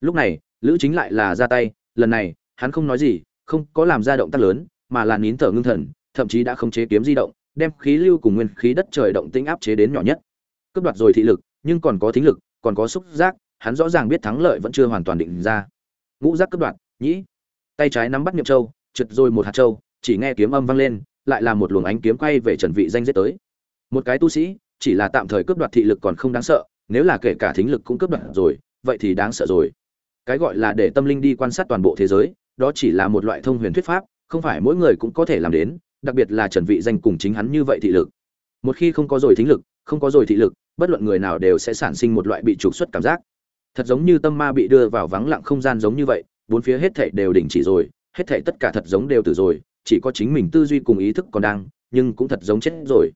lúc này, lữ chính lại là ra tay, lần này, hắn không nói gì, không có làm ra động tác lớn, mà là nín thở ngưng thần, thậm chí đã không chế kiếm di động, đem khí lưu cùng nguyên khí đất trời động tĩnh áp chế đến nhỏ nhất. Cướp đoạt rồi thị lực, nhưng còn có thính lực, còn có xúc giác, hắn rõ ràng biết thắng lợi vẫn chưa hoàn toàn định ra. Ngũ giác cướp đoạt, nhĩ. Tay trái nắm bắt niệm châu, trượt rồi một hạt châu, chỉ nghe kiếm âm vang lên, lại là một luồng ánh kiếm quay về trần vị danh giết tới. Một cái tu sĩ, chỉ là tạm thời cướp đoạt thị lực còn không đáng sợ, nếu là kể cả thính lực cũng cướp đoạt rồi, vậy thì đáng sợ rồi cái gọi là để tâm linh đi quan sát toàn bộ thế giới, đó chỉ là một loại thông huyền thuyết pháp, không phải mỗi người cũng có thể làm đến, đặc biệt là trần vị danh cùng chính hắn như vậy thị lực. Một khi không có rồi thính lực, không có rồi thị lực, bất luận người nào đều sẽ sản sinh một loại bị trục xuất cảm giác. Thật giống như tâm ma bị đưa vào vắng lặng không gian giống như vậy, bốn phía hết thảy đều đình chỉ rồi, hết thảy tất cả thật giống đều tử rồi, chỉ có chính mình tư duy cùng ý thức còn đang, nhưng cũng thật giống chết rồi.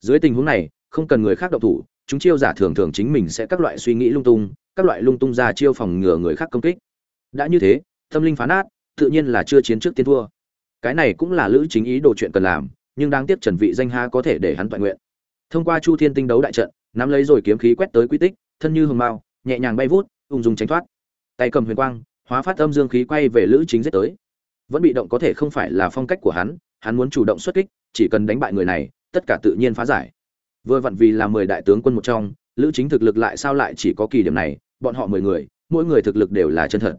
Dưới tình huống này, không cần người khác động thủ, chúng chiêu giả thường thường chính mình sẽ các loại suy nghĩ lung tung các loại lung tung ra chiêu phòng ngừa người khác công kích. Đã như thế, tâm linh phán át tự nhiên là chưa chiến trước tiên thua. Cái này cũng là lữ chính ý đồ chuyện cần làm, nhưng đáng tiếc trần vị danh ha có thể để hắn toàn nguyện. Thông qua chu thiên tinh đấu đại trận, nắm lấy rồi kiếm khí quét tới quy tích, thân như hồng mao, nhẹ nhàng bay vút, ung dung tránh thoát. Tay cầm huyền quang, hóa phát âm dương khí quay về lữ chính giết tới. Vẫn bị động có thể không phải là phong cách của hắn hắn muốn chủ động xuất kích, chỉ cần đánh bại người này, tất cả tự nhiên phá giải. Vừa vặn vì là mười đại tướng quân một trong, lữ chính thực lực lại sao lại chỉ có kỳ điểm này bọn họ mười người, mỗi người thực lực đều là chân thật.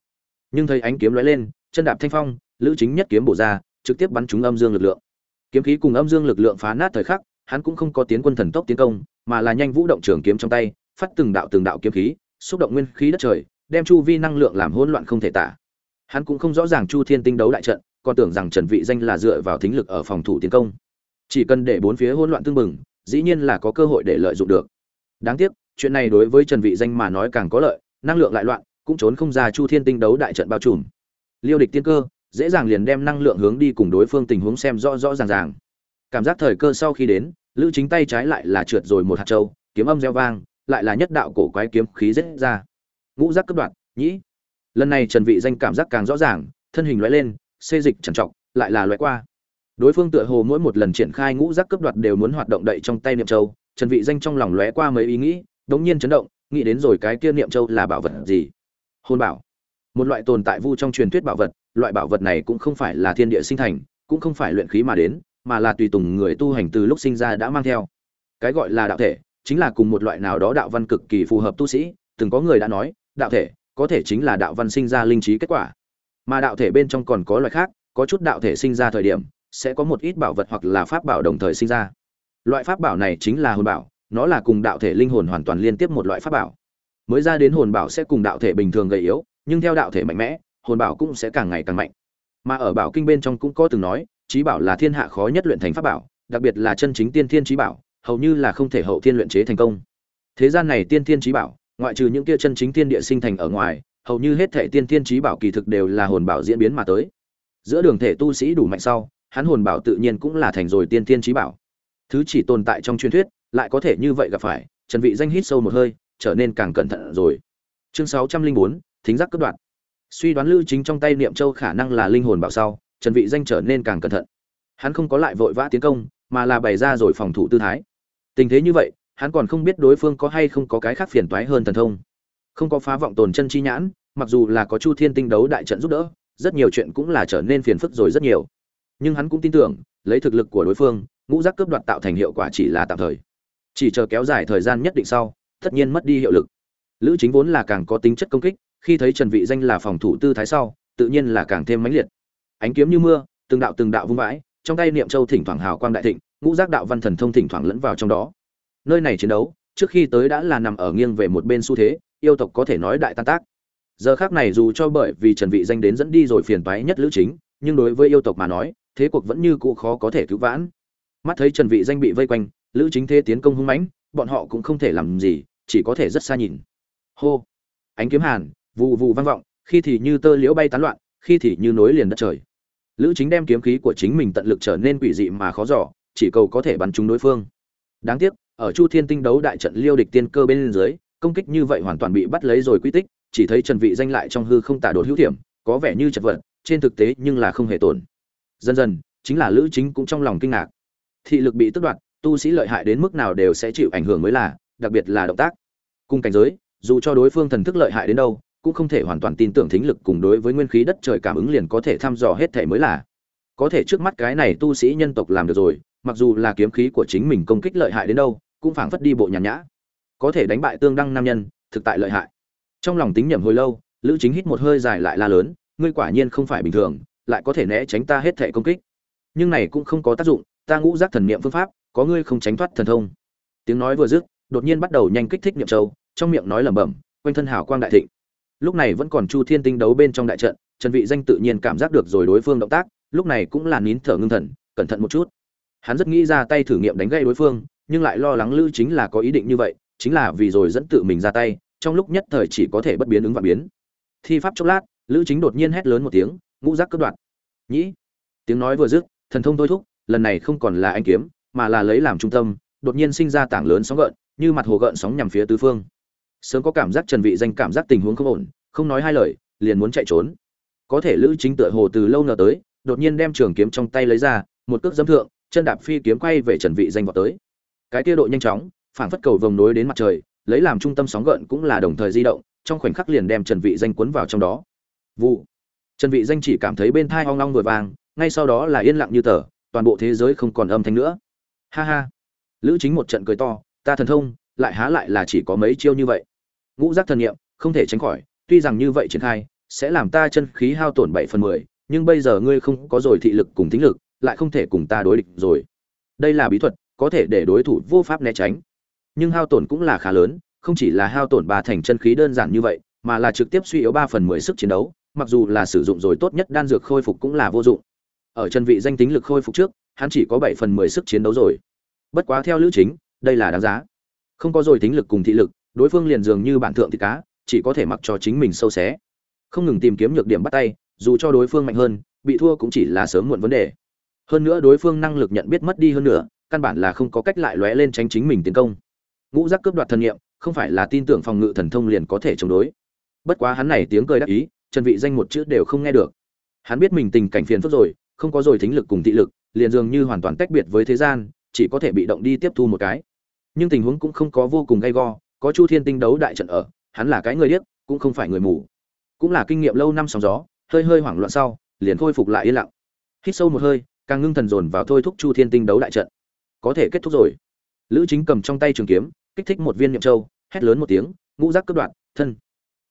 Nhưng thấy ánh kiếm lóe lên, chân đạp thanh phong, lữ chính nhất kiếm bổ ra, trực tiếp bắn trúng âm dương lực lượng. Kiếm khí cùng âm dương lực lượng phá nát thời khắc, hắn cũng không có tiến quân thần tốc tiến công, mà là nhanh vũ động trường kiếm trong tay, phát từng đạo từng đạo kiếm khí, xúc động nguyên khí đất trời, đem chu vi năng lượng làm hỗn loạn không thể tả. Hắn cũng không rõ ràng chu thiên tinh đấu đại trận, còn tưởng rằng trần vị danh là dựa vào thính lực ở phòng thủ tiến công. Chỉ cần để bốn phía hỗn loạn tương bừng, dĩ nhiên là có cơ hội để lợi dụng được. Đáng tiếc chuyện này đối với trần vị danh mà nói càng có lợi, năng lượng lại loạn, cũng trốn không ra chu thiên tinh đấu đại trận bao trùm. Liêu địch tiên cơ, dễ dàng liền đem năng lượng hướng đi cùng đối phương tình huống xem rõ rõ ràng ràng. Cảm giác thời cơ sau khi đến, lữ chính tay trái lại là trượt rồi một hạt châu, kiếm âm reo vang, lại là nhất đạo cổ quái kiếm khí rất ra. Ngũ giác cấp đoạn, nhĩ. Lần này trần vị danh cảm giác càng rõ ràng, thân hình lóe lên, xê dịch trằn trọc, lại là lóe qua. Đối phương tựa hồ mỗi một lần triển khai ngũ giác cấp đoạt đều muốn hoạt động đậy trong tay niệm châu, trần vị danh trong lòng lóe qua mấy ý nghĩ đống nhiên chấn động, nghĩ đến rồi cái kia niệm châu là bảo vật gì? Hôn bảo. Một loại tồn tại vu trong truyền thuyết bảo vật, loại bảo vật này cũng không phải là thiên địa sinh thành, cũng không phải luyện khí mà đến, mà là tùy tùng người tu hành từ lúc sinh ra đã mang theo. Cái gọi là đạo thể, chính là cùng một loại nào đó đạo văn cực kỳ phù hợp tu sĩ, từng có người đã nói, đạo thể có thể chính là đạo văn sinh ra linh trí kết quả. Mà đạo thể bên trong còn có loại khác, có chút đạo thể sinh ra thời điểm, sẽ có một ít bảo vật hoặc là pháp bảo đồng thời sinh ra. Loại pháp bảo này chính là hồn bảo nó là cùng đạo thể linh hồn hoàn toàn liên tiếp một loại pháp bảo. Mới ra đến hồn bảo sẽ cùng đạo thể bình thường gầy yếu, nhưng theo đạo thể mạnh mẽ, hồn bảo cũng sẽ càng ngày càng mạnh. Mà ở bảo kinh bên trong cũng có từng nói, trí bảo là thiên hạ khó nhất luyện thành pháp bảo, đặc biệt là chân chính tiên thiên trí bảo, hầu như là không thể hậu thiên luyện chế thành công. Thế gian này tiên thiên trí bảo, ngoại trừ những kia chân chính tiên địa sinh thành ở ngoài, hầu như hết thể tiên thiên trí bảo kỳ thực đều là hồn bảo diễn biến mà tới. Giữa đường thể tu sĩ đủ mạnh sau, hắn hồn bảo tự nhiên cũng là thành rồi tiên thiên trí bảo. Thứ chỉ tồn tại trong truyền thuyết lại có thể như vậy gặp phải trần vị danh hít sâu một hơi trở nên càng cẩn thận rồi. Chương 604, thính giác cướp đoạn suy đoán lưu chính trong tay niệm châu khả năng là linh hồn bảo sau trần vị danh trở nên càng cẩn thận. Hắn không có lại vội vã tiến công mà là bày ra rồi phòng thủ tư thái. Tình thế như vậy hắn còn không biết đối phương có hay không có cái khác phiền toái hơn thần thông. Không có phá vọng tồn chân chi nhãn mặc dù là có chu thiên tinh đấu đại trận giúp đỡ rất nhiều chuyện cũng là trở nên phiền phức rồi rất nhiều. Nhưng hắn cũng tin tưởng lấy thực lực của đối phương ngũ giác cướp đoạt tạo thành hiệu quả chỉ là tạm thời chỉ chờ kéo dài thời gian nhất định sau, tất nhiên mất đi hiệu lực. Lữ chính vốn là càng có tính chất công kích, khi thấy trần vị danh là phòng thủ tư thái sau, tự nhiên là càng thêm mãnh liệt. Ánh kiếm như mưa, từng đạo từng đạo vung vãi, trong tay niệm châu thỉnh thoảng hào quang đại thịnh, ngũ giác đạo văn thần thông thỉnh thoảng lẫn vào trong đó. Nơi này chiến đấu, trước khi tới đã là nằm ở nghiêng về một bên xu thế, yêu tộc có thể nói đại tan tác. Giờ khác này dù cho bởi vì trần vị danh đến dẫn đi rồi phiền toái nhất lữ chính, nhưng đối với yêu tộc mà nói, thế cuộc vẫn như cũ khó có thể cứu vãn. Mắt thấy trần vị danh bị vây quanh lữ chính thế tiến công hung mãnh, bọn họ cũng không thể làm gì, chỉ có thể rất xa nhìn. Hô! Ánh kiếm hàn vụ vụ vang vọng, khi thì như tơ liễu bay tán loạn, khi thì như nối liền đất trời. Lữ chính đem kiếm khí của chính mình tận lực trở nên quỷ dị mà khó giỏ chỉ cầu có thể bắn trúng đối phương. Đáng tiếc, ở chu thiên tinh đấu đại trận liêu địch tiên cơ bên dưới, công kích như vậy hoàn toàn bị bắt lấy rồi quy tích, chỉ thấy trần vị danh lại trong hư không tả đột hữu thiểm, có vẻ như chật vật, trên thực tế nhưng là không hề tổn. Dần dần, chính là lữ chính cũng trong lòng kinh ngạc. Thị lực bị tước đoạt tu sĩ lợi hại đến mức nào đều sẽ chịu ảnh hưởng mới là, đặc biệt là động tác. Cung cảnh giới, dù cho đối phương thần thức lợi hại đến đâu, cũng không thể hoàn toàn tin tưởng thính lực cùng đối với nguyên khí đất trời cảm ứng liền có thể thăm dò hết thể mới là. Có thể trước mắt cái này tu sĩ nhân tộc làm được rồi, mặc dù là kiếm khí của chính mình công kích lợi hại đến đâu, cũng phảng phất đi bộ nhàn nhã. Có thể đánh bại tương đăng nam nhân, thực tại lợi hại. Trong lòng tính nhẩm hồi lâu, lữ chính hít một hơi dài lại la lớn, ngươi quả nhiên không phải bình thường, lại có thể né tránh ta hết thể công kích. Nhưng này cũng không có tác dụng ta ngũ giác thần niệm phương pháp, có ngươi không tránh thoát thần thông. Tiếng nói vừa dứt, đột nhiên bắt đầu nhanh kích thích niệm châu, trong miệng nói lẩm bẩm, quanh thân hào quang đại thịnh. Lúc này vẫn còn chu thiên tinh đấu bên trong đại trận, trần vị danh tự nhiên cảm giác được rồi đối phương động tác, lúc này cũng là nín thở ngưng thần, cẩn thận một chút. Hắn rất nghĩ ra tay thử nghiệm đánh gây đối phương, nhưng lại lo lắng lữ chính là có ý định như vậy, chính là vì rồi dẫn tự mình ra tay, trong lúc nhất thời chỉ có thể bất biến ứng và biến. Thi pháp chốc lát, lữ chính đột nhiên hét lớn một tiếng, ngũ giác cất đoạn. nhĩ. Tiếng nói vừa dứt, thần thông thôi thúc lần này không còn là anh kiếm, mà là lấy làm trung tâm, đột nhiên sinh ra tảng lớn sóng gợn, như mặt hồ gợn sóng nhằm phía tứ phương. Sớm có cảm giác trần vị danh cảm giác tình huống không ổn, không nói hai lời, liền muốn chạy trốn. Có thể lữ chính tựa hồ từ lâu nở tới, đột nhiên đem trường kiếm trong tay lấy ra, một cước dẫm thượng, chân đạp phi kiếm quay về trần vị danh vọt tới. Cái kia độ nhanh chóng, phảng phất cầu vồng nối đến mặt trời, lấy làm trung tâm sóng gợn cũng là đồng thời di động, trong khoảnh khắc liền đem trần vị danh cuốn vào trong đó. Vụ. Trần vị danh chỉ cảm thấy bên thai ong ong vừa vàng, ngay sau đó là yên lặng như tờ toàn bộ thế giới không còn âm thanh nữa. Ha ha. Lữ chính một trận cười to, ta thần thông, lại há lại là chỉ có mấy chiêu như vậy. Ngũ giác thần niệm, không thể tránh khỏi, tuy rằng như vậy triển khai, sẽ làm ta chân khí hao tổn bảy phần mười, nhưng bây giờ ngươi không có rồi thị lực cùng tính lực, lại không thể cùng ta đối địch rồi. Đây là bí thuật, có thể để đối thủ vô pháp né tránh. Nhưng hao tổn cũng là khá lớn, không chỉ là hao tổn ba thành chân khí đơn giản như vậy, mà là trực tiếp suy yếu ba phần mười sức chiến đấu, mặc dù là sử dụng rồi tốt nhất đan dược khôi phục cũng là vô dụng ở chân vị danh tính lực khôi phục trước, hắn chỉ có bảy phần mười sức chiến đấu rồi. Bất quá theo lữ chính, đây là đáng giá. Không có rồi tính lực cùng thị lực, đối phương liền dường như bản thượng thịt cá, chỉ có thể mặc cho chính mình sâu xé. Không ngừng tìm kiếm nhược điểm bắt tay, dù cho đối phương mạnh hơn, bị thua cũng chỉ là sớm muộn vấn đề. Hơn nữa đối phương năng lực nhận biết mất đi hơn nữa căn bản là không có cách lại lóe lên tránh chính mình tiến công. Ngũ giác cướp đoạt thần nghiệm không phải là tin tưởng phòng ngự thần thông liền có thể chống đối. Bất quá hắn này tiếng cười đắc ý, trần vị danh một chữ đều không nghe được. Hắn biết mình tình cảnh phiền phức rồi không có rồi thính lực cùng thị lực, liền dường như hoàn toàn tách biệt với thế gian, chỉ có thể bị động đi tiếp thu một cái. Nhưng tình huống cũng không có vô cùng gay go, có chu thiên tinh đấu đại trận ở, hắn là cái người điếc, cũng không phải người mù. Cũng là kinh nghiệm lâu năm sóng gió, hơi hơi hoảng loạn sau, liền khôi phục lại yên lặng. Hít sâu một hơi, càng ngưng thần dồn vào thôi thúc chu thiên tinh đấu đại trận. Có thể kết thúc rồi. Lữ chính cầm trong tay trường kiếm, kích thích một viên nhậm châu, hét lớn một tiếng, ngũ giác cướp đoạn thân.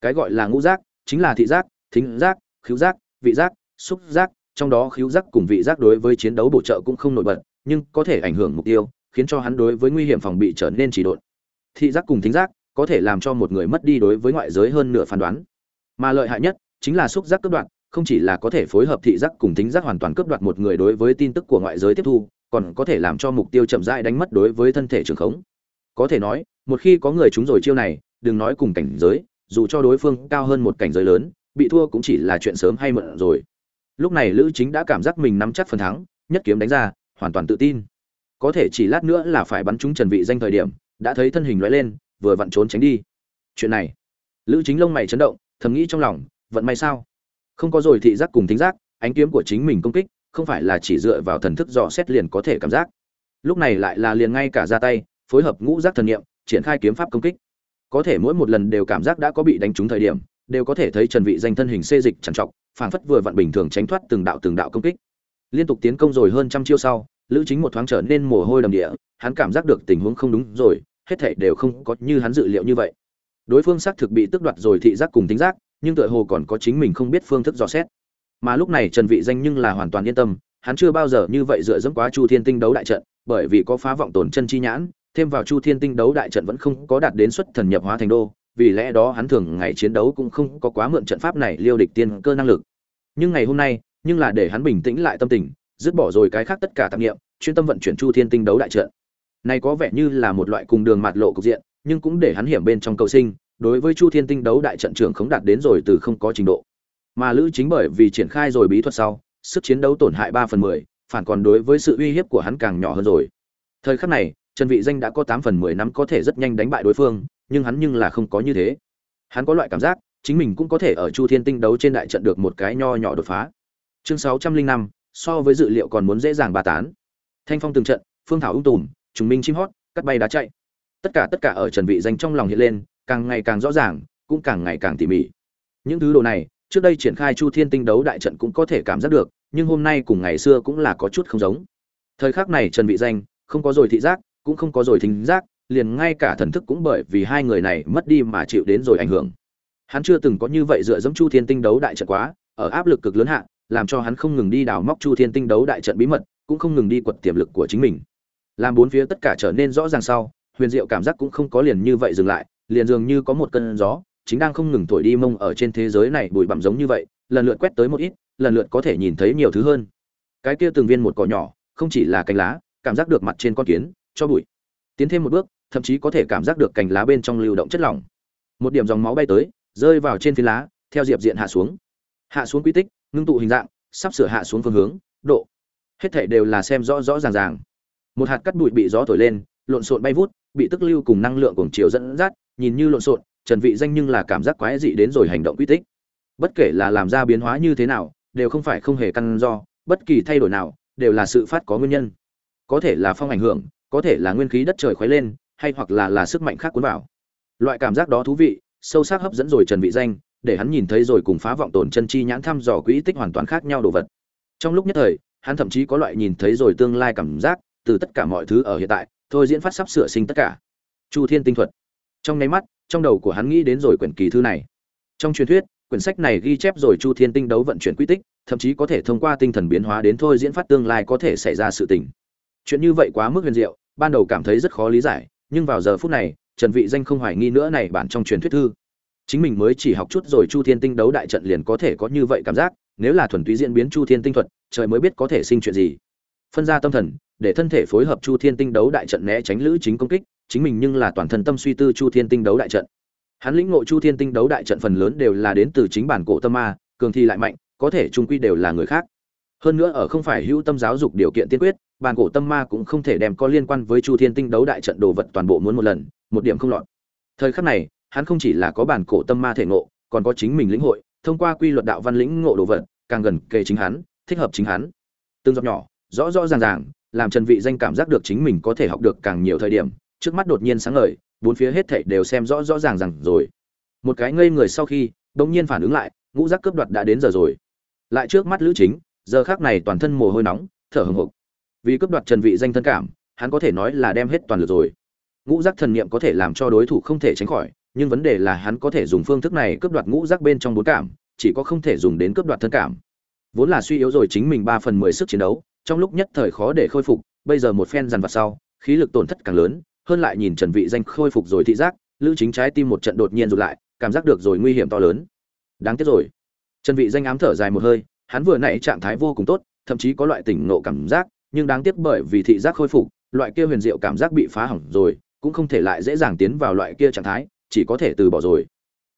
Cái gọi là ngũ giác, chính là thị giác, thính giác, khứu giác, vị giác, xúc giác trong đó khiếu giác cùng vị giác đối với chiến đấu bổ trợ cũng không nổi bật, nhưng có thể ảnh hưởng mục tiêu, khiến cho hắn đối với nguy hiểm phòng bị trở nên chỉ độn. Thị giác cùng thính giác có thể làm cho một người mất đi đối với ngoại giới hơn nửa phán đoán. Mà lợi hại nhất chính là xúc giác cướp đoạn không chỉ là có thể phối hợp thị giác cùng thính giác hoàn toàn cướp đoạt một người đối với tin tức của ngoại giới tiếp thu, còn có thể làm cho mục tiêu chậm rãi đánh mất đối với thân thể trường khống. Có thể nói, một khi có người trúng rồi chiêu này, đừng nói cùng cảnh giới, dù cho đối phương cao hơn một cảnh giới lớn, bị thua cũng chỉ là chuyện sớm hay muộn rồi lúc này lữ chính đã cảm giác mình nắm chắc phần thắng, nhất kiếm đánh ra, hoàn toàn tự tin. Có thể chỉ lát nữa là phải bắn trúng trần vị danh thời điểm, đã thấy thân hình lóe lên, vừa vặn trốn tránh đi. Chuyện này, lữ chính lông mày chấn động, thầm nghĩ trong lòng, vận may sao? Không có rồi thị giác cùng thính giác, ánh kiếm của chính mình công kích, không phải là chỉ dựa vào thần thức dò xét liền có thể cảm giác. Lúc này lại là liền ngay cả ra tay, phối hợp ngũ giác thần niệm, triển khai kiếm pháp công kích. Có thể mỗi một lần đều cảm giác đã có bị đánh trúng thời điểm, đều có thể thấy trần vị danh thân hình xê dịch trằn trọc phảng phất vừa vặn bình thường tránh thoát từng đạo từng đạo công kích. Liên tục tiến công rồi hơn trăm chiêu sau, lữ chính một thoáng trở nên mồ hôi đầm địa, hắn cảm giác được tình huống không đúng rồi, hết thảy đều không có như hắn dự liệu như vậy. Đối phương xác thực bị tước đoạt rồi thị giác cùng tính giác, nhưng tựa hồ còn có chính mình không biết phương thức dò xét. Mà lúc này trần vị danh nhưng là hoàn toàn yên tâm, hắn chưa bao giờ như vậy dựa dẫm quá chu thiên tinh đấu đại trận, bởi vì có phá vọng tổn chân chi nhãn, thêm vào chu thiên tinh đấu đại trận vẫn không có đạt đến xuất thần nhập hóa thành đô vì lẽ đó hắn thường ngày chiến đấu cũng không có quá mượn trận pháp này liêu địch tiên cơ năng lực. Nhưng ngày hôm nay, nhưng là để hắn bình tĩnh lại tâm tình, dứt bỏ rồi cái khác tất cả tạp niệm chuyên tâm vận chuyển chu thiên tinh đấu đại trận. Này có vẻ như là một loại cùng đường mạt lộ cục diện, nhưng cũng để hắn hiểm bên trong cầu sinh, đối với chu thiên tinh đấu đại trận trưởng không đạt đến rồi từ không có trình độ. Mà lữ chính bởi vì triển khai rồi bí thuật sau, sức chiến đấu tổn hại ba phần mười, phản còn đối với sự uy hiếp của hắn càng nhỏ hơn rồi. Thời khắc này, trần vị danh đã có tám phần mười năm có thể rất nhanh đánh bại đối phương nhưng hắn nhưng là không có như thế. Hắn có loại cảm giác, chính mình cũng có thể ở chu thiên tinh đấu trên đại trận được một cái nho nhỏ đột phá. Chương sáu trăm linh năm, so với dự liệu còn muốn dễ dàng bà tán. Thanh phong từng trận, phương thảo ung tùm, trùng minh chim hót, cắt bay đá chạy. Tất cả tất cả ở trần vị danh trong lòng hiện lên, càng ngày càng rõ ràng, cũng càng ngày càng tỉ mỉ. Những thứ đồ này, trước đây triển khai chu thiên tinh đấu đại trận cũng có thể cảm giác được, nhưng hôm nay cùng ngày xưa cũng là có chút không giống. Thời khắc này trần vị danh, không có rồi thị giác, cũng không có rồi thính giác liền ngay cả thần thức cũng bởi vì hai người này mất đi mà chịu đến rồi ảnh hưởng. Hắn chưa từng có như vậy dựa dẫm chu thiên tinh đấu đại trận quá, ở áp lực cực lớn hạ, làm cho hắn không ngừng đi đào móc chu thiên tinh đấu đại trận bí mật, cũng không ngừng đi quật tiềm lực của chính mình. Làm bốn phía tất cả trở nên rõ ràng sau, huyền diệu cảm giác cũng không có liền như vậy dừng lại, liền dường như có một cơn gió, chính đang không ngừng thổi đi mông ở trên thế giới này bụi bặm giống như vậy, lần lượt quét tới một ít, lần lượt có thể nhìn thấy nhiều thứ hơn. Cái kia từng viên một cỏ nhỏ, không chỉ là cánh lá, cảm giác được mặt trên con kiến, cho bụi. Tiến thêm một bước thậm chí có thể cảm giác được cành lá bên trong lưu động chất lỏng. Một điểm dòng máu bay tới, rơi vào trên phiến lá, theo diệp diện hạ xuống. Hạ xuống quy tích, ngưng tụ hình dạng, sắp sửa hạ xuống phương hướng, độ. Hết thảy đều là xem rõ rõ ràng ràng. Một hạt cắt bụi bị gió thổi lên, lộn xộn bay vút, bị tức lưu cùng năng lượng cùng chiều dẫn dắt, nhìn như lộn xộn, trần vị danh nhưng là cảm giác quái dị đến rồi hành động quy tích. Bất kể là làm ra biến hóa như thế nào, đều không phải không hề căn do, bất kỳ thay đổi nào, đều là sự phát có nguyên nhân. Có thể là phong ảnh hưởng, có thể là nguyên khí đất trời khuấy lên hay hoặc là là sức mạnh khác cuốn vào. Loại cảm giác đó thú vị, sâu sắc hấp dẫn rồi trần vị danh, để hắn nhìn thấy rồi cùng phá vọng tổn chân chi nhãn thăm dò quỹ tích hoàn toàn khác nhau đồ vật. Trong lúc nhất thời, hắn thậm chí có loại nhìn thấy rồi tương lai cảm giác từ tất cả mọi thứ ở hiện tại, thôi diễn phát sắp sửa sinh tất cả. Chu thiên tinh thuật. Trong nháy mắt, trong đầu của hắn nghĩ đến rồi quyển kỳ thư này. Trong truyền thuyết, quyển sách này ghi chép rồi chu thiên tinh đấu vận chuyển quy tích, thậm chí có thể thông qua tinh thần biến hóa đến thôi diễn phát tương lai có thể xảy ra sự tình. Chuyện như vậy quá mức huyền diệu, ban đầu cảm thấy rất khó lý giải nhưng vào giờ phút này, trần vị danh không hoài nghi nữa này bản trong truyền thuyết thư. Chính mình mới chỉ học chút rồi chu thiên tinh đấu đại trận liền có thể có như vậy cảm giác, nếu là thuần túy diễn biến chu thiên tinh thuật, trời mới biết có thể sinh chuyện gì. Phân ra tâm thần, để thân thể phối hợp chu thiên tinh đấu đại trận né tránh lữ chính công kích, chính mình nhưng là toàn thân tâm suy tư chu thiên tinh đấu đại trận. Hắn lĩnh ngộ chu thiên tinh đấu đại trận phần lớn đều là đến từ chính bản cổ tâm ma, cường thi lại mạnh, có thể trung quy đều là người khác hơn nữa ở không phải hữu tâm giáo dục điều kiện tiên quyết, bàn cổ tâm ma cũng không thể đem có liên quan với chu thiên tinh đấu đại trận đồ vật toàn bộ muốn một lần, một điểm không lọt. Thời khắc này, hắn không chỉ là có bản cổ tâm ma thể ngộ, còn có chính mình lĩnh hội, thông qua quy luật đạo văn lĩnh ngộ đồ vật, càng gần kề chính hắn, thích hợp chính hắn. Tương giọt nhỏ, rõ rõ ràng ràng, làm trần vị danh cảm giác được chính mình có thể học được càng nhiều thời điểm, trước mắt đột nhiên sáng ngời, bốn phía hết thảy đều xem rõ rõ ràng ràng rồi. Một cái ngây người sau khi, đột nhiên phản ứng lại, ngũ giác cướp đoạt đã đến giờ rồi. Lại trước mắt lữ chính giờ khác này toàn thân mồ hôi nóng, thở hừng hực. vì cướp đoạt trần vị danh thân cảm, hắn có thể nói là đem hết toàn lực rồi. Ngũ giác thần niệm có thể làm cho đối thủ không thể tránh khỏi, nhưng vấn đề là hắn có thể dùng phương thức này cướp đoạt ngũ giác bên trong bốn cảm, chỉ có không thể dùng đến cướp đoạt thân cảm. Vốn là suy yếu rồi chính mình ba phần mười sức chiến đấu, trong lúc nhất thời khó để khôi phục, bây giờ một phen dằn vặt sau, khí lực tổn thất càng lớn, hơn lại nhìn trần vị danh khôi phục rồi thị giác, lữ chính trái tim một trận đột nhiên rụt lại, cảm giác được rồi nguy hiểm to lớn. Đáng tiếc rồi. Trần vị danh ám thở dài một hơi hắn vừa nãy trạng thái vô cùng tốt, thậm chí có loại tỉnh ngộ cảm giác, nhưng đáng tiếc bởi vì thị giác khôi phục, loại kia huyền diệu cảm giác bị phá hỏng rồi, cũng không thể lại dễ dàng tiến vào loại kia trạng thái, chỉ có thể từ bỏ rồi.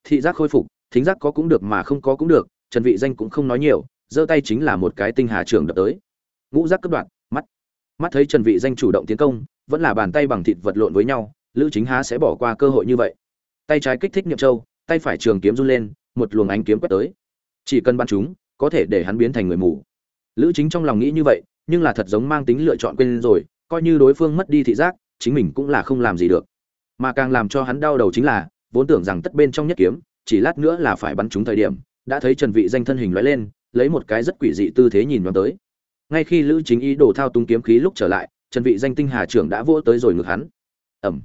Thị giác khôi phục, thính giác có cũng được mà không có cũng được, trần vị danh cũng không nói nhiều, giơ tay chính là một cái tinh hà trường đập tới. Ngũ giác cấp đoạn, mắt. Mắt thấy trần vị danh chủ động tiến công, vẫn là bàn tay bằng thịt vật lộn với nhau, lữ chính há sẽ bỏ qua cơ hội như vậy. Tay trái kích thích niệm châu, tay phải trường kiếm run lên, một luồng ánh kiếm quét tới. Chỉ cần bắn chúng có thể để hắn biến thành người mù. Lữ chính trong lòng nghĩ như vậy, nhưng là thật giống mang tính lựa chọn quên rồi, coi như đối phương mất đi thị giác, chính mình cũng là không làm gì được. Mà càng làm cho hắn đau đầu chính là, vốn tưởng rằng tất bên trong nhất kiếm, chỉ lát nữa là phải bắn trúng thời điểm, đã thấy trần vị danh thân hình lóe lên, lấy một cái rất quỷ dị tư thế nhìn vào tới. Ngay khi lữ chính ý đồ thao túng kiếm khí lúc trở lại, trần vị danh tinh hà trưởng đã vỗ tới rồi ngực hắn. Ầm.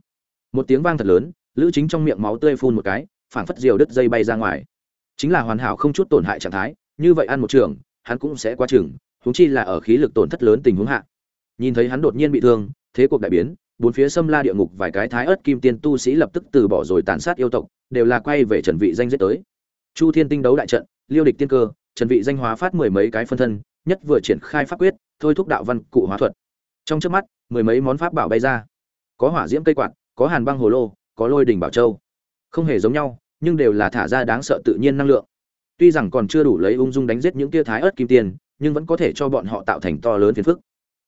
Một tiếng vang thật lớn, lữ chính trong miệng máu tươi phun một cái, phảng phất diều đứt dây bay ra ngoài. Chính là hoàn hảo không chút tổn hại trạng thái như vậy ăn một trường, hắn cũng sẽ qua trường huống chi là ở khí lực tổn thất lớn tình huống hạ. Nhìn thấy hắn đột nhiên bị thương, thế cuộc đại biến, bốn phía xâm la địa ngục vài cái thái ớt kim tiên tu sĩ lập tức từ bỏ rồi tàn sát yêu tộc, đều là quay về trần vị danh giết tới. Chu thiên tinh đấu đại trận, liêu địch tiên cơ, trần vị danh hóa phát mười mấy cái phân thân, nhất vừa triển khai pháp quyết, thôi thúc đạo văn cụ hóa thuật. Trong trước mắt, mười mấy món pháp bảo bay ra. Có hỏa diễm cây quạt, có hàn băng hồ lô, có lôi đỉnh bảo châu. Không hề giống nhau, nhưng đều là thả ra đáng sợ tự nhiên năng lượng tuy rằng còn chưa đủ lấy ung dung đánh giết những tia thái ớt kim tiền nhưng vẫn có thể cho bọn họ tạo thành to lớn phiền phức.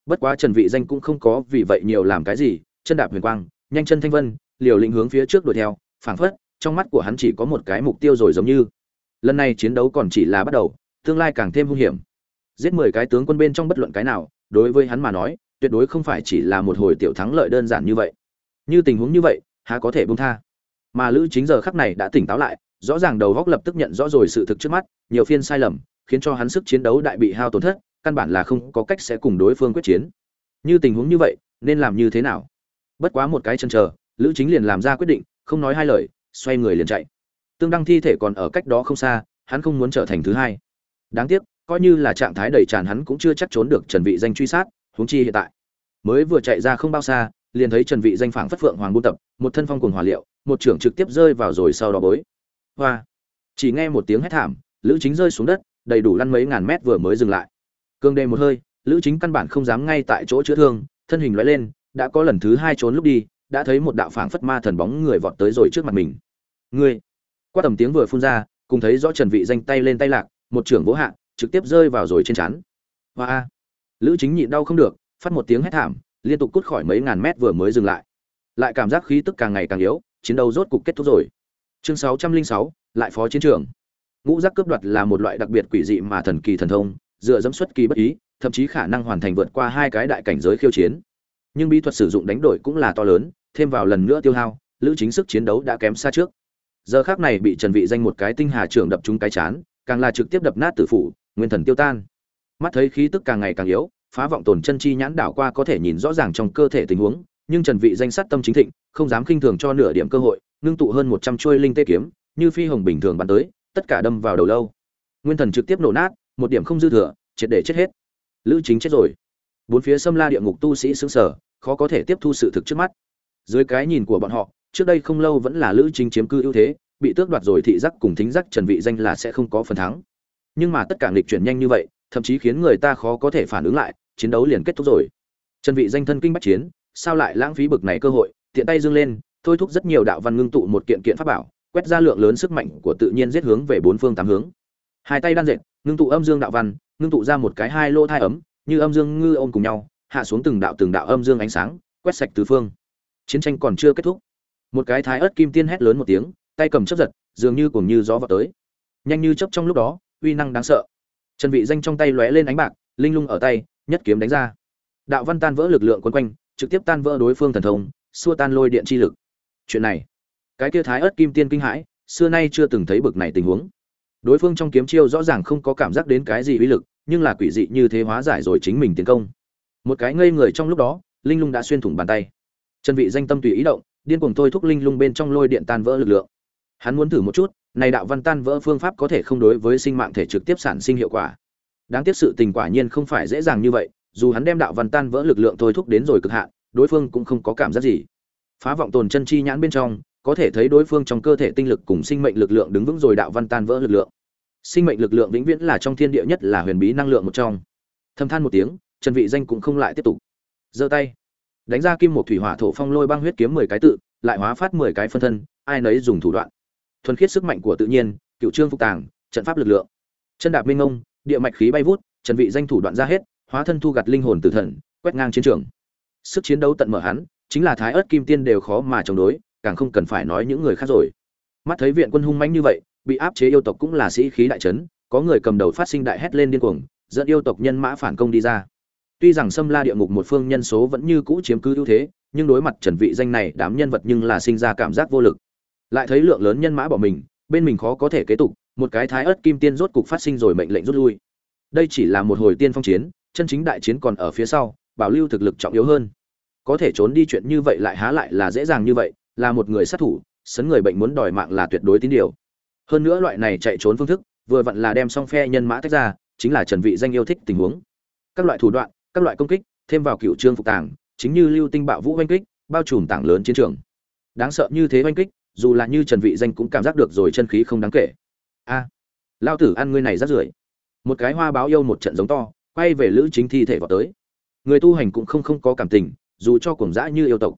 Bất quá trần vị danh cũng không có vì vậy nhiều làm cái gì, chân đạp huyền quang, nhanh chân thanh vân, liều lĩnh hướng phía trước đuổi theo, phảng phất, trong mắt của hắn chỉ có một cái mục tiêu rồi giống như. Lần này chiến đấu còn chỉ là bắt đầu, tương lai càng thêm hung hiểm. Giết mười cái tướng quân bên trong bất luận cái nào, đối với hắn mà nói, tuyệt đối không phải chỉ là một hồi tiểu thắng lợi đơn giản như vậy. Như tình huống như vậy, há có thể buông tha? Mà lữ chính giờ khắc này đã tỉnh táo lại rõ ràng đầu góc lập tức nhận rõ rồi sự thực trước mắt, nhiều phiên sai lầm, khiến cho hắn sức chiến đấu đại bị hao tổn thất, căn bản là không có cách sẽ cùng đối phương quyết chiến. Như tình huống như vậy, nên làm như thế nào? Bất quá một cái chân chờ, lữ chính liền làm ra quyết định, không nói hai lời, xoay người liền chạy. Tương đăng thi thể còn ở cách đó không xa, hắn không muốn trở thành thứ hai. Đáng tiếc, coi như là trạng thái đầy tràn hắn cũng chưa chắc trốn được trần vị danh truy sát, huống chi hiện tại. Mới vừa chạy ra không bao xa, liền thấy trần vị danh phảng phất phượng hoàng buôn tập, một thân phong cuồng hỏa liệu, một trưởng trực tiếp rơi vào rồi sau đó bối hoa. Chỉ nghe một tiếng hét thảm, lữ chính rơi xuống đất, đầy đủ lăn mấy ngàn mét vừa mới dừng lại. Cương đề một hơi, lữ chính căn bản không dám ngay tại chỗ chữa thương, thân hình loại lên, đã có lần thứ hai trốn lúc đi, đã thấy một đạo phảng phất ma thần bóng người vọt tới rồi trước mặt mình. Ngươi! Qua tầm tiếng vừa phun ra, cùng thấy rõ trần vị danh tay lên tay lạc, một trưởng vỗ hạ, trực tiếp rơi vào rồi trên chắn hoa! Lữ chính nhịn đau không được, phát một tiếng hét thảm, liên tục cút khỏi mấy ngàn mét vừa mới dừng lại. Lại cảm giác khí tức càng ngày càng yếu, chiến đấu rốt cục kết thúc rồi chương 606, lại phó chiến trường. Ngũ giác cướp đoạt là một loại đặc biệt quỷ dị mà thần kỳ thần thông dựa dẫm xuất kỳ bất ý thậm chí khả năng hoàn thành vượt qua hai cái đại cảnh giới khiêu chiến. Nhưng bí thuật sử dụng đánh đổi cũng là to lớn thêm vào lần nữa tiêu hao lữ chính sức chiến đấu đã kém xa trước. Giờ khác này bị trần vị danh một cái tinh hà trưởng đập trúng cái chán càng là trực tiếp đập nát tử phủ nguyên thần tiêu tan. Mắt thấy khí tức càng ngày càng yếu phá vọng tồn chân chi nhãn đảo qua có thể nhìn rõ ràng trong cơ thể tình huống nhưng trần vị danh sát tâm chính thịnh không dám khinh thường cho nửa điểm cơ hội ngưng tụ hơn 100 chuôi linh tê kiếm, như phi hồng bình thường bắn tới, tất cả đâm vào đầu lâu. Nguyên thần trực tiếp nổ nát, một điểm không dư thừa, triệt để chết hết. Lữ chính chết rồi. Bốn phía xâm la địa ngục tu sĩ sững sờ, khó có thể tiếp thu sự thực trước mắt. Dưới cái nhìn của bọn họ, trước đây không lâu vẫn là lữ chính chiếm cư ưu thế, bị tước đoạt rồi thị giác cùng thính giác trần vị danh là sẽ không có phần thắng. Nhưng mà tất cả nghịch chuyển nhanh như vậy, thậm chí khiến người ta khó có thể phản ứng lại, chiến đấu liền kết thúc rồi. Trần vị danh thân kinh bách chiến, sao lại lãng phí bực này cơ hội, tiện tay giương lên thôi thúc rất nhiều đạo văn ngưng tụ một kiện kiện pháp bảo, quét ra lượng lớn sức mạnh của tự nhiên giết hướng về bốn phương tám hướng. Hai tay đan dệt, ngưng tụ âm dương đạo văn, ngưng tụ ra một cái hai lô thai ấm, như âm dương ngư ôm cùng nhau, hạ xuống từng đạo từng đạo âm dương ánh sáng, quét sạch tứ phương. Chiến tranh còn chưa kết thúc. Một cái thái ớt kim tiên hét lớn một tiếng, tay cầm chấp giật, dường như cùng như gió vào tới. Nhanh như chấp trong lúc đó, uy năng đáng sợ. Trần vị danh trong tay lóe lên ánh bạc, linh lung ở tay, nhất kiếm đánh ra. Đạo văn tan vỡ lực lượng quấn quanh, trực tiếp tan vỡ đối phương thần thông, xua tan lôi điện chi lực chuyện này. Cái kia thái ớt kim tiên kinh hãi, xưa nay chưa từng thấy bực này tình huống. Đối phương trong kiếm chiêu rõ ràng không có cảm giác đến cái gì uy lực, nhưng là quỷ dị như thế hóa giải rồi chính mình tiến công. Một cái ngây người trong lúc đó, linh lung đã xuyên thủng bàn tay. Chân vị danh tâm tùy ý động, điên cuồng thôi thúc linh lung bên trong lôi điện tan vỡ lực lượng. Hắn muốn thử một chút, này đạo văn tan vỡ phương pháp có thể không đối với sinh mạng thể trực tiếp sản sinh hiệu quả. Đáng tiếc sự tình quả nhiên không phải dễ dàng như vậy, dù hắn đem đạo văn tan vỡ lực lượng thôi thúc đến rồi cực hạn, đối phương cũng không có cảm giác gì phá vọng tồn chân chi nhãn bên trong, có thể thấy đối phương trong cơ thể tinh lực cùng sinh mệnh lực lượng đứng vững rồi đạo văn tan vỡ lực lượng. Sinh mệnh lực lượng vĩnh viễn là trong thiên địa nhất là huyền bí năng lượng một trong. Thâm than một tiếng, trần vị danh cũng không lại tiếp tục. Giơ tay, đánh ra kim một thủy hỏa thổ phong lôi băng huyết kiếm 10 cái tự, lại hóa phát 10 cái phân thân, ai nấy dùng thủ đoạn. Thuần khiết sức mạnh của tự nhiên, cựu trương phục tàng, trận pháp lực lượng. Chân đạp minh ngông, địa mạch khí bay vút, trần vị danh thủ đoạn ra hết, hóa thân thu gặt linh hồn tử thần, quét ngang chiến trường. Sức chiến đấu tận mở hắn chính là thái ớt kim tiên đều khó mà chống đối, càng không cần phải nói những người khác rồi. Mắt thấy viện quân hung mãnh như vậy, bị áp chế yêu tộc cũng là sĩ khí đại trấn có người cầm đầu phát sinh đại hét lên điên cuồng, dẫn yêu tộc nhân mã phản công đi ra. Tuy rằng xâm la địa ngục một phương nhân số vẫn như cũ chiếm cứ ưu thế, nhưng đối mặt trần vị danh này đám nhân vật nhưng là sinh ra cảm giác vô lực. Lại thấy lượng lớn nhân mã bỏ mình, bên mình khó có thể kế tục, một cái thái ớt kim tiên rốt cục phát sinh rồi mệnh lệnh rút lui. Đây chỉ là một hồi tiên phong chiến, chân chính đại chiến còn ở phía sau, bảo lưu thực lực trọng yếu hơn có thể trốn đi chuyện như vậy lại há lại là dễ dàng như vậy là một người sát thủ sấn người bệnh muốn đòi mạng là tuyệt đối tín điều. Hơn nữa loại này chạy trốn phương thức vừa vặn là đem song phe nhân mã tách ra chính là trần vị danh yêu thích tình huống. Các loại thủ đoạn các loại công kích thêm vào cựu trương phục tàng chính như lưu tinh bạo vũ oanh kích bao trùm tảng lớn chiến trường. Đáng sợ như thế oanh kích dù là như trần vị danh cũng cảm giác được rồi chân khí không đáng kể. A à, lao tử ăn ngươi này rất rưởi. Một cái hoa báo yêu một trận giống to quay về lữ chính thi thể vào tới. Người tu hành cũng không không có cảm tình dù cho cuồng dã như yêu tộc.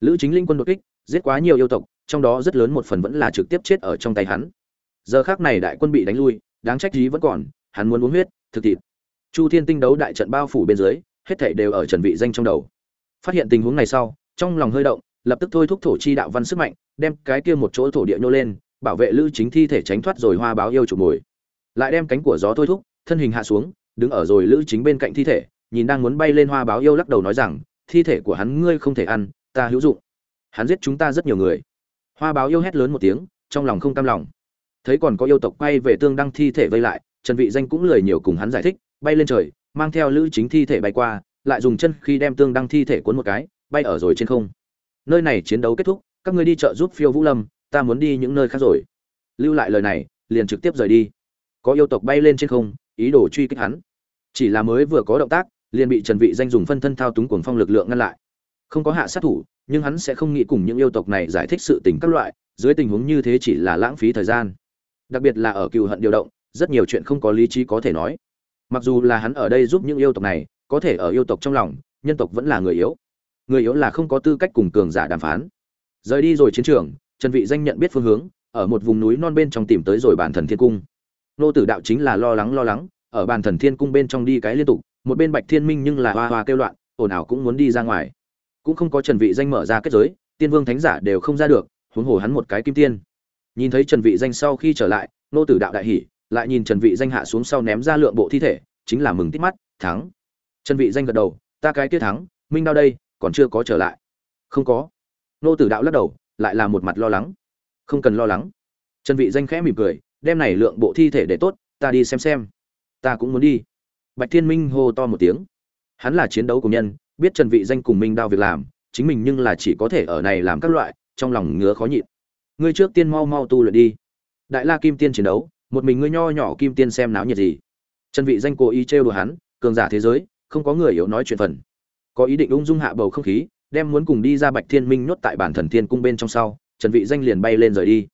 Lữ chính linh quân đột kích, giết quá nhiều yêu tộc, trong đó rất lớn một phần vẫn là trực tiếp chết ở trong tay hắn. Giờ khác này đại quân bị đánh lui, đáng trách gì vẫn còn, hắn muốn uống huyết, thực thịt. Chu thiên tinh đấu đại trận bao phủ bên dưới, hết thảy đều ở trần vị danh trong đầu. Phát hiện tình huống này sau, trong lòng hơi động, lập tức thôi thúc thổ chi đạo văn sức mạnh, đem cái kia một chỗ thổ địa nhô lên, bảo vệ lữ chính thi thể tránh thoát rồi hoa báo yêu chủ mồi. Lại đem cánh của gió thôi thúc, thân hình hạ xuống, đứng ở rồi lữ chính bên cạnh thi thể, nhìn đang muốn bay lên hoa báo yêu lắc đầu nói rằng thi thể của hắn ngươi không thể ăn, ta hữu dụng. Hắn giết chúng ta rất nhiều người. Hoa báo yêu hét lớn một tiếng, trong lòng không cam lòng. Thấy còn có yêu tộc quay về tương đăng thi thể vây lại, trần vị danh cũng lười nhiều cùng hắn giải thích, bay lên trời, mang theo lữ chính thi thể bay qua, lại dùng chân khi đem tương đăng thi thể cuốn một cái, bay ở rồi trên không. Nơi này chiến đấu kết thúc, các ngươi đi chợ giúp phiêu vũ lâm, ta muốn đi những nơi khác rồi. Lưu lại lời này, liền trực tiếp rời đi. Có yêu tộc bay lên trên không, ý đồ truy kích hắn. Chỉ là mới vừa có động tác liền bị trần vị danh dùng phân thân thao túng cuồng phong lực lượng ngăn lại. Không có hạ sát thủ, nhưng hắn sẽ không nghĩ cùng những yêu tộc này giải thích sự tình các loại, dưới tình huống như thế chỉ là lãng phí thời gian. Đặc biệt là ở cựu hận điều động, rất nhiều chuyện không có lý trí có thể nói. Mặc dù là hắn ở đây giúp những yêu tộc này, có thể ở yêu tộc trong lòng, nhân tộc vẫn là người yếu. Người yếu là không có tư cách cùng cường giả đàm phán. Rời đi rồi chiến trường, trần vị danh nhận biết phương hướng, ở một vùng núi non bên trong tìm tới rồi bản thần thiên cung. Nô tử đạo chính là lo lắng lo lắng, ở bàn thần thiên cung bên trong đi cái liên tục một bên bạch thiên minh nhưng là hoa hoa kêu loạn, ồn ào cũng muốn đi ra ngoài. Cũng không có trần vị danh mở ra kết giới, tiên vương thánh giả đều không ra được, huống hồ hắn một cái kim tiên. Nhìn thấy trần vị danh sau khi trở lại, nô tử đạo đại hỉ, lại nhìn trần vị danh hạ xuống sau ném ra lượng bộ thi thể, chính là mừng tít mắt, thắng. Trần vị danh gật đầu, ta cái kia thắng, minh đao đây, còn chưa có trở lại. Không có. Nô tử đạo lắc đầu, lại là một mặt lo lắng. Không cần lo lắng. Trần vị danh khẽ mỉm cười, đem này lượng bộ thi thể để tốt, ta đi xem xem. Ta cũng muốn đi bạch thiên minh hô to một tiếng. Hắn là chiến đấu của nhân, biết trần vị danh cùng minh đao việc làm, chính mình nhưng là chỉ có thể ở này làm các loại, trong lòng ngứa khó nhịn. Ngươi trước tiên mau mau tu luyện đi. Đại la kim tiên chiến đấu, một mình ngươi nho nhỏ kim tiên xem náo nhiệt gì. Trần vị danh cố ý trêu đùa hắn, cường giả thế giới, không có người yếu nói chuyện phần. Có ý định ung dung hạ bầu không khí, đem muốn cùng đi ra bạch thiên minh nhốt tại bản thần thiên cung bên trong sau, trần vị danh liền bay lên rời đi.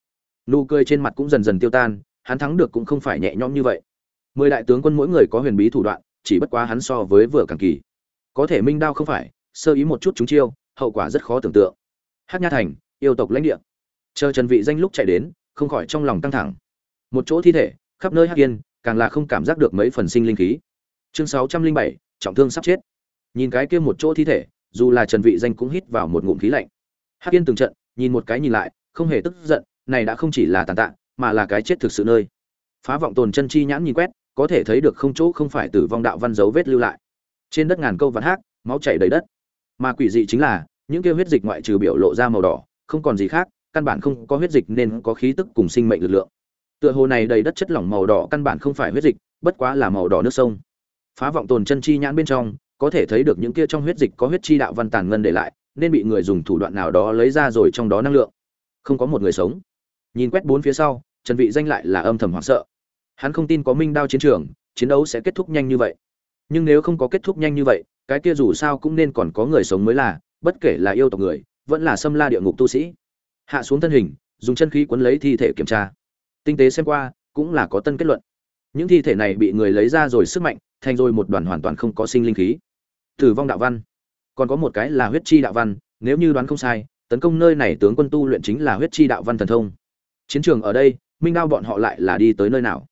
Nụ cười trên mặt cũng dần dần tiêu tan, hắn thắng được cũng không phải nhẹ nhõm như vậy mười đại tướng quân mỗi người có huyền bí thủ đoạn chỉ bất quá hắn so với vừa càng kỳ. Có thể minh đao không phải sơ ý một chút chúng chiêu hậu quả rất khó tưởng tượng. Hát nha thành yêu tộc lãnh địa. Chờ trần vị danh lúc chạy đến không khỏi trong lòng căng thẳng. Một chỗ thi thể khắp nơi hắc yên càng là không cảm giác được mấy phần sinh linh khí. Chương 607, trọng thương sắp chết. Nhìn cái kia một chỗ thi thể dù là trần vị danh cũng hít vào một ngụm khí lạnh. Hắc yên từng trận nhìn một cái nhìn lại không hề tức giận này đã không chỉ là tàn tạ mà là cái chết thực sự nơi. Phá vọng tồn chân chi nhãn nhìn quét có thể thấy được không chỗ không phải tử vong đạo văn dấu vết lưu lại. Trên đất ngàn câu vạn hát máu chảy đầy đất. Mà quỷ dị chính là, những kia huyết dịch ngoại trừ biểu lộ ra màu đỏ, không còn gì khác, căn bản không có huyết dịch nên có khí tức cùng sinh mệnh lực lượng. Tựa hồ này đầy đất chất lỏng màu đỏ căn bản không phải huyết dịch, bất quá là màu đỏ nước sông. Phá vọng tồn chân chi nhãn bên trong, có thể thấy được những kia trong huyết dịch có huyết chi đạo văn tàn ngân để lại, nên bị người dùng thủ đoạn nào đó lấy ra rồi trong đó năng lượng. Không có một người sống. Nhìn quét bốn phía sau, trần vị danh lại là âm thầm hoảng sợ hắn không tin có minh đao chiến trường, chiến đấu sẽ kết thúc nhanh như vậy. Nhưng nếu không có kết thúc nhanh như vậy, cái kia dù sao cũng nên còn có người sống mới là, bất kể là yêu tộc người, vẫn là xâm la địa ngục tu sĩ. Hạ xuống thân hình, dùng chân khí cuốn lấy thi thể kiểm tra. Tinh tế xem qua, cũng là có tân kết luận. Những thi thể này bị người lấy ra rồi sức mạnh, thành rồi một đoàn hoàn toàn không có sinh linh khí. Tử vong đạo văn. Còn có một cái là huyết chi đạo văn, nếu như đoán không sai, tấn công nơi này tướng quân tu luyện chính là huyết chi đạo văn thần thông. Chiến trường ở đây, minh đao bọn họ lại là đi tới nơi nào?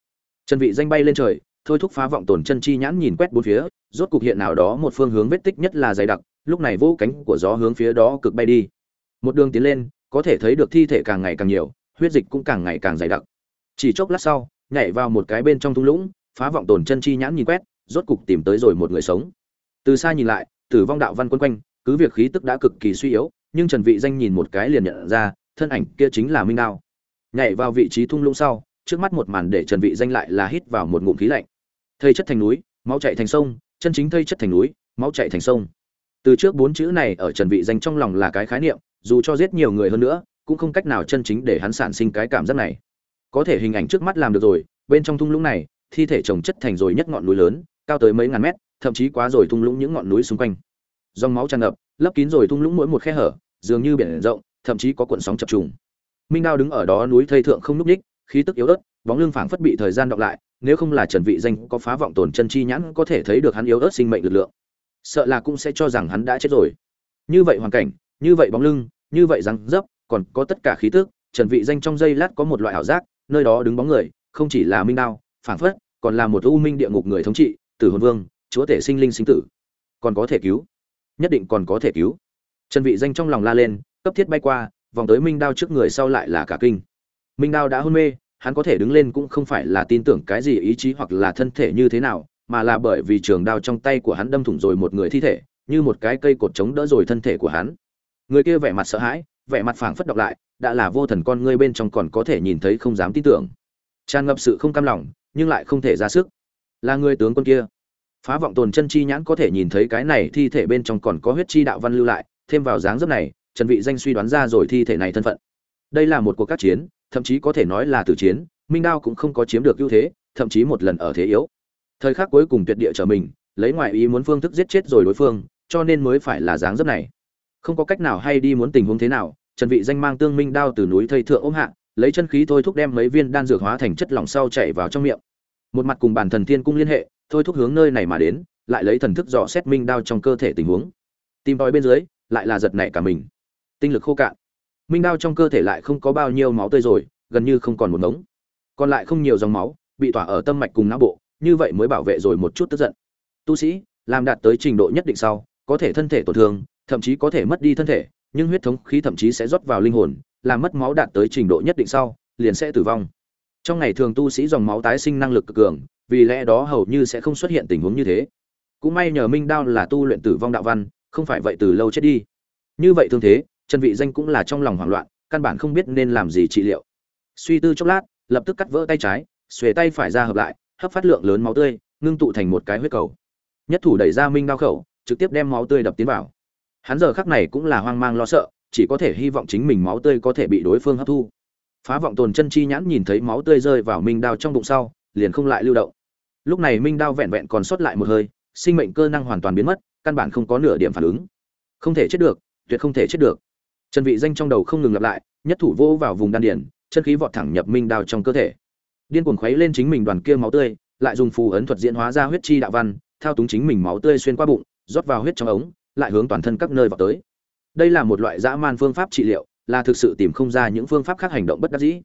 Trần Vị danh bay lên trời, thôi thúc phá vọng tổn chân chi nhãn nhìn quét bốn phía, rốt cục hiện nào đó một phương hướng vết tích nhất là dày đặc, lúc này vô cánh của gió hướng phía đó cực bay đi. Một đường tiến lên, có thể thấy được thi thể càng ngày càng nhiều, huyết dịch cũng càng ngày càng dày đặc. Chỉ chốc lát sau, nhảy vào một cái bên trong thung lũng, phá vọng tổn chân chi nhãn nhìn quét, rốt cục tìm tới rồi một người sống. Từ xa nhìn lại, tử vong đạo văn quân quanh, cứ việc khí tức đã cực kỳ suy yếu, nhưng Trần Vị danh nhìn một cái liền nhận ra, thân ảnh kia chính là Minh Đao. Nhảy vào vị trí thung lũng sau, trước mắt một màn để Trần Vị danh lại là hít vào một ngụm khí lạnh. Thây chất thành núi, máu chảy thành sông, chân chính thây chất thành núi, máu chảy thành sông. Từ trước bốn chữ này ở Trần Vị danh trong lòng là cái khái niệm, dù cho giết nhiều người hơn nữa, cũng không cách nào chân chính để hắn sản sinh cái cảm giác này. Có thể hình ảnh trước mắt làm được rồi, bên trong thung lũng này, thi thể chồng chất thành rồi nhất ngọn núi lớn, cao tới mấy ngàn mét, thậm chí quá rồi thung lũng những ngọn núi xung quanh. Dòng máu tràn ngập, lấp kín rồi thung lũng mỗi một khe hở, dường như biển rộng, thậm chí có cuộn sóng chập trùng. Minh Đao đứng ở đó núi thây thượng không lúc đích, khí tức yếu ớt, bóng lưng phảng phất bị thời gian đọc lại, nếu không là Trần Vị Danh có phá vọng tổn chân chi nhãn có thể thấy được hắn yếu ớt sinh mệnh lực lượng. Sợ là cũng sẽ cho rằng hắn đã chết rồi. Như vậy hoàn cảnh, như vậy bóng lưng, như vậy răng dấp, còn có tất cả khí tức, Trần Vị Danh trong giây lát có một loại ảo giác, nơi đó đứng bóng người, không chỉ là Minh Đao, phảng phất, còn là một u minh địa ngục người thống trị, Tử Hồn Vương, chúa tể sinh linh sinh tử. Còn có thể cứu, nhất định còn có thể cứu. Trần Vị Danh trong lòng la lên, cấp thiết bay qua, vòng tới Minh Đao trước người sau lại là cả kinh minh đao đã hôn mê, hắn có thể đứng lên cũng không phải là tin tưởng cái gì ý chí hoặc là thân thể như thế nào, mà là bởi vì trường đao trong tay của hắn đâm thủng rồi một người thi thể, như một cái cây cột chống đỡ rồi thân thể của hắn. Người kia vẻ mặt sợ hãi, vẻ mặt phảng phất đọc lại, đã là vô thần con ngươi bên trong còn có thể nhìn thấy không dám tin tưởng. Tràn ngập sự không cam lòng, nhưng lại không thể ra sức. Là người tướng quân kia. Phá vọng tồn chân chi nhãn có thể nhìn thấy cái này thi thể bên trong còn có huyết chi đạo văn lưu lại, thêm vào dáng dấp này, trần vị danh suy đoán ra rồi thi thể này thân phận. Đây là một cuộc các chiến thậm chí có thể nói là tử chiến, minh đao cũng không có chiếm được ưu thế, thậm chí một lần ở thế yếu. Thời khắc cuối cùng tuyệt địa trở mình, lấy ngoại ý muốn phương thức giết chết rồi đối phương, cho nên mới phải là dáng dấp này. Không có cách nào hay đi muốn tình huống thế nào, trần vị danh mang tương minh đao từ núi thây thượng ôm hạ, lấy chân khí thôi thúc đem mấy viên đan dược hóa thành chất lỏng sau chảy vào trong miệng. Một mặt cùng bản thần thiên cung liên hệ, thôi thúc hướng nơi này mà đến, lại lấy thần thức dò xét minh đao trong cơ thể tình huống. Tìm tòi bên dưới, lại là giật nảy cả mình. Tinh lực khô cạn minh đao trong cơ thể lại không có bao nhiêu máu tươi rồi, gần như không còn một ngống. Còn lại không nhiều dòng máu, bị tỏa ở tâm mạch cùng não bộ, như vậy mới bảo vệ rồi một chút tức giận. Tu sĩ, làm đạt tới trình độ nhất định sau, có thể thân thể tổn thương, thậm chí có thể mất đi thân thể, nhưng huyết thống khí thậm chí sẽ rót vào linh hồn, làm mất máu đạt tới trình độ nhất định sau, liền sẽ tử vong. Trong ngày thường tu sĩ dòng máu tái sinh năng lực cực cường, vì lẽ đó hầu như sẽ không xuất hiện tình huống như thế. Cũng may nhờ minh đao là tu luyện tử vong đạo văn, không phải vậy từ lâu chết đi. Như vậy thương thế trần vị danh cũng là trong lòng hoảng loạn, căn bản không biết nên làm gì trị liệu. Suy tư chốc lát, lập tức cắt vỡ tay trái, xuề tay phải ra hợp lại, hấp phát lượng lớn máu tươi, ngưng tụ thành một cái huyết cầu. Nhất thủ đẩy ra minh đao khẩu, trực tiếp đem máu tươi đập tiến vào. Hắn giờ khắc này cũng là hoang mang lo sợ, chỉ có thể hy vọng chính mình máu tươi có thể bị đối phương hấp thu. Phá vọng tồn chân chi nhãn nhìn thấy máu tươi rơi vào minh đao trong bụng sau, liền không lại lưu động. Lúc này minh đao vẹn vẹn còn sót lại một hơi, sinh mệnh cơ năng hoàn toàn biến mất, căn bản không có nửa điểm phản ứng. Không thể chết được, tuyệt không thể chết được trần vị danh trong đầu không ngừng lặp lại nhất thủ vô vào vùng đan điền, chân khí vọt thẳng nhập minh đao trong cơ thể. Điên cuồng khuấy lên chính mình đoàn kia máu tươi lại dùng phù ấn thuật diễn hóa ra huyết chi đạo văn thao túng chính mình máu tươi xuyên qua bụng rót vào huyết trong ống lại hướng toàn thân các nơi vào tới. Đây là một loại dã man phương pháp trị liệu là thực sự tìm không ra những phương pháp khác hành động bất đắc dĩ.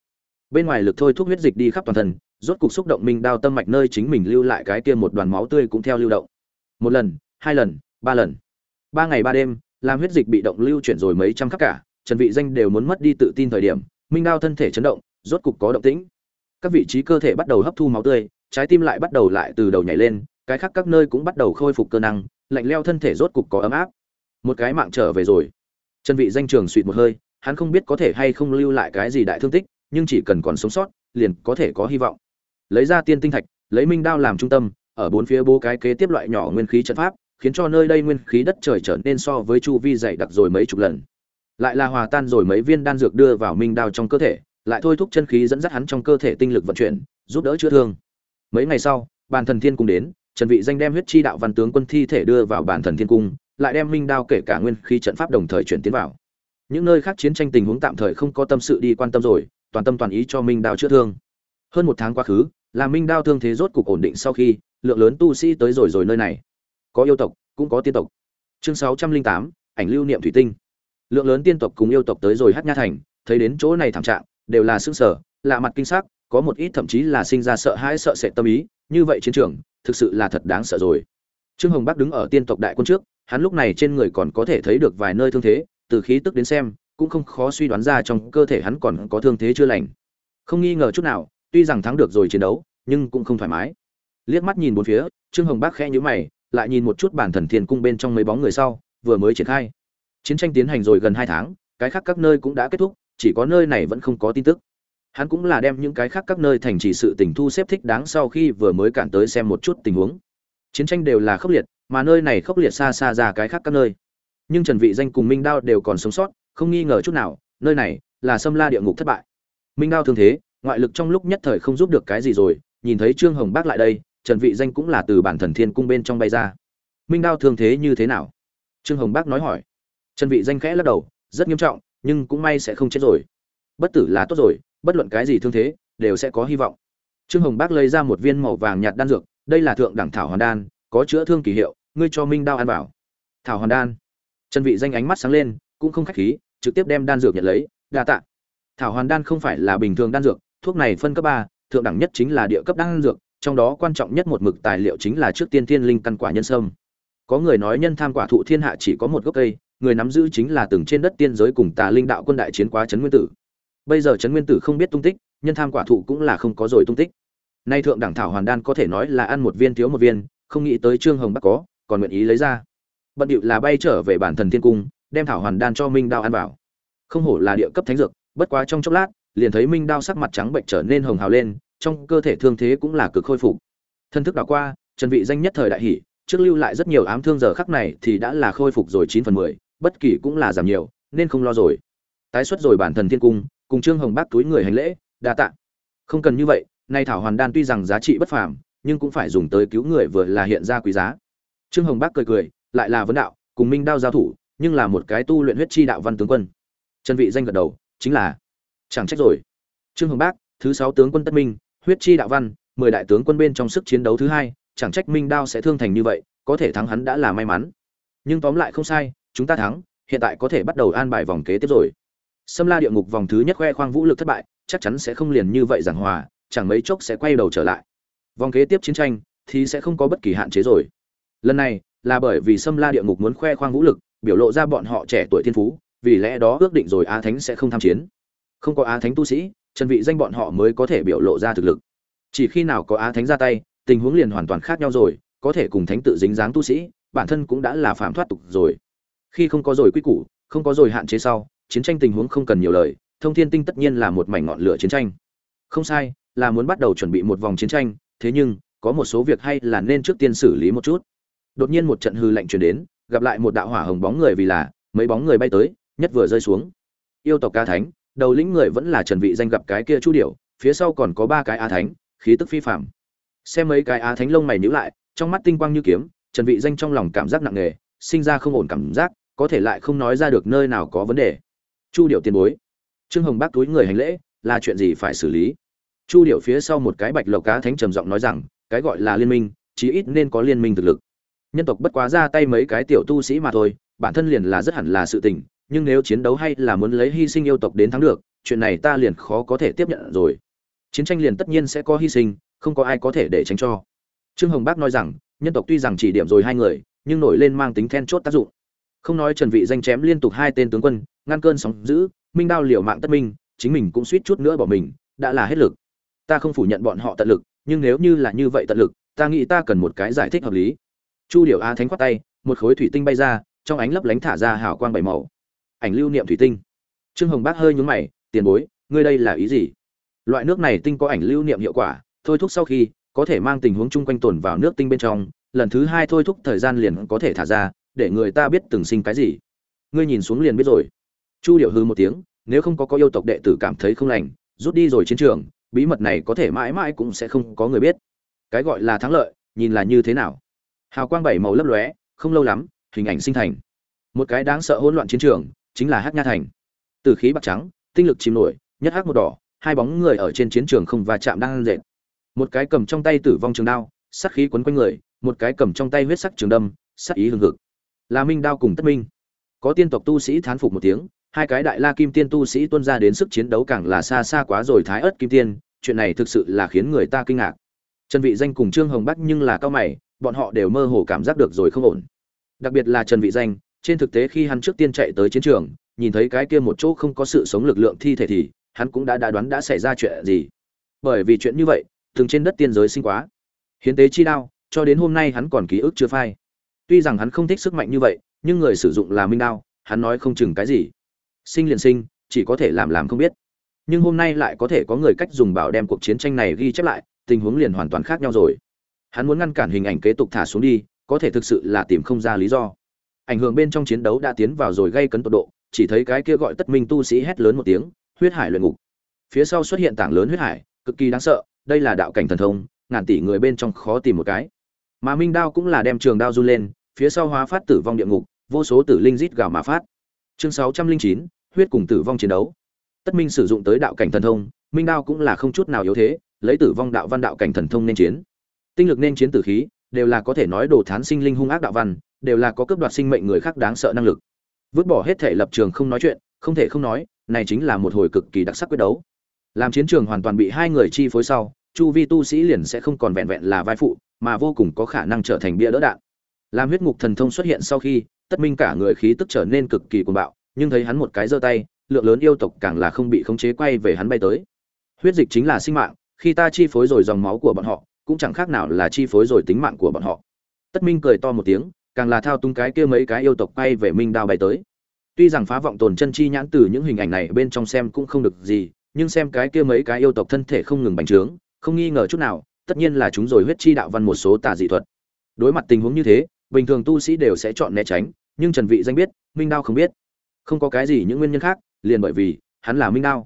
Bên ngoài lực thôi thúc huyết dịch đi khắp toàn thân rốt cục xúc động minh đao tâm mạch nơi chính mình lưu lại cái kia một đoàn máu tươi cũng theo lưu động. Một lần hai lần ba lần. Ba ngày ba đêm làm huyết dịch bị động lưu chuyển rồi mấy trăm khắc cả, trần vị danh đều muốn mất đi tự tin thời điểm, minh đao thân thể chấn động, rốt cục có động tĩnh. Các vị trí cơ thể bắt đầu hấp thu máu tươi, trái tim lại bắt đầu lại từ đầu nhảy lên, cái khác các nơi cũng bắt đầu khôi phục cơ năng, lạnh leo thân thể rốt cục có ấm áp. Một cái mạng trở về rồi. Trần vị danh trường suýt một hơi, hắn không biết có thể hay không lưu lại cái gì đại thương tích, nhưng chỉ cần còn sống sót, liền có thể có hy vọng. Lấy ra tiên tinh thạch, lấy minh đao làm trung tâm, ở bốn phía bố cái kế tiếp loại nhỏ nguyên khí trận pháp khiến cho nơi đây nguyên khí đất trời trở nên so với chu vi dày đặc rồi mấy chục lần. Lại là hòa tan rồi mấy viên đan dược đưa vào minh đao trong cơ thể, lại thôi thúc chân khí dẫn dắt hắn trong cơ thể tinh lực vận chuyển, giúp đỡ chữa thương. Mấy ngày sau, bàn thần thiên cung đến, trần vị danh đem huyết chi đạo văn tướng quân thi thể đưa vào bàn thần thiên cung, lại đem minh đao kể cả nguyên khí trận pháp đồng thời chuyển tiến vào. Những nơi khác chiến tranh tình huống tạm thời không có tâm sự đi quan tâm rồi, toàn tâm toàn ý cho minh đao chữa thương. Hơn một tháng quá khứ, là minh đao thương thế rốt cục ổn định sau khi, lượng lớn tu sĩ tới rồi rồi nơi này có yêu tộc, cũng có tiên tộc. Chương sáu trăm linh tám, ảnh lưu niệm thủy tinh. Lượng lớn tiên tộc cùng yêu tộc tới rồi hát nha thành, thấy đến chỗ này thảm trạng, đều là xương sở lạ mặt kinh sắc, có một ít thậm chí là sinh ra sợ hãi, sợ sệt tâm ý. Như vậy chiến trường, thực sự là thật đáng sợ rồi. Trương hồng bắc đứng ở tiên tộc đại quân trước, hắn lúc này trên người còn có thể thấy được vài nơi thương thế, từ khí tức đến xem, cũng không khó suy đoán ra trong cơ thể hắn còn có thương thế chưa lành. Không nghi ngờ chút nào, tuy rằng thắng được rồi chiến đấu, nhưng cũng không thoải mái. Liếc mắt nhìn bốn phía, trương hồng bắc khẽ nhíu mày lại nhìn một chút bản thần thiên cung bên trong mấy bóng người sau, vừa mới triển khai. Chiến tranh tiến hành rồi gần hai tháng, cái khác các nơi cũng đã kết thúc, chỉ có nơi này vẫn không có tin tức. Hắn cũng là đem những cái khác các nơi thành trì sự tình thu xếp thích đáng sau khi vừa mới cản tới xem một chút tình huống. Chiến tranh đều là khốc liệt, mà nơi này khốc liệt xa xa ra cái khác các nơi. Nhưng trần vị danh cùng minh đao đều còn sống sót, không nghi ngờ chút nào, nơi này là xâm la địa ngục thất bại. Minh đao thương thế, ngoại lực trong lúc nhất thời không giúp được cái gì rồi, nhìn thấy trương hồng bác lại đây trần vị danh cũng là từ bản thần thiên cung bên trong bay ra. Minh đao thương thế như thế nào? Trương hồng bác nói hỏi. Trần vị danh khẽ lắc đầu, rất nghiêm trọng, nhưng cũng may sẽ không chết rồi. Bất tử là tốt rồi, bất luận cái gì thương thế, đều sẽ có hy vọng. Trương hồng bác lấy ra một viên màu vàng nhạt đan dược, đây là thượng đẳng thảo hoàn đan, có chữa thương kỳ hiệu, ngươi cho minh đao ăn vào. thảo hoàn đan. Trần vị danh ánh mắt sáng lên, cũng không khách khí, trực tiếp đem đan dược nhận lấy, đa tạ. Thảo hoàn đan không phải là bình thường đan dược, thuốc này phân cấp ba, thượng đẳng nhất chính là địa cấp đan dược trong đó quan trọng nhất một mực tài liệu chính là trước tiên thiên linh căn quả nhân sâm. Có người nói nhân tham quả thụ thiên hạ chỉ có một gốc cây, người nắm giữ chính là từng trên đất tiên giới cùng tà linh đạo quân đại chiến quá trấn nguyên tử. Bây giờ trấn nguyên tử không biết tung tích, nhân tham quả thụ cũng là không có rồi tung tích. Nay thượng đẳng thảo hoàn đan có thể nói là ăn một viên thiếu một viên, không nghĩ tới trương hồng bắc có, còn nguyện ý lấy ra. Bận điệu là bay trở về bản thần thiên cung, đem thảo hoàn đan cho minh đao ăn vào. Không hổ là địa cấp thánh dược, bất quá trong chốc lát, liền thấy minh đao sắc mặt trắng bệnh trở nên hồng hào lên trong cơ thể thương thế cũng là cực khôi phục. Thân thức đảo qua trần vị danh nhất thời đại hỉ trước lưu lại rất nhiều ám thương giờ khắc này thì đã là khôi phục rồi 9 phần 10, bất kỳ cũng là giảm nhiều nên không lo rồi. Tái xuất rồi bản thần thiên cung cùng trương hồng bác túi người hành lễ đa tạ. Không cần như vậy nay thảo hoàn đan tuy rằng giá trị bất phàm nhưng cũng phải dùng tới cứu người vừa là hiện ra quý giá. Trương hồng bác cười cười lại là vấn đạo cùng minh đao giao thủ nhưng là một cái tu luyện huyết chi đạo văn tướng quân. Trần vị danh gật đầu chính là chẳng trách rồi. Trương hồng bác thứ sáu tướng quân tất minh huyết chi đạo văn mười đại tướng quân bên trong sức chiến đấu thứ hai chẳng trách minh đao sẽ thương thành như vậy có thể thắng hắn đã là may mắn nhưng tóm lại không sai chúng ta thắng hiện tại có thể bắt đầu an bài vòng kế tiếp rồi Sâm La địa ngục vòng thứ nhất khoe khoang vũ lực thất bại, chắc chắn sẽ không liền như vậy giảng hòa, chẳng mấy chốc sẽ quay đầu trở lại. Vòng kế tiếp chiến tranh thì sẽ không có bất kỳ hạn chế rồi. Lần này là bởi vì Sâm La địa ngục muốn khoe khoang vũ lực, biểu lộ ra bọn họ trẻ tuổi thiên phú, vì lẽ đó ước định rồi Á Thánh sẽ không tham chiến. Không có Á Thánh tu sĩ, chân vị danh bọn họ mới có thể biểu lộ ra thực lực. Chỉ khi nào có Á Thánh ra tay, tình huống liền hoàn toàn khác nhau rồi, có thể cùng thánh tự dính dáng tu sĩ, bản thân cũng đã là phạm thoát tục rồi. Khi không có rồi quy củ, không có rồi hạn chế sau, chiến tranh tình huống không cần nhiều lời, thông thiên tinh tất nhiên là một mảnh ngọn lửa chiến tranh. Không sai, là muốn bắt đầu chuẩn bị một vòng chiến tranh, thế nhưng, có một số việc hay là nên trước tiên xử lý một chút. Đột nhiên một trận hư lạnh truyền đến, gặp lại một đạo hỏa hồng bóng người vì là, mấy bóng người bay tới, nhất vừa rơi xuống. Yêu tộc ca thánh, đầu lĩnh người vẫn là Trần Vị danh gặp cái kia chu điểu, phía sau còn có ba cái a thánh, khí tức phi phàm. Xem mấy cái a thánh lông mày nhíu lại, trong mắt tinh quang như kiếm, Trần Vị danh trong lòng cảm giác nặng nề, sinh ra không ổn cảm giác, có thể lại không nói ra được nơi nào có vấn đề. Chu điểu tiền bối. Trương hồng bác túi người hành lễ là chuyện gì phải xử lý? Chu điểu phía sau một cái bạch lộc cá thánh trầm giọng nói rằng cái gọi là liên minh chí ít nên có liên minh thực lực. Nhân tộc bất quá ra tay mấy cái tiểu tu sĩ mà thôi bản thân liền là rất hẳn là sự tình nhưng nếu chiến đấu hay là muốn lấy hy sinh yêu tộc đến thắng được, chuyện này ta liền khó có thể tiếp nhận rồi. Chiến tranh liền tất nhiên sẽ có hy sinh, không có ai có thể để tránh cho. Trương hồng bác nói rằng, nhân tộc tuy rằng chỉ điểm rồi hai người, nhưng nổi lên mang tính then chốt tác dụng. Không nói trần vị danh chém liên tục hai tên tướng quân, ngăn cơn sóng dữ, minh đao liều mạng tất minh, chính mình cũng suýt chút nữa bỏ mình, đã là hết lực. Ta không phủ nhận bọn họ tận lực, nhưng nếu như là như vậy tận lực, ta nghĩ ta cần một cái giải thích hợp lý. Chu điểu a thánh quát tay, một khối thủy tinh bay ra, trong ánh lấp lánh thả ra hào quang bảy màu ảnh lưu niệm thủy tinh. Trương hồng bác hơi nhúng mày, tiền bối, ngươi đây là ý gì? Loại nước này tinh có ảnh lưu niệm hiệu quả, thôi thúc sau khi có thể mang tình huống chung quanh tồn vào nước tinh bên trong, lần thứ hai thôi thúc thời gian liền có thể thả ra, để người ta biết từng sinh cái gì. Ngươi nhìn xuống liền biết rồi. Chu điệu hư một tiếng, nếu không có có yêu tộc đệ tử cảm thấy không lành, rút đi rồi chiến trường, bí mật này có thể mãi mãi cũng sẽ không có người biết. Cái gọi là thắng lợi, nhìn là như thế nào? Hào quang bảy màu lấp lóe, không lâu lắm, hình ảnh sinh thành. Một cái đáng sợ hỗn loạn chiến trường chính là hắc nha thành. Từ khí bạc trắng, tinh lực chìm nổi, nhất hắc một đỏ, hai bóng người ở trên chiến trường không va chạm đang dệt. Một cái cầm trong tay tử vong trường đao, sát khí quấn quanh người, một cái cầm trong tay huyết sắc trường đâm, sát ý hừng hực. Là minh đao cùng tất minh. Có tiên tộc tu sĩ thán phục một tiếng, hai cái đại la kim tiên tu sĩ tuân ra đến sức chiến đấu càng là xa xa quá rồi thái ớt kim tiên, chuyện này thực sự là khiến người ta kinh ngạc. Trần vị danh cùng trương hồng bắc nhưng là cao mày, bọn họ đều mơ hồ cảm giác được rồi không ổn. Đặc biệt là trần vị danh trên thực tế khi hắn trước tiên chạy tới chiến trường, nhìn thấy cái kia một chỗ không có sự sống lực lượng thi thể thì, hắn cũng đã đã đoán đã xảy ra chuyện gì. Bởi vì chuyện như vậy thường trên đất tiên giới sinh quá. Hiến tế chi đao, cho đến hôm nay hắn còn ký ức chưa phai. Tuy rằng hắn không thích sức mạnh như vậy, nhưng người sử dụng là minh đao, hắn nói không chừng cái gì. Sinh liền sinh, chỉ có thể làm làm không biết. Nhưng hôm nay lại có thể có người cách dùng bảo đem cuộc chiến tranh này ghi chép lại, tình huống liền hoàn toàn khác nhau rồi. Hắn muốn ngăn cản hình ảnh kế tục thả xuống đi, có thể thực sự là tìm không ra lý do ảnh hưởng bên trong chiến đấu đã tiến vào rồi gây cấn tột độ, chỉ thấy cái kia gọi tất minh tu sĩ hét lớn một tiếng, huyết hải luyện ngục. Phía sau xuất hiện tảng lớn huyết hải, cực kỳ đáng sợ, đây là đạo cảnh thần thông, ngàn tỷ người bên trong khó tìm một cái. Mà minh đao cũng là đem trường đao run lên, phía sau hóa phát tử vong địa ngục, vô số tử linh rít gào mà phát. Chương sáu trăm linh chín, huyết cùng tử vong chiến đấu. Tất minh sử dụng tới đạo cảnh thần thông, minh đao cũng là không chút nào yếu thế, lấy tử vong đạo văn đạo cảnh thần thông nên chiến. Tinh lực nên chiến tử khí, đều là có thể nói đồ thán sinh linh hung ác đạo văn đều là có cướp đoạt sinh mệnh người khác đáng sợ năng lực. Vứt bỏ hết thể lập trường không nói chuyện, không thể không nói, này chính là một hồi cực kỳ đặc sắc quyết đấu. Làm chiến trường hoàn toàn bị hai người chi phối sau, chu vi tu sĩ liền sẽ không còn vẹn vẹn là vai phụ, mà vô cùng có khả năng trở thành bia đỡ đạn. Làm huyết ngục thần thông xuất hiện sau khi, tất minh cả người khí tức trở nên cực kỳ cuồng bạo, nhưng thấy hắn một cái giơ tay, lượng lớn yêu tộc càng là không bị khống chế quay về hắn bay tới. Huyết dịch chính là sinh mạng, khi ta chi phối rồi dòng máu của bọn họ, cũng chẳng khác nào là chi phối rồi tính mạng của bọn họ. Tất minh cười to một tiếng càng là thao tung cái kia mấy cái yêu tộc bay về minh đao bay tới. Tuy rằng phá vọng tồn chân chi nhãn từ những hình ảnh này bên trong xem cũng không được gì, nhưng xem cái kia mấy cái yêu tộc thân thể không ngừng bành trướng, không nghi ngờ chút nào, tất nhiên là chúng rồi huyết chi đạo văn một số tà dị thuật. Đối mặt tình huống như thế, bình thường tu sĩ đều sẽ chọn né tránh, nhưng trần vị danh biết, minh đao không biết. Không có cái gì những nguyên nhân khác, liền bởi vì, hắn là minh đao.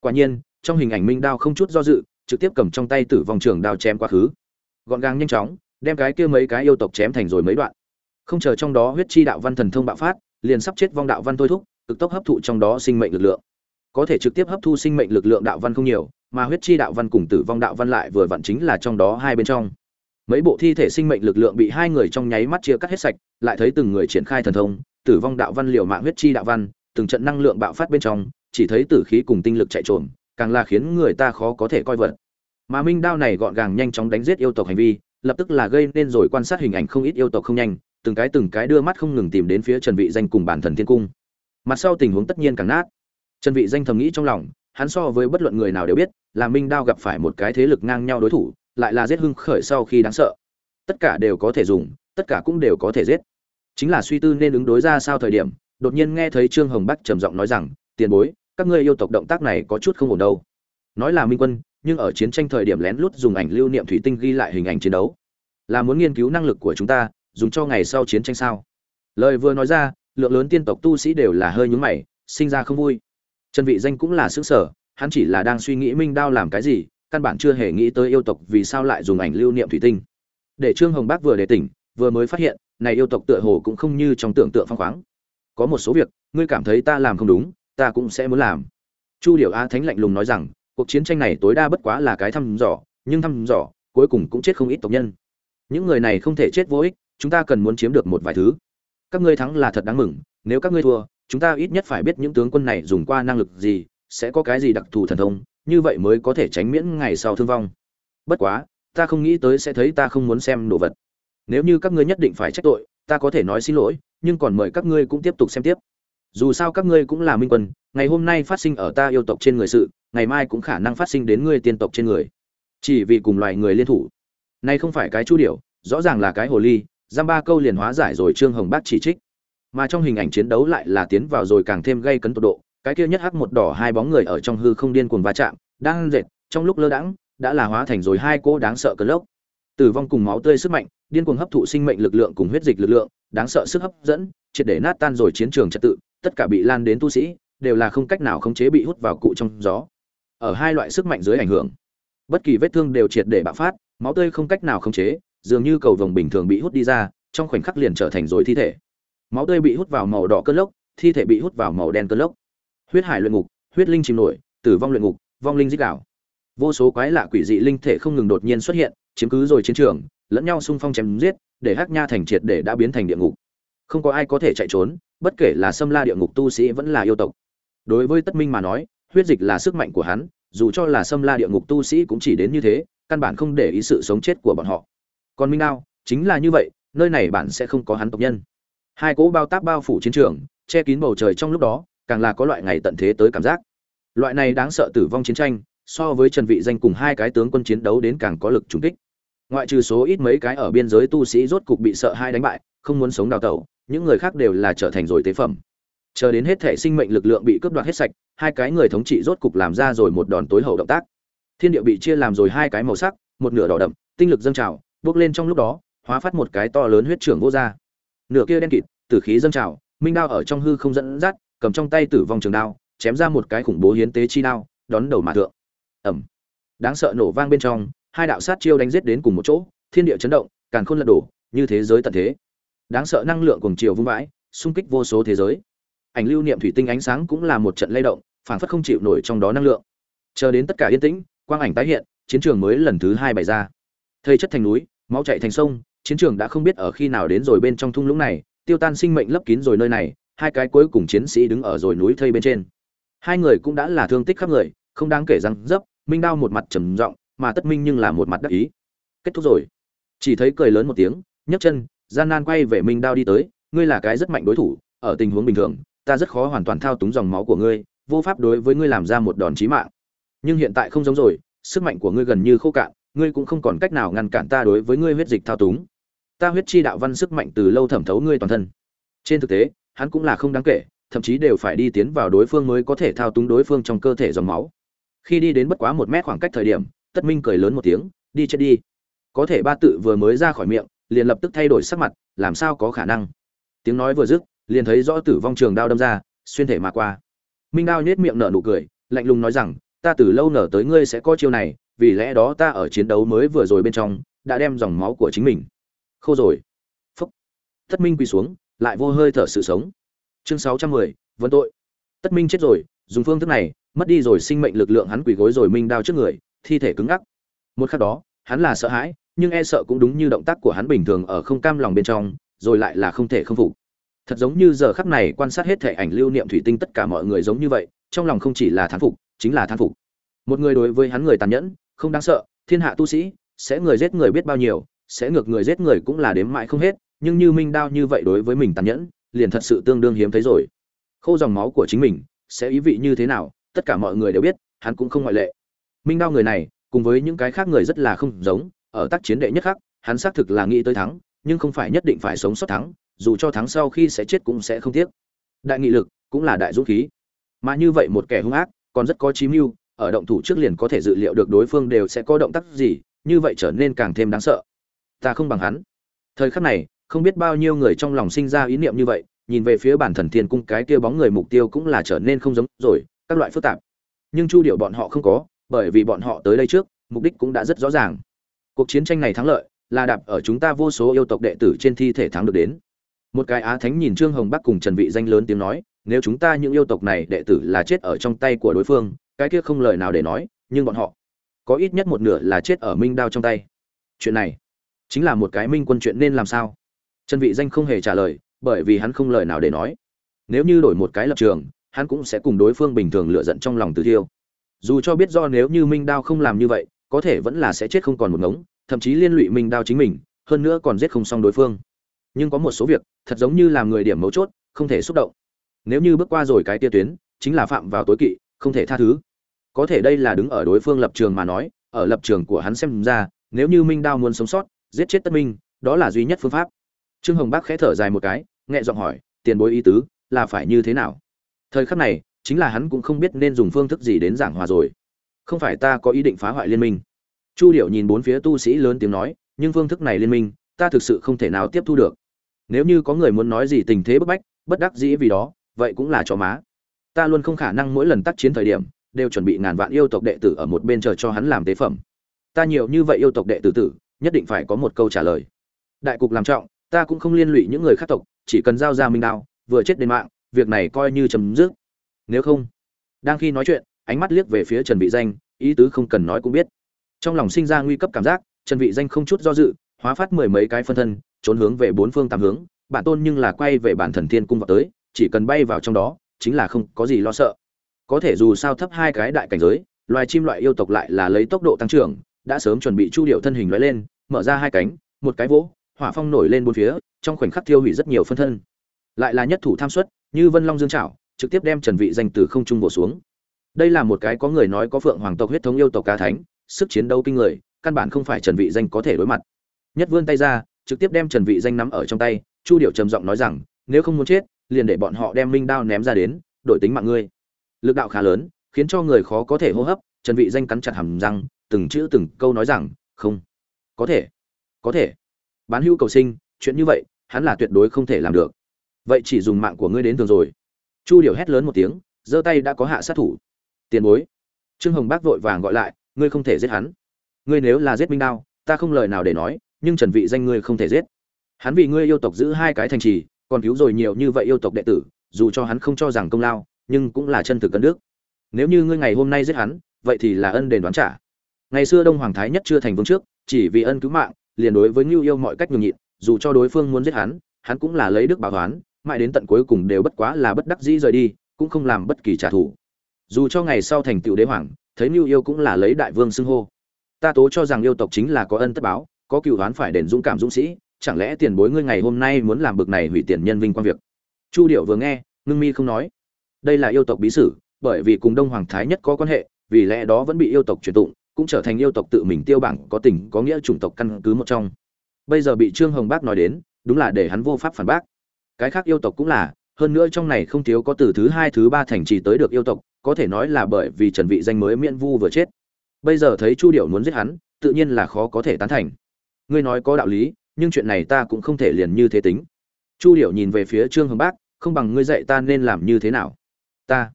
Quả nhiên, trong hình ảnh minh đao không chút do dự, trực tiếp cầm trong tay tử vong trường đao chém quá khứ. Gọn gàng nhanh chóng, đem cái kia mấy cái yêu tộc chém thành rồi mấy đoạn không chờ trong đó huyết chi đạo văn thần thông bạo phát, liền sắp chết vong đạo văn thôi thúc, cực tốc hấp thụ trong đó sinh mệnh lực lượng. Có thể trực tiếp hấp thu sinh mệnh lực lượng đạo văn không nhiều, mà huyết chi đạo văn cùng tử vong đạo văn lại vừa vặn chính là trong đó hai bên trong. Mấy bộ thi thể sinh mệnh lực lượng bị hai người trong nháy mắt chia cắt hết sạch, lại thấy từng người triển khai thần thông, tử vong đạo văn liều mạng huyết chi đạo văn, từng trận năng lượng bạo phát bên trong, chỉ thấy tử khí cùng tinh lực chạy trộm càng là khiến người ta khó có thể coi vật. Mà minh đao này gọn gàng nhanh chóng đánh giết yêu tộc hành vi, lập tức là gây nên rồi quan sát hình ảnh không ít yêu tộc không nhanh từng cái từng cái đưa mắt không ngừng tìm đến phía trần vị danh cùng bản thần thiên cung. Mặt sau tình huống tất nhiên càng nát. Trần vị danh thầm nghĩ trong lòng, hắn so với bất luận người nào đều biết, là minh đao gặp phải một cái thế lực ngang nhau đối thủ, lại là giết hưng khởi sau khi đáng sợ. Tất cả đều có thể dùng, tất cả cũng đều có thể giết. Chính là suy tư nên ứng đối ra sao thời điểm, đột nhiên nghe thấy trương hồng bắc trầm giọng nói rằng, tiền bối, các ngươi yêu tộc động tác này có chút không ổn đâu. Nói là minh quân, nhưng ở chiến tranh thời điểm lén lút dùng ảnh lưu niệm thủy tinh ghi lại hình ảnh chiến đấu. Là muốn nghiên cứu năng lực của chúng ta dùng cho ngày sau chiến tranh sao? Lời vừa nói ra, lượng lớn tiên tộc tu sĩ đều là hơi nhúng mày, sinh ra không vui. Trần vị danh cũng là sức sở hắn chỉ là đang suy nghĩ minh đao làm cái gì, căn bản chưa hề nghĩ tới yêu tộc vì sao lại dùng ảnh lưu niệm thủy tinh. Để trương hồng bác vừa để tỉnh, vừa mới phát hiện, này yêu tộc tựa hồ cũng không như trong tưởng tượng phong khoáng. Có một số việc, ngươi cảm thấy ta làm không đúng, ta cũng sẽ muốn làm. Chu điểu a thánh lạnh lùng nói rằng, cuộc chiến tranh này tối đa bất quá là cái thăm dò, nhưng thăm dò, cuối cùng cũng chết không ít tộc nhân. Những người này không thể chết vô ích chúng ta cần muốn chiếm được một vài thứ. Các ngươi thắng là thật đáng mừng, nếu các ngươi thua, chúng ta ít nhất phải biết những tướng quân này dùng qua năng lực gì, sẽ có cái gì đặc thù thần thông, như vậy mới có thể tránh miễn ngày sau thương vong. Bất quá, ta không nghĩ tới sẽ thấy ta không muốn xem đồ vật. Nếu như các ngươi nhất định phải trách tội, ta có thể nói xin lỗi, nhưng còn mời các ngươi cũng tiếp tục xem tiếp. Dù sao các ngươi cũng là minh quân, ngày hôm nay phát sinh ở ta yêu tộc trên người sự, ngày mai cũng khả năng phát sinh đến ngươi tiên tộc trên người. Chỉ vì cùng loài người liên thủ. Nay không phải cái chu điểu, rõ ràng là cái hồ ly giam ba câu liền hóa giải rồi trương hồng bác chỉ trích. Mà trong hình ảnh chiến đấu lại là tiến vào rồi càng thêm gây cấn tột độ, cái kia nhất hắc một đỏ hai bóng người ở trong hư không điên cuồng va chạm, đang dệt, trong lúc lơ đãng, đã là hóa thành rồi hai cỗ đáng sợ cơn lốc. Tử vong cùng máu tươi sức mạnh, điên cuồng hấp thụ sinh mệnh lực lượng cùng huyết dịch lực lượng, đáng sợ sức hấp dẫn, triệt để nát tan rồi chiến trường trật tự, tất cả bị lan đến tu sĩ, đều là không cách nào khống chế bị hút vào cụ trong gió. Ở hai loại sức mạnh dưới ảnh hưởng, bất kỳ vết thương đều triệt để bạo phát, máu tươi không cách nào khống chế dường như cầu vồng bình thường bị hút đi ra, trong khoảnh khắc liền trở thành rồi thi thể. Máu tươi bị hút vào màu đỏ cơn lốc, thi thể bị hút vào màu đen cơn lốc. Huyết hải luyện ngục, huyết linh chìm nổi, tử vong luyện ngục, vong linh dích đảo. Vô số quái lạ quỷ dị linh thể không ngừng đột nhiên xuất hiện, chiếm cứ rồi chiến trường, lẫn nhau xung phong chém giết, để hắc nha thành triệt để đã biến thành địa ngục. Không có ai có thể chạy trốn, bất kể là xâm la địa ngục tu sĩ vẫn là yêu tộc. Đối với tất minh mà nói, huyết dịch là sức mạnh của hắn, dù cho là xâm la địa ngục tu sĩ cũng chỉ đến như thế, căn bản không để ý sự sống chết của bọn họ còn minh đao, chính là như vậy, nơi này bạn sẽ không có hắn tộc nhân. Hai cỗ bao tác bao phủ chiến trường, che kín bầu trời trong lúc đó, càng là có loại ngày tận thế tới cảm giác. Loại này đáng sợ tử vong chiến tranh, so với trần vị danh cùng hai cái tướng quân chiến đấu đến càng có lực trùng kích. Ngoại trừ số ít mấy cái ở biên giới tu sĩ rốt cục bị sợ hai đánh bại, không muốn sống đào tẩu, những người khác đều là trở thành rồi tế phẩm. Chờ đến hết thể sinh mệnh lực lượng bị cướp đoạt hết sạch, hai cái người thống trị rốt cục làm ra rồi một đòn tối hậu động tác. Thiên địa bị chia làm rồi hai cái màu sắc, một nửa đỏ đậm, tinh lực dâng trào bước lên trong lúc đó, hóa phát một cái to lớn huyết trưởng vô ra nửa kia đen kịt, tử khí dâng trào, minh đao ở trong hư không dẫn dắt, cầm trong tay tử vong trường đao, chém ra một cái khủng bố hiến tế chi đao, đón đầu mà thượng. Ẩm. Đáng sợ nổ vang bên trong, hai đạo sát chiêu đánh giết đến cùng một chỗ, thiên địa chấn động, càn khôn lật đổ, như thế giới tận thế. Đáng sợ năng lượng cùng chiều vung vãi, xung kích vô số thế giới. Ảnh lưu niệm thủy tinh ánh sáng cũng là một trận lay động, phảng phất không chịu nổi trong đó năng lượng. Chờ đến tất cả yên tĩnh, quang ảnh tái hiện, chiến trường mới lần thứ hai bày ra. Thây chất thành núi máu chạy thành sông, chiến trường đã không biết ở khi nào đến rồi bên trong thung lũng này, tiêu tan sinh mệnh lấp kín rồi nơi này, hai cái cuối cùng chiến sĩ đứng ở rồi núi thây bên trên. Hai người cũng đã là thương tích khắp người, không đáng kể rằng dấp, minh đao một mặt trầm giọng, mà tất minh nhưng là một mặt đắc ý. Kết thúc rồi. Chỉ thấy cười lớn một tiếng, nhấc chân, gian nan quay về minh đao đi tới, ngươi là cái rất mạnh đối thủ, ở tình huống bình thường, ta rất khó hoàn toàn thao túng dòng máu của ngươi, vô pháp đối với ngươi làm ra một đòn chí mạng. Nhưng hiện tại không giống rồi, sức mạnh của ngươi gần như khô cạn ngươi cũng không còn cách nào ngăn cản ta đối với ngươi huyết dịch thao túng. Ta huyết chi đạo văn sức mạnh từ lâu thẩm thấu ngươi toàn thân. Trên thực tế, hắn cũng là không đáng kể, thậm chí đều phải đi tiến vào đối phương mới có thể thao túng đối phương trong cơ thể dòng máu. Khi đi đến bất quá một mét khoảng cách thời điểm, tất minh cười lớn một tiếng, đi chết đi. Có thể ba tự vừa mới ra khỏi miệng, liền lập tức thay đổi sắc mặt, làm sao có khả năng? Tiếng nói vừa dứt, liền thấy rõ tử vong trường đao đâm ra, xuyên thể mà qua. Minh đao nhếch miệng nở nụ cười, lạnh lùng nói rằng ta từ lâu nở tới ngươi sẽ có chiêu này, vì lẽ đó ta ở chiến đấu mới vừa rồi bên trong, đã đem dòng máu của chính mình. Khô rồi. Phúc. Tất minh quỳ xuống, lại vô hơi thở sự sống. Chương sáu trăm mười, vấn tội. Tất minh chết rồi, dùng phương thức này, mất đi rồi sinh mệnh lực lượng hắn quỳ gối rồi minh đao trước người, thi thể cứng ngắc. Một khắc đó, hắn là sợ hãi, nhưng e sợ cũng đúng như động tác của hắn bình thường ở không cam lòng bên trong, rồi lại là không thể không phục. Thật giống như giờ khắc này quan sát hết thể ảnh lưu niệm thủy tinh tất cả mọi người giống như vậy, trong lòng không chỉ là thán phục chính là thán phục. Một người đối với hắn người tàn nhẫn, không đáng sợ, thiên hạ tu sĩ, sẽ người giết người biết bao nhiêu, sẽ ngược người giết người cũng là đếm mãi không hết, nhưng như minh đao như vậy đối với mình tàn nhẫn, liền thật sự tương đương hiếm thấy rồi. Khâu dòng máu của chính mình, sẽ ý vị như thế nào, tất cả mọi người đều biết, hắn cũng không ngoại lệ. Minh đao người này, cùng với những cái khác người rất là không giống, ở tác chiến đệ nhất khắc, hắn xác thực là nghĩ tới thắng, nhưng không phải nhất định phải sống sót thắng, dù cho thắng sau khi sẽ chết cũng sẽ không tiếc. Đại nghị lực cũng là đại dũng khí. Mà như vậy một kẻ hung ác còn rất có chí mưu, ở động thủ trước liền có thể dự liệu được đối phương đều sẽ có động tác gì, như vậy trở nên càng thêm đáng sợ. Ta không bằng hắn. Thời khắc này, không biết bao nhiêu người trong lòng sinh ra ý niệm như vậy, nhìn về phía bản thần thiên cung cái kia bóng người mục tiêu cũng là trở nên không giống rồi, các loại phức tạp. Nhưng chu điệu bọn họ không có, bởi vì bọn họ tới đây trước, mục đích cũng đã rất rõ ràng. Cuộc chiến tranh này thắng lợi, là đạp ở chúng ta vô số yêu tộc đệ tử trên thi thể thắng được đến. Một cái á thánh nhìn trương hồng bắc cùng trần vị danh lớn tiếng nói nếu chúng ta những yêu tộc này đệ tử là chết ở trong tay của đối phương, cái kia không lời nào để nói, nhưng bọn họ có ít nhất một nửa là chết ở minh đao trong tay. Chuyện này chính là một cái minh quân chuyện nên làm sao? Trần vị danh không hề trả lời, bởi vì hắn không lời nào để nói. Nếu như đổi một cái lập trường, hắn cũng sẽ cùng đối phương bình thường lựa giận trong lòng từ thiêu. Dù cho biết do nếu như minh đao không làm như vậy, có thể vẫn là sẽ chết không còn một ngống, thậm chí liên lụy minh đao chính mình, hơn nữa còn giết không xong đối phương. Nhưng có một số việc, thật giống như làm người điểm mấu chốt, không thể xúc động nếu như bước qua rồi cái tia tuyến, chính là phạm vào tối kỵ, không thể tha thứ. Có thể đây là đứng ở đối phương lập trường mà nói, ở lập trường của hắn xem ra, nếu như minh đao muốn sống sót, giết chết tất minh, đó là duy nhất phương pháp. Trương hồng bác khẽ thở dài một cái, nhẹ giọng hỏi, tiền bối ý tứ, là phải như thế nào? Thời khắc này, chính là hắn cũng không biết nên dùng phương thức gì đến giảng hòa rồi. Không phải ta có ý định phá hoại liên minh. Chu điệu nhìn bốn phía tu sĩ lớn tiếng nói, nhưng phương thức này liên minh, ta thực sự không thể nào tiếp thu được. Nếu như có người muốn nói gì tình thế bức bách, bất đắc dĩ vì đó vậy cũng là cho má. Ta luôn không khả năng mỗi lần tác chiến thời điểm, đều chuẩn bị ngàn vạn yêu tộc đệ tử ở một bên chờ cho hắn làm tế phẩm. Ta nhiều như vậy yêu tộc đệ tử tử, nhất định phải có một câu trả lời. Đại cục làm trọng, ta cũng không liên lụy những người khác tộc, chỉ cần giao ra minh đao, vừa chết đến mạng, việc này coi như chấm dứt. Nếu không, đang khi nói chuyện, ánh mắt liếc về phía trần vị danh, ý tứ không cần nói cũng biết. Trong lòng sinh ra nguy cấp cảm giác, trần vị danh không chút do dự, hóa phát mười mấy cái phân thân, trốn hướng về bốn phương tám hướng, bản tôn nhưng là quay về bản thần thiên cung vào tới chỉ cần bay vào trong đó, chính là không có gì lo sợ. Có thể dù sao thấp hai cái đại cảnh giới, loài chim loại yêu tộc lại là lấy tốc độ tăng trưởng, đã sớm chuẩn bị chu điệu thân hình loại lên, mở ra hai cánh, một cái vỗ, hỏa phong nổi lên bốn phía, trong khoảnh khắc thiêu hủy rất nhiều phân thân. Lại là nhất thủ tham suất như vân long dương trảo, trực tiếp đem trần vị danh từ không trung bổ xuống. Đây là một cái có người nói có phượng hoàng tộc huyết thống yêu tộc ca thánh, sức chiến đấu kinh người, căn bản không phải trần vị danh có thể đối mặt. Nhất vươn tay ra, trực tiếp đem trần vị danh nắm ở trong tay, chu điệu trầm giọng nói rằng, nếu không muốn chết liền để bọn họ đem minh đao ném ra đến, đổi tính mạng ngươi. Lực đạo khá lớn, khiến cho người khó có thể hô hấp, trần vị danh cắn chặt hàm răng, từng chữ từng câu nói rằng, không. Có thể có thể. Bán hữu cầu sinh, chuyện như vậy, hắn là tuyệt đối không thể làm được. Vậy chỉ dùng mạng của ngươi đến thường rồi. Chu điệu hét lớn một tiếng, giơ tay đã có hạ sát thủ. Tiền bối. Trương hồng bác vội vàng gọi lại, ngươi không thể giết hắn. Ngươi nếu là giết minh đao, ta không lời nào để nói, nhưng trần vị danh ngươi không thể giết. Hắn vì ngươi yêu tộc giữ hai cái thành trì còn cứu rồi nhiều như vậy yêu tộc đệ tử, dù cho hắn không cho rằng công lao, nhưng cũng là chân thực cân đức. Nếu như ngươi ngày hôm nay giết hắn, vậy thì là ân đền đoán trả. Ngày xưa đông hoàng thái nhất chưa thành vương trước, chỉ vì ân cứu mạng, liền đối với ngưu yêu mọi cách nhường nhịn, dù cho đối phương muốn giết hắn hắn cũng là lấy đức báo toán, mãi đến tận cuối cùng đều bất quá là bất đắc dĩ rời đi, cũng không làm bất kỳ trả thù. Dù cho ngày sau thành tựu đế hoàng, thấy ngưu yêu cũng là lấy đại vương xưng hô. Ta tố cho rằng yêu tộc chính là có ân tất báo, có cựu đoán phải đền dũng cảm dũng sĩ chẳng lẽ tiền bối ngươi ngày hôm nay muốn làm bực này hủy tiền nhân vinh quang việc? Chu điệu vừa nghe, ngưng mi không nói. Đây là yêu tộc bí sử, bởi vì cùng đông hoàng thái nhất có quan hệ, vì lẽ đó vẫn bị yêu tộc truyền tụng, cũng trở thành yêu tộc tự mình tiêu bảng có tình, có nghĩa chủng tộc căn cứ một trong. Bây giờ bị trương hồng bác nói đến, đúng là để hắn vô pháp phản bác. Cái khác yêu tộc cũng là, hơn nữa trong này không thiếu có từ thứ hai, thứ ba thành trì tới được yêu tộc, có thể nói là bởi vì trần vị danh mới miễn vu vừa chết. Bây giờ thấy chu điệu muốn giết hắn, tự nhiên là khó có thể tán thành. Ngươi nói có đạo lý nhưng chuyện này ta cũng không thể liền như thế tính. Chu điểu nhìn về phía trương hồng bác, không bằng ngươi dạy ta nên làm như thế nào. Ta.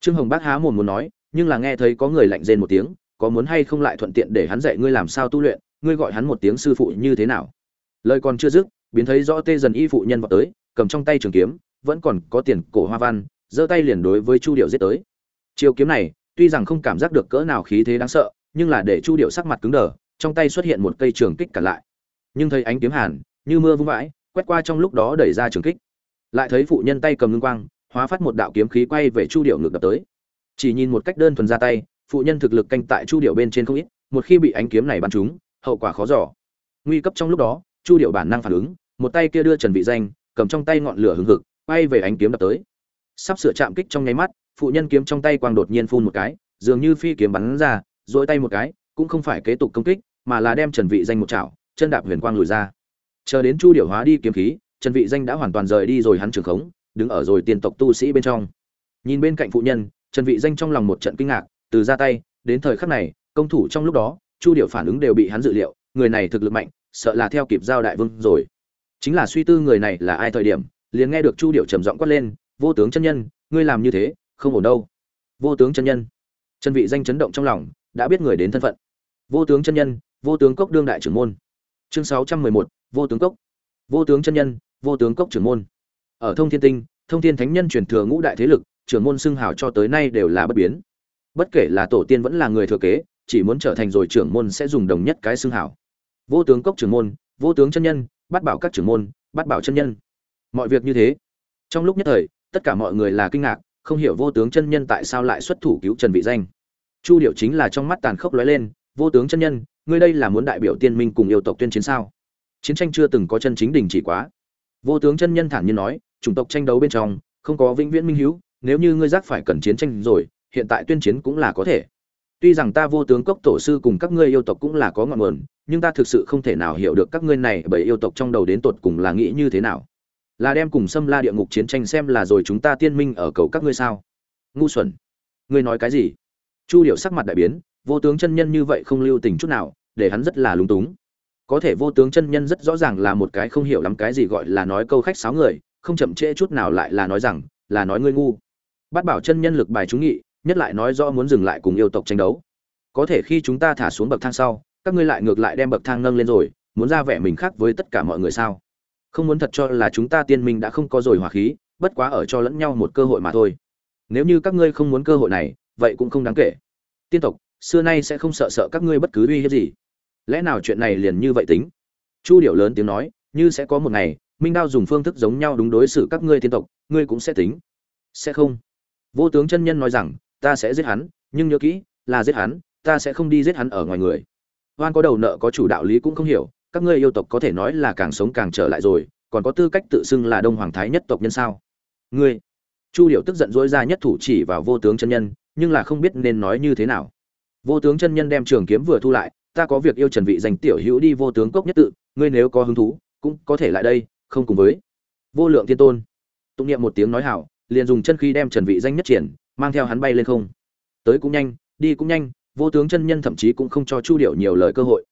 Trương hồng bác há mồm muốn nói, nhưng là nghe thấy có người lạnh rên một tiếng, có muốn hay không lại thuận tiện để hắn dạy ngươi làm sao tu luyện, ngươi gọi hắn một tiếng sư phụ như thế nào? Lời còn chưa dứt, biến thấy rõ tê dần y phụ nhân vào tới, cầm trong tay trường kiếm, vẫn còn có tiền cổ hoa văn, giơ tay liền đối với chu điệu giết tới. Chiêu kiếm này, tuy rằng không cảm giác được cỡ nào khí thế đáng sợ, nhưng là để chu điệu sắc mặt cứng đờ, trong tay xuất hiện một cây trường kích cả lại nhưng thấy ánh kiếm hàn, như mưa vung vãi, quét qua trong lúc đó đẩy ra trường kích. Lại thấy phụ nhân tay cầm ngưng quang, hóa phát một đạo kiếm khí quay về chu điệu ngược đập tới. Chỉ nhìn một cách đơn thuần ra tay, phụ nhân thực lực canh tại chu điệu bên trên không ít, một khi bị ánh kiếm này bắn trúng, hậu quả khó giỏ nguy cấp trong lúc đó, chu điệu bản năng phản ứng, một tay kia đưa trần vị danh, cầm trong tay ngọn lửa hừng hực, quay về ánh kiếm đập tới. Sắp sửa chạm kích trong nháy mắt, phụ nhân kiếm trong tay quang đột nhiên phun một cái, dường như phi kiếm bắn ra dỗi tay một cái, cũng không phải kế tục công kích, mà là đem trần vị danh một chảo chân đạp huyền quang lùi ra. Chờ đến chu điểu hóa đi kiếm khí, trần vị danh đã hoàn toàn rời đi rồi hắn trường khống, đứng ở rồi tiền tộc tu sĩ bên trong. Nhìn bên cạnh phụ nhân, trần vị danh trong lòng một trận kinh ngạc, từ ra tay, đến thời khắc này, công thủ trong lúc đó, chu điểu phản ứng đều bị hắn dự liệu, người này thực lực mạnh, sợ là theo kịp giao đại vương rồi. Chính là suy tư người này là ai thời điểm, liền nghe được chu điểu trầm giọng quát lên, vô tướng chân nhân, ngươi làm như thế, không ổn đâu. Vô tướng chân nhân? Trần vị danh chấn động trong lòng, đã biết người đến thân phận. Vô tướng chân nhân, vô tướng cốc đương đại trưởng môn chương sáu trăm mười một, vô tướng cốc. Vô tướng chân nhân, vô tướng cốc trưởng môn. Ở thông thiên tinh, thông thiên thánh nhân truyền thừa ngũ đại thế lực, trưởng môn xưng hào cho tới nay đều là bất biến. Bất kể là tổ tiên vẫn là người thừa kế, chỉ muốn trở thành rồi trưởng môn sẽ dùng đồng nhất cái xưng hào. Vô tướng cốc trưởng môn, vô tướng chân nhân, bắt bảo các trưởng môn, bắt bảo chân nhân. Mọi việc như thế. Trong lúc nhất thời, tất cả mọi người là kinh ngạc, không hiểu vô tướng chân nhân tại sao lại xuất thủ cứu trần vị danh. Chu điệu chính là trong mắt tàn khốc lóe lên, vô tướng chân nhân ngươi đây là muốn đại biểu tiên minh cùng yêu tộc tuyên chiến sao? Chiến tranh chưa từng có chân chính đình chỉ quá. Vô tướng chân nhân thản nhiên nói, chủng tộc tranh đấu bên trong, không có vĩnh viễn minh hiếu nếu như ngươi giác phải cần chiến tranh rồi, hiện tại tuyên chiến cũng là có thể. Tuy rằng ta vô tướng cốc tổ sư cùng các ngươi yêu tộc cũng là có ngọn nguồn, nhưng ta thực sự không thể nào hiểu được các ngươi này bởi yêu tộc trong đầu đến tột cùng là nghĩ như thế nào. Là đem cùng xâm la địa ngục chiến tranh xem là rồi chúng ta tiên minh ở cầu các ngươi sao? Ngu xuẩn. Ngươi nói cái gì? Chu điệu sắc mặt đại biến vô tướng chân nhân như vậy không lưu tình chút nào, để hắn rất là lúng túng. Có thể vô tướng chân nhân rất rõ ràng là một cái không hiểu lắm cái gì gọi là nói câu khách sáo người, không chậm trễ chút nào lại là nói rằng, là nói ngươi ngu. Bắt bảo chân nhân lực bài chú nghị, nhất lại nói rõ muốn dừng lại cùng yêu tộc tranh đấu. Có thể khi chúng ta thả xuống bậc thang sau, các ngươi lại ngược lại đem bậc thang nâng lên rồi, muốn ra vẻ mình khác với tất cả mọi người sao? Không muốn thật cho là chúng ta tiên minh đã không có rồi hỏa khí, bất quá ở cho lẫn nhau một cơ hội mà thôi. Nếu như các ngươi không muốn cơ hội này, vậy cũng không đáng kể. Tiên tộc xưa nay sẽ không sợ sợ các ngươi bất cứ uy hiếp gì. Lẽ nào chuyện này liền như vậy tính? Chu điểu lớn tiếng nói, như sẽ có một ngày, minh đao dùng phương thức giống nhau đúng đối xử các ngươi tiên tộc, ngươi cũng sẽ tính. Sẽ không. Vô tướng chân nhân nói rằng, ta sẽ giết hắn, nhưng nhớ kỹ, là giết hắn, ta sẽ không đi giết hắn ở ngoài người. Hoan có đầu nợ có chủ đạo lý cũng không hiểu, các ngươi yêu tộc có thể nói là càng sống càng trở lại rồi, còn có tư cách tự xưng là đông hoàng thái nhất tộc nhân sao? Ngươi. Chu điệu tức giận dỗi ra nhất thủ chỉ vào vô tướng chân nhân, nhưng là không biết nên nói như thế nào vô tướng chân nhân đem trường kiếm vừa thu lại, ta có việc yêu trần vị dành tiểu hữu đi vô tướng cốc nhất tự, ngươi nếu có hứng thú, cũng có thể lại đây, không cùng với. Vô lượng thiên tôn. Tụng niệm một tiếng nói hảo, liền dùng chân khí đem trần vị danh nhất triển, mang theo hắn bay lên không. Tới cũng nhanh, đi cũng nhanh, vô tướng chân nhân thậm chí cũng không cho chu điệu nhiều lời cơ hội.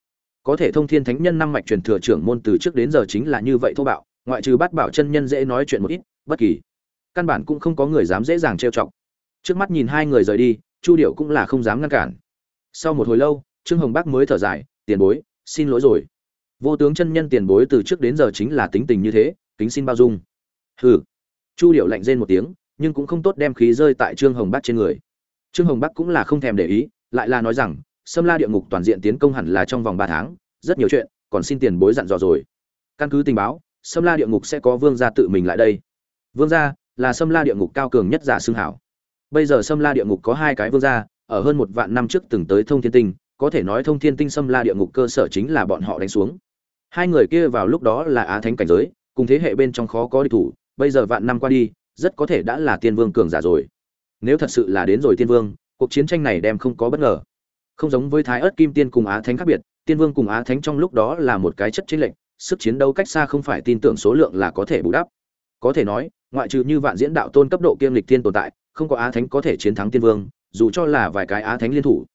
Có thể thông thiên thánh nhân năm mạch truyền thừa trưởng môn từ trước đến giờ chính là như vậy thô bạo, ngoại trừ bắt bảo chân nhân dễ nói chuyện một ít, bất kỳ. Căn bản cũng không có người dám dễ dàng trêu chọc. Trước mắt nhìn hai người rời đi, chu điệu cũng là không dám ngăn cản sau một hồi lâu, trương hồng bắc mới thở dài, tiền bối, xin lỗi rồi. Vô tướng chân nhân tiền bối từ trước đến giờ chính là tính tình như thế, kính xin bao dung. Hừ. Chu điệu lạnh rên một tiếng, nhưng cũng không tốt đem khí rơi tại trương hồng bắc trên người. Trương hồng bắc cũng là không thèm để ý, lại là nói rằng xâm la địa ngục toàn diện tiến công hẳn là trong vòng ba tháng, rất nhiều chuyện, còn xin tiền bối dặn dò rồi. Căn cứ tình báo xâm la địa ngục sẽ có vương gia tự mình lại đây. Vương gia là xâm la địa ngục cao cường nhất giả xương hảo. Bây giờ xâm la địa ngục có hai cái vương gia ở hơn một vạn năm trước từng tới thông thiên tinh, có thể nói thông thiên tinh xâm la địa ngục cơ sở chính là bọn họ đánh xuống. Hai người kia vào lúc đó là á thánh cảnh giới, cùng thế hệ bên trong khó có địch thủ, bây giờ vạn năm qua đi, rất có thể đã là tiên vương cường giả rồi. Nếu thật sự là đến rồi tiên vương, cuộc chiến tranh này đem không có bất ngờ. Không giống với thái ớt kim tiên cùng á thánh khác biệt, tiên vương cùng á thánh trong lúc đó là một cái chất chính lệnh sức chiến đấu cách xa không phải tin tưởng số lượng là có thể bù đắp. Có thể nói, ngoại trừ như vạn diễn đạo tôn cấp độ kiêm lịch tiên tồn tại, không có á thánh có thể chiến thắng tiên vương dù cho là vài cái á thánh liên thủ.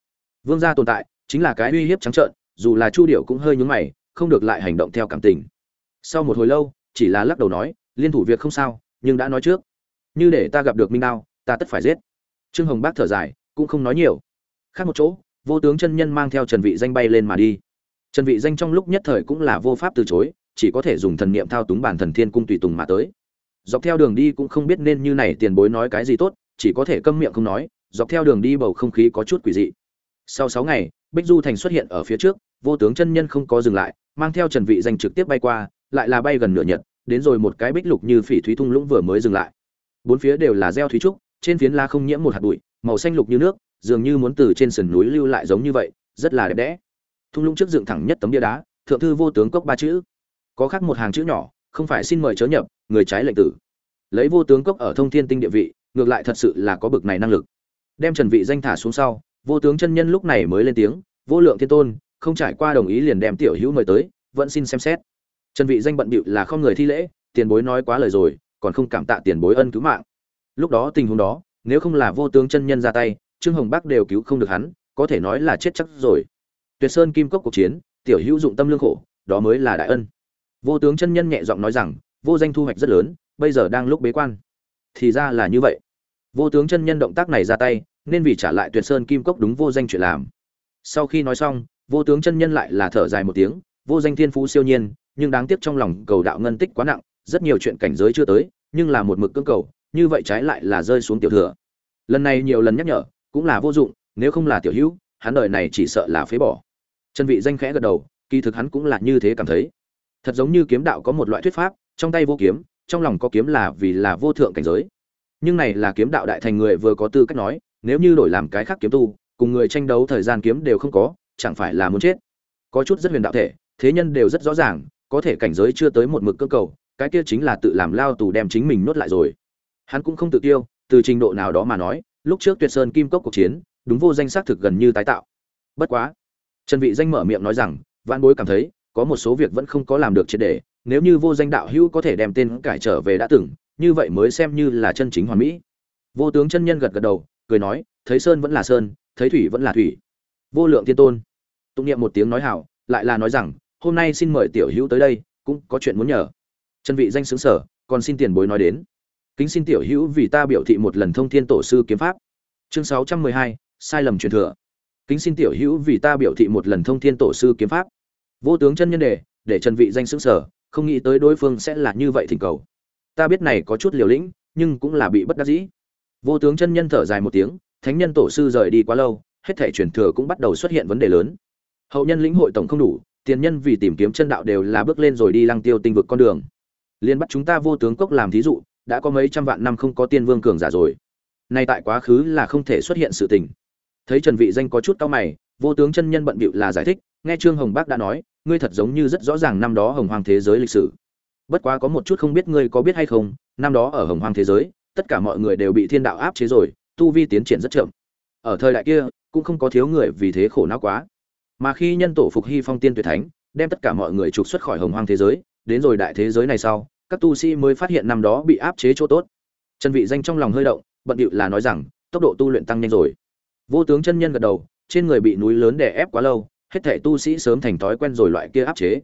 Vương gia tồn tại, chính là cái uy hiếp trắng trợn, dù là chu điệu cũng hơi nhúng mày, không được lại hành động theo cảm tình. Sau một hồi lâu, chỉ là lắc đầu nói, liên thủ việc không sao, nhưng đã nói trước. Như để ta gặp được minh đao, ta tất phải giết. Trương hồng bác thở dài, cũng không nói nhiều. Khác một chỗ, vô tướng chân nhân mang theo trần vị danh bay lên mà đi. Trần vị danh trong lúc nhất thời cũng là vô pháp từ chối, chỉ có thể dùng thần niệm thao túng bản thần thiên cung tùy tùng mà tới. Dọc theo đường đi cũng không biết nên như này tiền bối nói cái gì tốt, chỉ có thể câm miệng không nói dọc theo đường đi bầu không khí có chút quỷ dị. Sau sáu ngày, bích du thành xuất hiện ở phía trước, vô tướng chân nhân không có dừng lại, mang theo trần vị danh trực tiếp bay qua, lại là bay gần nửa nhật, đến rồi một cái bích lục như phỉ thúy thung lũng vừa mới dừng lại. Bốn phía đều là gieo thúy trúc, trên phiến la không nhiễm một hạt bụi, màu xanh lục như nước, dường như muốn từ trên sườn núi lưu lại giống như vậy, rất là đẹp đẽ. Thung lũng trước dựng thẳng nhất tấm bia đá, thượng thư vô tướng cốc ba chữ. Có khắc một hàng chữ nhỏ, không phải xin mời chớ nhập, người trái lệnh tử. Lấy vô tướng cốc ở thông thiên tinh địa vị, ngược lại thật sự là có bực này năng lực đem trần vị danh thả xuống sau, vô tướng chân nhân lúc này mới lên tiếng, vô lượng thiên tôn, không trải qua đồng ý liền đem tiểu hữu mời tới, vẫn xin xem xét. Trần vị danh bận bịu là không người thi lễ, tiền bối nói quá lời rồi, còn không cảm tạ tiền bối ân cứu mạng. Lúc đó tình huống đó, nếu không là vô tướng chân nhân ra tay, trương hồng bắc đều cứu không được hắn, có thể nói là chết chắc rồi. Tuyệt sơn kim cốc cuộc chiến, tiểu hữu dụng tâm lương khổ, đó mới là đại ân. Vô tướng chân nhân nhẹ giọng nói rằng, vô danh thu hoạch rất lớn, bây giờ đang lúc bế quan. Thì ra là như vậy vô tướng chân nhân động tác này ra tay, nên vì trả lại tuyệt sơn kim cốc đúng vô danh chuyện làm. Sau khi nói xong, vô tướng chân nhân lại là thở dài một tiếng, vô danh thiên phú siêu nhiên, nhưng đáng tiếc trong lòng cầu đạo ngân tích quá nặng, rất nhiều chuyện cảnh giới chưa tới, nhưng là một mực cưỡng cầu, như vậy trái lại là rơi xuống tiểu thừa. Lần này nhiều lần nhắc nhở, cũng là vô dụng, nếu không là tiểu hữu, hắn đời này chỉ sợ là phế bỏ. Chân vị danh khẽ gật đầu, kỳ thực hắn cũng là như thế cảm thấy. Thật giống như kiếm đạo có một loại thuyết pháp, trong tay vô kiếm, trong lòng có kiếm là vì là vô thượng cảnh giới nhưng này là kiếm đạo đại thành người vừa có tư cách nói, nếu như đổi làm cái khác kiếm tu, cùng người tranh đấu thời gian kiếm đều không có, chẳng phải là muốn chết. Có chút rất huyền đạo thể, thế nhân đều rất rõ ràng, có thể cảnh giới chưa tới một mực cơ cầu, cái kia chính là tự làm lao tù đem chính mình nuốt lại rồi. Hắn cũng không tự tiêu, từ trình độ nào đó mà nói, lúc trước tuyệt sơn kim cốc cuộc chiến, đúng vô danh xác thực gần như tái tạo. Bất quá, trần vị danh mở miệng nói rằng vạn bối cảm thấy, có một số việc vẫn không có làm được triệt để, nếu như vô danh đạo hữu có thể đem tên cải trở về đã từng như vậy mới xem như là chân chính hoàn mỹ. Vô tướng chân nhân gật gật đầu cười nói thấy sơn vẫn là sơn thấy thủy vẫn là thủy. Vô lượng thiên tôn. Tụng niệm một tiếng nói hảo lại là nói rằng hôm nay xin mời tiểu hữu tới đây cũng có chuyện muốn nhờ. Chân vị danh xứng sở còn xin tiền bối nói đến. Kính xin tiểu hữu vì ta biểu thị một lần thông thiên tổ sư kiếm pháp. Chương 612, sai lầm truyền thừa. Kính xin tiểu hữu vì ta biểu thị một lần thông thiên tổ sư kiếm pháp. Vô tướng chân nhân đề để trần vị danh xứng sở không nghĩ tới đối phương sẽ là như vậy thỉnh cầu ta biết này có chút liều lĩnh, nhưng cũng là bị bất đắc dĩ. Vô tướng chân nhân thở dài một tiếng, thánh nhân tổ sư rời đi quá lâu, hết thể truyền thừa cũng bắt đầu xuất hiện vấn đề lớn. Hậu nhân lĩnh hội tổng không đủ, tiền nhân vì tìm kiếm chân đạo đều là bước lên rồi đi lăng tiêu tinh vực con đường. Liên bắt chúng ta vô tướng cốc làm thí dụ, đã có mấy trăm vạn năm không có tiên vương cường giả rồi. Nay tại quá khứ là không thể xuất hiện sự tình. Thấy trần vị danh có chút cao mày, vô tướng chân nhân bận bịu là giải thích, nghe trương hồng bác đã nói, ngươi thật giống như rất rõ ràng năm đó hồng hoàng thế giới lịch sử bất quá có một chút không biết ngươi có biết hay không, năm đó ở hồng hoàng thế giới, tất cả mọi người đều bị thiên đạo áp chế rồi, tu vi tiến triển rất chậm. Ở thời đại kia, cũng không có thiếu người vì thế khổ não quá. Mà khi nhân tổ phục hy phong tiên tuyệt thánh, đem tất cả mọi người trục xuất khỏi hồng hoang thế giới, đến rồi đại thế giới này sau, các tu sĩ mới phát hiện năm đó bị áp chế chỗ tốt. Chân vị danh trong lòng hơi động, bận điệu là nói rằng, tốc độ tu luyện tăng nhanh rồi. Vô tướng chân nhân gật đầu, trên người bị núi lớn đè ép quá lâu, hết thể tu sĩ sớm thành thói quen rồi loại kia áp chế.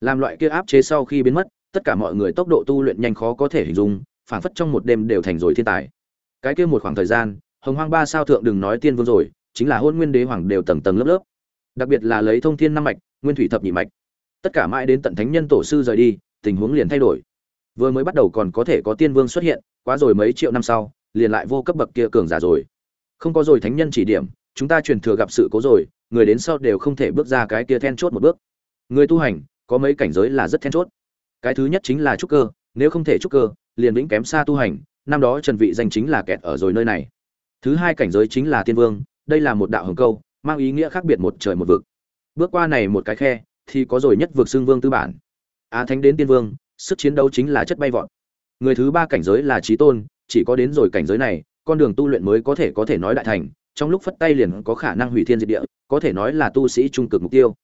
Làm loại kia áp chế sau khi biến mất tất cả mọi người tốc độ tu luyện nhanh khó có thể hình dung, phảng phất trong một đêm đều thành rồi thiên tài. Cái kia một khoảng thời gian, hồng hoang ba sao thượng đừng nói tiên vương rồi, chính là hôn nguyên đế hoàng đều tầng tầng lớp lớp. Đặc biệt là lấy thông thiên năm mạch, nguyên thủy thập nhị mạch. Tất cả mãi đến tận thánh nhân tổ sư rời đi, tình huống liền thay đổi. Vừa mới bắt đầu còn có thể có tiên vương xuất hiện, quá rồi mấy triệu năm sau, liền lại vô cấp bậc kia cường giả rồi. Không có rồi thánh nhân chỉ điểm, chúng ta truyền thừa gặp sự cố rồi, người đến sau đều không thể bước ra cái kia then chốt một bước. Người tu hành, có mấy cảnh giới là rất then chốt cái thứ nhất chính là trúc cơ, nếu không thể trúc cơ, liền vĩnh kém xa tu hành, năm đó trần vị danh chính là kẹt ở rồi nơi này. Thứ hai cảnh giới chính là tiên vương, đây là một đạo hồng câu, mang ý nghĩa khác biệt một trời một vực. Bước qua này một cái khe, thì có rồi nhất vực xương vương tư bản. Á thánh đến tiên vương, sức chiến đấu chính là chất bay vọt. Người thứ ba cảnh giới là trí tôn, chỉ có đến rồi cảnh giới này, con đường tu luyện mới có thể có thể nói đại thành, trong lúc phất tay liền có khả năng hủy thiên diệt địa, có thể nói là tu sĩ trung cực mục tiêu.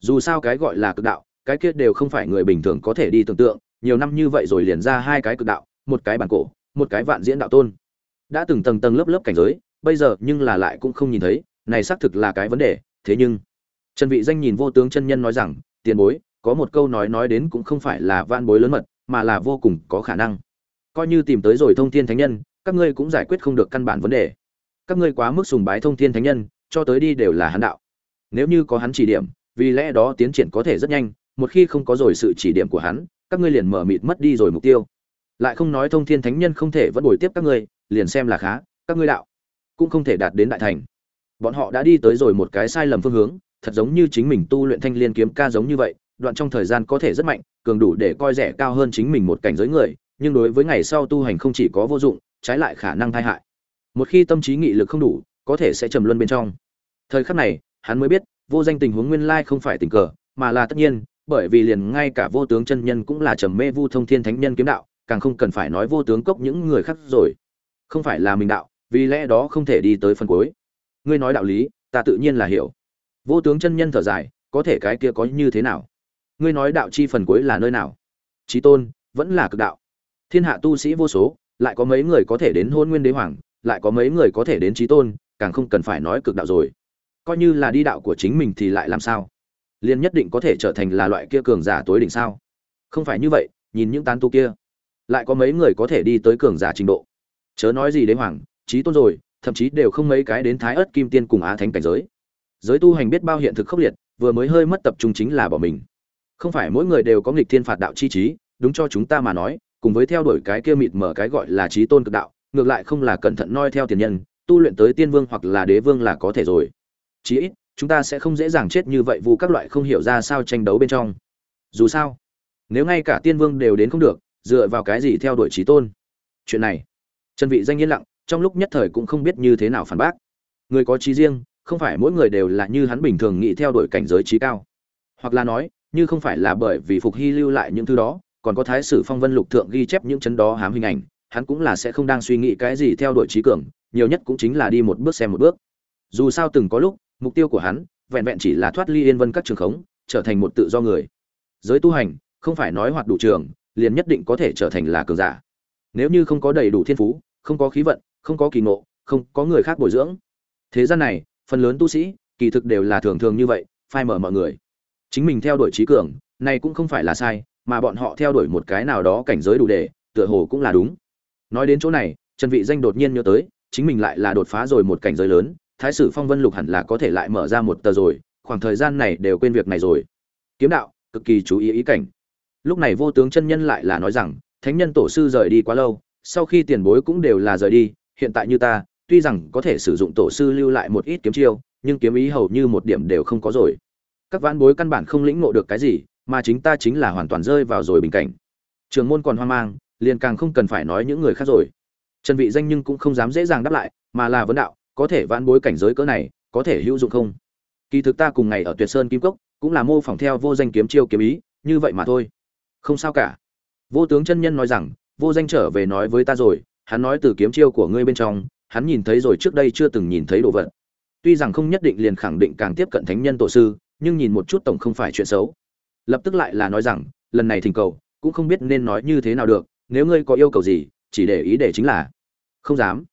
Dù sao cái gọi là cực đạo cái kia đều không phải người bình thường có thể đi tưởng tượng, nhiều năm như vậy rồi liền ra hai cái cực đạo, một cái bản cổ, một cái vạn diễn đạo tôn. Đã từng tầng tầng lớp lớp cảnh giới, bây giờ nhưng là lại cũng không nhìn thấy, này xác thực là cái vấn đề, thế nhưng, trần vị danh nhìn vô tướng chân nhân nói rằng, tiền bối, có một câu nói nói đến cũng không phải là vạn bối lớn mật, mà là vô cùng có khả năng. Coi như tìm tới rồi thông thiên thánh nhân, các ngươi cũng giải quyết không được căn bản vấn đề. Các ngươi quá mức sùng bái thông thiên thánh nhân, cho tới đi đều là hắn đạo. Nếu như có hắn chỉ điểm, vì lẽ đó tiến triển có thể rất nhanh một khi không có rồi sự chỉ điểm của hắn, các ngươi liền mở mịt mất đi rồi mục tiêu. Lại không nói thông thiên thánh nhân không thể vẫn bồi tiếp các ngươi, liền xem là khá, các ngươi đạo cũng không thể đạt đến đại thành. Bọn họ đã đi tới rồi một cái sai lầm phương hướng, thật giống như chính mình tu luyện thanh liên kiếm ca giống như vậy, đoạn trong thời gian có thể rất mạnh, cường đủ để coi rẻ cao hơn chính mình một cảnh giới người, nhưng đối với ngày sau tu hành không chỉ có vô dụng, trái lại khả năng tai hại. Một khi tâm trí nghị lực không đủ, có thể sẽ trầm luân bên trong. Thời khắc này, hắn mới biết, vô danh tình huống nguyên lai không phải tình cờ, mà là tất nhiên bởi vì liền ngay cả vô tướng chân nhân cũng là trầm mê vu thông thiên thánh nhân kiếm đạo, càng không cần phải nói vô tướng cốc những người khác rồi. Không phải là mình đạo, vì lẽ đó không thể đi tới phần cuối. Ngươi nói đạo lý, ta tự nhiên là hiểu. Vô tướng chân nhân thở dài, có thể cái kia có như thế nào? Ngươi nói đạo chi phần cuối là nơi nào? Trí tôn, vẫn là cực đạo. Thiên hạ tu sĩ vô số, lại có mấy người có thể đến hôn nguyên đế hoàng, lại có mấy người có thể đến trí tôn, càng không cần phải nói cực đạo rồi. Coi như là đi đạo của chính mình thì lại làm sao? Liền nhất định có thể trở thành là loại kia cường giả tối đỉnh sao? Không phải như vậy, nhìn những tán tu kia, lại có mấy người có thể đi tới cường giả trình độ. Chớ nói gì đến hoàng trí tôn rồi, thậm chí đều không mấy cái đến thái ớt kim tiên cùng á thánh cảnh giới. Giới tu hành biết bao hiện thực khốc liệt, vừa mới hơi mất tập trung chính là bỏ mình. Không phải mỗi người đều có nghịch thiên phạt đạo chi trí, đúng cho chúng ta mà nói, cùng với theo đuổi cái kia mịt mở cái gọi là trí tôn cực đạo, ngược lại không là cẩn thận noi theo tiền nhân, tu luyện tới tiên vương hoặc là đế vương là có thể rồi. Chí ít chúng ta sẽ không dễ dàng chết như vậy, vu các loại không hiểu ra sao tranh đấu bên trong. Dù sao, nếu ngay cả tiên vương đều đến không được, dựa vào cái gì theo đuổi trí tôn? Chuyện này chân vị danh yên lặng, trong lúc nhất thời cũng không biết như thế nào phản bác. Người có trí riêng, không phải mỗi người đều là như hắn bình thường nghĩ theo đuổi cảnh giới trí cao. Hoặc là nói, như không phải là bởi vì phục hy lưu lại những thứ đó, còn có thái sử phong vân lục thượng ghi chép những chấn đó hám hình ảnh, hắn cũng là sẽ không đang suy nghĩ cái gì theo đuổi trí cường, nhiều nhất cũng chính là đi một bước xem một bước. Dù sao từng có lúc mục tiêu của hắn vẹn vẹn chỉ là thoát ly yên vân các trường khống, trở thành một tự do người. Giới tu hành, không phải nói hoạt đủ trường, liền nhất định có thể trở thành là cường giả. Nếu như không có đầy đủ thiên phú, không có khí vận, không có kỳ ngộ, không có người khác bồi dưỡng. Thế gian này, phần lớn tu sĩ, kỳ thực đều là thường thường như vậy, phai mở mọi người. Chính mình theo đuổi trí cường, này cũng không phải là sai, mà bọn họ theo đuổi một cái nào đó cảnh giới đủ để, tựa hồ cũng là đúng. Nói đến chỗ này, trần vị danh đột nhiên nhớ tới, chính mình lại là đột phá rồi một cảnh giới lớn thái sử phong vân lục hẳn là có thể lại mở ra một tờ rồi, khoảng thời gian này đều quên việc này rồi. Kiếm đạo, cực kỳ chú ý ý cảnh. Lúc này vô tướng chân nhân lại là nói rằng, thánh nhân tổ sư rời đi quá lâu, sau khi tiền bối cũng đều là rời đi, hiện tại như ta, tuy rằng có thể sử dụng tổ sư lưu lại một ít kiếm chiêu, nhưng kiếm ý hầu như một điểm đều không có rồi. Các vãn bối căn bản không lĩnh ngộ được cái gì, mà chính ta chính là hoàn toàn rơi vào rồi bình cảnh. Trường môn còn hoang mang, liền càng không cần phải nói những người khác rồi. Trần vị danh nhưng cũng không dám dễ dàng đáp lại, mà là vấn đạo có thể vãn bối cảnh giới cỡ này, có thể hữu dụng không? Kỳ thực ta cùng ngày ở tuyệt sơn kim cốc, cũng là mô phỏng theo vô danh kiếm chiêu kiếm ý, như vậy mà thôi. Không sao cả. Vô tướng chân nhân nói rằng, vô danh trở về nói với ta rồi, hắn nói từ kiếm chiêu của ngươi bên trong, hắn nhìn thấy rồi trước đây chưa từng nhìn thấy đồ vật. Tuy rằng không nhất định liền khẳng định càng tiếp cận thánh nhân tổ sư, nhưng nhìn một chút tổng không phải chuyện xấu. Lập tức lại là nói rằng, lần này thỉnh cầu, cũng không biết nên nói như thế nào được, nếu ngươi có yêu cầu gì, chỉ để ý để chính là. Không dám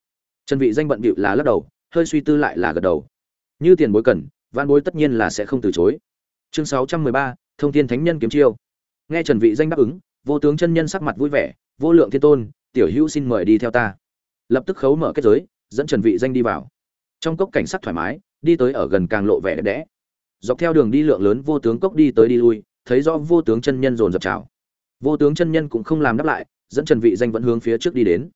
trần vị danh bận bịu là lắc đầu hơi suy tư lại là gật đầu. Như tiền bối cần văn bối tất nhiên là sẽ không từ chối. Chương 613, thông thiên thánh nhân kiếm chiêu. Nghe trần vị danh đáp ứng vô tướng chân nhân sắc mặt vui vẻ vô lượng thiên tôn tiểu hữu xin mời đi theo ta. Lập tức khấu mở kết giới dẫn trần vị danh đi vào. Trong cốc cảnh sắc thoải mái đi tới ở gần càng lộ vẻ đẹp đẽ. Dọc theo đường đi lượng lớn vô tướng cốc đi tới đi lui thấy rõ vô tướng chân nhân dồn dập chào. Vô tướng chân nhân cũng không làm đáp lại dẫn trần vị danh vẫn hướng phía trước đi đến.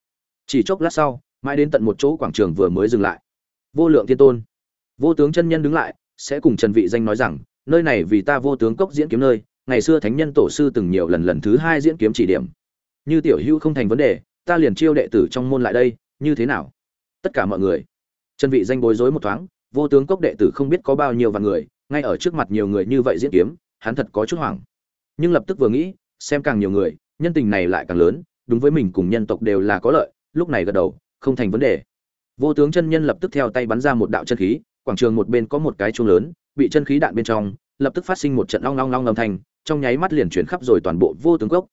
Chỉ chốc lát sau mãi đến tận một chỗ quảng trường vừa mới dừng lại. Vô lượng thiên tôn. Vô tướng chân nhân đứng lại, sẽ cùng trần vị danh nói rằng, nơi này vì ta vô tướng cốc diễn kiếm nơi, ngày xưa thánh nhân tổ sư từng nhiều lần lần thứ hai diễn kiếm chỉ điểm. Như tiểu hữu không thành vấn đề, ta liền chiêu đệ tử trong môn lại đây, như thế nào? Tất cả mọi người. Trần vị danh bối rối một thoáng, vô tướng cốc đệ tử không biết có bao nhiêu vạn người, ngay ở trước mặt nhiều người như vậy diễn kiếm, hắn thật có chút hoảng. Nhưng lập tức vừa nghĩ, xem càng nhiều người, nhân tình này lại càng lớn, đúng với mình cùng nhân tộc đều là có lợi, lúc này gật đầu không thành vấn đề. Vô tướng chân nhân lập tức theo tay bắn ra một đạo chân khí quảng trường một bên có một cái chuông lớn bị chân khí đạn bên trong lập tức phát sinh một trận long long long âm thanh trong nháy mắt liền chuyển khắp rồi toàn bộ vô tướng cốc.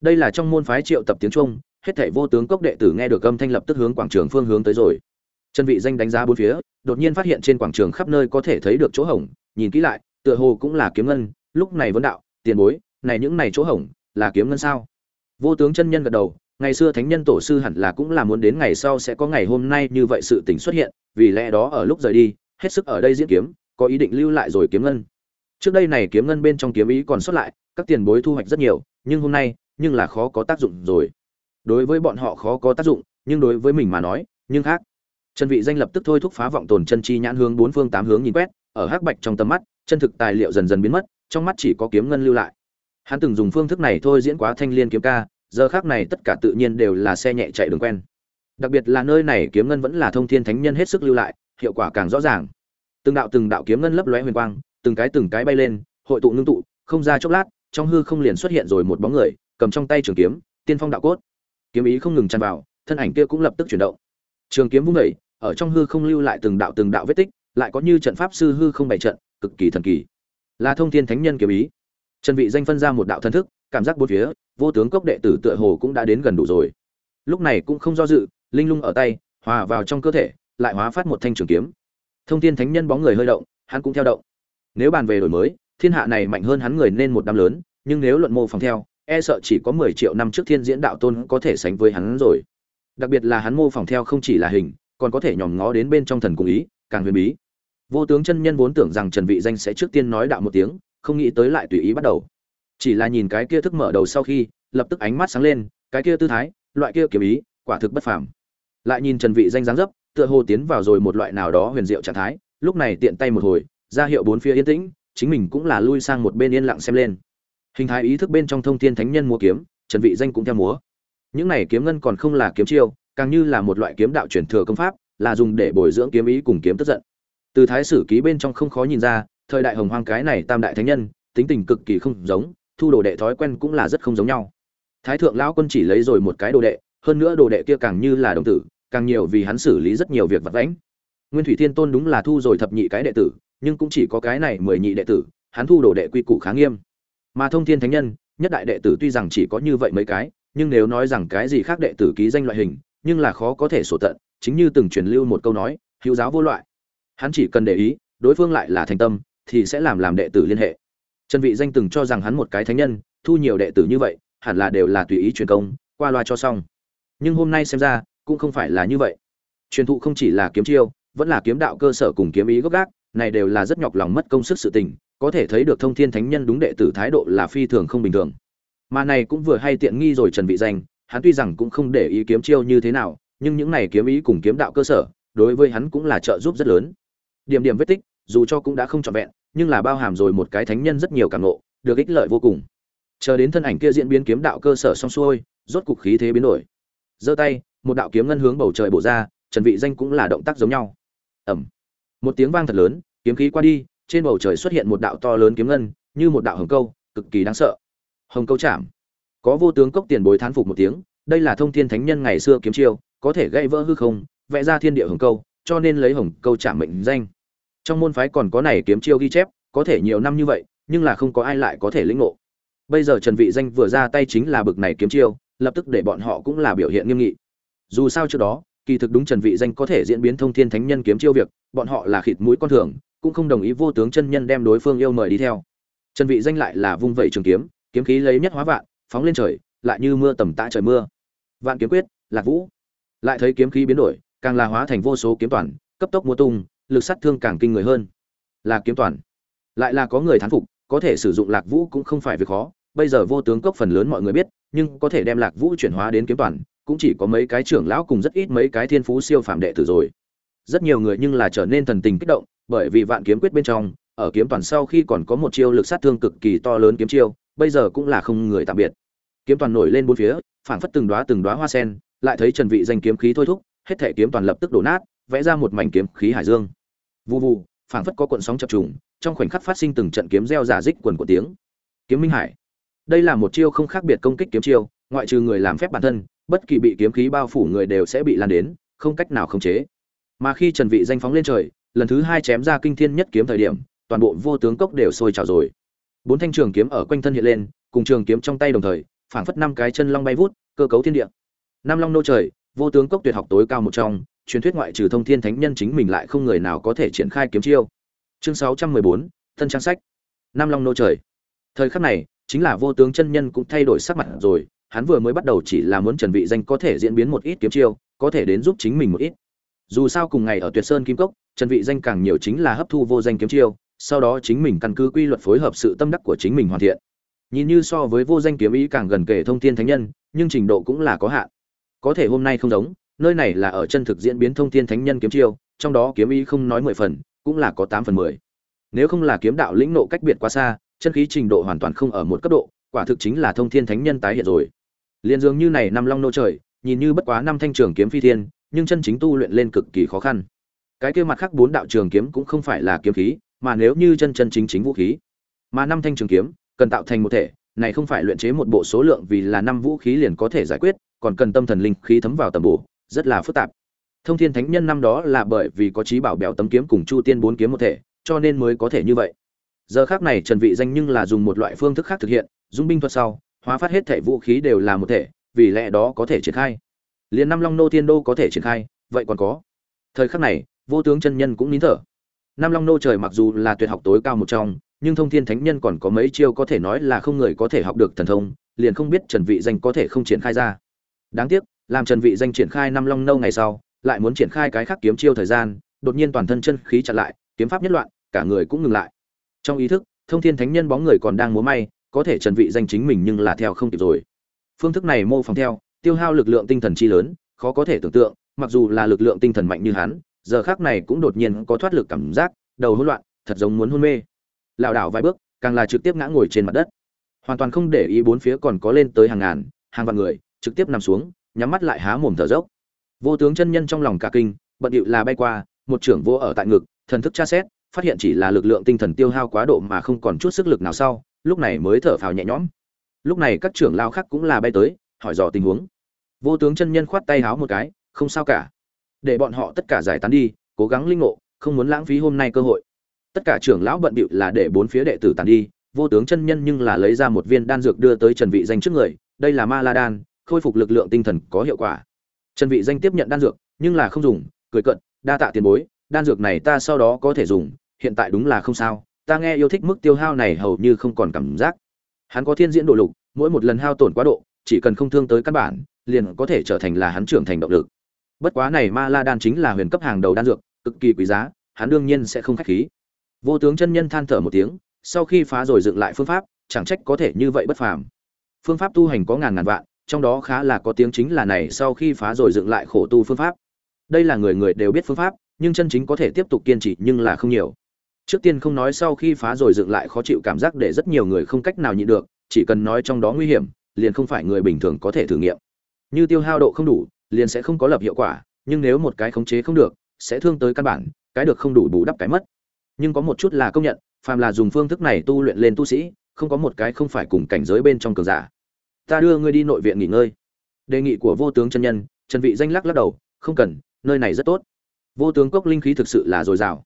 Đây là trong môn phái triệu tập tiếng trung hết thảy vô tướng cốc đệ tử nghe được âm thanh lập tức hướng quảng trường phương hướng tới rồi. Chân Vị danh đánh giá bốn phía, đột nhiên phát hiện trên quảng trường khắp nơi có thể thấy được chỗ hổng, nhìn kỹ lại, tựa hồ cũng là kiếm ngân, lúc này vấn đạo, tiền bối, này những này chỗ hổng, là kiếm ngân sao? Vô tướng chân nhân gật đầu, ngày xưa thánh nhân tổ sư hẳn là cũng là muốn đến ngày sau sẽ có ngày hôm nay như vậy sự tình xuất hiện, vì lẽ đó ở lúc rời đi, hết sức ở đây diễn kiếm, có ý định lưu lại rồi kiếm ngân. Trước đây này kiếm ngân bên trong kiếm ý còn xuất lại, các tiền bối thu hoạch rất nhiều, nhưng hôm nay, nhưng là khó có tác dụng rồi. Đối với bọn họ khó có tác dụng, nhưng đối với mình mà nói, nhưng khác. chân Vị danh lập tức thôi thúc phá vọng tồn chân chi nhãn hướng bốn phương tám hướng nhìn quét, ở hắc bạch trong tầm mắt, chân thực tài liệu dần dần biến mất, trong mắt chỉ có kiếm ngân lưu lại. Hắn từng dùng phương thức này thôi diễn quá thanh liên kiếm ca, giờ khác này tất cả tự nhiên đều là xe nhẹ chạy đường quen. Đặc biệt là nơi này kiếm ngân vẫn là thông thiên thánh nhân hết sức lưu lại, hiệu quả càng rõ ràng. Từng đạo từng đạo kiếm ngân lấp lóe huyền quang, từng cái từng cái bay lên, hội tụ ngưng tụ, không ra chốc lát, trong hư không liền xuất hiện rồi một bóng người, cầm trong tay trường kiếm, tiên phong đạo cốt. Kiếm ý không ngừng tràn vào, thân ảnh kia cũng lập tức chuyển động. Trường kiếm vung vẩy ở trong hư không lưu lại từng đạo từng đạo vết tích, lại có như trận pháp sư hư không bày trận, cực kỳ thần kỳ. Là thông thiên thánh nhân kiếm ý. Trần Vị danh phân ra một đạo thần thức, cảm giác bốn phía, vô tướng cốc đệ tử tựa hồ cũng đã đến gần đủ rồi. Lúc này cũng không do dự, linh lung ở tay, hòa vào trong cơ thể, lại hóa phát một thanh trường kiếm. Thông thiên thánh nhân bóng người hơi động, hắn cũng theo động. Nếu bàn về đổi mới, thiên hạ này mạnh hơn hắn người nên một năm lớn, nhưng nếu luận mô phòng theo, e sợ chỉ có 10 triệu năm trước thiên diễn đạo tôn có thể sánh với hắn rồi. Đặc biệt là hắn mô phỏng theo không chỉ là hình, còn có thể nhòm ngó đến bên trong thần cùng ý, càng huyền bí. Vô tướng chân nhân vốn tưởng rằng Trần Vị Danh sẽ trước tiên nói đạo một tiếng, không nghĩ tới lại tùy ý bắt đầu. Chỉ là nhìn cái kia thức mở đầu sau khi, lập tức ánh mắt sáng lên, cái kia tư thái, loại kia kiếm ý, quả thực bất phàm. Lại nhìn Trần Vị Danh dáng dấp, tựa hồ tiến vào rồi một loại nào đó huyền diệu trạng thái, lúc này tiện tay một hồi, ra hiệu bốn phía yên tĩnh, chính mình cũng là lui sang một bên yên lặng xem lên. Hình thái ý thức bên trong thông thiên thánh nhân múa kiếm, Trần Vị Danh cũng theo múa. Những này kiếm ngân còn không là kiếm chiêu, càng như là một loại kiếm đạo truyền thừa công pháp, là dùng để bồi dưỡng kiếm ý cùng kiếm tức giận. Từ thái sử ký bên trong không khó nhìn ra, thời đại hồng hoang cái này tam đại thánh nhân, tính tình cực kỳ không giống, thu đồ đệ thói quen cũng là rất không giống nhau. Thái thượng lão quân chỉ lấy rồi một cái đồ đệ, hơn nữa đồ đệ kia càng như là đồng tử, càng nhiều vì hắn xử lý rất nhiều việc vặt vãnh. Nguyên Thủy Thiên Tôn đúng là thu rồi thập nhị cái đệ tử, nhưng cũng chỉ có cái này mười nhị đệ tử, hắn thu đồ đệ quy củ khá nghiêm. Mà Thông Thiên Thánh Nhân, nhất đại đệ tử tuy rằng chỉ có như vậy mấy cái, nhưng nếu nói rằng cái gì khác đệ tử ký danh loại hình, nhưng là khó có thể sổ tận, chính như từng truyền lưu một câu nói, hữu giáo vô loại. Hắn chỉ cần để ý, đối phương lại là thành tâm, thì sẽ làm làm đệ tử liên hệ. Trần Vị Danh từng cho rằng hắn một cái thánh nhân, thu nhiều đệ tử như vậy, hẳn là đều là tùy ý truyền công, qua loa cho xong. Nhưng hôm nay xem ra, cũng không phải là như vậy. Truyền thụ không chỉ là kiếm chiêu, vẫn là kiếm đạo cơ sở cùng kiếm ý gốc gác, này đều là rất nhọc lòng mất công sức sự tình, có thể thấy được Thông Thiên Thánh Nhân đúng đệ tử thái độ là phi thường không bình thường. Mà này cũng vừa hay tiện nghi rồi Trần Vị Danh, hắn tuy rằng cũng không để ý kiếm chiêu như thế nào, nhưng những này kiếm ý cùng kiếm đạo cơ sở, đối với hắn cũng là trợ giúp rất lớn. Điểm điểm vết tích, dù cho cũng đã không trọn vẹn, nhưng là bao hàm rồi một cái thánh nhân rất nhiều cảm ngộ, được ích lợi vô cùng. Chờ đến thân ảnh kia diễn biến kiếm đạo cơ sở xong xuôi, rốt cục khí thế biến đổi. Giơ tay, một đạo kiếm ngân hướng bầu trời bổ ra, Trần Vị Danh cũng là động tác giống nhau. Ầm. Một tiếng vang thật lớn, kiếm khí qua đi, trên bầu trời xuất hiện một đạo to lớn kiếm ngân, như một đạo hồng câu, cực kỳ đáng sợ. Hồng câu chạm. Có vô tướng cốc tiền bối thán phục một tiếng, đây là thông thiên thánh nhân ngày xưa kiếm chiêu, có thể gây vỡ hư không, vẽ ra thiên địa hồng câu, cho nên lấy hồng câu chạm mệnh danh. Trong môn phái còn có này kiếm chiêu ghi chép, có thể nhiều năm như vậy, nhưng là không có ai lại có thể lĩnh ngộ. Bây giờ Trần Vị Danh vừa ra tay chính là bực này kiếm chiêu, lập tức để bọn họ cũng là biểu hiện nghiêm nghị. Dù sao trước đó, kỳ thực đúng Trần Vị Danh có thể diễn biến thông thiên thánh nhân kiếm chiêu việc, bọn họ là khịt mũi con thường, cũng không đồng ý vô tướng chân nhân đem đối phương yêu mời đi theo. Trần Vị Danh lại là vung vẩy trường kiếm, kiếm khí lấy nhất hóa vạn, phóng lên trời, lại như mưa tầm tã trời mưa. Vạn kiếm quyết, Lạc Vũ. Lại thấy kiếm khí biến đổi, càng là hóa thành vô số kiếm toàn, cấp tốc múa tung, lực sát thương càng kinh người hơn. là kiếm toàn. Lại là có người thán phục, có thể sử dụng Lạc Vũ cũng không phải việc khó, bây giờ vô tướng cốc phần lớn mọi người biết, nhưng có thể đem Lạc Vũ chuyển hóa đến kiếm toàn, cũng chỉ có mấy cái trưởng lão cùng rất ít mấy cái thiên phú siêu phàm đệ tử rồi. Rất nhiều người nhưng là trở nên thần tình kích động, bởi vì vạn kiếm quyết bên trong, ở kiếm toàn sau khi còn có một chiêu lực sát thương cực kỳ to lớn kiếm chiêu, bây giờ cũng là không người tạm biệt. Kiếm toàn nổi lên bốn phía, phảng phất từng đóa từng đóa hoa sen, lại thấy Trần Vị danh kiếm khí thôi thúc, hết thể kiếm toàn lập tức đổ nát, vẽ ra một mảnh kiếm khí hải dương. Vù vù, phảng phất có cuộn sóng chập trùng, trong khoảnh khắc phát sinh từng trận kiếm reo giả dích quần của tiếng. Kiếm Minh Hải. Đây là một chiêu không khác biệt công kích kiếm chiêu, ngoại trừ người làm phép bản thân, bất kỳ bị kiếm khí bao phủ người đều sẽ bị lan đến, không cách nào khống chế. Mà khi Trần Vị danh phóng lên trời, lần thứ hai chém ra kinh thiên nhất kiếm thời điểm, toàn bộ vô tướng cốc đều sôi trào rồi. Bốn thanh trường kiếm ở quanh thân hiện lên, cùng trường kiếm trong tay đồng thời, phảng phất năm cái chân long bay vút, cơ cấu thiên địa. Năm long nô trời, vô tướng cốc tuyệt học tối cao một trong, truyền thuyết ngoại trừ thông thiên thánh nhân chính mình lại không người nào có thể triển khai kiếm chiêu. Chương 614, thân trang sách. Nam long nô trời. Thời khắc này chính là vô tướng chân nhân cũng thay đổi sắc mặt rồi hắn vừa mới bắt đầu chỉ là muốn trần vị danh có thể diễn biến một ít kiếm chiêu có thể đến giúp chính mình một ít. Dù sao cùng ngày ở tuyệt sơn kim cốc trần vị danh càng nhiều chính là hấp thu vô danh kiếm chiêu sau đó chính mình căn cứ quy luật phối hợp sự tâm đắc của chính mình hoàn thiện. Nhìn như so với vô danh kiếm ý càng gần kể thông thiên thánh nhân nhưng trình độ cũng là có hạn. Có thể hôm nay không giống nơi này là ở chân thực diễn biến thông thiên thánh nhân kiếm chiêu, trong đó kiếm ý không nói mười phần, cũng là có tám phần mười. Nếu không là kiếm đạo lĩnh nộ cách biệt quá xa, chân khí trình độ hoàn toàn không ở một cấp độ, quả thực chính là thông thiên thánh nhân tái hiện rồi. Liền dường như này năm long nô trời, nhìn như bất quá năm thanh trường kiếm phi thiên, nhưng chân chính tu luyện lên cực kỳ khó khăn. Cái kia mặt khác bốn đạo trường kiếm cũng không phải là kiếm khí, mà nếu như chân chân chính chính vũ khí. Mà năm thanh trường kiếm, cần tạo thành một thể, này không phải luyện chế một bộ số lượng vì là năm vũ khí liền có thể giải quyết, còn cần tâm thần linh khí thấm vào tầm bổ rất là phức tạp. Thông thiên thánh nhân năm đó là bởi vì có trí bảo béo tấm kiếm cùng chu tiên bốn kiếm một thể, cho nên mới có thể như vậy. Giờ khác này trần vị danh nhưng là dùng một loại phương thức khác thực hiện dung binh thuật sau, hóa phát hết thể vũ khí đều là một thể, vì lẽ đó có thể triển khai. Liền năm long nô thiên đô có thể triển khai, vậy còn có. Thời khắc này, vô tướng chân nhân cũng nín thở. Năm long nô trời mặc dù là tuyệt học tối cao một trong, nhưng thông thiên thánh nhân còn có mấy chiêu có thể nói là không người có thể học được thần thông, liền không biết trần vị danh có thể không triển khai ra. Đáng tiếc làm trần vị danh triển khai năm long nâu ngày sau, lại muốn triển khai cái khác kiếm chiêu thời gian, đột nhiên toàn thân chân khí chặn lại, kiếm pháp nhất loạn, cả người cũng ngừng lại. Trong ý thức, thông thiên thánh nhân bóng người còn đang múa may, có thể trần vị danh chính mình nhưng là theo không kịp rồi. Phương thức này mô phỏng theo, tiêu hao lực lượng tinh thần chi lớn, khó có thể tưởng tượng, mặc dù là lực lượng tinh thần mạnh như hắn, giờ khắc này cũng đột nhiên có thoát lực cảm giác, đầu hỗn loạn, thật giống muốn hôn mê. Lảo đảo vài bước, càng là trực tiếp ngã ngồi trên mặt đất. Hoàn toàn không để ý bốn phía còn có lên tới hàng ngàn, hàng vạn người, trực tiếp nằm xuống nhắm mắt lại há mồm thở dốc. Vô tướng chân nhân trong lòng cả kinh, bận điệu là bay qua, một trưởng vô ở tại ngực, thần thức tra xét, phát hiện chỉ là lực lượng tinh thần tiêu hao quá độ mà không còn chút sức lực nào sau, lúc này mới thở phào nhẹ nhõm. Lúc này các trưởng lao khác cũng là bay tới, hỏi dò tình huống. Vô tướng chân nhân khoát tay háo một cái, không sao cả. Để bọn họ tất cả giải tán đi, cố gắng linh ngộ, không muốn lãng phí hôm nay cơ hội. Tất cả trưởng lão bận bịu là để bốn phía đệ tử tàn đi, vô tướng chân nhân nhưng là lấy ra một viên đan dược đưa tới trần vị danh trước người, đây là ma la đan khôi phục lực lượng tinh thần có hiệu quả. Trần vị danh tiếp nhận đan dược, nhưng là không dùng, cười cận đa tạ tiền bối, đan dược này ta sau đó có thể dùng, hiện tại đúng là không sao, ta nghe yêu thích mức tiêu hao này hầu như không còn cảm giác. Hắn có thiên diễn độ lục, mỗi một lần hao tổn quá độ, chỉ cần không thương tới căn bản, liền có thể trở thành là hắn trưởng thành động lực. Bất quá này ma la đan chính là huyền cấp hàng đầu đan dược, cực kỳ quý giá, hắn đương nhiên sẽ không khách khí. Vô tướng chân nhân than thở một tiếng, sau khi phá rồi dựng lại phương pháp, chẳng trách có thể như vậy bất phàm. Phương pháp tu hành có ngàn ngàn vạn trong đó khá là có tiếng chính là này sau khi phá rồi dựng lại khổ tu phương pháp. Đây là người người đều biết phương pháp, nhưng chân chính có thể tiếp tục kiên trì nhưng là không nhiều. Trước tiên không nói sau khi phá rồi dựng lại khó chịu cảm giác để rất nhiều người không cách nào nhịn được, chỉ cần nói trong đó nguy hiểm, liền không phải người bình thường có thể thử nghiệm. Như tiêu hao độ không đủ, liền sẽ không có lập hiệu quả, nhưng nếu một cái khống chế không được, sẽ thương tới căn bản, cái được không đủ bù đắp cái mất. Nhưng có một chút là công nhận, phàm là dùng phương thức này tu luyện lên tu sĩ, không có một cái không phải cùng cảnh giới bên trong cường giả ta đưa ngươi đi nội viện nghỉ ngơi. Đề nghị của vô tướng chân nhân, trần vị danh lắc lắc đầu, không cần, nơi này rất tốt. Vô tướng cốc linh khí thực sự là dồi dào.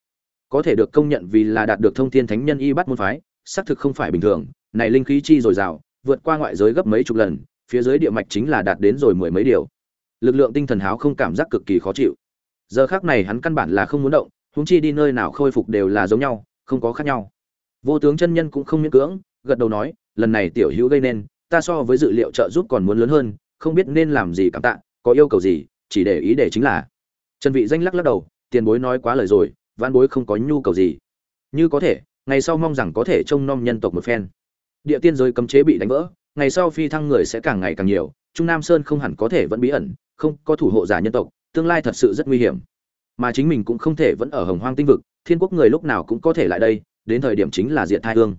Có thể được công nhận vì là đạt được thông thiên thánh nhân y bắt môn phái, xác thực không phải bình thường. Này linh khí chi dồi dào, vượt qua ngoại giới gấp mấy chục lần, phía dưới địa mạch chính là đạt đến rồi mười mấy điều. Lực lượng tinh thần háo không cảm giác cực kỳ khó chịu. Giờ khác này hắn căn bản là không muốn động, huống chi đi nơi nào khôi phục đều là giống nhau, không có khác nhau. Vô tướng chân nhân cũng không miễn cưỡng, gật đầu nói, lần này tiểu hữu gây nên ta so với dự liệu trợ giúp còn muốn lớn hơn, không biết nên làm gì cảm tạ, có yêu cầu gì, chỉ để ý để chính là. Trần vị danh lắc lắc đầu, tiền bối nói quá lời rồi văn bối không có nhu cầu gì. Như có thể, ngày sau mong rằng có thể trông nom nhân tộc một phen. Địa tiên giới cấm chế bị đánh vỡ, ngày sau phi thăng người sẽ càng ngày càng nhiều, trung nam sơn không hẳn có thể vẫn bí ẩn, không có thủ hộ giả nhân tộc, tương lai thật sự rất nguy hiểm. Mà chính mình cũng không thể vẫn ở hồng hoang tinh vực, thiên quốc người lúc nào cũng có thể lại đây, đến thời điểm chính là diệt thai hương.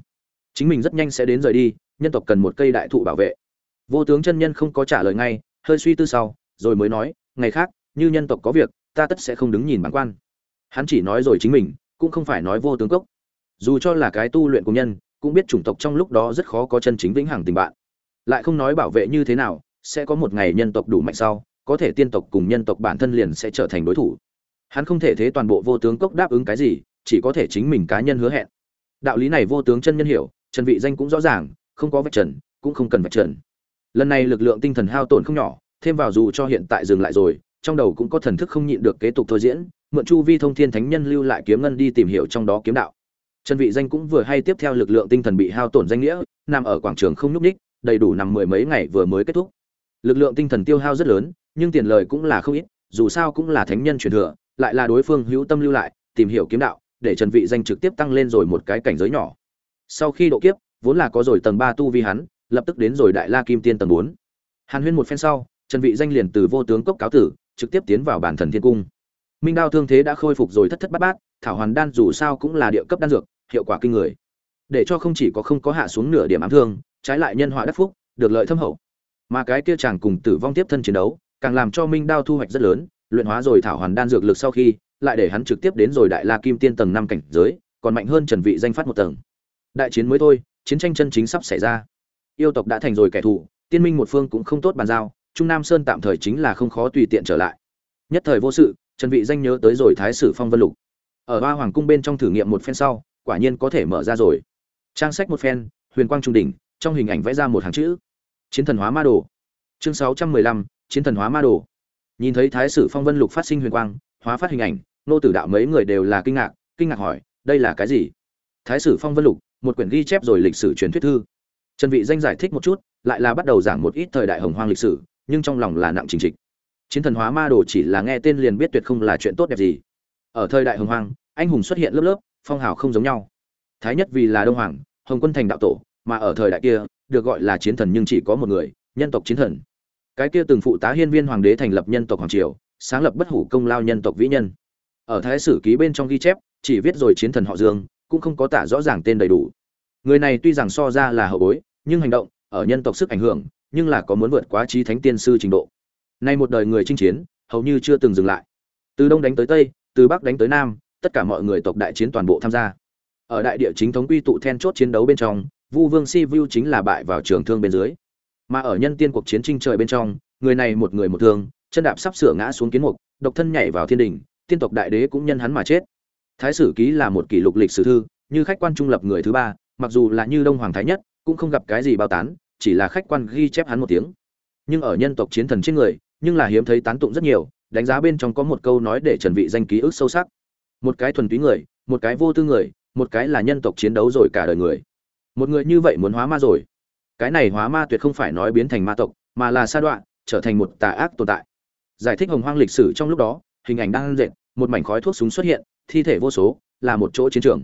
Chính mình rất nhanh sẽ đến rời đi nhân tộc cần một cây đại thụ bảo vệ. Vô tướng chân nhân không có trả lời ngay, hơi suy tư sau, rồi mới nói, ngày khác, như nhân tộc có việc, ta tất sẽ không đứng nhìn bản quan. Hắn chỉ nói rồi chính mình, cũng không phải nói vô tướng cốc. Dù cho là cái tu luyện của nhân, cũng biết chủng tộc trong lúc đó rất khó có chân chính vĩnh hằng tình bạn. Lại không nói bảo vệ như thế nào, sẽ có một ngày nhân tộc đủ mạnh sau, có thể tiên tộc cùng nhân tộc bản thân liền sẽ trở thành đối thủ. Hắn không thể thế toàn bộ vô tướng cốc đáp ứng cái gì, chỉ có thể chính mình cá nhân hứa hẹn. Đạo lý này vô tướng chân nhân hiểu, trần vị danh cũng rõ ràng không có vạch trần, cũng không cần vạch trần. Lần này lực lượng tinh thần hao tổn không nhỏ, thêm vào dù cho hiện tại dừng lại rồi, trong đầu cũng có thần thức không nhịn được kế tục thôi diễn, mượn chu vi thông thiên thánh nhân lưu lại kiếm ngân đi tìm hiểu trong đó kiếm đạo. Trần vị danh cũng vừa hay tiếp theo lực lượng tinh thần bị hao tổn danh nghĩa, nằm ở quảng trường không nhúc ních đầy đủ nằm mười mấy ngày vừa mới kết thúc. Lực lượng tinh thần tiêu hao rất lớn, nhưng tiền lời cũng là không ít, dù sao cũng là thánh nhân truyền thừa, lại là đối phương hữu tâm lưu lại, tìm hiểu kiếm đạo, để trần vị danh trực tiếp tăng lên rồi một cái cảnh giới nhỏ. Sau khi độ kiếp vốn là có rồi tầng 3 tu vi hắn, lập tức đến rồi đại la kim tiên tầng 4. hàn huyên một phen sau, trần vị danh liền từ vô tướng cốc cáo tử, trực tiếp tiến vào bản thần thiên cung. Minh đao thương thế đã khôi phục rồi thất thất bát bát, thảo hoàn đan dù sao cũng là địa cấp đan dược, hiệu quả kinh người. Để cho không chỉ có không có hạ xuống nửa điểm ám thương, trái lại nhân họa đắc phúc, được lợi thâm hậu. Mà cái kia chàng cùng tử vong tiếp thân chiến đấu, càng làm cho minh đao thu hoạch rất lớn, luyện hóa rồi thảo hoàn đan dược lực sau khi, lại để hắn trực tiếp đến rồi đại la kim tiên tầng năm cảnh giới, còn mạnh hơn trần vị danh phát một tầng. Đại chiến mới thôi chiến tranh chân chính sắp xảy ra. Yêu tộc đã thành rồi kẻ thù tiên minh một phương cũng không tốt bàn giao trung nam sơn tạm thời chính là không khó tùy tiện trở lại. Nhất thời vô sự trần vị danh nhớ tới rồi thái sử phong vân lục. Ở hoa hoàng cung bên trong thử nghiệm một phen sau quả nhiên có thể mở ra rồi. Trang sách một phen huyền quang trung đỉnh trong hình ảnh vẽ ra một hàng chữ. Chiến thần hóa ma đồ. Chương 615, chiến thần hóa ma đồ. Nhìn thấy thái sử phong vân lục phát sinh huyền quang hóa phát hình ảnh nô tử đạo mấy người đều là kinh ngạc kinh ngạc hỏi đây là cái gì? Thái sử phong vân lục một quyển ghi chép rồi lịch sử truyền thuyết thư. Trần vị danh giải thích một chút, lại là bắt đầu giảng một ít thời đại hồng hoang lịch sử, nhưng trong lòng là nặng chính trịch. Chiến thần hóa ma đồ chỉ là nghe tên liền biết tuyệt không là chuyện tốt đẹp gì. Ở thời đại hồng hoang, anh hùng xuất hiện lớp lớp, phong hào không giống nhau. Thái nhất vì là đông hoàng, hồng quân thành đạo tổ, mà ở thời đại kia, được gọi là chiến thần nhưng chỉ có một người, nhân tộc chiến thần. Cái kia từng phụ tá hiên viên hoàng đế thành lập nhân tộc hoàng triều, sáng lập bất hủ công lao nhân tộc vĩ nhân. Ở thái sử ký bên trong ghi chép, chỉ viết rồi chiến thần họ dương cũng không có tả rõ ràng tên đầy đủ. Người này tuy rằng so ra là hậu bối, nhưng hành động, ở nhân tộc sức ảnh hưởng, nhưng là có muốn vượt quá trí thánh tiên sư trình độ. Nay một đời người chinh chiến, hầu như chưa từng dừng lại. Từ đông đánh tới tây, từ bắc đánh tới nam, tất cả mọi người tộc đại chiến toàn bộ tham gia. Ở đại địa chính thống quy tụ then chốt chiến đấu bên trong, vu vương si vu chính là bại vào trường thương bên dưới. Mà ở nhân tiên cuộc chiến trinh trời bên trong, người này một người một thương, chân đạp sắp sửa ngã xuống kiến mục, độc thân nhảy vào thiên đình tiên tộc đại đế cũng nhân hắn mà chết thái sử ký là một kỷ lục lịch sử thư, như khách quan trung lập người thứ ba, mặc dù là như đông hoàng thái nhất, cũng không gặp cái gì bao tán, chỉ là khách quan ghi chép hắn một tiếng. Nhưng ở nhân tộc chiến thần trên người, nhưng là hiếm thấy tán tụng rất nhiều, đánh giá bên trong có một câu nói để trần vị danh ký ức sâu sắc. Một cái thuần túy người, một cái vô tư người, một cái là nhân tộc chiến đấu rồi cả đời người. Một người như vậy muốn hóa ma rồi. Cái này hóa ma tuyệt không phải nói biến thành ma tộc, mà là sa đoạn trở thành một tà ác tồn tại. Giải thích hồng hoang lịch sử trong lúc đó, hình ảnh đang dệt, một mảnh khói thuốc súng xuất hiện thi thể vô số, là một chỗ chiến trường.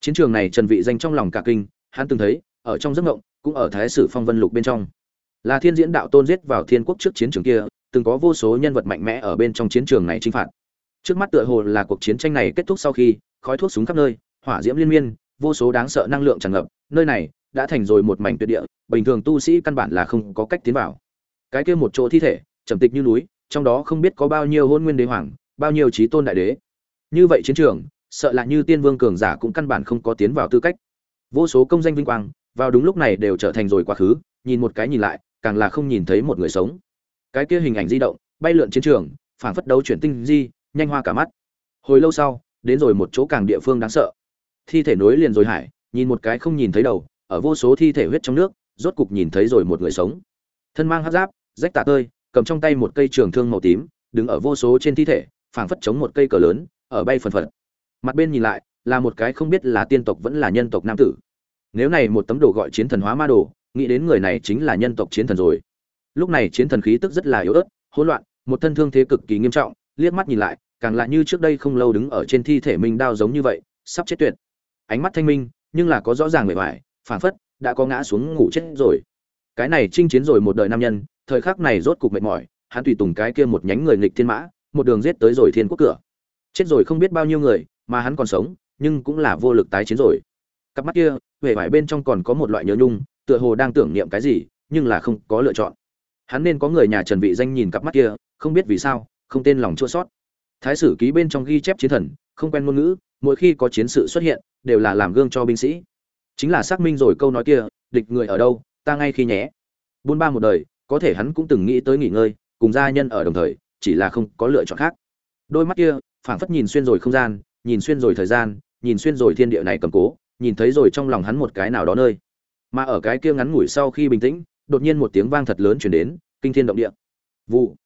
Chiến trường này trần vị danh trong lòng cả kinh, hắn từng thấy, ở trong giấc mộng, cũng ở thái sử phong vân lục bên trong. Là thiên diễn đạo tôn giết vào thiên quốc trước chiến trường kia, từng có vô số nhân vật mạnh mẽ ở bên trong chiến trường này chinh phạt. Trước mắt tựa hồ là cuộc chiến tranh này kết thúc sau khi, khói thuốc súng khắp nơi, hỏa diễm liên miên, vô số đáng sợ năng lượng tràn ngập, nơi này đã thành rồi một mảnh tuyệt địa, bình thường tu sĩ căn bản là không có cách tiến vào. Cái kia một chỗ thi thể, trầm tịch như núi, trong đó không biết có bao nhiêu hôn nguyên đế hoàng, bao nhiêu trí tôn đại đế như vậy chiến trường, sợ là như tiên vương cường giả cũng căn bản không có tiến vào tư cách. Vô số công danh vinh quang, vào đúng lúc này đều trở thành rồi quá khứ, nhìn một cái nhìn lại, càng là không nhìn thấy một người sống. Cái kia hình ảnh di động, bay lượn chiến trường, phảng phất đấu chuyển tinh di, nhanh hoa cả mắt. Hồi lâu sau, đến rồi một chỗ càng địa phương đáng sợ. Thi thể nối liền rồi hải, nhìn một cái không nhìn thấy đầu, ở vô số thi thể huyết trong nước, rốt cục nhìn thấy rồi một người sống. Thân mang hát giáp, rách tả tơi, cầm trong tay một cây trường thương màu tím, đứng ở vô số trên thi thể, phảng phất chống một cây cờ lớn ở bay phần phật. Mặt bên nhìn lại, là một cái không biết là tiên tộc vẫn là nhân tộc nam tử. Nếu này một tấm đồ gọi chiến thần hóa ma đồ, nghĩ đến người này chính là nhân tộc chiến thần rồi. Lúc này chiến thần khí tức rất là yếu ớt, hỗn loạn, một thân thương thế cực kỳ nghiêm trọng, liếc mắt nhìn lại, càng lại như trước đây không lâu đứng ở trên thi thể minh đao giống như vậy, sắp chết tuyệt. Ánh mắt thanh minh, nhưng là có rõ ràng bề ngoài phảng phất đã có ngã xuống ngủ chết rồi. Cái này chinh chiến rồi một đời nam nhân, thời khắc này rốt cục mệt mỏi, hắn tùy tùng cái kia một nhánh người nghịch thiên mã, một đường giết tới rồi thiên quốc cửa chết rồi không biết bao nhiêu người, mà hắn còn sống, nhưng cũng là vô lực tái chiến rồi. Cặp mắt kia, vẻ vải bên trong còn có một loại nhớ nhung, tựa hồ đang tưởng niệm cái gì, nhưng là không có lựa chọn. Hắn nên có người nhà trần vị danh nhìn cặp mắt kia, không biết vì sao, không tên lòng chua sót thái sử ký bên trong ghi chép chiến thần, không quen ngôn ngữ, mỗi khi có chiến sự xuất hiện, đều là làm gương cho binh sĩ. Chính là xác minh rồi câu nói kia, địch người ở đâu, ta ngay khi nhé. Buôn ba một đời, có thể hắn cũng từng nghĩ tới nghỉ ngơi, cùng gia nhân ở đồng thời, chỉ là không có lựa chọn khác. Đôi mắt kia phảng phất nhìn xuyên rồi không gian, nhìn xuyên rồi thời gian, nhìn xuyên rồi thiên địa này cầm cố, nhìn thấy rồi trong lòng hắn một cái nào đó nơi. Mà ở cái kia ngắn ngủi sau khi bình tĩnh, đột nhiên một tiếng vang thật lớn chuyển đến, kinh thiên động địa. Vụ.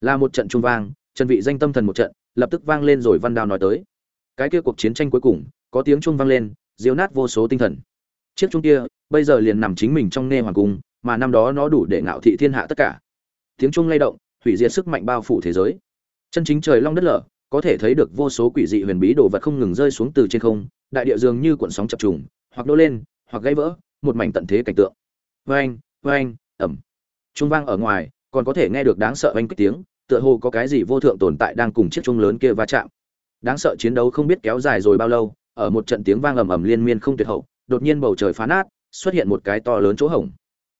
Là một trận trung vang, trần vị danh tâm thần một trận, lập tức vang lên rồi văn đao nói tới. Cái kia cuộc chiến tranh cuối cùng, có tiếng trung vang lên diếu nát vô số tinh thần. Chiếc trung kia, bây giờ liền nằm chính mình trong nghe hoàng cung, mà năm đó nó đủ để ngạo thị thiên hạ tất cả. Tiếng trung lay động, hủy diệt sức mạnh bao phủ thế giới. Chân chính trời long đất lở có thể thấy được vô số quỷ dị huyền bí đồ vật không ngừng rơi xuống từ trên không, đại địa dường như cuộn sóng chập trùng, hoặc nô lên, hoặc gãy vỡ, một mảnh tận thế cảnh tượng. Vang vang ầm. trung vang ở ngoài, còn có thể nghe được đáng sợ oanh kích tiếng, tựa hồ có cái gì vô thượng tồn tại đang cùng chiếc trung lớn kia va chạm. Đáng sợ chiến đấu không biết kéo dài rồi bao lâu, ở một trận tiếng vang ầm ầm liên miên không tuyệt hậu, đột nhiên bầu trời phá nát, xuất hiện một cái to lớn chỗ hổng.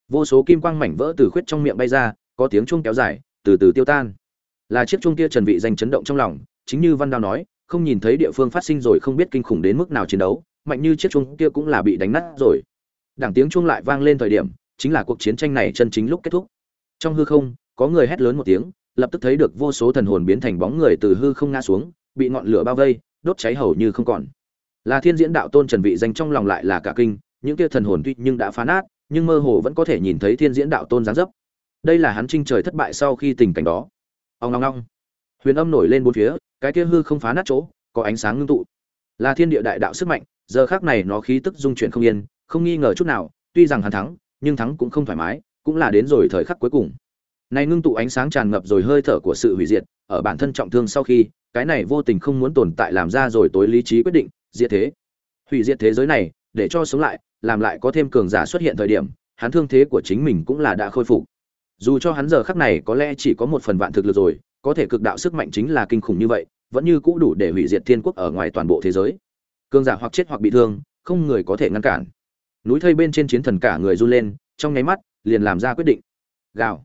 Vô số kim quang mảnh vỡ từ khuyết trong miệng bay ra, có tiếng chuông kéo dài, từ từ tiêu tan. Là chiếc chuông kia trần vị danh chấn động trong lòng chính như văn đao nói, không nhìn thấy địa phương phát sinh rồi không biết kinh khủng đến mức nào chiến đấu, mạnh như chiếc chuông kia cũng là bị đánh nát rồi. Đảng tiếng chuông lại vang lên thời điểm, chính là cuộc chiến tranh này chân chính lúc kết thúc. Trong hư không, có người hét lớn một tiếng, lập tức thấy được vô số thần hồn biến thành bóng người từ hư không ngã xuống, bị ngọn lửa bao vây, đốt cháy hầu như không còn. Là thiên diễn đạo tôn trần vị danh trong lòng lại là cả kinh, những kia thần hồn tuy nhưng đã phá nát, nhưng mơ hồ vẫn có thể nhìn thấy thiên diễn đạo tôn dáng dấp. Đây là hắn trinh trời thất bại sau khi tình cảnh đó. Ông long long huyền âm nổi lên bốn phía, cái kia hư không phá nát chỗ, có ánh sáng ngưng tụ. Là thiên địa đại đạo sức mạnh, giờ khác này nó khí tức dung chuyển không yên, không nghi ngờ chút nào, tuy rằng hắn thắng, nhưng thắng cũng không thoải mái, cũng là đến rồi thời khắc cuối cùng. Này ngưng tụ ánh sáng tràn ngập rồi hơi thở của sự hủy diệt, ở bản thân trọng thương sau khi, cái này vô tình không muốn tồn tại làm ra rồi tối lý trí quyết định, diệt thế. Hủy diệt thế giới này, để cho sống lại, làm lại có thêm cường giả xuất hiện thời điểm, hắn thương thế của chính mình cũng là đã khôi phục. Dù cho hắn giờ khắc này có lẽ chỉ có một phần vạn thực lực rồi có thể cực đạo sức mạnh chính là kinh khủng như vậy, vẫn như cũ đủ để hủy diệt thiên quốc ở ngoài toàn bộ thế giới. Cường giả hoặc chết hoặc bị thương, không người có thể ngăn cản. Núi thây bên trên chiến thần cả người run lên, trong nháy mắt, liền làm ra quyết định. Gào.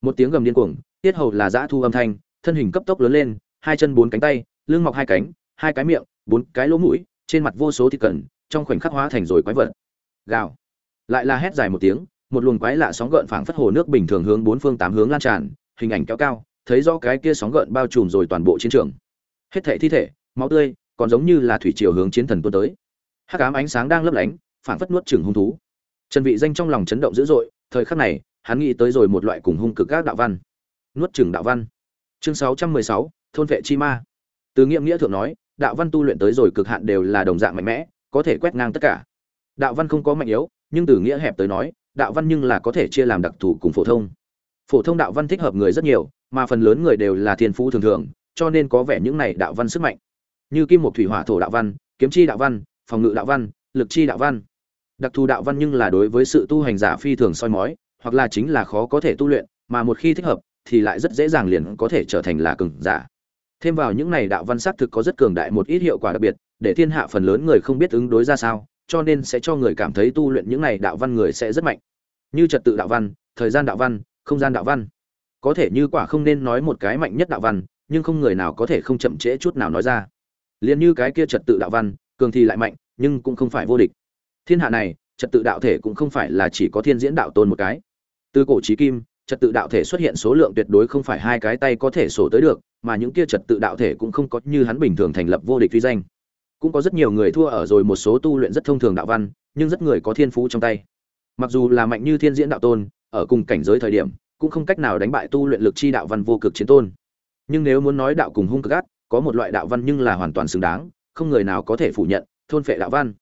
Một tiếng gầm điên cuồng, tiết hầu là dã thu âm thanh, thân hình cấp tốc lớn lên, hai chân bốn cánh tay, lưng mọc hai cánh, hai cái miệng, bốn cái lỗ mũi, trên mặt vô số thịt cẩn, trong khoảnh khắc hóa thành rồi quái vật. Gào. Lại là hét dài một tiếng, một luồng quái lạ sóng gợn phảng phất hồ nước bình thường hướng bốn phương tám hướng lan tràn, hình ảnh kéo cao thấy rõ cái kia sóng gợn bao trùm rồi toàn bộ chiến trường. Hết thảy thi thể máu tươi còn giống như là thủy triều hướng chiến thần tuôn tới. Hắc ám ánh sáng đang lấp lánh phảng phất nuốt chửng hung thú. Trần vị danh trong lòng chấn động dữ dội thời khắc này hắn nghĩ tới rồi một loại cùng hung cực các đạo văn. Nuốt chửng đạo văn. Chương 616, thôn vệ chi ma. Từ nghiệm nghĩa thượng nói đạo văn tu luyện tới rồi cực hạn đều là đồng dạng mạnh mẽ có thể quét ngang tất cả. Đạo văn không có mạnh yếu nhưng từ nghĩa hẹp tới nói đạo văn nhưng là có thể chia làm đặc thù cùng phổ thông. Phổ thông đạo văn thích hợp người rất nhiều mà phần lớn người đều là thiên phú thường thường, cho nên có vẻ những này đạo văn sức mạnh. Như kim một thủy hỏa thổ đạo văn, kiếm chi đạo văn, phòng ngự đạo văn, lực chi đạo văn. Đặc thù đạo văn nhưng là đối với sự tu hành giả phi thường soi mói, hoặc là chính là khó có thể tu luyện, mà một khi thích hợp, thì lại rất dễ dàng liền có thể trở thành là cường giả. Thêm vào những này đạo văn xác thực có rất cường đại một ít hiệu quả đặc biệt, để thiên hạ phần lớn người không biết ứng đối ra sao, cho nên sẽ cho người cảm thấy tu luyện những này đạo văn người sẽ rất mạnh. Như trật tự đạo văn, thời gian đạo văn, không gian đạo văn có thể như quả không nên nói một cái mạnh nhất đạo văn, nhưng không người nào có thể không chậm trễ chút nào nói ra. Liền như cái kia trật tự đạo văn, cường thì lại mạnh, nhưng cũng không phải vô địch. Thiên hạ này, trật tự đạo thể cũng không phải là chỉ có thiên diễn đạo tôn một cái. Từ cổ trí kim, trật tự đạo thể xuất hiện số lượng tuyệt đối không phải hai cái tay có thể sổ tới được, mà những kia trật tự đạo thể cũng không có như hắn bình thường thành lập vô địch phi danh. Cũng có rất nhiều người thua ở rồi một số tu luyện rất thông thường đạo văn, nhưng rất người có thiên phú trong tay. Mặc dù là mạnh như thiên diễn đạo tôn, ở cùng cảnh giới thời điểm cũng không cách nào đánh bại tu luyện lực chi đạo văn vô cực chiến tôn. Nhưng nếu muốn nói đạo cùng hung cực ác, có một loại đạo văn nhưng là hoàn toàn xứng đáng, không người nào có thể phủ nhận, thôn phệ đạo văn.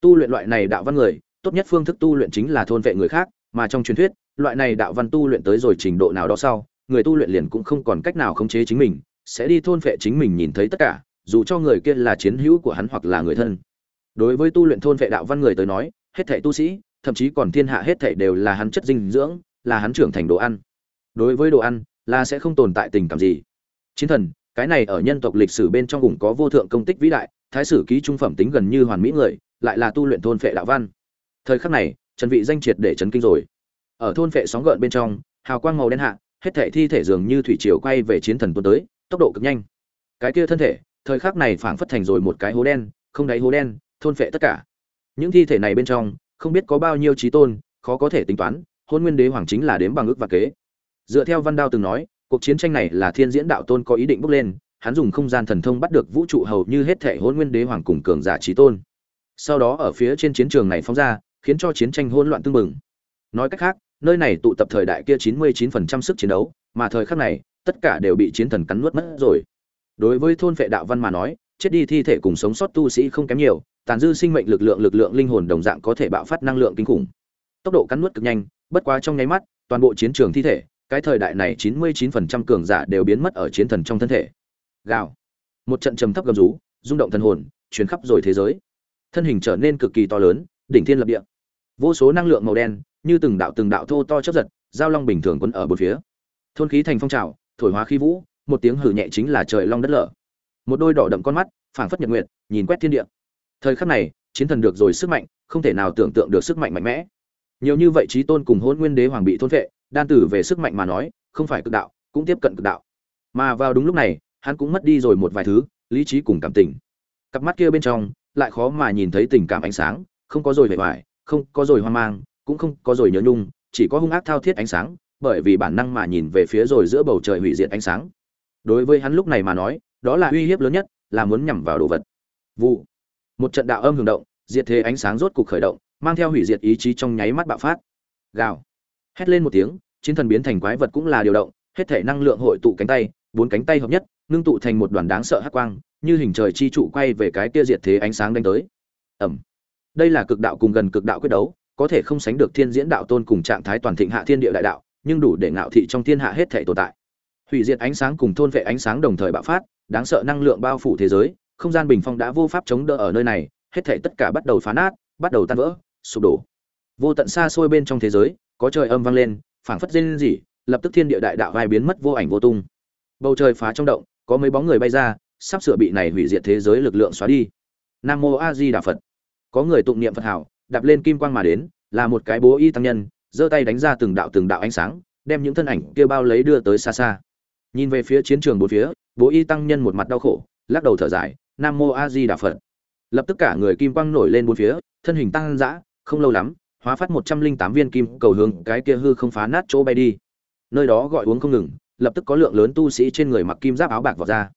Tu luyện loại này đạo văn người, tốt nhất phương thức tu luyện chính là thôn vệ người khác, mà trong truyền thuyết, loại này đạo văn tu luyện tới rồi trình độ nào đó sau, người tu luyện liền cũng không còn cách nào khống chế chính mình, sẽ đi thôn vệ chính mình nhìn thấy tất cả, dù cho người kia là chiến hữu của hắn hoặc là người thân. Đối với tu luyện thôn vệ đạo văn người tới nói, hết thảy tu sĩ, thậm chí còn thiên hạ hết thảy đều là hắn chất dinh dưỡng là hắn trưởng thành đồ ăn. Đối với đồ ăn, là sẽ không tồn tại tình cảm gì. Chiến thần, cái này ở nhân tộc lịch sử bên trong cũng có vô thượng công tích vĩ đại, thái sử ký trung phẩm tính gần như hoàn mỹ người, lại là tu luyện thôn phệ đạo văn. Thời khắc này, trần vị danh triệt để chấn kinh rồi. Ở thôn phệ sóng gợn bên trong, hào quang màu đen hạ, hết thảy thi thể dường như thủy triều quay về chiến thần tuôn tới, tốc độ cực nhanh. Cái kia thân thể, thời khắc này phảng phất thành rồi một cái hố đen, không đáy hố đen, thôn phệ tất cả. Những thi thể này bên trong, không biết có bao nhiêu trí tôn, khó có thể tính toán hôn nguyên đế hoàng chính là đếm bằng ước và kế. Dựa theo văn đao từng nói, cuộc chiến tranh này là thiên diễn đạo tôn có ý định bước lên, hắn dùng không gian thần thông bắt được vũ trụ hầu như hết thể hôn nguyên đế hoàng cùng cường giả trí tôn. Sau đó ở phía trên chiến trường này phóng ra, khiến cho chiến tranh hỗn loạn tương mừng nói cách khác, nơi này tụ tập thời đại kia 99% sức chiến đấu, mà thời khắc này tất tất cả đều bị chiến thần cắn nuốt mất rồi. Đối với thôn vệ đạo văn mà nói, chết đi thi thể cùng sống sót tu sĩ không kém nhiều, tàn dư sinh mệnh lực lượng lực lượng linh hồn đồng dạng có thể bạo phát năng lượng kinh khủng. Tốc độ cắn nuốt cực nhanh bất quá trong nháy mắt, toàn bộ chiến trường thi thể, cái thời đại này 99% cường giả đều biến mất ở chiến thần trong thân thể. Gào. Một trận trầm thấp gầm rú, rung động thần hồn chuyến khắp rồi thế giới. Thân hình trở nên cực kỳ to lớn, đỉnh thiên lập địa. Vô số năng lượng màu đen, như từng đạo từng đạo thô to chớp giật, giao long bình thường quân ở bốn phía. Thôn khí thành phong trào, thổi hóa khí vũ, một tiếng hử nhẹ chính là trời long đất lở. Một đôi đỏ đậm con mắt, phảng phất nhật nguyệt, nhìn quét thiên địa. Thời khắc này, chiến thần được rồi sức mạnh, không thể nào tưởng tượng được sức mạnh mạnh mẽ nhiều như vậy trí tôn cùng hôn nguyên đế hoàng bị thôn vệ, đan tử về sức mạnh mà nói, không phải cực đạo, cũng tiếp cận cực đạo. Mà vào đúng lúc này, hắn cũng mất đi rồi một vài thứ, lý trí cùng cảm tình. Cặp mắt kia bên trong, lại khó mà nhìn thấy tình cảm ánh sáng, không có rồi vẻ vải không có rồi hoang mang, cũng không có rồi nhớ nhung, chỉ có hung ác thao thiết ánh sáng, bởi vì bản năng mà nhìn về phía rồi giữa bầu trời hủy diệt ánh sáng. Đối với hắn lúc này mà nói, đó là uy hiếp lớn nhất, là muốn nhằm vào đồ vật. Vụ. Một trận đạo âm hưởng động, diệt thế ánh sáng rốt cục khởi động mang theo hủy diệt ý chí trong nháy mắt bạo phát. Gào. Hét lên một tiếng, chiến thần biến thành quái vật cũng là điều động, hết thể năng lượng hội tụ cánh tay, bốn cánh tay hợp nhất, ngưng tụ thành một đoàn đáng sợ hắc quang, như hình trời chi trụ quay về cái kia diệt thế ánh sáng đánh tới. Ẩm. Đây là cực đạo cùng gần cực đạo quyết đấu, có thể không sánh được thiên diễn đạo tôn cùng trạng thái toàn thịnh hạ thiên địa đại đạo, nhưng đủ để ngạo thị trong thiên hạ hết thể tồn tại. Hủy diệt ánh sáng cùng thôn vệ ánh sáng đồng thời bạo phát, đáng sợ năng lượng bao phủ thế giới, không gian bình phong đã vô pháp chống đỡ ở nơi này, hết thể tất cả bắt đầu phá nát, bắt đầu tan vỡ sụp đổ. Vô tận xa xôi bên trong thế giới, có trời âm vang lên, phảng phất rên rỉ, lập tức thiên địa đại đạo vai biến mất vô ảnh vô tung. Bầu trời phá trong động, có mấy bóng người bay ra, sắp sửa bị này hủy diệt thế giới lực lượng xóa đi. Nam mô a di đà phật. Có người tụng niệm phật hảo, đạp lên kim quang mà đến, là một cái bố y tăng nhân, giơ tay đánh ra từng đạo từng đạo ánh sáng, đem những thân ảnh kia bao lấy đưa tới xa xa. Nhìn về phía chiến trường bốn phía, bố y tăng nhân một mặt đau khổ, lắc đầu thở dài, nam mô a di đà phật. Lập tức cả người kim quang nổi lên bốn phía, thân hình tăng dã không lâu lắm, hóa phát một trăm linh tám viên kim cầu hướng cái kia hư không phá nát chỗ bay đi. Nơi đó gọi uống không ngừng, lập tức có lượng lớn tu sĩ trên người mặc kim giáp áo bạc vào ra.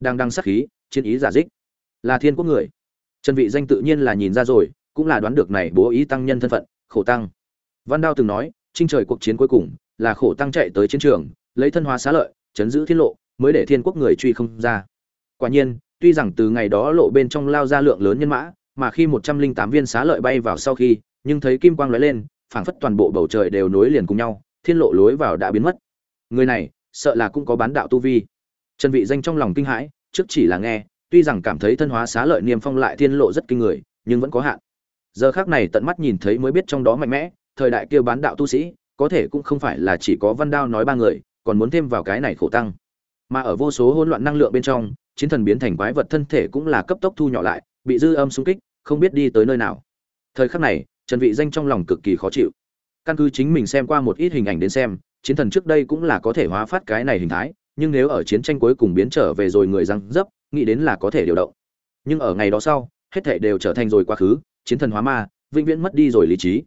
Đang đăng sát khí, chiến ý giả dích. Là thiên quốc người. Trần vị danh tự nhiên là nhìn ra rồi, cũng là đoán được này bố ý tăng nhân thân phận, khổ tăng. Văn đao từng nói trinh trời cuộc chiến cuối cùng, là khổ tăng chạy tới chiến trường, lấy thân hóa xá lợi, chấn giữ thiên lộ, mới để thiên quốc người truy không ra. Quả nhiên, tuy rằng từ ngày đó lộ bên trong lao ra lượng lớn nhân mã mà khi một trăm linh tám viên xá lợi bay vào sau khi, nhưng thấy kim quang lóe lên, phảng phất toàn bộ bầu trời đều nối liền cùng nhau, thiên lộ lối vào đã biến mất. Người này, sợ là cũng có bán đạo tu vi. Trần vị danh trong lòng kinh hãi, trước chỉ là nghe, tuy rằng cảm thấy thân hóa xá lợi niêm phong lại thiên lộ rất kinh người, nhưng vẫn có hạn. Giờ khắc này tận mắt nhìn thấy mới biết trong đó mạnh mẽ, thời đại kia bán đạo tu sĩ, có thể cũng không phải là chỉ có văn đao nói ba người, còn muốn thêm vào cái này khổ tăng. Mà ở vô số hỗn loạn năng lượng bên trong, chiến thần biến thành quái vật thân thể cũng là cấp tốc thu nhỏ lại, bị dư âm xung kích không biết đi tới nơi nào. Thời khắc này, trần vị danh trong lòng cực kỳ khó chịu. Căn cứ chính mình xem qua một ít hình ảnh đến xem, chiến thần trước đây cũng là có thể hóa phát cái này hình thái, nhưng nếu ở chiến tranh cuối cùng biến trở về rồi người răng dấp, nghĩ đến là có thể điều động. Nhưng ở ngày đó sau, hết thảy đều trở thành rồi quá khứ, chiến thần hóa ma, vĩnh viễn mất đi rồi lý trí.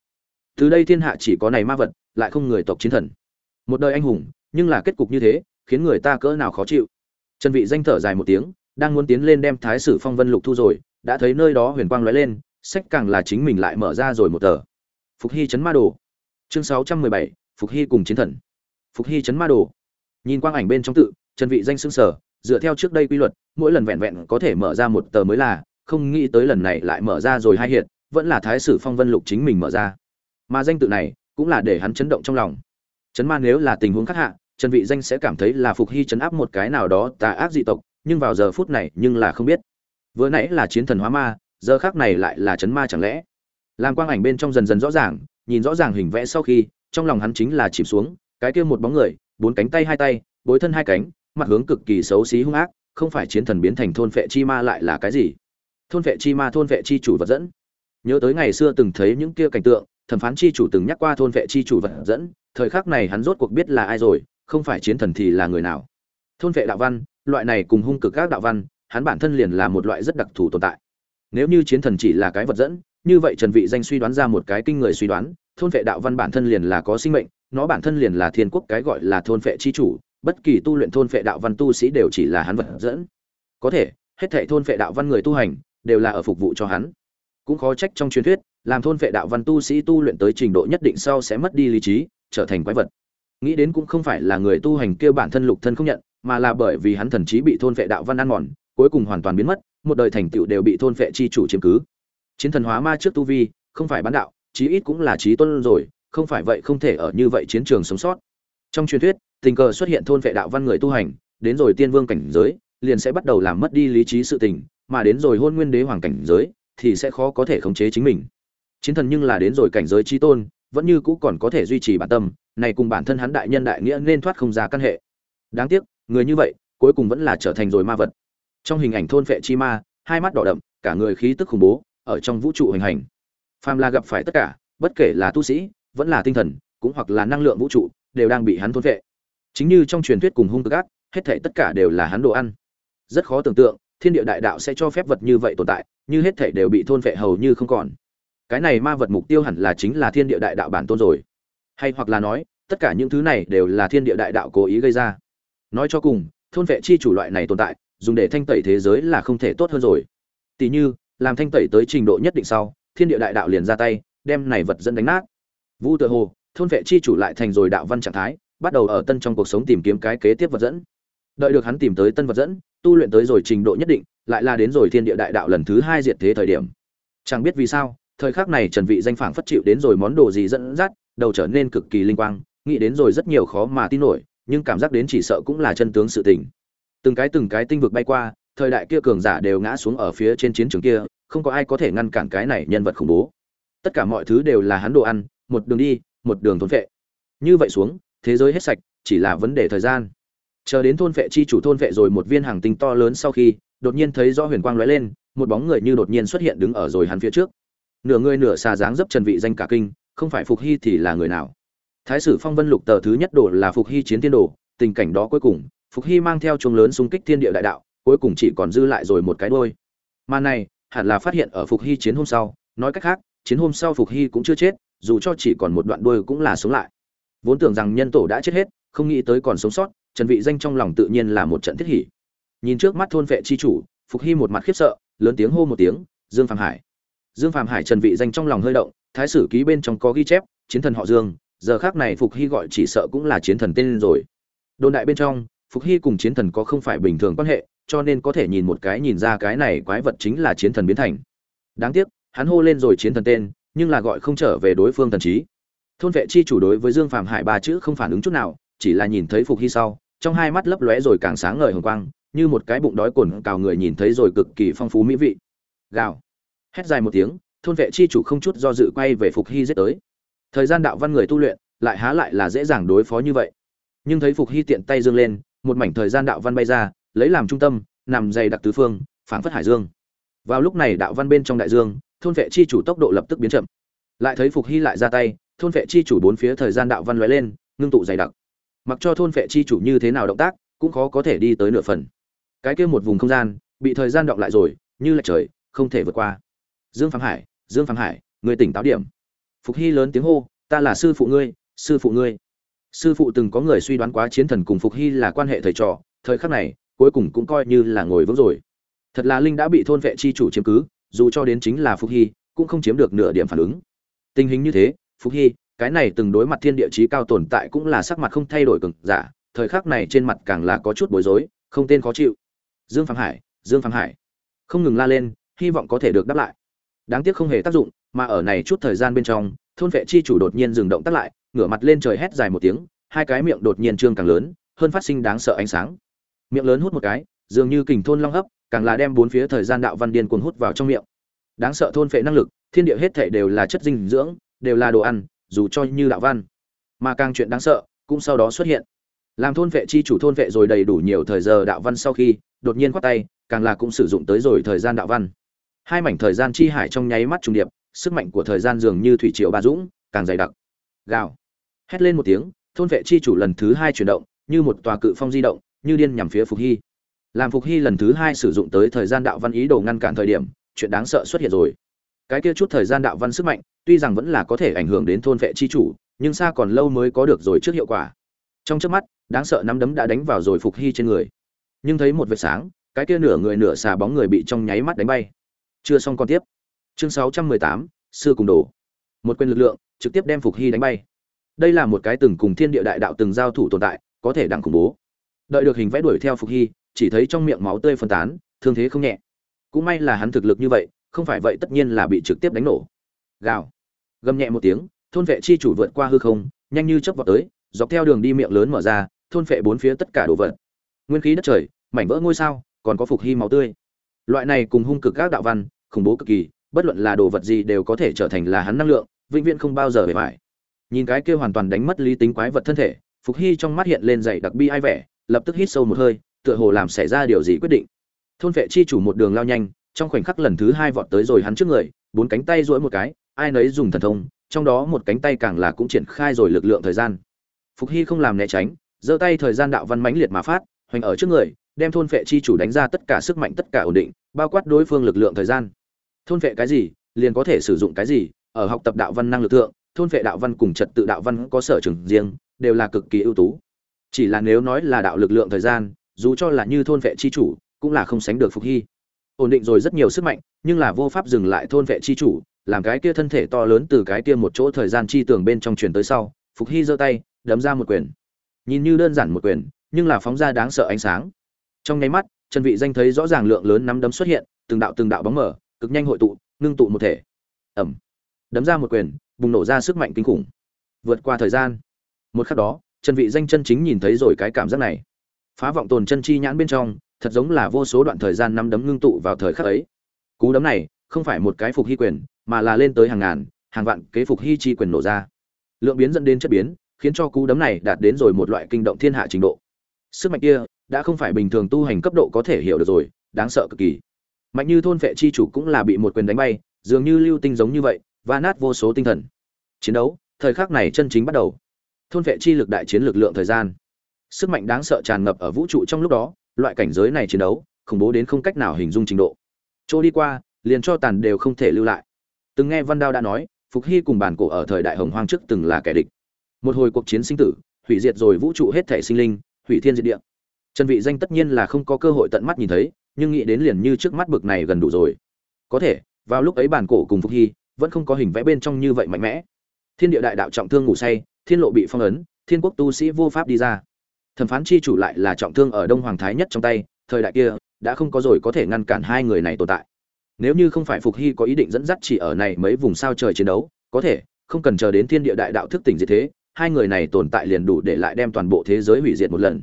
Từ đây thiên hạ chỉ có này ma vật, lại không người tộc chiến thần. Một đời anh hùng, nhưng là kết cục như thế, khiến người ta cỡ nào khó chịu. Trần vị danh thở dài một tiếng, đang muốn tiến lên đem thái sử phong vân lục thu rồi đã thấy nơi đó huyền quang lóe lên sách càng là chính mình lại mở ra rồi một tờ. Phục hy chấn ma đồ. Chương 617, phục hy cùng chiến thần. Phục hy chấn ma đồ. Nhìn quang ảnh bên trong tự trần vị danh sững sờ dựa theo trước đây quy luật mỗi lần vẹn vẹn có thể mở ra một tờ mới là không nghĩ tới lần này lại mở ra rồi hai hiện vẫn là thái sử phong vân lục chính mình mở ra. Mà danh tự này cũng là để hắn chấn động trong lòng. Chấn ma nếu là tình huống khác hạ trần vị danh sẽ cảm thấy là phục hy chấn áp một cái nào đó tà ác dị tộc nhưng vào giờ phút này nhưng là không biết vừa nãy là chiến thần hóa ma, giờ khác này lại là chấn ma chẳng lẽ? Làm quang ảnh bên trong dần dần rõ ràng, nhìn rõ ràng hình vẽ sau khi, trong lòng hắn chính là chìm xuống, cái kia một bóng người, bốn cánh tay hai tay, bối thân hai cánh, mặt hướng cực kỳ xấu xí hung ác, không phải chiến thần biến thành thôn phệ chi ma lại là cái gì? Thôn phệ chi ma, thôn phệ chi chủ vật dẫn. Nhớ tới ngày xưa từng thấy những kia cảnh tượng, thẩm phán chi chủ từng nhắc qua thôn vệ chi chủ vật dẫn, thời khắc này hắn rốt cuộc biết là ai rồi, không phải chiến thần thì là người nào. Thôn vệ đạo văn, loại này cùng hung cực các đạo văn hắn bản thân liền là một loại rất đặc thù tồn tại. Nếu như chiến thần chỉ là cái vật dẫn, như vậy trần vị danh suy đoán ra một cái kinh người suy đoán, thôn vệ đạo văn bản thân liền là có sinh mệnh, nó bản thân liền là thiên quốc cái gọi là thôn vệ chi chủ, bất kỳ tu luyện thôn vệ đạo văn tu sĩ đều chỉ là hắn vật dẫn. Có thể, hết thảy thôn vệ đạo văn người tu hành, đều là ở phục vụ cho hắn. Cũng khó trách trong truyền thuyết, làm thôn vệ đạo văn tu sĩ tu luyện tới trình độ nhất định sau sẽ mất đi lý trí, trở thành quái vật. Nghĩ đến cũng không phải là người tu hành kia bản thân lục thân không nhận, mà là bởi vì hắn thần trí bị thôn vệ đạo văn ăn mòn cuối cùng hoàn toàn biến mất, một đời thành tựu đều bị thôn vệ chi chủ chiếm cứ. Chiến thần hóa ma trước tu vi, không phải bán đạo, chí ít cũng là trí tôn rồi, không phải vậy không thể ở như vậy chiến trường sống sót. Trong truyền thuyết, tình cờ xuất hiện thôn vệ đạo văn người tu hành, đến rồi tiên vương cảnh giới, liền sẽ bắt đầu làm mất đi lý trí sự tình, mà đến rồi hôn nguyên đế hoàng cảnh giới, thì sẽ khó có thể khống chế chính mình. Chiến thần nhưng là đến rồi cảnh giới trí tôn, vẫn như cũ còn có thể duy trì bản tâm, này cùng bản thân hắn đại nhân đại nghĩa nên thoát không ra căn hệ. Đáng tiếc, người như vậy, cuối cùng vẫn là trở thành rồi ma vật trong hình ảnh thôn phệ chi ma, hai mắt đỏ đậm, cả người khí tức khủng bố, ở trong vũ trụ hình hành. Phàm là gặp phải tất cả, bất kể là tu sĩ, vẫn là tinh thần, cũng hoặc là năng lượng vũ trụ, đều đang bị hắn thôn phệ chính như trong truyền thuyết cùng hung cực ác, hết thảy tất cả đều là hắn đồ ăn. Rất khó tưởng tượng, thiên địa đại đạo sẽ cho phép vật như vậy tồn tại, như hết thảy đều bị thôn phệ hầu như không còn. Cái này ma vật mục tiêu hẳn là chính là thiên địa đại đạo bản tôn rồi. Hay hoặc là nói, tất cả những thứ này đều là thiên địa đại đạo cố ý gây ra. Nói cho cùng, thôn vệ chi chủ loại này tồn tại dùng để thanh tẩy thế giới là không thể tốt hơn rồi. Tỷ như, làm thanh tẩy tới trình độ nhất định sau, thiên địa đại đạo liền ra tay, đem này vật dẫn đánh nát. Vu tự hồ, thôn vệ chi chủ lại thành rồi đạo văn trạng thái, bắt đầu ở tân trong cuộc sống tìm kiếm cái kế tiếp vật dẫn. Đợi được hắn tìm tới tân vật dẫn, tu luyện tới rồi trình độ nhất định, lại là đến rồi thiên địa đại đạo lần thứ hai diệt thế thời điểm. Chẳng biết vì sao, thời khắc này trần vị danh phảng phất chịu đến rồi món đồ gì dẫn dắt, đầu trở nên cực kỳ linh quang, nghĩ đến rồi rất nhiều khó mà tin nổi, nhưng cảm giác đến chỉ sợ cũng là chân tướng sự tình từng cái từng cái tinh vực bay qua, thời đại kia cường giả đều ngã xuống ở phía trên chiến trường kia, không có ai có thể ngăn cản cái này nhân vật khủng bố. Tất cả mọi thứ đều là hắn đồ ăn, một đường đi, một đường thôn vệ như vậy xuống, thế giới hết sạch, chỉ là vấn đề thời gian. Chờ đến thôn vệ chi chủ thôn vệ rồi một viên hàng tinh to lớn sau khi, đột nhiên thấy do huyền quang lóe lên, một bóng người như đột nhiên xuất hiện đứng ở rồi hắn phía trước. Nửa người nửa xà dáng dấp trần vị danh cả kinh, không phải phục hy thì là người nào? Thái sử phong vân lục tờ thứ nhất đồ là phục hy chiến tiên đồ, tình cảnh đó cuối cùng phục hy mang theo chuông lớn xung kích thiên địa đại đạo, cuối cùng chỉ còn dư lại rồi một cái đôi mà này, hẳn là phát hiện ở phục hy chiến hôm sau, nói cách khác, chiến hôm sau phục hy cũng chưa chết, dù cho chỉ còn một đoạn đuôi cũng là sống lại. Vốn tưởng rằng nhân tổ đã chết hết, không nghĩ tới còn sống sót, trần vị danh trong lòng tự nhiên là một trận thiết hỉ. Nhìn trước mắt thôn vệ chi chủ, phục hy một mặt khiếp sợ, lớn tiếng hô một tiếng, dương phàm hải! Dương phàm hải trần vị danh trong lòng hơi động, thái sử ký bên trong có ghi chép, chiến thần họ dương, giờ khác này phục hy gọi chỉ sợ cũng là chiến thần tên rồi. Đồn đại bên trong phục hy cùng chiến thần có không phải bình thường quan hệ, cho nên có thể nhìn một cái nhìn ra cái này quái vật chính là chiến thần biến thành. Đáng tiếc, hắn hô lên rồi chiến thần tên, nhưng là gọi không trở về đối phương thần trí. Thôn vệ chi chủ đối với dương Phạm hải ba chữ không phản ứng chút nào, chỉ là nhìn thấy phục hy sau, trong hai mắt lấp lóe rồi càng sáng ngời hồng quang, như một cái bụng đói cồn cào người nhìn thấy rồi cực kỳ phong phú mỹ vị. Gào. Hét dài một tiếng, thôn vệ chi chủ không chút do dự quay về phục hy giết tới. Thời gian đạo văn người tu luyện, lại há lại là dễ dàng đối phó như vậy. Nhưng thấy phục hy tiện tay dương lên một mảnh thời gian đạo văn bay ra, lấy làm trung tâm, nằm dày đặc tứ phương, phảng phất hải dương. Vào lúc này đạo văn bên trong đại dương, thôn vệ chi chủ tốc độ lập tức biến chậm. Lại thấy phục hy lại ra tay, thôn vệ chi chủ bốn phía thời gian đạo văn lóe lên, ngưng tụ dày đặc. Mặc cho thôn vệ chi chủ như thế nào động tác, cũng khó có thể đi tới nửa phần. Cái kia một vùng không gian, bị thời gian động lại rồi, như là trời, không thể vượt qua. Dương phạm hải, dương phạm hải, người tỉnh táo điểm. Phục hy lớn tiếng hô, ta là sư phụ ngươi, sư phụ ngươi sư phụ từng có người suy đoán quá chiến thần cùng phục hy là quan hệ thầy trò, thời khắc này, cuối cùng cũng coi như là ngồi vững rồi. Thật là linh đã bị thôn vệ chi chủ chiếm cứ, dù cho đến chính là phục hy, cũng không chiếm được nửa điểm phản ứng. Tình hình như thế, phục hy, cái này từng đối mặt thiên địa chí cao tồn tại cũng là sắc mặt không thay đổi cực giả, thời khắc này trên mặt càng là có chút bối rối, không tên khó chịu. Dương phạm hải, dương phạm hải. Không ngừng la lên, hy vọng có thể được đáp lại. Đáng tiếc không hề tác dụng, mà ở này chút thời gian bên trong, thôn vệ chi chủ đột nhiên dừng động tác lại ngửa mặt lên trời hét dài một tiếng, hai cái miệng đột nhiên trương càng lớn, hơn phát sinh đáng sợ ánh sáng. Miệng lớn hút một cái, dường như kình thôn long hấp, càng là đem bốn phía thời gian đạo văn điên cuồng hút vào trong miệng. Đáng sợ thôn phệ năng lực, thiên địa hết thể đều là chất dinh dưỡng, đều là đồ ăn, dù cho như đạo văn. Mà càng chuyện đáng sợ, cũng sau đó xuất hiện. Làm thôn vệ chi chủ thôn vệ rồi đầy đủ nhiều thời giờ đạo văn sau khi, đột nhiên khoát tay, càng là cũng sử dụng tới rồi thời gian đạo văn. Hai mảnh thời gian chi hải trong nháy mắt trùng điệp, sức mạnh của thời gian dường như thủy triều ba dũng, càng dày đặc gào. Hét lên một tiếng, thôn vệ chi chủ lần thứ hai chuyển động, như một tòa cự phong di động, như điên nhằm phía phục hy. Làm phục hy lần thứ hai sử dụng tới thời gian đạo văn ý đồ ngăn cản thời điểm, chuyện đáng sợ xuất hiện rồi. Cái kia chút thời gian đạo văn sức mạnh, tuy rằng vẫn là có thể ảnh hưởng đến thôn vệ chi chủ, nhưng xa còn lâu mới có được rồi trước hiệu quả. Trong trước mắt, đáng sợ nắm đấm đã đánh vào rồi phục hy trên người. Nhưng thấy một vệt sáng, cái kia nửa người nửa xà bóng người bị trong nháy mắt đánh bay. Chưa xong còn tiếp. Chương sáu trăm mười tám, sư cùng đồ. Một quyền lực lượng trực tiếp đem phục hy đánh bay. Đây là một cái từng cùng thiên địa đại đạo từng giao thủ tồn tại, có thể đặng khủng bố. Đợi được hình vẽ đuổi theo phục hy, chỉ thấy trong miệng máu tươi phân tán, thương thế không nhẹ. Cũng may là hắn thực lực như vậy, không phải vậy tất nhiên là bị trực tiếp đánh nổ. Gào. Gầm nhẹ một tiếng, thôn vệ chi chủ vượt qua hư không, nhanh như chớp vọt tới, dọc theo đường đi miệng lớn mở ra, thôn vệ bốn phía tất cả đồ vật. Nguyên khí đất trời, mảnh vỡ ngôi sao, còn có phục hy máu tươi. Loại này cùng hung cực các đạo văn, khủng bố cực kỳ, bất luận là đồ vật gì đều có thể trở thành là hắn năng lượng vĩnh viễn không bao giờ bề bài nhìn cái kia hoàn toàn đánh mất lý tính quái vật thân thể, phục hy trong mắt hiện lên dày đặc bi ai vẻ, lập tức hít sâu một hơi, tựa hồ làm xảy ra điều gì quyết định. Thôn vệ chi chủ một đường lao nhanh, trong khoảnh khắc lần thứ hai vọt tới rồi hắn trước người, bốn cánh tay duỗi một cái, ai nấy dùng thần thông, trong đó một cánh tay càng là cũng triển khai rồi lực lượng thời gian. Phục hy không làm né tránh, giơ tay thời gian đạo văn mãnh liệt mà phát, hoành ở trước người, đem thôn vệ chi chủ đánh ra tất cả sức mạnh tất cả ổn định, bao quát đối phương lực lượng thời gian. Thôn vệ cái gì, liền có thể sử dụng cái gì ở học tập đạo văn năng lực thượng, thôn vệ đạo văn cùng trật tự đạo văn có sở trường riêng, đều là cực kỳ ưu tú. Chỉ là nếu nói là đạo lực lượng thời gian, dù cho là như thôn vệ chi chủ, cũng là không sánh được phục hy. Ổn định rồi rất nhiều sức mạnh, nhưng là vô pháp dừng lại thôn vệ chi chủ, làm cái kia thân thể to lớn từ cái kia một chỗ thời gian chi tường bên trong truyền tới sau, phục hy giơ tay, đấm ra một quyền. Nhìn như đơn giản một quyền, nhưng là phóng ra đáng sợ ánh sáng. Trong nháy mắt, trần vị danh thấy rõ ràng lượng lớn nắm đấm xuất hiện, từng đạo từng đạo bóng mở, cực nhanh hội tụ, ngưng tụ một thể. Ầm đấm ra một quyền, bùng nổ ra sức mạnh kinh khủng. Vượt qua thời gian. Một khắc đó, trần vị danh chân chính nhìn thấy rồi cái cảm giác này. Phá vọng tồn chân chi nhãn bên trong, thật giống là vô số đoạn thời gian năm đấm ngưng tụ vào thời khắc ấy. Cú đấm này, không phải một cái phục hy quyền, mà là lên tới hàng ngàn, hàng vạn kế phục hy chi quyền nổ ra. Lượng biến dẫn đến chất biến, khiến cho cú đấm này đạt đến rồi một loại kinh động thiên hạ trình độ. Sức mạnh kia, đã không phải bình thường tu hành cấp độ có thể hiểu được rồi, đáng sợ cực kỳ. Mạnh như thôn vệ chi chủ cũng là bị một quyền đánh bay, dường như lưu tinh giống như vậy và nát vô số tinh thần. Chiến đấu, thời khắc này chân chính bắt đầu. Thôn vệ chi lực đại chiến lực lượng thời gian. Sức mạnh đáng sợ tràn ngập ở vũ trụ trong lúc đó, loại cảnh giới này chiến đấu, khủng bố đến không cách nào hình dung trình độ. Chỗ đi qua, liền cho tàn đều không thể lưu lại. Từng nghe văn đao đã nói, phục hy cùng bản cổ ở thời đại hồng hoang trước từng là kẻ địch. Một hồi cuộc chiến sinh tử, hủy diệt rồi vũ trụ hết thể sinh linh, hủy thiên diệt địa. Trần vị danh tất nhiên là không có cơ hội tận mắt nhìn thấy, nhưng nghĩ đến liền như trước mắt bực này gần đủ rồi. Có thể, vào lúc ấy bản cổ cùng phục hy vẫn không có hình vẽ bên trong như vậy mạnh mẽ. Thiên địa đại đạo trọng thương ngủ say, thiên lộ bị phong ấn, thiên quốc tu sĩ vô pháp đi ra. Thẩm phán chi chủ lại là trọng thương ở đông hoàng thái nhất trong tay, thời đại kia, đã không có rồi có thể ngăn cản hai người này tồn tại. Nếu như không phải phục hy có ý định dẫn dắt chỉ ở này mấy vùng sao trời chiến đấu, có thể, không cần chờ đến thiên địa đại đạo thức tỉnh diệt thế, hai người này tồn tại liền đủ để lại đem toàn bộ thế giới hủy diệt một lần.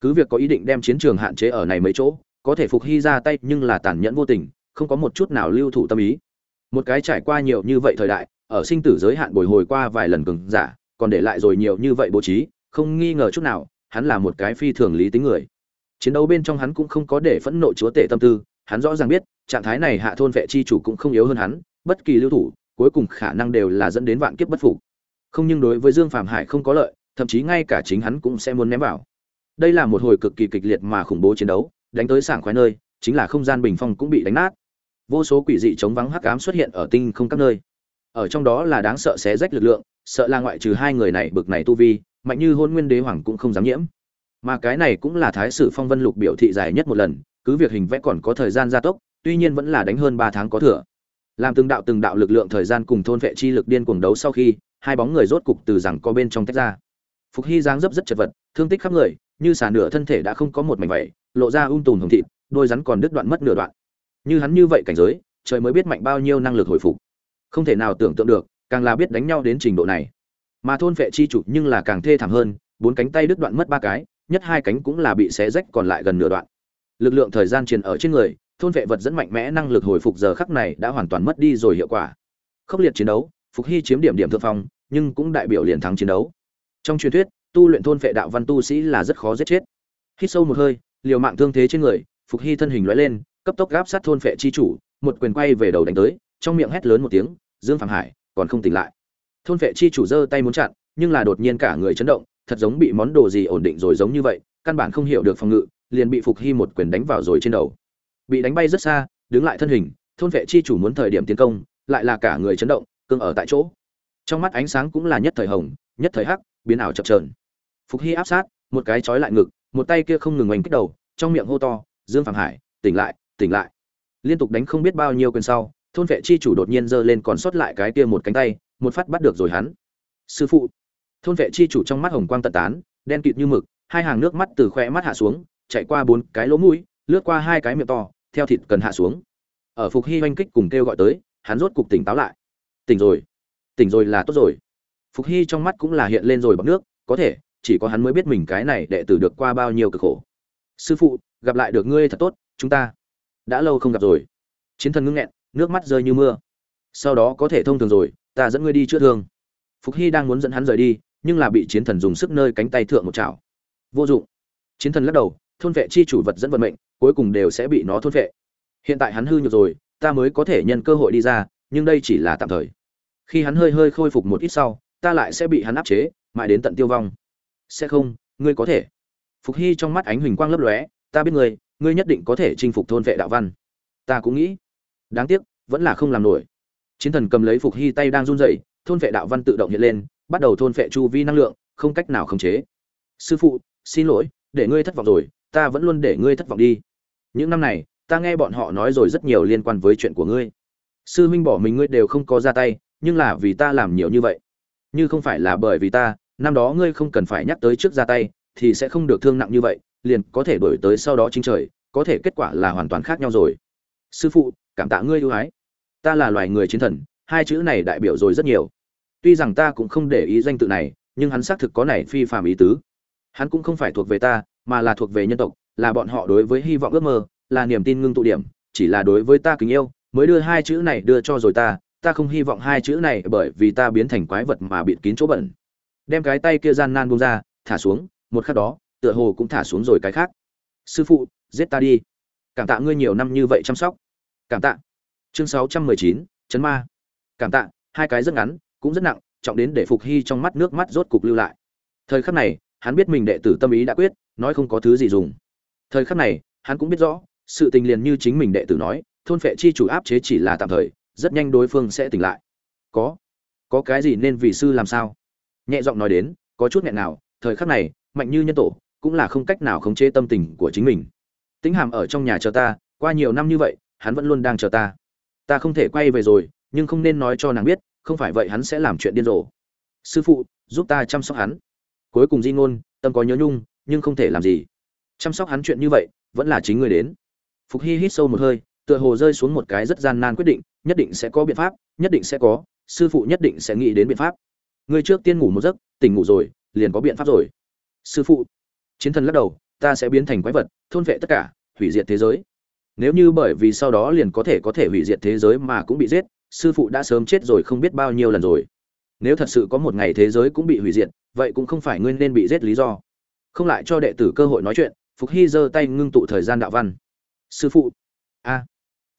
Cứ việc có ý định đem chiến trường hạn chế ở này mấy chỗ, có thể phục hy ra tay nhưng là tàn nhẫn vô tình, không có một chút nào lưu thủ tâm ý một cái trải qua nhiều như vậy thời đại, ở sinh tử giới hạn bồi hồi qua vài lần cường giả, còn để lại rồi nhiều như vậy bố trí, không nghi ngờ chút nào, hắn là một cái phi thường lý tính người. Chiến đấu bên trong hắn cũng không có để phẫn nộ chúa tể tâm tư, hắn rõ ràng biết, trạng thái này hạ thôn vệ chi chủ cũng không yếu hơn hắn, bất kỳ lưu thủ, cuối cùng khả năng đều là dẫn đến vạn kiếp bất phục. Không nhưng đối với dương phạm hải không có lợi, thậm chí ngay cả chính hắn cũng sẽ muốn ném vào. Đây là một hồi cực kỳ kịch liệt mà khủng bố chiến đấu, đánh tới sảng khoái nơi, chính là không gian bình phong cũng bị đánh nát vô số quỷ dị chống vắng hắc ám xuất hiện ở tinh không các nơi. Ở trong đó là đáng sợ xé rách lực lượng, sợ là ngoại trừ hai người này bực này tu vi, mạnh như hôn nguyên đế hoàng cũng không dám nhiễm. Mà cái này cũng là thái sử phong vân lục biểu thị dài nhất một lần, cứ việc hình vẽ còn có thời gian gia tốc, tuy nhiên vẫn là đánh hơn ba tháng có thừa. Làm từng đạo từng đạo lực lượng thời gian cùng thôn vệ chi lực điên cuồng đấu sau khi, hai bóng người rốt cục từ rằng có bên trong tách ra. Phục hy dáng dấp rất chật vật, thương tích khắp người, như xả nửa thân thể đã không có một mảnh vẩy lộ ra um tùm hồng thịt, đôi rắn còn đứt đoạn mất nửa đoạn như hắn như vậy cảnh giới, trời mới biết mạnh bao nhiêu năng lực hồi phục. Không thể nào tưởng tượng được, càng là biết đánh nhau đến trình độ này. Mà thôn vệ chi chủ nhưng là càng thê thảm hơn, bốn cánh tay đứt đoạn mất ba cái, nhất hai cánh cũng là bị xé rách còn lại gần nửa đoạn. Lực lượng thời gian truyền ở trên người, thôn vệ vật dẫn mạnh mẽ năng lực hồi phục giờ khắc này đã hoàn toàn mất đi rồi hiệu quả. Khốc liệt chiến đấu, phục hy chiếm điểm điểm thượng phong, nhưng cũng đại biểu liền thắng chiến đấu. Trong truyền thuyết, tu luyện thôn vệ đạo văn tu sĩ là rất khó giết chết. Hít sâu một hơi, liều mạng thương thế trên người, phục hy thân hình loại lên cấp tốc gáp sát thôn vệ chi chủ, một quyền quay về đầu đánh tới, trong miệng hét lớn một tiếng, dương Phàm hải, còn không tỉnh lại. Thôn vệ chi chủ giơ tay muốn chặn, nhưng là đột nhiên cả người chấn động, thật giống bị món đồ gì ổn định rồi giống như vậy, căn bản không hiểu được phòng ngự, liền bị phục hy một quyền đánh vào rồi trên đầu. Bị đánh bay rất xa, đứng lại thân hình, thôn vệ chi chủ muốn thời điểm tiến công, lại là cả người chấn động, cương ở tại chỗ. Trong mắt ánh sáng cũng là nhất thời hồng, nhất thời hắc, biến ảo chập chờn. phục hy áp sát, một cái chói lại ngực, một tay kia không ngừng ngoảnh kích đầu, trong miệng hô to, dương Phàm hải, tỉnh lại tỉnh lại. Liên tục đánh không biết bao nhiêu quyền sau, thôn vệ chi chủ đột nhiên giơ lên còn sót lại cái kia một cánh tay, một phát bắt được rồi hắn. Sư phụ. Thôn vệ chi chủ trong mắt hồng quang tận tán, đen kịt như mực, hai hàng nước mắt từ khoe mắt hạ xuống, chạy qua bốn cái lỗ mũi, lướt qua hai cái miệng to, theo thịt cần hạ xuống. Ở phục hy oanh kích cùng kêu gọi tới, hắn rốt cục tỉnh táo lại. Tỉnh rồi. Tỉnh rồi là tốt rồi. Phục hy trong mắt cũng là hiện lên rồi bằng nước, có thể, chỉ có hắn mới biết mình cái này đệ tử được qua bao nhiêu cực khổ. Sư phụ, gặp lại được ngươi thật tốt, chúng ta đã lâu không gặp rồi. Chiến thần ngưng nghẹn, nước mắt rơi như mưa. Sau đó có thể thông thường rồi, ta dẫn ngươi đi chữa thương. Phục hy đang muốn dẫn hắn rời đi, nhưng là bị chiến thần dùng sức nơi cánh tay thượng một chảo. Vô dụng. Chiến thần lắc đầu, thôn vệ chi chủ vật dẫn vận mệnh, cuối cùng đều sẽ bị nó thôn vệ. Hiện tại hắn hư nhược rồi, ta mới có thể nhân cơ hội đi ra, nhưng đây chỉ là tạm thời. Khi hắn hơi hơi khôi phục một ít sau, ta lại sẽ bị hắn áp chế, mãi đến tận tiêu vong. Sẽ không, ngươi có thể. Phục hy trong mắt ánh huỳnh quang lấp lóe, ta biết ngươi ngươi nhất định có thể chinh phục thôn vệ đạo văn. Ta cũng nghĩ. Đáng tiếc, vẫn là không làm nổi. Chiến thần cầm lấy phục hy tay đang run rẩy, thôn vệ đạo văn tự động hiện lên, bắt đầu thôn vệ chu vi năng lượng, không cách nào khống chế. Sư phụ, xin lỗi, để ngươi thất vọng rồi, ta vẫn luôn để ngươi thất vọng đi. Những năm này, ta nghe bọn họ nói rồi rất nhiều liên quan với chuyện của ngươi. Sư huynh bỏ mình ngươi đều không có ra tay, nhưng là vì ta làm nhiều như vậy. Như không phải là bởi vì ta, năm đó ngươi không cần phải nhắc tới trước ra tay, thì sẽ không được thương nặng như vậy liền có thể đổi tới sau đó chính trời, có thể kết quả là hoàn toàn khác nhau rồi. Sư phụ, cảm tạ ngươi ưu ái. Ta là loài người chiến thần, hai chữ này đại biểu rồi rất nhiều. Tuy rằng ta cũng không để ý danh tự này, nhưng hắn xác thực có này phi phạm ý tứ. Hắn cũng không phải thuộc về ta, mà là thuộc về nhân tộc, là bọn họ đối với hy vọng ước mơ, là niềm tin ngưng tụ điểm, chỉ là đối với ta kính yêu, mới đưa hai chữ này đưa cho rồi ta ta không hy vọng hai chữ này bởi vì ta biến thành quái vật mà bịt kín chỗ bẩn. Đem cái tay kia gian nan buông ra, thả xuống, một khắc đó tựa hồ cũng thả xuống rồi cái khác. Sư phụ, giết ta đi. Cảm tạ ngươi nhiều năm như vậy chăm sóc. Cảm tạ. Chương sáu trăm mười chín, chấn ma. Cảm tạ, hai cái rất ngắn, cũng rất nặng, trọng đến để phục hy trong mắt nước mắt rốt cục lưu lại. Thời khắc này, hắn biết mình đệ tử tâm ý đã quyết, nói không có thứ gì dùng. Thời khắc này, hắn cũng biết rõ, sự tình liền như chính mình đệ tử nói, thôn phệ chi chủ áp chế chỉ là tạm thời, rất nhanh đối phương sẽ tỉnh lại. Có. Có cái gì nên vì sư làm sao? Nhẹ giọng nói đến, có chút nghẹn nào, thời khắc này, mạnh như nhân tổ cũng là không cách nào khống chế tâm tình của chính mình. Tính hàm ở trong nhà chờ ta, qua nhiều năm như vậy, hắn vẫn luôn đang chờ ta. Ta không thể quay về rồi, nhưng không nên nói cho nàng biết, không phải vậy hắn sẽ làm chuyện điên rồ. Sư phụ, giúp ta chăm sóc hắn. Cuối cùng di ngôn, tâm có nhớ nhung, nhưng không thể làm gì. Chăm sóc hắn chuyện như vậy, vẫn là chính người đến. Phục hy hít sâu một hơi, tựa hồ rơi xuống một cái rất gian nan quyết định, nhất định sẽ có biện pháp, nhất định sẽ có, sư phụ nhất định sẽ nghĩ đến biện pháp. Ngươi trước tiên ngủ một giấc, tỉnh ngủ rồi, liền có biện pháp rồi. Sư phụ chiến thần lắc đầu, ta sẽ biến thành quái vật, thôn vệ tất cả, hủy diệt thế giới. Nếu như bởi vì sau đó liền có thể có thể hủy diệt thế giới mà cũng bị giết, sư phụ đã sớm chết rồi không biết bao nhiêu lần rồi. Nếu thật sự có một ngày thế giới cũng bị hủy diệt, vậy cũng không phải ngươi nên bị giết lý do. Không lại cho đệ tử cơ hội nói chuyện, phục hy giơ tay ngưng tụ thời gian đạo văn. Sư phụ. A.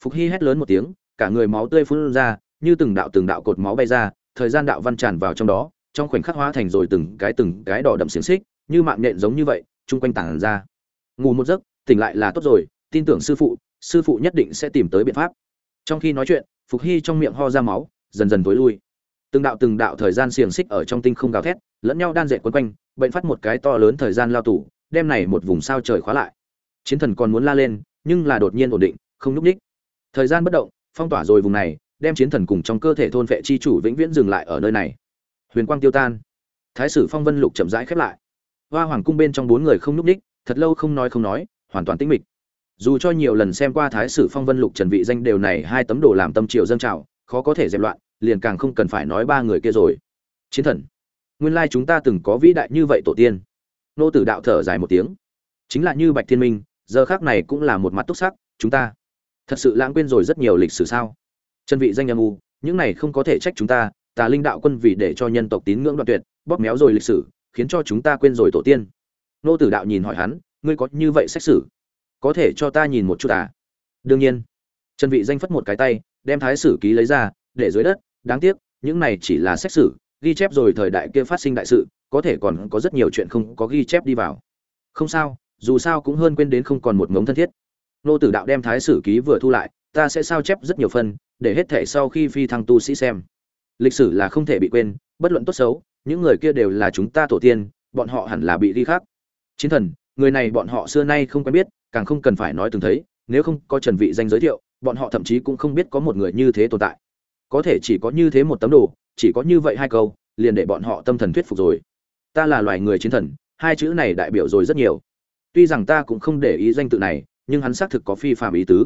Phục hy hét lớn một tiếng, cả người máu tươi phun ra, như từng đạo từng đạo cột máu bay ra, thời gian đạo văn tràn vào trong đó, trong khoảnh khắc hóa thành rồi từng cái từng cái đỏ đậm xiềng xích, như mạng nhện giống như vậy chung quanh tản ra. Ngủ một giấc, tỉnh lại là tốt rồi, tin tưởng sư phụ sư phụ nhất định sẽ tìm tới biện pháp. Trong khi nói chuyện, phục hy trong miệng ho ra máu, dần dần tối lui. Từng đạo từng đạo thời gian xiềng xích ở trong tinh không gào thét, lẫn nhau đan dệt quấn quanh, bệnh phát một cái to lớn thời gian lao tủ đem này một vùng sao trời khóa lại. Chiến thần còn muốn la lên, nhưng là đột nhiên ổn định, không nhúc ních thời gian bất động, phong tỏa rồi vùng này, đem chiến thần cùng trong cơ thể thôn vệ chi chủ vĩnh viễn dừng lại ở nơi này. Huyền quang tiêu tan. Thái sử phong vân lục chậm rãi khép lại hoa hoàng cung bên trong bốn người không nhúc ních, thật lâu không nói không nói, hoàn toàn tĩnh mịch. Dù cho nhiều lần xem qua thái sử phong vân lục trần vị danh đều này hai tấm đồ làm tâm triều dâng trào, khó có thể dẹp loạn, liền càng không cần phải nói ba người kia rồi. Chiến thần, nguyên lai chúng ta từng có vĩ đại như vậy tổ tiên. Nô tử đạo thở dài một tiếng. Chính là như bạch thiên minh, giờ khác này cũng là một mặt túc sắc, chúng ta thật sự lãng quên rồi rất nhiều lịch sử sao? Chân vị danh âm u, những này không có thể trách chúng ta, tà linh đạo quân vì để cho nhân tộc tín ngưỡng đoạn tuyệt, bóp méo rồi lịch sử khiến cho chúng ta quên rồi tổ tiên. Nô tử đạo nhìn hỏi hắn, ngươi có như vậy xét xử? Có thể cho ta nhìn một chút à? Đương nhiên. Trần vị danh phất một cái tay, đem thái sử ký lấy ra, để dưới đất. Đáng tiếc, những này chỉ là xét xử, ghi chép rồi thời đại kia phát sinh đại sự, có thể còn có rất nhiều chuyện không có ghi chép đi vào. Không sao, dù sao cũng hơn quên đến không còn một ngống thân thiết. Nô tử đạo đem thái sử ký vừa thu lại, ta sẽ sao chép rất nhiều phần, để hết thể sau khi phi thăng tu sĩ xem. Lịch sử là không thể bị quên, bất luận tốt xấu những người kia đều là chúng ta tổ tiên, bọn họ hẳn là bị ghi khác chiến thần, người này bọn họ xưa nay không quen biết, càng không cần phải nói từng thấy, nếu không có trần vị danh giới thiệu, bọn họ thậm chí cũng không biết có một người như thế tồn tại. Có thể chỉ có như thế một tấm đồ, chỉ có như vậy hai câu, liền để bọn họ tâm thần thuyết phục rồi. Ta là loài người chiến thần, hai chữ này đại biểu rồi rất nhiều. Tuy rằng ta cũng không để ý danh tự này, nhưng hắn xác thực có phi phạm ý tứ.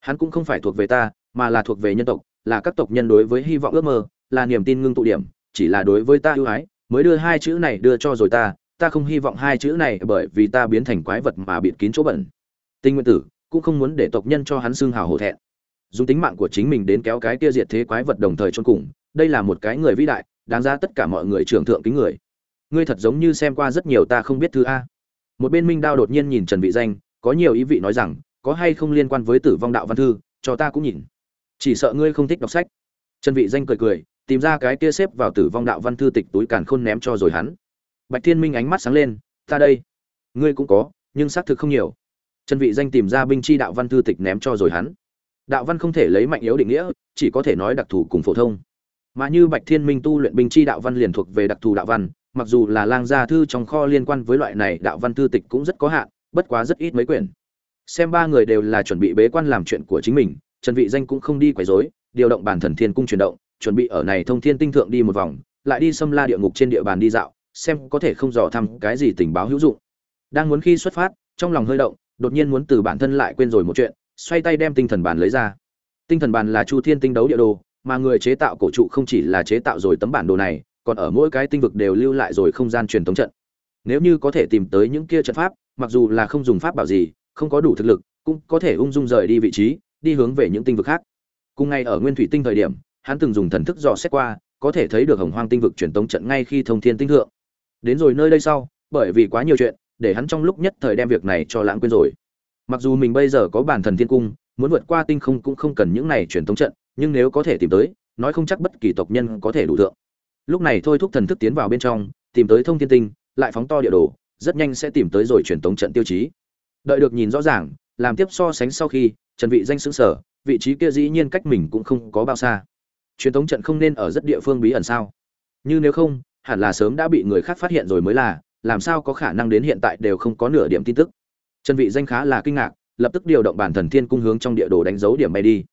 Hắn cũng không phải thuộc về ta, mà là thuộc về nhân tộc, là các tộc nhân đối với hy vọng ước mơ, là niềm tin ngưng tụ điểm chỉ là đối với ta ưu ái, mới đưa hai chữ này đưa cho rồi ta ta không hy vọng hai chữ này bởi vì ta biến thành quái vật mà bịt kín chỗ bẩn. Tinh nguyên tử cũng không muốn để tộc nhân cho hắn xương hào hổ thẹn. Dùng tính mạng của chính mình đến kéo cái kia diệt thế quái vật đồng thời chôn cùng, đây là một cái người vĩ đại, đáng ra tất cả mọi người trưởng thượng kính người. Ngươi thật giống như xem qua rất nhiều ta không biết thứ a. Một bên minh đao đột nhiên nhìn trần vị danh, có nhiều ý vị nói rằng, có hay không liên quan với tử vong đạo văn thư, cho ta cũng nhìn. Chỉ sợ ngươi không thích đọc sách. Trần vị danh cười cười tìm ra cái kia xếp vào tử vong đạo văn thư tịch túi càn khôn ném cho rồi hắn. Bạch thiên minh ánh mắt sáng lên, ta đây. Ngươi cũng có, nhưng xác thực không nhiều. Trần vị danh tìm ra binh chi đạo văn thư tịch ném cho rồi hắn. Đạo văn không thể lấy mạnh yếu định nghĩa, chỉ có thể nói đặc thù cùng phổ thông. Mà như bạch thiên minh tu luyện binh chi đạo văn liền thuộc về đặc thù đạo văn, mặc dù là lang gia thư trong kho liên quan với loại này đạo văn thư tịch cũng rất có hạn, bất quá rất ít mấy quyển. Xem ba người đều là chuẩn bị bế quan làm chuyện của chính mình, trần vị danh cũng không đi quấy rối, điều động bản thần thiên cung chuyển động chuẩn bị ở này thông thiên tinh thượng đi một vòng, lại đi xâm la địa ngục trên địa bàn đi dạo, xem có thể không dò thăm cái gì tình báo hữu dụng. Đang muốn khi xuất phát, trong lòng hơi động, đột nhiên muốn từ bản thân lại quên rồi một chuyện, xoay tay đem tinh thần bàn lấy ra. Tinh thần bàn là chu thiên tinh đấu địa đồ, mà người chế tạo cổ trụ không chỉ là chế tạo rồi tấm bản đồ này, còn ở mỗi cái tinh vực đều lưu lại rồi không gian truyền thống trận. Nếu như có thể tìm tới những kia trận pháp, mặc dù là không dùng pháp bảo gì, không có đủ thực lực, cũng có thể ung dung rời đi vị trí, đi hướng về những tinh vực khác. Cùng ngay ở nguyên thủy tinh thời điểm hắn từng dùng thần thức dò xét qua, có thể thấy được hồng hoang tinh vực truyền tống trận ngay khi thông thiên tinh thượng. Đến rồi nơi đây sau, bởi vì quá nhiều chuyện, để hắn trong lúc nhất thời đem việc này cho lãng quên rồi. Mặc dù mình bây giờ có bản thần thiên cung, muốn vượt qua tinh không cũng không cần những này truyền tống trận, nhưng nếu có thể tìm tới, nói không chắc bất kỳ tộc nhân có thể đủ thượng. Lúc này thôi thúc thần thức tiến vào bên trong, tìm tới thông thiên tinh, lại phóng to địa đồ, rất nhanh sẽ tìm tới rồi truyền tống trận tiêu chí. Đợi được nhìn rõ ràng, làm tiếp so sánh sau khi, trần vị danh sững sở vị trí kia dĩ nhiên cách mình cũng không có bao xa truyền thống trận không nên ở rất địa phương bí ẩn sao? Như nếu không, hẳn là sớm đã bị người khác phát hiện rồi mới là, làm sao có khả năng đến hiện tại đều không có nửa điểm tin tức? Trần vị danh khá là kinh ngạc, lập tức điều động bản thần thiên cung hướng trong địa đồ đánh dấu điểm bay đi.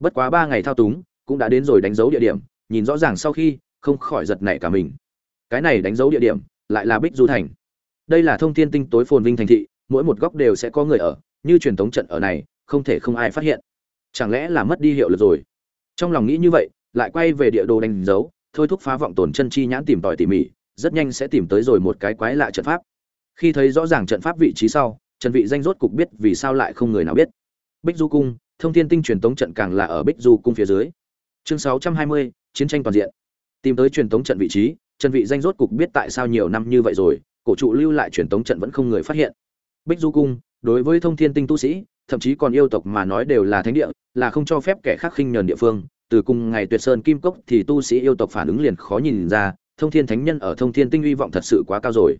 Bất quá ba ngày thao túng, cũng đã đến rồi đánh dấu địa điểm, nhìn rõ ràng sau khi, không khỏi giật nảy cả mình. Cái này đánh dấu địa điểm, lại là bích du thành. Đây là thông thiên tinh tối phồn vinh thành thị, mỗi một góc đều sẽ có người ở, như truyền thống trận ở này, không thể không ai phát hiện. Chẳng lẽ là mất đi hiệu lực rồi? Trong lòng nghĩ như vậy lại quay về địa đồ đánh dấu thôi thúc phá vọng tổn chân chi nhãn tìm tòi tỉ mỉ rất nhanh sẽ tìm tới rồi một cái quái lạ trận pháp. Khi thấy rõ ràng trận pháp vị trí sau trần vị danh rốt cục biết vì sao lại không người nào biết. Bích du cung thông thiên tinh truyền tống trận càng là ở bích du cung phía dưới. Chương 620, chiến tranh toàn diện. Tìm tới truyền tống trận vị trí trần vị danh rốt cục biết tại sao nhiều năm như vậy rồi cổ trụ lưu lại truyền tống trận vẫn không người phát hiện. Bích du cung đối với thông thiên tinh tu sĩ thậm chí còn yêu tộc mà nói đều là thánh địa là không cho phép kẻ khác khinh nhờn địa phương từ cùng ngày tuyệt sơn kim cốc thì tu sĩ yêu tộc phản ứng liền khó nhìn ra, thông thiên thánh nhân ở thông thiên tinh uy vọng thật sự quá cao rồi.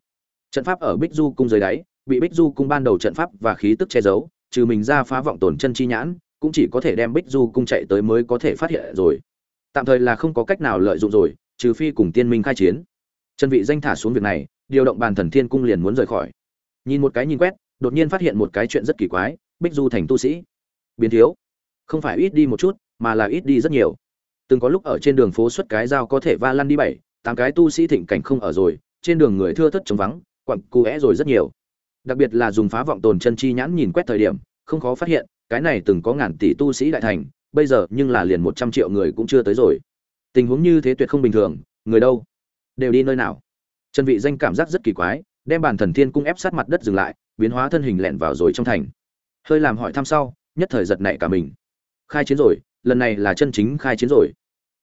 Trận pháp ở bích du cung dưới đáy, bị bích du cung ban đầu trận pháp và khí tức che giấu, trừ mình ra phá vọng tổn chân chi nhãn, cũng chỉ có thể đem bích du cung chạy tới mới có thể phát hiện rồi. Tạm thời là không có cách nào lợi dụng rồi, trừ phi cùng tiên minh khai chiến. Chân vị danh thả xuống việc này, điều động bàn thần thiên cung liền muốn rời khỏi. Nhìn một cái nhìn quét, đột nhiên phát hiện một cái chuyện rất kỳ quái, bích du thành tu sĩ. Biến thiếu. Không phải ít đi một chút mà là ít đi rất nhiều. Từng có lúc ở trên đường phố xuất cái dao có thể va lăn đi bảy, tám cái tu sĩ thịnh cảnh không ở rồi, trên đường người thưa thất trống vắng quặng cu é rồi rất nhiều. Đặc biệt là dùng phá vọng tồn chân chi nhãn nhìn quét thời điểm, không khó phát hiện, cái này từng có ngàn tỷ tu sĩ đại thành, bây giờ nhưng là liền một trăm triệu người cũng chưa tới rồi. Tình huống như thế tuyệt không bình thường, người đâu? Đều đi nơi nào? Trần vị danh cảm giác rất kỳ quái, đem bản thần thiên cung ép sát mặt đất dừng lại, biến hóa thân hình lẹn vào rồi trong thành. Hơi làm hỏi thăm sau, nhất thời giật nảy cả mình. Khai chiến rồi lần này là chân chính khai chiến rồi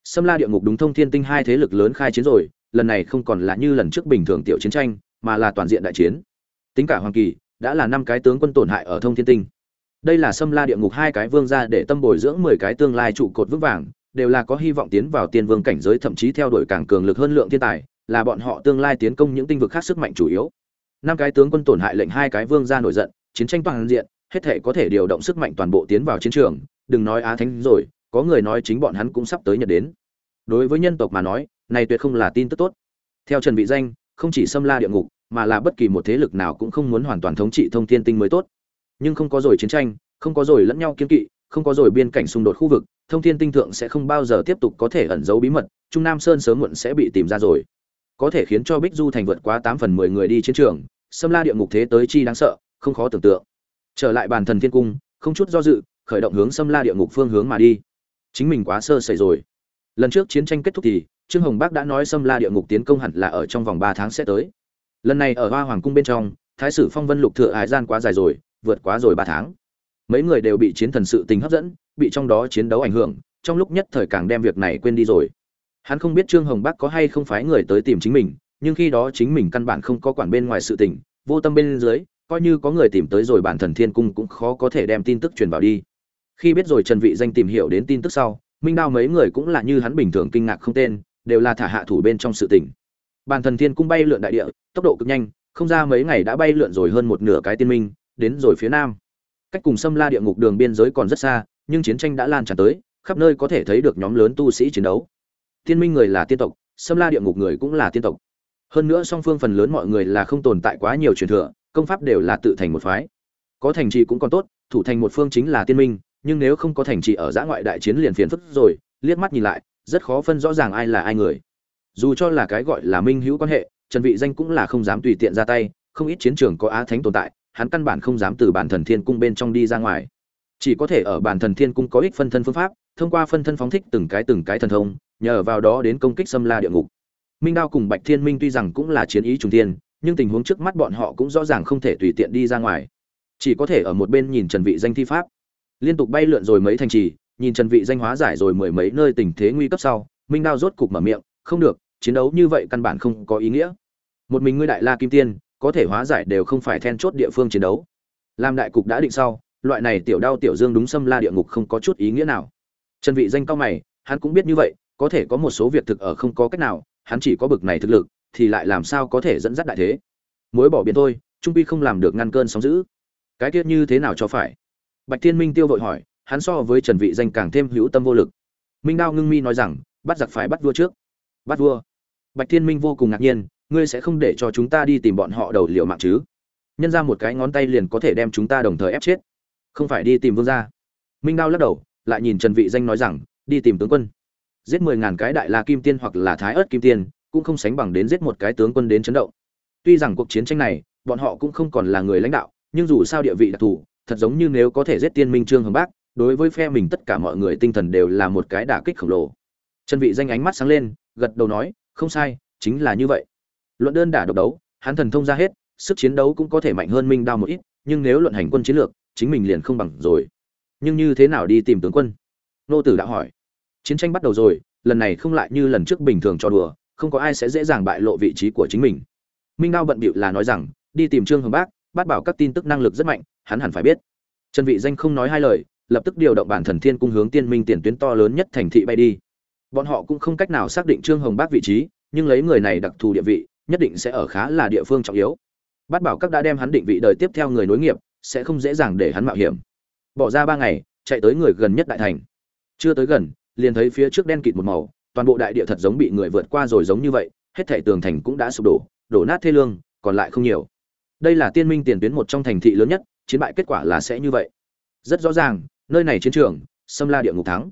Sâm La địa ngục đúng thông thiên tinh hai thế lực lớn khai chiến rồi, lần này không còn là như lần trước bình thường tiểu chiến tranh, mà là toàn diện đại chiến. Tính cả Hoàng Kỳ, đã là năm cái tướng quân tổn hại ở thông thiên tinh. Đây là Sâm La địa ngục hai cái vương gia để tâm bồi dưỡng 10 cái tương lai trụ cột vững vàng, đều là có hy vọng tiến vào tiên vương cảnh giới thậm chí theo đuổi càng cường lực hơn lượng thiên tài, là bọn họ tương lai tiến công những tinh vực khác sức mạnh chủ yếu. Năm cái tướng quân tổn hại lệnh hai cái vương gia nổi giận, chiến tranh toàn diện, hết thể có thể điều động sức mạnh toàn bộ tiến vào chiến trường, đừng nói Á Thánh rồi, có người nói chính bọn hắn cũng sắp tới nhật đến. Đối với nhân tộc mà nói này tuyệt không là tin tức tốt. Theo trần vị danh không chỉ xâm la địa ngục mà là bất kỳ một thế lực nào cũng không muốn hoàn toàn thống trị thông thiên tinh mới tốt. Nhưng không có rồi chiến tranh không có rồi lẫn nhau kiên kỵ không có rồi biên cảnh xung đột khu vực thông thiên tinh thượng sẽ không bao giờ tiếp tục có thể ẩn giấu bí mật trung nam sơn sớm muộn sẽ bị tìm ra rồi. Có thể khiến cho bích du thành vượt quá tám phần mười người đi chiến trường xâm la địa ngục thế tới chi đáng sợ không khó tưởng tượng. Trở lại bàn thần thiên cung không chút do dự khởi động hướng xâm la địa ngục phương hướng mà đi. Chính mình quá sơ sẩy rồi. Lần trước chiến tranh kết thúc thì, trương hồng bác đã nói xâm la địa ngục tiến công hẳn là ở trong vòng ba tháng sẽ tới. Lần này ở hoa hoàng cung bên trong, thái sử phong vân lục thừa hải gian quá dài rồi, vượt quá rồi ba tháng. Mấy người đều bị chiến thần sự tình hấp dẫn, bị trong đó chiến đấu ảnh hưởng, trong lúc nhất thời càng đem việc này quên đi rồi. Hắn không biết trương hồng bắc có hay không phái người tới tìm chính mình, nhưng khi đó chính mình căn bản không có quản bên ngoài sự tình, vô tâm bên dưới, coi như có người tìm tới rồi bản thần thiên cung cũng khó có thể đem tin tức truyền vào đi khi biết rồi trần vị danh tìm hiểu đến tin tức sau, minh đao mấy người cũng là như hắn bình thường kinh ngạc không tên, đều là thả hạ thủ bên trong sự tình. Bàn thần thiên cung bay lượn đại địa, tốc độ cực nhanh, không ra mấy ngày đã bay lượn rồi hơn một nửa cái tiên minh, đến rồi phía nam. Cách cùng xâm la địa ngục đường biên giới còn rất xa, nhưng chiến tranh đã lan tràn tới, khắp nơi có thể thấy được nhóm lớn tu sĩ chiến đấu. Tiên minh người là tiên tộc xâm la địa ngục người cũng là tiên tộc. Hơn nữa song phương phần lớn mọi người là không tồn tại quá nhiều truyền thừa, công pháp đều là tự thành một phái. Có thành trì cũng còn tốt, thủ thành một phương chính là tiên minh nhưng nếu không có thành trì ở giã ngoại đại chiến liền phiền phức rồi, liếc mắt nhìn lại, rất khó phân rõ ràng ai là ai người. Dù cho là cái gọi là minh hữu quan hệ, trần vị danh cũng là không dám tùy tiện ra tay, không ít chiến trường có á thánh tồn tại, hắn căn bản không dám từ bản thần thiên cung bên trong đi ra ngoài. Chỉ có thể ở bản thần thiên cung có ích phân thân phương pháp, thông qua phân thân phóng thích từng cái từng cái thần thông, nhờ vào đó đến công kích xâm la địa ngục. Minh đao cùng bạch thiên minh tuy rằng cũng là chiến ý trùng thiên, nhưng tình huống trước mắt bọn họ cũng rõ ràng không thể tùy tiện đi ra ngoài. Chỉ có thể ở một bên nhìn trần vị danh thi pháp liên tục bay lượn rồi mấy thành trì, nhìn trần vị danh hóa giải rồi mười mấy nơi tình thế nguy cấp sau, minh đao rốt cục mở miệng, không được, chiến đấu như vậy căn bản không có ý nghĩa. Một mình ngươi đại la kim tiên, có thể hóa giải đều không phải then chốt địa phương chiến đấu. Làm đại cục đã định sau, loại này tiểu đao tiểu dương đúng xâm la địa ngục không có chút ý nghĩa nào. Trần vị danh cao mày, hắn cũng biết như vậy, có thể có một số việc thực ở không có cách nào, hắn chỉ có bực này thực lực, thì lại làm sao có thể dẫn dắt đại thế? Mối bỏ biển thôi, trung phi không làm được ngăn cơn sóng dữ. Cái tiết như thế nào cho phải? Bạch thiên minh tiêu vội hỏi, hắn so với trần vị danh càng thêm hữu tâm vô lực. Minh đao ngưng mi nói rằng, bắt giặc phải bắt vua trước. Bắt vua? Bạch thiên minh vô cùng ngạc nhiên, ngươi sẽ không để cho chúng ta đi tìm bọn họ đầu liều mạng chứ? Nhân ra một cái ngón tay liền có thể đem chúng ta đồng thời ép chết. Không phải đi tìm vương gia. Minh đao lắc đầu, lại nhìn trần vị danh nói rằng, đi tìm tướng quân. Giết mười ngàn cái đại la kim tiên hoặc là thái ớt kim tiên, cũng không sánh bằng đến giết một cái tướng quân đến chấn động. Tuy rằng cuộc chiến tranh này, bọn họ cũng không còn là người lãnh đạo, nhưng dù sao địa vị đặc thù thật giống như nếu có thể giết tiên minh trương hồng bác, đối với phe mình tất cả mọi người tinh thần đều là một cái đả kích khổng lồ. Chân vị danh ánh mắt sáng lên, gật đầu nói, không sai, chính là như vậy. Luận đơn đả độc đấu, hắn thần thông ra hết, sức chiến đấu cũng có thể mạnh hơn minh đao một ít, nhưng nếu luận hành quân chiến lược, chính mình liền không bằng rồi. Nhưng như thế nào đi tìm tướng quân? Nô tử đã hỏi. Chiến tranh bắt đầu rồi, lần này không lại như lần trước bình thường cho đùa, không có ai sẽ dễ dàng bại lộ vị trí của chính mình. Minh đao bận bịu là nói rằng, đi tìm trương hồng bác bát bảo các tin tức năng lực rất mạnh, hắn hẳn phải biết. Trần vị danh không nói hai lời, lập tức điều động bản thần thiên cung hướng tiên minh tiền tuyến to lớn nhất thành thị bay đi. Bọn họ cũng không cách nào xác định trương hồng bác vị trí, nhưng lấy người này đặc thù địa vị, nhất định sẽ ở khá là địa phương trọng yếu. Bát bảo các đã đem hắn định vị đời tiếp theo người nối nghiệp, sẽ không dễ dàng để hắn mạo hiểm. Bỏ ra ba ngày, chạy tới người gần nhất đại thành. Chưa tới gần, liền thấy phía trước đen kịt một màu, toàn bộ đại địa thật giống bị người vượt qua rồi giống như vậy, hết thảy tường thành cũng đã sụp đổ đổ nát thê lương, còn lại không nhiều đây là tiên minh tiền tuyến một trong thành thị lớn nhất, chiến bại kết quả là sẽ như vậy. Rất rõ ràng, nơi này chiến trường xâm la địa ngục thắng.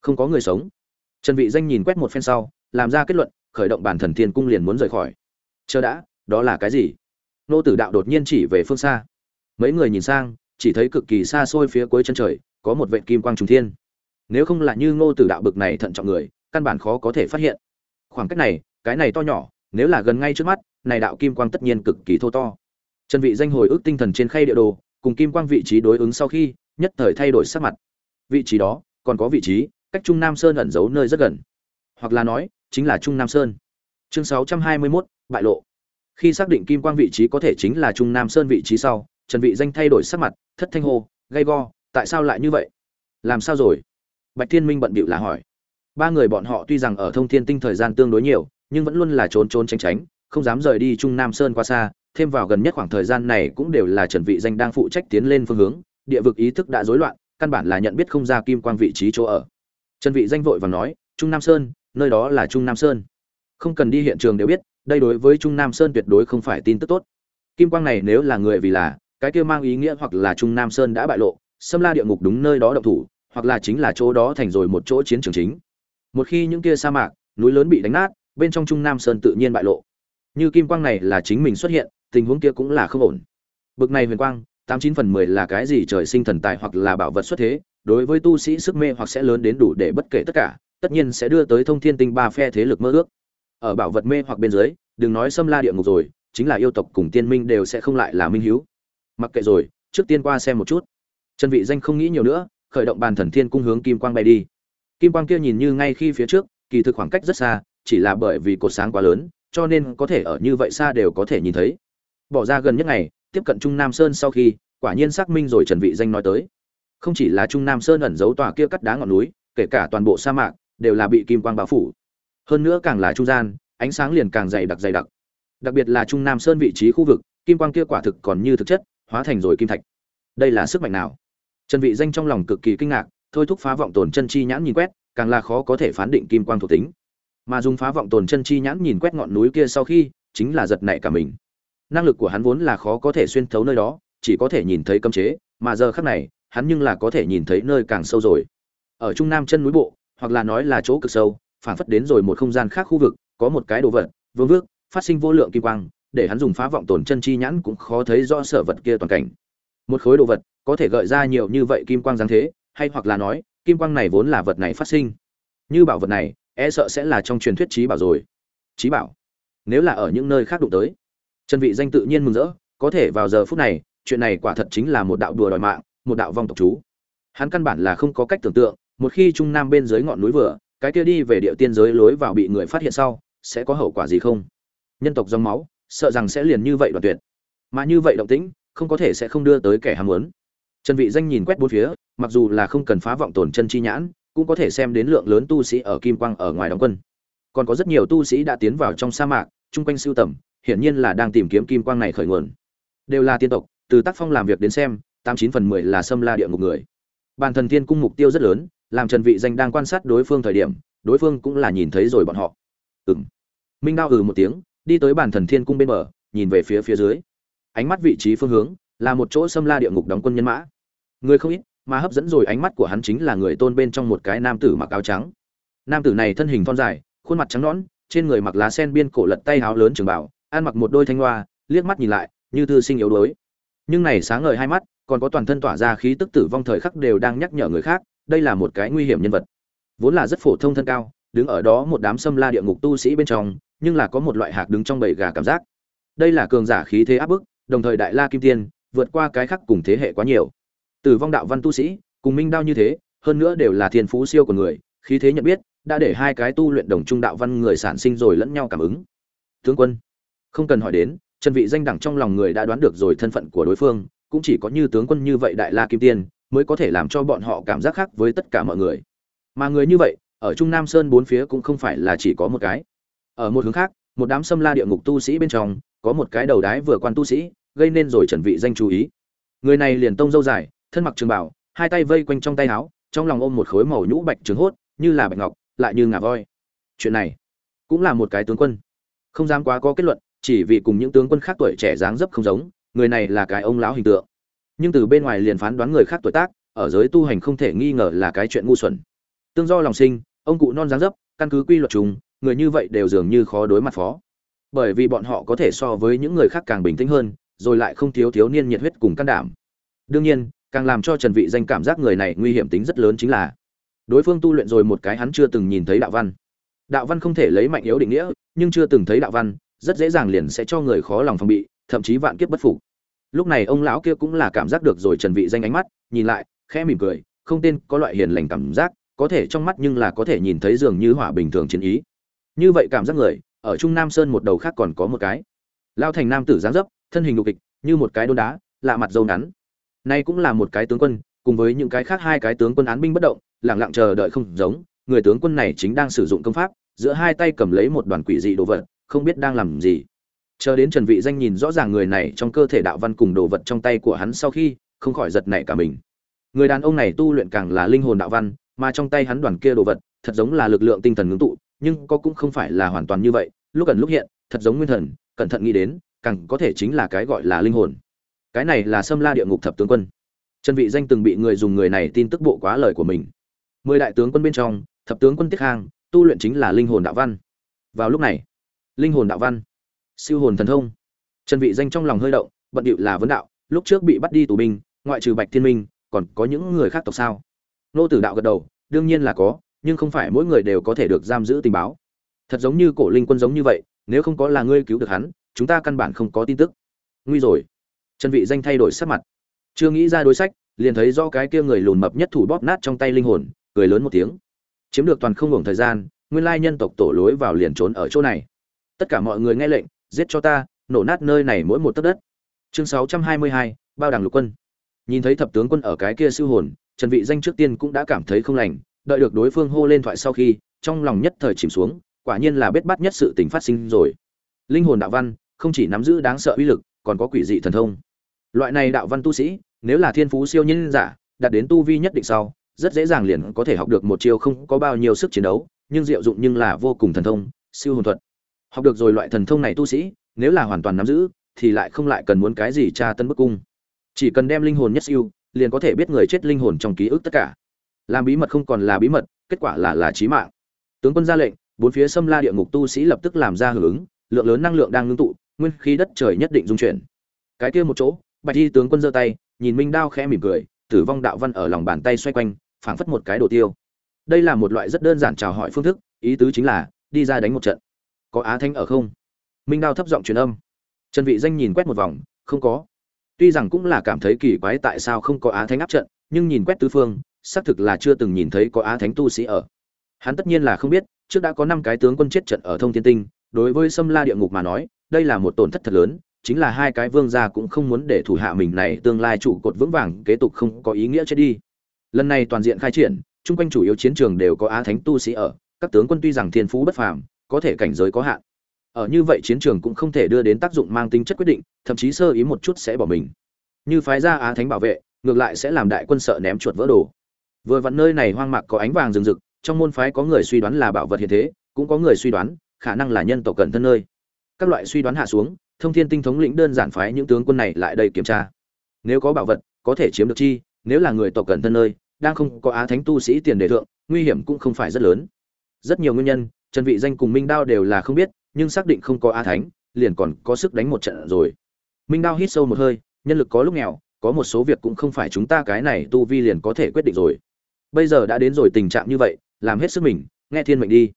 Không có người sống. Trần vị danh nhìn quét một phen sau, làm ra kết luận, khởi động bản thần thiên cung liền muốn rời khỏi. Chờ đã, đó là cái gì? Nô tử đạo đột nhiên chỉ về phương xa. Mấy người nhìn sang, chỉ thấy cực kỳ xa xôi phía cuối chân trời, có một vệt kim quang trùng thiên. Nếu không là như ngô tử đạo bực này thận trọng người, căn bản khó có thể phát hiện. Khoảng cách này, cái này to nhỏ, nếu là gần ngay trước mắt, này đạo kim quang tất nhiên cực kỳ thô to trần vị danh hồi ức tinh thần trên khay địa đồ cùng kim quang vị trí đối ứng sau khi nhất thời thay đổi sắc mặt. Vị trí đó còn có vị trí cách trung nam sơn ẩn giấu nơi rất gần. Hoặc là nói chính là trung nam sơn. Chương 621, bại lộ. Khi xác định kim quang vị trí có thể chính là trung nam sơn vị trí sau trần vị danh thay đổi sắc mặt thất thanh hô gay go tại sao lại như vậy? Làm sao rồi? Bạch thiên minh bận bịu là hỏi. Ba người bọn họ tuy rằng ở thông thiên tinh thời gian tương đối nhiều nhưng vẫn luôn là trốn trốn tránh tránh không dám rời đi trung nam sơn qua xa thêm vào gần nhất khoảng thời gian này cũng đều là trần vị danh đang phụ trách tiến lên phương hướng, địa vực ý thức đã rối loạn, căn bản là nhận biết không ra kim quang vị trí chỗ ở. Trần vị danh vội vàng nói, trung nam sơn, nơi đó là trung nam sơn. Không cần đi hiện trường đều biết, đây đối với trung nam sơn tuyệt đối không phải tin tức tốt. Kim quang này nếu là người vì là, cái kia mang ý nghĩa hoặc là trung nam sơn đã bại lộ, xâm la địa ngục đúng nơi đó động thủ, hoặc là chính là chỗ đó thành rồi một chỗ chiến trường chính. Một khi những kia sa mạc, núi lớn bị đánh nát, bên trong trung nam sơn tự nhiên bại lộ. Như kim quang này là chính mình xuất hiện tình huống kia cũng là không ổn. Bực này huyền quang, tám chín phần mười là cái gì trời sinh thần tài hoặc là bảo vật xuất thế, đối với tu sĩ sức mê hoặc sẽ lớn đến đủ để bất kể tất cả, tất nhiên sẽ đưa tới thông thiên tinh ba phe thế lực mơ ước. Ở bảo vật mê hoặc bên dưới, đừng nói xâm la địa ngục rồi, chính là yêu tộc cùng tiên minh đều sẽ không lại là minh hiếu. Mặc kệ rồi, trước tiên qua xem một chút. Trần vị danh không nghĩ nhiều nữa, khởi động bàn thần thiên cung hướng kim quang bay đi. Kim quang kia nhìn như ngay khi phía trước, kỳ thực khoảng cách rất xa, chỉ là bởi vì cột sáng quá lớn, cho nên có thể ở như vậy xa đều có thể nhìn thấy bỏ ra gần nhất ngày, tiếp cận trung nam sơn sau khi, quả nhiên xác minh rồi trần vị danh nói tới. Không chỉ là trung nam sơn ẩn giấu tòa kia cắt đá ngọn núi, kể cả toàn bộ sa mạc, đều là bị kim quang bao phủ. Hơn nữa càng là trung gian, ánh sáng liền càng dày đặc dày đặc. Đặc biệt là trung nam sơn vị trí khu vực, kim quang kia quả thực còn như thực chất, hóa thành rồi kim thạch. Đây là sức mạnh nào? Trần vị danh trong lòng cực kỳ kinh ngạc, thôi thúc phá vọng tồn chân chi nhãn nhìn quét, càng là khó có thể phán định kim quang thuộc tính. Mà dùng phá vọng tồn chân chi nhãn nhìn quét ngọn núi kia sau khi, chính là giật nảy cả mình năng lực của hắn vốn là khó có thể xuyên thấu nơi đó, chỉ có thể nhìn thấy cấm chế, mà giờ khắc này, hắn nhưng là có thể nhìn thấy nơi càng sâu rồi. Ở trung nam chân núi bộ, hoặc là nói là chỗ cực sâu phản phất đến rồi một không gian khác khu vực, có một cái đồ vật, vương vước, phát sinh vô lượng kim quang, để hắn dùng phá vọng tổn chân chi nhãn cũng khó thấy rõ sở vật kia toàn cảnh. Một khối đồ vật, có thể gợi ra nhiều như vậy kim quang giáng thế, hay hoặc là nói, kim quang này vốn là vật này phát sinh. Như bảo vật này e sợ sẽ là trong truyền thuyết trí bảo rồi. Trí bảo? Nếu là ở những nơi khác đụng tới trần vị danh tự nhiên mừng rỡ, có thể vào giờ phút này, chuyện này quả thật chính là một đạo đùa đòi mạng, một đạo vong tộc chú. Hắn căn bản là không có cách tưởng tượng, một khi trung nam bên dưới ngọn núi vừa, cái kia đi về địa tiên giới lối vào bị người phát hiện sau, sẽ có hậu quả gì không? Nhân tộc dòng máu, sợ rằng sẽ liền như vậy đoạn tuyệt. Mà như vậy động tĩnh, không có thể sẽ không đưa tới kẻ ham muốn. Trần vị danh nhìn quét bốn phía, mặc dù là không cần phá vọng tổn chân chi nhãn, cũng có thể xem đến lượng lớn tu sĩ ở kim quang ở ngoài đóng quân. Còn có rất nhiều tu sĩ đã tiến vào trong sa mạc, chung quanh siêu tầm hiển nhiên là đang tìm kiếm kim quang này khởi nguồn. Đều là tiên tộc, từ tác phong làm việc đến xem, tám chín phần mười là xâm la địa ngục người. Bản thần tiên cung mục tiêu rất lớn, làm trần vị danh đang quan sát đối phương thời điểm, đối phương cũng là nhìn thấy rồi bọn họ. Ừm. Minh đao ừ một tiếng, đi tới bản thần thiên cung bên bờ, nhìn về phía phía dưới. Ánh mắt vị trí phương hướng, là một chỗ xâm la địa ngục đóng quân nhân mã. Người không ít, mà hấp dẫn rồi ánh mắt của hắn chính là người tôn bên trong một cái nam tử mặc áo trắng. Nam tử này thân hình thon dài, khuôn mặt trắng nõn, trên người mặc lá sen biên cổ lật tay áo lớn trường bảo ăn mặc một đôi thanh hoa, liếc mắt nhìn lại, như thư sinh yếu đuối. Nhưng này sáng ngời hai mắt, còn có toàn thân tỏa ra khí tức tử vong thời khắc đều đang nhắc nhở người khác, đây là một cái nguy hiểm nhân vật. Vốn là rất phổ thông thân cao, đứng ở đó một đám xâm la địa ngục tu sĩ bên trong, nhưng là có một loại hạc đứng trong bầy gà cảm giác. Đây là cường giả khí thế áp bức, đồng thời đại la kim tiên, vượt qua cái khắc cùng thế hệ quá nhiều. Tử vong đạo văn tu sĩ, cùng minh đao như thế, hơn nữa đều là thiên phú siêu của người, khí thế nhận biết, đã để hai cái tu luyện đồng trung đạo văn người sản sinh rồi lẫn nhau cảm ứng. Tướng quân không cần hỏi đến, trần vị danh đẳng trong lòng người đã đoán được rồi thân phận của đối phương, cũng chỉ có như tướng quân như vậy đại la kim tiên mới có thể làm cho bọn họ cảm giác khác với tất cả mọi người. Mà người như vậy, ở trung nam sơn bốn phía cũng không phải là chỉ có một cái. Ở một hướng khác, một đám xâm la địa ngục tu sĩ bên trong, có một cái đầu đái vừa quan tu sĩ, gây nên rồi trần vị danh chú ý. Người này liền tông dâu dài, thân mặc trường bảo, hai tay vây quanh trong tay áo, trong lòng ôm một khối màu nhũ bạch trứng hốt, như là bạch ngọc, lại như ngà voi. Chuyện này cũng là một cái tướng quân. Không dám quá có kết luận chỉ vì cùng những tướng quân khác tuổi trẻ dáng dấp không giống, người này là cái ông lão hình tượng. Nhưng từ bên ngoài liền phán đoán người khác tuổi tác, ở giới tu hành không thể nghi ngờ là cái chuyện ngu xuẩn. Tương do lòng sinh, ông cụ non dáng dấp, căn cứ quy luật chung người như vậy đều dường như khó đối mặt phó. Bởi vì bọn họ có thể so với những người khác càng bình tĩnh hơn, rồi lại không thiếu thiếu niên nhiệt huyết cùng can đảm. Đương nhiên, càng làm cho trần vị danh cảm giác người này nguy hiểm tính rất lớn chính là, đối phương tu luyện rồi một cái hắn chưa từng nhìn thấy đạo văn. Đạo văn không thể lấy mạnh yếu định nghĩa, nhưng chưa từng thấy đạo văn rất dễ dàng liền sẽ cho người khó lòng phòng bị, thậm chí vạn kiếp bất phục. Lúc này ông lão kia cũng là cảm giác được rồi trần vị danh ánh mắt, nhìn lại, khẽ mỉm cười, không tên có loại hiền lành cảm giác, có thể trong mắt nhưng là có thể nhìn thấy dường như hỏa bình thường chiến ý. Như vậy cảm giác người, ở trung nam sơn một đầu khác còn có một cái. Lao thành nam tử dáng dấp, thân hình lục kịch, như một cái đôn đá, lạ mặt dâu ngắn. Nay cũng là một cái tướng quân, cùng với những cái khác hai cái tướng quân án binh bất động, lặng lặng chờ đợi không giống, người tướng quân này chính đang sử dụng công pháp, giữa hai tay cầm lấy một đoàn quỷ dị đồ vật không biết đang làm gì. Chờ đến trần vị danh nhìn rõ ràng người này trong cơ thể đạo văn cùng đồ vật trong tay của hắn sau khi, không khỏi giật nảy cả mình. Người đàn ông này tu luyện càng là linh hồn đạo văn, mà trong tay hắn đoàn kia đồ vật, thật giống là lực lượng tinh thần ngưng tụ, nhưng có cũng không phải là hoàn toàn như vậy. Lúc gần lúc hiện, thật giống nguyên thần, cẩn thận nghĩ đến, càng có thể chính là cái gọi là linh hồn. Cái này là xâm la địa ngục thập tướng quân. Trần vị danh từng bị người dùng người này tin tức bộ quá lời của mình. Mười đại tướng quân bên trong, thập tướng quân tiết khang, tu luyện chính là linh hồn đạo văn. Vào lúc này linh hồn đạo văn. Siêu hồn thần thông. Trần vị danh trong lòng hơi động, bận điệu là vấn đạo, lúc trước bị bắt đi tù binh, ngoại trừ bạch thiên minh, còn có những người khác tộc sao? Nô tử đạo gật đầu, đương nhiên là có, nhưng không phải mỗi người đều có thể được giam giữ tình báo. Thật giống như cổ linh quân giống như vậy, nếu không có là ngươi cứu được hắn, chúng ta căn bản không có tin tức. Nguy rồi. Trần vị danh thay đổi sắc mặt. Chưa nghĩ ra đối sách, liền thấy do cái kia người lùn mập nhất thủ bóp nát trong tay linh hồn, cười lớn một tiếng. Chiếm được toàn không hưởng thời gian, nguyên lai nhân tộc tổ lối vào liền trốn ở chỗ này tất cả mọi người nghe lệnh giết cho ta nổ nát nơi này mỗi một tấc đất. Chương 622, bao đảng lục quân. Nhìn thấy thập tướng quân ở cái kia siêu hồn trần vị danh trước tiên cũng đã cảm thấy không lành đợi được đối phương hô lên thoại sau khi trong lòng nhất thời chìm xuống quả nhiên là bết bát nhất sự tình phát sinh rồi. Linh hồn đạo văn không chỉ nắm giữ đáng sợ uy lực còn có quỷ dị thần thông. Loại này đạo văn tu sĩ nếu là thiên phú siêu nhân giả đạt đến tu vi nhất định sau rất dễ dàng liền có thể học được một chiêu không có bao nhiêu sức chiến đấu nhưng diệu dụng nhưng là vô cùng thần thông siêu hồn thuật học được rồi loại thần thông này tu sĩ, nếu là hoàn toàn nắm giữ, thì lại không lại cần muốn cái gì tra tân bức cung. Chỉ cần đem linh hồn nhất siêu, liền có thể biết người chết linh hồn trong ký ức tất cả. Làm bí mật không còn là bí mật, kết quả là là chí mạng. Tướng quân ra lệnh, bốn phía xâm la địa ngục tu sĩ lập tức làm ra hưởng ứng, lượng lớn năng lượng đang ngưng tụ, nguyên khí đất trời nhất định dung chuyển. Cái kia một chỗ, bạch y tướng quân giơ tay, nhìn minh đao khẽ mỉm cười, tử vong đạo văn ở lòng bàn tay xoay quanh, phảng phất một cái đồ tiêu. Đây là một loại rất đơn giản chào hỏi phương thức, ý tứ chính là, đi ra đánh một trận có á thanh ở không? Minh đao thấp giọng truyền âm. Trần vị danh nhìn quét một vòng, không có. Tuy rằng cũng là cảm thấy kỳ quái tại sao không có á thánh áp trận, nhưng nhìn quét tứ phương, xác thực là chưa từng nhìn thấy có á thánh tu sĩ ở. Hắn tất nhiên là không biết, trước đã có năm cái tướng quân chết trận ở thông thiên tinh, đối với sâm la địa ngục mà nói, đây là một tổn thất thật lớn, chính là hai cái vương gia cũng không muốn để thủ hạ mình này tương lai trụ cột vững vàng, kế tục không có ý nghĩa chết đi. Lần này toàn diện khai triển, chung quanh chủ yếu chiến trường đều có á thánh tu sĩ ở, các tướng quân tuy rằng thiên phú bất phàm có thể cảnh giới có hạn. Ở như vậy chiến trường cũng không thể đưa đến tác dụng mang tính chất quyết định, thậm chí sơ ý một chút sẽ bỏ mình. Như phái ra á thánh bảo vệ, ngược lại sẽ làm đại quân sợ ném chuột vỡ đồ. Vừa vặn nơi này hoang mạc có ánh vàng rừng rực, trong môn phái có người suy đoán là bảo vật hiện thế, cũng có người suy đoán khả năng là nhân tộc cận thân nơi. Các loại suy đoán hạ xuống, thông thiên tinh thống lĩnh đơn giản phái những tướng quân này lại đây kiểm tra. Nếu có bảo vật, có thể chiếm được chi, nếu là người tộc cận thân nơi, đang không có á thánh tu sĩ tiền đề thượng, nguy hiểm cũng không phải rất lớn. Rất nhiều nguyên nhân trần vị danh cùng minh đao đều là không biết, nhưng xác định không có a thánh, liền còn có sức đánh một trận rồi. Minh đao hít sâu một hơi, nhân lực có lúc nghèo, có một số việc cũng không phải chúng ta cái này tu vi liền có thể quyết định rồi. Bây giờ đã đến rồi tình trạng như vậy, làm hết sức mình, nghe thiên mệnh đi.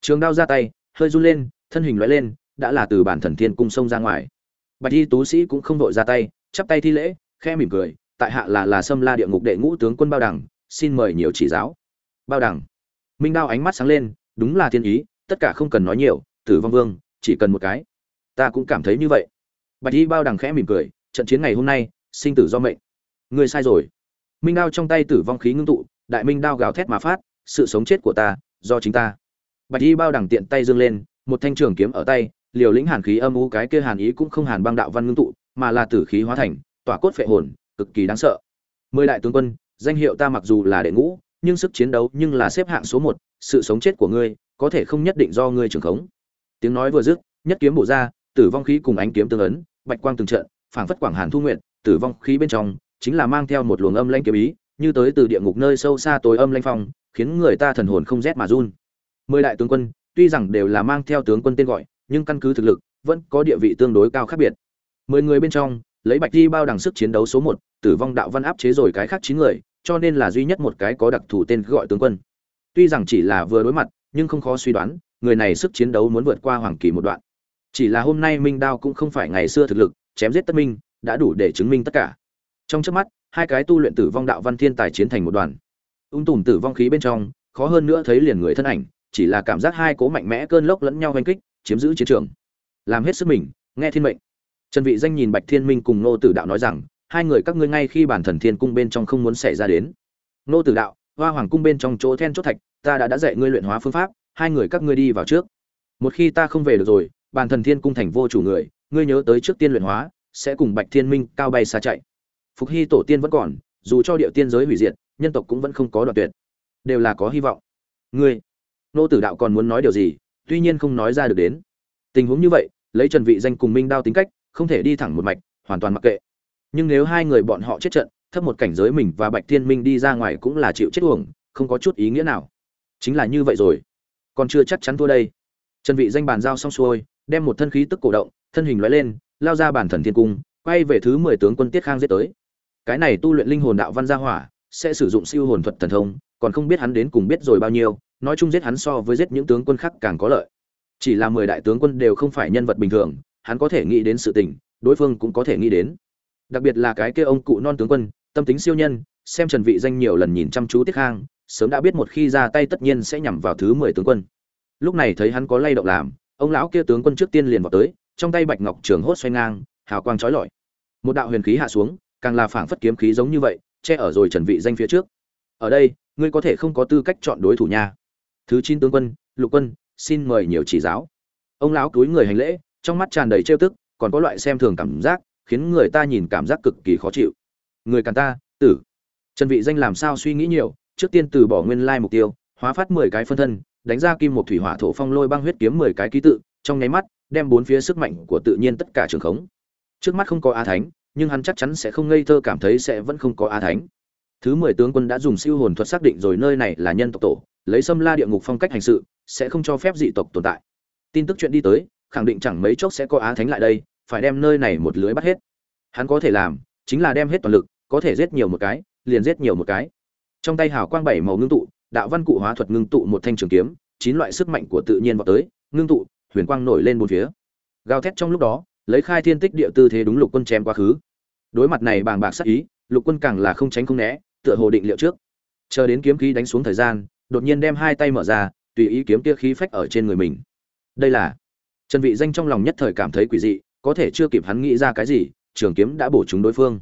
Trường đao ra tay, hơi run lên, thân hình lóe lên, đã là từ bản thần thiên cung sông ra ngoài. Bạch y tú sĩ cũng không đội ra tay, chắp tay thi lễ, khẽ mỉm cười, tại hạ là là sâm la địa ngục đệ ngũ tướng quân bao đẳng xin mời nhiều chỉ giáo. Bao đẳng minh đao ánh mắt sáng lên đúng là thiên ý, tất cả không cần nói nhiều, tử vong vương, chỉ cần một cái. Ta cũng cảm thấy như vậy. Bạch y bao đằng khẽ mỉm cười, trận chiến ngày hôm nay, sinh tử do mệnh. Người sai rồi. Minh đao trong tay tử vong khí ngưng tụ, đại minh đao gào thét mà phát, sự sống chết của ta, do chính ta. Bạch y bao đằng tiện tay dương lên, một thanh trường kiếm ở tay, liều lĩnh hàn khí âm u cái kia hàn ý cũng không hàn băng đạo văn ngưng tụ, mà là tử khí hóa thành, tỏa cốt phệ hồn, cực kỳ đáng sợ. Mười đại tướng quân, danh hiệu ta mặc dù là đệ ngũ, nhưng sức chiến đấu nhưng là xếp hạng số một sự sống chết của ngươi, có thể không nhất định do ngươi trưởng khống. Tiếng nói vừa dứt, nhất kiếm bổ ra, tử vong khí cùng ánh kiếm tương ấn, bạch quang từng trận, phảng phất quảng hàn thu nguyện tử vong khí bên trong, chính là mang theo một luồng âm lanh kiếm ý, như tới từ địa ngục nơi sâu xa tối âm lanh phong, khiến người ta thần hồn không rét mà run. Mười đại tướng quân, tuy rằng đều là mang theo tướng quân tên gọi, nhưng căn cứ thực lực, vẫn có địa vị tương đối cao khác biệt. Mười người bên trong, lấy bạch di bao đằng sức chiến đấu số một, tử vong đạo văn áp chế rồi cái khác chín người, cho nên là duy nhất một cái có đặc thù tên gọi tướng quân tuy rằng chỉ là vừa đối mặt, nhưng không khó suy đoán, người này sức chiến đấu muốn vượt qua hoàng kỳ một đoạn. Chỉ là hôm nay minh đao cũng không phải ngày xưa thực lực, chém giết tất minh, đã đủ để chứng minh tất cả. Trong trước mắt, hai cái tu luyện tử vong đạo văn thiên tài chiến thành một đoàn. Ung tùm tử vong khí bên trong, khó hơn nữa thấy liền người thân ảnh, chỉ là cảm giác hai cố mạnh mẽ cơn lốc lẫn nhau oanh kích, chiếm giữ chiến trường. Làm hết sức mình, nghe thiên mệnh. Trần vị danh nhìn bạch thiên minh cùng nô tử đạo nói rằng, hai người các ngươi ngay khi bản thần thiên cung bên trong không muốn xảy ra đến. Nô tử đạo hoa hoàng cung bên trong chỗ then chốt thạch, ta đã đã dạy ngươi luyện hóa phương pháp, hai người các ngươi đi vào trước. Một khi ta không về được rồi, bàn thần thiên cung thành vô chủ người, ngươi nhớ tới trước tiên luyện hóa, sẽ cùng bạch thiên minh cao bay xa chạy. Phục hy tổ tiên vẫn còn, dù cho địa tiên giới hủy diệt, nhân tộc cũng vẫn không có đoạn tuyệt. Đều là có hy vọng. Ngươi, nô tử đạo còn muốn nói điều gì, tuy nhiên không nói ra được đến. Tình huống như vậy, lấy trần vị danh cùng minh đao tính cách, không thể đi thẳng một mạch, hoàn toàn mặc kệ. Nhưng nếu hai người bọn họ chết trận thấp một cảnh giới mình và bạch thiên minh đi ra ngoài cũng là chịu chết uổng, không có chút ý nghĩa nào. Chính là như vậy rồi. Còn chưa chắc chắn thua đây. Trần vị danh bàn giao xong xuôi, đem một thân khí tức cổ động, thân hình lóe lên, lao ra bản thần thiên cung, quay về thứ 10 tướng quân tiết khang giết tới. Cái này tu luyện linh hồn đạo văn gia hỏa, sẽ sử dụng siêu hồn thuật thần thông, còn không biết hắn đến cùng biết rồi bao nhiêu, nói chung giết hắn so với giết những tướng quân khác càng có lợi. Chỉ là mười đại tướng quân đều không phải nhân vật bình thường, hắn có thể nghĩ đến sự tình, đối phương cũng có thể nghĩ đến. Đặc biệt là cái kia ông cụ non tướng quân tâm tính siêu nhân, xem trần vị danh nhiều lần nhìn chăm chú tiết khang, sớm đã biết một khi ra tay tất nhiên sẽ nhằm vào thứ mười tướng quân. Lúc này thấy hắn có lay động làm, ông lão kia tướng quân trước tiên liền vào tới, trong tay bạch ngọc trường hốt xoay ngang, hào quang chói lọi. Một đạo huyền khí hạ xuống, càng là phảng phất kiếm khí giống như vậy, che ở rồi trần vị danh phía trước. Ở đây, ngươi có thể không có tư cách chọn đối thủ nha. Thứ chín tướng quân, lục quân, xin mời nhiều chỉ giáo. Ông lão cúi người hành lễ, trong mắt tràn đầy trêu tức, còn có loại xem thường cảm giác, khiến người ta nhìn cảm giác cực kỳ khó chịu người càn ta, tử. Trần vị danh làm sao suy nghĩ nhiều, trước tiên từ bỏ nguyên lai mục tiêu, hóa phát 10 cái phân thân, đánh ra kim một thủy hỏa thổ phong lôi băng huyết kiếm 10 cái ký tự, trong nháy mắt, đem bốn phía sức mạnh của tự nhiên tất cả trường khống. Trước mắt không có a thánh, nhưng hắn chắc chắn sẽ không ngây thơ cảm thấy sẽ vẫn không có a thánh. Thứ 10 tướng quân đã dùng siêu hồn thuật xác định rồi nơi này là nhân tộc tổ, lấy xâm la địa ngục phong cách hành sự, sẽ không cho phép dị tộc tồn tại. Tin tức chuyện đi tới, khẳng định chẳng mấy chốc sẽ có á thánh lại đây, phải đem nơi này một lưới bắt hết. Hắn có thể làm, chính là đem hết toàn lực có thể giết nhiều một cái, liền giết nhiều một cái. Trong tay hào quang bảy màu ngưng tụ, đạo văn cụ hóa thuật ngưng tụ một thanh trường kiếm, chín loại sức mạnh của tự nhiên vào tới, ngưng tụ, huyền quang nổi lên bốn phía. Gào thét trong lúc đó, lấy khai thiên tích địa tư thế đúng lục quân chém quá khứ. Đối mặt này bàng bạc sắc ý, lục quân càng là không tránh không né, tựa hồ định liệu trước. Chờ đến kiếm khí đánh xuống thời gian, đột nhiên đem hai tay mở ra, tùy ý kiếm kia khí phách ở trên người mình. Đây là trần vị danh trong lòng nhất thời cảm thấy quỷ dị, có thể chưa kịp hắn nghĩ ra cái gì, trường kiếm đã bổ trúng đối phương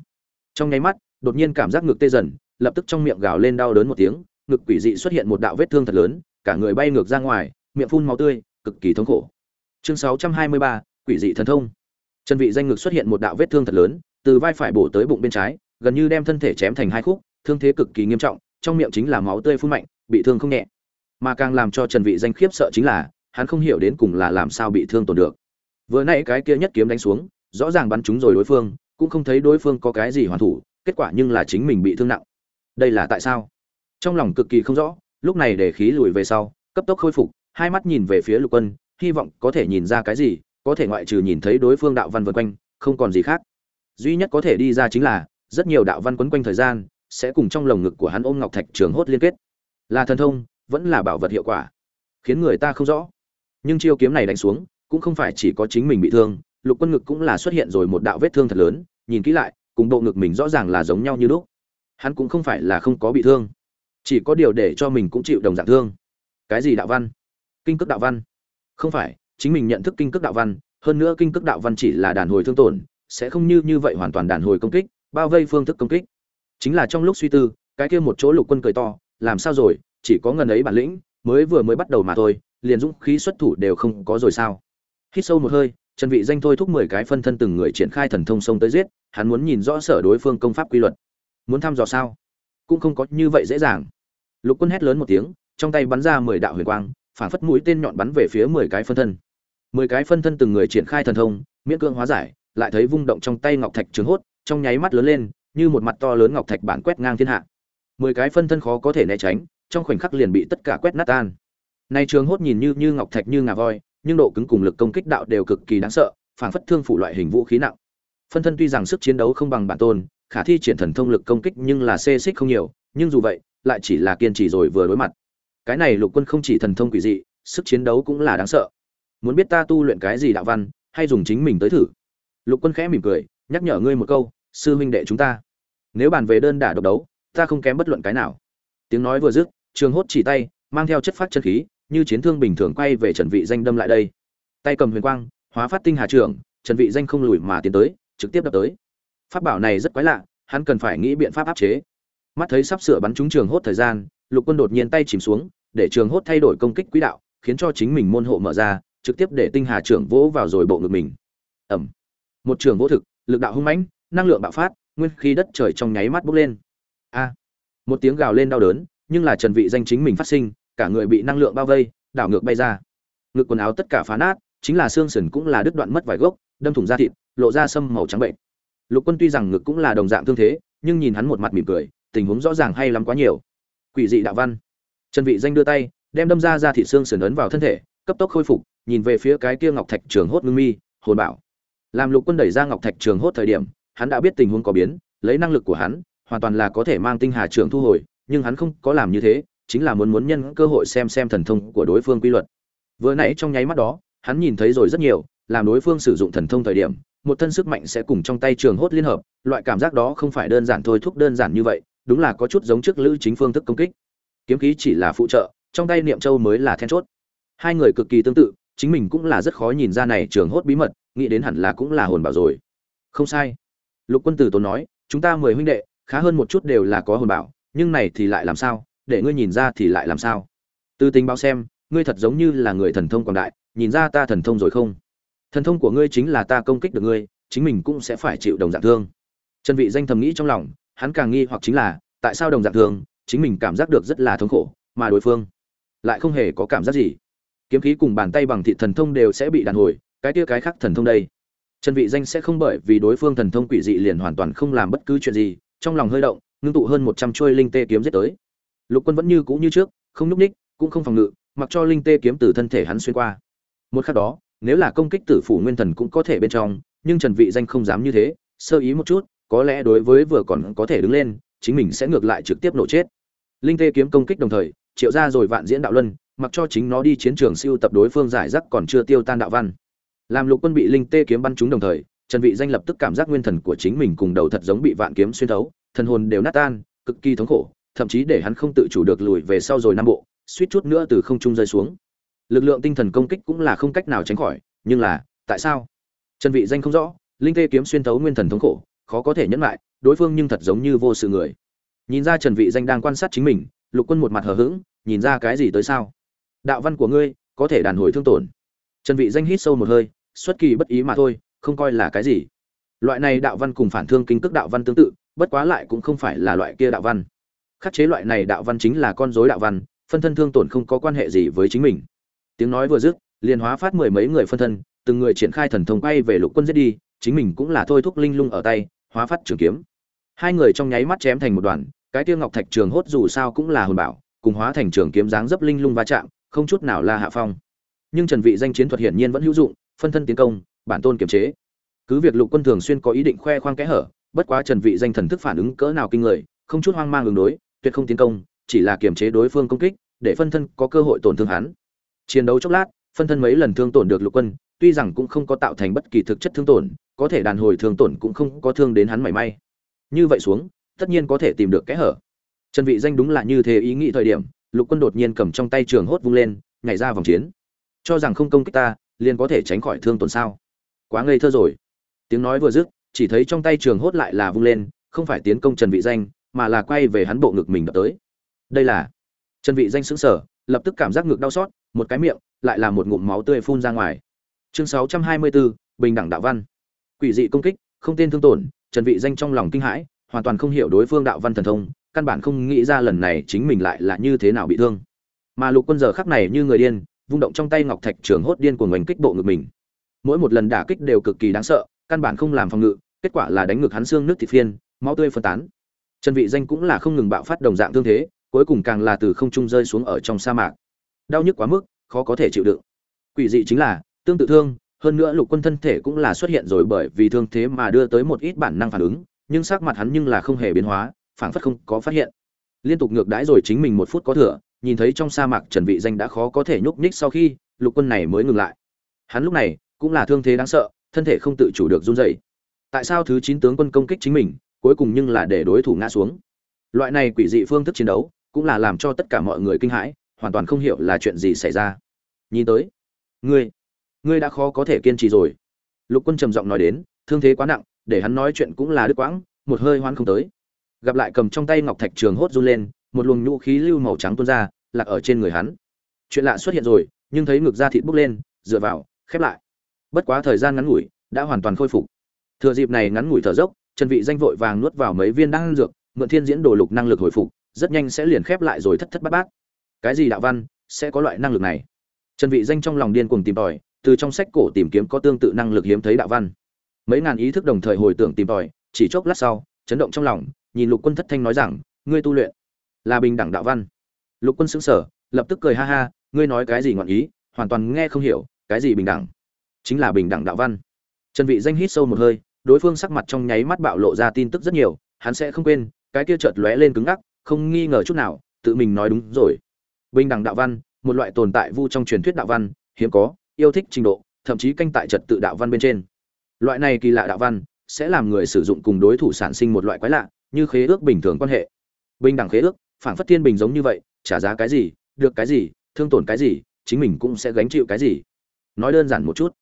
trong nháy mắt đột nhiên cảm giác ngực tê dần lập tức trong miệng gào lên đau đớn một tiếng ngực quỷ dị xuất hiện một đạo vết thương thật lớn cả người bay ngược ra ngoài miệng phun máu tươi cực kỳ thống khổ. Chương 623, quỷ dị thần thông. Trần vị danh ngực xuất hiện một đạo vết thương thật lớn từ vai phải bổ tới bụng bên trái gần như đem thân thể chém thành hai khúc thương thế cực kỳ nghiêm trọng trong miệng chính là máu tươi phun mạnh bị thương không nhẹ. Mà càng làm cho trần vị danh khiếp sợ chính là hắn không hiểu đến cùng là làm sao bị thương tổn được. Vừa nãy cái kia nhất kiếm đánh xuống rõ ràng bắn trúng rồi đối phương cũng không thấy đối phương có cái gì hoàn thủ, kết quả nhưng là chính mình bị thương nặng. Đây là tại sao? Trong lòng cực kỳ không rõ, lúc này để khí lùi về sau, cấp tốc khôi phục, hai mắt nhìn về phía lục quân, hy vọng có thể nhìn ra cái gì, có thể ngoại trừ nhìn thấy đối phương đạo văn vân quanh, không còn gì khác. Duy nhất có thể đi ra chính là, rất nhiều đạo văn quấn quanh thời gian, sẽ cùng trong lồng ngực của hắn ôm ngọc thạch trường hốt liên kết. Là thần thông, vẫn là bảo vật hiệu quả. Khiến người ta không rõ. Nhưng chiêu kiếm này đánh xuống, cũng không phải chỉ có chính mình bị thương, lục quân ngực cũng là xuất hiện rồi một đạo vết thương thật lớn nhìn kỹ lại, cùng bộ ngực mình rõ ràng là giống nhau như lúc. Hắn cũng không phải là không có bị thương, chỉ có điều để cho mình cũng chịu đồng dạng thương. Cái gì đạo văn? Kinh cước đạo văn. Không phải, chính mình nhận thức kinh cước đạo văn, hơn nữa kinh cước đạo văn chỉ là đàn hồi thương tổn, sẽ không như như vậy hoàn toàn đàn hồi công kích, bao vây phương thức công kích. Chính là trong lúc suy tư, cái kia một chỗ lục quân cười to, làm sao rồi? Chỉ có ngần ấy bản lĩnh, mới vừa mới bắt đầu mà thôi, liền dũng khí xuất thủ đều không có rồi sao? Hít sâu một hơi trần vị danh thôi thúc mười cái phân thân từng người triển khai thần thông sông tới giết, hắn muốn nhìn rõ sở đối phương công pháp quy luật. Muốn thăm dò sao? Cũng không có như vậy dễ dàng. Lục quân hét lớn một tiếng, trong tay bắn ra mười đạo huyền quang phảng phất mũi tên nhọn bắn về phía mười cái phân thân. Mười cái phân thân từng người triển khai thần thông, miễn cưỡng hóa giải, lại thấy vung động trong tay ngọc thạch trường hốt, trong nháy mắt lớn lên, như một mặt to lớn ngọc thạch bản quét ngang thiên hạ. Mười cái phân thân khó có thể né tránh, trong khoảnh khắc liền bị tất cả quét nát tan. Nay trường hốt nhìn như như ngọc thạch như ngà voi nhưng độ cứng cùng lực công kích đạo đều cực kỳ đáng sợ, phảng phất thương phủ loại hình vũ khí nặng. Phân thân tuy rằng sức chiến đấu không bằng bản tôn, khả thi triển thần thông lực công kích nhưng là xê xích không nhiều, nhưng dù vậy, lại chỉ là kiên trì rồi vừa đối mặt. Cái này lục quân không chỉ thần thông quỷ dị, sức chiến đấu cũng là đáng sợ. Muốn biết ta tu luyện cái gì đạo văn, hay dùng chính mình tới thử? Lục quân khẽ mỉm cười, nhắc nhở ngươi một câu, sư huynh đệ chúng ta. Nếu bàn về đơn đả độc đấu, ta không kém bất luận cái nào. Tiếng nói vừa dứt, trường hốt chỉ tay, mang theo chất phát chân khí như chiến thương bình thường quay về trần vị danh đâm lại đây. Tay cầm huyền quang, hóa phát tinh hà trưởng, trần vị danh không lùi mà tiến tới, trực tiếp đập tới. Pháp bảo này rất quái lạ, hắn cần phải nghĩ biện pháp áp chế. Mắt thấy sắp sửa bắn trúng trường hốt thời gian, lục quân đột nhiên tay chìm xuống, để trường hốt thay đổi công kích quỹ đạo, khiến cho chính mình môn hộ mở ra, trực tiếp để tinh hà trưởng vỗ vào rồi bộ ngực mình. Ẩm. Một trường vỗ thực, lực đạo hung mãnh, năng lượng bạo phát, nguyên khí đất trời trong nháy mắt bốc lên. A. Một tiếng gào lên đau đớn, nhưng là trần vị danh chính mình phát sinh cả người bị năng lượng bao vây, đảo ngược bay ra. Ngực quần áo tất cả phá nát, chính là xương sườn cũng là đứt đoạn mất vài gốc, đâm thủng da thịt, lộ ra sâm màu trắng bệnh. Lục quân tuy rằng ngực cũng là đồng dạng thương thế, nhưng nhìn hắn một mặt mỉm cười, tình huống rõ ràng hay lắm quá nhiều. Quỷ dị đạo văn. Trần vị danh đưa tay, đem đâm ra ra thịt xương sườn ấn vào thân thể, cấp tốc khôi phục, nhìn về phía cái kia ngọc thạch trường hốt ngưng mi, hồn bảo. Làm lục quân đẩy ra ngọc thạch trường hốt thời điểm, hắn đã biết tình huống có biến, lấy năng lực của hắn, hoàn toàn là có thể mang tinh hà trường thu hồi, nhưng hắn không có làm như thế chính là muốn muốn nhân cơ hội xem xem thần thông của đối phương quy luật. Vừa nãy trong nháy mắt đó, hắn nhìn thấy rồi rất nhiều, làm đối phương sử dụng thần thông thời điểm, một thân sức mạnh sẽ cùng trong tay trường hốt liên hợp, loại cảm giác đó không phải đơn giản thôi thúc đơn giản như vậy, đúng là có chút giống trước lữ chính phương thức công kích. Kiếm khí chỉ là phụ trợ, trong tay niệm châu mới là then chốt. Hai người cực kỳ tương tự, chính mình cũng là rất khó nhìn ra này trường hốt bí mật, nghĩ đến hẳn là cũng là hồn bảo rồi. Không sai. Lục quân tử tốn nói, chúng ta mười huynh đệ, khá hơn một chút đều là có hồn bảo, nhưng này thì lại làm sao? Để ngươi nhìn ra thì lại làm sao? Từ tình báo xem, ngươi thật giống như là người thần thông quảng đại, nhìn ra ta thần thông rồi không? Thần thông của ngươi chính là ta công kích được ngươi, chính mình cũng sẽ phải chịu đồng dạng thương. Trần vị danh thầm nghĩ trong lòng, hắn càng nghi hoặc chính là, tại sao đồng dạng thương, chính mình cảm giác được rất là thống khổ, mà đối phương lại không hề có cảm giác gì. Kiếm khí cùng bàn tay bằng thị thần thông đều sẽ bị đàn hồi, cái kia cái khác thần thông đây. Trần vị danh sẽ không bởi vì đối phương thần thông quỷ dị liền hoàn toàn không làm bất cứ chuyện gì, trong lòng hơi động, ngưng tụ hơn 100 chuôi linh tê kiếm giết tới lục quân vẫn như cũ như trước, không núp ních cũng không phòng ngự, mặc cho linh tê kiếm từ thân thể hắn xuyên qua. Một khắc đó, nếu là công kích tử phủ nguyên thần cũng có thể bên trong, nhưng trần vị danh không dám như thế, sơ ý một chút, có lẽ đối với vừa còn có thể đứng lên, chính mình sẽ ngược lại trực tiếp nổ chết. Linh tê kiếm công kích đồng thời, triệu ra rồi vạn diễn đạo luân, mặc cho chính nó đi chiến trường siêu tập đối phương giải rác còn chưa tiêu tan đạo văn. Làm lục quân bị linh tê kiếm bắn trúng đồng thời, trần vị danh lập tức cảm giác nguyên thần của chính mình cùng đầu thật giống bị vạn kiếm xuyên thấu, thần hồn đều nát tan, cực kỳ thống khổ thậm chí để hắn không tự chủ được lùi về sau rồi năm bộ, suýt chút nữa từ không trung rơi xuống. Lực lượng tinh thần công kích cũng là không cách nào tránh khỏi, nhưng là, tại sao? Trần vị danh không rõ, linh tê kiếm xuyên thấu nguyên thần thống khổ, khó có thể nhẫn lại, đối phương nhưng thật giống như vô sự người. Nhìn ra trần vị danh đang quan sát chính mình, lục quân một mặt hờ hững, nhìn ra cái gì tới sao? Đạo văn của ngươi, có thể đàn hồi thương tổn. Trần vị danh hít sâu một hơi, xuất kỳ bất ý mà thôi, không coi là cái gì. Loại này đạo văn cùng phản thương kinh tức đạo văn tương tự, bất quá lại cũng không phải là loại kia đạo văn khắc chế loại này đạo văn chính là con rối đạo văn, phân thân thương tổn không có quan hệ gì với chính mình. Tiếng nói vừa dứt, liền hóa phát mười mấy người phân thân, từng người triển khai thần thông quay về lục quân giết đi, chính mình cũng là thôi thúc linh lung ở tay, hóa phát trường kiếm. Hai người trong nháy mắt chém thành một đoàn, cái tiêu ngọc thạch trường hốt dù sao cũng là hồn bảo, cùng hóa thành trường kiếm dáng dấp linh lung va chạm, không chút nào là hạ phong. Nhưng trần vị danh chiến thuật hiển nhiên vẫn hữu dụng, phân thân tiến công, bản tôn kiểm chế. Cứ việc lục quân thường xuyên có ý định khoe khoang kẽ hở, bất quá trần vị danh thần thức phản ứng cỡ nào kinh người, không chút hoang mang ứng đối tuyệt không tiến công, chỉ là kiểm chế đối phương công kích, để phân thân có cơ hội tổn thương hắn. Chiến đấu chốc lát, phân thân mấy lần thương tổn được lục quân, tuy rằng cũng không có tạo thành bất kỳ thực chất thương tổn, có thể đàn hồi thương tổn cũng không có thương đến hắn mảy may. Như vậy xuống, tất nhiên có thể tìm được kẽ hở. Trần vị danh đúng là như thế ý nghĩ thời điểm, lục quân đột nhiên cầm trong tay trường hốt vung lên, nhảy ra vòng chiến. Cho rằng không công kích ta, liền có thể tránh khỏi thương tổn sao? Quá ngây thơ rồi. Tiếng nói vừa dứt, chỉ thấy trong tay trường hốt lại là vung lên, không phải tiến công trần vị danh mà là quay về hắn bộ ngực mình đập tới. Đây là trần vị danh sững sờ lập tức cảm giác ngực đau xót một cái miệng lại là một ngụm máu tươi phun ra ngoài. Chương 624, bình đẳng đạo văn. Quỷ dị công kích không tên thương tổn trần vị danh trong lòng kinh hãi hoàn toàn không hiểu đối phương đạo văn thần thông căn bản không nghĩ ra lần này chính mình lại là như thế nào bị thương. Mà lục quân giờ khắc này như người điên vung động trong tay ngọc thạch trường hốt điên của ngoảnh kích bộ ngực mình. Mỗi một lần đả kích đều cực kỳ đáng sợ căn bản không làm phòng ngự kết quả là đánh ngực hắn xương nước thịt phiên máu tươi phân tán trần vị danh cũng là không ngừng bạo phát đồng dạng thương thế, cuối cùng càng là từ không trung rơi xuống ở trong sa mạc. Đau nhức quá mức, khó có thể chịu đựng. Quỷ dị chính là, tương tự thương, hơn nữa lục quân thân thể cũng là xuất hiện rồi bởi vì thương thế mà đưa tới một ít bản năng phản ứng, nhưng sắc mặt hắn nhưng là không hề biến hóa, phảng phất không có phát hiện. Liên tục ngược đãi rồi chính mình một phút có thừa, nhìn thấy trong sa mạc trần vị danh đã khó có thể nhúc nhích sau khi, lục quân này mới ngừng lại. Hắn lúc này, cũng là thương thế đáng sợ, thân thể không tự chủ được run rẩy. Tại sao thứ chín tướng quân công kích chính mình cuối cùng nhưng là để đối thủ ngã xuống. Loại này quỷ dị phương thức chiến đấu cũng là làm cho tất cả mọi người kinh hãi, hoàn toàn không hiểu là chuyện gì xảy ra. Nhìn tới, ngươi ngươi đã khó có thể kiên trì rồi. Lục quân trầm giọng nói đến, thương thế quá nặng, để hắn nói chuyện cũng là đứt quãng, một hơi hoan không tới. Gặp lại cầm trong tay ngọc thạch trường hốt run lên, một luồng nhũ khí lưu màu trắng tuôn ra, lạc ở trên người hắn. Chuyện lạ xuất hiện rồi, nhưng thấy ngực da thịt bốc lên, dựa vào, khép lại. Bất quá thời gian ngắn ngủi, đã hoàn toàn khôi phục. Thừa dịp này ngắn ngủi thở dốc trần vị danh vội vàng nuốt vào mấy viên đan dược, mượn thiên diễn đồ lục năng lực hồi phục, rất nhanh sẽ liền khép lại rồi thất thất bát bát. Cái gì đạo văn, sẽ có loại năng lực này? Trần vị danh trong lòng điên cuồng tìm tòi, từ trong sách cổ tìm kiếm có tương tự năng lực hiếm thấy đạo văn. Mấy ngàn ý thức đồng thời hồi tưởng tìm tòi, chỉ chốc lát sau, chấn động trong lòng, nhìn lục quân thất thanh nói rằng, ngươi tu luyện là bình đẳng đạo văn. Lục quân sững sờ, lập tức cười ha ha, ngươi nói cái gì ngọn ý, hoàn toàn nghe không hiểu, cái gì bình đẳng? Chính là bình đẳng đạo văn. Trần vị danh hít sâu một hơi đối phương sắc mặt trong nháy mắt bạo lộ ra tin tức rất nhiều, hắn sẽ không quên, cái kia chợt lóe lên cứng ngắc, không nghi ngờ chút nào, tự mình nói đúng rồi. Bình đẳng đạo văn, một loại tồn tại vu trong truyền thuyết đạo văn, hiếm có, yêu thích trình độ, thậm chí canh tại trật tự đạo văn bên trên. Loại này kỳ lạ đạo văn sẽ làm người sử dụng cùng đối thủ sản sinh một loại quái lạ, như khế ước bình thường quan hệ. Bình đẳng khế ước phản phất thiên bình giống như vậy, trả giá cái gì, được cái gì, thương tổn cái gì, chính mình cũng sẽ gánh chịu cái gì. Nói đơn giản một chút,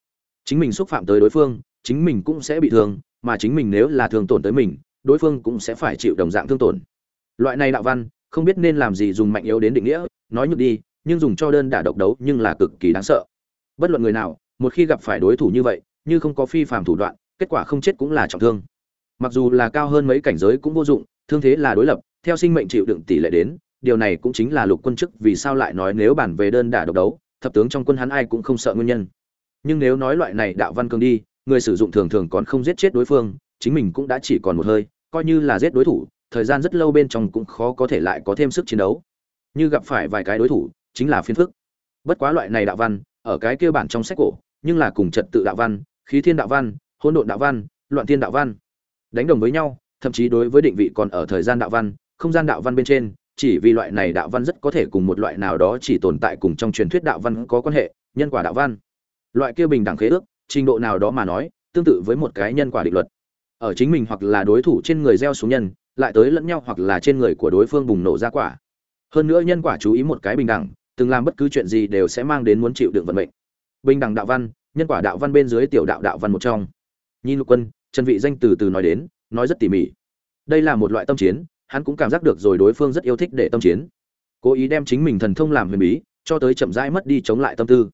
chính mình xúc phạm tới đối phương chính mình cũng sẽ bị thương, mà chính mình nếu là thương tổn tới mình, đối phương cũng sẽ phải chịu đồng dạng thương tổn. Loại này đạo văn, không biết nên làm gì dùng mạnh yếu đến định nghĩa, nói nhược đi, nhưng dùng cho đơn đả độc đấu nhưng là cực kỳ đáng sợ. Bất luận người nào, một khi gặp phải đối thủ như vậy, như không có phi phàm thủ đoạn, kết quả không chết cũng là trọng thương. Mặc dù là cao hơn mấy cảnh giới cũng vô dụng, thương thế là đối lập, theo sinh mệnh chịu đựng tỷ lệ đến, điều này cũng chính là lục quân chức vì sao lại nói nếu bản về đơn đả độc đấu, thập tướng trong quân hắn ai cũng không sợ nguyên nhân. Nhưng nếu nói loại này đạo văn cương đi người sử dụng thường thường còn không giết chết đối phương, chính mình cũng đã chỉ còn một hơi, coi như là giết đối thủ, thời gian rất lâu bên trong cũng khó có thể lại có thêm sức chiến đấu. Như gặp phải vài cái đối thủ, chính là phiền phức. Bất quá loại này đạo văn, ở cái kia bản trong sách cổ, nhưng là cùng trật tự đạo văn, khí thiên đạo văn, hỗn độn đạo văn, loạn thiên đạo văn đánh đồng với nhau, thậm chí đối với định vị còn ở thời gian đạo văn, không gian đạo văn bên trên, chỉ vì loại này đạo văn rất có thể cùng một loại nào đó chỉ tồn tại cùng trong truyền thuyết đạo văn có quan hệ, nhân quả đạo văn. Loại kia bình đẳng khế ước trình độ nào đó mà nói, tương tự với một cái nhân quả định luật. Ở chính mình hoặc là đối thủ trên người gieo xuống nhân, lại tới lẫn nhau hoặc là trên người của đối phương bùng nổ ra quả. Hơn nữa nhân quả chú ý một cái bình đẳng, từng làm bất cứ chuyện gì đều sẽ mang đến muốn chịu đựng vận mệnh. Bình đẳng đạo văn, nhân quả đạo văn bên dưới tiểu đạo đạo văn một trong. Nhìn lục quân, trần vị danh từ từ nói đến, nói rất tỉ mỉ. Đây là một loại tâm chiến, hắn cũng cảm giác được rồi đối phương rất yêu thích để tâm chiến. Cố ý đem chính mình thần thông làm huyền bí, cho tới chậm rãi mất đi chống lại tâm tư.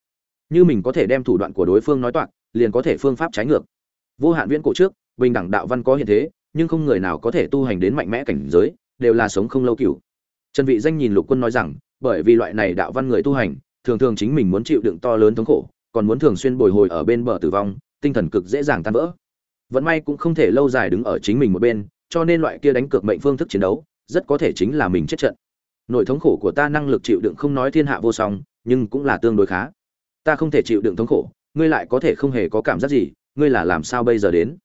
Như mình có thể đem thủ đoạn của đối phương nói toạc liền có thể phương pháp trái ngược. Vô hạn viễn cổ trước, bình đẳng đạo văn có hiện thế, nhưng không người nào có thể tu hành đến mạnh mẽ cảnh giới, đều là sống không lâu cửu trần vị danh nhìn lục quân nói rằng, bởi vì loại này đạo văn người tu hành, thường thường chính mình muốn chịu đựng to lớn thống khổ, còn muốn thường xuyên bồi hồi ở bên bờ tử vong, tinh thần cực dễ dàng tan vỡ. Vận may cũng không thể lâu dài đứng ở chính mình một bên, cho nên loại kia đánh cược mệnh phương thức chiến đấu, rất có thể chính là mình chết trận. Nội thống khổ của ta năng lực chịu đựng không nói thiên hạ vô song, nhưng cũng là tương đối khá. Ta không thể chịu đựng thống khổ ngươi lại có thể không hề có cảm giác gì, ngươi là làm sao bây giờ đến?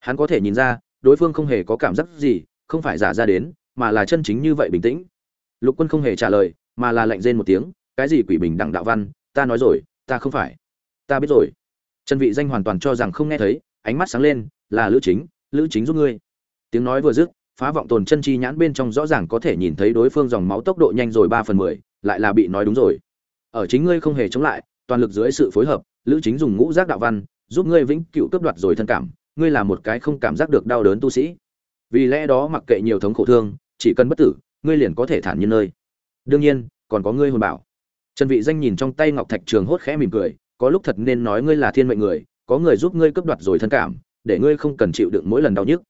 Hắn có thể nhìn ra, đối phương không hề có cảm giác gì, không phải giả ra đến, mà là chân chính như vậy bình tĩnh. Lục quân không hề trả lời, mà là lạnh rên một tiếng, cái gì quỷ bình đẳng đạo văn, ta nói rồi, ta không phải. Ta biết rồi. Trần vị danh hoàn toàn cho rằng không nghe thấy, ánh mắt sáng lên, là lữ chính lữ chính giúp ngươi. Tiếng nói vừa dứt, phá vọng tồn chân chi nhãn bên trong rõ ràng có thể nhìn thấy đối phương dòng máu tốc độ nhanh rồi ba phần mười, lại là bị nói đúng rồi. Ở chính ngươi không hề chống lại, toàn lực dưới sự phối hợp lữ chính dùng ngũ giác đạo văn, giúp ngươi vĩnh cựu cướp đoạt rồi thân cảm, ngươi là một cái không cảm giác được đau đớn tu sĩ. Vì lẽ đó mặc kệ nhiều thống khổ thương, chỉ cần bất tử, ngươi liền có thể thản nhiên nơi. Đương nhiên, còn có ngươi hồn bảo. Trần vị danh nhìn trong tay ngọc thạch trường hốt khẽ mỉm cười, có lúc thật nên nói ngươi là thiên mệnh người, có người giúp ngươi cướp đoạt rồi thân cảm, để ngươi không cần chịu đựng mỗi lần đau nhức.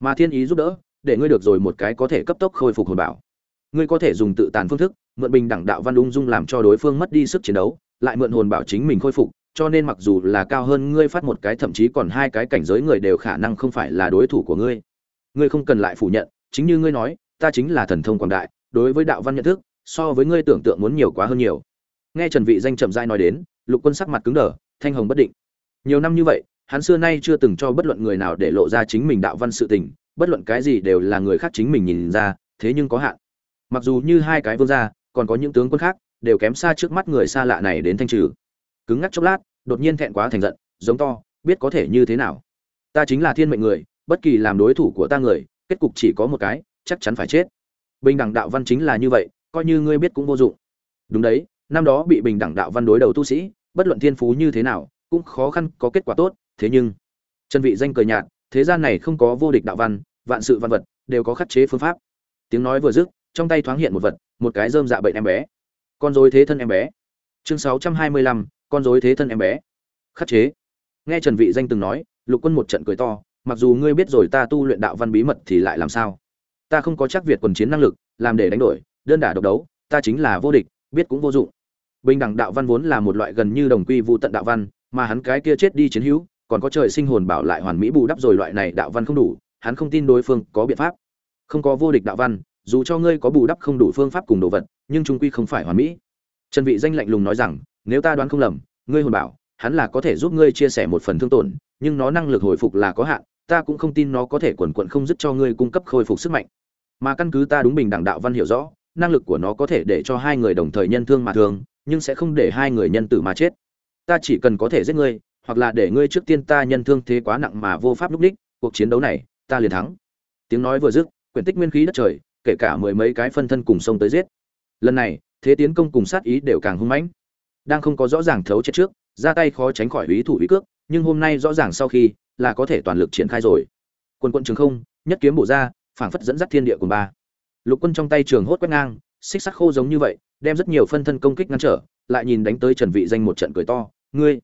Mà thiên ý giúp đỡ, để ngươi được rồi một cái có thể cấp tốc khôi phục hồn bảo. Ngươi có thể dùng tự tàn phương thức, mượn bình đẳng đạo văn ung dung làm cho đối phương mất đi sức chiến đấu, lại mượn hồn bảo chính mình khôi phục cho nên mặc dù là cao hơn ngươi phát một cái, thậm chí còn hai cái cảnh giới người đều khả năng không phải là đối thủ của ngươi. Ngươi không cần lại phủ nhận, chính như ngươi nói, ta chính là thần thông quảng đại, đối với đạo văn nhận thức, so với ngươi tưởng tượng muốn nhiều quá hơn nhiều. Nghe trần vị danh chậm rãi nói đến, lục quân sắc mặt cứng đờ, thanh hồng bất định. Nhiều năm như vậy, hắn xưa nay chưa từng cho bất luận người nào để lộ ra chính mình đạo văn sự tình, bất luận cái gì đều là người khác chính mình nhìn ra, thế nhưng có hạn. Mặc dù như hai cái vương gia, còn có những tướng quân khác, đều kém xa trước mắt người xa lạ này đến thanh trừ cứng ngắc chốc lát đột nhiên thẹn quá thành giận giống to biết có thể như thế nào. Ta chính là thiên mệnh người bất kỳ làm đối thủ của ta người kết cục chỉ có một cái chắc chắn phải chết. Bình đẳng đạo văn chính là như vậy coi như ngươi biết cũng vô dụng. Đúng đấy năm đó bị bình đẳng đạo văn đối đầu tu sĩ bất luận thiên phú như thế nào cũng khó khăn có kết quả tốt thế nhưng chân vị danh cười nhạt thế gian này không có vô địch đạo văn vạn sự văn vật đều có khắc chế phương pháp. Tiếng nói vừa dứt trong tay thoáng hiện một vật một cái dơm dạ bệnh em bé. Con dối thế thân em bé. Chương 625, con dối thế thân em bé. Khắc chế. Nghe trần vị danh từng nói, lục quân một trận cười to, mặc dù ngươi biết rồi ta tu luyện đạo văn bí mật thì lại làm sao? Ta không có chắc việt quần chiến năng lực, làm để đánh đổi, đơn đả độc đấu, ta chính là vô địch, biết cũng vô dụng. Bình đẳng đạo văn vốn là một loại gần như đồng quy vu tận đạo văn, mà hắn cái kia chết đi chiến hữu, còn có trời sinh hồn bảo lại hoàn mỹ bù đắp rồi loại này đạo văn không đủ, hắn không tin đối phương có biện pháp. Không có vô địch đạo văn, dù cho ngươi có bù đắp không đủ phương pháp cùng đồ vật, nhưng trung quy không phải hoàn mỹ trần vị danh lạnh lùng nói rằng, nếu ta đoán không lầm, ngươi hồn bảo, hắn là có thể giúp ngươi chia sẻ một phần thương tổn, nhưng nó năng lực hồi phục là có hạn, ta cũng không tin nó có thể quần quận không dứt cho ngươi cung cấp khôi phục sức mạnh. Mà căn cứ ta đúng bình đẳng đạo văn hiểu rõ, năng lực của nó có thể để cho hai người đồng thời nhân thương mà thương, nhưng sẽ không để hai người nhân tử mà chết. Ta chỉ cần có thể giết ngươi, hoặc là để ngươi trước tiên ta nhân thương thế quá nặng mà vô pháp lúc đích, cuộc chiến đấu này, ta liền thắng. Tiếng nói vừa dứt, quyển tích nguyên khí đất trời, kể cả mười mấy cái phân thân cùng sông tới giết. Lần này thế tiến công cùng sát ý đều càng hung mãnh. Đang không có rõ ràng thấu chết trước, ra tay khó tránh khỏi ý thủ ý cước, nhưng hôm nay rõ ràng sau khi, là có thể toàn lực triển khai rồi. Quân quân trường không, nhất kiếm bổ ra, phảng phất dẫn dắt thiên địa cùng ba. Lục quân trong tay trường hốt quét ngang, xích sắt khô giống như vậy, đem rất nhiều phân thân công kích ngăn trở, lại nhìn đánh tới trần vị danh một trận cười to, ngươi,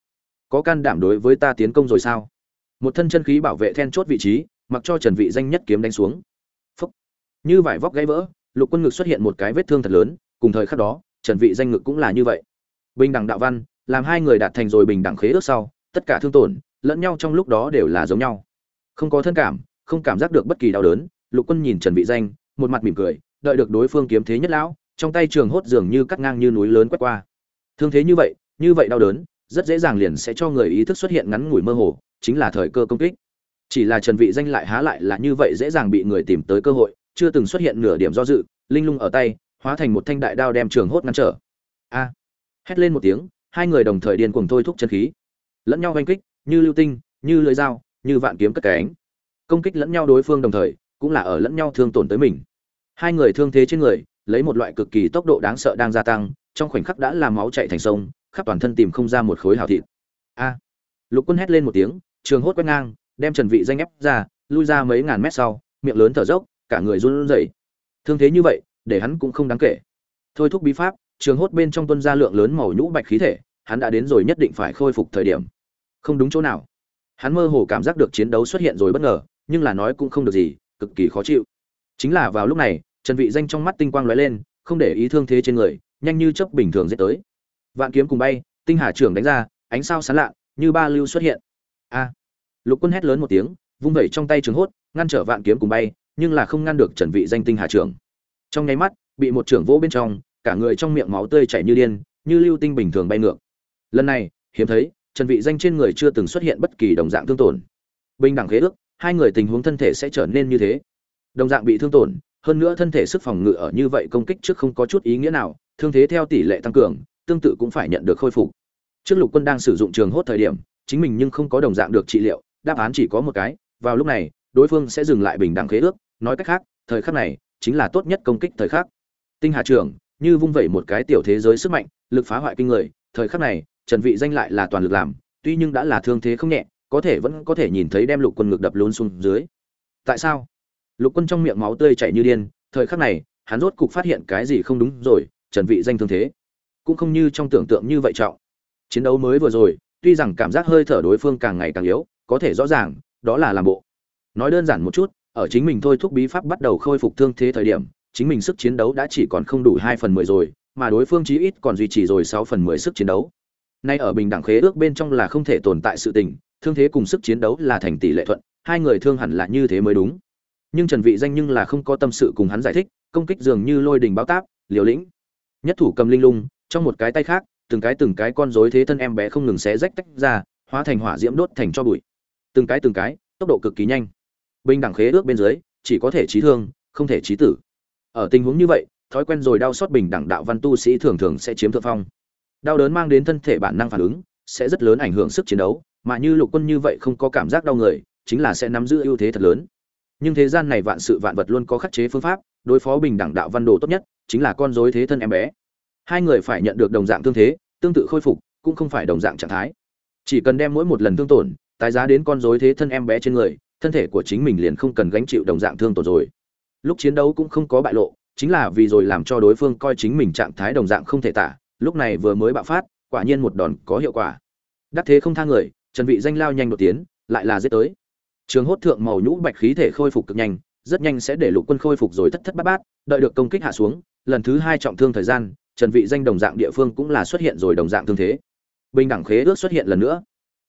có can đảm đối với ta tiến công rồi sao? Một thân chân khí bảo vệ then chốt vị trí, mặc cho trần vị danh nhất kiếm đánh xuống. Phúc. như vải vóc gãy vỡ, lục quân ngực xuất hiện một cái vết thương thật lớn cùng thời khắc đó, trần vị danh ngực cũng là như vậy. Bình đẳng đạo văn, làm hai người đạt thành rồi bình đẳng khế ước sau, tất cả thương tổn lẫn nhau trong lúc đó đều là giống nhau. Không có thân cảm, không cảm giác được bất kỳ đau đớn, lục quân nhìn trần vị danh, một mặt mỉm cười, đợi được đối phương kiếm thế nhất lão, trong tay trường hốt dường như cắt ngang như núi lớn quét qua. Thương thế như vậy như vậy đau đớn, rất dễ dàng liền sẽ cho người ý thức xuất hiện ngắn ngủi mơ hồ, chính là thời cơ công kích. Chỉ là trần vị danh lại há lại là như vậy dễ dàng bị người tìm tới cơ hội, chưa từng xuất hiện nửa điểm do dự, linh lung ở tay hóa thành một thanh đại đao đem trường hốt ngăn trở. A. Hét lên một tiếng, hai người đồng thời điên cuồng thôi thúc chân khí. Lẫn nhau oanh kích, như lưu tinh, như lưỡi dao, như vạn kiếm cất cánh công kích lẫn nhau đối phương đồng thời, cũng là ở lẫn nhau thương tổn tới mình. Hai người thương thế trên người, lấy một loại cực kỳ tốc độ đáng sợ đang gia tăng, trong khoảnh khắc đã làm máu chạy thành sông, khắp toàn thân tìm không ra một khối hào thịt. A. Lục quân hét lên một tiếng, trường hốt quét ngang, đem trần vị danh ép ra, lui ra mấy ngàn mét sau, miệng lớn thở dốc, cả người run rẩy. Thương thế như vậy để hắn cũng không đáng kể. Thôi thúc bí pháp, trường hốt bên trong tuân ra lượng lớn màu nhũ bạch khí thể, hắn đã đến rồi nhất định phải khôi phục thời điểm. Không đúng chỗ nào. Hắn mơ hồ cảm giác được chiến đấu xuất hiện rồi bất ngờ, nhưng là nói cũng không được gì, cực kỳ khó chịu. Chính là vào lúc này, trần vị danh trong mắt tinh quang lóe lên, không để ý thương thế trên người, nhanh như chớp bình thường giết tới. Vạn kiếm cùng bay, tinh hà trưởng đánh ra, ánh sao sáng lạ, như ba lưu xuất hiện. A. Lục quân hét lớn một tiếng, vung vẩy trong tay trường hốt, ngăn trở vạn kiếm cùng bay, nhưng là không ngăn được trần vị danh tinh hà trưởng trong nháy mắt, bị một trưởng vỗ bên trong, cả người trong miệng máu tươi chảy như điên, như lưu tinh bình thường bay ngược. Lần này, hiếm thấy, trần vị danh trên người chưa từng xuất hiện bất kỳ đồng dạng thương tổn. Bình đẳng khế ước, hai người tình huống thân thể sẽ trở nên như thế. Đồng dạng bị thương tổn, hơn nữa thân thể sức phòng ngự ở như vậy công kích trước không có chút ý nghĩa nào, thương thế theo tỷ lệ tăng cường, tương tự cũng phải nhận được khôi phục. Trước lục quân đang sử dụng trường hốt thời điểm, chính mình nhưng không có đồng dạng được trị liệu, đáp án chỉ có một cái, vào lúc này, đối phương sẽ dừng lại bình đẳng khế ước, nói cách khác, thời khắc này chính là tốt nhất công kích thời khắc. Tinh hà trưởng như vung vẩy một cái tiểu thế giới sức mạnh, lực phá hoại kinh người, thời khắc này, trần vị danh lại là toàn lực làm, tuy nhưng đã là thương thế không nhẹ, có thể vẫn có thể nhìn thấy đem lục quân ngực đập lún xuống dưới. Tại sao? Lục quân trong miệng máu tươi chảy như điên, thời khắc này, hắn rốt cục phát hiện cái gì không đúng rồi, trần vị danh thương thế. Cũng không như trong tưởng tượng như vậy trọng. Chiến đấu mới vừa rồi, tuy rằng cảm giác hơi thở đối phương càng ngày càng yếu, có thể rõ ràng, đó là làm bộ. Nói đơn giản một chút ở chính mình thôi thúc bí pháp bắt đầu khôi phục thương thế thời điểm, chính mình sức chiến đấu đã chỉ còn không đủ hai phần mười rồi, mà đối phương chí ít còn duy trì rồi sáu phần mười sức chiến đấu. Nay ở bình đẳng khế ước bên trong là không thể tồn tại sự tình, thương thế cùng sức chiến đấu là thành tỷ lệ thuận, hai người thương hẳn là như thế mới đúng. Nhưng trần vị danh nhưng là không có tâm sự cùng hắn giải thích, công kích dường như lôi đình báo táp, liều lĩnh. Nhất thủ cầm linh lung, trong một cái tay khác, từng cái từng cái con rối thế thân em bé không ngừng xé rách tách ra, hóa thành hỏa diễm đốt thành cho bụi. Từng cái từng cái, tốc độ cực kỳ nhanh bình đẳng khế ước bên dưới, chỉ có thể trí thương, không thể trí tử. Ở tình huống như vậy, thói quen rồi đau xót bình đẳng đạo văn tu sĩ thường thường sẽ chiếm thượng phong. Đau đớn mang đến thân thể bản năng phản ứng, sẽ rất lớn ảnh hưởng sức chiến đấu, mà như lục quân như vậy không có cảm giác đau người, chính là sẽ nắm giữ ưu thế thật lớn. Nhưng thế gian này vạn sự vạn vật luôn có khắc chế phương pháp, đối phó bình đẳng đạo văn đồ tốt nhất, chính là con dối thế thân em bé. Hai người phải nhận được đồng dạng thương thế, tương tự khôi phục, cũng không phải đồng dạng trạng thái. Chỉ cần đem mỗi một lần thương tổn, tái giá đến con dối thế thân em bé trên người thân thể của chính mình liền không cần gánh chịu đồng dạng thương tổn rồi. Lúc chiến đấu cũng không có bại lộ, chính là vì rồi làm cho đối phương coi chính mình trạng thái đồng dạng không thể tả, lúc này vừa mới bạo phát, quả nhiên một đòn có hiệu quả. Đắc thế không tha người, trần vị danh lao nhanh đột tiến, lại là giết tới. Trường hốt thượng màu nhũ bạch khí thể khôi phục cực nhanh, rất nhanh sẽ để lục quân khôi phục rồi thất thất bát bát, đợi được công kích hạ xuống, lần thứ hai trọng thương thời gian, trần vị danh đồng dạng địa phương cũng là xuất hiện rồi đồng dạng thương thế. Bình đẳng khế ước xuất hiện lần nữa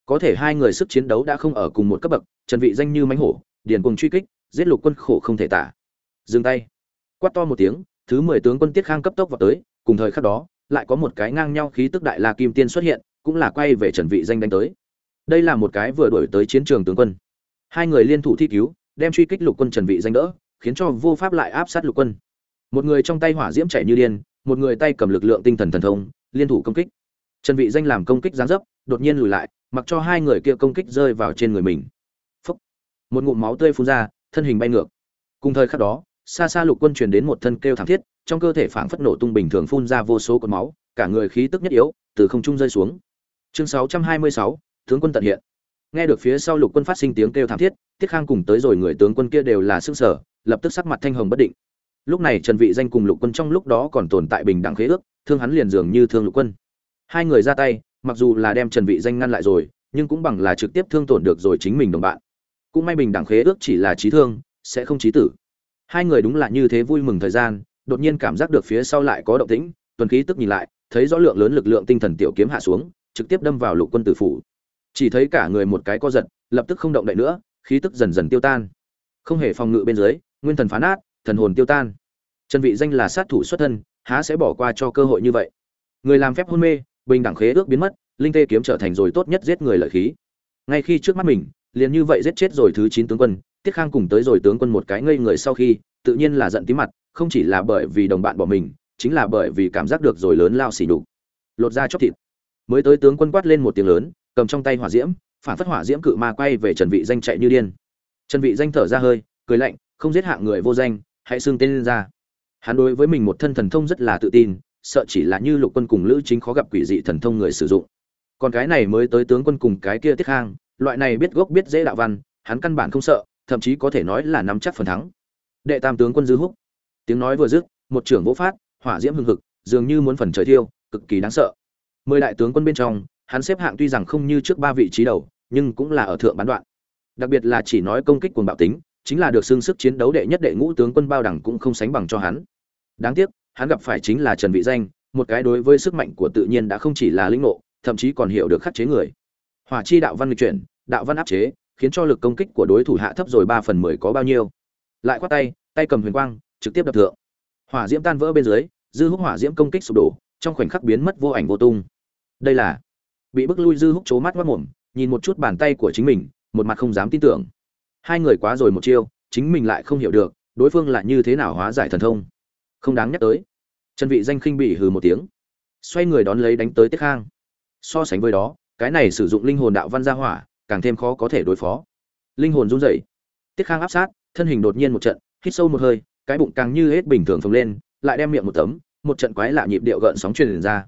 có thể hai người sức chiến đấu đã không ở cùng một cấp bậc, trần vị danh như mánh hổ, điền cùng truy kích, giết lục quân khổ không thể tả. Dừng tay. Quát to một tiếng, thứ mười tướng quân tiết khang cấp tốc vào tới, cùng thời khắc đó, lại có một cái ngang nhau khí tức đại la kim tiên xuất hiện, cũng là quay về trần vị danh đánh tới. Đây là một cái vừa đuổi tới chiến trường tướng quân. Hai người liên thủ thi cứu, đem truy kích lục quân trần vị danh đỡ, khiến cho vô pháp lại áp sát lục quân. Một người trong tay hỏa diễm chạy như điên, một người tay cầm lực lượng tinh thần thần thông, liên thủ công kích. Trần vị danh làm công kích giáng dấp đột nhiên lùi lại mặc cho hai người kia công kích rơi vào trên người mình. Phúc. một ngụm máu tươi phun ra thân hình bay ngược. Cùng thời khắc đó xa xa lục quân truyền đến một thân kêu thảm thiết trong cơ thể phảng phất nổ tung bình thường phun ra vô số cột máu cả người khí tức nhất yếu từ không trung rơi xuống. Chương 626, tướng quân tận hiện. Nghe được phía sau lục quân phát sinh tiếng kêu thảm thiết tiết khang cùng tới rồi người tướng quân kia đều là sức sở lập tức sắc mặt thanh hồng bất định. Lúc này trần vị danh cùng lục quân trong lúc đó còn tồn tại bình đẳng khế ước thương hắn liền dường như thương lục quân. Hai người ra tay mặc dù là đem trần vị danh ngăn lại rồi, nhưng cũng bằng là trực tiếp thương tổn được rồi chính mình đồng bạn. Cũng may bình đẳng khế ước chỉ là trí thương, sẽ không trí tử. Hai người đúng là như thế vui mừng thời gian, đột nhiên cảm giác được phía sau lại có động tĩnh, tuần khí tức nhìn lại, thấy rõ lượng lớn lực lượng tinh thần tiểu kiếm hạ xuống, trực tiếp đâm vào lục quân tử phủ. Chỉ thấy cả người một cái co giật, lập tức không động đậy nữa, khí tức dần dần tiêu tan. Không hề phòng ngự bên dưới, nguyên thần phá nát, thần hồn tiêu tan. Trần vị danh là sát thủ xuất thân, há sẽ bỏ qua cho cơ hội như vậy? Người làm phép hôn mê bình đẳng khế ước biến mất linh tê kiếm trở thành rồi tốt nhất giết người lợi khí. Ngay khi trước mắt mình liền như vậy giết chết rồi thứ chín tướng quân tiết khang cùng tới rồi tướng quân một cái ngây người sau khi tự nhiên là giận tí mặt không chỉ là bởi vì đồng bạn bỏ mình chính là bởi vì cảm giác được rồi lớn lao xỉ nhục, lột ra chóc thịt. Mới tới tướng quân quát lên một tiếng lớn cầm trong tay hỏa diễm phản phất hỏa diễm cự ma quay về trần vị danh chạy như điên. Trần vị danh thở ra hơi cười lạnh không giết hạng người vô danh hãy xưng tên lên ra. Hắn đối với mình một thân thần thông rất là tự tin sợ chỉ là như lục quân cùng lữ chính khó gặp quỷ dị thần thông người sử dụng. Còn cái này mới tới tướng quân cùng cái kia tiết khang, loại này biết gốc biết dễ đạo văn, hắn căn bản không sợ, thậm chí có thể nói là nắm chắc phần thắng. Đệ tam tướng quân dư húc. Tiếng nói vừa dứt, một trưởng vỗ phát, hỏa diễm hưng hực, dường như muốn phần trời thiêu, cực kỳ đáng sợ. Mười đại tướng quân bên trong, hắn xếp hạng tuy rằng không như trước ba vị trí đầu, nhưng cũng là ở thượng bán đoạn. Đặc biệt là chỉ nói công kích cuồng bạo tính, chính là được xưng sức chiến đấu đệ nhất đệ ngũ tướng quân bao đẳng cũng không sánh bằng cho hắn. Đáng tiếc hắn gặp phải chính là trần vị danh, một cái đối với sức mạnh của tự nhiên đã không chỉ là linh ngộ, thậm chí còn hiểu được khắc chế người. Hỏa chi đạo văn lịch chuyển, đạo văn áp chế, khiến cho lực công kích của đối thủ hạ thấp rồi ba phần mười có bao nhiêu. Lại quát tay tay cầm huyền quang, trực tiếp đập thượng. Hỏa diễm tan vỡ bên dưới, dư húc hỏa diễm công kích sụp đổ, trong khoảnh khắc biến mất vô ảnh vô tung. Đây là bị bức lui dư húc chố mắt mắt mồm, nhìn một chút bàn tay của chính mình, một mặt không dám tin tưởng. Hai người quá rồi một chiêu, chính mình lại không hiểu được, đối phương là như thế nào hóa giải thần thông không đáng nhắc tới. Trần vị danh khinh bị hừ một tiếng. Xoay người đón lấy đánh tới tiết khang. So sánh với đó, cái này sử dụng linh hồn đạo văn gia hỏa, càng thêm khó có thể đối phó. Linh hồn run rẩy. Tiết khang áp sát, thân hình đột nhiên một trận, hít sâu một hơi, cái bụng càng như hết bình thường phồng lên, lại đem miệng một tấm, một trận quái lạ nhịp điệu gợn sóng truyền ra.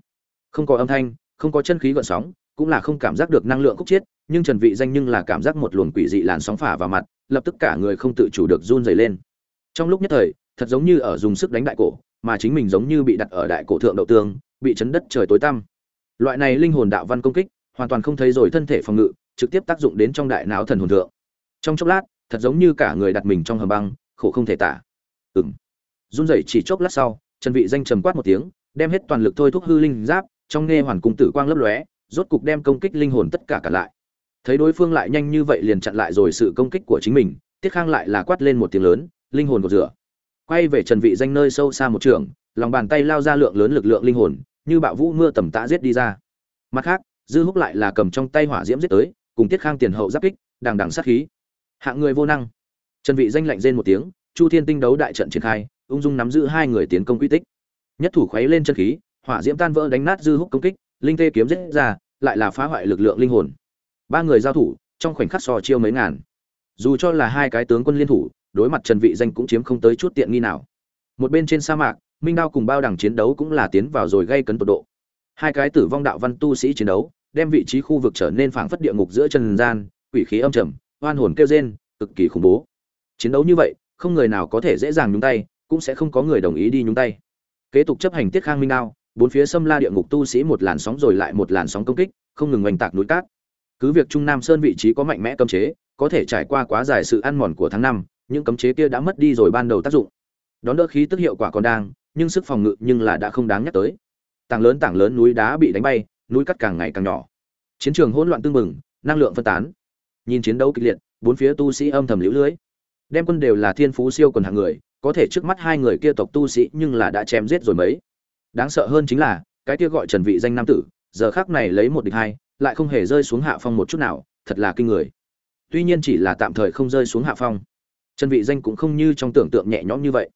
Không có âm thanh, không có chân khí gợn sóng, cũng là không cảm giác được năng lượng khúc chiết, nhưng trần vị danh nhưng là cảm giác một luồng quỷ dị làn sóng phả vào mặt, lập tức cả người không tự chủ được run rẩy lên. Trong lúc nhất thời thật giống như ở dùng sức đánh đại cổ, mà chính mình giống như bị đặt ở đại cổ thượng đậu tương, bị chấn đất trời tối tăm. Loại này linh hồn đạo văn công kích, hoàn toàn không thấy rồi thân thể phòng ngự, trực tiếp tác dụng đến trong đại não thần hồn thượng. Trong chốc lát, thật giống như cả người đặt mình trong hầm băng, khổ không thể tả. Ừm. Run rẩy chỉ chốc lát sau, trần vị danh trầm quát một tiếng, đem hết toàn lực thôi thúc hư linh giáp, trong nghe hoàn cung tử quang lấp lóe, rốt cục đem công kích linh hồn tất cả cả lại. Thấy đối phương lại nhanh như vậy liền chặn lại rồi sự công kích của chính mình, tiết khang lại là quát lên một tiếng lớn, linh hồn của rửa quay về trần vị danh nơi sâu xa một trường, lòng bàn tay lao ra lượng lớn lực lượng linh hồn, như bạo vũ mưa tầm tã giết đi ra. Mặt khác, dư húc lại là cầm trong tay hỏa diễm giết tới, cùng tiết khang tiền hậu giáp kích, đằng đằng sát khí. Hạng người vô năng. Trần vị danh lạnh rên một tiếng, chu thiên tinh đấu đại trận triển khai, ung dung nắm giữ hai người tiến công quy tích. Nhất thủ khuấy lên chân khí, hỏa diễm tan vỡ đánh nát dư húc công kích, linh tê kiếm giết ra, lại là phá hoại lực lượng linh hồn. Ba người giao thủ, trong khoảnh khắc so chiêu mấy ngàn. Dù cho là hai cái tướng quân liên thủ đối mặt trần vị danh cũng chiếm không tới chút tiện nghi nào. Một bên trên sa mạc, minh đao cùng bao đẳng chiến đấu cũng là tiến vào rồi gây cấn tột độ. Hai cái tử vong đạo văn tu sĩ chiến đấu, đem vị trí khu vực trở nên phảng phất địa ngục giữa trần gian, quỷ khí âm trầm, oan hồn kêu rên, cực kỳ khủng bố. Chiến đấu như vậy, không người nào có thể dễ dàng nhúng tay, cũng sẽ không có người đồng ý đi nhúng tay. Kế tục chấp hành tiết khang minh đao, bốn phía xâm la địa ngục tu sĩ một làn sóng rồi lại một làn sóng công kích, không ngừng oanh tạc núi cát. Cứ việc trung nam sơn vị trí có mạnh mẽ cấm chế, có thể trải qua quá dài sự ăn mòn của tháng năm những cấm chế kia đã mất đi rồi ban đầu tác dụng. Đón đỡ khí tức hiệu quả còn đang, nhưng sức phòng ngự nhưng là đã không đáng nhắc tới. Tảng lớn tảng lớn núi đá bị đánh bay, núi cắt càng ngày càng nhỏ. Chiến trường hỗn loạn tương mừng năng lượng phân tán. Nhìn chiến đấu kịch liệt, bốn phía tu sĩ âm thầm liễu lưới. Đem quân đều là thiên phú siêu quần hạng người, có thể trước mắt hai người kia tộc tu sĩ nhưng là đã chém giết rồi mấy. Đáng sợ hơn chính là, cái kia gọi trần vị danh nam tử, giờ khắc này lấy một địch hai, lại không hề rơi xuống hạ phong một chút nào, thật là kinh người. Tuy nhiên chỉ là tạm thời không rơi xuống hạ phong trần vị danh cũng không như trong tưởng tượng nhẹ nhõm như vậy.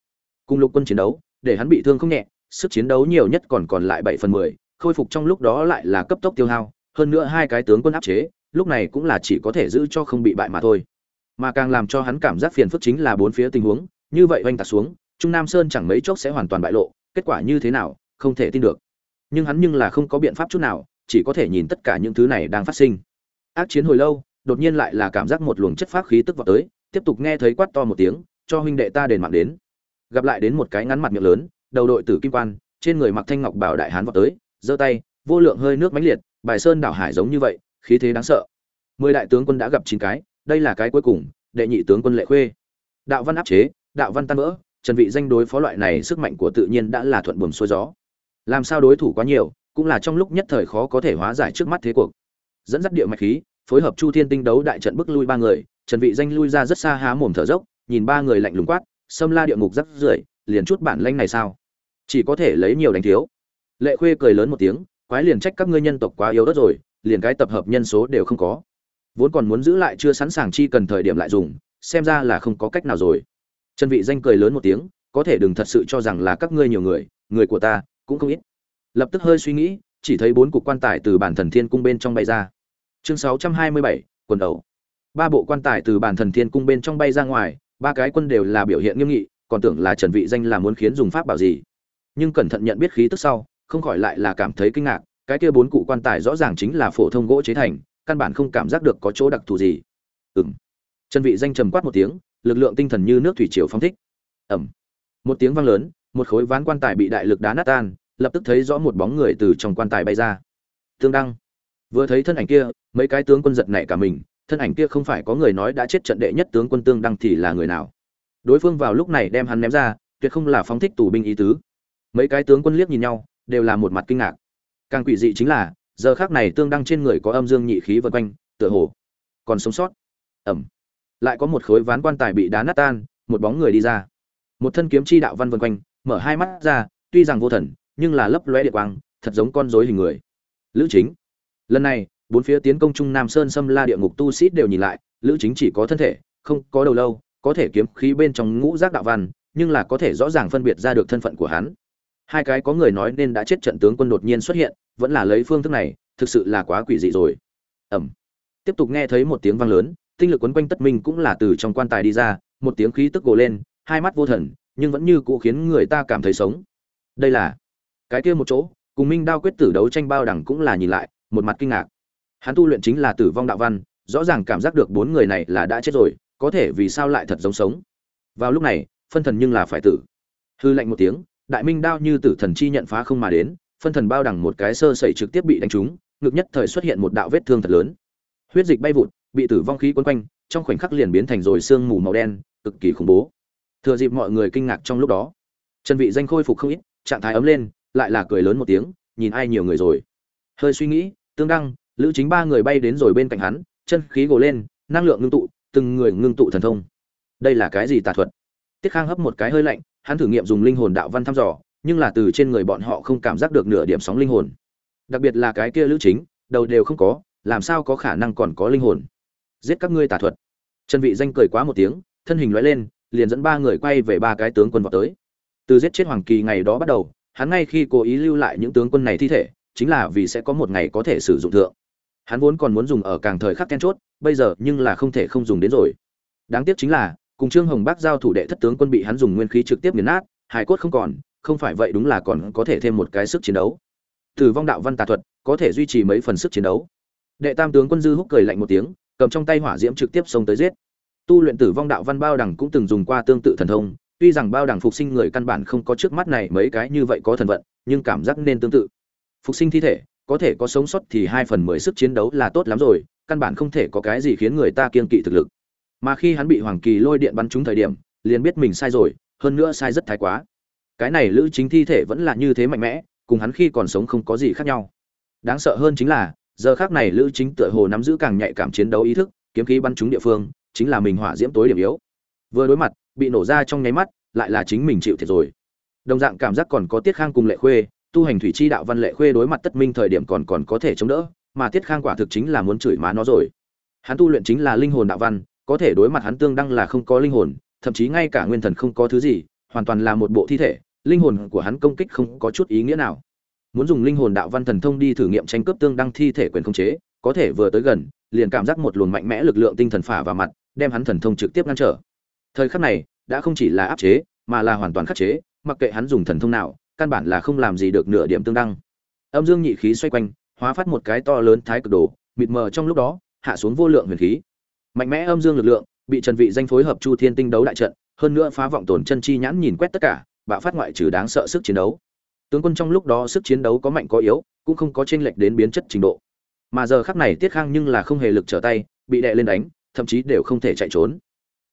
Cùng lục quân chiến đấu để hắn bị thương không nhẹ sức chiến đấu nhiều nhất còn còn lại 7 phần 10, khôi phục trong lúc đó lại là cấp tốc tiêu hao hơn nữa hai cái tướng quân áp chế lúc này cũng là chỉ có thể giữ cho không bị bại mà thôi. Mà càng làm cho hắn cảm giác phiền phức chính là bốn phía tình huống như vậy oanh tạc xuống trung nam sơn chẳng mấy chốc sẽ hoàn toàn bại lộ kết quả như thế nào không thể tin được. Nhưng hắn nhưng là không có biện pháp chút nào chỉ có thể nhìn tất cả những thứ này đang phát sinh. Ác chiến hồi lâu đột nhiên lại là cảm giác một luồng chất phát khí tức vào tới tiếp tục nghe thấy quát to một tiếng, cho huynh đệ ta đền mạng đến. Gặp lại đến một cái ngắn mặt miệng lớn, đầu đội tử kim quan, trên người mặc thanh ngọc bảo đại hán vào tới, giơ tay, vô lượng hơi nước mãnh liệt, bài sơn đảo hải giống như vậy, khí thế đáng sợ. Mười đại tướng quân đã gặp chín cái, đây là cái cuối cùng, đệ nhị tướng quân lệ khuê. Đạo văn áp chế, đạo văn tan vỡ, trần vị danh đối phó loại này sức mạnh của tự nhiên đã là thuận buồm xuôi gió. Làm sao đối thủ quá nhiều, cũng là trong lúc nhất thời khó có thể hóa giải trước mắt thế cuộc. Dẫn dắt địa mạch khí, phối hợp chu thiên tinh đấu đại trận bức lui ba người trần vị danh lui ra rất xa há mồm thở dốc nhìn ba người lạnh lùng quát xâm la địa ngục rất rưởi liền chút bản lanh này sao? Chỉ có thể lấy nhiều đánh thiếu. Lệ khuê cười lớn một tiếng quái liền trách các ngươi nhân tộc quá yếu đất rồi liền cái tập hợp nhân số đều không có. Vốn còn muốn giữ lại chưa sẵn sàng chi cần thời điểm lại dùng xem ra là không có cách nào rồi. Trần vị danh cười lớn một tiếng có thể đừng thật sự cho rằng là các ngươi nhiều người người của ta cũng không ít. Lập tức hơi suy nghĩ chỉ thấy bốn cục quan tài từ bản thần thiên cung bên trong bay ra. Chương 627, quần đầu ba bộ quan tài từ bản thần thiên cung bên trong bay ra ngoài, ba cái quân đều là biểu hiện nghiêm nghị, còn tưởng là trần vị danh là muốn khiến dùng pháp bảo gì. Nhưng cẩn thận nhận biết khí tức sau, không khỏi lại là cảm thấy kinh ngạc, cái kia bốn cụ quan tài rõ ràng chính là phổ thông gỗ chế thành, căn bản không cảm giác được có chỗ đặc thù gì. Ừm. Trần vị danh trầm quát một tiếng, lực lượng tinh thần như nước thủy triều phong thích. Ầm. Một tiếng vang lớn, một khối ván quan tài bị đại lực đá nát tan, lập tức thấy rõ một bóng người từ trong quan tài bay ra. Tương đăng. Vừa thấy thân ảnh kia, mấy cái tướng quân giật nảy cả mình thân ảnh kia không phải có người nói đã chết trận đệ nhất tướng quân tương đăng thì là người nào? Đối phương vào lúc này đem hắn ném ra, tuyệt không là phóng thích tù binh ý tứ. Mấy cái tướng quân liếc nhìn nhau, đều là một mặt kinh ngạc. Càng quỷ dị chính là, giờ khác này tương đăng trên người có âm dương nhị khí vân quanh, tựa hồ còn sống sót. Ẩm. Lại có một khối ván quan tài bị đá nát tan, một bóng người đi ra. Một thân kiếm chi đạo văn vân quanh, mở hai mắt ra, tuy rằng vô thần, nhưng là lấp lóe địa quang, thật giống con rối hình người. Lữ chính. Lần này bốn phía tiến công trung nam sơn xâm la địa ngục tu sĩ đều nhìn lại, lữ chính chỉ có thân thể, không có đầu lâu, có thể kiếm khí bên trong ngũ giác đạo văn, nhưng là có thể rõ ràng phân biệt ra được thân phận của hắn. Hai cái có người nói nên đã chết trận tướng quân đột nhiên xuất hiện, vẫn là lấy phương thức này, thực sự là quá quỷ dị rồi. Ẩm tiếp tục nghe thấy một tiếng vang lớn, tinh lực quấn quanh tất minh cũng là từ trong quan tài đi ra, một tiếng khí tức gồ lên, hai mắt vô thần, nhưng vẫn như cũ khiến người ta cảm thấy sống. Đây là cái kia một chỗ, cùng minh đao quyết tử đấu tranh bao đẳng cũng là nhìn lại, một mặt kinh ngạc hắn tu luyện chính là tử vong đạo văn, rõ ràng cảm giác được bốn người này là đã chết rồi, có thể vì sao lại thật giống sống. Vào lúc này, phân thần nhưng là phải tử. Hư lạnh một tiếng, đại minh đao như tử thần chi nhận phá không mà đến, phân thần bao đẳng một cái sơ sẩy trực tiếp bị đánh trúng, ngực nhất thời xuất hiện một đạo vết thương thật lớn. Huyết dịch bay vụt, bị tử vong khí quấn quanh, trong khoảnh khắc liền biến thành rồi sương mù màu đen, cực kỳ khủng bố. Thừa dịp mọi người kinh ngạc trong lúc đó, trần vị danh khôi phục không ít, trạng thái ấm lên, lại là cười lớn một tiếng, nhìn ai nhiều người rồi. Hơi suy nghĩ, tương đăng lữ chính ba người bay đến rồi bên cạnh hắn, chân khí gồ lên, năng lượng ngưng tụ, từng người ngưng tụ thần thông. Đây là cái gì tà thuật? Tiết khang hấp một cái hơi lạnh, hắn thử nghiệm dùng linh hồn đạo văn thăm dò, nhưng là từ trên người bọn họ không cảm giác được nửa điểm sóng linh hồn. Đặc biệt là cái kia lữ chính, đầu đều không có, làm sao có khả năng còn có linh hồn? Giết các ngươi tà thuật. Trần vị danh cười quá một tiếng, thân hình lóe lên, liền dẫn ba người quay về ba cái tướng quân vào tới. Từ giết chết hoàng kỳ ngày đó bắt đầu, hắn ngay khi cố ý lưu lại những tướng quân này thi thể, chính là vì sẽ có một ngày có thể sử dụng thượng hắn vốn còn muốn dùng ở càng thời khắc then chốt, bây giờ nhưng là không thể không dùng đến rồi. Đáng tiếc chính là, cùng trương hồng bác giao thủ đệ thất tướng quân bị hắn dùng nguyên khí trực tiếp nghiền nát hải cốt không còn, không phải vậy đúng là còn có thể thêm một cái sức chiến đấu. Tử vong đạo văn tà thuật, có thể duy trì mấy phần sức chiến đấu. Đệ tam tướng quân dư húc cười lạnh một tiếng, cầm trong tay hỏa diễm trực tiếp xông tới giết. Tu luyện tử vong đạo văn bao đẳng cũng từng dùng qua tương tự thần thông, tuy rằng bao đẳng phục sinh người căn bản không có trước mắt này mấy cái như vậy có thần vận, nhưng cảm giác nên tương tự. Phục sinh thi thể có thể có sống sót thì hai phần mười sức chiến đấu là tốt lắm rồi, căn bản không thể có cái gì khiến người ta kiên kỵ thực lực. Mà khi hắn bị hoàng kỳ lôi điện bắn trúng thời điểm, liền biết mình sai rồi, hơn nữa sai rất thái quá. Cái này lữ chính thi thể vẫn là như thế mạnh mẽ, cùng hắn khi còn sống không có gì khác nhau. Đáng sợ hơn chính là, giờ khác này lữ chính tựa hồ nắm giữ càng nhạy cảm chiến đấu ý thức, kiếm khí bắn trúng địa phương, chính là mình hỏa diễm tối điểm yếu. Vừa đối mặt, bị nổ ra trong nháy mắt, lại là chính mình chịu thiệt rồi. Đồng dạng cảm giác còn có tiết khang cùng lệ khuê tu hành thủy chi đạo văn lệ khuê đối mặt tất minh thời điểm còn còn có thể chống đỡ, mà tiết khang quả thực chính là muốn chửi má nó rồi. Hắn tu luyện chính là linh hồn đạo văn, có thể đối mặt hắn tương đăng là không có linh hồn, thậm chí ngay cả nguyên thần không có thứ gì, hoàn toàn là một bộ thi thể, linh hồn của hắn công kích không có chút ý nghĩa nào. Muốn dùng linh hồn đạo văn thần thông đi thử nghiệm tranh cướp tương đăng thi thể quyền khống chế, có thể vừa tới gần, liền cảm giác một luồng mạnh mẽ lực lượng tinh thần phả vào mặt, đem hắn thần thông trực tiếp ngăn trở. Thời khắc này, đã không chỉ là áp chế, mà là hoàn toàn khắc chế, mặc kệ hắn dùng thần thông nào căn bản là không làm gì được nửa điểm tương đăng. Âm dương nhị khí xoay quanh, hóa phát một cái to lớn thái cực đồ, mịt mờ trong lúc đó, hạ xuống vô lượng huyền khí. Mạnh mẽ âm dương lực lượng, bị trần vị danh phối hợp chu thiên tinh đấu đại trận, hơn nữa phá vọng tổn chân chi nhãn nhìn quét tất cả, bạo phát ngoại trừ đáng sợ sức chiến đấu. Tướng quân trong lúc đó sức chiến đấu có mạnh có yếu, cũng không có chênh lệch đến biến chất trình độ. Mà giờ khắc này tiết khang nhưng là không hề lực trở tay, bị đè lên đánh, thậm chí đều không thể chạy trốn.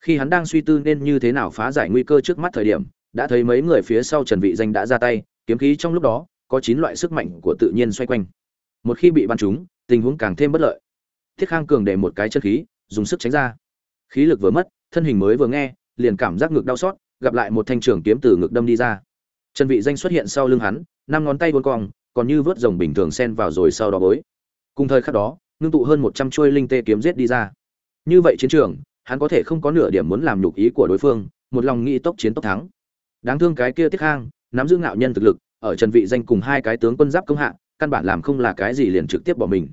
Khi hắn đang suy tư nên như thế nào phá giải nguy cơ trước mắt thời điểm đã thấy mấy người phía sau trần vị danh đã ra tay, kiếm khí trong lúc đó có chín loại sức mạnh của tự nhiên xoay quanh. Một khi bị bắn trúng, tình huống càng thêm bất lợi. Thiết khang cường để một cái chân khí, dùng sức tránh ra. Khí lực vừa mất, thân hình mới vừa nghe, liền cảm giác ngực đau xót, gặp lại một thanh trường kiếm từ ngực đâm đi ra. Trần vị danh xuất hiện sau lưng hắn, năm ngón tay cuốn cong, còn như vớt rồng bình thường xen vào rồi sau đó bối. Cùng thời khắc đó, ngưng tụ hơn 100 chuôi linh tê kiếm giết đi ra. Như vậy chiến trường, hắn có thể không có nửa điểm muốn làm nhục ý của đối phương, một lòng nghĩ tốc chiến tốc thắng đáng thương cái kia tiết khang, nắm giữ ngạo nhân thực lực, ở trần vị danh cùng hai cái tướng quân giáp công hạ, căn bản làm không là cái gì liền trực tiếp bỏ mình.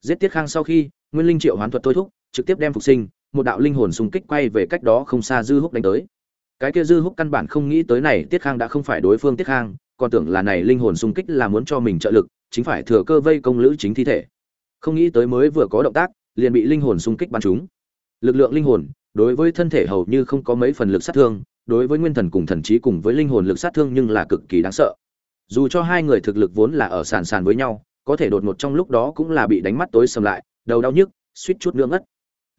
Giết tiết khang sau khi, nguyên linh triệu hoán thuật thôi thúc, trực tiếp đem phục sinh, một đạo linh hồn xung kích quay về cách đó không xa dư húc đánh tới. Cái kia dư húc căn bản không nghĩ tới này, tiết khang đã không phải đối phương tiết khang, còn tưởng là này linh hồn xung kích là muốn cho mình trợ lực, chính phải thừa cơ vây công lữ chính thi thể. Không nghĩ tới mới vừa có động tác, liền bị linh hồn xung kích bắn trúng. Lực lượng linh hồn, đối với thân thể hầu như không có mấy phần lực sát thương đối với nguyên thần cùng thần trí cùng với linh hồn lực sát thương nhưng là cực kỳ đáng sợ. Dù cho hai người thực lực vốn là ở sàn sàn với nhau, có thể đột ngột trong lúc đó cũng là bị đánh mắt tối sầm lại, đầu đau nhức, suýt chút nữa ngất.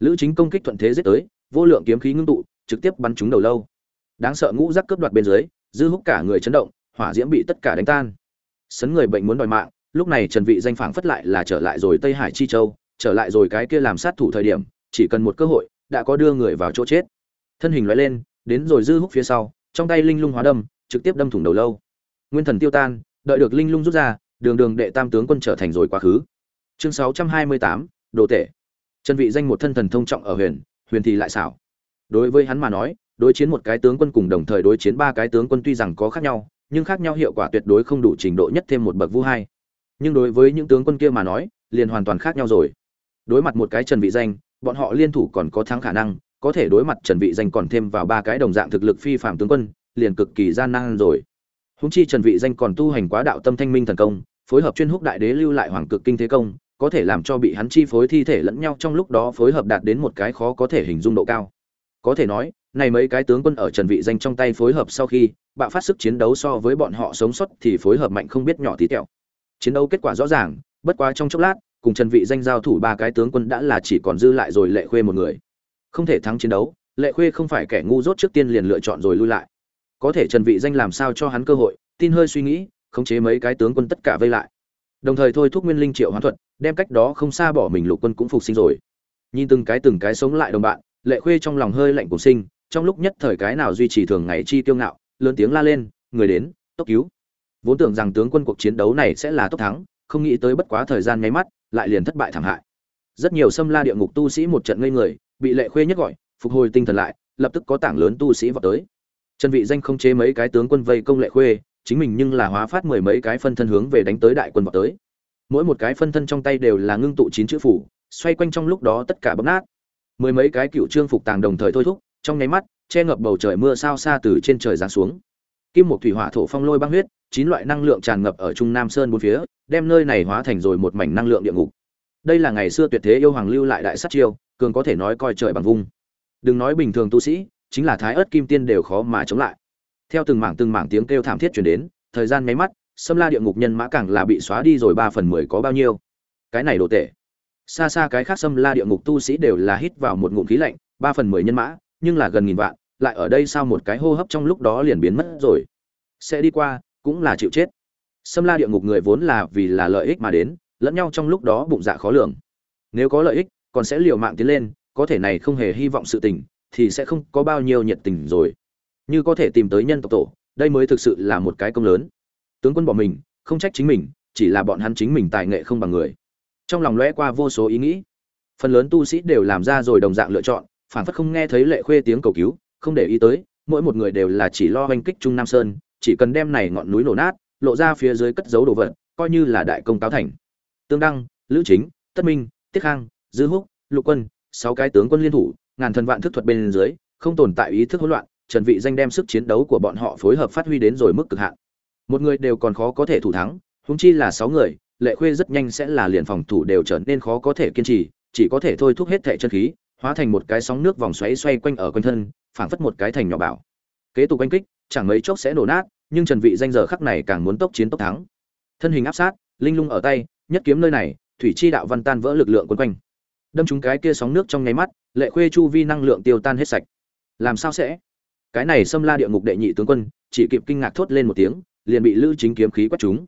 Lữ chính công kích thuận thế giết tới, vô lượng kiếm khí ngưng tụ, trực tiếp bắn trúng đầu lâu. Đáng sợ ngũ giác cướp đoạt bên dưới, dư húc cả người chấn động, hỏa diễm bị tất cả đánh tan. Sấn người bệnh muốn đòi mạng, lúc này trần vị danh phảng phất lại là trở lại rồi tây hải chi châu, trở lại rồi cái kia làm sát thủ thời điểm, chỉ cần một cơ hội, đã có đưa người vào chỗ chết. Thân hình lóe lên đến rồi dư húc phía sau trong tay linh lung hóa đâm trực tiếp đâm thủng đầu lâu. Nguyên thần tiêu tan đợi được linh lung rút ra đường đường đệ tam tướng quân trở thành rồi quá khứ. Chương 628, đồ tể. Trần vị danh một thân thần thông trọng ở huyền huyền thì lại xảo. Đối với hắn mà nói đối chiến một cái tướng quân cùng đồng thời đối chiến ba cái tướng quân tuy rằng có khác nhau nhưng khác nhau hiệu quả tuyệt đối không đủ trình độ nhất thêm một bậc vu hai. Nhưng đối với những tướng quân kia mà nói liền hoàn toàn khác nhau rồi. Đối mặt một cái trần vị danh bọn họ liên thủ còn có thắng khả năng có thể đối mặt trần vị danh còn thêm vào ba cái đồng dạng thực lực phi phàm tướng quân, liền cực kỳ gian nan rồi. Húng chi trần vị danh còn tu hành quá đạo tâm thanh minh thần công, phối hợp chuyên húc đại đế lưu lại hoàng cực kinh thế công, có thể làm cho bị hắn chi phối thi thể lẫn nhau trong lúc đó phối hợp đạt đến một cái khó có thể hình dung độ cao. Có thể nói, này mấy cái tướng quân ở trần vị danh trong tay phối hợp sau khi, bạo phát sức chiến đấu so với bọn họ sống sót thì phối hợp mạnh không biết nhỏ tí tẹo. Chiến đấu kết quả rõ ràng, bất quá trong chốc lát, cùng trần vị danh giao thủ ba cái tướng quân đã là chỉ còn dư lại rồi lệ khuê một người không thể thắng chiến đấu, lệ khuê không phải kẻ ngu dốt trước tiên liền lựa chọn rồi lui lại. Có thể trần vị danh làm sao cho hắn cơ hội, tin hơi suy nghĩ, khống chế mấy cái tướng quân tất cả vây lại. Đồng thời thôi thúc nguyên linh triệu hoán thuật, đem cách đó không xa bỏ mình lục quân cũng phục sinh rồi. Nhìn từng cái từng cái sống lại đồng bạn, lệ khuê trong lòng hơi lạnh cùng sinh, trong lúc nhất thời cái nào duy trì thường ngày chi tiêu ngạo, lớn tiếng la lên, người đến, tốc cứu. Vốn tưởng rằng tướng quân cuộc chiến đấu này sẽ là tốc thắng, không nghĩ tới bất quá thời gian nháy mắt, lại liền thất bại thảm hại. Rất nhiều xâm la địa ngục tu sĩ một trận ngây người bị lệ khuê nhất gọi, phục hồi tinh thần lại, lập tức có tảng lớn tu sĩ vào tới. Trần vị danh không chế mấy cái tướng quân vây công lệ khuê, chính mình nhưng là hóa phát mười mấy cái phân thân hướng về đánh tới đại quân vào tới. Mỗi một cái phân thân trong tay đều là ngưng tụ chín chữ phủ, xoay quanh trong lúc đó tất cả bấm nát. Mười mấy cái cựu trương phục tàng đồng thời thôi thúc, trong nháy mắt, che ngập bầu trời mưa sao xa từ trên trời giáng xuống. Kim một thủy hỏa thổ phong lôi băng huyết, chín loại năng lượng tràn ngập ở trung nam sơn bốn phía, đem nơi này hóa thành rồi một mảnh năng lượng địa ngục. Đây là ngày xưa tuyệt thế yêu hoàng lưu lại đại sát chiêu cường có thể nói coi trời bằng vung. Đừng nói bình thường tu sĩ, chính là thái ớt kim tiên đều khó mà chống lại. Theo từng mảng từng mảng tiếng kêu thảm thiết chuyển đến, thời gian nháy mắt, xâm la địa ngục nhân mã càng là bị xóa đi rồi ba phần mười có bao nhiêu. Cái này đồ tệ. Xa xa cái khác xâm la địa ngục tu sĩ đều là hít vào một ngụm khí lạnh, ba phần mười nhân mã, nhưng là gần nghìn vạn, lại ở đây sao một cái hô hấp trong lúc đó liền biến mất rồi. Sẽ đi qua, cũng là chịu chết. Xâm la địa ngục người vốn là vì là lợi ích mà đến, lẫn nhau trong lúc đó bụng dạ khó lường. Nếu có lợi ích còn sẽ liều mạng tiến lên, có thể này không hề hy vọng sự tình, thì sẽ không có bao nhiêu nhiệt tình rồi. Như có thể tìm tới nhân tộc tổ, đây mới thực sự là một cái công lớn. Tướng quân bỏ mình, không trách chính mình, chỉ là bọn hắn chính mình tài nghệ không bằng người. Trong lòng lóe qua vô số ý nghĩ. Phần lớn tu sĩ đều làm ra rồi đồng dạng lựa chọn phản phất không nghe thấy lệ khuê tiếng cầu cứu, không để ý tới, mỗi một người đều là chỉ lo oanh kích trung nam sơn, chỉ cần đem này ngọn núi nổ nát, lộ ra phía dưới cất giấu đồ vật, coi như là đại công cáo thành. Tương đăng, lữ chính, tất minh, tiết khang dư húc, lục quân, sáu cái tướng quân liên thủ, ngàn thần vạn thức thuật bên dưới, không tồn tại ý thức hỗn loạn, trần vị danh đem sức chiến đấu của bọn họ phối hợp phát huy đến rồi mức cực hạn. Một người đều còn khó có thể thủ thắng, huống chi là sáu người, lệ khuê rất nhanh sẽ là liền phòng thủ đều trở nên khó có thể kiên trì, chỉ có thể thôi thúc hết thể chân khí, hóa thành một cái sóng nước vòng xoáy xoay quanh ở quanh thân, phảng phất một cái thành nhỏ bảo. Kế tục oanh kích, chẳng mấy chốc sẽ nổ nát, nhưng trần vị danh giờ khắc này càng muốn tốc chiến tốc thắng. Thân hình áp sát, linh lung ở tay, nhất kiếm nơi này, thủy chi đạo văn tan vỡ lực lượng quấn quanh đâm chúng cái kia sóng nước trong nháy mắt, lệ khuê chu vi năng lượng tiêu tan hết sạch. Làm sao sẽ? Cái này xâm la địa ngục đệ nhị tướng quân, chỉ kịp kinh ngạc thốt lên một tiếng, liền bị lữ chính kiếm khí quét chúng.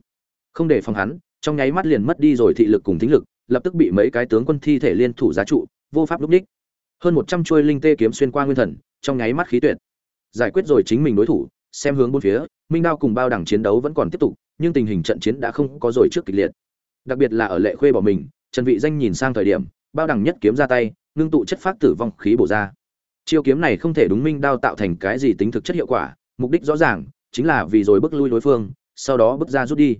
không để phòng hắn, trong nháy mắt liền mất đi rồi thị lực cùng thính lực, lập tức bị mấy cái tướng quân thi thể liên thủ giá trụ, vô pháp lúc đích. Hơn một trăm chuôi linh tê kiếm xuyên qua nguyên thần, trong nháy mắt khí tuyệt. Giải quyết rồi chính mình đối thủ, xem hướng bốn phía, minh đao cùng bao đẳng chiến đấu vẫn còn tiếp tục, nhưng tình hình trận chiến đã không có rồi trước kịch liệt. Đặc biệt là ở lệ khuê bỏ mình, trần vị danh nhìn sang thời điểm bao đẳng nhất kiếm ra tay, ngưng tụ chất phát tử vong khí bổ ra. Chiêu kiếm này không thể đúng minh đao tạo thành cái gì tính thực chất hiệu quả, mục đích rõ ràng chính là vì rồi bước lui đối phương, sau đó bước ra rút đi.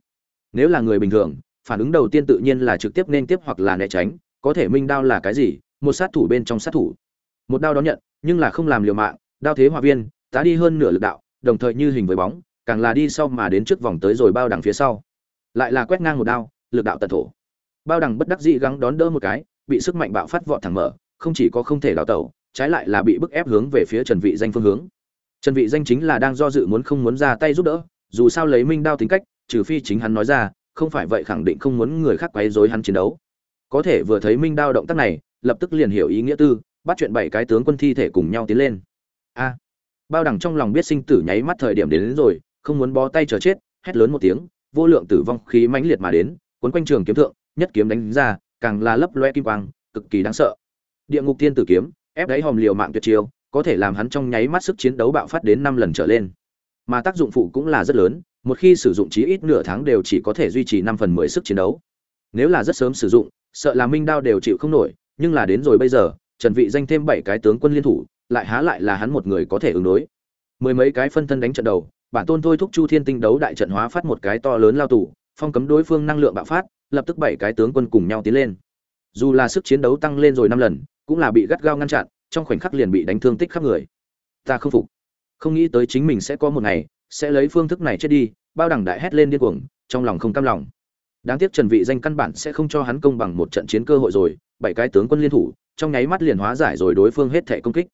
Nếu là người bình thường, phản ứng đầu tiên tự nhiên là trực tiếp nên tiếp hoặc là né tránh, có thể minh đao là cái gì, một sát thủ bên trong sát thủ. Một đao đón nhận, nhưng là không làm liều mạng, đao thế hòa viên, tá đi hơn nửa lực đạo, đồng thời như hình với bóng, càng là đi sau mà đến trước vòng tới rồi bao đằng phía sau. Lại là quét ngang một đao, lực đạo tận thổ. Bao đằng bất đắc dĩ gắng đón đỡ một cái bị sức mạnh bạo phát vọt thẳng mở không chỉ có không thể đào tẩu trái lại là bị bức ép hướng về phía trần vị danh phương hướng. Trần vị danh chính là đang do dự muốn không muốn ra tay giúp đỡ dù sao lấy minh đao tính cách trừ phi chính hắn nói ra không phải vậy khẳng định không muốn người khác quấy rối hắn chiến đấu. Có thể vừa thấy minh đao động tác này lập tức liền hiểu ý nghĩa tư bắt chuyện bảy cái tướng quân thi thể cùng nhau tiến lên. A! Bao đẳng trong lòng biết sinh tử nháy mắt thời điểm đến, đến rồi không muốn bó tay chờ chết hét lớn một tiếng vô lượng tử vong khí mãnh liệt mà đến cuốn quanh trường kiếm thượng nhất kiếm đánh ra càng là lấp loe kim quang cực kỳ đáng sợ. Địa ngục tiên tử kiếm ép đáy hòm liều mạng tuyệt chiêu có thể làm hắn trong nháy mắt sức chiến đấu bạo phát đến năm lần trở lên. Mà tác dụng phụ cũng là rất lớn một khi sử dụng chí ít nửa tháng đều chỉ có thể duy trì năm phần mười sức chiến đấu. Nếu là rất sớm sử dụng sợ là minh đao đều chịu không nổi nhưng là đến rồi bây giờ trần vị danh thêm bảy cái tướng quân liên thủ lại há lại là hắn một người có thể ứng đối. Mười mấy cái phân thân đánh trận đầu bản tôn thôi thúc chu thiên tinh đấu đại trận hóa phát một cái to lớn lao tủ, phong cấm đối phương năng lượng bạo phát lập tức bảy cái tướng quân cùng nhau tiến lên. Dù là sức chiến đấu tăng lên rồi năm lần, cũng là bị gắt gao ngăn chặn, trong khoảnh khắc liền bị đánh thương tích khắp người. Ta không phục. Không nghĩ tới chính mình sẽ có một ngày, sẽ lấy phương thức này chết đi, bao đẳng đại hét lên điên cuồng, trong lòng không cam lòng. Đáng tiếc trần vị danh căn bản sẽ không cho hắn công bằng một trận chiến cơ hội rồi, bảy cái tướng quân liên thủ, trong nháy mắt liền hóa giải rồi đối phương hết thể công kích.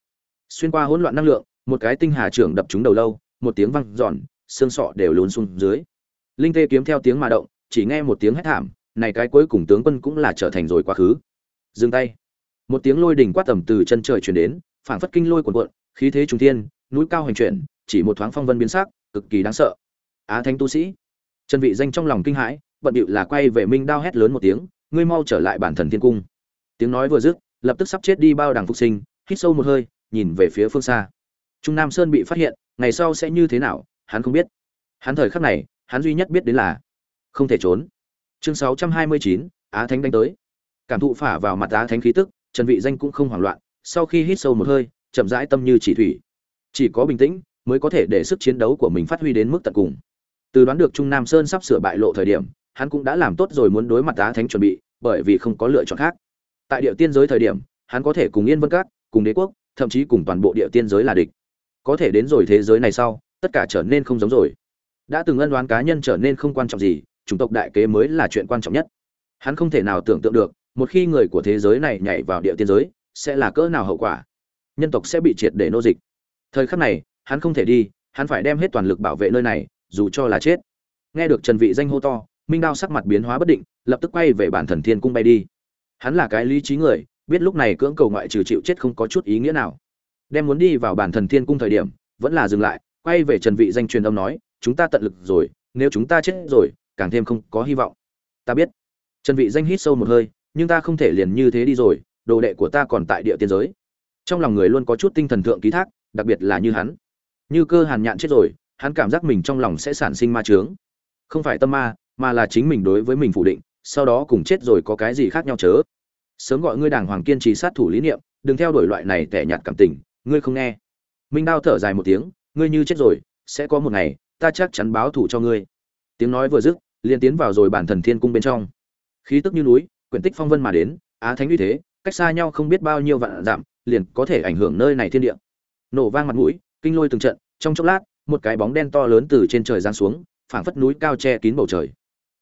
Xuyên qua hỗn loạn năng lượng, một cái tinh hà trưởng đập trúng đầu lâu, một tiếng vang giòn xương sọ đều lún xuống dưới. Linh tê kiếm theo tiếng mà động, chỉ nghe một tiếng hét thảm này cái cuối cùng tướng quân cũng là trở thành rồi quá khứ. Dừng tay. Một tiếng lôi đỉnh quát tầm từ chân trời truyền đến, phảng phất kinh lôi cuồn cuộn, khí thế trung thiên, núi cao hành chuyển, chỉ một thoáng phong vân biến sắc, cực kỳ đáng sợ. Á thánh tu sĩ. Trần vị danh trong lòng kinh hãi, bận bịu là quay về minh đao hét lớn một tiếng, ngươi mau trở lại bản thần thiên cung. Tiếng nói vừa dứt, lập tức sắp chết đi bao đằng phục sinh, hít sâu một hơi, nhìn về phía phương xa. Trung nam sơn bị phát hiện, ngày sau sẽ như thế nào, hắn không biết. Hắn thời khắc này, hắn duy nhất biết đến là không thể trốn chương 629, á thánh đánh tới. Cảm thụ phả vào mặt á thánh khí tức trần vị danh cũng không hoảng loạn sau khi hít sâu một hơi chậm rãi tâm như chỉ thủy. Chỉ có bình tĩnh mới có thể để sức chiến đấu của mình phát huy đến mức tận cùng. Từ đoán được trung nam sơn sắp sửa bại lộ thời điểm hắn cũng đã làm tốt rồi muốn đối mặt á thánh chuẩn bị bởi vì không có lựa chọn khác. Tại địa tiên giới thời điểm hắn có thể cùng yên vân các cùng đế quốc thậm chí cùng toàn bộ địa tiên giới là địch. Có thể đến rồi thế giới này sau tất cả trở nên không giống rồi. Đã từng ân đoán cá nhân trở nên không quan trọng gì chủng tộc đại kế mới là chuyện quan trọng nhất. Hắn không thể nào tưởng tượng được, một khi người của thế giới này nhảy vào địa tiên giới, sẽ là cỡ nào hậu quả. Nhân tộc sẽ bị triệt để nô dịch. Thời khắc này, hắn không thể đi, hắn phải đem hết toàn lực bảo vệ nơi này, dù cho là chết. Nghe được trần vị danh hô to, minh đao sắc mặt biến hóa bất định, lập tức quay về bản thần thiên cung bay đi. Hắn là cái lý trí người, biết lúc này cưỡng cầu ngoại trừ chịu chết không có chút ý nghĩa nào. Đem muốn đi vào bản thần thiên cung thời điểm, vẫn là dừng lại, quay về trần vị danh truyền âm nói, chúng ta tận lực rồi, nếu chúng ta chết rồi càng thêm không có hy vọng. Ta biết. Trần vị danh hít sâu một hơi, nhưng ta không thể liền như thế đi rồi, đồ đệ của ta còn tại địa tiên giới. Trong lòng người luôn có chút tinh thần thượng ký thác, đặc biệt là như hắn. Như cơ hàn nhạn chết rồi, hắn cảm giác mình trong lòng sẽ sản sinh ma chướng. Không phải tâm ma, mà là chính mình đối với mình phủ định, sau đó cùng chết rồi có cái gì khác nhau chớ? Sớm gọi ngươi đàng hoàng kiên trì sát thủ lý niệm, đừng theo đuổi loại này tẻ nhạt cảm tình, ngươi không nghe. Minh đao thở dài một tiếng, ngươi như chết rồi, sẽ có một ngày, ta chắc chắn báo thủ cho ngươi tiếng nói vừa dứt, liền tiến vào rồi bản thần thiên cung bên trong. Khí tức như núi, quyển tích phong vân mà đến, á thánh uy thế, cách xa nhau không biết bao nhiêu vạn dặm, liền có thể ảnh hưởng nơi này thiên địa. Nổ vang mặt mũi, kinh lôi từng trận, trong chốc lát, một cái bóng đen to lớn từ trên trời giáng xuống, phảng phất núi cao che kín bầu trời.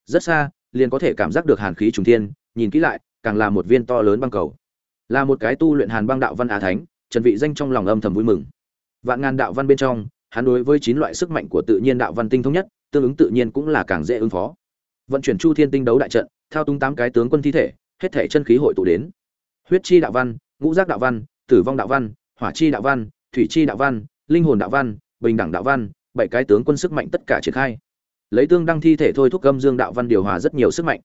Rất xa, liền có thể cảm giác được hàn khí trùng thiên, nhìn kỹ lại, càng là một viên to lớn băng cầu. Là một cái tu luyện hàn băng đạo văn á thánh, trần vị danh trong lòng âm thầm vui mừng. Vạn ngàn đạo văn bên trong, hắn đối với chín loại sức mạnh của tự nhiên đạo văn tinh thông nhất tương ứng tự nhiên cũng là càng dễ ứng phó. Vận chuyển chu thiên tinh đấu đại trận, thao túng tám cái tướng quân thi thể, hết thể chân khí hội tụ đến. Huyết chi đạo văn, ngũ giác đạo văn, tử vong đạo văn, hỏa chi đạo văn, thủy chi đạo văn, linh hồn đạo văn, bình đẳng đạo văn, bảy cái tướng quân sức mạnh tất cả triển khai. Lấy tương đăng thi thể thôi thúc âm dương đạo văn điều hòa rất nhiều sức mạnh.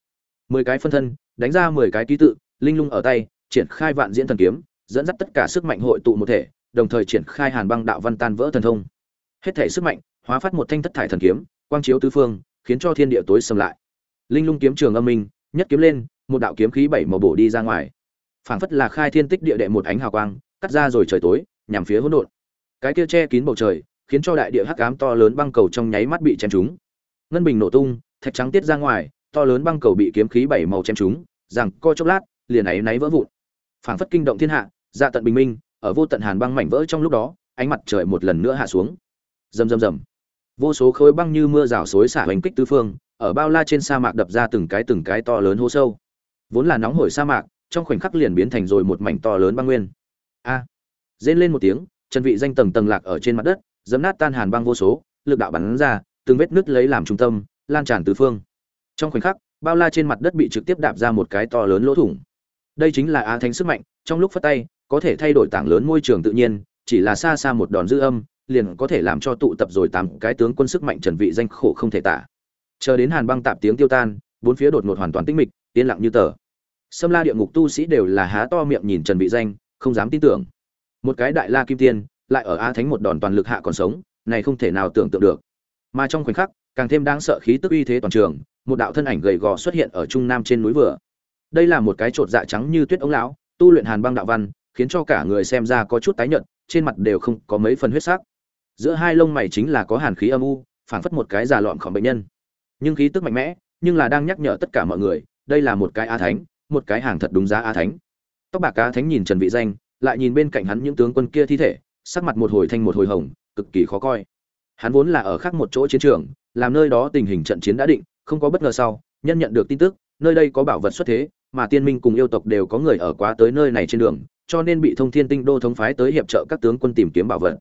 Mười cái phân thân, đánh ra mười cái ký tự, linh lung ở tay, triển khai vạn diễn thần kiếm, dẫn dắt tất cả sức mạnh hội tụ một thể, đồng thời triển khai hàn băng đạo văn tan vỡ thần thông. Hết thể sức mạnh, hóa phát một thanh thất thải thần kiếm quang chiếu tứ phương, khiến cho thiên địa tối sầm lại. Linh lung kiếm trường âm minh, nhất kiếm lên, một đạo kiếm khí bảy màu bổ đi ra ngoài. Phảng phất là khai thiên tích địa đệ một ánh hào quang, cắt ra rồi trời tối, nhằm phía hỗn độn. Cái kia che kín bầu trời, khiến cho đại địa hắc ám to lớn băng cầu trong nháy mắt bị chém trúng. Ngân bình nổ tung, thạch trắng tiết ra ngoài, to lớn băng cầu bị kiếm khí bảy màu chém trúng, rằng coi chốc lát, liền ấy náy vỡ vụn. Phảng phất kinh động thiên hạ dạ tận bình minh, ở vô tận hàn băng mảnh vỡ trong lúc đó, ánh mặt trời một lần nữa hạ xuống. Rầm rầm rầm vô số khối băng như mưa rào xối xả hành kích tứ phương ở bao la trên sa mạc đập ra từng cái từng cái to lớn hố sâu. Vốn là nóng hổi sa mạc trong khoảnh khắc liền biến thành rồi một mảnh to lớn băng nguyên. A! À, rên lên một tiếng chân vị danh tầng tầng lạc ở trên mặt đất dấm nát tan hàn băng vô số lực đạo bắn ra từng vết nứt lấy làm trung tâm lan tràn tứ phương. Trong khoảnh khắc bao la trên mặt đất bị trực tiếp đạp ra một cái to lớn lỗ thủng. Đây chính là á thánh sức mạnh trong lúc phát tay có thể thay đổi tảng lớn môi trường tự nhiên chỉ là xa xa một đòn dư âm liền có thể làm cho tụ tập rồi tám cái tướng quân sức mạnh trần vị danh khổ không thể tả chờ đến hàn băng tạp tiếng tiêu tan bốn phía đột ngột hoàn toàn tĩnh mịch yên lặng như tờ Sâm La địa ngục tu sĩ đều là há to miệng nhìn Trần Vị Danh, không dám tin tưởng. Một cái đại la kim tiên, lại ở A Thánh một đòn toàn lực hạ còn sống, này không thể nào tưởng tượng được. Mà trong khoảnh khắc, càng thêm đáng sợ khí tức uy thế toàn trường, một đạo thân ảnh gầy gò xuất hiện ở trung nam trên núi vừa. Đây là một cái trột dạ trắng như tuyết ống lão, tu luyện Hàn băng đạo văn, khiến cho cả người xem ra có chút tái nhợt, trên mặt đều không có mấy phần huyết sắc. Giữa hai lông mày chính là có hàn khí âm u, phảng phất một cái già lọn khỏi bệnh nhân. Nhưng khí tức mạnh mẽ, nhưng là đang nhắc nhở tất cả mọi người, đây là một cái a thánh, một cái hàng thật đúng giá a thánh. Tóc bạc a thánh nhìn trần vị danh lại nhìn bên cạnh hắn những tướng quân kia thi thể sắc mặt một hồi thanh một hồi hồng cực kỳ khó coi. Hắn vốn là ở khác một chỗ chiến trường làm nơi đó tình hình trận chiến đã định không có bất ngờ sau nhân nhận được tin tức nơi đây có bảo vật xuất thế mà tiên minh cùng yêu tộc đều có người ở quá tới nơi này trên đường cho nên bị thông thiên tinh đô thống phái tới hiệp trợ các tướng quân tìm kiếm bảo vật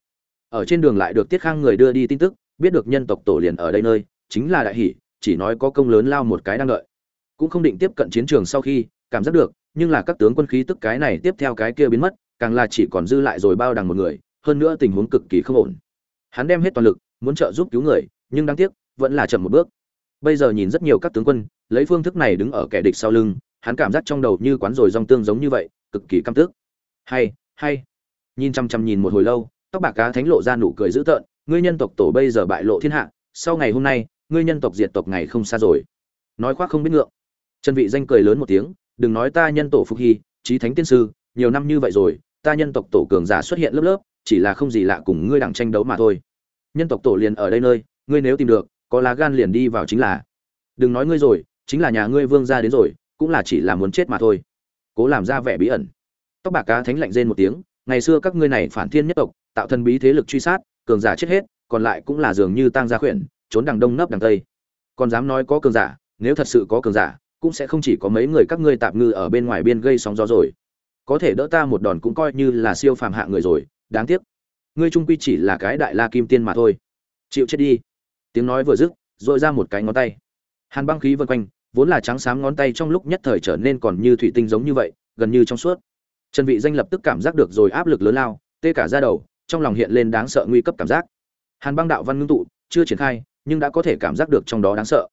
ở trên đường lại được tiết khang người đưa đi tin tức, biết được nhân tộc tổ liền ở đây nơi, chính là đại hỷ, chỉ nói có công lớn lao một cái đang đợi. Cũng không định tiếp cận chiến trường sau khi, cảm giác được, nhưng là các tướng quân khí tức cái này tiếp theo cái kia biến mất, càng là chỉ còn dư lại rồi bao đằng một người, hơn nữa tình huống cực kỳ không ổn. Hắn đem hết toàn lực, muốn trợ giúp cứu người, nhưng đáng tiếc, vẫn là chậm một bước. Bây giờ nhìn rất nhiều các tướng quân, lấy phương thức này đứng ở kẻ địch sau lưng, hắn cảm giác trong đầu như quán rồi rong tương giống như vậy, cực kỳ căm tức. Hay hay. Nhìn chăm chăm nhìn một hồi lâu tóc bạc cá thánh lộ ra nụ cười dữ tợn, ngươi nhân tộc tổ bây giờ bại lộ thiên hạ, sau ngày hôm nay, ngươi nhân tộc diệt tộc ngày không xa rồi. Nói khoác không biết ngượng. Trần vị danh cười lớn một tiếng, đừng nói ta nhân tổ phục hy trí thánh tiên sư, nhiều năm như vậy rồi, ta nhân tộc tổ cường giả xuất hiện lớp lớp, chỉ là không gì lạ cùng ngươi đẳng tranh đấu mà thôi. Nhân tộc tổ liền ở đây nơi, ngươi nếu tìm được, có lá gan liền đi vào chính là. Đừng nói ngươi rồi, chính là nhà ngươi vương gia đến rồi, cũng là chỉ là muốn chết mà thôi. Cố làm ra vẻ bí ẩn. Tóc bạc cá thánh lạnh rên một tiếng, ngày xưa các ngươi này phản thiên nhất tộc tạo thần bí thế lực truy sát, cường giả chết hết, còn lại cũng là dường như tang gia khuyển, trốn đằng đông nấp đằng tây. Còn dám nói có cường giả, nếu thật sự có cường giả, cũng sẽ không chỉ có mấy người các ngươi tạp ngư ở bên ngoài biên gây sóng gió rồi. Có thể đỡ ta một đòn cũng coi như là siêu phàm hạ người rồi, đáng tiếc. Ngươi trung quy chỉ là cái đại la kim tiên mà thôi. Chịu chết đi. Tiếng nói vừa dứt rồi ra một cái ngón tay. Hàn băng khí vần quanh, vốn là trắng sáng ngón tay trong lúc nhất thời trở nên còn như thủy tinh giống như vậy, gần như trong suốt. Trần vị danh lập tức cảm giác được rồi áp lực lớn lao, tê cả da đầu trong lòng hiện lên đáng sợ nguy cấp cảm giác. Hàn băng đạo văn ngưng tụ chưa triển khai nhưng đã có thể cảm giác được trong đó đáng sợ.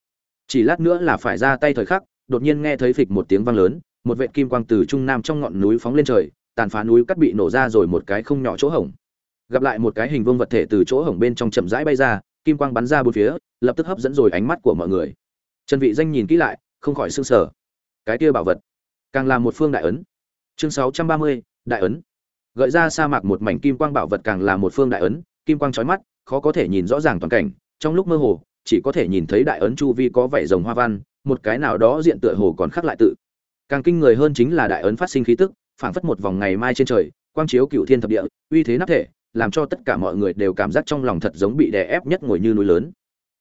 Chỉ lát nữa là phải ra tay thời khắc đột nhiên nghe thấy phịch một tiếng vang lớn, một vệt kim quang từ trung nam trong ngọn núi phóng lên trời, tàn phá núi cắt bị nổ ra rồi một cái không nhỏ chỗ hổng. Gặp lại một cái hình vuông vật thể từ chỗ hổng bên trong chậm rãi bay ra, kim quang bắn ra bốn phía, lập tức hấp dẫn rồi ánh mắt của mọi người. trần vị danh nhìn kỹ lại không khỏi sương sở cái kia bảo vật càng là một phương đại ấn. Chương 630, đại ấn gợi ra sa mạc một mảnh kim quang bảo vật càng là một phương đại ấn, kim quang trói mắt, khó có thể nhìn rõ ràng toàn cảnh. Trong lúc mơ hồ, chỉ có thể nhìn thấy đại ấn chu vi có vảy rồng hoa văn, một cái nào đó diện tựa hồ còn khắc lại tự. Càng kinh người hơn chính là đại ấn phát sinh khí tức, phảng phất một vòng ngày mai trên trời, quang chiếu cựu thiên thập địa, uy thế nắp thể, làm cho tất cả mọi người đều cảm giác trong lòng thật giống bị đè ép nhất ngồi như núi lớn.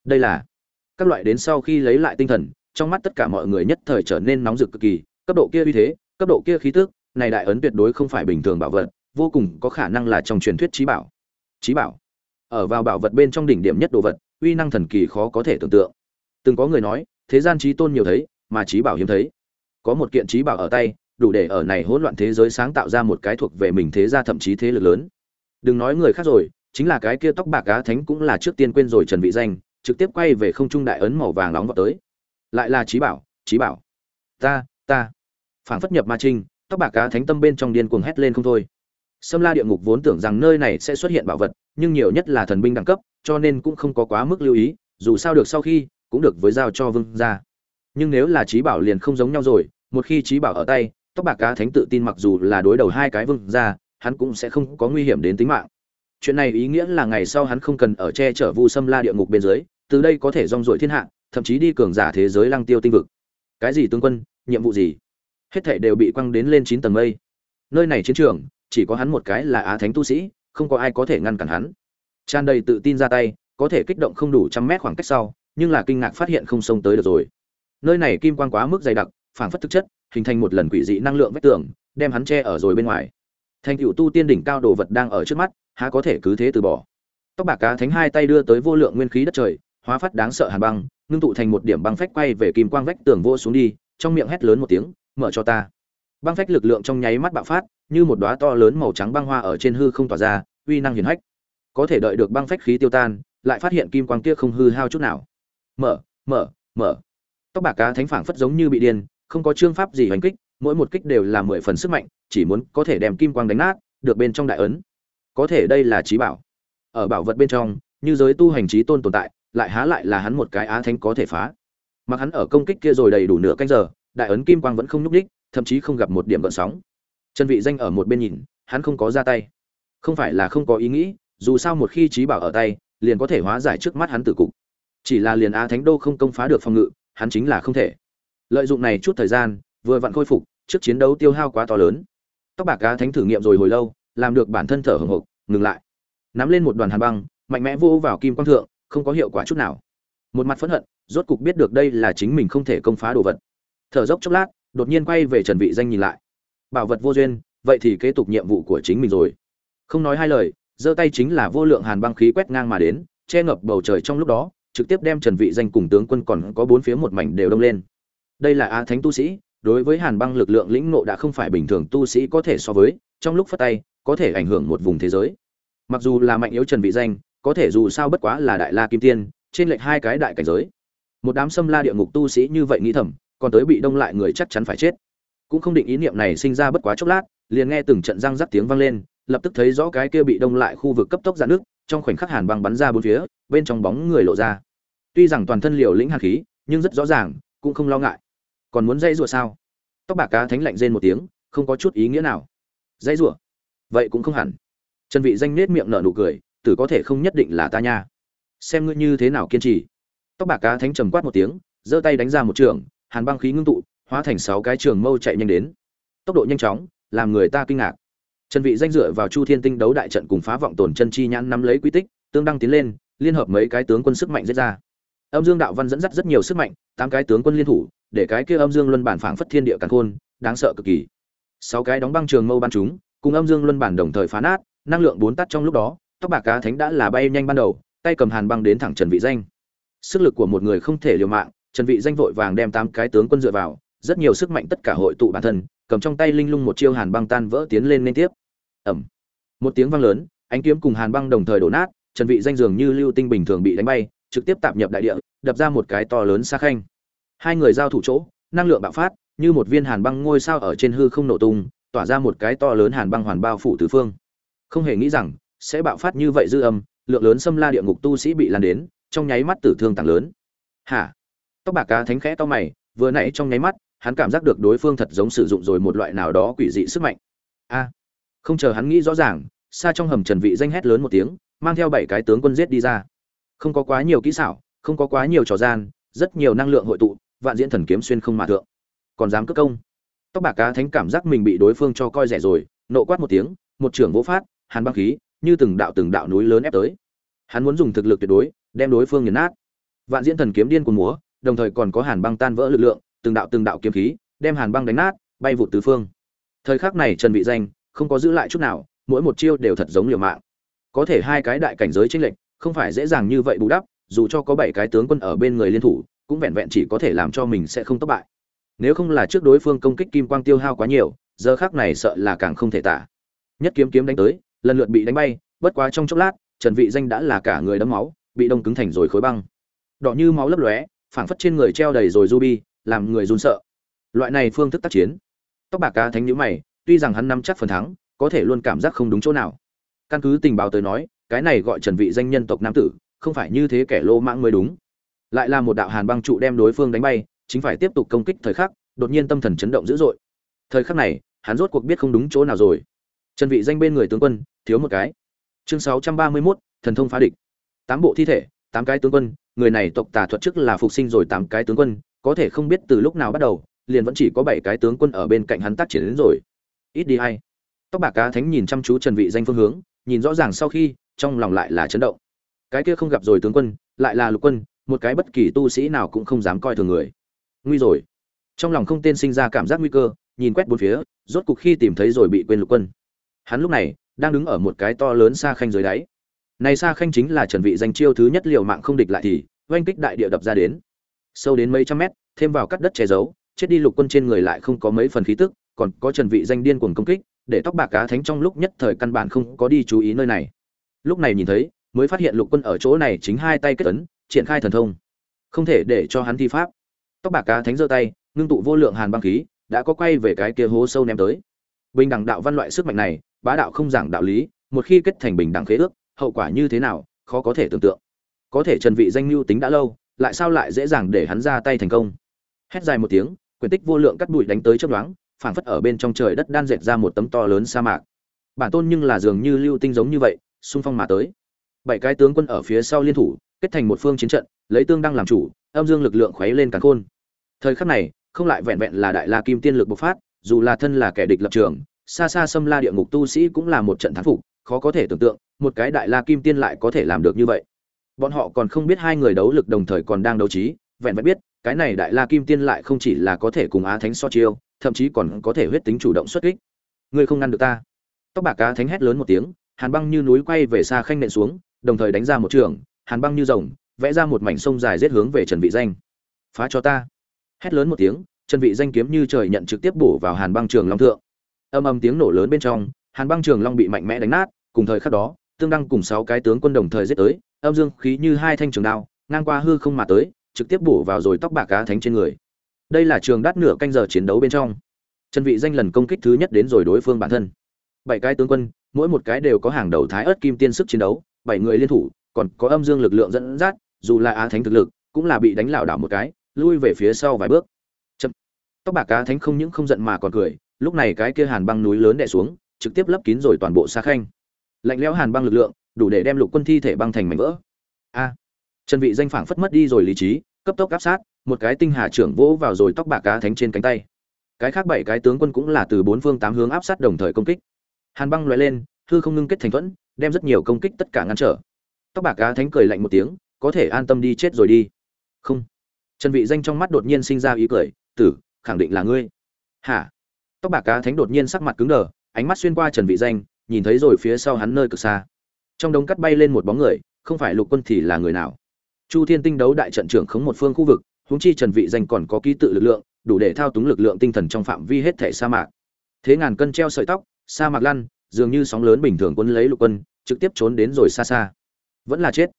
Đây là các loại đến sau khi lấy lại tinh thần, trong mắt tất cả mọi người nhất thời trở nên nóng rực cực kỳ. Cấp độ kia uy thế, cấp độ kia khí tức, này đại ấn tuyệt đối không phải bình thường bảo vật vô cùng có khả năng là trong truyền thuyết trí bảo. Trí bảo? Ở vào bảo vật bên trong đỉnh điểm nhất đồ vật, uy năng thần kỳ khó có thể tưởng tượng. Từng có người nói, thế gian trí tôn nhiều thấy, mà trí bảo hiếm thấy. Có một kiện trí bảo ở tay, đủ để ở này hỗn loạn thế giới sáng tạo ra một cái thuộc về mình thế gia thậm chí thế lực lớn. Đừng nói người khác rồi, chính là cái kia tóc bạc cá thánh cũng là trước tiên quên rồi trần vị danh, trực tiếp quay về không trung đại ấn màu vàng nóng vào tới. Lại là trí bảo trí bảo. Ta ta. Phảng phất nhập ma trinh, tóc bạc cá thánh tâm bên trong điên cuồng hét lên không thôi. Sâm La địa ngục vốn tưởng rằng nơi này sẽ xuất hiện bảo vật, nhưng nhiều nhất là thần binh đẳng cấp, cho nên cũng không có quá mức lưu ý, dù sao được sau khi, cũng được với giao cho vương gia. Nhưng nếu là trí bảo liền không giống nhau rồi, một khi trí bảo ở tay, tóc bạc cá thánh tự tin mặc dù là đối đầu hai cái vương gia, hắn cũng sẽ không có nguy hiểm đến tính mạng. Chuyện này ý nghĩa là ngày sau hắn không cần ở che chở Vu Sâm La địa ngục bên dưới, từ đây có thể rong ruổi thiên hạ, thậm chí đi cường giả thế giới lăng tiêu tinh vực. Cái gì tướng quân, nhiệm vụ gì? Hết thảy đều bị quăng đến lên chín tầng mây. Nơi này chiến trường, chỉ có hắn một cái là á thánh tu sĩ, không có ai có thể ngăn cản hắn. Tràn đầy tự tin ra tay, có thể kích động không đủ trăm mét khoảng cách sau, nhưng là kinh ngạc phát hiện không xông tới được rồi. Nơi này kim quang quá mức dày đặc, phảng phất thực chất, hình thành một lần quỷ dị năng lượng vách tường, đem hắn che ở rồi bên ngoài. Thành cựu tu tiên đỉnh cao đồ vật đang ở trước mắt, há có thể cứ thế từ bỏ. Tóc bạc cá thánh hai tay đưa tới vô lượng nguyên khí đất trời, hóa phát đáng sợ hàn băng, ngưng tụ thành một điểm băng phách quay về kim quang vách tường vô xuống đi, trong miệng hét lớn một tiếng, mở cho ta băng phách lực lượng trong nháy mắt bạo phát như một đóa to lớn màu trắng băng hoa ở trên hư không tỏa ra, uy năng hiển hách. Có thể đợi được băng phách khí tiêu tan, lại phát hiện kim quang kia không hư hao chút nào. Mở, mở, mở. Tóc bạc cá thánh phảng phất giống như bị điên, không có chương pháp gì hành kích, mỗi một kích đều là mười phần sức mạnh, chỉ muốn có thể đem kim quang đánh nát, được bên trong đại ấn. Có thể đây là trí bảo. Ở bảo vật bên trong, như giới tu hành trí tôn tồn tại, lại há lại là hắn một cái á thánh có thể phá. Mặc hắn ở công kích kia rồi đầy đủ nửa canh giờ, đại ấn kim quang vẫn không nhúc đích thậm chí không gặp một điểm gợn sóng. Trần vị danh ở một bên nhìn, hắn không có ra tay. Không phải là không có ý nghĩ, dù sao một khi trí bảo ở tay, liền có thể hóa giải trước mắt hắn tử cục. Chỉ là liền á thánh đô không công phá được phòng ngự, hắn chính là không thể. Lợi dụng này chút thời gian, vừa vặn khôi phục, trước chiến đấu tiêu hao quá to lớn. Tóc bạc cá thánh thử nghiệm rồi hồi lâu, làm được bản thân thở hổn hộc, ngừng lại. Nắm lên một đoàn hàn băng, mạnh mẽ vô vào kim quang thượng, không có hiệu quả chút nào. Một mặt phẫn hận, rốt cục biết được đây là chính mình không thể công phá đồ vật. Thở dốc chốc lát đột nhiên quay về trần vị danh nhìn lại. Bảo vật vô duyên, vậy thì kế tục nhiệm vụ của chính mình rồi. Không nói hai lời, giơ tay chính là vô lượng hàn băng khí quét ngang mà đến, che ngập bầu trời trong lúc đó, trực tiếp đem trần vị danh cùng tướng quân còn có bốn phía một mảnh đều đông lên. Đây là a thánh tu sĩ, đối với hàn băng lực lượng lĩnh ngộ đã không phải bình thường tu sĩ có thể so với, trong lúc phát tay, có thể ảnh hưởng một vùng thế giới. Mặc dù là mạnh yếu trần vị danh, có thể dù sao bất quá là đại la kim tiên, trên lệch hai cái đại cảnh giới. Một đám xâm la địa ngục tu sĩ như vậy nghĩ thầm còn tới bị đông lại người chắc chắn phải chết. Cũng không định ý niệm này sinh ra bất quá chốc lát, liền nghe từng trận răng rắc tiếng vang lên, lập tức thấy rõ cái kia bị đông lại khu vực cấp tốc ra nước, trong khoảnh khắc hàn băng bắn ra bốn phía, bên trong bóng người lộ ra. Tuy rằng toàn thân liều lĩnh hàn khí, nhưng rất rõ ràng, cũng không lo ngại. Còn muốn dây rủa sao? Tóc bạc cá thánh lạnh rên một tiếng, không có chút ý nghĩa nào. Dây rủa? Vậy cũng không hẳn. Trần vị danh nết miệng nở nụ cười, tử có thể không nhất định là ta nha. Xem ngươi như thế nào kiên trì. Tóc bạc cá thánh trầm quát một tiếng, giơ tay đánh ra một trường hàn băng khí ngưng tụ, hóa thành sáu cái trường mâu chạy nhanh đến. Tốc độ nhanh chóng, làm người ta kinh ngạc. Trần vị danh dựa vào chu thiên tinh đấu đại trận cùng phá vọng tổn chân chi nhãn nắm lấy quy tích, tương đăng tiến lên, liên hợp mấy cái tướng quân sức mạnh giết ra. Âm dương đạo văn dẫn dắt rất nhiều sức mạnh, tám cái tướng quân liên thủ, để cái kia âm dương luân bản phảng phất thiên địa càn khôn, đáng sợ cực kỳ. Sáu cái đóng băng trường mâu ban chúng, cùng âm dương luân bản đồng thời phá nát, năng lượng bốn tắt trong lúc đó, tóc bạc cá thánh đã là bay nhanh ban đầu, tay cầm hàn băng đến thẳng trần vị danh. Sức lực của một người không thể liều mạng trần vị danh vội vàng đem tám cái tướng quân dựa vào, rất nhiều sức mạnh tất cả hội tụ bản thân, cầm trong tay linh lung một chiêu hàn băng tan vỡ tiến lên liên tiếp. Ầm! một tiếng vang lớn, ánh kiếm cùng hàn băng đồng thời đổ nát, trần vị danh dường như lưu tinh bình thường bị đánh bay, trực tiếp tạm nhập đại địa, đập ra một cái to lớn xa khanh. Hai người giao thủ chỗ, năng lượng bạo phát, như một viên hàn băng ngôi sao ở trên hư không nổ tung, tỏa ra một cái to lớn hàn băng hoàn bao phủ tứ phương. Không hề nghĩ rằng, sẽ bạo phát như vậy dư âm, lượng lớn xâm la địa ngục tu sĩ bị lan đến, trong nháy mắt tử thương tăng lớn. Hả? Tóc bạc cá thánh khẽ to mày, vừa nãy trong nháy mắt, hắn cảm giác được đối phương thật giống sử dụng rồi một loại nào đó quỷ dị sức mạnh. A! Không chờ hắn nghĩ rõ ràng, xa trong hầm trần vị danh hét lớn một tiếng, mang theo bảy cái tướng quân giết đi ra. Không có quá nhiều kỹ xảo, không có quá nhiều trò gian, rất nhiều năng lượng hội tụ, vạn diễn thần kiếm xuyên không mà thượng. Còn dám cướp công? Tóc bạc cá thánh cảm giác mình bị đối phương cho coi rẻ rồi, nộ quát một tiếng, một trưởng vỗ phát, hàn băng khí, như từng đạo từng đạo núi lớn ép tới. Hắn muốn dùng thực lực tuyệt đối, đem đối phương nghiền nát. Vạn diễn thần kiếm điên cuồng múa đồng thời còn có hàn băng tan vỡ lực lượng, từng đạo từng đạo kiếm khí, đem hàn băng đánh nát, bay vụt tứ phương. Thời khắc này trần vị danh không có giữ lại chút nào, mỗi một chiêu đều thật giống liều mạng. Có thể hai cái đại cảnh giới chênh lệch, không phải dễ dàng như vậy bù đắp, dù cho có bảy cái tướng quân ở bên người liên thủ, cũng vẹn vẹn chỉ có thể làm cho mình sẽ không thất bại. Nếu không là trước đối phương công kích kim quang tiêu hao quá nhiều, giờ khắc này sợ là càng không thể tả. Nhất kiếm kiếm đánh tới, lần lượt bị đánh bay, bất quá trong chốc lát, trần vị danh đã là cả người đấm máu, bị đông cứng thành rồi khối băng. Đỏ như máu lấp lóe phảng phất trên người treo đầy rồi ruby làm người run sợ. Loại này phương thức tác chiến tóc bạc cá thánh nhíu mày tuy rằng hắn nắm chắc phần thắng có thể luôn cảm giác không đúng chỗ nào. Căn cứ tình báo tới nói cái này gọi trần vị danh nhân tộc nam tử không phải như thế kẻ lô mãng mới đúng. Lại là một đạo hàn băng trụ đem đối phương đánh bay chính phải tiếp tục công kích thời khắc đột nhiên tâm thần chấn động dữ dội. Thời khắc này hắn rốt cuộc biết không đúng chỗ nào rồi. Trần vị danh bên người tướng quân thiếu một cái. Chương 631, thần thông phá địch. Tám bộ thi thể tám cái tướng quân người này tộc tà thuật trước là phục sinh rồi tám cái tướng quân, có thể không biết từ lúc nào bắt đầu, liền vẫn chỉ có bảy cái tướng quân ở bên cạnh hắn tác triển đến rồi. Ít đi hay tóc bạc cá thánh nhìn chăm chú trần vị danh phương hướng, nhìn rõ ràng sau khi, trong lòng lại là chấn động. Cái kia không gặp rồi tướng quân, lại là lục quân, một cái bất kỳ tu sĩ nào cũng không dám coi thường người. Nguy rồi. Trong lòng không tên sinh ra cảm giác nguy cơ, nhìn quét bốn phía, rốt cục khi tìm thấy rồi bị quên lục quân. Hắn lúc này, đang đứng ở một cái to lớn xa khanh dưới đáy này xa khanh chính là trần vị danh chiêu thứ nhất liều mạng không địch lại thì, oanh kích đại địa đập ra đến. Sâu đến mấy trăm mét, thêm vào cắt đất che giấu, chết đi lục quân trên người lại không có mấy phần khí tức, còn có trần vị danh điên cuồng công kích, để tóc bạc cá thánh trong lúc nhất thời căn bản không có đi chú ý nơi này. Lúc này nhìn thấy, mới phát hiện lục quân ở chỗ này chính hai tay kết ấn, triển khai thần thông. Không thể để cho hắn thi pháp. Tóc bạc cá thánh giơ tay, ngưng tụ vô lượng hàn băng khí, đã có quay về cái kia hố sâu ném tới. Bình đẳng đạo văn loại sức mạnh này, bá đạo không giảng đạo lý, một khi kết thành bình đẳng khế ước hậu quả như thế nào, khó có thể tưởng tượng. Có thể trần vị danh lưu tính đã lâu, lại sao lại dễ dàng để hắn ra tay thành công? Hét dài một tiếng, quyền tích vô lượng cắt bụi đánh tới chớp đoáng phảng phất ở bên trong trời đất đan dệt ra một tấm to lớn sa mạc. Bản tôn nhưng là dường như lưu tinh giống như vậy, xung phong mà tới. Bảy cái tướng quân ở phía sau liên thủ, kết thành một phương chiến trận, lấy tương đăng làm chủ, âm dương lực lượng khuấy lên càn khôn. Thời khắc này, không lại vẹn vẹn là đại la kim tiên lực bộc phát, dù là thân là kẻ địch lập trường, xa xa xâm la địa ngục tu sĩ cũng là một trận thắng phục khó có thể tưởng tượng, một cái đại la kim tiên lại có thể làm được như vậy. Bọn họ còn không biết hai người đấu lực đồng thời còn đang đấu trí, vẹn vẹn biết, cái này đại la kim tiên lại không chỉ là có thể cùng á thánh so chiêu, thậm chí còn có thể huyết tính chủ động xuất kích. Ngươi không ngăn được ta. Tóc bạc cá thánh hét lớn một tiếng, hàn băng như núi quay về xa khanh nện xuống, đồng thời đánh ra một trường, hàn băng như rồng, vẽ ra một mảnh sông dài rết hướng về trần vị danh. Phá cho ta. Hét lớn một tiếng, trần vị danh kiếm như trời nhận trực tiếp bổ vào hàn băng trường long thượng. Âm âm tiếng nổ lớn bên trong, hàn băng trường long bị mạnh mẽ đánh nát cùng thời khắc đó, tương đăng cùng sáu cái tướng quân đồng thời giết tới, âm dương khí như hai thanh trường đao, ngang qua hư không mà tới, trực tiếp bổ vào rồi tóc bạc cá thánh trên người. Đây là trường đắt nửa canh giờ chiến đấu bên trong. Trần vị danh lần công kích thứ nhất đến rồi đối phương bản thân. Bảy cái tướng quân, mỗi một cái đều có hàng đầu thái ớt kim tiên sức chiến đấu, bảy người liên thủ, còn có âm dương lực lượng dẫn dắt, dù là á thánh thực lực, cũng là bị đánh lảo đảo một cái, lui về phía sau vài bước. Chậm. tóc bạc cá thánh không những không giận mà còn cười, lúc này cái kia hàn băng núi lớn đè xuống, trực tiếp lấp kín rồi toàn bộ xa khanh lạnh lẽo hàn băng lực lượng, đủ để đem lục quân thi thể băng thành mảnh vỡ. A, trần vị danh phảng phất mất đi rồi lý trí, cấp tốc áp sát, một cái tinh hà trưởng vỗ vào rồi tóc bạc cá thánh trên cánh tay. Cái khác bảy cái tướng quân cũng là từ bốn phương tám hướng áp sát đồng thời công kích. Hàn băng lóe lên, hư không ngưng kết thành thuẫn, đem rất nhiều công kích tất cả ngăn trở. Tóc bạc cá thánh cười lạnh một tiếng, có thể an tâm đi chết rồi đi. Không. Trần vị danh trong mắt đột nhiên sinh ra ý cười, tử, khẳng định là ngươi. Hả? Tóc bạc cá thánh đột nhiên sắc mặt cứng đờ, ánh mắt xuyên qua trần vị danh nhìn thấy rồi phía sau hắn nơi cực xa. Trong đống cắt bay lên một bóng người, không phải lục quân thì là người nào? Chu thiên tinh đấu đại trận trưởng khống một phương khu vực, huống chi trần vị danh còn có ký tự lực lượng, đủ để thao túng lực lượng tinh thần trong phạm vi hết thể sa mạc. Thế ngàn cân treo sợi tóc, sa mạc lăn, dường như sóng lớn bình thường quân lấy lục quân, trực tiếp trốn đến rồi xa xa. Vẫn là chết.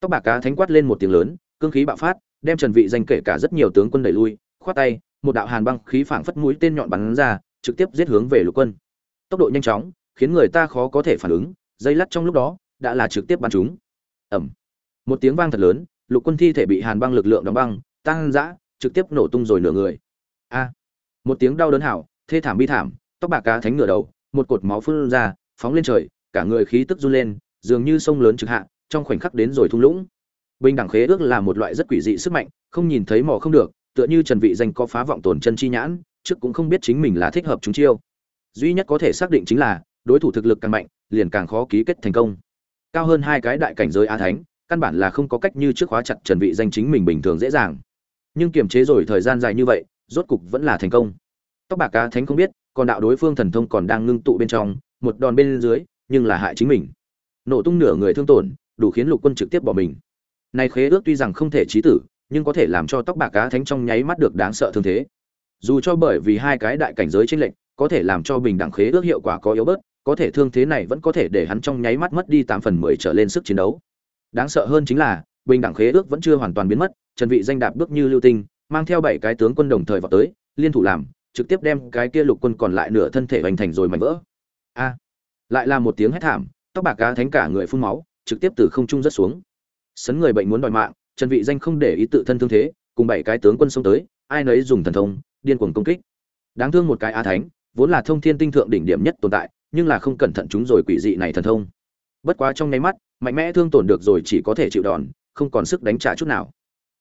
Tóc bạc cá thánh quát lên một tiếng lớn, cương khí bạo phát, đem trần vị danh kể cả rất nhiều tướng quân đẩy lui, khoát tay, một đạo hàn băng khí phảng phất mũi tên nhọn bắn ra, trực tiếp giết hướng về lục quân. Tốc độ nhanh chóng khiến người ta khó có thể phản ứng, dây lắt trong lúc đó, đã là trực tiếp bắn chúng. Ẩm một tiếng vang thật lớn, lục quân thi thể bị hàn băng lực lượng đóng băng tăng dã trực tiếp nổ tung rồi nửa người. A. Một tiếng đau đớn hảo, thê thảm bi thảm, tóc bạc cá thánh ngửa đầu, một cột máu phun ra, phóng lên trời, cả người khí tức run lên, dường như sông lớn trực hạ, trong khoảnh khắc đến rồi thung lũng. Bình đẳng khế ước là một loại rất quỷ dị sức mạnh, không nhìn thấy mò không được, tựa như trần vị danh có phá vọng tổn chân chi nhãn, trước cũng không biết chính mình là thích hợp chúng chiêu. Duy nhất có thể xác định chính là đối thủ thực lực càng mạnh, liền càng khó ký kết thành công. Cao hơn hai cái đại cảnh giới a thánh, căn bản là không có cách như trước khóa chặt trần vị danh chính mình bình thường dễ dàng. Nhưng kiềm chế rồi thời gian dài như vậy, rốt cục vẫn là thành công. Tóc bạc cá thánh không biết, còn đạo đối phương thần thông còn đang ngưng tụ bên trong, một đòn bên dưới, nhưng là hại chính mình. Nổ tung nửa người thương tổn, đủ khiến lục quân trực tiếp bỏ mình. Này khế ước tuy rằng không thể chí tử, nhưng có thể làm cho tóc bạc cá thánh trong nháy mắt được đáng sợ thương thế. Dù cho bởi vì hai cái đại cảnh giới chênh lệnh có thể làm cho bình đẳng khế ước hiệu quả có yếu bớt có thể thương thế này vẫn có thể để hắn trong nháy mắt mất đi tám phần mười trở lên sức chiến đấu. Đáng sợ hơn chính là, bình đẳng khế ước vẫn chưa hoàn toàn biến mất, trần vị danh đạp bước như lưu tinh, mang theo bảy cái tướng quân đồng thời vào tới, liên thủ làm, trực tiếp đem cái kia lục quân còn lại nửa thân thể hoành thành rồi mảnh vỡ. A, lại là một tiếng hét thảm, tóc bạc cá thánh cả người phun máu, trực tiếp từ không trung rất xuống. Sấn người bệnh muốn đòi mạng, trần vị danh không để ý tự thân thương thế, cùng bảy cái tướng quân xông tới, ai nấy dùng thần thông, điên cuồng công kích. Đáng thương một cái a thánh, vốn là thông thiên tinh thượng đỉnh điểm nhất tồn tại nhưng là không cẩn thận chúng rồi quỷ dị này thần thông. Bất quá trong nháy mắt, mạnh mẽ thương tổn được rồi chỉ có thể chịu đòn, không còn sức đánh trả chút nào.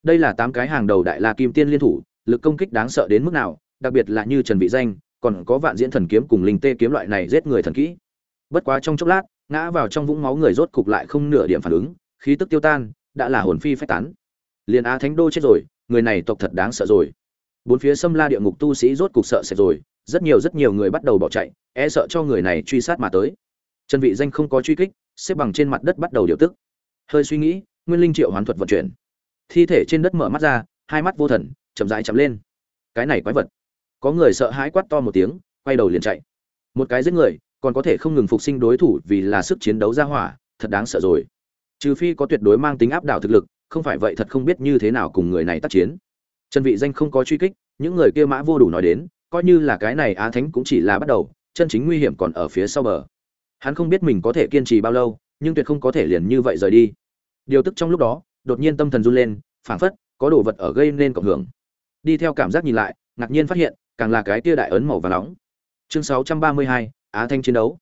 Đây là tám cái hàng đầu đại la kim tiên liên thủ, lực công kích đáng sợ đến mức nào, đặc biệt là như trần vị danh, còn có vạn diễn thần kiếm cùng linh tê kiếm loại này giết người thần kỹ. Bất quá trong chốc lát, ngã vào trong vũng máu người rốt cục lại không nửa điểm phản ứng, khí tức tiêu tan, đã là hồn phi phách tán. Liền á thánh đô chết rồi, người này tộc thật đáng sợ rồi. Bốn phía xâm la địa ngục tu sĩ rốt cục sợ sệt rồi rất nhiều rất nhiều người bắt đầu bỏ chạy e sợ cho người này truy sát mà tới. Trần vị danh không có truy kích, xếp bằng trên mặt đất bắt đầu điều tức. Hơi suy nghĩ, nguyên linh triệu hoán thuật vận chuyển. Thi thể trên đất mở mắt ra, hai mắt vô thần, chậm rãi chậm lên. Cái này quái vật. Có người sợ hãi quát to một tiếng, quay đầu liền chạy. Một cái giết người, còn có thể không ngừng phục sinh đối thủ vì là sức chiến đấu ra hỏa, thật đáng sợ rồi. Trừ phi có tuyệt đối mang tính áp đảo thực lực, không phải vậy thật không biết như thế nào cùng người này tác chiến. Trần vị danh không có truy kích, những người kia mã vô đủ nói đến coi như là cái này á thánh cũng chỉ là bắt đầu chân chính nguy hiểm còn ở phía sau bờ. Hắn không biết mình có thể kiên trì bao lâu nhưng tuyệt không có thể liền như vậy rời đi. Điều tức trong lúc đó đột nhiên tâm thần run lên phảng phất có đồ vật ở gây nên cộng hưởng. Đi theo cảm giác nhìn lại ngạc nhiên phát hiện càng là cái tia đại ấn màu và nóng. Chương 632, á thanh chiến đấu.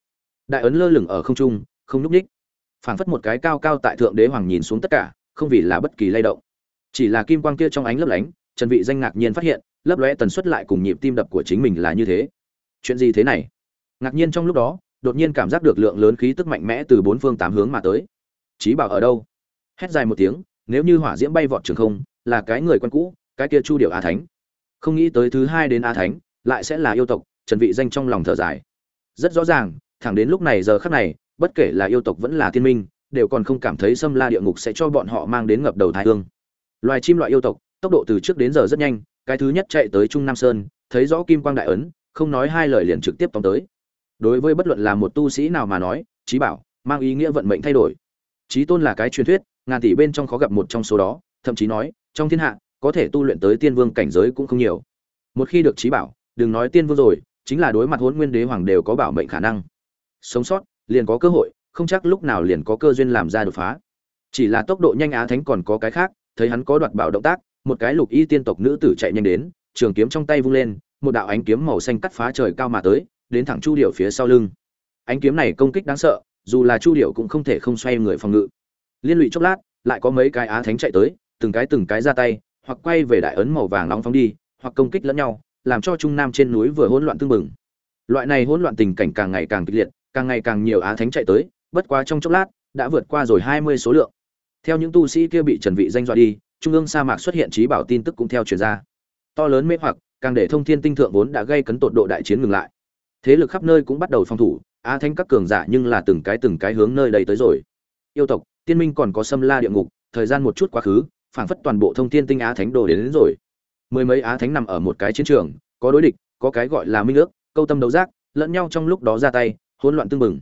Đại ấn lơ lửng ở không trung không nhúc ních phảng phất một cái cao cao tại thượng đế hoàng nhìn xuống tất cả không vì là bất kỳ lay động. Chỉ là kim quang kia trong ánh lấp lánh trần vị danh ngạc nhiên phát hiện lấp lóe tần suất lại cùng nhịp tim đập của chính mình là như thế. Chuyện gì thế này? Ngạc nhiên trong lúc đó, đột nhiên cảm giác được lượng lớn khí tức mạnh mẽ từ bốn phương tám hướng mà tới. Trí bảo ở đâu? Hét dài một tiếng, nếu như hỏa diễm bay vọt trường không, là cái người quen cũ, cái kia chu điệu a thánh. Không nghĩ tới thứ hai đến a thánh, lại sẽ là yêu tộc, trần vị danh trong lòng thở dài. Rất rõ ràng, thẳng đến lúc này giờ khắc này, bất kể là yêu tộc vẫn là thiên minh, đều còn không cảm thấy xâm la địa ngục sẽ cho bọn họ mang đến ngập đầu thái hương. Loài chim loại yêu tộc, tốc độ từ trước đến giờ rất nhanh cái thứ nhất chạy tới trung nam sơn, thấy rõ kim quang đại ấn, không nói hai lời liền trực tiếp tóm tới. Đối với bất luận là một tu sĩ nào mà nói trí bảo, mang ý nghĩa vận mệnh thay đổi. Trí tôn là cái truyền thuyết, ngàn tỷ bên trong khó gặp một trong số đó, thậm chí nói, trong thiên hạ, có thể tu luyện tới tiên vương cảnh giới cũng không nhiều. Một khi được trí bảo, đừng nói tiên vương rồi, chính là đối mặt hôn nguyên đế hoàng đều có bảo mệnh khả năng. Sống sót, liền có cơ hội, không chắc lúc nào liền có cơ duyên làm ra đột phá. Chỉ là tốc độ nhanh á thánh còn có cái khác, thấy hắn có đoạt bảo động tác một cái lục y tiên tộc nữ tử chạy nhanh đến, trường kiếm trong tay vung lên, một đạo ánh kiếm màu xanh cắt phá trời cao mà tới, đến thẳng chu điệu phía sau lưng. Ánh kiếm này công kích đáng sợ, dù là chu điệu cũng không thể không xoay người phòng ngự. Liên lụy chốc lát, lại có mấy cái á thánh chạy tới, từng cái từng cái ra tay, hoặc quay về đại ấn màu vàng nóng phóng đi, hoặc công kích lẫn nhau, làm cho trung nam trên núi vừa hỗn loạn tương mừng loại này hỗn loạn tình cảnh càng ngày càng kịch liệt, càng ngày càng nhiều á thánh chạy tới, bất quá trong chốc lát, đã vượt qua rồi hai mươi số lượng. Theo những tu sĩ kia bị trần vị danh dọa đi trung ương sa mạc xuất hiện trí bảo tin tức cũng theo truyền ra. To lớn mê hoặc càng để thông thiên tinh thượng vốn đã gây cấn tột độ đại chiến ngừng lại. Thế lực khắp nơi cũng bắt đầu phòng thủ á thánh các cường giả nhưng là từng cái từng cái hướng nơi đây tới rồi. Yêu tộc tiên minh còn có xâm la địa ngục thời gian một chút quá khứ phảng phất toàn bộ thông thiên tinh á thánh đồ đến, đến rồi. Mười mấy á thánh nằm ở một cái chiến trường có đối địch có cái gọi là minh ước câu tâm đấu giác lẫn nhau trong lúc đó ra tay hỗn loạn tương mừng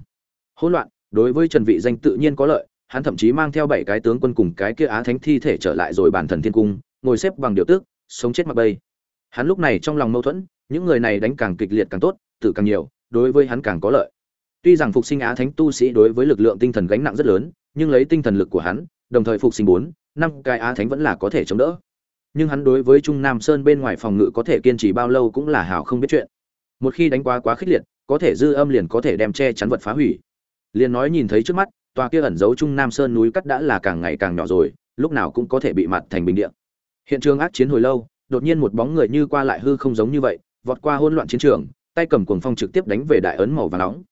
hỗn loạn đối với trần vị danh tự nhiên có lợi hắn thậm chí mang theo bảy cái tướng quân cùng cái kia á thánh thi thể trở lại rồi bản thần thiên cung, ngồi xếp bằng điều tước, sống chết mặc bay. Hắn lúc này trong lòng mâu thuẫn, những người này đánh càng kịch liệt càng tốt, tử càng nhiều, đối với hắn càng có lợi. Tuy rằng phục sinh á thánh tu sĩ đối với lực lượng tinh thần gánh nặng rất lớn, nhưng lấy tinh thần lực của hắn, đồng thời phục sinh bốn, năm cái á thánh vẫn là có thể chống đỡ. Nhưng hắn đối với trung nam sơn bên ngoài phòng ngự có thể kiên trì bao lâu cũng là hào không biết chuyện. Một khi đánh quá quá khích liệt, có thể dư âm liền có thể đem che chắn vật phá hủy. Liền nói nhìn thấy trước mắt tòa kia ẩn giấu trung nam sơn núi cắt đã là càng ngày càng nhỏ rồi, lúc nào cũng có thể bị mặt thành bình địa. Hiện trường ác chiến hồi lâu, đột nhiên một bóng người như qua lại hư không giống như vậy, vọt qua hỗn loạn chiến trường, tay cầm cuồng phong trực tiếp đánh về đại ấn màu vàng nóng.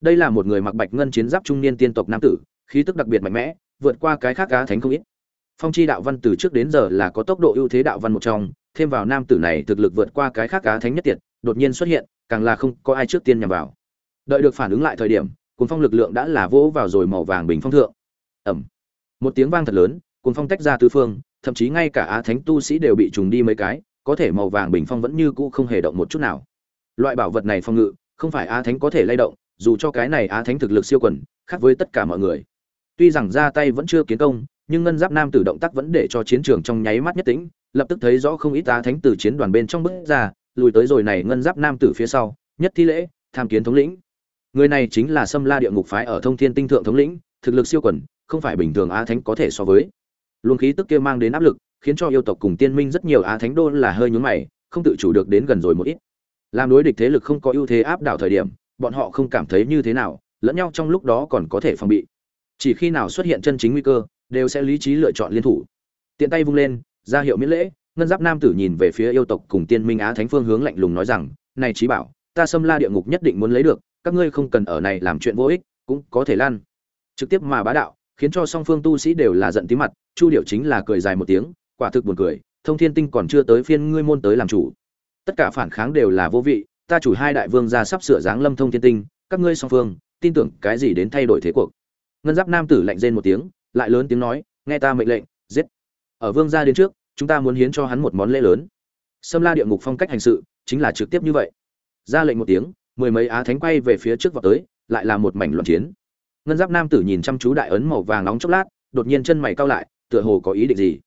Đây là một người mặc bạch ngân chiến giáp trung niên tiên tộc nam tử, khí tức đặc biệt mạnh mẽ, vượt qua cái khác cá thánh không ít. Phong chi đạo văn từ trước đến giờ là có tốc độ ưu thế đạo văn một trong, thêm vào nam tử này thực lực vượt qua cái khác cá thánh nhất tiệt, đột nhiên xuất hiện, càng là không có ai trước tiên nhằm vào. Đợi được phản ứng lại thời điểm cuồng phong lực lượng đã là vỗ vào rồi màu vàng bình phong thượng. Ẩm một tiếng vang thật lớn, cuồng phong tách ra tứ phương, thậm chí ngay cả á thánh tu sĩ đều bị trùng đi mấy cái, có thể màu vàng bình phong vẫn như cũ không hề động một chút nào. Loại bảo vật này phong ngự, không phải á thánh có thể lay động, dù cho cái này á thánh thực lực siêu quần, khác với tất cả mọi người. Tuy rằng ra tay vẫn chưa kiến công, nhưng ngân giáp nam tử động tác vẫn để cho chiến trường trong nháy mắt nhất tĩnh, lập tức thấy rõ không ít á thánh từ chiến đoàn bên trong bước ra, lùi tới rồi này ngân giáp nam tử phía sau, nhất thi lễ, tham kiến thống lĩnh người này chính là sâm la địa ngục phái ở thông thiên tinh thượng thống lĩnh, thực lực siêu quần, không phải bình thường á thánh có thể so với. Luồng khí tức kia mang đến áp lực, khiến cho yêu tộc cùng tiên minh rất nhiều á thánh đô là hơi nhún mày, không tự chủ được đến gần rồi một ít. Làm đối địch thế lực không có ưu thế áp đảo thời điểm, bọn họ không cảm thấy như thế nào, lẫn nhau trong lúc đó còn có thể phòng bị. Chỉ khi nào xuất hiện chân chính nguy cơ, đều sẽ lý trí lựa chọn liên thủ. Tiện tay vung lên, ra hiệu miễn lễ, ngân giáp nam tử nhìn về phía yêu tộc cùng tiên minh á thánh phương hướng lạnh lùng nói rằng, này trí bảo, ta xâm la địa ngục nhất định muốn lấy được các ngươi không cần ở này làm chuyện vô ích, cũng có thể lan trực tiếp mà bá đạo, khiến cho song phương tu sĩ đều là giận tí mặt, chu điệu chính là cười dài một tiếng, quả thực buồn cười, thông thiên tinh còn chưa tới phiên ngươi môn tới làm chủ. Tất cả phản kháng đều là vô vị, ta chủ hai đại vương gia sắp sửa dáng lâm thông thiên tinh, các ngươi song phương, tin tưởng cái gì đến thay đổi thế cuộc. Ngân giáp nam tử lạnh rên một tiếng, lại lớn tiếng nói, nghe ta mệnh lệnh, giết. Ở vương gia đến trước, chúng ta muốn hiến cho hắn một món lễ lớn. Xâm la địa ngục phong cách hành sự, chính là trực tiếp như vậy. Ra lệnh một tiếng mười mấy á thánh quay về phía trước vào tới, lại là một mảnh loạn chiến. Ngân giáp nam tử nhìn chăm chú đại ấn màu vàng nóng chốc lát, đột nhiên chân mày cau lại, tựa hồ có ý định gì.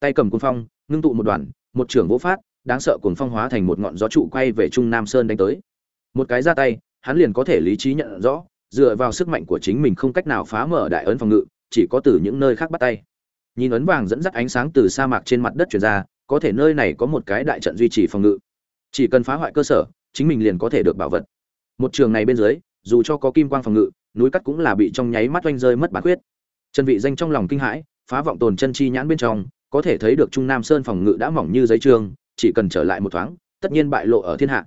Tay cầm cuồng phong, ngưng tụ một đoàn, một trưởng vỗ phát, đáng sợ cuồng phong hóa thành một ngọn gió trụ quay về trung nam sơn đánh tới. Một cái ra tay, hắn liền có thể lý trí nhận rõ, dựa vào sức mạnh của chính mình không cách nào phá mở đại ấn phòng ngự, chỉ có từ những nơi khác bắt tay. Nhìn ấn vàng dẫn dắt ánh sáng từ sa mạc trên mặt đất chuyển ra, có thể nơi này có một cái đại trận duy trì phòng ngự. Chỉ cần phá hoại cơ sở, chính mình liền có thể được bảo vật một trường này bên dưới, dù cho có kim quang phòng ngự, núi cắt cũng là bị trong nháy mắt oanh rơi mất bản quyết. Trần vị danh trong lòng kinh hãi, phá vọng tồn chân chi nhãn bên trong, có thể thấy được trung nam sơn phòng ngự đã mỏng như giấy trường, chỉ cần trở lại một thoáng, tất nhiên bại lộ ở thiên hạ.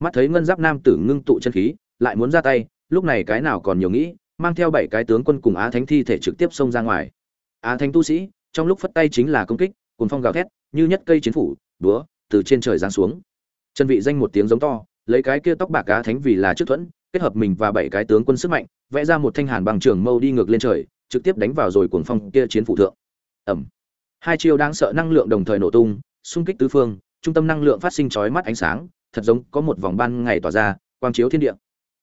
Mắt thấy ngân giáp nam tử ngưng tụ chân khí, lại muốn ra tay, lúc này cái nào còn nhiều nghĩ, mang theo bảy cái tướng quân cùng á thánh thi thể trực tiếp xông ra ngoài. Á thánh tu sĩ, trong lúc phất tay chính là công kích cuốn phong gào thét, như nhất cây chiến phủ, búa, từ trên trời giáng xuống. Chân vị danh một tiếng giống to lấy cái kia tóc bạc cá thánh vì là trước thuẫn, kết hợp mình và bảy cái tướng quân sức mạnh, vẽ ra một thanh hàn bằng trường mâu đi ngược lên trời, trực tiếp đánh vào rồi cuồng phong kia chiến phụ thượng. Ẩm. Hai chiêu đáng sợ năng lượng đồng thời nổ tung, xung kích tứ phương, trung tâm năng lượng phát sinh chói mắt ánh sáng, thật giống có một vòng ban ngày tỏa ra, quang chiếu thiên địa.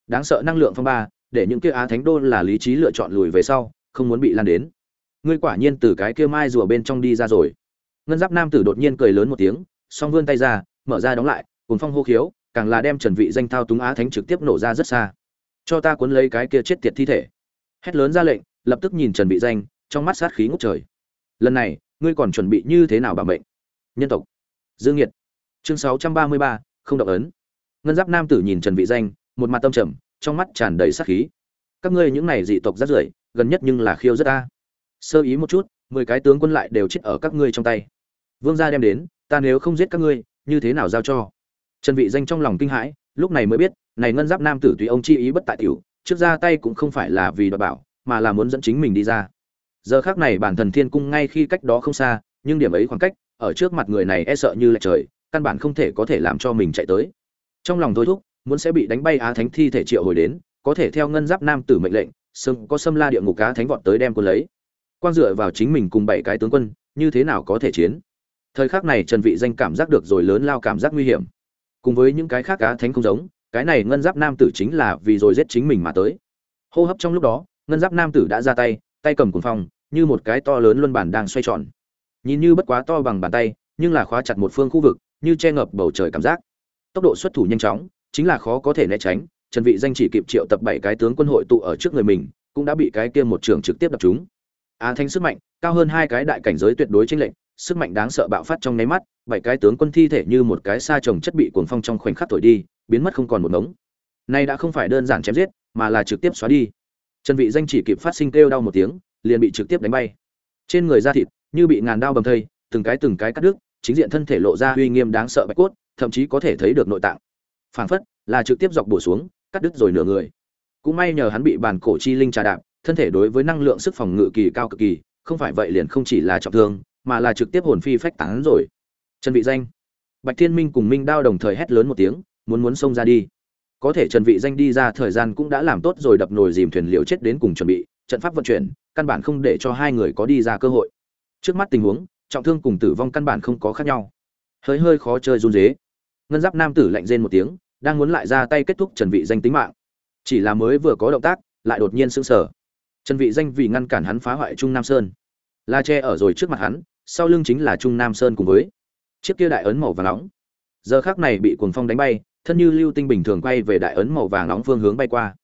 Đáng sợ năng lượng phong ba, để những kia á thánh đô là lý trí lựa chọn lùi về sau, không muốn bị lan đến. Ngươi quả nhiên từ cái kia mai rùa bên trong đi ra rồi. Ngân giáp nam tử đột nhiên cười lớn một tiếng, song vươn tay ra, mở ra đóng lại cùng phong hô khiếu càng là đem trần vị danh thao túng á thánh trực tiếp nổ ra rất xa. Cho ta cuốn lấy cái kia chết tiệt thi thể. Hét lớn ra lệnh lập tức nhìn trần vị danh trong mắt sát khí ngút trời. Lần này ngươi còn chuẩn bị như thế nào bảo mệnh? Nhân tộc. Dương nhiệt chương 633, không động ấn. Ngân giáp nam tử nhìn trần vị danh một mặt tâm trầm trong mắt tràn đầy sát khí. Các ngươi những này dị tộc rất rưởi gần nhất nhưng là khiêu rất a. Sơ ý một chút mười cái tướng quân lại đều chết ở các ngươi trong tay. Vương gia đem đến ta nếu không giết các ngươi như thế nào giao cho? Trần vị danh trong lòng kinh hãi, lúc này mới biết, này ngân giáp nam tử tùy ông chi ý bất tại tiểu, trước ra tay cũng không phải là vì đoạt bảo, mà là muốn dẫn chính mình đi ra. Giờ khắc này bản thần thiên cung ngay khi cách đó không xa, nhưng điểm ấy khoảng cách, ở trước mặt người này e sợ như là trời, căn bản không thể có thể làm cho mình chạy tới. Trong lòng thôi thúc, muốn sẽ bị đánh bay á thánh thi thể triệu hồi đến, có thể theo ngân giáp nam tử mệnh lệnh sưng có xâm la địa ngục cá thánh vọt tới đem quân lấy. Quan dựa vào chính mình cùng bảy cái tướng quân, như thế nào có thể chiến? Thời khắc này trần vị danh cảm giác được rồi lớn lao cảm giác nguy hiểm cùng với những cái khác cá thánh không giống, cái này ngân giáp nam tử chính là vì rồi giết chính mình mà tới. Hô hấp trong lúc đó, ngân giáp nam tử đã ra tay tay cầm cuồng phong, như một cái to lớn luân bản đang xoay tròn. Nhìn như bất quá to bằng bàn tay, nhưng là khóa chặt một phương khu vực, như che ngập bầu trời cảm giác. Tốc độ xuất thủ nhanh chóng, chính là khó có thể né tránh, trần vị danh chỉ kịp triệu tập bảy cái tướng quân hội tụ ở trước người mình, cũng đã bị cái kia một trường trực tiếp đập trúng. Á thanh sức mạnh, cao hơn hai cái đại cảnh giới tuyệt đối chênh lệnh sức mạnh đáng sợ bạo phát trong nháy mắt, bảy cái tướng quân thi thể như một cái sa trồng chất bị cuồng phong trong khoảnh khắc thổi đi, biến mất không còn một ngống. Nay đã không phải đơn giản chém giết, mà là trực tiếp xóa đi. Trần vị danh chỉ kịp phát sinh kêu đau một tiếng, liền bị trực tiếp đánh bay. Trên người da thịt, như bị ngàn đao bầm thây, từng cái từng cái cắt đứt, chính diện thân thể lộ ra uy nghiêm đáng sợ bạch cốt, thậm chí có thể thấy được nội tạng. Phảng phất là trực tiếp dọc bổ xuống, cắt đứt rồi nửa người. Cũng may nhờ hắn bị bàn cổ chi linh trà đạp, thân thể đối với năng lượng sức phòng ngự kỳ cao cực kỳ, không phải vậy liền không chỉ là trọng thương mà là trực tiếp hồn phi phách tán rồi. Trần vị danh. Bạch thiên minh cùng minh đao đồng thời hét lớn một tiếng, muốn muốn xông ra đi. Có thể trần vị danh đi ra thời gian cũng đã làm tốt rồi đập nồi dìm thuyền liều chết đến cùng chuẩn bị, trận pháp vận chuyển, căn bản không để cho hai người có đi ra cơ hội. Trước mắt tình huống, trọng thương cùng tử vong căn bản không có khác nhau. Hơi hơi khó chơi run rế. Ngân giáp nam tử lạnh rên một tiếng, đang muốn lại ra tay kết thúc trần vị danh tính mạng. Chỉ là mới vừa có động tác, lại đột nhiên sững sờ. Trần vị danh vì ngăn cản hắn phá hoại trung nam sơn. La che ở rồi trước mặt hắn sau lưng chính là trung nam sơn cùng với chiếc kia đại ấn màu vàng nóng. Giờ khắc này bị cuồng phong đánh bay, thân như lưu tinh bình thường quay về đại ấn màu vàng nóng phương hướng bay qua.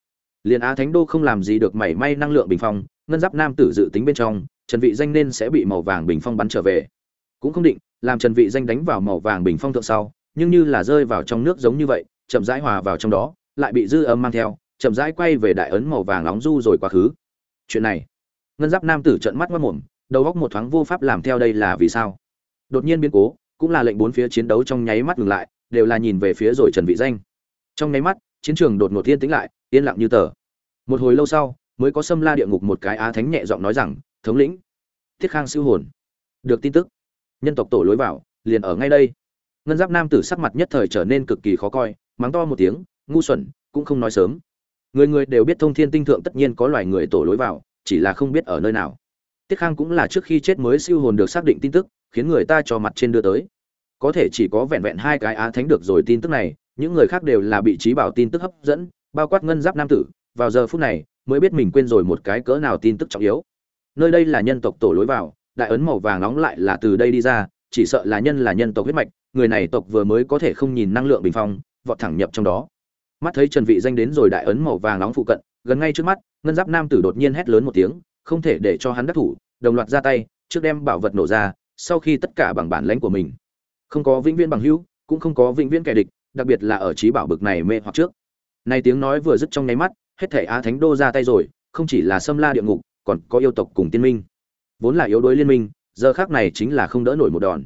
Liền á thánh đô không làm gì được mảy may năng lượng bình phong, ngân giáp nam tử dự tính bên trong, trần vị danh nên sẽ bị màu vàng bình phong bắn trở về. Cũng không định, làm trần vị danh đánh vào màu vàng bình phong thượng sau, nhưng như là rơi vào trong nước giống như vậy, chậm rãi hòa vào trong đó, lại bị dư âm mang theo, chậm rãi quay về đại ấn màu vàng nóng du rồi quá khứ. Chuyện này, ngân giáp nam tử trợn mắt mất mồm đầu góc một thoáng vô pháp làm theo đây là vì sao? Đột nhiên biến cố, cũng là lệnh bốn phía chiến đấu trong nháy mắt ngừng lại, đều là nhìn về phía rồi trần vị danh. Trong nháy mắt, chiến trường đột ngột yên tĩnh lại, yên lặng như tờ. Một hồi lâu sau, mới có xâm la địa ngục một cái á thánh nhẹ giọng nói rằng, thống lĩnh, thiết khang siêu hồn. Được tin tức. Nhân tộc tổ lối vào, liền ở ngay đây. Ngân giáp nam tử sắc mặt nhất thời trở nên cực kỳ khó coi, mắng to một tiếng, ngu xuẩn, cũng không nói sớm. Người người đều biết thông thiên tinh thượng tất nhiên có loài người tổ lối vào, chỉ là không biết ở nơi nào tiết khang cũng là trước khi chết mới siêu hồn được xác định tin tức, khiến người ta cho mặt trên đưa tới. Có thể chỉ có vẹn vẹn hai cái á thánh được rồi tin tức này, những người khác đều là bị trí bảo tin tức hấp dẫn, bao quát ngân giáp nam tử, vào giờ phút này, mới biết mình quên rồi một cái cỡ nào tin tức trọng yếu. Nơi đây là nhân tộc tổ lối vào, đại ấn màu vàng nóng lại là từ đây đi ra, chỉ sợ là nhân là nhân tộc huyết mạch, người này tộc vừa mới có thể không nhìn năng lượng bình phong, vọt thẳng nhập trong đó. Mắt thấy trần vị danh đến rồi đại ấn màu vàng nóng phụ cận, gần ngay trước mắt, ngân giáp nam tử đột nhiên hét lớn một tiếng không thể để cho hắn đắc thủ, đồng loạt ra tay, trước đem bảo vật nổ ra, sau khi tất cả bằng bản lãnh của mình. Không có vĩnh viễn bằng hữu, cũng không có vĩnh viễn kẻ địch, đặc biệt là ở trí bảo bực này mê hoặc trước. Này tiếng nói vừa dứt trong nháy mắt, hết thể á thánh đô ra tay rồi, không chỉ là xâm la địa ngục, còn có yêu tộc cùng tiên minh. Vốn là yếu đuối liên minh, giờ khác này chính là không đỡ nổi một đòn.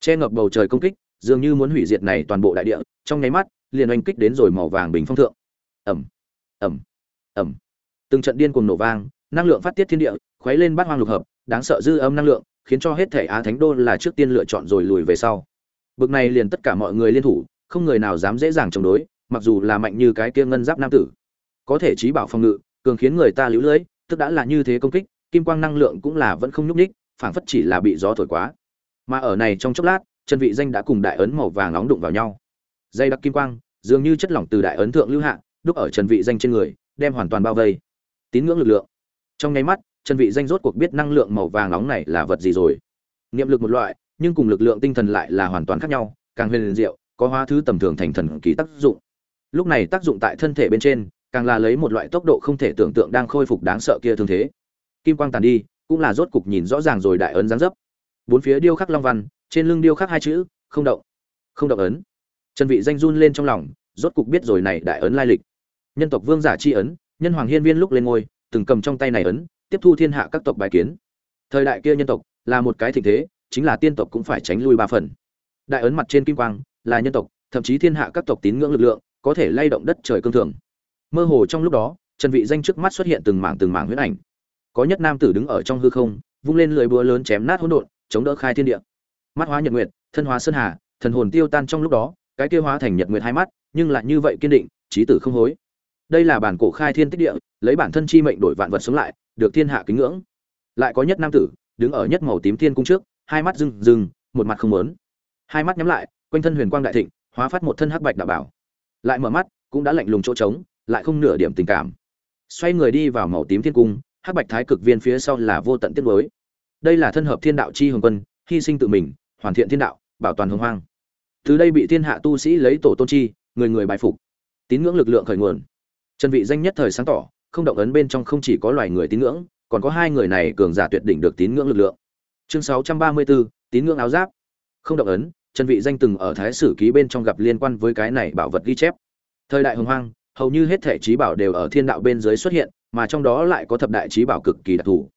Che ngập bầu trời công kích, dường như muốn hủy diệt này toàn bộ đại địa, trong nháy mắt, liền oanh kích đến rồi màu vàng bình phong thượng. Ẩm ẩm ẩm từng trận điên cuồng nổ vang năng lượng phát tiết thiên địa, khuấy lên bát hoang lục hợp, đáng sợ dư âm năng lượng, khiến cho hết thể á thánh đô là trước tiên lựa chọn rồi lùi về sau. Bực này liền tất cả mọi người liên thủ, không người nào dám dễ dàng chống đối, mặc dù là mạnh như cái kia ngân giáp nam tử. Có thể trí bảo phòng ngự, cường khiến người ta lũ lưỡi tức đã là như thế công kích, kim quang năng lượng cũng là vẫn không nhúc ních phảng phất chỉ là bị gió thổi quá. Mà ở này trong chốc lát, chân vị danh đã cùng đại ấn màu vàng nóng đụng vào nhau. Dây đặc kim quang, dường như chất lỏng từ đại ấn thượng lưu hạ, đúc ở trần vị danh trên người, đem hoàn toàn bao vây. Tín ngưỡng lực lượng trong nháy mắt chân vị danh rốt cuộc biết năng lượng màu vàng nóng này là vật gì rồi. Niệm lực một loại, nhưng cùng lực lượng tinh thần lại là hoàn toàn khác nhau, càng huyền diệu, có hóa thứ tầm thường thành thần kỳ tác dụng. Lúc này tác dụng tại thân thể bên trên, càng là lấy một loại tốc độ không thể tưởng tượng đang khôi phục đáng sợ kia thương thế. Kim quang tàn đi, cũng là rốt cục nhìn rõ ràng rồi đại ấn giáng dấp. Bốn phía điêu khắc long văn, trên lưng điêu khắc hai chữ, không động. Không động ấn. Trần vị danh run lên trong lòng, rốt cục biết rồi này đại ấn lai lịch. Nhân tộc vương giả chi ấn, nhân hoàng hiên viên lúc lên ngôi từng cầm trong tay này ấn, tiếp thu thiên hạ các tộc bài kiến. Thời đại kia nhân tộc là một cái thịnh thế, chính là tiên tộc cũng phải tránh lui ba phần. Đại ấn mặt trên kim quang là nhân tộc, thậm chí thiên hạ các tộc tín ngưỡng lực lượng có thể lay động đất trời cương thường. Mơ hồ trong lúc đó, trần vị danh trước mắt xuất hiện từng mảng từng mảng huyết ảnh. Có nhất nam tử đứng ở trong hư không, vung lên lưỡi búa lớn chém nát hỗn độn, chống đỡ khai thiên địa. Mắt hóa nhật nguyệt, thân hóa sơn hà, thần hồn tiêu tan trong lúc đó, cái kia hóa thành nhật nguyệt hai mắt, nhưng lại như vậy kiên định, trí tử không hối đây là bản cổ khai thiên tích địa, lấy bản thân chi mệnh đổi vạn vật sống lại, được thiên hạ kính ngưỡng. Lại có nhất nam tử, đứng ở nhất màu tím thiên cung trước, hai mắt rừng rừng một mặt không muốn. Hai mắt nhắm lại, quanh thân huyền quang đại thịnh, hóa phát một thân hắc bạch đạo bảo. Lại mở mắt, cũng đã lạnh lùng chỗ trống, lại không nửa điểm tình cảm. Xoay người đi vào màu tím thiên cung, hắc bạch thái cực viên phía sau là vô tận tiết đối đây là thân hợp thiên đạo chi hồng quân, hy sinh tự mình, hoàn thiện thiên đạo, bảo toàn hồng hoang. Từ đây bị thiên hạ tu sĩ lấy tổ tôn chi, người người bài phục. Tín ngưỡng lực lượng khởi nguồn trần vị danh nhất thời sáng tỏ không động ấn bên trong không chỉ có loài người tín ngưỡng còn có hai người này cường giả tuyệt đỉnh được tín ngưỡng lực lượng. Chương 634, tín ngưỡng áo giáp. Không động ấn trần vị danh từng ở thái sử ký bên trong gặp liên quan với cái này bảo vật ghi chép. Thời đại hồng hoang hầu như hết thể trí bảo đều ở thiên đạo bên dưới xuất hiện mà trong đó lại có thập đại trí bảo cực kỳ đặc thù.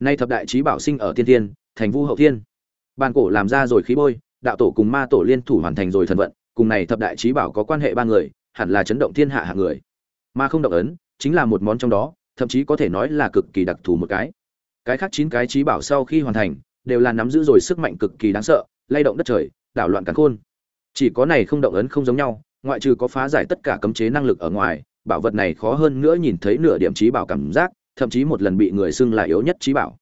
Nay thập đại trí bảo sinh ở tiên thiên thành vu hậu thiên. Bàn cổ làm ra rồi khí bôi đạo tổ cùng ma tổ liên thủ hoàn thành rồi thần vận cùng này thập đại trí bảo có quan hệ ba người hẳn là chấn động thiên hạ hạng người mà không động ấn, chính là một món trong đó, thậm chí có thể nói là cực kỳ đặc thù một cái. Cái khác chín cái trí bảo sau khi hoàn thành, đều là nắm giữ rồi sức mạnh cực kỳ đáng sợ, lay động đất trời, đảo loạn cắn khôn. Chỉ có này không động ấn không giống nhau, ngoại trừ có phá giải tất cả cấm chế năng lực ở ngoài, bảo vật này khó hơn nữa nhìn thấy nửa điểm trí bảo cảm giác, thậm chí một lần bị người xưng là yếu nhất trí bảo.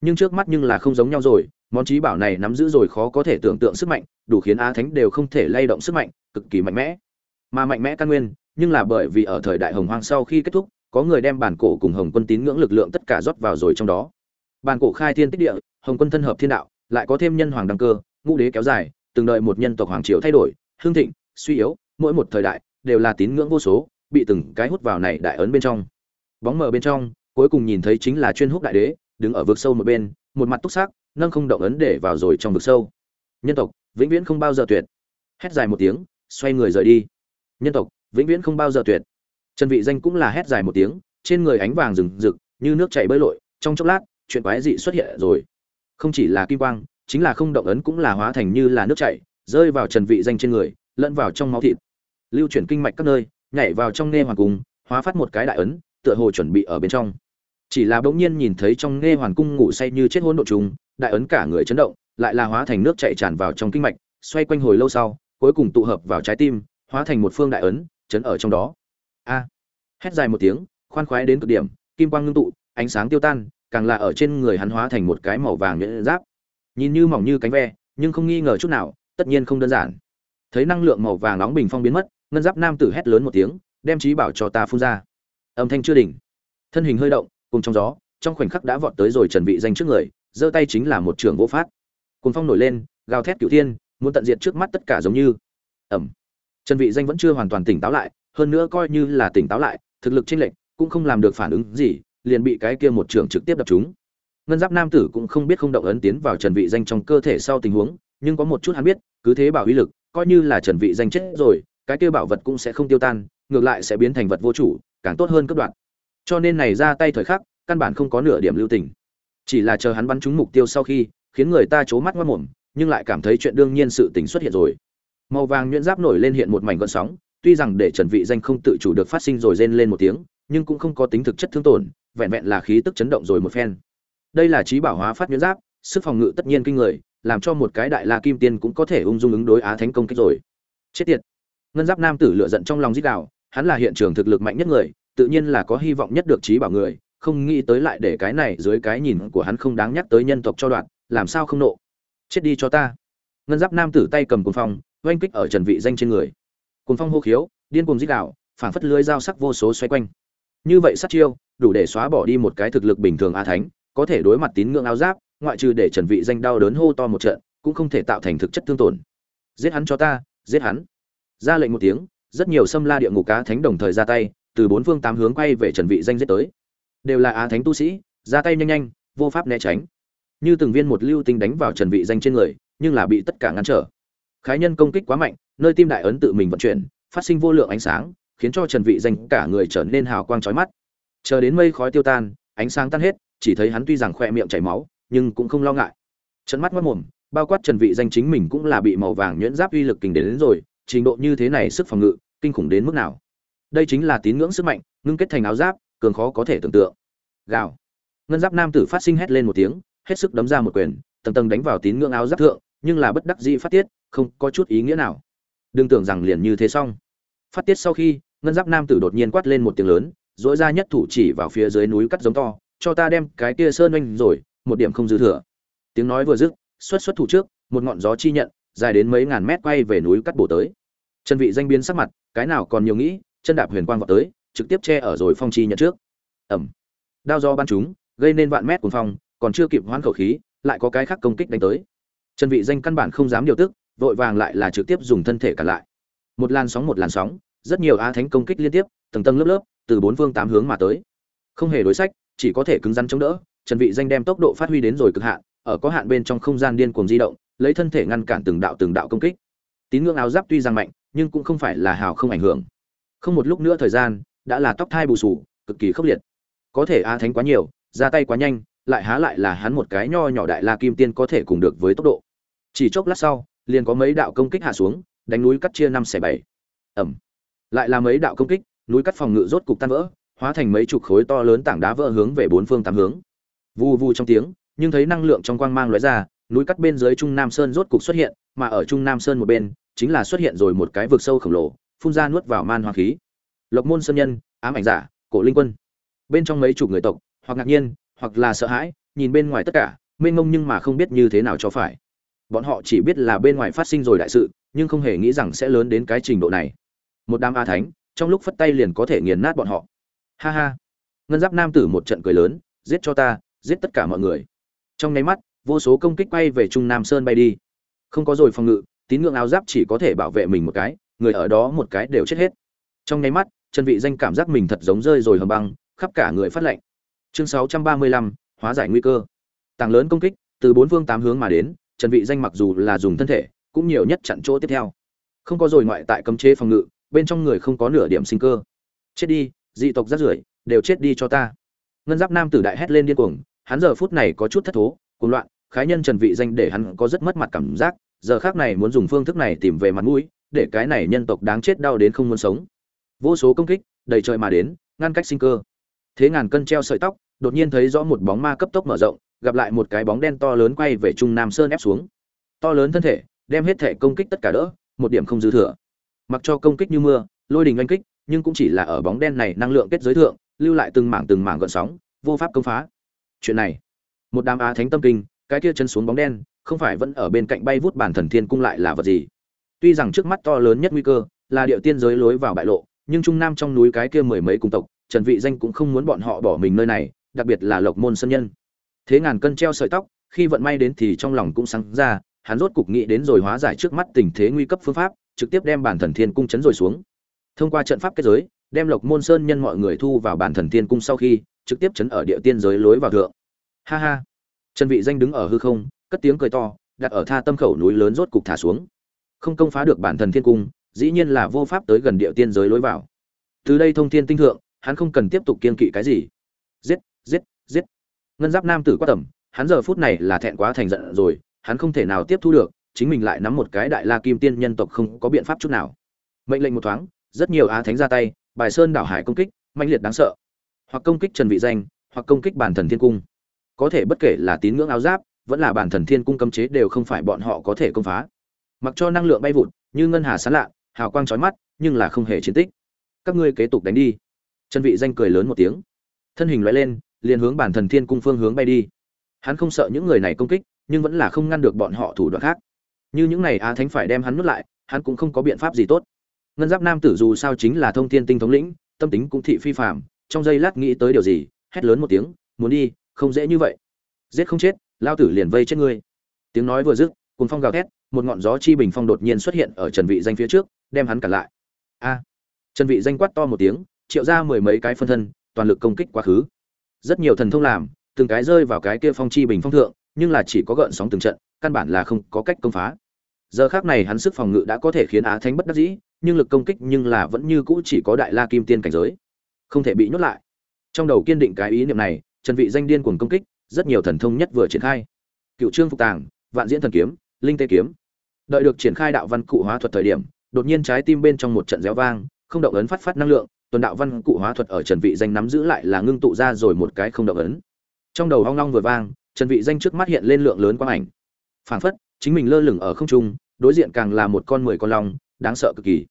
Nhưng trước mắt nhưng là không giống nhau rồi, món trí bảo này nắm giữ rồi khó có thể tưởng tượng sức mạnh, đủ khiến á thánh đều không thể lay động sức mạnh, cực kỳ mạnh mẽ. Mà mạnh mẽ căn nguyên nhưng là bởi vì ở thời đại hồng hoang sau khi kết thúc, có người đem bản cổ cùng hồng quân tín ngưỡng lực lượng tất cả rót vào rồi trong đó. Bản cổ khai thiên tích địa, hồng quân thân hợp thiên đạo, lại có thêm nhân hoàng đăng cơ, ngũ đế kéo dài, từng đợi một nhân tộc hoàng triều thay đổi hương thịnh, suy yếu, mỗi một thời đại đều là tín ngưỡng vô số, bị từng cái hút vào này đại ấn bên trong. Bóng mờ bên trong, cuối cùng nhìn thấy chính là chuyên hút đại đế, đứng ở vực sâu một bên, một mặt túc sắc, nâng không động ấn để vào rồi trong vực sâu. Nhân tộc, vĩnh viễn không bao giờ tuyệt. Hét dài một tiếng, xoay người rời đi. Nhân tộc vĩnh viễn không bao giờ tuyệt. Trần vị danh cũng là hét dài một tiếng, trên người ánh vàng rừng rực, như nước chảy bơi lội, trong chốc lát, chuyện quái dị xuất hiện rồi. Không chỉ là kim quang, chính là không động ấn cũng là hóa thành như là nước chảy, rơi vào trần vị danh trên người, lẫn vào trong máu thịt. Lưu chuyển kinh mạch các nơi, nhảy vào trong nghe hoàng cung, hóa phát một cái đại ấn, tựa hồ chuẩn bị ở bên trong. Chỉ là bỗng nhiên nhìn thấy trong nghe hoàng cung ngủ say như chết hỗn độn trùng, đại ấn cả người chấn động, lại là hóa thành nước chảy tràn vào trong kinh mạch, xoay quanh hồi lâu sau, cuối cùng tụ hợp vào trái tim, hóa thành một phương đại ấn chấn ở trong đó. A. Hét dài một tiếng, khoan khoái đến cực điểm, kim quang ngưng tụ, ánh sáng tiêu tan, càng là ở trên người hắn hóa thành một cái màu vàng nhuyễn giáp. Nhìn như mỏng như cánh ve, nhưng không nghi ngờ chút nào, tất nhiên không đơn giản. Thấy năng lượng màu vàng nóng bình phong biến mất, ngân giáp nam tử hét lớn một tiếng, đem trí bảo cho ta phun ra. Âm thanh chưa đỉnh. Thân hình hơi động, cùng trong gió, trong khoảnh khắc đã vọt tới rồi trần vị danh trước người, giơ tay chính là một trường vô phát. Cùng phong nổi lên, gào thét cửu thiên, muốn tận diệt trước mắt tất cả giống như. Ẩm trần vị danh vẫn chưa hoàn toàn tỉnh táo lại, hơn nữa coi như là tỉnh táo lại, thực lực chênh lệch cũng không làm được phản ứng gì, liền bị cái kia một trường trực tiếp đập trúng. Ngân giáp nam tử cũng không biết không động ấn tiến vào trần vị danh trong cơ thể sau tình huống, nhưng có một chút hắn biết, cứ thế bảo uy lực, coi như là trần vị danh chết rồi, cái kia bảo vật cũng sẽ không tiêu tan, ngược lại sẽ biến thành vật vô chủ, càng tốt hơn cấp đoạn. Cho nên này ra tay thời khắc, căn bản không có nửa điểm lưu tình. Chỉ là chờ hắn bắn trúng mục tiêu sau khi, khiến người ta chố mắt ngoa mồm, nhưng lại cảm thấy chuyện đương nhiên sự tình xuất hiện rồi màu vàng nhuyễn giáp nổi lên hiện một mảnh gợn sóng, tuy rằng để trần vị danh không tự chủ được phát sinh rồi rên lên một tiếng, nhưng cũng không có tính thực chất thương tổn, vẹn vẹn là khí tức chấn động rồi một phen. Đây là trí bảo hóa phát nhuyễn giáp, sức phòng ngự tất nhiên kinh người, làm cho một cái đại la kim tiên cũng có thể ung dung ứng đối á thánh công kích rồi. Chết tiệt! Ngân giáp nam tử lựa giận trong lòng dí đạo hắn là hiện trường thực lực mạnh nhất người, tự nhiên là có hy vọng nhất được trí bảo người, không nghĩ tới lại để cái này dưới cái nhìn của hắn không đáng nhắc tới nhân tộc cho đoạn, làm sao không nộ? Chết đi cho ta! Ngân giáp nam tử tay cầm cuồng phong oanh kích ở trần vị danh trên người. Cuồng phong hô khiếu điên cuồng giết đảo, phảng phất lưới dao sắc vô số xoay quanh. Như vậy sát chiêu đủ để xóa bỏ đi một cái thực lực bình thường a thánh có thể đối mặt tín ngưỡng áo giáp ngoại trừ để trần vị danh đau đớn hô to một trận cũng không thể tạo thành thực chất thương tổn. Giết hắn cho ta giết hắn. Ra lệnh một tiếng rất nhiều xâm la địa ngục cá thánh đồng thời ra tay từ bốn phương tám hướng quay về trần vị danh giết tới. Đều là á thánh tu sĩ ra tay nhanh nhanh vô pháp né tránh. Như từng viên một lưu tinh đánh vào trần vị danh trên người nhưng là bị tất cả ngăn trở khái nhân công kích quá mạnh nơi tim đại ấn tự mình vận chuyển phát sinh vô lượng ánh sáng khiến cho trần vị danh cả người trở nên hào quang chói mắt. Chờ đến mây khói tiêu tan ánh sáng tan hết chỉ thấy hắn tuy rằng khoe miệng chảy máu nhưng cũng không lo ngại. Trận mắt mắt mồm bao quát trần vị danh chính mình cũng là bị màu vàng nhuyễn giáp uy lực kình đến, đến rồi trình độ như thế này sức phòng ngự kinh khủng đến mức nào? Đây chính là tín ngưỡng sức mạnh ngưng kết thành áo giáp cường khó có thể tưởng tượng. Gào. Ngân giáp nam tử phát sinh hét lên một tiếng hết sức đấm ra một quyền tầng tầng đánh vào tín ngưỡng áo giáp thượng nhưng là bất đắc dĩ phát tiết không có chút ý nghĩa nào. Đừng tưởng rằng liền như thế xong. Phát tiết sau khi ngân giáp nam tử đột nhiên quát lên một tiếng lớn dỗi ra nhất thủ chỉ vào phía dưới núi cắt giống to cho ta đem cái kia sơn oanh rồi một điểm không dư thừa. Tiếng nói vừa dứt xuất xuất thủ trước một ngọn gió chi nhận dài đến mấy ngàn mét quay về núi cắt bổ tới. Chân vị danh biến sắc mặt cái nào còn nhiều nghĩ chân đạp huyền quang vọt tới trực tiếp che ở rồi phong chi nhận trước. Ầm, đao do ban chúng gây nên vạn mét cuồng phong còn chưa kịp hoán khẩu khí lại có cái khác công kích đánh tới trần vị danh căn bản không dám điều tức, vội vàng lại là trực tiếp dùng thân thể cả lại. Một làn sóng, một làn sóng, rất nhiều á thánh công kích liên tiếp, tầng tầng lớp lớp, từ bốn phương tám hướng mà tới. Không hề đối sách, chỉ có thể cứng rắn chống đỡ, trần vị danh đem tốc độ phát huy đến rồi cực hạn, ở có hạn bên trong không gian điên cuồng di động, lấy thân thể ngăn cản từng đạo từng đạo công kích. Tín ngưỡng áo giáp tuy rằng mạnh, nhưng cũng không phải là hào không ảnh hưởng. Không một lúc nữa thời gian, đã là tóc thai bù sù, cực kỳ khốc liệt. Có thể a thánh quá nhiều, ra tay quá nhanh, lại há lại là hắn một cái nho nhỏ đại la kim tiên có thể cùng được với tốc độ chỉ chốc lát sau, liền có mấy đạo công kích hạ xuống, đánh núi cắt chia năm xẻ bảy. Ẩm. Lại là mấy đạo công kích, núi cắt phòng ngự rốt cục tan vỡ, hóa thành mấy chục khối to lớn tảng đá vỡ hướng về bốn phương tám hướng. Vù vù trong tiếng, nhưng thấy năng lượng trong quang mang lóe ra, núi cắt bên dưới trung nam sơn rốt cục xuất hiện, mà ở trung nam sơn một bên, chính là xuất hiện rồi một cái vực sâu khổng lồ, phun ra nuốt vào man hoa khí. Lộc môn sơn nhân, ám ảnh giả, cổ linh quân. Bên trong mấy chục người tộc, hoặc ngạc nhiên, hoặc là sợ hãi, nhìn bên ngoài tất cả, mênh mông nhưng mà không biết như thế nào cho phải bọn họ chỉ biết là bên ngoài phát sinh rồi đại sự nhưng không hề nghĩ rằng sẽ lớn đến cái trình độ này. Một đám a thánh trong lúc phất tay liền có thể nghiền nát bọn họ. Ha ha. Ngân giáp nam tử một trận cười lớn giết cho ta giết tất cả mọi người. Trong nháy mắt vô số công kích bay về trung nam sơn bay đi. Không có rồi phòng ngự tín ngưỡng áo giáp chỉ có thể bảo vệ mình một cái người ở đó một cái đều chết hết. Trong nháy mắt chân vị danh cảm giác mình thật giống rơi rồi hầm băng khắp cả người phát lạnh. Chương 635, hóa giải nguy cơ. Tàng lớn công kích từ bốn phương tám hướng mà đến trần vị danh mặc dù là dùng thân thể, cũng nhiều nhất chặn chỗ tiếp theo. Không có rồi ngoại tại cấm chế phòng ngự, bên trong người không có nửa điểm sinh cơ. Chết đi, dị tộc rác rưởi, đều chết đi cho ta. Ngân giáp nam tử đại hét lên điên cuồng, hắn giờ phút này có chút thất thố, cuồng loạn, khái nhân trần vị danh để hắn có rất mất mặt cảm giác, giờ khác này muốn dùng phương thức này tìm về mặt mũi, để cái này nhân tộc đáng chết đau đến không muốn sống. Vô số công kích, đầy trời mà đến, ngăn cách sinh cơ. Thế ngàn cân treo sợi tóc, đột nhiên thấy rõ một bóng ma cấp tốc mở rộng gặp lại một cái bóng đen to lớn quay về trung nam sơn ép xuống. To lớn thân thể, đem hết thể công kích tất cả đỡ, một điểm không dư thừa. Mặc cho công kích như mưa, lôi đình oanh kích, nhưng cũng chỉ là ở bóng đen này năng lượng kết giới thượng, lưu lại từng mảng từng mảng gợn sóng, vô pháp công phá. Chuyện này, một đám á thánh tâm kinh, cái kia chân xuống bóng đen, không phải vẫn ở bên cạnh bay vút bản thần thiên cung lại là vật gì? Tuy rằng trước mắt to lớn nhất nguy cơ là điệu tiên giới lối vào bại lộ, nhưng trung nam trong núi cái kia mười mấy cung tộc, trần vị danh cũng không muốn bọn họ bỏ mình nơi này, đặc biệt là lộc môn sân nhân thế ngàn cân treo sợi tóc, khi vận may đến thì trong lòng cũng sáng ra, hắn rốt cục nghĩ đến rồi hóa giải trước mắt tình thế nguy cấp phương pháp, trực tiếp đem bản thần thiên cung chấn rồi xuống. Thông qua trận pháp kết giới, đem lộc môn sơn nhân mọi người thu vào bản thần thiên cung sau khi, trực tiếp chấn ở địa tiên giới lối vào thượng. Ha ha. Trần vị danh đứng ở hư không, cất tiếng cười to, đặt ở tha tâm khẩu núi lớn rốt cục thả xuống. Không công phá được bản thần thiên cung, dĩ nhiên là vô pháp tới gần địa tiên giới lối vào. Từ đây thông thiên tinh thượng, hắn không cần tiếp tục kiên kỵ cái gì. Giết giết giết ngân giáp nam tử quá tầm, hắn giờ phút này là thẹn quá thành giận rồi, hắn không thể nào tiếp thu được, chính mình lại nắm một cái đại la kim tiên nhân tộc không có biện pháp chút nào. Mệnh lệnh một thoáng, rất nhiều á thánh ra tay, bài sơn đảo hải công kích mạnh liệt đáng sợ. Hoặc công kích trần vị danh, hoặc công kích bản thần thiên cung. Có thể bất kể là tín ngưỡng áo giáp, vẫn là bản thần thiên cung cấm chế đều không phải bọn họ có thể công phá. Mặc cho năng lượng bay vụt, như ngân hà sáng lạ, hào quang chói mắt, nhưng là không hề chiến tích. Các ngươi kế tục đánh đi. Trần vị danh cười lớn một tiếng. Thân hình lóe lên liền hướng bản thần thiên cung phương hướng bay đi. Hắn không sợ những người này công kích, nhưng vẫn là không ngăn được bọn họ thủ đoạn khác. Như những này á thánh phải đem hắn nuốt lại, hắn cũng không có biện pháp gì tốt. Ngân giáp nam tử dù sao chính là thông thiên tinh thống lĩnh, tâm tính cũng thị phi phàm, trong giây lát nghĩ tới điều gì, hét lớn một tiếng, muốn đi, không dễ như vậy. Giết không chết, lao tử liền vây chết ngươi. Tiếng nói vừa dứt cùng phong gào thét, một ngọn gió chi bình phong đột nhiên xuất hiện ở trần vị danh phía trước, đem hắn cản lại. A! Trần vị danh quát to một tiếng, triệu ra mười mấy cái phân thân, toàn lực công kích quá khứ rất nhiều thần thông làm, từng cái rơi vào cái kia phong chi bình phong thượng, nhưng là chỉ có gợn sóng từng trận, căn bản là không có cách công phá. Giờ khác này hắn sức phòng ngự đã có thể khiến á thánh bất đắc dĩ, nhưng lực công kích nhưng là vẫn như cũ chỉ có đại la kim tiên cảnh giới. Không thể bị nhốt lại. Trong đầu kiên định cái ý niệm này, trần vị danh điên cuồng công kích, rất nhiều thần thông nhất vừa triển khai. Cựu trương phục tàng, vạn diễn thần kiếm, linh tê kiếm. Đợi được triển khai đạo văn cụ hóa thuật thời điểm, đột nhiên trái tim bên trong một trận réo vang, không động ấn phát phát năng lượng tuần đạo văn cụ hóa thuật ở trần vị danh nắm giữ lại là ngưng tụ ra rồi một cái không động ấn. Trong đầu hoang long vừa vang, trần vị danh trước mắt hiện lên lượng lớn quang ảnh. Phảng phất, chính mình lơ lửng ở không trung, đối diện càng là một con mười con long, đáng sợ cực kỳ.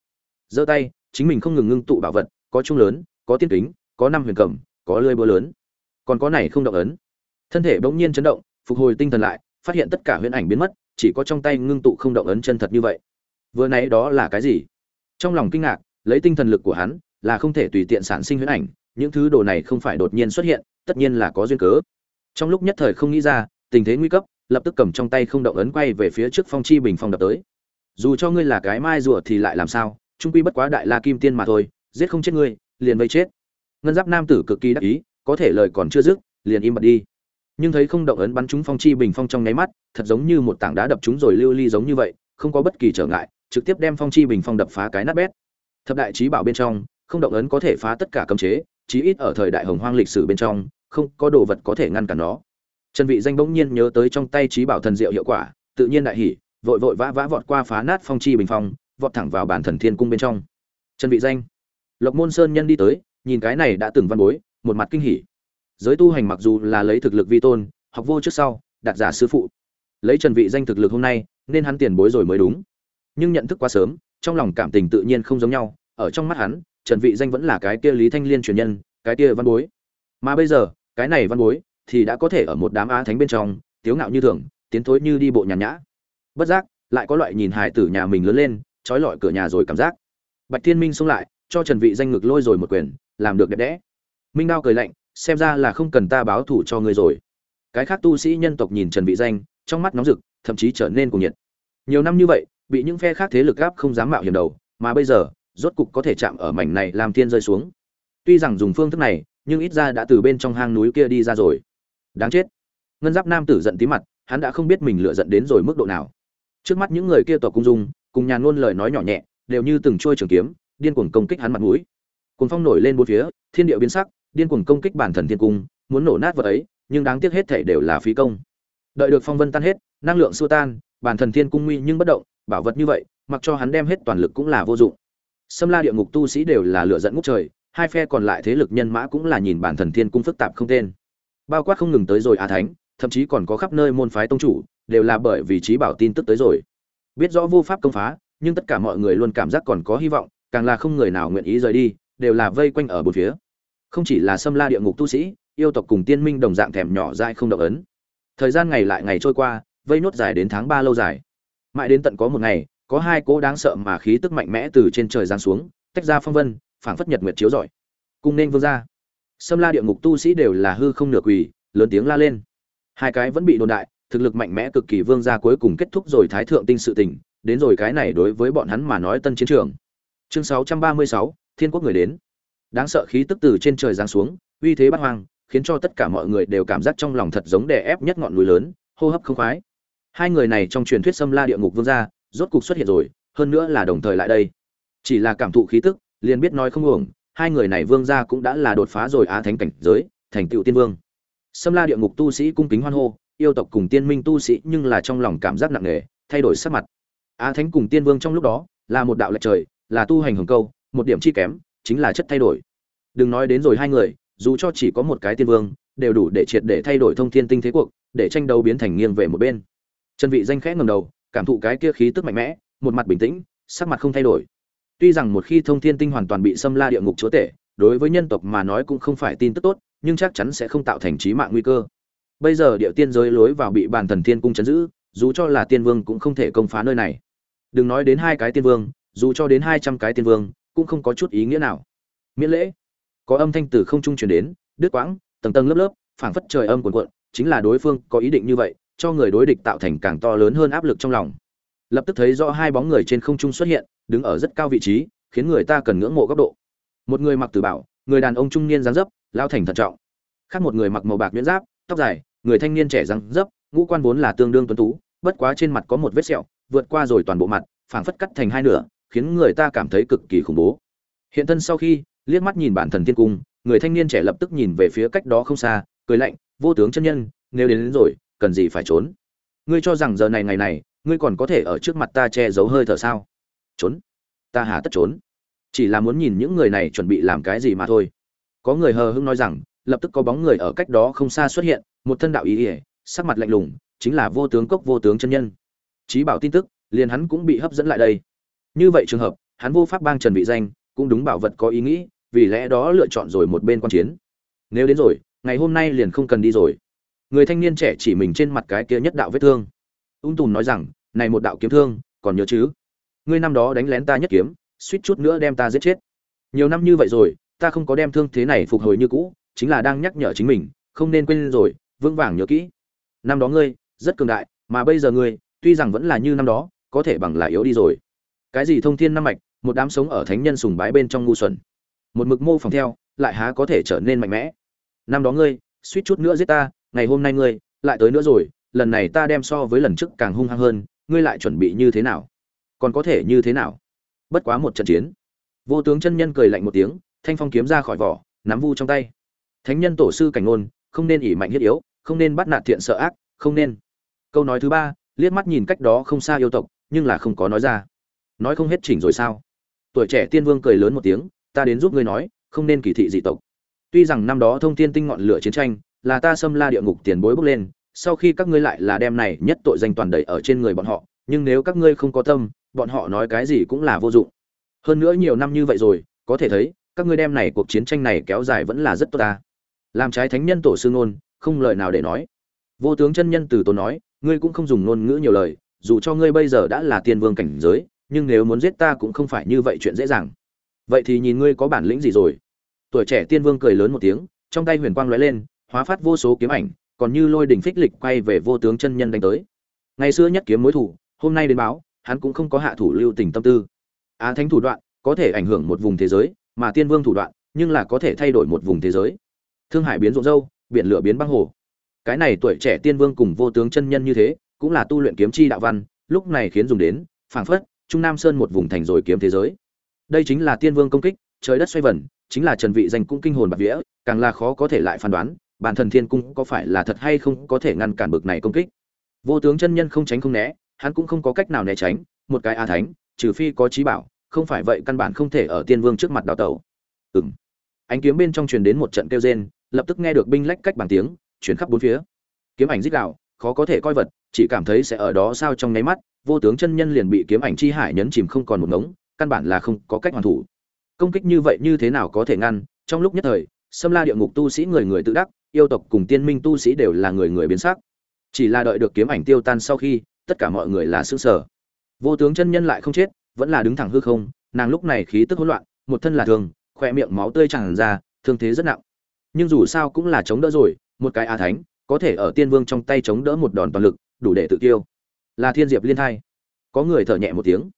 Giơ tay, chính mình không ngừng ngưng tụ bảo vật, có trung lớn, có tiên kính, có năm huyền cẩm, có lưỡi búa lớn. Còn có này không động ấn. Thân thể bỗng nhiên chấn động, phục hồi tinh thần lại, phát hiện tất cả huyền ảnh biến mất, chỉ có trong tay ngưng tụ không động ấn chân thật như vậy. Vừa nãy đó là cái gì? Trong lòng kinh ngạc, lấy tinh thần lực của hắn là không thể tùy tiện sản sinh huyễn ảnh, những thứ đồ này không phải đột nhiên xuất hiện, tất nhiên là có duyên cớ. Trong lúc nhất thời không nghĩ ra, tình thế nguy cấp, lập tức cầm trong tay không động ấn quay về phía trước phong chi bình phong đập tới. Dù cho ngươi là cái mai rùa thì lại làm sao, trung quy bất quá đại la kim tiên mà thôi, giết không chết ngươi, liền vây chết. Ngân giáp nam tử cực kỳ đắc ý, có thể lời còn chưa dứt, liền im bặt đi. Nhưng thấy không động ấn bắn trúng phong chi bình phong trong nháy mắt, thật giống như một tảng đá đập trúng rồi lưu ly giống như vậy, không có bất kỳ trở ngại, trực tiếp đem phong chi bình phong đập phá cái nát bét. Thập đại chí bảo bên trong không động ấn có thể phá tất cả cấm chế, chí ít ở thời đại hồng hoang lịch sử bên trong, không có đồ vật có thể ngăn cản nó. Trần vị danh bỗng nhiên nhớ tới trong tay trí bảo thần diệu hiệu quả, tự nhiên đại hỉ, vội vội vã vã vọt qua phá nát phong chi bình phong, vọt thẳng vào bản thần thiên cung bên trong. Trần vị danh, lộc môn sơn nhân đi tới, nhìn cái này đã từng văn bối, một mặt kinh hỉ. Giới tu hành mặc dù là lấy thực lực vi tôn, học vô trước sau, đạt giả sư phụ. Lấy trần vị danh thực lực hôm nay, nên hắn tiền bối rồi mới đúng. Nhưng nhận thức quá sớm, trong lòng cảm tình tự nhiên không giống nhau, ở trong mắt hắn trần vị danh vẫn là cái kia lý thanh liên truyền nhân, cái kia văn bối. Mà bây giờ, cái này văn bối thì đã có thể ở một đám á thánh bên trong, tiếu ngạo như thường, tiến thối như đi bộ nhàn nhã. Bất giác, lại có loại nhìn hài tử nhà mình lớn lên, trói lọi cửa nhà rồi cảm giác. Bạch thiên minh xông lại, cho trần vị danh ngực lôi rồi một quyền, làm được đẹp đẽ. Minh đao cười lạnh, xem ra là không cần ta báo thủ cho ngươi rồi. Cái khác tu sĩ nhân tộc nhìn trần vị danh, trong mắt nóng rực, thậm chí trở nên cuồng nhiệt. Nhiều năm như vậy, bị những phe khác thế lực gáp không dám mạo hiểm đầu, mà bây giờ rốt cục có thể chạm ở mảnh này làm thiên rơi xuống. Tuy rằng dùng phương thức này, nhưng ít ra đã từ bên trong hang núi kia đi ra rồi. Đáng chết. Ngân giáp nam tử giận tí mặt, hắn đã không biết mình lựa giận đến rồi mức độ nào. Trước mắt những người kia tỏ cung dung, cùng nhàn ngôn lời nói nhỏ nhẹ, đều như từng trôi trường kiếm, điên cuồng công kích hắn mặt mũi. Cuồng phong nổi lên bốn phía, thiên địa biến sắc, điên cuồng công kích bản thần thiên cung, muốn nổ nát vật ấy, nhưng đáng tiếc hết thể đều là phí công. Đợi được phong vân tan hết, năng lượng xua tan, bản thần thiên cung nguy nhưng bất động, bảo vật như vậy, mặc cho hắn đem hết toàn lực cũng là vô dụng. Sâm la địa ngục tu sĩ đều là lựa giận ngút trời, hai phe còn lại thế lực nhân mã cũng là nhìn bản thần thiên cung phức tạp không tên. Bao quát không ngừng tới rồi á thánh, thậm chí còn có khắp nơi môn phái tông chủ, đều là bởi vì trí bảo tin tức tới rồi. Biết rõ vô pháp công phá, nhưng tất cả mọi người luôn cảm giác còn có hy vọng, càng là không người nào nguyện ý rời đi, đều là vây quanh ở bốn phía. Không chỉ là Sâm la địa ngục tu sĩ, yêu tộc cùng tiên minh đồng dạng thèm nhỏ dai không động ấn. Thời gian ngày lại ngày trôi qua, vây nốt dài đến tháng ba lâu dài. Mãi đến tận có một ngày có hai cỗ đáng sợ mà khí tức mạnh mẽ từ trên trời giáng xuống tách ra phong vân phảng phất nhật nguyệt chiếu rọi. Cùng nên vương ra. Xâm la địa ngục tu sĩ đều là hư không nửa quỳ lớn tiếng la lên. Hai cái vẫn bị đồn đại thực lực mạnh mẽ cực kỳ vương gia cuối cùng kết thúc rồi thái thượng tinh sự tình đến rồi cái này đối với bọn hắn mà nói tân chiến trường. Chương 636, thiên quốc người đến. Đáng sợ khí tức từ trên trời giáng xuống uy thế bát hoang khiến cho tất cả mọi người đều cảm giác trong lòng thật giống đè ép nhất ngọn núi lớn hô hấp không khoái. Hai người này trong truyền thuyết xâm la địa ngục vương gia rốt cục xuất hiện rồi, hơn nữa là đồng thời lại đây. Chỉ là cảm thụ khí tức, liền biết nói không uổng, hai người này vương gia cũng đã là đột phá rồi á thánh cảnh giới, thành tựu tiên vương. Sâm la địa ngục tu sĩ cung kính hoan hô, yêu tộc cùng tiên minh tu sĩ nhưng là trong lòng cảm giác nặng nề, thay đổi sắc mặt. Á thánh cùng tiên vương trong lúc đó, là một đạo lệch trời, là tu hành hồng câu, một điểm chi kém, chính là chất thay đổi. Đừng nói đến rồi hai người, dù cho chỉ có một cái tiên vương, đều đủ để triệt để thay đổi thông thiên tinh thế cuộc, để tranh đấu biến thành nghiêng về một bên. Chân vị danh khẽ ngẩng đầu cảm thụ cái kia khí tức mạnh mẽ, một mặt bình tĩnh, sắc mặt không thay đổi. Tuy rằng một khi thông thiên tinh hoàn toàn bị xâm la địa ngục chúa tể, đối với nhân tộc mà nói cũng không phải tin tức tốt, nhưng chắc chắn sẽ không tạo thành trí mạng nguy cơ. Bây giờ địa tiên giới lối vào bị bàn thần thiên cung chấn giữ, dù cho là tiên vương cũng không thể công phá nơi này. Đừng nói đến hai cái tiên vương, dù cho đến hai trăm cái tiên vương, cũng không có chút ý nghĩa nào. Miễn lễ. Có âm thanh từ không trung truyền đến, đứt quãng, tầng tầng lớp lớp, phảng phất trời âm cuồn cuộn, chính là đối phương có ý định như vậy cho người đối địch tạo thành càng to lớn hơn áp lực trong lòng. Lập tức thấy rõ hai bóng người trên không trung xuất hiện đứng ở rất cao vị trí khiến người ta cần ngưỡng mộ góc độ. Một người mặc tử bảo người đàn ông trung niên dáng dấp lao thành thận trọng. Khác một người mặc màu bạc nhuyễn giáp tóc dài người thanh niên trẻ dáng dấp ngũ quan vốn là tương đương tuấn tú bất quá trên mặt có một vết sẹo vượt qua rồi toàn bộ mặt phảng phất cắt thành hai nửa khiến người ta cảm thấy cực kỳ khủng bố. Hiện thân sau khi liếc mắt nhìn bản thần thiên cung người thanh niên trẻ lập tức nhìn về phía cách đó không xa cười lạnh vô tướng chân nhân nếu đến, đến rồi cần gì phải trốn? Ngươi cho rằng giờ này ngày này, ngươi còn có thể ở trước mặt ta che giấu hơi thở sao? Trốn? Ta hà tất trốn. Chỉ là muốn nhìn những người này chuẩn bị làm cái gì mà thôi. Có người hờ hững nói rằng, lập tức có bóng người ở cách đó không xa xuất hiện, một thân đạo ý ỉa, sắc mặt lạnh lùng, chính là vô tướng cốc vô tướng chân nhân. Trí bảo tin tức, liền hắn cũng bị hấp dẫn lại đây. Như vậy trường hợp, hắn vô pháp bang trần vị danh, cũng đúng bảo vật có ý nghĩ, vì lẽ đó lựa chọn rồi một bên quan chiến. Nếu đến rồi, ngày hôm nay liền không cần đi rồi người thanh niên trẻ chỉ mình trên mặt cái kia nhất đạo vết thương. Ung tùm nói rằng, này một đạo kiếm thương, còn nhớ chứ? Ngươi năm đó đánh lén ta nhất kiếm, suýt chút nữa đem ta giết chết. Nhiều năm như vậy rồi, ta không có đem thương thế này phục hồi như cũ, chính là đang nhắc nhở chính mình, không nên quên rồi, vững vàng nhớ kỹ. Năm đó ngươi, rất cường đại, mà bây giờ ngươi, tuy rằng vẫn là như năm đó, có thể bằng là yếu đi rồi. Cái gì thông thiên năm mạch, một đám sống ở thánh nhân sùng bái bên trong ngu xuẩn. Một mực mô phỏng theo, lại há có thể trở nên mạnh mẽ. Năm đó ngươi, suýt chút nữa giết ta ngày hôm nay ngươi, lại tới nữa rồi, lần này ta đem so với lần trước càng hung hăng hơn, ngươi lại chuẩn bị như thế nào? Còn có thể như thế nào? Bất quá một trận chiến. Vô tướng chân nhân cười lạnh một tiếng, thanh phong kiếm ra khỏi vỏ, nắm vu trong tay. Thánh nhân tổ sư cảnh ngôn, không nên ỉ mạnh thiết yếu, không nên bắt nạt thiện sợ ác, không nên. Câu nói thứ ba, liếc mắt nhìn cách đó không xa yêu tộc, nhưng là không có nói ra. Nói không hết chỉnh rồi sao? Tuổi trẻ tiên vương cười lớn một tiếng, ta đến giúp ngươi nói, không nên kỳ thị dị tộc. Tuy rằng năm đó thông thiên tinh ngọn lửa chiến tranh là ta xâm la địa ngục tiền bối bước lên, sau khi các ngươi lại là đem này nhất tội danh toàn đầy ở trên người bọn họ, nhưng nếu các ngươi không có tâm, bọn họ nói cái gì cũng là vô dụng. Hơn nữa nhiều năm như vậy rồi, có thể thấy, các ngươi đem này cuộc chiến tranh này kéo dài vẫn là rất tốt ta. Làm trái thánh nhân tổ sư ngôn, không lời nào để nói. Vô tướng chân nhân từ tốn nói, ngươi cũng không dùng ngôn ngữ nhiều lời, dù cho ngươi bây giờ đã là tiên vương cảnh giới, nhưng nếu muốn giết ta cũng không phải như vậy chuyện dễ dàng. Vậy thì nhìn ngươi có bản lĩnh gì rồi? Tuổi trẻ tiên vương cười lớn một tiếng, trong tay huyền quang lóe lên hóa phát vô số kiếm ảnh, còn như lôi đỉnh phích lịch quay về vô tướng chân nhân đánh tới. Ngày xưa nhất kiếm mối thủ, hôm nay đến báo, hắn cũng không có hạ thủ lưu tình tâm tư. Á thánh thủ đoạn có thể ảnh hưởng một vùng thế giới, mà tiên vương thủ đoạn, nhưng là có thể thay đổi một vùng thế giới. Thương hải biến rộn râu biển lửa biến băng hồ. Cái này tuổi trẻ tiên vương cùng vô tướng chân nhân như thế, cũng là tu luyện kiếm chi đạo văn, lúc này khiến dùng đến, phảng phất, trung nam sơn một vùng thành rồi kiếm thế giới. Đây chính là tiên vương công kích, trời đất xoay vần, chính là trần vị danh cũng kinh hồn bạt vía, càng là khó có thể lại phán đoán bản thần thiên cung có phải là thật hay không có thể ngăn cản bực này công kích? Vô tướng chân nhân không tránh không né, hắn cũng không có cách nào né tránh, một cái a thánh, trừ phi có trí bảo, không phải vậy căn bản không thể ở tiên vương trước mặt đào tẩu. Ừm. Ánh kiếm bên trong truyền đến một trận kêu rên, lập tức nghe được binh lách cách bằng tiếng, chuyển khắp bốn phía. Kiếm ảnh dích đạo khó có thể coi vật, chỉ cảm thấy sẽ ở đó sao trong nháy mắt, vô tướng chân nhân liền bị kiếm ảnh chi hải nhấn chìm không còn một ngống, căn bản là không có cách hoàn thủ. Công kích như vậy như thế nào có thể ngăn? Trong lúc nhất thời xâm la địa ngục tu sĩ người người tự đắc yêu tộc cùng tiên minh tu sĩ đều là người người biến sắc. Chỉ là đợi được kiếm ảnh tiêu tan sau khi, tất cả mọi người là sửng sở vô tướng chân nhân lại không chết, vẫn là đứng thẳng hư không, nàng lúc này khí tức hỗn loạn, một thân là thường, khỏe miệng máu tươi tràn ra, thương thế rất nặng. Nhưng dù sao cũng là chống đỡ rồi, một cái a thánh, có thể ở tiên vương trong tay chống đỡ một đòn toàn lực, đủ để tự tiêu là thiên diệp liên thai. Có người thở nhẹ một tiếng.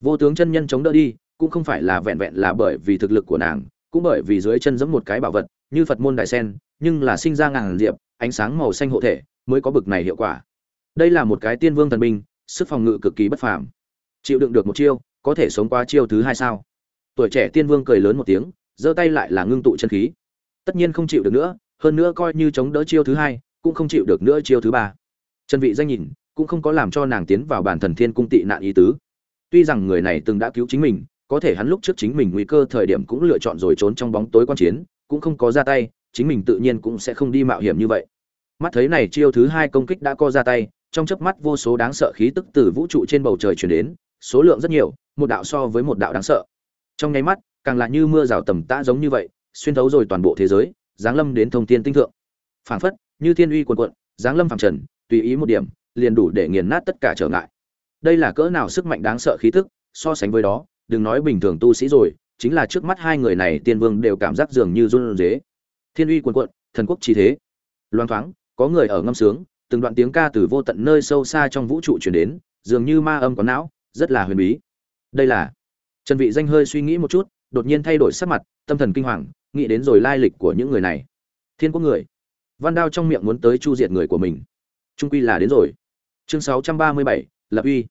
Vô tướng chân nhân chống đỡ đi, cũng không phải là vẹn vẹn là bởi vì thực lực của nàng cũng bởi vì dưới chân giẫm một cái bảo vật, như phật môn đại sen, nhưng là sinh ra ngàn diệp, ánh sáng màu xanh hộ thể, mới có bực này hiệu quả. Đây là một cái tiên vương thần binh, sức phòng ngự cực kỳ bất phàm. Chịu đựng được một chiêu, có thể sống qua chiêu thứ hai sao? Tuổi trẻ tiên vương cười lớn một tiếng, giơ tay lại là ngưng tụ chân khí. Tất nhiên không chịu được nữa, hơn nữa coi như chống đỡ chiêu thứ hai, cũng không chịu được nữa chiêu thứ ba. Chân vị danh nhìn, cũng không có làm cho nàng tiến vào bản thần thiên cung tị nạn ý tứ. Tuy rằng người này từng đã cứu chính mình có thể hắn lúc trước chính mình nguy cơ thời điểm cũng lựa chọn rồi trốn trong bóng tối quan chiến, cũng không có ra tay, chính mình tự nhiên cũng sẽ không đi mạo hiểm như vậy. Mắt thấy này chiêu thứ hai công kích đã co ra tay, trong chớp mắt vô số đáng sợ khí tức từ vũ trụ trên bầu trời chuyển đến, số lượng rất nhiều, một đạo so với một đạo đáng sợ. Trong nháy mắt, càng là như mưa rào tầm tã giống như vậy, xuyên thấu rồi toàn bộ thế giới, giáng lâm đến thông thiên tinh thượng. Phảng phất, như thiên uy quần quận giáng lâm phảng trần, tùy ý một điểm, liền đủ để nghiền nát tất cả trở ngại. Đây là cỡ nào sức mạnh đáng sợ khí tức, so sánh với đó đừng nói bình thường tu sĩ rồi chính là trước mắt hai người này tiên vương đều cảm giác dường như run rế. Thiên uy cuồn cuộn, thần quốc chi thế. Loan thoáng có người ở ngâm sướng từng đoạn tiếng ca từ vô tận nơi sâu xa trong vũ trụ truyền đến dường như ma âm có não rất là huyền bí. Đây là trần vị danh hơi suy nghĩ một chút đột nhiên thay đổi sắc mặt tâm thần kinh hoàng nghĩ đến rồi lai lịch của những người này. Thiên quốc người. Văn đao trong miệng muốn tới chu diệt người của mình. Trung quy là đến rồi. Chương 637, lập uy.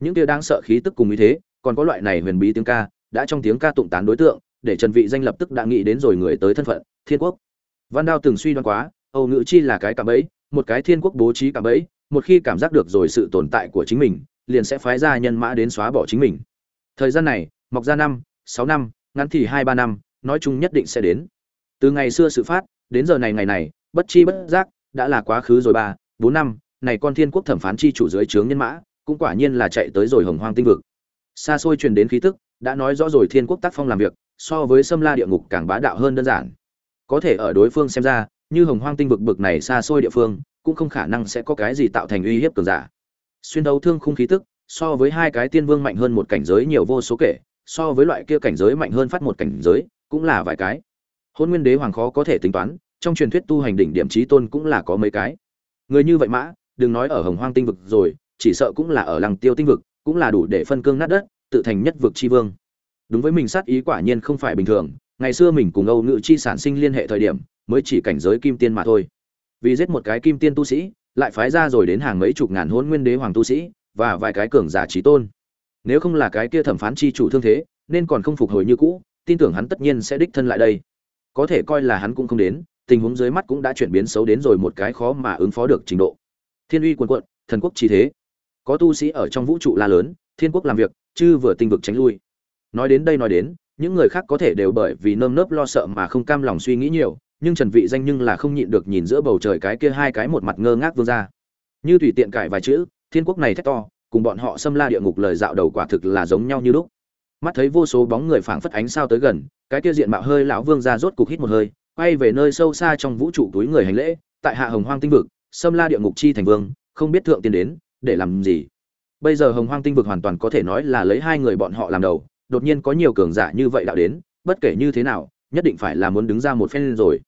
Những kia đáng sợ khí tức cùng như thế còn có loại này huyền bí tiếng ca, đã trong tiếng ca tụng tán đối tượng, để trần vị danh lập tức đã nghĩ đến rồi người tới thân phận, thiên quốc. Văn đao từng suy đoán quá, âu ngữ chi là cái cạm bẫy, một cái thiên quốc bố trí cạm bẫy, một khi cảm giác được rồi sự tồn tại của chính mình, liền sẽ phái ra nhân mã đến xóa bỏ chính mình. Thời gian này, mọc ra năm, sáu năm, ngắn thì hai ba năm, nói chung nhất định sẽ đến. Từ ngày xưa sự phát, đến giờ này ngày này, bất chi bất giác, đã là quá khứ rồi ba bốn năm, này con thiên quốc thẩm phán chi chủ dưới trướng nhân mã, cũng quả nhiên là chạy tới rồi hồng hoang tinh vực xa xôi truyền đến khí tức, đã nói rõ rồi thiên quốc tác phong làm việc, so với xâm la địa ngục càng bá đạo hơn đơn giản. Có thể ở đối phương xem ra, như hồng hoang tinh vực bực này xa xôi địa phương, cũng không khả năng sẽ có cái gì tạo thành uy hiếp cường giả. Xuyên đấu thương khung khí tức, so với hai cái tiên vương mạnh hơn một cảnh giới nhiều vô số kể, so với loại kia cảnh giới mạnh hơn phát một cảnh giới, cũng là vài cái. Hôn nguyên đế hoàng khó có thể tính toán, trong truyền thuyết tu hành đỉnh điểm trí tôn cũng là có mấy cái. Người như vậy mã, đừng nói ở hồng hoang tinh vực rồi, chỉ sợ cũng là ở Làng tiêu tinh vực cũng là đủ để phân cương nát đất, tự thành nhất vực tri vương. Đúng với mình sát ý quả nhiên không phải bình thường, ngày xưa mình cùng âu ngự chi sản sinh liên hệ thời điểm, mới chỉ cảnh giới kim tiên mà thôi. Vì giết một cái kim tiên tu sĩ, lại phái ra rồi đến hàng mấy chục ngàn hôn nguyên đế hoàng tu sĩ, và vài cái cường giả trí tôn. Nếu không là cái kia thẩm phán chi chủ thương thế, nên còn không phục hồi như cũ, tin tưởng hắn tất nhiên sẽ đích thân lại đây. Có thể coi là hắn cũng không đến, tình huống dưới mắt cũng đã chuyển biến xấu đến rồi một cái khó mà ứng phó được trình độ. Thiên uy quần quận thần quốc chi thế có tu sĩ ở trong vũ trụ la lớn, thiên quốc làm việc chứ vừa tinh vực tránh lui. Nói đến đây nói đến, những người khác có thể đều bởi vì nơm nớp lo sợ mà không cam lòng suy nghĩ nhiều, nhưng trần vị danh nhưng là không nhịn được nhìn giữa bầu trời cái kia hai cái một mặt ngơ ngác vương ra như tùy tiện cải vài chữ, thiên quốc này thét to, cùng bọn họ xâm la địa ngục lời dạo đầu quả thực là giống nhau như lúc. Mắt thấy vô số bóng người phảng phất ánh sao tới gần, cái kia diện mạo hơi lão vương ra rốt cục hít một hơi, quay về nơi sâu xa trong vũ trụ túi người hành lễ, tại hạ hồng hoang tinh vực, xâm la địa ngục chi thành vương, không biết thượng tiên đến để làm gì? Bây giờ hồng hoang tinh vực hoàn toàn có thể nói là lấy hai người bọn họ làm đầu, đột nhiên có nhiều cường giả như vậy đạo đến, bất kể như thế nào, nhất định phải là muốn đứng ra một phen rồi.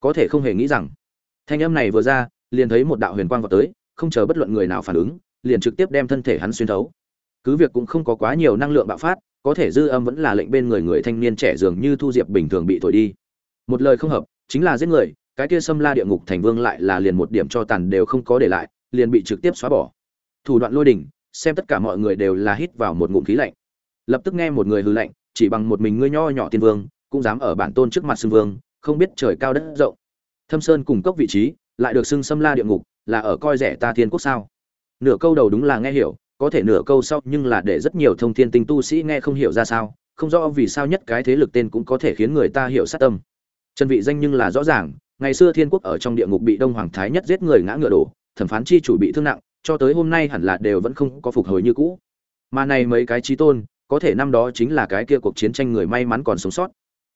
Có thể không hề nghĩ rằng, thanh âm này vừa ra, liền thấy một đạo huyền quang vào tới, không chờ bất luận người nào phản ứng, liền trực tiếp đem thân thể hắn xuyên thấu. Cứ việc cũng không có quá nhiều năng lượng bạo phát, có thể dư âm vẫn là lệnh bên người người thanh niên trẻ dường như thu diệp bình thường bị thổi đi. Một lời không hợp, chính là giết người, cái kia xâm la địa ngục thành vương lại là liền một điểm cho tàn đều không có để lại, liền bị trực tiếp xóa bỏ thủ đoạn lôi đỉnh, xem tất cả mọi người đều là hít vào một ngụm khí lạnh. Lập tức nghe một người hư lạnh, chỉ bằng một mình ngươi nho nhỏ tiên vương, cũng dám ở bản tôn trước mặt xưng vương, không biết trời cao đất rộng. Thâm sơn cùng cốc vị trí, lại được xưng xâm la địa ngục, là ở coi rẻ ta thiên quốc sao? Nửa câu đầu đúng là nghe hiểu, có thể nửa câu sau nhưng là để rất nhiều thông thiên tinh tu sĩ nghe không hiểu ra sao, không rõ vì sao nhất cái thế lực tên cũng có thể khiến người ta hiểu sát tâm. Chân vị danh nhưng là rõ ràng, ngày xưa thiên quốc ở trong địa ngục bị đông hoàng thái nhất giết người ngã ngựa đổ, thẩm phán chi chủ bị thương nặng cho tới hôm nay hẳn là đều vẫn không có phục hồi như cũ. Mà này mấy cái chí tôn, có thể năm đó chính là cái kia cuộc chiến tranh người may mắn còn sống sót.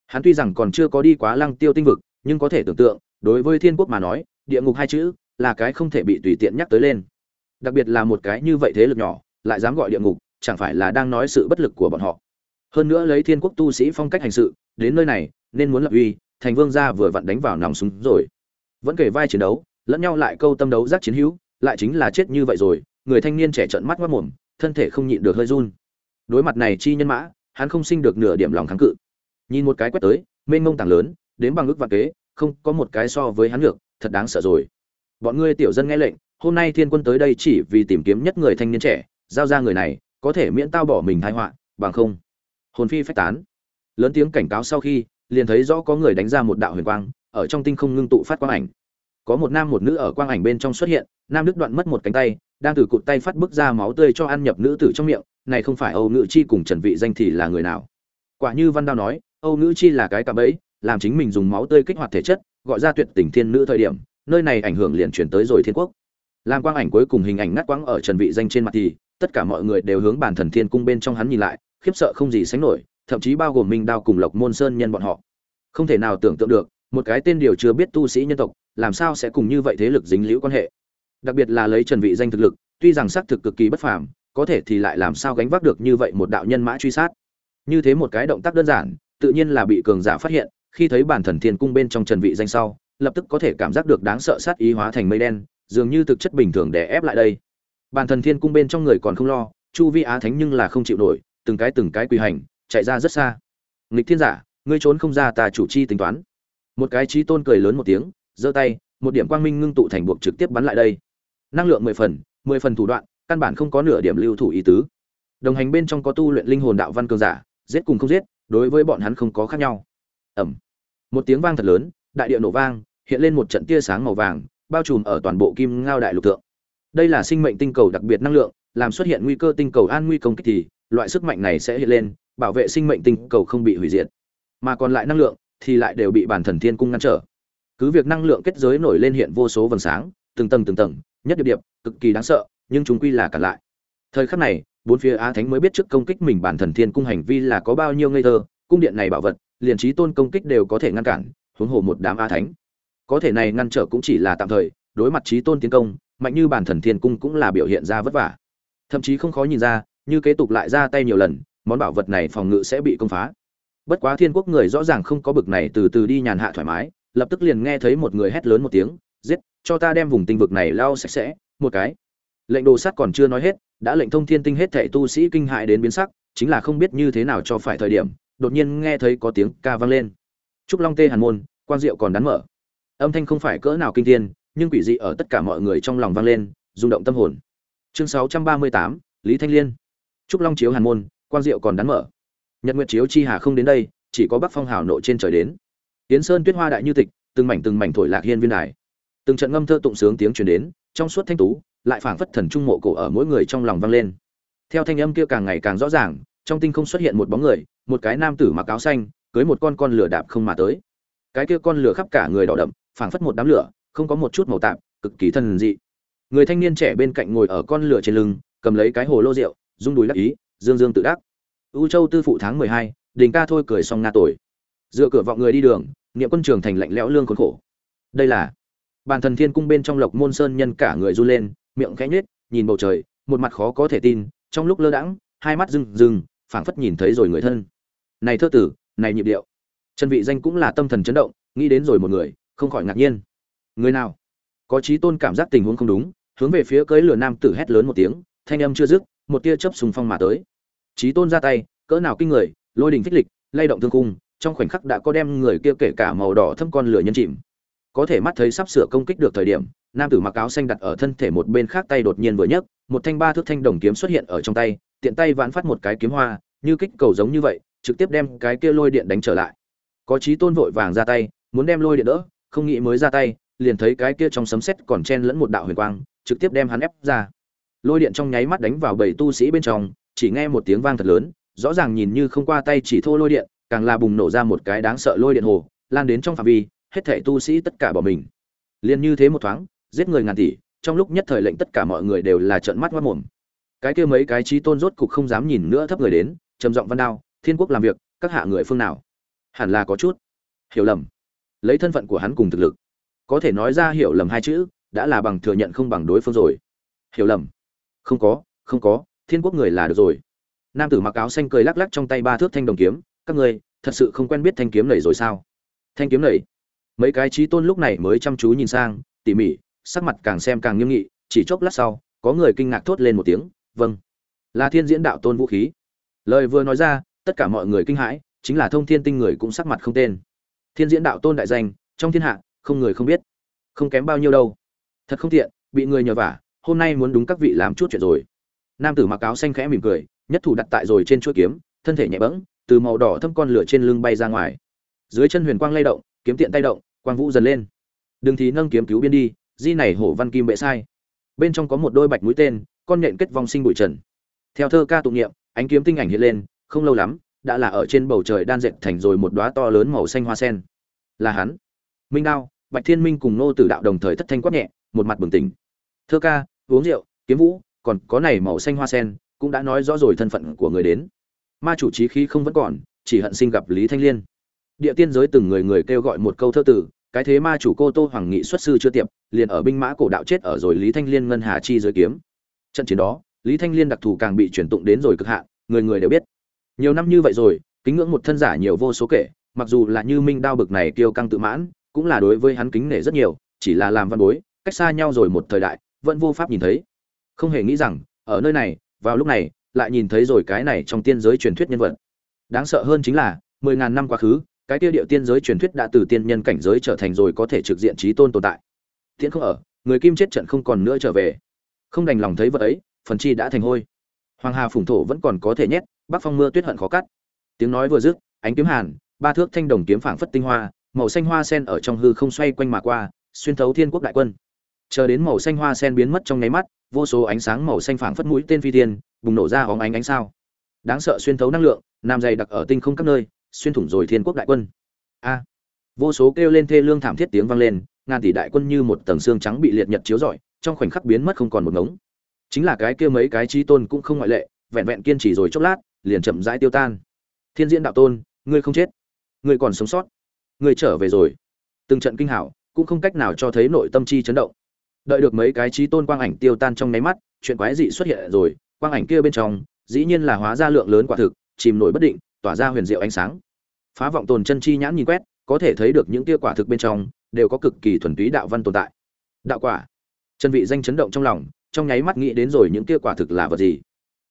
Hắn tuy rằng còn chưa có đi quá lăng tiêu tinh vực, nhưng có thể tưởng tượng, đối với thiên quốc mà nói, địa ngục hai chữ là cái không thể bị tùy tiện nhắc tới lên. Đặc biệt là một cái như vậy thế lực nhỏ, lại dám gọi địa ngục, chẳng phải là đang nói sự bất lực của bọn họ. Hơn nữa lấy thiên quốc tu sĩ phong cách hành sự, đến nơi này, nên muốn lập uy, thành vương gia vừa vặn đánh vào nòng súng rồi. Vẫn kể vai chiến đấu, lẫn nhau lại câu tâm đấu giác chiến hữu lại chính là chết như vậy rồi, người thanh niên trẻ trợn mắt mất mồm, thân thể không nhịn được hơi run. Đối mặt này chi nhân mã, hắn không sinh được nửa điểm lòng kháng cự. Nhìn một cái quét tới, mênh mông tảng lớn đến bằng ước vạn kế, không có một cái so với hắn được, thật đáng sợ rồi. Bọn ngươi tiểu dân nghe lệnh, hôm nay thiên quân tới đây chỉ vì tìm kiếm nhất người thanh niên trẻ, giao ra người này, có thể miễn tao bỏ mình thái họa, bằng không, hồn phi phách tán. Lớn tiếng cảnh cáo sau khi, liền thấy rõ có người đánh ra một đạo huyền quang, ở trong tinh không ngưng tụ phát quang ảnh có một nam một nữ ở quang ảnh bên trong xuất hiện, nam đức đoạn mất một cánh tay, đang từ cụt tay phát bức ra máu tươi cho ăn nhập nữ tử trong miệng, này không phải âu nữ chi cùng trần vị danh thì là người nào? Quả như văn đao nói, âu nữ chi là cái cạm bẫy, làm chính mình dùng máu tươi kích hoạt thể chất, gọi ra tuyệt tình thiên nữ thời điểm, nơi này ảnh hưởng liền chuyển tới rồi thiên quốc. Làm quang ảnh cuối cùng hình ảnh ngắt quãng ở trần vị danh trên mặt thì, tất cả mọi người đều hướng bản thần thiên cung bên trong hắn nhìn lại, khiếp sợ không gì sánh nổi, thậm chí bao gồm minh đao cùng lộc môn sơn nhân bọn họ. Không thể nào tưởng tượng được, một cái tên điều chưa biết tu sĩ nhân tộc làm sao sẽ cùng như vậy thế lực dính liễu quan hệ? Đặc biệt là lấy trần vị danh thực lực, tuy rằng xác thực cực kỳ bất phàm, có thể thì lại làm sao gánh vác được như vậy một đạo nhân mã truy sát? Như thế một cái động tác đơn giản, tự nhiên là bị cường giả phát hiện, khi thấy bản thần thiên cung bên trong trần vị danh sau, lập tức có thể cảm giác được đáng sợ sát ý hóa thành mây đen, dường như thực chất bình thường để ép lại đây. Bản thần thiên cung bên trong người còn không lo, chu vi á thánh nhưng là không chịu nổi, từng cái từng cái quỳ hành, chạy ra rất xa. Nghịch thiên giả, ngươi trốn không ra ta chủ chi tính toán. Một cái trí tôn cười lớn một tiếng giơ tay, một điểm quang minh ngưng tụ thành buộc trực tiếp bắn lại đây. Năng lượng mười phần mười phần thủ đoạn, căn bản không có nửa điểm lưu thủ ý tứ. Đồng hành bên trong có tu luyện linh hồn đạo văn cường giả, giết cùng không giết, đối với bọn hắn không có khác nhau. Ẩm. Một tiếng vang thật lớn, đại địa nổ vang, hiện lên một trận tia sáng màu vàng, bao trùm ở toàn bộ kim ngao đại lục tượng đây là sinh mệnh tinh cầu đặc biệt năng lượng, làm xuất hiện nguy cơ tinh cầu an nguy công kích thì, loại sức mạnh này sẽ hiện lên, bảo vệ sinh mệnh tinh cầu không bị hủy diệt. Mà còn lại năng lượng thì lại đều bị bản thần thiên cung ngăn trở cứ việc năng lượng kết giới nổi lên hiện vô số vầng sáng, từng tầng từng tầng, nhất điệp điệp, cực kỳ đáng sợ, nhưng chúng quy là cản lại. Thời khắc này, bốn phía á thánh mới biết trước công kích mình bản thần thiên cung hành vi là có bao nhiêu ngây thơ, cung điện này bảo vật, liền trí tôn công kích đều có thể ngăn cản, huống hồ một đám á thánh. Có thể này ngăn trở cũng chỉ là tạm thời, đối mặt trí tôn tiến công, mạnh như bản thần thiên cung cũng là biểu hiện ra vất vả. Thậm chí không khó nhìn ra, như kế tục lại ra tay nhiều lần, món bảo vật này phòng ngự sẽ bị công phá. Bất quá thiên quốc người rõ ràng không có bực này từ từ đi nhàn hạ thoải mái lập tức liền nghe thấy một người hét lớn một tiếng giết cho ta đem vùng tinh vực này lao sạch sẽ một cái. Lệnh đồ sát còn chưa nói hết đã lệnh thông thiên tinh hết thệ tu sĩ kinh hại đến biến sắc chính là không biết như thế nào cho phải thời điểm đột nhiên nghe thấy có tiếng ca vang lên. Trúc long tê hàn môn quang diệu còn đắn mở. Âm thanh không phải cỡ nào kinh thiên nhưng quỷ dị ở tất cả mọi người trong lòng vang lên rung động tâm hồn. Chương 638, lý thanh liên. Trúc long chiếu hàn môn quang diệu còn đắn mở. Nhật nguyệt chiếu chi hà không đến đây chỉ có bắc phong hào nộ trên trời đến tiến sơn tuyết hoa đại như tịch, từng mảnh từng mảnh thổi lạc hiên viên đài. Từng trận ngâm thơ tụng sướng tiếng truyền đến, trong suốt thanh tú, lại phảng phất thần trung mộ cổ ở mỗi người trong lòng vang lên. Theo thanh âm kia càng ngày càng rõ ràng, trong tinh không xuất hiện một bóng người, một cái nam tử mặc áo xanh, cưới một con con lửa đạp không mà tới. Cái kia con lửa khắp cả người đỏ đậm, phảng phất một đám lửa, không có một chút màu tạp, cực kỳ thần dị. Người thanh niên trẻ bên cạnh ngồi ở con lửa trên lưng, cầm lấy cái hồ lô rượu, rung đùi lắc ý, dương dương tự đắc. U châu tư phụ tháng mười hai, đình ca thôi cười xong nga tuổi dựa cửa vọng người đi đường, niệm quân trường thành lạnh lẽo lương khốn khổ. Đây là, bàn thần thiên cung bên trong lộc môn sơn nhân cả người run lên, miệng khẽ nhếch, nhìn bầu trời, một mặt khó có thể tin, trong lúc lơ đãng, hai mắt rừng rừng phảng phất nhìn thấy rồi người thân. Này thơ tử, này nhịp điệu. Chân vị danh cũng là tâm thần chấn động, nghĩ đến rồi một người, không khỏi ngạc nhiên. Người nào? Có trí tôn cảm giác tình huống không đúng, hướng về phía cưới lửa nam tử hét lớn một tiếng, thanh âm chưa dứt, một tia chớp sùng phong mà tới. Trí tôn ra tay, cỡ nào kinh người, lôi đình phích lịch, lay động thương cung trong khoảnh khắc đã có đem người kia kể cả màu đỏ thâm con lửa nhân chìm. Có thể mắt thấy sắp sửa công kích được thời điểm, nam tử mặc áo xanh đặt ở thân thể một bên khác tay đột nhiên vừa nhấc, một thanh ba thước thanh đồng kiếm xuất hiện ở trong tay, tiện tay vãn phát một cái kiếm hoa, như kích cầu giống như vậy, trực tiếp đem cái kia lôi điện đánh trở lại. Có chí tôn vội vàng ra tay, muốn đem lôi điện đỡ, không nghĩ mới ra tay, liền thấy cái kia trong sấm sét còn chen lẫn một đạo huyền quang, trực tiếp đem hắn ép ra. Lôi điện trong nháy mắt đánh vào bảy tu sĩ bên trong, chỉ nghe một tiếng vang thật lớn, rõ ràng nhìn như không qua tay chỉ thô lôi điện càng là bùng nổ ra một cái đáng sợ lôi điện hồ, lan đến trong phạm vi, hết thể tu sĩ tất cả bỏ mình. Liền như thế một thoáng, giết người ngàn tỷ, trong lúc nhất thời lệnh tất cả mọi người đều là trợn mắt ngoắt mồm. Cái kia mấy cái trí tôn rốt cục không dám nhìn nữa thấp người đến, trầm giọng văn đao, thiên quốc làm việc, các hạ người phương nào? Hẳn là có chút. Hiểu lầm. Lấy thân phận của hắn cùng thực lực. Có thể nói ra hiểu lầm hai chữ, đã là bằng thừa nhận không bằng đối phương rồi. Hiểu lầm. Không có không có, thiên quốc người là được rồi. Nam tử mặc áo xanh cười lắc lắc trong tay ba thước thanh đồng kiếm các ngươi, thật sự không quen biết thanh kiếm này rồi sao? Thanh kiếm này mấy cái trí tôn lúc này mới chăm chú nhìn sang, tỉ mỉ, sắc mặt càng xem càng nghiêm nghị, chỉ chốc lát sau, có người kinh ngạc thốt lên một tiếng vâng là thiên diễn đạo tôn vũ khí. Lời vừa nói ra, tất cả mọi người kinh hãi, chính là thông thiên tinh người cũng sắc mặt không tên. Thiên diễn đạo tôn đại danh, trong thiên hạ, không người không biết. Không kém bao nhiêu đâu. Thật không tiện, bị người nhờ vả, hôm nay muốn đúng các vị làm chút chuyện rồi. Nam tử mặc áo xanh khẽ mỉm cười, nhất thủ đặt tại rồi trên chuỗi kiếm, thân thể nhẹ bẫng từ màu đỏ thâm con lửa trên lưng bay ra ngoài. Dưới chân huyền quang lay động, kiếm tiện tay động, quang vũ dần lên. Đừng thì nâng kiếm cứu biên đi, di này hổ văn kim bệ sai. Bên trong có một đôi bạch mũi tên, con nhện kết vong sinh bụi trần. Theo thơ ca tụng niệm, ánh kiếm tinh ảnh hiện lên, không lâu lắm, đã là ở trên bầu trời đan dệt thành rồi một đóa to lớn màu xanh hoa sen. Là hắn. Minh đao, bạch thiên minh cùng nô tử đạo đồng thời thất thanh quát nhẹ, một mặt bừng tỉnh. Thơ ca, uống rượu, kiếm vũ, còn có này màu xanh hoa sen, cũng đã nói rõ rồi thân phận của người đến ma chủ trí khí không vẫn còn, chỉ hận sinh gặp lý thanh liên. Địa tiên giới từng người người kêu gọi một câu thơ tử, cái thế ma chủ cô tô hoàng nghị xuất sư chưa tiệp, liền ở binh mã cổ đạo chết ở rồi lý thanh liên ngân hà chi giới kiếm. Trận chiến đó, lý thanh liên đặc thù càng bị truyền tụng đến rồi cực hạn, người người đều biết. Nhiều năm như vậy rồi, kính ngưỡng một thân giả nhiều vô số kể, mặc dù là như minh đao bực này kiêu căng tự mãn, cũng là đối với hắn kính nể rất nhiều, chỉ là làm văn bối, cách xa nhau rồi một thời đại, vẫn vô pháp nhìn thấy. Không hề nghĩ rằng, ở nơi này, vào lúc này lại nhìn thấy rồi cái này trong tiên giới truyền thuyết nhân vật. Đáng sợ hơn chính là, mười ngàn năm quá khứ, cái tiêu điệu tiên giới truyền thuyết đã từ tiên nhân cảnh giới trở thành rồi có thể trực diện trí tôn tồn tại. Tiễn không ở, người kim chết trận không còn nữa trở về. Không đành lòng thấy vật ấy, phần chi đã thành hôi. Hoàng hà phủng thổ vẫn còn có thể nhét, bắc phong mưa tuyết hận khó cắt. Tiếng nói vừa dứt, ánh kiếm hàn, ba thước thanh đồng kiếm phảng phất tinh hoa, màu xanh hoa sen ở trong hư không xoay quanh mà qua, xuyên thấu thiên quốc đại quân. Chờ đến màu xanh hoa sen biến mất trong nháy mắt, vô số ánh sáng màu xanh phảng phất mũi tên phi thiên bùng nổ ra hóng ánh ánh sao. Đáng sợ xuyên thấu năng lượng, nam dày đặc ở tinh không các nơi, xuyên thủng rồi thiên quốc đại quân. A. Vô số kêu lên thê lương thảm thiết tiếng vang lên, ngàn tỷ đại quân như một tầng xương trắng bị liệt nhật chiếu rọi, trong khoảnh khắc biến mất không còn một ngống. Chính là cái kia mấy cái trí tôn cũng không ngoại lệ, vẹn vẹn kiên trì rồi chốc lát, liền chậm rãi tiêu tan. Thiên diễn đạo tôn, ngươi không chết. Ngươi còn sống sót. Ngươi trở về rồi. Từng trận kinh hảo, cũng không cách nào cho thấy nội tâm chi chấn động. Đợi được mấy cái trí tôn quang ảnh tiêu tan trong nháy mắt, chuyện quái dị xuất hiện rồi quang ảnh kia bên trong, dĩ nhiên là hóa ra lượng lớn quả thực, chìm nổi bất định, tỏa ra huyền diệu ánh sáng. Phá vọng tồn chân chi nhãn nhìn quét, có thể thấy được những tia quả thực bên trong, đều có cực kỳ thuần túy đạo văn tồn tại. Đạo quả. Chân vị danh chấn động trong lòng, trong nháy mắt nghĩ đến rồi những tia quả thực là vật gì.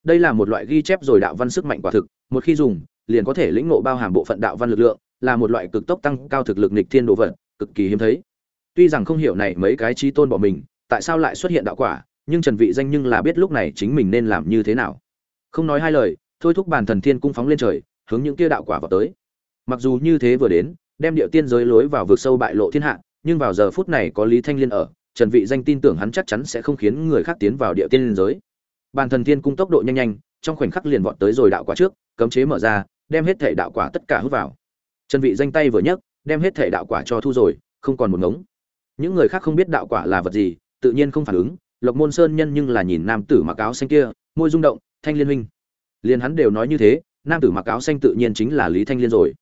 Đây là một loại ghi chép rồi đạo văn sức mạnh quả thực, một khi dùng, liền có thể lĩnh ngộ bao hàm bộ phận đạo văn lực lượng, là một loại cực tốc tăng cao thực lực nịch thiên đồ vật, cực kỳ hiếm thấy. Tuy rằng không hiểu này mấy cái trí tôn bỏ mình, tại sao lại xuất hiện đạo quả nhưng trần vị danh nhưng là biết lúc này chính mình nên làm như thế nào. Không nói hai lời, thôi thúc bản thần thiên cung phóng lên trời, hướng những kia đạo quả vào tới. Mặc dù như thế vừa đến, đem địa tiên giới lối vào vực sâu bại lộ thiên hạ, nhưng vào giờ phút này có lý thanh liên ở, trần vị danh tin tưởng hắn chắc chắn sẽ không khiến người khác tiến vào địa tiên giới. Bản thần thiên cung tốc độ nhanh nhanh, trong khoảnh khắc liền vọt tới rồi đạo quả trước, cấm chế mở ra, đem hết thể đạo quả tất cả hút vào. Trần vị danh tay vừa nhấc, đem hết thể đạo quả cho thu rồi, không còn một ngống. Những người khác không biết đạo quả là vật gì, tự nhiên không phản ứng lộc môn sơn nhân nhưng là nhìn nam tử mặc áo xanh kia, môi rung động, thanh liên huynh. Liền hắn đều nói như thế, nam tử mặc áo xanh tự nhiên chính là lý thanh liên rồi.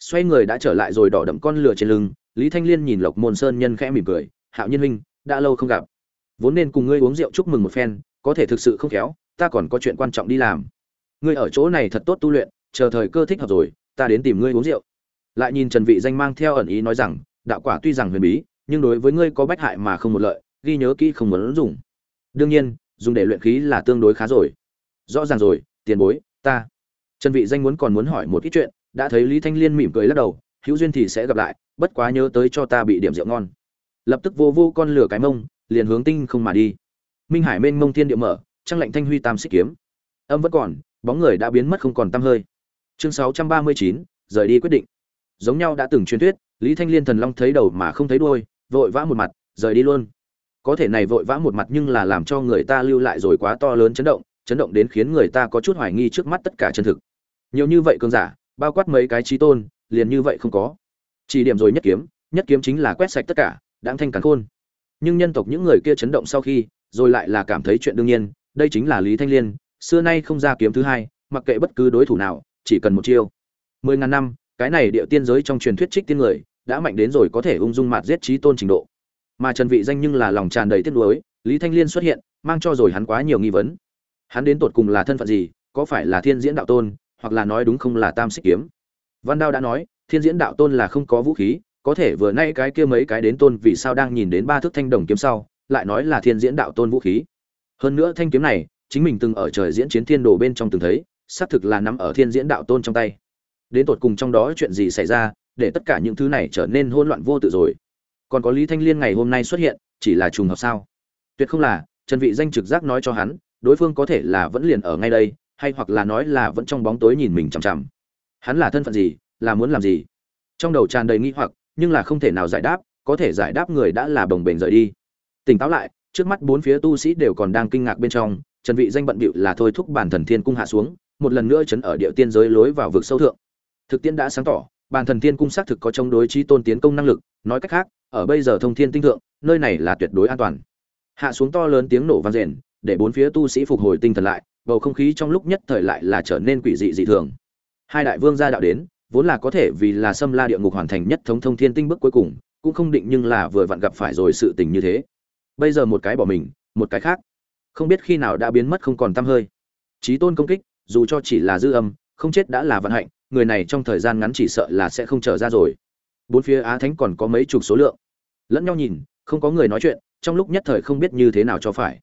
Xoay người đã trở lại rồi đỏ đậm con lửa trên lưng, lý thanh liên nhìn lộc môn sơn nhân khẽ mỉm cười, hạo nhiên huynh, đã lâu không gặp. Vốn nên cùng ngươi uống rượu chúc mừng một phen, có thể thực sự không khéo, ta còn có chuyện quan trọng đi làm. Ngươi ở chỗ này thật tốt tu luyện, chờ thời cơ thích hợp rồi, ta đến tìm ngươi uống rượu. Lại nhìn trần vị danh mang theo ẩn ý nói rằng, đạo quả tuy rằng huyền bí, nhưng đối với ngươi có bách hại mà không một lợi, ghi nhớ kỹ không muốn dùng đương nhiên dùng để luyện khí là tương đối khá rồi. Rõ ràng rồi tiền bối ta. Trần vị danh muốn còn muốn hỏi một ít chuyện đã thấy lý thanh liên mỉm cười lắc đầu hữu duyên thì sẽ gặp lại bất quá nhớ tới cho ta bị điểm rượu ngon. Lập tức vô vô con lửa cái mông liền hướng tinh không mà đi. Minh hải mênh mông thiên địa mở trăng lạnh thanh huy tam xích kiếm. Âm vẫn còn bóng người đã biến mất không còn tăm hơi. Chương 639, rời đi quyết định. Giống nhau đã từng truyền thuyết lý thanh liên thần long thấy đầu mà không thấy đuôi vội vã một mặt rời đi luôn có thể này vội vã một mặt nhưng là làm cho người ta lưu lại rồi quá to lớn chấn động chấn động đến khiến người ta có chút hoài nghi trước mắt tất cả chân thực. Nhiều như vậy cơn giả, bao quát mấy cái trí tôn, liền như vậy không có. Chỉ điểm rồi nhất kiếm nhất kiếm chính là quét sạch tất cả, đáng thanh cắn khôn. Nhưng nhân tộc những người kia chấn động sau khi, rồi lại là cảm thấy chuyện đương nhiên, đây chính là lý thanh liên, xưa nay không ra kiếm thứ hai, mặc kệ bất cứ đối thủ nào, chỉ cần một chiêu. Mười ngàn năm, cái này địa tiên giới trong truyền thuyết trích tiên người, đã mạnh đến rồi có thể ung dung mạt giết trí tôn trình độ mà trần vị danh nhưng là lòng tràn đầy tiếc nuối, lý thanh liên xuất hiện, mang cho rồi hắn quá nhiều nghi vấn. Hắn đến tột cùng là thân phận gì, có phải là thiên diễn đạo tôn, hoặc là nói đúng không là tam xích kiếm? Văn đao đã nói, thiên diễn đạo tôn là không có vũ khí, có thể vừa nay cái kia mấy cái đến tôn vì sao đang nhìn đến ba thước thanh đồng kiếm sau, lại nói là thiên diễn đạo tôn vũ khí. Hơn nữa thanh kiếm này, chính mình từng ở trời diễn chiến thiên đồ bên trong từng thấy, xác thực là nằm ở thiên diễn đạo tôn trong tay. Đến tột cùng trong đó chuyện gì xảy ra, để tất cả những thứ này trở nên hỗn loạn vô tự rồi còn có lý thanh liên ngày hôm nay xuất hiện, chỉ là trùng hợp sao? Tuyệt không là, trần vị danh trực giác nói cho hắn, đối phương có thể là vẫn liền ở ngay đây, hay hoặc là nói là vẫn trong bóng tối nhìn mình chằm chằm. Hắn là thân phận gì, là muốn làm gì? Trong đầu tràn đầy nghi hoặc, nhưng là không thể nào giải đáp, có thể giải đáp người đã là bồng bềnh rời đi. Tỉnh táo lại, trước mắt bốn phía tu sĩ đều còn đang kinh ngạc bên trong, trần vị danh bận bịu là thôi thúc bản thần thiên cung hạ xuống, một lần nữa chấn ở địa tiên giới lối vào vực sâu thượng. Thực tiễn đã sáng tỏ, bản thần thiên cung xác thực có chống đối trí tôn tiến công năng lực, nói cách khác ở bây giờ thông thiên tinh thượng, nơi này là tuyệt đối an toàn. Hạ xuống to lớn tiếng nổ vang rền, để bốn phía tu sĩ phục hồi tinh thần lại, bầu không khí trong lúc nhất thời lại là trở nên quỷ dị dị thường. Hai đại vương gia đạo đến, vốn là có thể vì là xâm la địa ngục hoàn thành nhất thống thông thiên tinh bước cuối cùng, cũng không định nhưng là vừa vặn gặp phải rồi sự tình như thế. Bây giờ một cái bỏ mình, một cái khác. Không biết khi nào đã biến mất không còn tăm hơi. Trí tôn công kích, dù cho chỉ là dư âm, không chết đã là vận hạnh, người này trong thời gian ngắn chỉ sợ là sẽ không trở ra rồi bốn phía á thánh còn có mấy chục số lượng. Lẫn nhau nhìn, không có người nói chuyện, trong lúc nhất thời không biết như thế nào cho phải.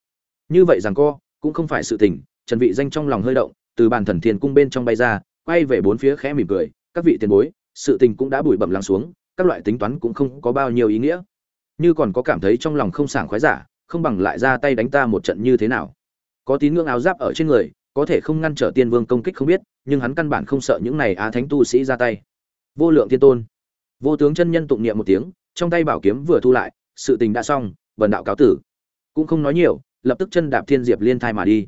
Như vậy rằng co, cũng không phải sự tình, trần vị danh trong lòng hơi động, từ bàn thần thiên cung bên trong bay ra, quay về bốn phía khẽ mỉm cười, các vị tiền bối, sự tình cũng đã bụi bẩm lắng xuống, các loại tính toán cũng không có bao nhiêu ý nghĩa. Như còn có cảm thấy trong lòng không sảng khoái giả, không bằng lại ra tay đánh ta một trận như thế nào. Có tín ngưỡng áo giáp ở trên người, có thể không ngăn trở tiên vương công kích không biết, nhưng hắn căn bản không sợ những này á thánh tu sĩ ra tay. Vô lượng thiên tôn vô tướng chân nhân tụng niệm một tiếng, trong tay bảo kiếm vừa thu lại, sự tình đã xong, bần đạo cáo tử. Cũng không nói nhiều, lập tức chân đạp thiên diệp liên thai mà đi.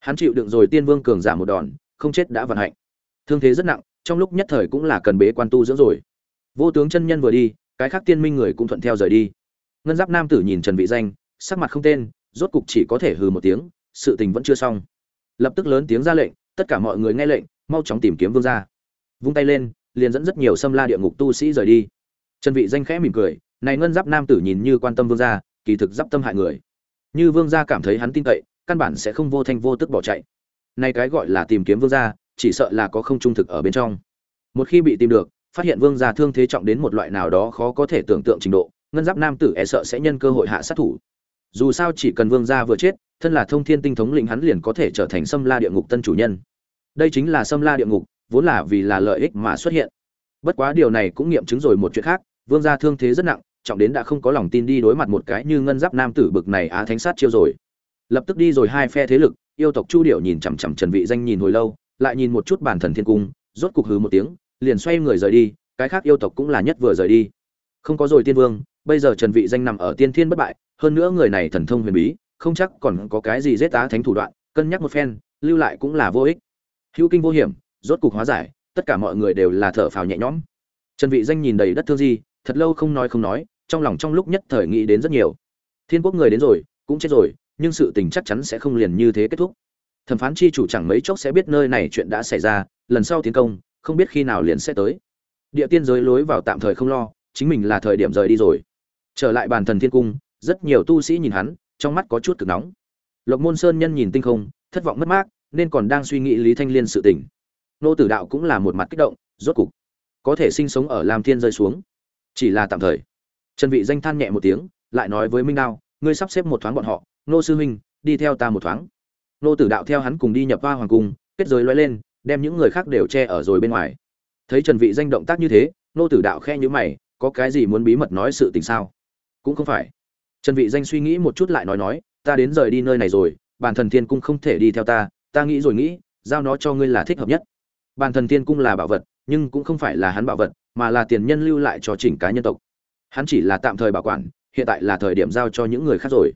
Hắn chịu đựng rồi tiên vương cường giả một đòn, không chết đã vận hạnh. Thương thế rất nặng, trong lúc nhất thời cũng là cần bế quan tu dưỡng rồi. Vô tướng chân nhân vừa đi, cái khác tiên minh người cũng thuận theo rời đi. Ngân giáp nam tử nhìn trần vị danh, sắc mặt không tên, rốt cục chỉ có thể hừ một tiếng, sự tình vẫn chưa xong. Lập tức lớn tiếng ra lệnh, tất cả mọi người nghe lệnh, mau chóng tìm kiếm vương gia. Vung tay lên liền dẫn rất nhiều xâm la địa ngục tu sĩ rời đi. Trần vị danh khẽ mỉm cười, này ngân giáp nam tử nhìn như quan tâm vương gia, kỳ thực giáp tâm hại người. Như vương gia cảm thấy hắn tin cậy, căn bản sẽ không vô thanh vô tức bỏ chạy. Nay cái gọi là tìm kiếm vương gia, chỉ sợ là có không trung thực ở bên trong. Một khi bị tìm được, phát hiện vương gia thương thế trọng đến một loại nào đó khó có thể tưởng tượng trình độ, ngân giáp nam tử e sợ sẽ nhân cơ hội hạ sát thủ. Dù sao chỉ cần vương gia vừa chết, thân là thông thiên tinh thống lĩnh hắn liền có thể trở thành xâm la địa ngục tân chủ nhân. Đây chính là xâm la địa ngục vốn là vì là lợi ích mà xuất hiện. Bất quá điều này cũng nghiệm chứng rồi một chuyện khác, vương gia thương thế rất nặng, trọng đến đã không có lòng tin đi đối mặt một cái như ngân giáp nam tử bực này á thánh sát chiêu rồi. Lập tức đi rồi hai phe thế lực, yêu tộc chu điệu nhìn chằm chằm trần vị danh nhìn hồi lâu, lại nhìn một chút bản thần thiên cung, rốt cục hừ một tiếng, liền xoay người rời đi, cái khác yêu tộc cũng là nhất vừa rời đi. Không có rồi tiên vương, bây giờ trần vị danh nằm ở tiên thiên bất bại, hơn nữa người này thần thông huyền bí, không chắc còn có cái gì giết tá thánh thủ đoạn, cân nhắc một phen, lưu lại cũng là vô ích. Hữu kinh vô hiểm rốt cục hóa giải, tất cả mọi người đều là thở phào nhẹ nhõm. Trần vị danh nhìn đầy đất thương di, thật lâu không nói không nói, trong lòng trong lúc nhất thời nghĩ đến rất nhiều. Thiên quốc người đến rồi, cũng chết rồi, nhưng sự tình chắc chắn sẽ không liền như thế kết thúc. Thẩm phán chi chủ chẳng mấy chốc sẽ biết nơi này chuyện đã xảy ra, lần sau tiến công, không biết khi nào liền sẽ tới. Địa tiên giới lối vào tạm thời không lo, chính mình là thời điểm rời đi rồi. Trở lại bàn thần thiên cung, rất nhiều tu sĩ nhìn hắn, trong mắt có chút cực nóng. Lộc môn sơn nhân nhìn tinh không, thất vọng mất mát, nên còn đang suy nghĩ lý thanh liên sự tình nô tử đạo cũng là một mặt kích động, rốt cục có thể sinh sống ở lam thiên rơi xuống. Chỉ là tạm thời. Trần vị danh than nhẹ một tiếng, lại nói với minh đao, ngươi sắp xếp một thoáng bọn họ, nô sư huynh đi theo ta một thoáng. Nô tử đạo theo hắn cùng đi nhập hoa hoàng cung, kết giới lóe lên, đem những người khác đều che ở rồi bên ngoài. Thấy trần vị danh động tác như thế, nô tử đạo khe như mày, có cái gì muốn bí mật nói sự tình sao? Cũng không phải. Trần vị danh suy nghĩ một chút lại nói nói, ta đến rời đi nơi này rồi, bản thần thiên cung không thể đi theo ta ta nghĩ rồi nghĩ, giao nó cho ngươi là thích hợp nhất bản thần tiên cung là bảo vật, nhưng cũng không phải là hắn bảo vật, mà là tiền nhân lưu lại cho chỉnh cá nhân tộc. Hắn chỉ là tạm thời bảo quản, hiện tại là thời điểm giao cho những người khác rồi.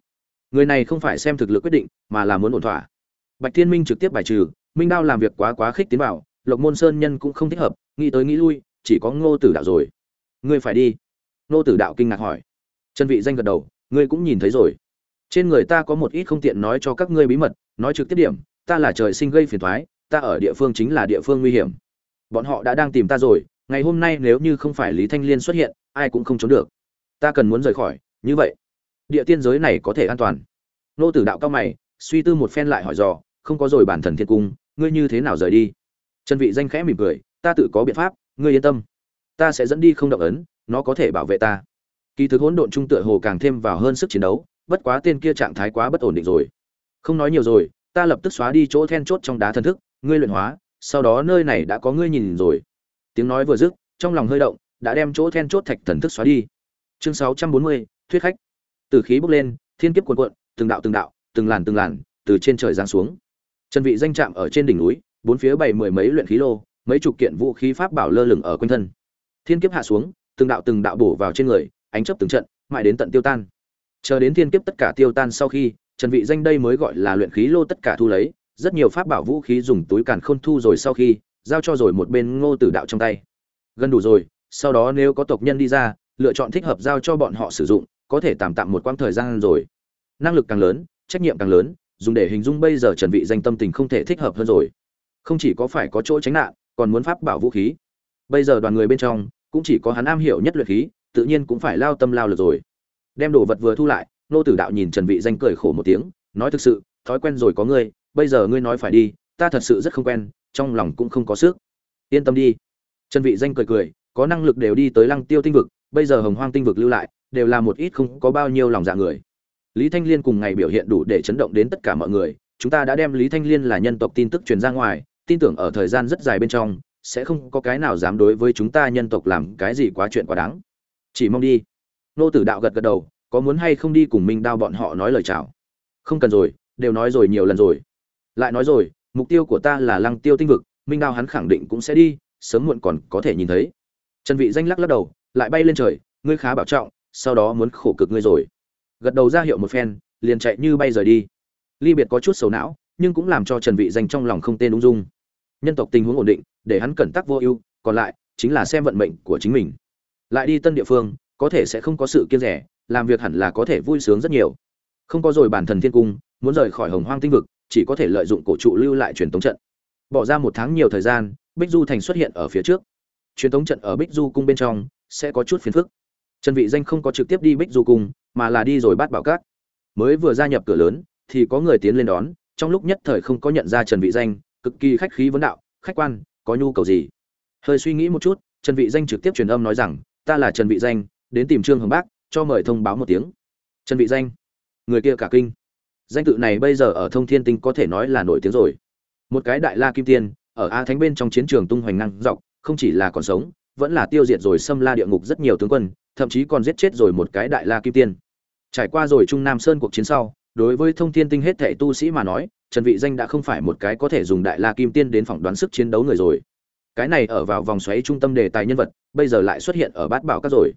Người này không phải xem thực lực quyết định, mà là muốn ổn thỏa. Bạch thiên minh trực tiếp bài trừ, minh đao làm việc quá quá khích tiến bảo lộc môn sơn nhân cũng không thích hợp, nghĩ tới nghĩ lui, chỉ có ngô tử đạo rồi. Ngươi phải đi. Ngô tử đạo kinh ngạc hỏi. Chân vị danh gật đầu, ngươi cũng nhìn thấy rồi. Trên người ta có một ít không tiện nói cho các ngươi bí mật, nói trực tiếp điểm, ta là trời sinh gây phiền toái ta ở địa phương chính là địa phương nguy hiểm. Bọn họ đã đang tìm ta rồi, ngày hôm nay nếu như không phải lý thanh liên xuất hiện, ai cũng không trốn được. Ta cần muốn rời khỏi, như vậy, địa tiên giới này có thể an toàn. Nô tử đạo cao mày, suy tư một phen lại hỏi dò, không có rồi bản thần thiên cung, ngươi như thế nào rời đi? Trần vị danh khẽ mỉm cười, ta tự có biện pháp, ngươi yên tâm. Ta sẽ dẫn đi không động ấn, nó có thể bảo vệ ta. Kỳ thực hỗn độn trung tựa hồ càng thêm vào hơn sức chiến đấu, bất quá tên kia trạng thái quá bất ổn định rồi. Không nói nhiều rồi, ta lập tức xóa đi chỗ then chốt trong đá thần thức ngươi luyện hóa sau đó nơi này đã có ngươi nhìn rồi. Tiếng nói vừa dứt trong lòng hơi động đã đem chỗ then chốt thạch thần thức xóa đi. Chương 640, thuyết khách. Từ khí bốc lên thiên kiếp cuồn cuộn từng đạo từng đạo từng làn từng làn từ trên trời giáng xuống. Trần vị danh chạm ở trên đỉnh núi bốn phía bảy mười mấy luyện khí lô mấy chục kiện vũ khí pháp bảo lơ lửng ở quanh thân. Thiên kiếp hạ xuống từng đạo từng đạo bổ vào trên người ánh chớp từng trận mãi đến tận tiêu tan. Chờ đến thiên kiếp tất cả tiêu tan sau khi trần vị danh đây mới gọi là luyện khí lô tất cả thu lấy rất nhiều pháp bảo vũ khí dùng túi càn khôn thu rồi sau khi, giao cho rồi một bên ngô tử đạo trong tay. Gần đủ rồi, sau đó nếu có tộc nhân đi ra, lựa chọn thích hợp giao cho bọn họ sử dụng, có thể tạm tạm một quãng thời gian rồi. Năng lực càng lớn, trách nhiệm càng lớn, dùng để hình dung bây giờ trần vị danh tâm tình không thể thích hợp hơn rồi. Không chỉ có phải có chỗ tránh nạn, còn muốn pháp bảo vũ khí. Bây giờ đoàn người bên trong, cũng chỉ có hắn am hiểu nhất luyện khí, tự nhiên cũng phải lao tâm lao lực rồi. Đem đồ vật vừa thu lại nô tử đạo nhìn trần vị danh cười khổ một tiếng, nói thực sự, thói quen rồi có ngươi bây giờ ngươi nói phải đi, ta thật sự rất không quen, trong lòng cũng không có sức. Yên tâm đi. Trần vị danh cười cười, có năng lực đều đi tới lăng tiêu tinh vực, bây giờ hồng hoang tinh vực lưu lại, đều là một ít không có bao nhiêu lòng dạ người. Lý thanh liên cùng ngày biểu hiện đủ để chấn động đến tất cả mọi người, chúng ta đã đem lý thanh liên là nhân tộc tin tức truyền ra ngoài, tin tưởng ở thời gian rất dài bên trong, sẽ không có cái nào dám đối với chúng ta nhân tộc làm cái gì quá chuyện quá đáng. Chỉ mong đi. Nô tử đạo gật gật đầu, có muốn hay không đi cùng minh đao bọn họ nói lời chào? Không cần rồi, đều nói rồi nhiều lần rồi lại nói rồi, mục tiêu của ta là lăng tiêu tinh vực, minh đao hắn khẳng định cũng sẽ đi, sớm muộn còn có thể nhìn thấy. Trần vị danh lắc lắc đầu, lại bay lên trời, ngươi khá bảo trọng, sau đó muốn khổ cực ngươi rồi. Gật đầu ra hiệu một phen, liền chạy như bay rời đi. Ly biệt có chút sầu não, nhưng cũng làm cho trần vị danh trong lòng không tên đúng dung. Nhân tộc tình huống ổn định, để hắn cẩn tắc vô ưu, còn lại chính là xem vận mệnh của chính mình. Lại đi tân địa phương, có thể sẽ không có sự kiêng rẻ, làm việc hẳn là có thể vui sướng rất nhiều. Không có rồi bản thần thiên cung, muốn rời khỏi hồng hoang tinh vực chỉ có thể lợi dụng cổ trụ lưu lại truyền tống trận. Bỏ ra một tháng nhiều thời gian, bích du thành xuất hiện ở phía trước. Truyền tống trận ở bích du cung bên trong, sẽ có chút phiền phức. Trần vị danh không có trực tiếp đi bích du cung, mà là đi rồi bắt bảo cát. Mới vừa gia nhập cửa lớn, thì có người tiến lên đón, trong lúc nhất thời không có nhận ra trần vị danh, cực kỳ khách khí vấn đạo, khách quan, có nhu cầu gì? Hơi suy nghĩ một chút, trần vị danh trực tiếp truyền âm nói rằng, ta là trần vị danh, đến tìm trương hồng bác, cho mời thông báo một tiếng. Trần vị danh? Người kia cả kinh danh tự này bây giờ ở thông thiên tinh có thể nói là nổi tiếng rồi. Một cái đại la kim tiên, ở a thánh bên trong chiến trường tung hoành năng dọc, không chỉ là còn sống, vẫn là tiêu diệt rồi xâm la địa ngục rất nhiều tướng quân, thậm chí còn giết chết rồi một cái đại la kim tiên. Trải qua rồi trung nam sơn cuộc chiến sau, đối với thông thiên tinh hết thệ tu sĩ mà nói, trần vị danh đã không phải một cái có thể dùng đại la kim tiên đến phỏng đoán sức chiến đấu người rồi. Cái này ở vào vòng xoáy trung tâm đề tài nhân vật, bây giờ lại xuất hiện ở bát bảo các rồi.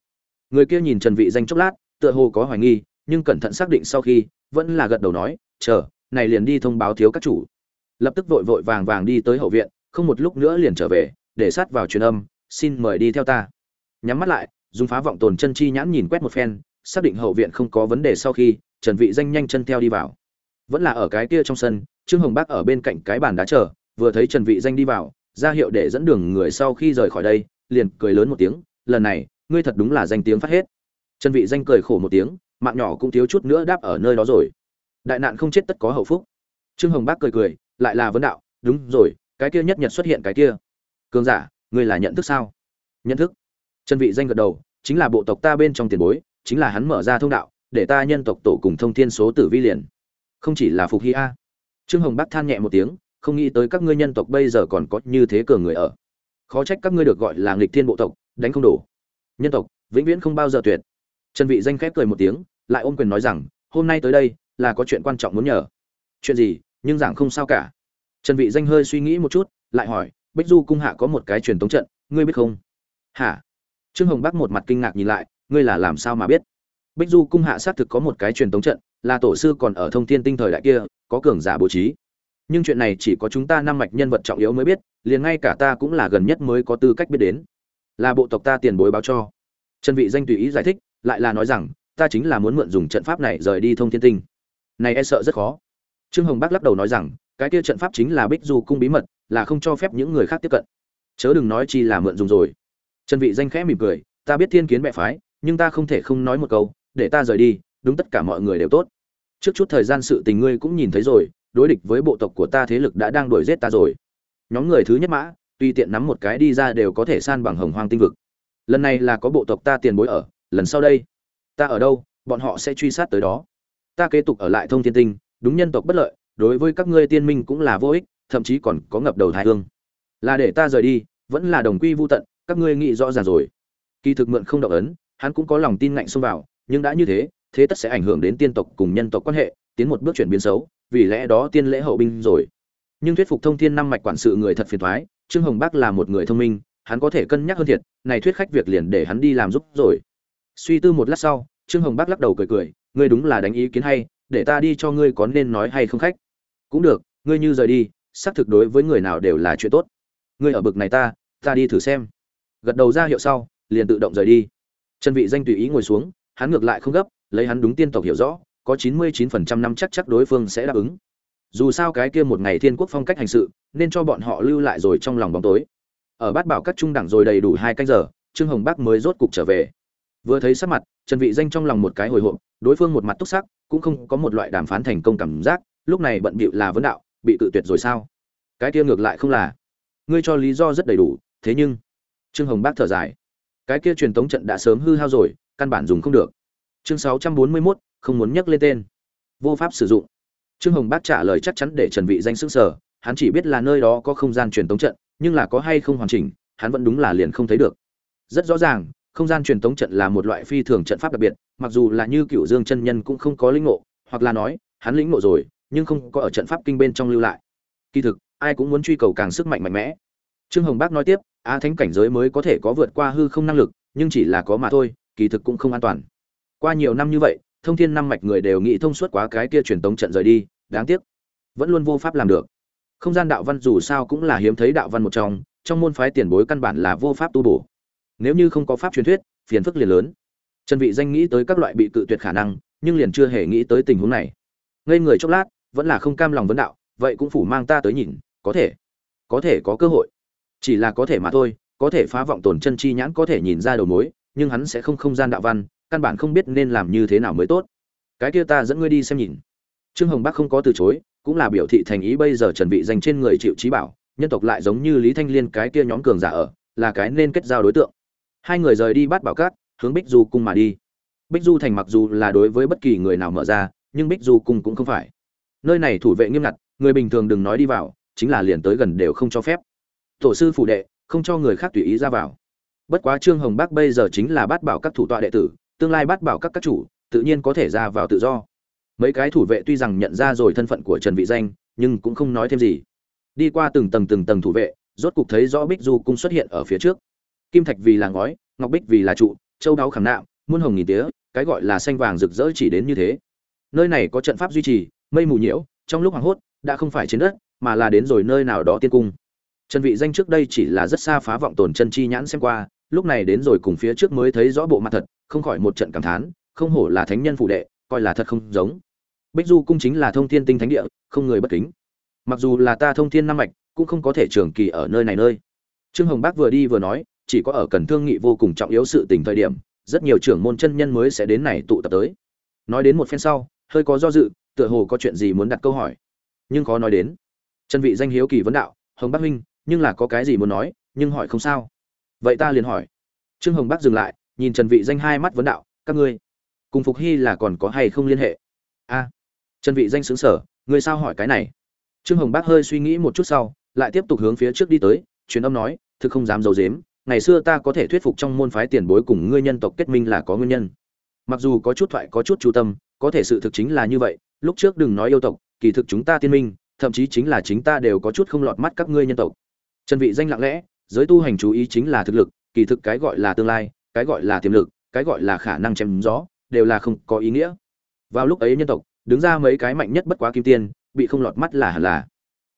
Người kia nhìn trần vị danh chốc lát, tựa hồ có hoài nghi nhưng cẩn thận xác định sau khi, vẫn là gật đầu nói, chờ, này liền đi thông báo thiếu các chủ. Lập tức vội vội vàng vàng đi tới hậu viện, không một lúc nữa liền trở về, để sát vào truyền âm, xin mời đi theo ta. Nhắm mắt lại, dùng phá vọng tồn chân chi nhãn nhìn quét một phen, xác định hậu viện không có vấn đề sau khi, trần vị danh nhanh chân theo đi vào. Vẫn là ở cái kia trong sân, trương hồng bác ở bên cạnh cái bàn đá chờ, vừa thấy trần vị danh đi vào, ra hiệu để dẫn đường người sau khi rời khỏi đây, liền cười lớn một tiếng, lần này, ngươi thật đúng là danh tiếng phát hết. Trần vị danh cười khổ một tiếng mạng nhỏ cũng thiếu chút nữa đáp ở nơi đó rồi. Đại nạn không chết tất có hậu phúc. Trương hồng bác cười cười, lại là vấn đạo, đúng rồi, cái kia nhất nhật xuất hiện cái kia. Cường giả, ngươi là nhận thức sao? Nhận thức. Trần vị danh gật đầu, chính là bộ tộc ta bên trong tiền bối, chính là hắn mở ra thông đạo, để ta nhân tộc tổ cùng thông thiên số tử vi liền. Không chỉ là phục hy a. Trương hồng bắc than nhẹ một tiếng, không nghĩ tới các ngươi nhân tộc bây giờ còn có như thế cường người ở. Khó trách các ngươi được gọi là nghịch thiên bộ tộc, đánh không đủ nhân tộc, vĩnh viễn không bao giờ tuyệt. Trần vị danh khép cười một tiếng lại ôm quyền nói rằng, hôm nay tới đây là có chuyện quan trọng muốn nhờ. Chuyện gì? Nhưng giảng không sao cả. Trần vị danh hơi suy nghĩ một chút, lại hỏi, bích du cung hạ có một cái truyền tống trận, ngươi biết không? Hả? Trương hồng bắc một mặt kinh ngạc nhìn lại, ngươi là làm sao mà biết? Bích du cung hạ xác thực có một cái truyền tống trận, là tổ sư còn ở thông thiên tinh thời đại kia, có cường giả bố trí. Nhưng chuyện này chỉ có chúng ta năm mạch nhân vật trọng yếu mới biết, liền ngay cả ta cũng là gần nhất mới có tư cách biết đến. Là bộ tộc ta tiền bối báo cho. Trần vị danh tùy ý giải thích, lại là nói rằng ta chính là muốn mượn dùng trận pháp này rời đi thông thiên tinh. Này e sợ rất khó. Trương hồng bắc lắc đầu nói rằng, cái kia trận pháp chính là bích du cung bí mật, là không cho phép những người khác tiếp cận. Chớ đừng nói chi là mượn dùng rồi. Trần vị danh khẽ mỉm cười, ta biết thiên kiến mẹ phái, nhưng ta không thể không nói một câu, để ta rời đi, đúng tất cả mọi người đều tốt. Trước chút thời gian sự tình ngươi cũng nhìn thấy rồi, đối địch với bộ tộc của ta thế lực đã đang đuổi giết ta rồi. Nhóm người thứ nhất mã tuy tiện nắm một cái đi ra đều có thể san bằng hồng hoang tinh vực. Lần này là có bộ tộc ta tiền bối ở, lần sau đây ta ở đâu, bọn họ sẽ truy sát tới đó. Ta kế tục ở lại thông thiên tinh, đúng nhân tộc bất lợi, đối với các ngươi tiên minh cũng là vô ích, thậm chí còn có ngập đầu thái hương. Là để ta rời đi, vẫn là đồng quy vô tận, các ngươi nghĩ rõ ràng rồi. Kỳ thực mượn không động ấn, hắn cũng có lòng tin ngạnh xông vào, nhưng đã như thế thế tất sẽ ảnh hưởng đến tiên tộc cùng nhân tộc quan hệ, tiến một bước chuyển biến xấu, vì lẽ đó tiên lễ hậu binh rồi. Nhưng thuyết phục thông thiên năm mạch quản sự người thật phiền thoái trương hồng bác là một người thông minh, hắn có thể cân nhắc hơn thiệt, này thuyết khách việc liền để hắn đi làm giúp rồi. Suy tư một lát sau trương hồng bác lắc đầu cười cười, ngươi đúng là đánh ý kiến hay, để ta đi cho ngươi có nên nói hay không khách. Cũng được, ngươi như rời đi, xác thực đối với người nào đều là chuyện tốt. Ngươi ở bực này ta ta đi thử xem. Gật đầu ra hiệu sau, liền tự động rời đi. Trần vị danh tùy ý ngồi xuống, hắn ngược lại không gấp, lấy hắn đúng tiên tộc hiểu rõ, có 99% năm chắc chắc đối phương sẽ đáp ứng. Dù sao cái kia một ngày thiên quốc phong cách hành sự, nên cho bọn họ lưu lại rồi trong lòng bóng tối. Ở bát bảo các trung đẳng rồi đầy đủ hai canh giờ, trương hồng bắc mới rốt cục trở về vừa thấy sắc mặt trần vị danh trong lòng một cái hồi hộp đối phương một mặt túc sắc cũng không có một loại đàm phán thành công cảm giác lúc này bận bịu là vấn đạo bị tự tuyệt rồi sao? Cái kia ngược lại không là. Ngươi cho lý do rất đầy đủ thế nhưng trương hồng bác thở dài. Cái kia truyền tống trận đã sớm hư hao rồi căn bản dùng không được. Chương 641, không muốn nhắc lên tên. Vô pháp sử dụng. Trương hồng bác trả lời chắc chắn để trần vị danh sững sờ hắn chỉ biết là nơi đó có không gian truyền tống trận nhưng là có hay không hoàn chỉnh hắn vẫn đúng là liền không thấy được. Rất rõ ràng không gian truyền tống trận là một loại phi thường trận pháp đặc biệt, mặc dù là như cửu dương chân nhân cũng không có lĩnh ngộ, hoặc là nói, hắn lĩnh ngộ rồi, nhưng không có ở trận pháp kinh bên trong lưu lại. Kỳ thực, ai cũng muốn truy cầu càng sức mạnh mạnh mẽ. Trương hồng bác nói tiếp, a thánh cảnh giới mới có thể có vượt qua hư không năng lực, nhưng chỉ là có mà thôi, kỳ thực cũng không an toàn. Qua nhiều năm như vậy, thông thiên năm mạch người đều nghĩ thông suốt quá cái kia truyền tống trận rời đi, đáng tiếc, vẫn luôn vô pháp làm được. Không gian đạo văn dù sao cũng là hiếm thấy đạo văn một trong trong môn phái tiền bối căn bản là vô pháp tu bổ nếu như không có pháp truyền thuyết, phiền phức liền lớn. Trần vị danh nghĩ tới các loại bị cự tuyệt khả năng, nhưng liền chưa hề nghĩ tới tình huống này. Ngây người chốc lát, vẫn là không cam lòng vấn đạo, vậy cũng phủ mang ta tới nhìn, có thể có thể có cơ hội. Chỉ là có thể mà thôi, có thể phá vọng tổn chân chi nhãn có thể nhìn ra đầu mối, nhưng hắn sẽ không không gian đạo văn, căn bản không biết nên làm như thế nào mới tốt. Cái kia ta dẫn ngươi đi xem nhìn. Trương hồng bắc không có từ chối, cũng là biểu thị thành ý bây giờ trần vị dành trên người chịu trí bảo, nhân tộc lại giống như lý thanh liên cái kia nhóm cường giả ở, là cái nên kết giao đối tượng hai người rời đi bắt bảo cát, hướng bích du cung mà đi. Bích du thành mặc dù là đối với bất kỳ người nào mở ra, nhưng bích du cung cũng không phải. Nơi này thủ vệ nghiêm ngặt, người bình thường đừng nói đi vào, chính là liền tới gần đều không cho phép. Tổ sư phụ đệ, không cho người khác tùy ý ra vào. Bất quá trương hồng bác bây giờ chính là bát bảo các thủ tọa đệ tử, tương lai bát bảo các các chủ, tự nhiên có thể ra vào tự do. Mấy cái thủ vệ tuy rằng nhận ra rồi thân phận của trần vị danh, nhưng cũng không nói thêm gì. Đi qua từng tầng từng tầng thủ vệ, rốt cục thấy rõ bích du cung xuất hiện ở phía trước kim thạch vì là ngói, ngọc bích vì là trụ, châu đáo khảm nạm, muôn hồng nghìn tía, cái gọi là xanh vàng rực rỡ chỉ đến như thế. Nơi này có trận pháp duy trì, mây mù nhiễu, trong lúc hoàng hốt, đã không phải trên đất, mà là đến rồi nơi nào đó tiên cung. Trần vị danh trước đây chỉ là rất xa phá vọng tồn chân chi nhãn xem qua, lúc này đến rồi cùng phía trước mới thấy rõ bộ mặt thật, không khỏi một trận cảm thán, không hổ là thánh nhân phụ đệ, coi là thật không giống. Bích du cung chính là thông thiên tinh thánh địa, không người bất kính. Mặc dù là ta thông thiên năm mạch, cũng không có thể trường kỳ ở nơi này nơi. Trương hồng bác vừa đi vừa nói chỉ có ở cần thương nghị vô cùng trọng yếu sự tình thời điểm, rất nhiều trưởng môn chân nhân mới sẽ đến này tụ tập tới. Nói đến một phen sau, hơi có do dự, tựa hồ có chuyện gì muốn đặt câu hỏi. Nhưng khó nói đến. Chân vị danh hiếu kỳ vấn đạo, hồng bác huynh, nhưng là có cái gì muốn nói, nhưng hỏi không sao. Vậy ta liền hỏi. Trương hồng bác dừng lại, nhìn trần vị danh hai mắt vấn đạo, các ngươi, cùng phục hy là còn có hay không liên hệ? A. Trần vị danh sướng sở ngươi sao hỏi cái này? Trương hồng bác hơi suy nghĩ một chút sau, lại tiếp tục hướng phía trước đi tới, truyền âm nói, thực không dám giấu dếm ngày xưa ta có thể thuyết phục trong môn phái tiền bối cùng ngươi nhân tộc kết minh là có nguyên nhân. Mặc dù có chút thoại, có chút chú tâm, có thể sự thực chính là như vậy, lúc trước đừng nói yêu tộc, kỳ thực chúng ta tiên minh, thậm chí chính là chính ta đều có chút không lọt mắt các ngươi nhân tộc. Trần vị danh lặng lẽ, giới tu hành chú ý chính là thực lực, kỳ thực cái gọi là tương lai, cái gọi là tiềm lực, cái gọi là khả năng chém gió, đều là không có ý nghĩa. Vào lúc ấy nhân tộc, đứng ra mấy cái mạnh nhất bất quá kim tiên, bị không lọt mắt là hẳn là.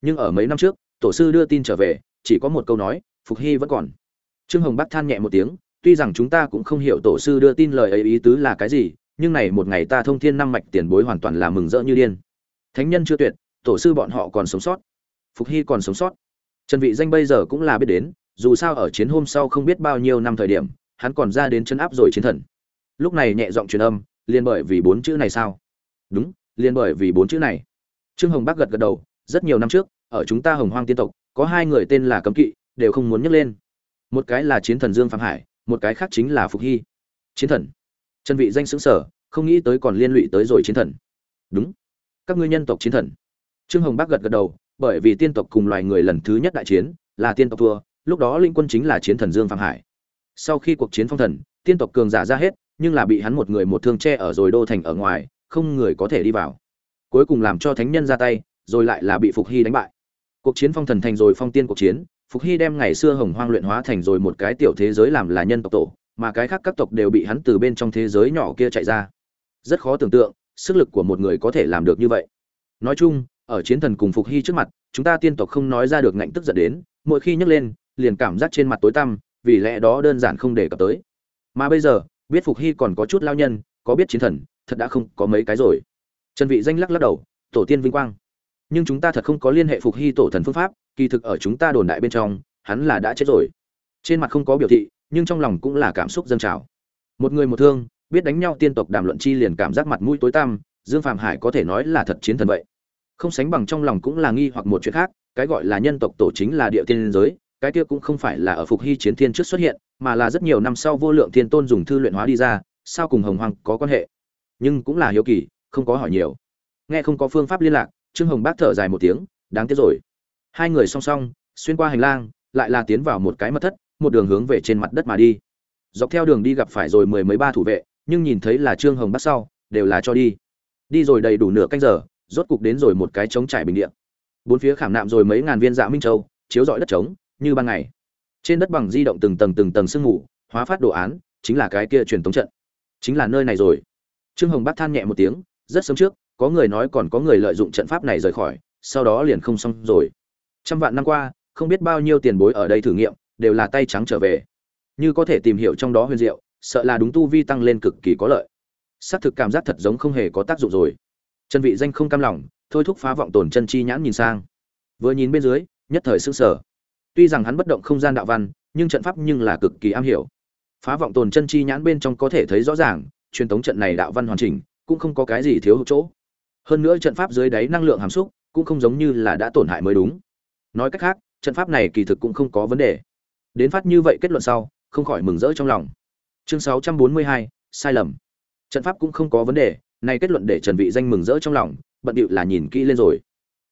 Nhưng ở mấy năm trước, tổ sư đưa tin trở về, chỉ có một câu nói, phục hy vẫn còn trương hồng bắc than nhẹ một tiếng, tuy rằng chúng ta cũng không hiểu tổ sư đưa tin lời ấy ý tứ là cái gì, nhưng này một ngày ta thông thiên năm mạch tiền bối hoàn toàn là mừng rỡ như điên. Thánh nhân chưa tuyệt, tổ sư bọn họ còn sống sót. Phục hy còn sống sót. Trần vị danh bây giờ cũng là biết đến, dù sao ở chiến hôm sau không biết bao nhiêu năm thời điểm, hắn còn ra đến chân áp rồi chiến thần. Lúc này nhẹ giọng truyền âm liền bởi vì bốn chữ này sao? Đúng liền bởi vì bốn chữ này. Trương hồng bắc gật gật đầu, rất nhiều năm trước, ở chúng ta hồng hoang tiên tộc, có hai người tên là cấm kỵ, đều không muốn nhắc lên một cái là chiến thần dương phạm hải, một cái khác chính là phục hy. Chiến thần. Chân vị danh xứng sở, không nghĩ tới còn liên lụy tới rồi chiến thần. Đúng. Các ngươi nhân tộc chiến thần. Trương hồng bắc gật gật đầu, bởi vì tiên tộc cùng loài người lần thứ nhất đại chiến, là tiên tộc thua, lúc đó linh quân chính là chiến thần dương phạm hải. Sau khi cuộc chiến phong thần, tiên tộc cường giả ra hết, nhưng là bị hắn một người một thương che ở rồi đô thành ở ngoài, không người có thể đi vào. Cuối cùng làm cho thánh nhân ra tay, rồi lại là bị phục hy đánh bại. Cuộc chiến phong thần thành rồi phong tiên cuộc chiến phục hy đem ngày xưa hồng hoang luyện hóa thành rồi một cái tiểu thế giới làm là nhân tộc tổ, mà cái khác các tộc đều bị hắn từ bên trong thế giới nhỏ kia chạy ra. Rất khó tưởng tượng, sức lực của một người có thể làm được như vậy. Nói chung, ở chiến thần cùng phục hy trước mặt, chúng ta tiên tộc không nói ra được ngạnh tức giận đến, mỗi khi nhấc lên, liền cảm giác trên mặt tối tăm, vì lẽ đó đơn giản không để cập tới. Mà bây giờ, biết phục hy còn có chút lao nhân, có biết chiến thần, thật đã không có mấy cái rồi. Trần vị danh lắc lắc đầu, tổ tiên vinh quang. Nhưng chúng ta thật không có liên hệ phục hy tổ thần phương pháp kỳ thực ở chúng ta đồn đại bên trong, hắn là đã chết rồi. Trên mặt không có biểu thị, nhưng trong lòng cũng là cảm xúc dâng trào. Một người một thương, biết đánh nhau tiên tộc đàm luận chi liền cảm giác mặt mũi tối tăm, dương phạm hải có thể nói là thật chiến thần vậy. Không sánh bằng trong lòng cũng là nghi hoặc một chuyện khác, cái gọi là nhân tộc tổ chính là địa tiên giới, cái kia cũng không phải là ở phục hy chiến thiên trước xuất hiện, mà là rất nhiều năm sau vô lượng thiên tôn dùng thư luyện hóa đi ra, sao cùng hồng hoàng có quan hệ? Nhưng cũng là hiếu kỳ, không có hỏi nhiều. Nghe không có phương pháp liên lạc, trương hồng bác thở dài một tiếng, đáng tiếc rồi hai người song song, xuyên qua hành lang, lại là tiến vào một cái mật thất, một đường hướng về trên mặt đất mà đi. Dọc theo đường đi gặp phải rồi mười mấy ba thủ vệ, nhưng nhìn thấy là trương hồng bắt sau, đều là cho đi. Đi rồi đầy đủ nửa canh giờ, rốt cục đến rồi một cái trống trải bình điện bốn phía khảm nạm rồi mấy ngàn viên dạ minh châu, chiếu rọi đất trống, như ban ngày. Trên đất bằng di động từng tầng từng tầng sương mù, hóa phát đồ án, chính là cái kia truyền tống trận. Chính là nơi này rồi. Trương hồng bắt than nhẹ một tiếng, rất sớm trước, có người nói còn có người lợi dụng trận pháp này rời khỏi, sau đó liền không xong rồi trăm vạn năm qua, không biết bao nhiêu tiền bối ở đây thử nghiệm, đều là tay trắng trở về. Như có thể tìm hiểu trong đó huyền diệu, sợ là đúng tu vi tăng lên cực kỳ có lợi. Xác thực cảm giác thật giống không hề có tác dụng rồi. Chân vị danh không cam lòng, thôi thúc phá vọng tổn chân chi nhãn nhìn sang. Vừa nhìn bên dưới, nhất thời sững sờ. Tuy rằng hắn bất động không gian đạo văn, nhưng trận pháp nhưng là cực kỳ am hiểu. Phá vọng tồn chân chi nhãn bên trong có thể thấy rõ ràng, truyền thống trận này đạo văn hoàn chỉnh, cũng không có cái gì thiếu hụt chỗ. Hơn nữa trận pháp dưới đáy năng lượng hàm xúc, cũng không giống như là đã tổn hại mới đúng nói cách khác trận pháp này kỳ thực cũng không có vấn đề. Đến phát như vậy kết luận sau không khỏi mừng rỡ trong lòng. Chương 642, sai lầm. Trận pháp cũng không có vấn đề này kết luận để trần vị danh mừng rỡ trong lòng bận điệu là nhìn kỹ lên rồi.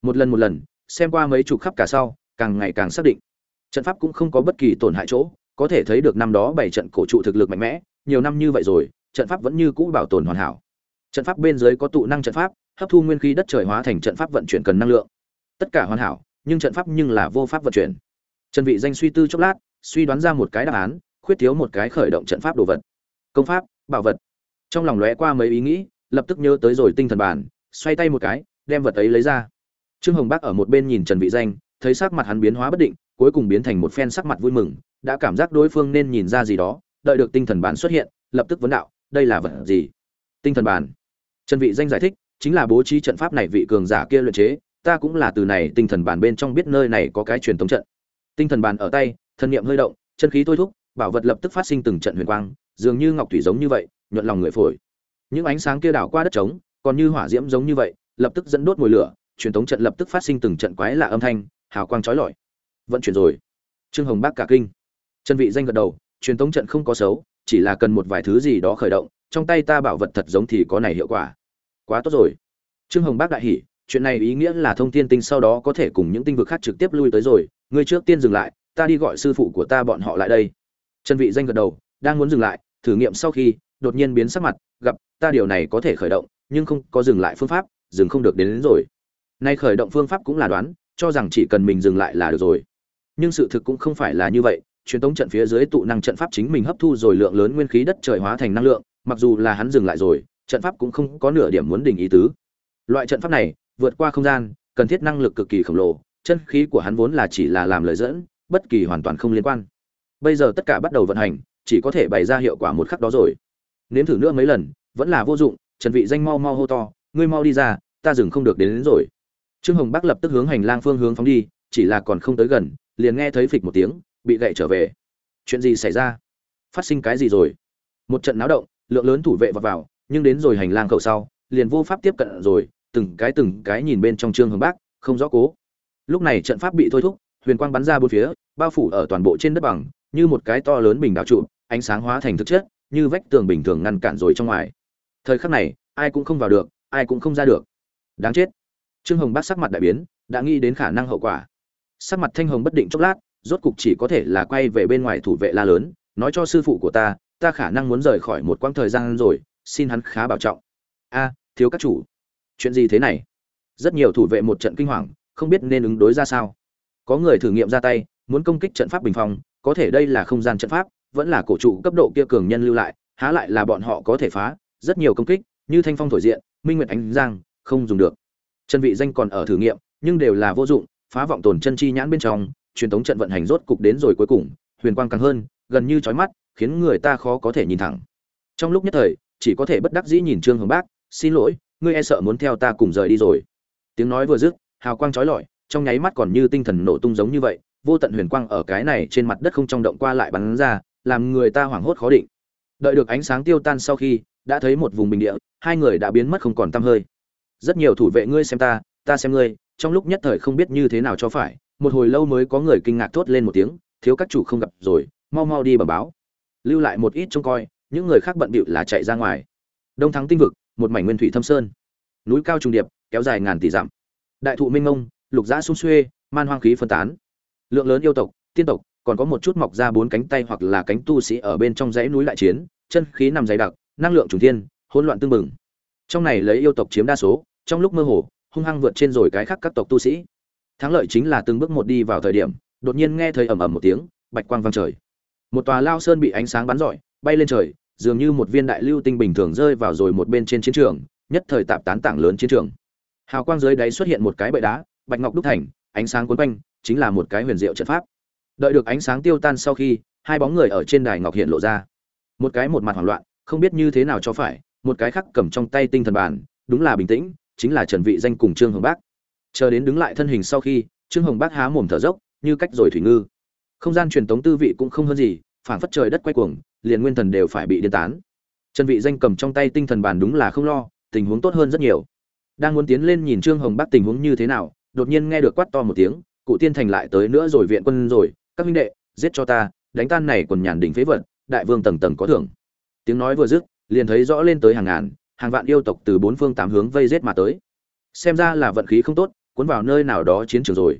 Một lần một lần xem qua mấy chục khắp cả sau càng ngày càng xác định. Trận pháp cũng không có bất kỳ tổn hại chỗ có thể thấy được năm đó bảy trận cổ trụ thực lực mạnh mẽ nhiều năm như vậy rồi trận pháp vẫn như cũ bảo tồn hoàn hảo. Trận pháp bên dưới có tụ năng trận pháp hấp thu nguyên khí đất trời hóa thành trận pháp vận chuyển cần năng lượng. Tất cả hoàn hảo nhưng trận pháp nhưng là vô pháp vận chuyển. Trần vị danh suy tư chốc lát, suy đoán ra một cái đáp án, khuyết thiếu một cái khởi động trận pháp đồ vật. Công pháp, bảo vật. Trong lòng lóe qua mấy ý nghĩ, lập tức nhớ tới rồi tinh thần bản, xoay tay một cái, đem vật ấy lấy ra. Trương hồng bác ở một bên nhìn trần vị danh, thấy sắc mặt hắn biến hóa bất định, cuối cùng biến thành một phen sắc mặt vui mừng, đã cảm giác đối phương nên nhìn ra gì đó, đợi được tinh thần bản xuất hiện, lập tức vấn đạo, đây là vật gì? Tinh thần bản. Trần vị danh giải thích, chính là bố trí trận pháp này vị cường giả kia luyện chế ta cũng là từ này tinh thần bản bên trong biết nơi này có cái truyền thống trận. Tinh thần bản ở tay thần niệm hơi động, chân khí thôi thúc, bảo vật lập tức phát sinh từng trận huyền quang, dường như ngọc thủy giống như vậy, nhuận lòng người phổi. Những ánh sáng kia đảo qua đất trống, còn như hỏa diễm giống như vậy, lập tức dẫn đốt mùi lửa, truyền thống trận lập tức phát sinh từng trận quái lạ âm thanh, hào quang chói lọi. Vận chuyển rồi. Trương hồng bác cả kinh. Chân vị danh gật đầu, truyền thống trận không có xấu, chỉ là cần một vài thứ gì đó khởi động, trong tay ta bảo vật thật giống thì có này hiệu quả. Quá tốt rồi. Trương hồng bác đại hỉ chuyện này ý nghĩa là thông thiên tinh sau đó có thể cùng những tinh vực khác trực tiếp lui tới rồi. Ngươi trước tiên dừng lại ta đi gọi sư phụ của ta bọn họ lại đây. Trần vị danh gật đầu đang muốn dừng lại thử nghiệm sau khi đột nhiên biến sắc mặt gặp ta điều này có thể khởi động nhưng không có dừng lại phương pháp dừng không được đến, đến rồi. Nay khởi động phương pháp cũng là đoán cho rằng chỉ cần mình dừng lại là được rồi. Nhưng sự thực cũng không phải là như vậy truyền tống trận phía dưới tụ năng trận pháp chính mình hấp thu rồi lượng lớn nguyên khí đất trời hóa thành năng lượng mặc dù là hắn dừng lại rồi trận pháp cũng không có nửa điểm muốn đình ý tứ. Loại trận pháp này vượt qua không gian cần thiết năng lực cực kỳ khổng lồ chân khí của hắn vốn là chỉ là làm lời dẫn bất kỳ hoàn toàn không liên quan. Bây giờ tất cả bắt đầu vận hành chỉ có thể bày ra hiệu quả một khắc đó rồi. Nếm thử nữa mấy lần vẫn là vô dụng trần vị danh mau mau hô to ngươi mau đi ra ta dừng không được đến, đến rồi. Trương hồng bắc lập tức hướng hành lang phương hướng phóng đi chỉ là còn không tới gần liền nghe thấy phịch một tiếng bị gậy trở về. Chuyện gì xảy ra? Phát sinh cái gì rồi? Một trận náo động lượng lớn thủ vệ vào vào nhưng đến rồi hành lang cầu sau liền vô pháp tiếp cận rồi từng cái từng cái nhìn bên trong trương hồng bác, không rõ cố. Lúc này trận pháp bị thôi thúc, huyền quang bắn ra bốn phía, bao phủ ở toàn bộ trên đất bằng, như một cái to lớn bình đảo trụ, ánh sáng hóa thành thực chất, như vách tường bình thường ngăn cản rồi trong ngoài. Thời khắc này, ai cũng không vào được, ai cũng không ra được. Đáng chết. Trương hồng bác sắc mặt đại biến, đã nghĩ đến khả năng hậu quả. Sắc mặt thanh hồng bất định chốc lát, rốt cục chỉ có thể là quay về bên ngoài thủ vệ la lớn, nói cho sư phụ của ta ta khả năng muốn rời khỏi một quãng thời gian rồi, xin hắn khá bảo trọng. A, thiếu các chủ chuyện gì thế này? Rất nhiều thủ vệ một trận kinh hoàng, không biết nên ứng đối ra sao. Có người thử nghiệm ra tay, muốn công kích trận pháp bình phong, có thể đây là không gian trận pháp, vẫn là cổ trụ cấp độ kia cường nhân lưu lại, há lại là bọn họ có thể phá, rất nhiều công kích, như thanh phong thổi diện, minh nguyệt ánh giang, không dùng được. Chân vị danh còn ở thử nghiệm, nhưng đều là vô dụng, phá vọng tồn chân chi nhãn bên trong, truyền thống trận vận hành rốt cục đến rồi cuối cùng, huyền quang càng hơn, gần như chói mắt, khiến người ta khó có thể nhìn thẳng. Trong lúc nhất thời, chỉ có thể bất đắc dĩ nhìn trương hồng bác, xin lỗi ngươi e sợ muốn theo ta cùng rời đi rồi. Tiếng nói vừa dứt, hào quang trói lọi, trong nháy mắt còn như tinh thần nổ tung giống như vậy, vô tận huyền quang ở cái này trên mặt đất không trong động qua lại bắn ra, làm người ta hoảng hốt khó định. Đợi được ánh sáng tiêu tan sau khi, đã thấy một vùng bình địa, hai người đã biến mất không còn tăm hơi. Rất nhiều thủ vệ ngươi xem ta ta xem ngươi, trong lúc nhất thời không biết như thế nào cho phải, một hồi lâu mới có người kinh ngạc thốt lên một tiếng, thiếu các chủ không gặp rồi, mau mau đi bẩm báo. Lưu lại một ít trông coi, những người khác bận bịu là chạy ra ngoài. Đông thắng tinh vực một mảnh nguyên thủy thâm sơn. Núi cao trùng điệp kéo dài ngàn tỷ dặm. Đại thụ minh mông, lục giã sung xuê man hoang khí phân tán. Lượng lớn yêu tộc tiên tộc còn có một chút mọc ra bốn cánh tay hoặc là cánh tu sĩ ở bên trong dãy núi lại chiến chân khí nằm dày đặc năng lượng trùng thiên hỗn loạn tương mừng trong này lấy yêu tộc chiếm đa số trong lúc mơ hồ hung hăng vượt trên rồi cái khác các tộc tu sĩ. Thắng lợi chính là từng bước một đi vào thời điểm đột nhiên nghe thấy ầm ầm một tiếng bạch quang vang trời. Một tòa lao sơn bị ánh sáng bắn rọi bay lên trời dường như một viên đại lưu tinh bình thường rơi vào rồi một bên trên chiến trường nhất thời tạp tán tảng lớn chiến trường. Hào quang dưới đáy xuất hiện một cái bệ đá bạch ngọc đúc thành ánh sáng cuốn quanh chính là một cái huyền diệu trận pháp. Đợi được ánh sáng tiêu tan sau khi hai bóng người ở trên đài ngọc hiện lộ ra. Một cái một mặt hoảng loạn không biết như thế nào cho phải một cái khác cầm trong tay tinh thần bản, đúng là bình tĩnh chính là trần vị danh cùng trương hồng bác. Chờ đến đứng lại thân hình sau khi trương hồng bác há mồm thở dốc như cách rồi thủy ngư. Không gian truyền tống tư vị cũng không hơn gì phảng phất trời đất quay cuồng liền nguyên thần đều phải bị điên tán. Trần vị danh cầm trong tay tinh thần bàn đúng là không lo, tình huống tốt hơn rất nhiều. Đang muốn tiến lên nhìn trương hồng bắc tình huống như thế nào, đột nhiên nghe được quát to một tiếng, cụ tiên thành lại tới nữa rồi, viện quân rồi, các huynh đệ, giết cho ta, đánh tan này quần nhàn đỉnh phế vật, đại vương tầng tầng có thưởng. Tiếng nói vừa dứt, liền thấy rõ lên tới hàng ngàn, hàng vạn yêu tộc từ bốn phương tám hướng vây giết mà tới. Xem ra là vận khí không tốt, cuốn vào nơi nào đó chiến trường rồi.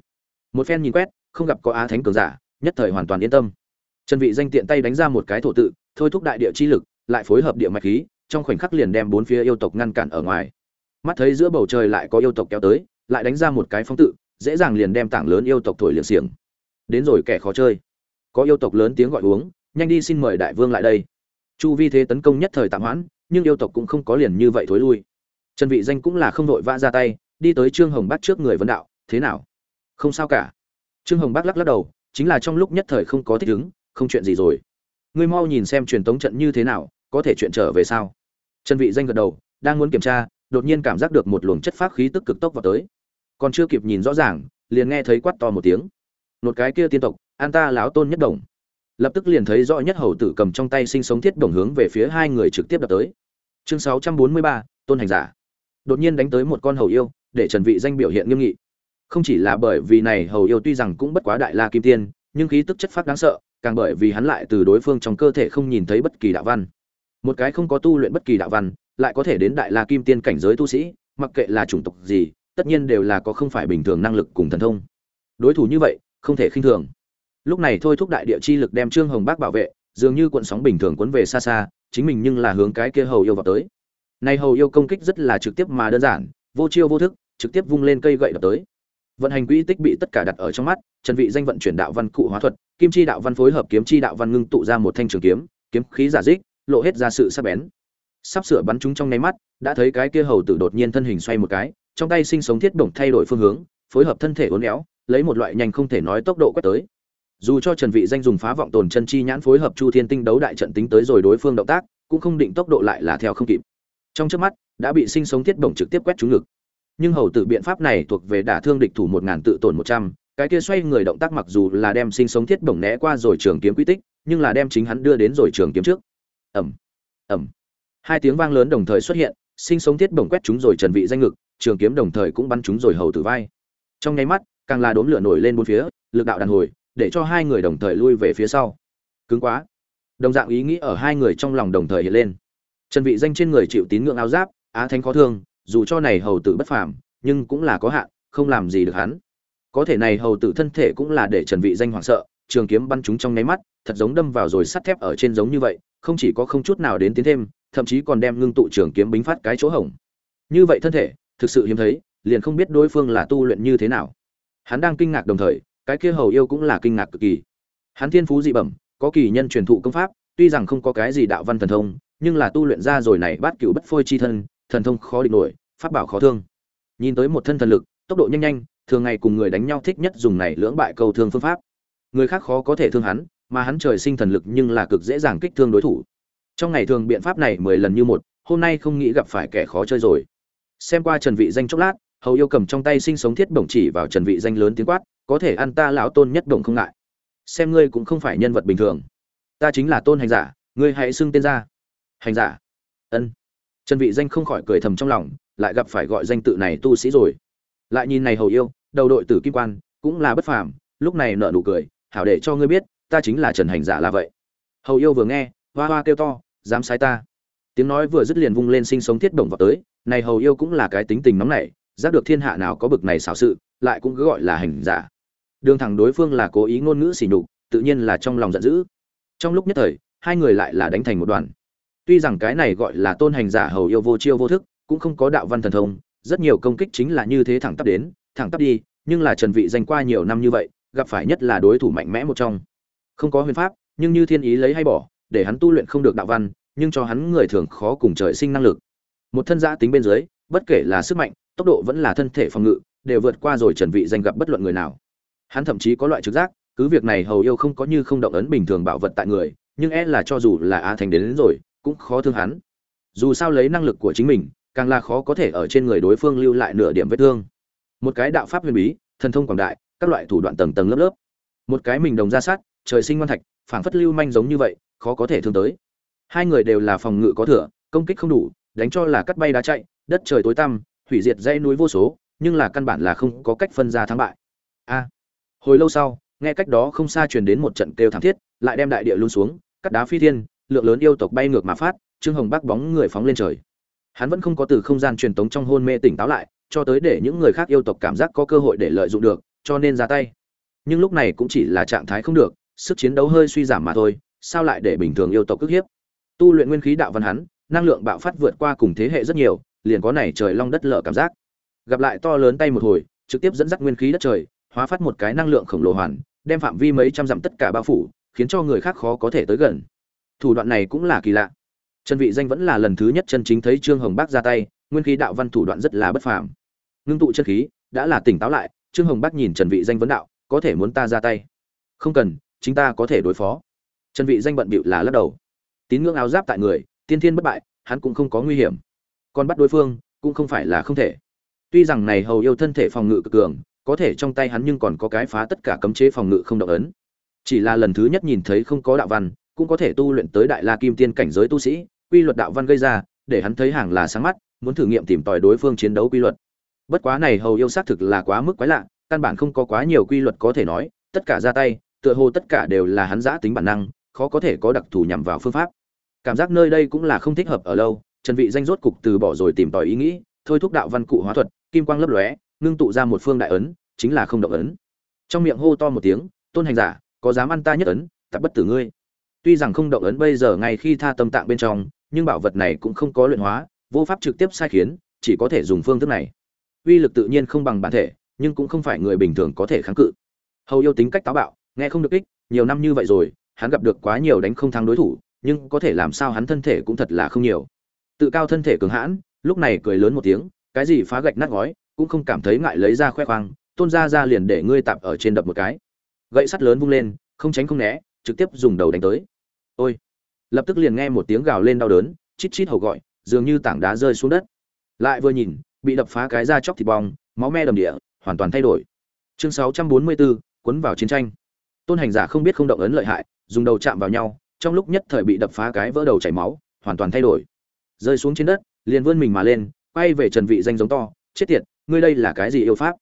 Một phen nhìn quét, không gặp có á thánh cường giả, nhất thời hoàn toàn yên tâm trần vị danh tiện tay đánh ra một cái thổ tự, thôi thúc đại địa chi lực, lại phối hợp địa mạch khí, trong khoảnh khắc liền đem bốn phía yêu tộc ngăn cản ở ngoài. Mắt thấy giữa bầu trời lại có yêu tộc kéo tới, lại đánh ra một cái phong tự, dễ dàng liền đem tảng lớn yêu tộc thổi liệng xiềng. Đến rồi kẻ khó chơi. Có yêu tộc lớn tiếng gọi uống, nhanh đi xin mời đại vương lại đây. Chu vi thế tấn công nhất thời tạm hoãn, nhưng yêu tộc cũng không có liền như vậy thối lui. Trần vị danh cũng là không đội vã ra tay, đi tới trương hồng bác trước người vấn đạo, thế nào? Không sao cả. Trương hồng bác lắc lắc đầu, chính là trong lúc nhất thời không có thích ứng không chuyện gì rồi. Ngươi mau nhìn xem truyền tống trận như thế nào có thể chuyện trở về sao? Trần vị danh gật đầu đang muốn kiểm tra đột nhiên cảm giác được một luồng chất phát khí tức cực tốc vào tới. Còn chưa kịp nhìn rõ ràng liền nghe thấy quát to một tiếng. Một cái kia tiên tộc an ta láo tôn nhất đồng. Lập tức liền thấy rõ nhất hầu tử cầm trong tay sinh sống thiết đồng hướng về phía hai người trực tiếp đập tới. Chương 643, tôn hành giả. Đột nhiên đánh tới một con hầu yêu để trần vị danh biểu hiện nghiêm nghị. Không chỉ là bởi vì này hầu yêu tuy rằng cũng bất quá đại la kim tiên nhưng khí tức chất phát đáng sợ càng bởi vì hắn lại từ đối phương trong cơ thể không nhìn thấy bất kỳ đạo văn. Một cái không có tu luyện bất kỳ đạo văn, lại có thể đến đại la kim tiên cảnh giới tu sĩ, mặc kệ là chủng tộc gì, tất nhiên đều là có không phải bình thường năng lực cùng thần thông. Đối thủ như vậy, không thể khinh thường. Lúc này thôi thúc đại địa chi lực đem trương hồng bác bảo vệ, dường như cuộn sóng bình thường cuốn về xa xa, chính mình nhưng là hướng cái kia hầu yêu vào tới. Này hầu yêu công kích rất là trực tiếp mà đơn giản, vô chiêu vô thức, trực tiếp vung lên cây gậy đập tới. Vận hành quỹ tích bị tất cả đặt ở trong mắt, trần vị danh vận chuyển đạo văn cụ hóa thuật kim chi đạo văn phối hợp kiếm chi đạo văn ngưng tụ ra một thanh trường kiếm kiếm khí giả dích, lộ hết ra sự sắc bén. Sắp sửa bắn chúng trong nháy mắt, đã thấy cái kia hầu tử đột nhiên thân hình xoay một cái, trong tay sinh sống thiết động thay đổi phương hướng, phối hợp thân thể uốn éo, lấy một loại nhanh không thể nói tốc độ quét tới. Dù cho trần vị danh dùng phá vọng tồn chân chi nhãn phối hợp chu thiên tinh đấu đại trận tính tới rồi đối phương động tác, cũng không định tốc độ lại là theo không kịp. Trong chớp mắt, đã bị sinh sống thiết động trực tiếp quét trúng ngực. Nhưng hầu tử biện pháp này thuộc về đả thương địch thủ một ngàn tự tổn một trăm cái kia xoay người động tác mặc dù là đem sinh sống thiết bổng né qua rồi trường kiếm quy tích, nhưng là đem chính hắn đưa đến rồi trường kiếm trước. Ẩm ẩm hai tiếng vang lớn đồng thời xuất hiện, sinh sống thiết bổng quét chúng rồi trần vị danh ngực, trường kiếm đồng thời cũng bắn chúng rồi hầu tử vai. Trong nháy mắt, càng là đốm lửa nổi lên bốn phía, lực đạo đàn hồi, để cho hai người đồng thời lui về phía sau. Cứng quá. Đồng dạng ý nghĩ ở hai người trong lòng đồng thời hiện lên. Trần vị danh trên người chịu tín ngưỡng áo giáp, á thánh khó thương, dù cho này hầu tử bất phàm, nhưng cũng là có hạn, không làm gì được hắn có thể này hầu tử thân thể cũng là để trần vị danh hoảng sợ, trường kiếm bắn chúng trong nháy mắt, thật giống đâm vào rồi sắt thép ở trên giống như vậy, không chỉ có không chút nào đến tiến thêm, thậm chí còn đem ngưng tụ trường kiếm bính phát cái chỗ hổng. Như vậy thân thể, thực sự hiếm thấy, liền không biết đối phương là tu luyện như thế nào. Hắn đang kinh ngạc đồng thời, cái kia hầu yêu cũng là kinh ngạc cực kỳ. Hắn thiên phú dị bẩm, có kỳ nhân truyền thụ công pháp, tuy rằng không có cái gì đạo văn thần thông, nhưng là tu luyện ra rồi này bát cửu bất phôi chi thân, thần thông khó địch nổi, pháp bảo khó thương. Nhìn tới một thân thần lực, tốc độ nhanh nhanh thường ngày cùng người đánh nhau thích nhất dùng này lưỡng bại câu thương phương pháp. Người khác khó có thể thương hắn, mà hắn trời sinh thần lực nhưng là cực dễ dàng kích thương đối thủ. Trong ngày thường biện pháp này mười lần như một, hôm nay không nghĩ gặp phải kẻ khó chơi rồi. Xem qua trần vị danh chốc lát, hầu yêu cầm trong tay sinh sống thiết bổng chỉ vào trần vị danh lớn tiếng quát, có thể ăn ta lão tôn nhất đồng không ngại. Xem ngươi cũng không phải nhân vật bình thường. Ta chính là tôn hành giả, ngươi hãy xưng tên ra. Hành giả? Ân. Trần vị danh không khỏi cười thầm trong lòng, lại gặp phải gọi danh tự này tu sĩ rồi lại nhìn này hầu yêu, đầu đội tử kim quan, cũng là bất phàm, lúc này nở nụ cười, hảo để cho ngươi biết, ta chính là trần hành giả là vậy. Hầu yêu vừa nghe, hoa hoa kêu to, dám sai ta. Tiếng nói vừa dứt liền vung lên sinh sống thiết động vào tới, này hầu yêu cũng là cái tính tình nóng nảy, giác được thiên hạ nào có bực này xảo sự, lại cũng cứ gọi là hành giả đường thẳng đối phương là cố ý ngôn ngữ xỉ nhục, tự nhiên là trong lòng giận dữ. Trong lúc nhất thời, hai người lại là đánh thành một đoàn. Tuy rằng cái này gọi là tôn hành giả hầu yêu vô chiêu vô thức, cũng không có đạo văn thần thông rất nhiều công kích chính là như thế thẳng tắp đến thẳng tắp đi nhưng là trần vị danh qua nhiều năm như vậy gặp phải nhất là đối thủ mạnh mẽ một trong. Không có huyền pháp nhưng như thiên ý lấy hay bỏ để hắn tu luyện không được đạo văn nhưng cho hắn người thường khó cùng trời sinh năng lực. Một thân gia tính bên dưới bất kể là sức mạnh tốc độ vẫn là thân thể phòng ngự đều vượt qua rồi trần vị danh gặp bất luận người nào. Hắn thậm chí có loại trực giác cứ việc này hầu yêu không có như không động ấn bình thường bảo vật tại người nhưng e là cho dù là a thành đến, đến rồi cũng khó thương hắn. Dù sao lấy năng lực của chính mình càng là khó có thể ở trên người đối phương lưu lại nửa điểm vết thương. Một cái đạo pháp huyền bí, thần thông quảng đại, các loại thủ đoạn tầng tầng lớp lớp. Một cái mình đồng ra sát, trời sinh ngoan thạch, phảng phất lưu manh giống như vậy, khó có thể thương tới. Hai người đều là phòng ngự có thừa, công kích không đủ, đánh cho là cắt bay đá chạy, đất trời tối tăm, hủy diệt dãy núi vô số, nhưng là căn bản là không có cách phân ra thắng bại. A. Hồi lâu sau, nghe cách đó không xa truyền đến một trận kêu thảm thiết, lại đem đại địa luôn xuống, cắt đá phi thiên, lượng lớn yêu tộc bay ngược mà phát, trương hồng bắc bóng người phóng lên trời hắn vẫn không có từ không gian truyền tống trong hôn mê tỉnh táo lại, cho tới để những người khác yêu tộc cảm giác có cơ hội để lợi dụng được, cho nên ra tay. Nhưng lúc này cũng chỉ là trạng thái không được, sức chiến đấu hơi suy giảm mà thôi, sao lại để bình thường yêu tộc cước hiếp? Tu luyện nguyên khí đạo văn hắn, năng lượng bạo phát vượt qua cùng thế hệ rất nhiều, liền có này trời long đất lở cảm giác. Gặp lại to lớn tay một hồi, trực tiếp dẫn dắt nguyên khí đất trời, hóa phát một cái năng lượng khổng lồ hoàn, đem phạm vi mấy trăm dặm tất cả bao phủ, khiến cho người khác khó có thể tới gần. Thủ đoạn này cũng là kỳ lạ trần vị danh vẫn là lần thứ nhất chân chính thấy trương hồng bác ra tay, nguyên khí đạo văn thủ đoạn rất là bất phàm. Ngưng tụ chân khí, đã là tỉnh táo lại, trương hồng bác nhìn trần vị danh vấn đạo, có thể muốn ta ra tay? Không cần, chính ta có thể đối phó. Trần vị danh bận bịu là lắc đầu. Tín ngưỡng áo giáp tại người, tiên thiên bất bại, hắn cũng không có nguy hiểm. Còn bắt đối phương, cũng không phải là không thể. Tuy rằng này hầu yêu thân thể phòng ngự cực cường, có thể trong tay hắn nhưng còn có cái phá tất cả cấm chế phòng ngự không động ấn. Chỉ là lần thứ nhất nhìn thấy không có đạo văn cũng có thể tu luyện tới đại la kim tiên cảnh giới tu sĩ, quy luật đạo văn gây ra, để hắn thấy hàng là sáng mắt, muốn thử nghiệm tìm tòi đối phương chiến đấu quy luật. Bất quá này hầu yêu xác thực là quá mức quái lạ, căn bản không có quá nhiều quy luật có thể nói, tất cả ra tay, tựa hồ tất cả đều là hắn giã tính bản năng, khó có thể có đặc thù nhằm vào phương pháp. Cảm giác nơi đây cũng là không thích hợp ở lâu, trần vị danh rốt cục từ bỏ rồi tìm tòi ý nghĩ, thôi thúc đạo văn cụ hóa thuật, kim quang lấp lóe, ngưng tụ ra một phương đại ấn, chính là không động ấn. Trong miệng hô to một tiếng, tôn hành giả, có dám ăn ta nhất ấn tập bất tử ngươi tuy rằng không động ấn bây giờ ngay khi tha tâm tạng bên trong, nhưng bảo vật này cũng không có luyện hóa, vô pháp trực tiếp sai khiến, chỉ có thể dùng phương thức này. Uy lực tự nhiên không bằng bản thể, nhưng cũng không phải người bình thường có thể kháng cự. Hầu yêu tính cách táo bạo, nghe không được ích nhiều năm như vậy rồi, hắn gặp được quá nhiều đánh không thắng đối thủ, nhưng có thể làm sao hắn thân thể cũng thật là không nhiều. Tự cao thân thể cường hãn, lúc này cười lớn một tiếng, cái gì phá gạch nát ngói, cũng không cảm thấy ngại lấy ra khoe khoang, tôn ra ra liền để ngươi tạm ở trên đập một cái. Gậy sắt lớn vung lên, không tránh không né, trực tiếp dùng đầu đánh tới ôi. Lập tức liền nghe một tiếng gào lên đau đớn chít chít hầu gọi dường như tảng đá rơi xuống đất. Lại vừa nhìn bị đập phá cái da chóc thịt bong máu me đầm địa hoàn toàn thay đổi. Chương 644, cuốn vào chiến tranh. Tôn hành giả không biết không động ấn lợi hại dùng đầu chạm vào nhau trong lúc nhất thời bị đập phá cái vỡ đầu chảy máu hoàn toàn thay đổi. Rơi xuống trên đất liền vươn mình mà lên quay về trần vị danh giống to chết tiệt ngươi đây là cái gì yêu pháp?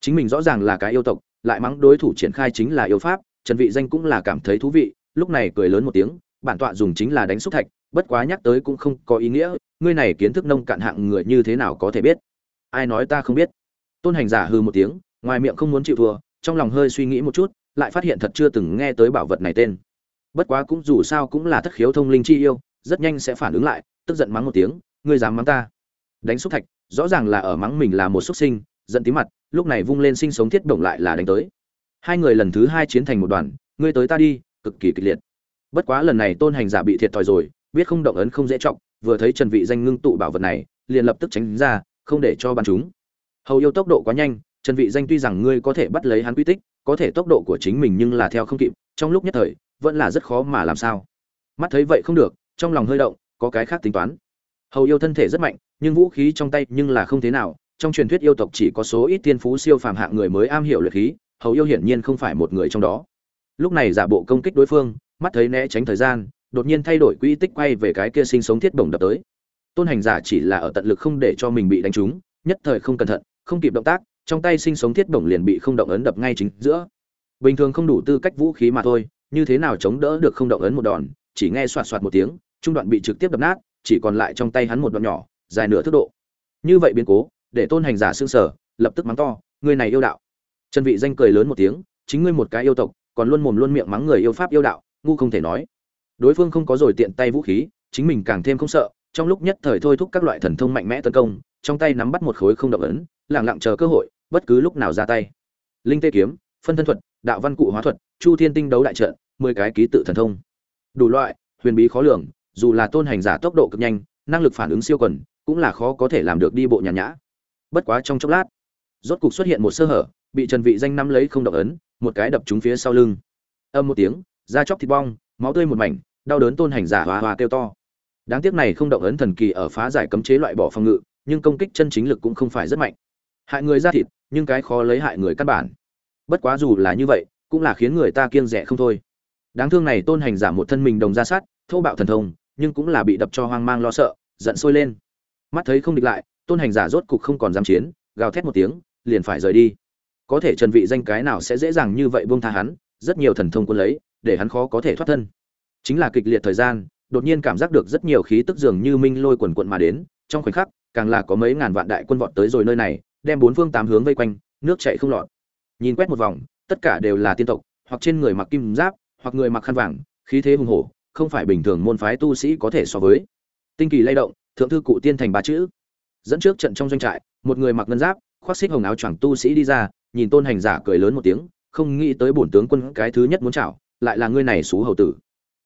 Chính mình rõ ràng là cái yêu tộc lại mắng đối thủ triển khai chính là yêu pháp trần vị danh cũng là cảm thấy thú vị lúc này cười lớn một tiếng, bản tọa dùng chính là đánh xúc thạch, bất quá nhắc tới cũng không có ý nghĩa, ngươi này kiến thức nông cạn hạng người như thế nào có thể biết? Ai nói ta không biết? Tôn hành giả hừ một tiếng, ngoài miệng không muốn chịu thua, trong lòng hơi suy nghĩ một chút, lại phát hiện thật chưa từng nghe tới bảo vật này tên. Bất quá cũng dù sao cũng là thất khiếu thông linh chi yêu, rất nhanh sẽ phản ứng lại, tức giận mắng một tiếng, ngươi dám mắng ta? Đánh xúc thạch, rõ ràng là ở mắng mình là một xúc sinh, giận tí mặt, lúc này vung lên sinh sống thiết động lại là đánh tới. Hai người lần thứ hai chiến thành một đoàn, ngươi tới ta đi cực kỳ kịch liệt. Bất quá lần này tôn hành giả bị thiệt thòi rồi, biết không động ấn không dễ trọng, vừa thấy trần vị danh ngưng tụ bảo vật này, liền lập tức tránh ra, không để cho bắn chúng. Hầu yêu tốc độ quá nhanh, trần vị danh tuy rằng ngươi có thể bắt lấy hắn quy tích, có thể tốc độ của chính mình nhưng là theo không kịp, trong lúc nhất thời, vẫn là rất khó mà làm sao. Mắt thấy vậy không được, trong lòng hơi động, có cái khác tính toán. Hầu yêu thân thể rất mạnh, nhưng vũ khí trong tay nhưng là không thế nào, trong truyền thuyết yêu tộc chỉ có số ít tiên phú siêu phàm hạng người mới am hiểu luyện khí, hầu yêu hiển nhiên không phải một người trong đó lúc này giả bộ công kích đối phương, mắt thấy né tránh thời gian, đột nhiên thay đổi quỹ tích quay về cái kia sinh sống thiết bổng đập tới. Tôn hành giả chỉ là ở tận lực không để cho mình bị đánh trúng, nhất thời không cẩn thận, không kịp động tác, trong tay sinh sống thiết bổng liền bị không động ấn đập ngay chính giữa. Bình thường không đủ tư cách vũ khí mà thôi, như thế nào chống đỡ được không động ấn một đòn, chỉ nghe xoạt xoạt một tiếng, trung đoạn bị trực tiếp đập nát, chỉ còn lại trong tay hắn một đoạn nhỏ, dài nửa thước độ. Như vậy biến cố, để tôn hành giả xương sở lập tức mắng to, người này yêu đạo. Trần vị danh cười lớn một tiếng, chính ngươi một cái yêu tộc còn luôn mồm luôn miệng mắng người yêu pháp yêu đạo, ngu không thể nói. Đối phương không có rồi tiện tay vũ khí, chính mình càng thêm không sợ, trong lúc nhất thời thôi thúc các loại thần thông mạnh mẽ tấn công, trong tay nắm bắt một khối không động ấn, lặng lặng chờ cơ hội, bất cứ lúc nào ra tay. Linh tê kiếm, phân thân thuật, đạo văn cụ hóa thuật, chu thiên tinh đấu đại trận, mười cái ký tự thần thông. Đủ loại, huyền bí khó lường, dù là tôn hành giả tốc độ cực nhanh, năng lực phản ứng siêu quần, cũng là khó có thể làm được đi bộ nhàn nhã. Bất quá trong chốc lát rốt cục xuất hiện một sơ hở, bị trần vị danh nắm lấy không động ấn, một cái đập trúng phía sau lưng. Âm một tiếng, da chóc thịt bong, máu tươi một mảnh, đau đớn tôn hành giả hòa hoa kêu to. Đáng tiếc này không động ấn thần kỳ ở phá giải cấm chế loại bỏ phòng ngự, nhưng công kích chân chính lực cũng không phải rất mạnh. Hại người ra thịt, nhưng cái khó lấy hại người căn bản. Bất quá dù là như vậy, cũng là khiến người ta kiêng dè không thôi. Đáng thương này tôn hành giả một thân mình đồng ra sát, thô bạo thần thông, nhưng cũng là bị đập cho hoang mang lo sợ, giận sôi lên. Mắt thấy không địch lại, tôn hành giả rốt cục không còn dám chiến, gào thét một tiếng liền phải rời đi. Có thể trần vị danh cái nào sẽ dễ dàng như vậy buông tha hắn, rất nhiều thần thông quân lấy, để hắn khó có thể thoát thân. Chính là kịch liệt thời gian, đột nhiên cảm giác được rất nhiều khí tức dường như minh lôi quần quận mà đến, trong khoảnh khắc, càng là có mấy ngàn vạn đại quân vọt tới rồi nơi này, đem bốn phương tám hướng vây quanh, nước chảy không lọt. Nhìn quét một vòng, tất cả đều là tiên tộc, hoặc trên người mặc kim giáp, hoặc người mặc khăn vàng, khí thế hùng hổ, không phải bình thường môn phái tu sĩ có thể so với. Tinh kỳ lay động, thượng thư cụ tiên thành ba chữ. Dẫn trước trận trong doanh trại, một người mặc ngân giáp khoác xích hồng áo choàng tu sĩ đi ra, nhìn tôn hành giả cười lớn một tiếng, không nghĩ tới bổn tướng quân cái thứ nhất muốn chảo, lại là ngươi này xú hầu tử.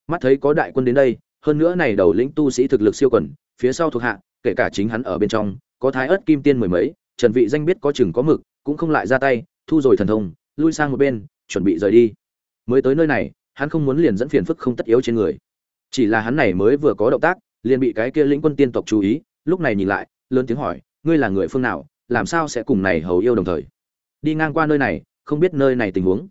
Mắt thấy có đại quân đến đây, hơn nữa này đầu lĩnh tu sĩ thực lực siêu quần, phía sau thuộc hạ, kể cả chính hắn ở bên trong, có thái ớt kim tiên mười mấy, trần vị danh biết có chừng có mực, cũng không lại ra tay, thu rồi thần thông, lui sang một bên, chuẩn bị rời đi. Mới tới nơi này, hắn không muốn liền dẫn phiền phức không tất yếu trên người. Chỉ là hắn này mới vừa có động tác, liền bị cái kia lĩnh quân tiên tộc chú ý, lúc này nhìn lại, lớn tiếng hỏi, ngươi là người phương nào? Làm sao sẽ cùng này hầu yêu đồng thời? Đi ngang qua nơi này, không biết nơi này tình huống.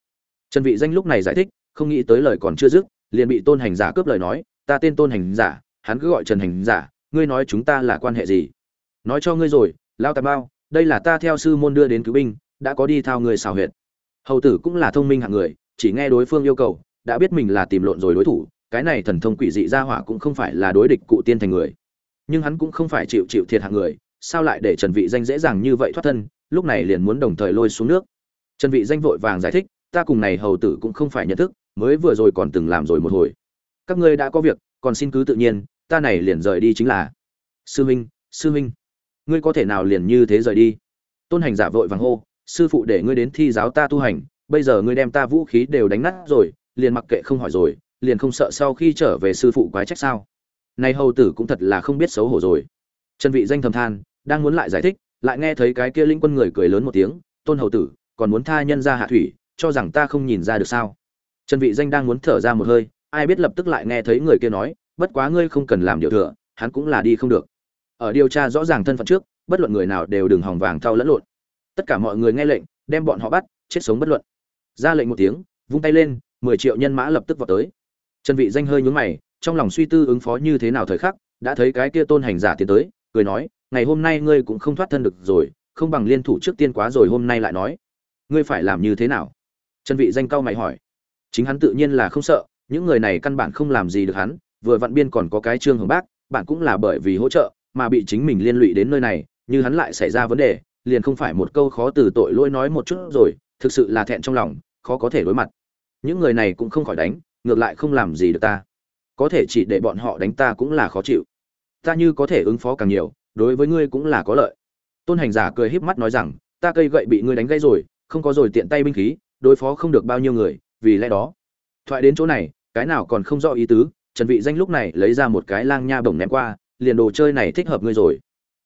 Trần vị danh lúc này giải thích, không nghĩ tới lời còn chưa dứt, liền bị tôn hành giả cướp lời nói, ta tên tôn hành giả, hắn cứ gọi trần hành giả, ngươi nói chúng ta là quan hệ gì? Nói cho ngươi rồi lao tà bao, đây là ta theo sư môn đưa đến cứu binh, đã có đi thao người xào huyệt. Hầu tử cũng là thông minh hạng người, chỉ nghe đối phương yêu cầu, đã biết mình là tìm lộn rồi đối thủ, cái này thần thông quỷ dị ra hỏa cũng không phải là đối địch cụ tiên thành người. Nhưng hắn cũng không phải chịu chịu thiệt hạng người sao lại để trần vị danh dễ dàng như vậy thoát thân, lúc này liền muốn đồng thời lôi xuống nước. Trần vị danh vội vàng giải thích, ta cùng này hầu tử cũng không phải nhận thức, mới vừa rồi còn từng làm rồi một hồi. Các ngươi đã có việc, còn xin cứ tự nhiên, ta này liền rời đi chính là. Sư huynh sư huynh ngươi có thể nào liền như thế rời đi? Tôn hành giả vội vàng hô, sư phụ để ngươi đến thi giáo ta tu hành, bây giờ ngươi đem ta vũ khí đều đánh nát rồi, liền mặc kệ không hỏi rồi, liền không sợ sau khi trở về sư phụ quái trách sao? Này hầu tử cũng thật là không biết xấu hổ rồi. Trần vị danh thầm than đang muốn lại giải thích, lại nghe thấy cái kia linh quân người cười lớn một tiếng, tôn hầu tử, còn muốn tha nhân ra hạ thủy, cho rằng ta không nhìn ra được sao? Trần vị danh đang muốn thở ra một hơi, ai biết lập tức lại nghe thấy người kia nói, bất quá ngươi không cần làm điều thừa, hắn cũng là đi không được. Ở điều tra rõ ràng thân phận trước, bất luận người nào đều đừng hòng vàng thau lẫn lộn. Tất cả mọi người nghe lệnh, đem bọn họ bắt, chết sống bất luận. Ra lệnh một tiếng, vung tay lên, mười triệu nhân mã lập tức vào tới. Trần vị danh hơi nhướng mày, trong lòng suy tư ứng phó như thế nào thời khắc, đã thấy cái kia tôn hành giả tiến tới, cười nói ngày hôm nay ngươi cũng không thoát thân được rồi, không bằng liên thủ trước tiên quá rồi hôm nay lại nói. Ngươi phải làm như thế nào? Trần vị danh cao mày hỏi. Chính hắn tự nhiên là không sợ, những người này căn bản không làm gì được hắn, vừa vặn biên còn có cái trương hồng bác, bạn cũng là bởi vì hỗ trợ mà bị chính mình liên lụy đến nơi này, như hắn lại xảy ra vấn đề, liền không phải một câu khó từ tội lỗi nói một chút rồi, thực sự là thẹn trong lòng, khó có thể đối mặt. Những người này cũng không khỏi đánh, ngược lại không làm gì được ta. Có thể chỉ để bọn họ đánh ta cũng là khó chịu. Ta như có thể ứng phó càng nhiều đối với ngươi cũng là có lợi. Tôn hành giả cười híp mắt nói rằng ta cây gậy bị ngươi đánh gãy rồi không có rồi tiện tay binh khí đối phó không được bao nhiêu người vì lẽ đó. Thoại đến chỗ này cái nào còn không rõ ý tứ trần vị danh lúc này lấy ra một cái lang nha bổng ném qua liền đồ chơi này thích hợp ngươi rồi.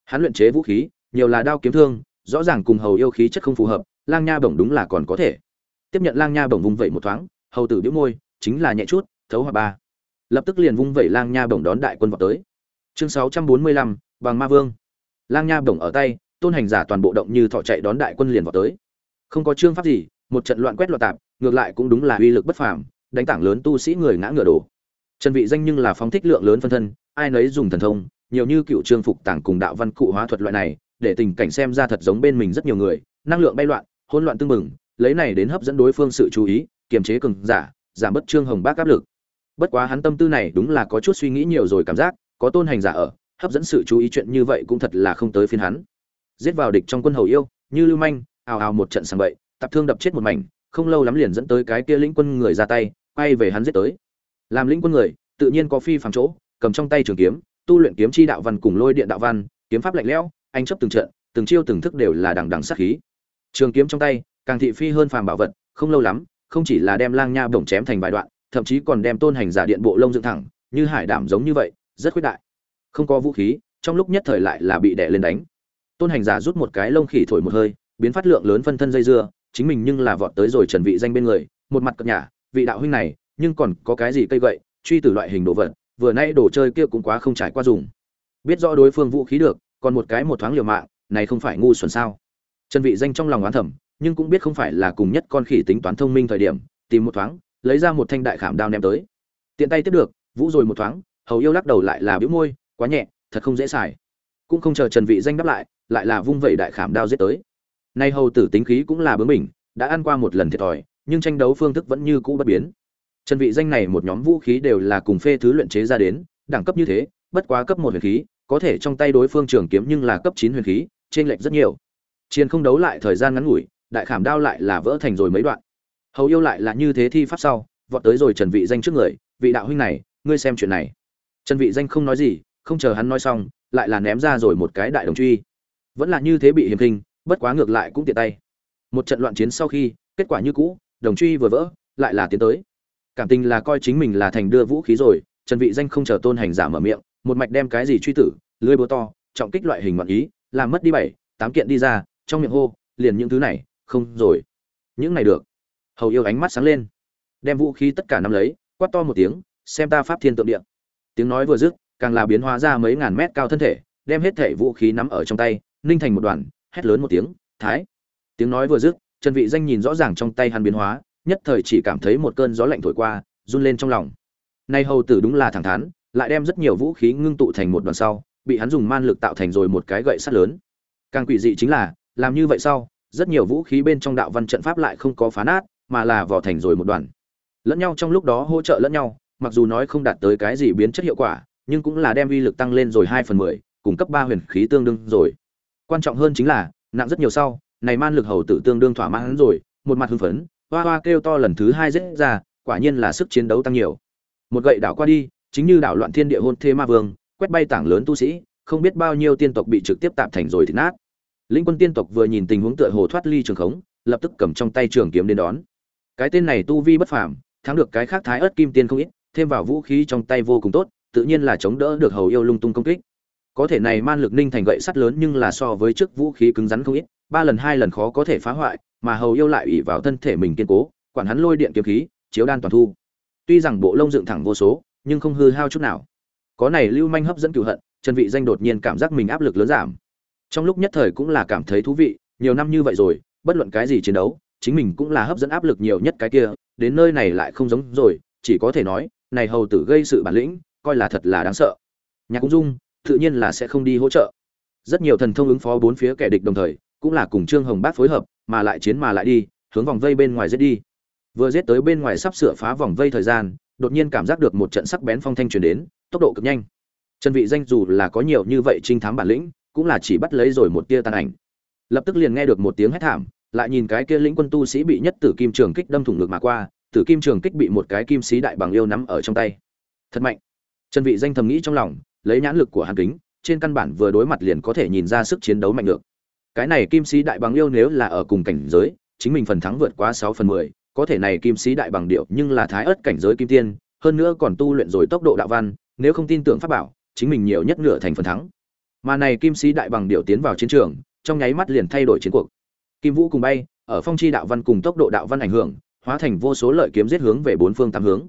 Hắn luyện chế vũ khí nhiều là đao kiếm thương rõ ràng cùng hầu yêu khí chất không phù hợp lang nha bổng đúng là còn có thể. Tiếp nhận lang nha bổng vung vẩy một thoáng hầu tử bĩu môi chính là nhẹ chút thấu hòa ba. Lập tức liền vung vẩy lang nha bổng đón đại quân vào tới. Chương 645, bằng ma vương. Lang nha bổng ở tay, tôn hành giả toàn bộ động như thọ chạy đón đại quân liền vào tới. Không có chương pháp gì, một trận loạn quét loạn tạp, ngược lại cũng đúng là uy lực bất phàm, đánh tảng lớn tu sĩ người ngã ngựa đổ. Trần vị danh nhưng là phóng thích lượng lớn phân thân, ai nấy dùng thần thông, nhiều như cựu trương phục tàng cùng đạo văn cụ hóa thuật loại này, để tình cảnh xem ra thật giống bên mình rất nhiều người, năng lượng bay loạn, hỗn loạn tương mừng lấy này đến hấp dẫn đối phương sự chú ý, kiềm chế cường giả, giảm bớt trương hồng bác áp lực. Bất quá hắn tâm tư này đúng là có chút suy nghĩ nhiều rồi cảm giác, có tôn hành giả ở hấp dẫn sự chú ý chuyện như vậy cũng thật là không tới phiên hắn. Giết vào địch trong quân hầu yêu, như lưu manh, ào ào một trận sang vậy tập thương đập chết một mảnh, không lâu lắm liền dẫn tới cái kia lĩnh quân người ra tay, quay về hắn giết tới. Làm lĩnh quân người, tự nhiên có phi phàm chỗ, cầm trong tay trường kiếm, tu luyện kiếm chi đạo văn cùng lôi điện đạo văn, kiếm pháp lạnh lẽo, anh chấp từng trận, từng chiêu từng thức đều là đằng đằng sát khí. Trường kiếm trong tay, càng thị phi hơn phàm bảo vật, không lâu lắm, không chỉ là đem lang nha bổng chém thành vài đoạn, thậm chí còn đem tôn hành giả điện bộ lông dựng thẳng, như hải đảm giống như vậy, rất khuyết đại không có vũ khí, trong lúc nhất thời lại là bị đè lên đánh. Tôn hành giả rút một cái lông khỉ thổi một hơi, biến phát lượng lớn phân thân dây dưa, chính mình nhưng là vọt tới rồi trần vị danh bên người, một mặt cập nhả, vị đạo huynh này, nhưng còn có cái gì cây gậy, truy từ loại hình đồ vật, vừa nay đồ chơi kia cũng quá không trải qua dùng. Biết rõ đối phương vũ khí được, còn một cái một thoáng liều mạng, này không phải ngu xuẩn sao? Trần vị danh trong lòng oán thầm, nhưng cũng biết không phải là cùng nhất con khỉ tính toán thông minh thời điểm, tìm một thoáng, lấy ra một thanh đại khảm đao ném tới. Tiện tay tiếp được, vũ rồi một thoáng, hầu yêu lắc đầu lại là bĩu môi quá nhẹ, thật không dễ xài. Cũng không chờ trần vị danh đáp lại lại là vung vẩy đại khảm đao giết tới. Nay hầu tử tính khí cũng là bướng bỉnh, đã ăn qua một lần thiệt thòi, nhưng tranh đấu phương thức vẫn như cũ bất biến. Trần vị danh này một nhóm vũ khí đều là cùng phê thứ luyện chế ra đến, đẳng cấp như thế, bất quá cấp một huyền khí, có thể trong tay đối phương trường kiếm nhưng là cấp 9 huyền khí trên lệch rất nhiều. Chiến không đấu lại thời gian ngắn ngủi, đại khảm đao lại là vỡ thành rồi mấy đoạn. Hầu yêu lại là như thế thi pháp sau, vọt tới rồi trần vị danh trước người, vị đạo huynh này, ngươi xem chuyện này. Trần vị danh không nói gì không chờ hắn nói xong, lại là ném ra rồi một cái đại đồng truy. Vẫn là như thế bị hiểm kinh bất quá ngược lại cũng tiện tay. Một trận loạn chiến sau khi, kết quả như cũ, đồng truy vừa vỡ, lại là tiến tới. Cảm tình là coi chính mình là thành đưa vũ khí rồi, trần vị danh không chờ tôn hành giả mở miệng, một mạch đem cái gì truy tử lưỡi búa to, trọng kích loại hình ngoạn ý, làm mất đi bảy, tám kiện đi ra, trong miệng hô, liền những thứ này, không rồi. Những này được. Hầu yêu ánh mắt sáng lên. Đem vũ khí tất cả nắm lấy, quát to một tiếng, xem ta pháp thiên tượng địa. Tiếng nói vừa dứt càng là biến hóa ra mấy ngàn mét cao thân thể, đem hết thể vũ khí nắm ở trong tay, ninh thành một đoàn, hét lớn một tiếng, thái! Tiếng nói vừa dứt, trần vị danh nhìn rõ ràng trong tay hắn biến hóa, nhất thời chỉ cảm thấy một cơn gió lạnh thổi qua, run lên trong lòng. Nay hầu tử đúng là thẳng thắn, lại đem rất nhiều vũ khí ngưng tụ thành một đoàn sau, bị hắn dùng man lực tạo thành rồi một cái gậy sắt lớn. Càng quỷ dị chính là, làm như vậy sau, rất nhiều vũ khí bên trong đạo văn trận pháp lại không có phá nát, mà là vò thành rồi một đoàn. Lẫn nhau trong lúc đó hỗ trợ lẫn nhau, mặc dù nói không đạt tới cái gì biến chất hiệu quả nhưng cũng là đem uy lực tăng lên rồi hai phần mười, cùng cấp ba huyền khí tương đương rồi. Quan trọng hơn chính là, nặng rất nhiều sau, này man lực hầu tử tương đương thỏa mãn rồi, một mặt hưng phấn, hoa hoa kêu to lần thứ hai dễ ra, quả nhiên là sức chiến đấu tăng nhiều. Một gậy đảo qua đi, chính như đảo loạn thiên địa hôn thê ma vương, quét bay tảng lớn tu sĩ, không biết bao nhiêu tiên tộc bị trực tiếp tạm thành rồi thì nát. Linh quân tiên tộc vừa nhìn tình huống tựa hồ thoát ly trường khống, lập tức cầm trong tay trường kiếm đến đón. Cái tên này tu vi bất phàm, thắng được cái khác thái ớt kim tiên không ít, thêm vào vũ khí trong tay vô cùng tốt tự nhiên là chống đỡ được hầu yêu lung tung công kích. Có thể này man lực ninh thành gậy sắt lớn nhưng là so với trước vũ khí cứng rắn không ít, ba lần hai lần khó có thể phá hoại, mà hầu yêu lại ủy vào thân thể mình kiên cố, quản hắn lôi điện kiếm khí, chiếu đan toàn thu. Tuy rằng bộ lông dựng thẳng vô số, nhưng không hư hao chút nào. Có này lưu manh hấp dẫn cựu hận, trần vị danh đột nhiên cảm giác mình áp lực lớn giảm. Trong lúc nhất thời cũng là cảm thấy thú vị, nhiều năm như vậy rồi, bất luận cái gì chiến đấu, chính mình cũng là hấp dẫn áp lực nhiều nhất cái kia, đến nơi này lại không giống rồi, chỉ có thể nói, này hầu tử gây sự bản lĩnh coi là thật là đáng sợ. Nhạc cung dung, tự nhiên là sẽ không đi hỗ trợ. Rất nhiều thần thông ứng phó bốn phía kẻ địch đồng thời, cũng là cùng trương hồng bát phối hợp, mà lại chiến mà lại đi, hướng vòng vây bên ngoài giết đi. Vừa giết tới bên ngoài sắp sửa phá vòng vây thời gian, đột nhiên cảm giác được một trận sắc bén phong thanh truyền đến, tốc độ cực nhanh. Trần vị danh dù là có nhiều như vậy trinh thám bản lĩnh, cũng là chỉ bắt lấy rồi một tia tàn ảnh. Lập tức liền nghe được một tiếng hét thảm, lại nhìn cái kia lĩnh quân tu sĩ bị nhất tử kim trường kích đâm thủng ngực mà qua, tử kim trường kích bị một cái kim sĩ đại bằng yêu nắm ở trong tay. Thật mạnh trần vị danh thầm nghĩ trong lòng lấy nhãn lực của hàn kính trên căn bản vừa đối mặt liền có thể nhìn ra sức chiến đấu mạnh được cái này kim sĩ đại bằng yêu nếu là ở cùng cảnh giới chính mình phần thắng vượt quá 6 phần 10, có thể này kim sĩ đại bằng điệu nhưng là thái ớt cảnh giới kim tiên hơn nữa còn tu luyện rồi tốc độ đạo văn nếu không tin tưởng pháp bảo chính mình nhiều nhất nửa thành phần thắng. Mà này kim sĩ đại bằng điệu tiến vào chiến trường trong nháy mắt liền thay đổi chiến cuộc. Kim vũ cùng bay ở phong chi đạo văn cùng tốc độ đạo văn ảnh hưởng hóa thành vô số lợi kiếm giết hướng về bốn phương tám hướng.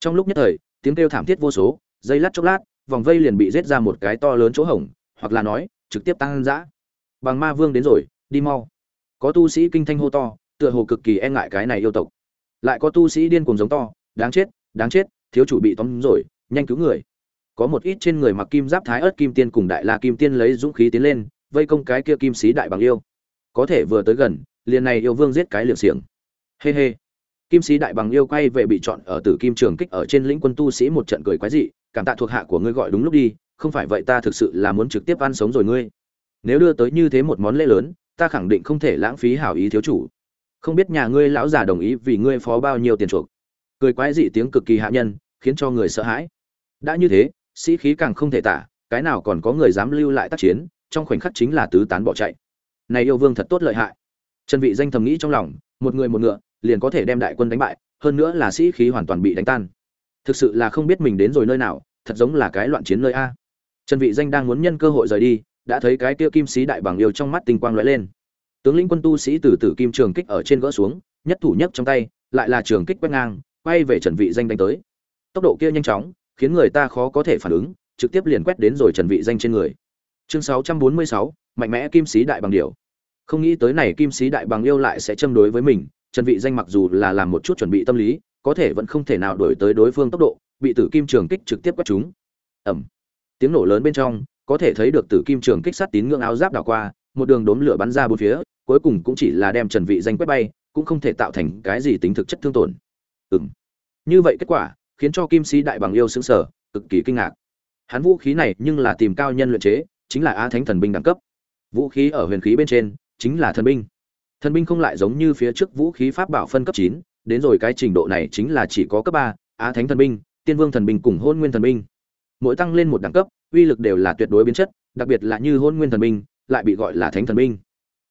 Trong lúc nhất thời tiếng kêu thảm thiết vô số dây lát chốc lát, vòng vây liền bị rết ra một cái to lớn chỗ hổng, hoặc là nói, trực tiếp tăng dã. Bằng ma vương đến rồi, đi mau. Có tu sĩ kinh thanh hô to, tựa hồ cực kỳ e ngại cái này yêu tộc. Lại có tu sĩ điên cuồng giống to, đáng chết đáng chết, thiếu chủ bị tóm rồi, nhanh cứu người. Có một ít trên người mặc kim giáp thái ớt kim tiên cùng đại la kim tiên lấy dũng khí tiến lên, vây công cái kia kim sĩ đại bằng yêu. Có thể vừa tới gần, liền này yêu vương giết cái liều xiềng. Hê hê. Kim sĩ đại bằng yêu quay về bị chọn ở tử kim trường kích ở trên lĩnh quân tu sĩ một trận cười quái dị cảm tạ thuộc hạ của ngươi gọi đúng lúc đi, không phải vậy ta thực sự là muốn trực tiếp ăn sống rồi ngươi. Nếu đưa tới như thế một món lễ lớn, ta khẳng định không thể lãng phí hảo ý thiếu chủ. Không biết nhà ngươi lão già đồng ý vì ngươi phó bao nhiêu tiền chuộc. Cười quái dị tiếng cực kỳ hạ nhân, khiến cho người sợ hãi. Đã như thế, sĩ khí càng không thể tả, cái nào còn có người dám lưu lại tác chiến, trong khoảnh khắc chính là tứ tán bỏ chạy. Này yêu vương thật tốt lợi hại. Trần vị danh thầm nghĩ trong lòng, một người một ngựa, liền có thể đem đại quân đánh bại, hơn nữa là sĩ khí hoàn toàn bị đánh tan thực sự là không biết mình đến rồi nơi nào thật giống là cái loạn chiến nơi a. Trần vị danh đang muốn nhân cơ hội rời đi đã thấy cái kia kim sĩ đại bằng yêu trong mắt tinh quang lóe lên. Tướng lĩnh quân tu sĩ từ tử kim trường kích ở trên gỡ xuống nhất thủ nhất trong tay lại là trường kích quét ngang quay về trần vị danh đánh tới. Tốc độ kia nhanh chóng khiến người ta khó có thể phản ứng trực tiếp liền quét đến rồi trần vị danh trên người. Chương 646, mạnh mẽ kim sĩ đại bằng điểu. Không nghĩ tới này kim sĩ đại bằng yêu lại sẽ châm đối với mình trần vị danh mặc dù là làm một chút chuẩn bị tâm lý có thể vẫn không thể nào đuổi tới đối phương tốc độ, bị tử kim trường kích trực tiếp quét chúng. Ầm. Tiếng nổ lớn bên trong, có thể thấy được tử kim trường kích sát tín ngưỡng áo giáp đảo qua, một đường đốm lửa bắn ra bốn phía, cuối cùng cũng chỉ là đem trần vị danh quét bay, cũng không thể tạo thành cái gì tính thực chất thương tổn. Ừm. Như vậy kết quả, khiến cho kim sĩ đại bằng yêu sững sờ, cực kỳ kinh ngạc. Hắn vũ khí này nhưng là tìm cao nhân luyện chế, chính là á thánh thần binh đẳng cấp. Vũ khí ở huyền khí bên trên, chính là thần binh. Thần binh không lại giống như phía trước vũ khí pháp bảo phân cấp chín đến rồi cái trình độ này chính là chỉ có cấp ba, á thánh thần binh, tiên vương thần binh cùng hôn nguyên thần binh. Mỗi tăng lên một đẳng cấp, uy lực đều là tuyệt đối biến chất, đặc biệt là như hôn nguyên thần binh, lại bị gọi là thánh thần binh.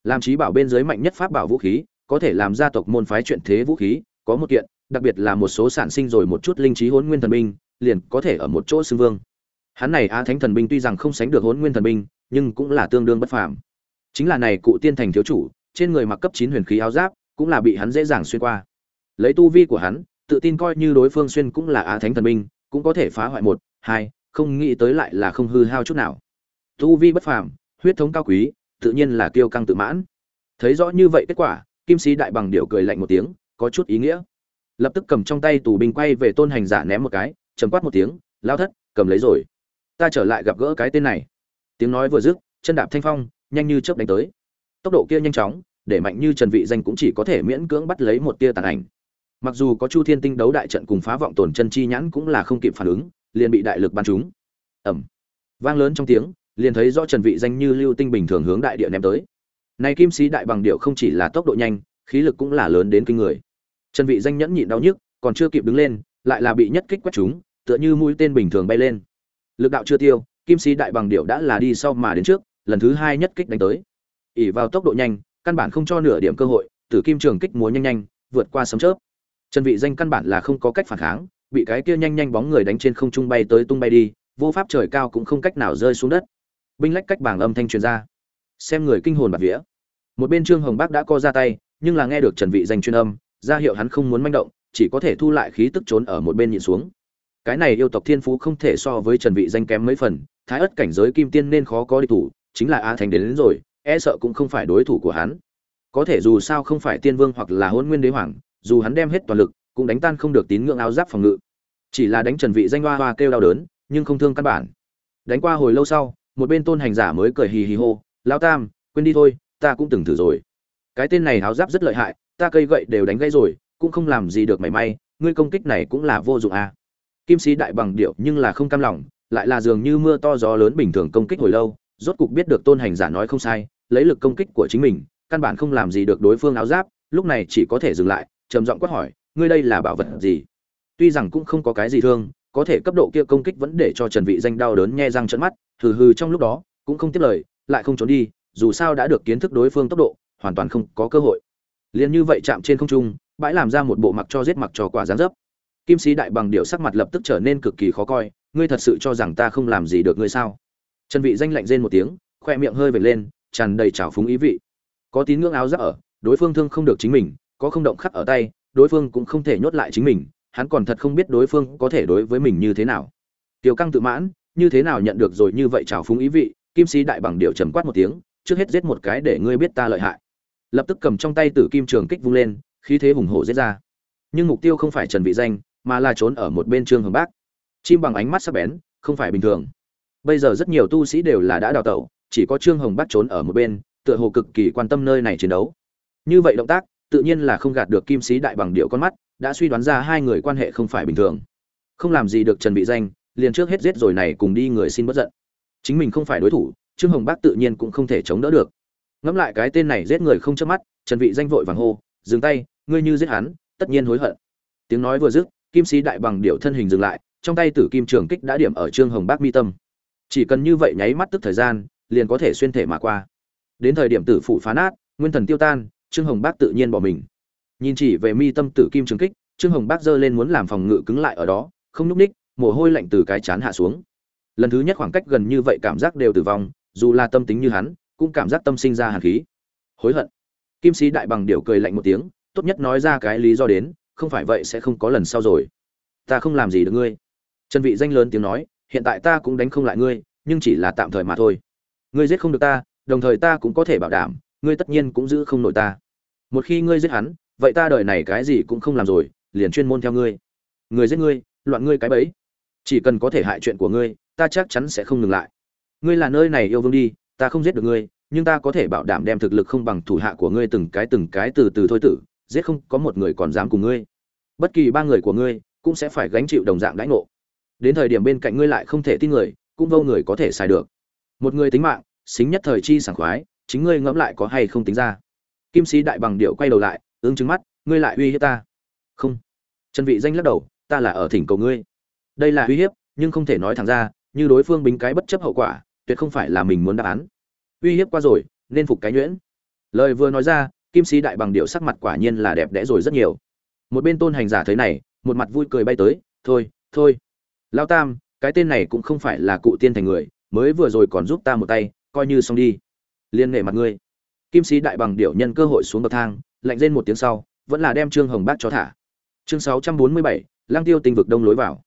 Làm trí bảo bên dưới mạnh nhất pháp bảo vũ khí, có thể làm gia tộc môn phái chuyện thế vũ khí, có một kiện, đặc biệt là một số sản sinh rồi một chút linh trí hôn nguyên thần binh, liền có thể ở một chỗ xưng vương. Hắn này á thánh thần binh tuy rằng không sánh được hôn nguyên thần binh, nhưng cũng là tương đương bất phàm. Chính là này cụ tiên thành thiếu chủ, trên người mặc cấp chín huyền khí áo giáp, cũng là bị hắn dễ dàng xuyên qua lấy tu vi của hắn, tự tin coi như đối phương xuyên cũng là á thánh thần binh cũng có thể phá hoại một, hai, không nghĩ tới lại là không hư hao chút nào. Tu vi bất phàm, huyết thống cao quý, tự nhiên là kiêu căng tự mãn. Thấy rõ như vậy kết quả, kim sĩ đại bằng điệu cười lạnh một tiếng, có chút ý nghĩa. Lập tức cầm trong tay tù binh quay về tôn hành giả ném một cái chầm quát một tiếng lao thất, cầm lấy rồi. Ta trở lại gặp gỡ cái tên này. Tiếng nói vừa dứt, chân đạp thanh phong, nhanh như chớp đánh tới. Tốc độ kia nhanh chóng, để mạnh như trần vị danh cũng chỉ có thể miễn cưỡng bắt lấy một tia tàn ảnh mặc dù có chu thiên tinh đấu đại trận cùng phá vọng tổn chân chi nhãn cũng là không kịp phản ứng, liền bị đại lực bắn trúng. Ầm. Vang lớn trong tiếng, liền thấy rõ trần vị danh như lưu tinh bình thường hướng đại địa ném tới. Này kim sĩ đại bằng điệu không chỉ là tốc độ nhanh, khí lực cũng là lớn đến kinh người. Trần vị danh nhẫn nhịn đau nhức, còn chưa kịp đứng lên, lại là bị nhất kích quét trúng, tựa như mũi tên bình thường bay lên. Lực đạo chưa tiêu, kim sĩ đại bằng điệu đã là đi sau mà đến trước, lần thứ hai nhất kích đánh tới. Ỉ vào tốc độ nhanh, căn bản không cho nửa điểm cơ hội, tử kim trường kích múa nhanh nhanh, vượt qua sấm chớp trần vị danh căn bản là không có cách phản kháng bị cái kia nhanh nhanh bóng người đánh trên không trung bay tới tung bay đi vô pháp trời cao cũng không cách nào rơi xuống đất. Binh lách cách bảng âm thanh truyền ra. Xem người kinh hồn bạt vía. Một bên trương hồng bác đã co ra tay nhưng là nghe được trần vị danh chuyên âm ra hiệu hắn không muốn manh động chỉ có thể thu lại khí tức trốn ở một bên nhìn xuống. Cái này yêu tộc thiên phú không thể so với trần vị danh kém mấy phần thái ất cảnh giới kim tiên nên khó có địch thủ chính là a thành đến, đến rồi e sợ cũng không phải đối thủ của hắn. Có thể dù sao không phải tiên vương hoặc là hôn nguyên đế hoàng dù hắn đem hết toàn lực, cũng đánh tan không được tín ngưỡng áo giáp phòng ngự. Chỉ là đánh trần vị danh hoa hoa kêu đau đớn, nhưng không thương căn bản. Đánh qua hồi lâu sau, một bên tôn hành giả mới cười hì hì hô, Lão tam, quên đi thôi, ta cũng từng thử rồi. Cái tên này áo giáp rất lợi hại, ta cây gậy đều đánh gãy rồi, cũng không làm gì được mảy may, ngươi công kích này cũng là vô dụng à. kim sĩ đại bằng điệu nhưng là không cam lòng, lại là dường như mưa to gió lớn bình thường công kích hồi lâu, rốt cục biết được tôn hành giả nói không sai, lấy lực công kích của chính mình, căn bản không làm gì được đối phương áo giáp, lúc này chỉ có thể dừng lại trầm giọng quát hỏi, ngươi đây là bảo vật gì? Tuy rằng cũng không có cái gì thương, có thể cấp độ kia công kích vẫn để cho trần vị danh đau đớn nhe răng trợn mắt, hừ hừ trong lúc đó, cũng không tiếp lời, lại không trốn đi, dù sao đã được kiến thức đối phương tốc độ, hoàn toàn không có cơ hội. Liền như vậy chạm trên không trung, bãi làm ra một bộ mặc cho giết mặc cho quả gián dấp. Kim sĩ đại bằng điệu sắc mặt lập tức trở nên cực kỳ khó coi, ngươi thật sự cho rằng ta không làm gì được ngươi sao? Trần vị danh lạnh rên một tiếng, khoe miệng hơi vệt lên, tràn đầy trào phúng ý vị. Có tín ngưỡng áo giáp ở, đối phương thương không được chính mình có không động khắc ở tay, đối phương cũng không thể nhốt lại chính mình, hắn còn thật không biết đối phương có thể đối với mình như thế nào. Tiểu căng tự mãn, như thế nào nhận được rồi như vậy trào phúng ý vị, kim sĩ đại bằng điệu trầm quát một tiếng, trước hết giết một cái để ngươi biết ta lợi hại. Lập tức cầm trong tay tử kim trường kích vung lên, khí thế hùng hổ giết ra. Nhưng mục tiêu không phải trần vị danh, mà là trốn ở một bên trương hồng bác. Chim bằng ánh mắt sắc bén, không phải bình thường. Bây giờ rất nhiều tu sĩ đều là đã đào tẩu, chỉ có trương hồng bác trốn ở một bên, tựa hồ cực kỳ quan tâm nơi này chiến đấu. Như vậy động tác tự nhiên là không gạt được kim sĩ đại bằng điệu con mắt, đã suy đoán ra hai người quan hệ không phải bình thường. Không làm gì được trần vị danh, liền trước hết giết rồi này cùng đi người xin bất giận. Chính mình không phải đối thủ, trương hồng bác tự nhiên cũng không thể chống đỡ được. Ngẫm lại cái tên này giết người không chớp mắt, trần vị danh vội vàng hô, dừng tay, ngươi như giết hắn, tất nhiên hối hận. Tiếng nói vừa dứt, kim sĩ đại bằng điệu thân hình dừng lại, trong tay tử kim trường kích đã điểm ở trương hồng bác mi tâm. Chỉ cần như vậy nháy mắt tức thời gian, liền có thể xuyên thể mà qua. Đến thời điểm tử phụ phá nát, nguyên thần tiêu tan trương hồng bác tự nhiên bỏ mình. Nhìn chỉ về mi tâm tử kim trường kích, trương hồng bác giơ lên muốn làm phòng ngự cứng lại ở đó, không nhúc ních, mồ hôi lạnh từ cái chán hạ xuống. Lần thứ nhất khoảng cách gần như vậy cảm giác đều tử vong, dù là tâm tính như hắn, cũng cảm giác tâm sinh ra hàn khí. Hối hận. Kim sĩ đại bằng điều cười lạnh một tiếng, tốt nhất nói ra cái lý do đến, không phải vậy sẽ không có lần sau rồi. Ta không làm gì được ngươi. Trần vị danh lớn tiếng nói, hiện tại ta cũng đánh không lại ngươi, nhưng chỉ là tạm thời mà thôi. Ngươi giết không được ta, đồng thời ta cũng có thể bảo đảm ngươi tất nhiên cũng giữ không nổi ta. Một khi ngươi giết hắn, vậy ta đời này cái gì cũng không làm rồi, liền chuyên môn theo ngươi. Người giết ngươi, loạn ngươi cái bẫy. Chỉ cần có thể hại chuyện của ngươi, ta chắc chắn sẽ không ngừng lại. Ngươi là nơi này yêu vương đi, ta không giết được ngươi, nhưng ta có thể bảo đảm đem thực lực không bằng thủ hạ của ngươi từng cái từng cái từ từ thôi tử, giết không có một người còn dám cùng ngươi. Bất kỳ ba người của ngươi cũng sẽ phải gánh chịu đồng dạng đãi ngộ. Đến thời điểm bên cạnh ngươi lại không thể tin người, cũng vô người có thể xài được. Một người tính mạng, xính nhất thời chi sảng khoái chính ngươi ngẫm lại có hay không tính ra. Kim sĩ đại bằng điệu quay đầu lại ứng chứng mắt, ngươi lại uy hiếp ta. Không. Trần vị danh lắc đầu, ta là ở thỉnh cầu ngươi. Đây là uy hiếp, nhưng không thể nói thẳng ra, như đối phương bính cái bất chấp hậu quả, tuyệt không phải là mình muốn đáp án. Uy hiếp qua rồi, nên phục cái nhuyễn. Lời vừa nói ra, kim sĩ đại bằng điệu sắc mặt quả nhiên là đẹp đẽ rồi rất nhiều. Một bên tôn hành giả thấy này, một mặt vui cười bay tới, thôi thôi. Lao tam, cái tên này cũng không phải là cụ tiên thành người, mới vừa rồi còn giúp ta một tay, coi như xong đi liên nghệ mặt ngươi. Kim sĩ đại bằng điệu nhân cơ hội xuống bậc thang, lạnh lên một tiếng sau, vẫn là đem trương hồng bác cho thả. Chương sáu trăm bốn mươi bảy lang tiêu tinh vực đông lối vào.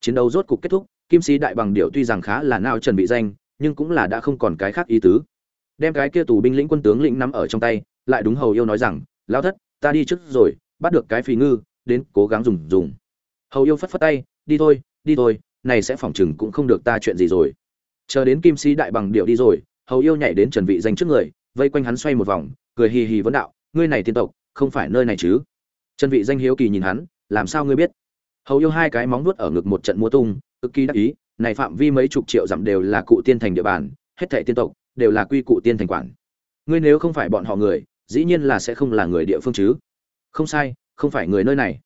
Chiến đấu rốt cục kết thúc, kim sĩ đại bằng điệu tuy rằng khá là nao trần bị danh, nhưng cũng là đã không còn cái khác ý tứ. Đem cái kia tù binh lĩnh quân tướng lĩnh nắm ở trong tay, lại đúng hầu yêu nói rằng lao thất, ta đi trước rồi, bắt được cái phì ngư, đến cố gắng dùng dùng. Hầu yêu phất phất tay, đi thôi đi thôi, này sẽ phỏng chừng cũng không được ta chuyện gì rồi. Chờ đến kim sĩ đại bằng điệu đi rồi hầu yêu nhảy đến trần vị danh trước người, vây quanh hắn xoay một vòng, cười hì hì vấn đạo, ngươi này tiên tộc, không phải nơi này chứ? Trần vị danh hiếu kỳ nhìn hắn, làm sao ngươi biết? Hầu yêu hai cái móng vuốt ở ngực một trận mua tung, cực kỳ đắc ý, này phạm vi mấy chục triệu dặm đều là cụ tiên thành địa bàn, hết thảy tiên tộc đều là quy cụ tiên thành quản. Ngươi nếu không phải bọn họ người, dĩ nhiên là sẽ không là người địa phương chứ. Không sai, không phải người nơi này.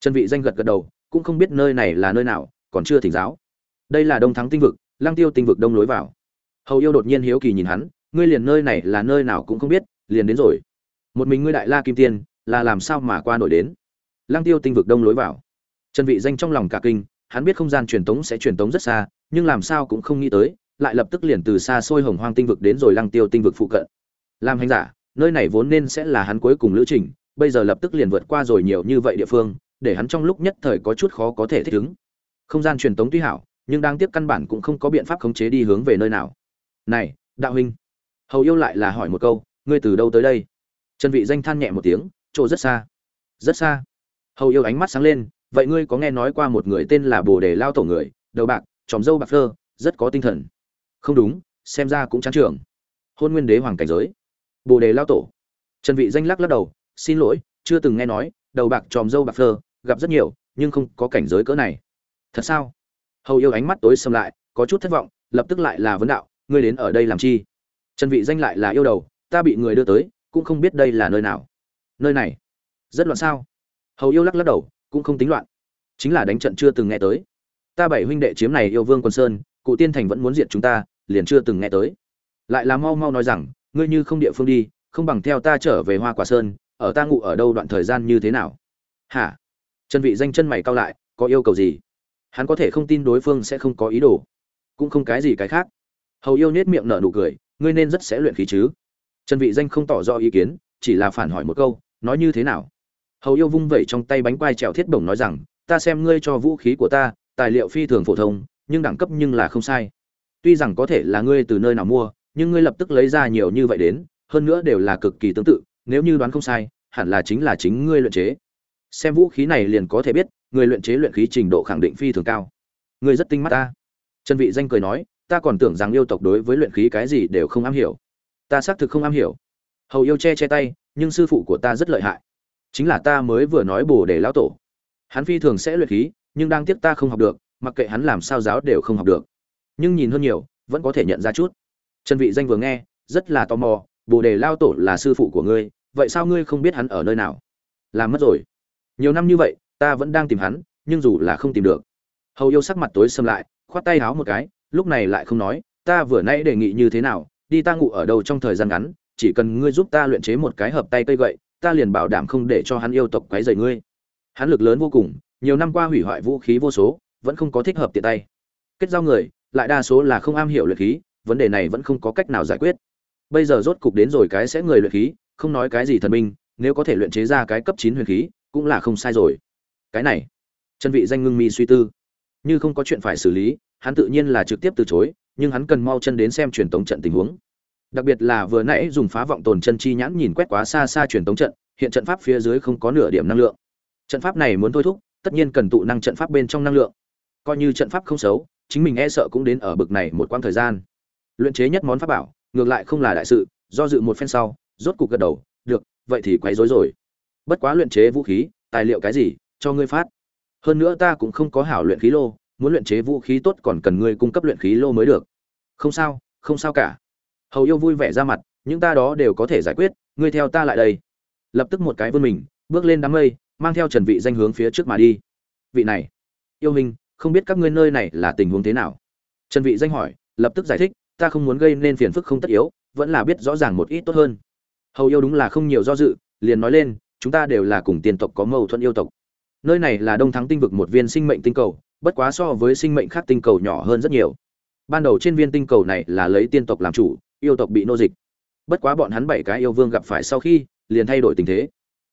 Trần vị danh gật gật đầu, cũng không biết nơi này là nơi nào, còn chưa thỉnh giáo. Đây là đông thắng tinh vực lang tiêu tinh vực đông lối vào hầu yêu đột nhiên hiếu kỳ nhìn hắn, ngươi liền nơi này là nơi nào cũng không biết, liền đến rồi. Một mình ngươi đại la kim tiên, là làm sao mà qua nổi đến? Lang tiêu tinh vực đông lối vào. Trần vị danh trong lòng cả kinh, hắn biết không gian truyền tống sẽ truyền tống rất xa, nhưng làm sao cũng không nghĩ tới, lại lập tức liền từ xa xôi hồng hoang tinh vực đến rồi lang tiêu tinh vực phụ cận. Làm hành giả, nơi này vốn nên sẽ là hắn cuối cùng lữ trình, bây giờ lập tức liền vượt qua rồi nhiều như vậy địa phương, để hắn trong lúc nhất thời có chút khó có thể thích ứng. Không gian truyền tống tuy hảo, nhưng đang tiếp căn bản cũng không có biện pháp khống chế đi hướng về nơi nào này, đạo huynh. Hầu yêu lại là hỏi một câu, ngươi từ đâu tới đây? Trần vị danh than nhẹ một tiếng, chỗ rất xa. Rất xa? Hầu yêu ánh mắt sáng lên, vậy ngươi có nghe nói qua một người tên là bồ đề lao tổ người, đầu bạc, tròm dâu bạc phơ, rất có tinh thần. Không đúng, xem ra cũng chán trưởng hôn nguyên đế hoàng cảnh giới. Bồ đề lao tổ. Trần vị danh lắc lắc đầu, xin lỗi, chưa từng nghe nói, đầu bạc, tròm dâu bạc phơ, gặp rất nhiều, nhưng không có cảnh giới cỡ này. Thật sao? Hầu yêu ánh mắt tối sầm lại, có chút thất vọng, lập tức lại là vấn đạo ngươi đến ở đây làm chi? Trần vị danh lại là yêu đầu, ta bị người đưa tới, cũng không biết đây là nơi nào. Nơi này? Rất loạn sao? Hầu yêu lắc lắc đầu, cũng không tính loạn. Chính là đánh trận chưa từng nghe tới. Ta bảy huynh đệ chiếm này yêu vương quân sơn, cụ tiên thành vẫn muốn diệt chúng ta, liền chưa từng nghe tới. Lại là mau mau nói rằng, ngươi như không địa phương đi, không bằng theo ta trở về hoa quả sơn, ở ta ngủ ở đâu đoạn thời gian như thế nào? Hả? Trần vị danh chân mày cao lại, có yêu cầu gì? Hắn có thể không tin đối phương sẽ không có ý đồ. Cũng không cái gì cái khác hầu yêu nết miệng nở nụ cười, ngươi nên rất sẽ luyện khí chứ. Trần vị danh không tỏ rõ ý kiến, chỉ là phản hỏi một câu, nói như thế nào? Hầu yêu vung vẩy trong tay bánh quai trèo thiết bổng nói rằng, ta xem ngươi cho vũ khí của ta, tài liệu phi thường phổ thông, nhưng đẳng cấp nhưng là không sai. Tuy rằng có thể là ngươi từ nơi nào mua, nhưng ngươi lập tức lấy ra nhiều như vậy đến, hơn nữa đều là cực kỳ tương tự, nếu như đoán không sai, hẳn là chính là chính ngươi luyện chế. Xem vũ khí này liền có thể biết, người luyện chế luyện khí trình độ khẳng định phi thường cao. Ngươi rất tinh mắt ta. Trần vị danh cười nói ta còn tưởng rằng yêu tộc đối với luyện khí cái gì đều không am hiểu. Ta xác thực không am hiểu. Hầu yêu che che tay, nhưng sư phụ của ta rất lợi hại. Chính là ta mới vừa nói bổ để lão tổ. Hắn phi thường sẽ luyện khí, nhưng đang tiếc ta không học được, mặc kệ hắn làm sao giáo đều không học được. Nhưng nhìn hơn nhiều, vẫn có thể nhận ra chút. Trần vị danh vừa nghe, rất là tò mò, bồ đề lao tổ là sư phụ của ngươi, vậy sao ngươi không biết hắn ở nơi nào? Làm mất rồi. Nhiều năm như vậy, ta vẫn đang tìm hắn, nhưng dù là không tìm được. Hầu yêu sắc mặt tối sầm lại, khoát tay háo một cái lúc này lại không nói, ta vừa nãy đề nghị như thế nào, đi ta ngủ ở đâu trong thời gian ngắn, chỉ cần ngươi giúp ta luyện chế một cái hợp tay cây gậy, ta liền bảo đảm không để cho hắn yêu tộc quấy rầy ngươi. Hắn lực lớn vô cùng, nhiều năm qua hủy hoại vũ khí vô số, vẫn không có thích hợp tiện tay. Kết giao người, lại đa số là không am hiểu luyện khí, vấn đề này vẫn không có cách nào giải quyết. Bây giờ rốt cục đến rồi cái sẽ người luyện khí, không nói cái gì thần minh, nếu có thể luyện chế ra cái cấp chín huyền khí, cũng là không sai rồi. Cái này, chân vị danh ngưng mi suy tư. Như không có chuyện phải xử lý hắn tự nhiên là trực tiếp từ chối, nhưng hắn cần mau chân đến xem truyền tống trận tình huống. Đặc biệt là vừa nãy dùng phá vọng tồn chân chi nhãn nhìn quét quá xa xa truyền tống trận, hiện trận pháp phía dưới không có nửa điểm năng lượng. Trận pháp này muốn thôi thúc, tất nhiên cần tụ năng trận pháp bên trong năng lượng. Coi như trận pháp không xấu, chính mình e sợ cũng đến ở bực này một quãng thời gian. Luyện chế nhất món pháp bảo, ngược lại không là đại sự, do dự một phen sau, rốt cục gật đầu, được, vậy thì quấy rối rồi. Bất quá luyện chế vũ khí, tài liệu cái gì, cho ngươi phát. Hơn nữa ta cũng không có hảo luyện khí lô muốn luyện chế vũ khí tốt còn cần ngươi cung cấp luyện khí lô mới được. Không sao không sao cả. Hầu yêu vui vẻ ra mặt, những ta đó đều có thể giải quyết, ngươi theo ta lại đây. Lập tức một cái vươn mình, bước lên đám mây, mang theo trần vị danh hướng phía trước mà đi. Vị này, yêu hình, không biết các ngươi nơi này là tình huống thế nào? Trần vị danh hỏi, lập tức giải thích, ta không muốn gây nên phiền phức không tất yếu, vẫn là biết rõ ràng một ít tốt hơn. Hầu yêu đúng là không nhiều do dự, liền nói lên, chúng ta đều là cùng tiền tộc có mâu thuẫn yêu tộc. Nơi này là đông thắng tinh vực một viên sinh mệnh tinh cầu bất quá so với sinh mệnh khác tinh cầu nhỏ hơn rất nhiều. Ban đầu trên viên tinh cầu này là lấy tiên tộc làm chủ, yêu tộc bị nô dịch. Bất quá bọn hắn bảy cái yêu vương gặp phải sau khi, liền thay đổi tình thế.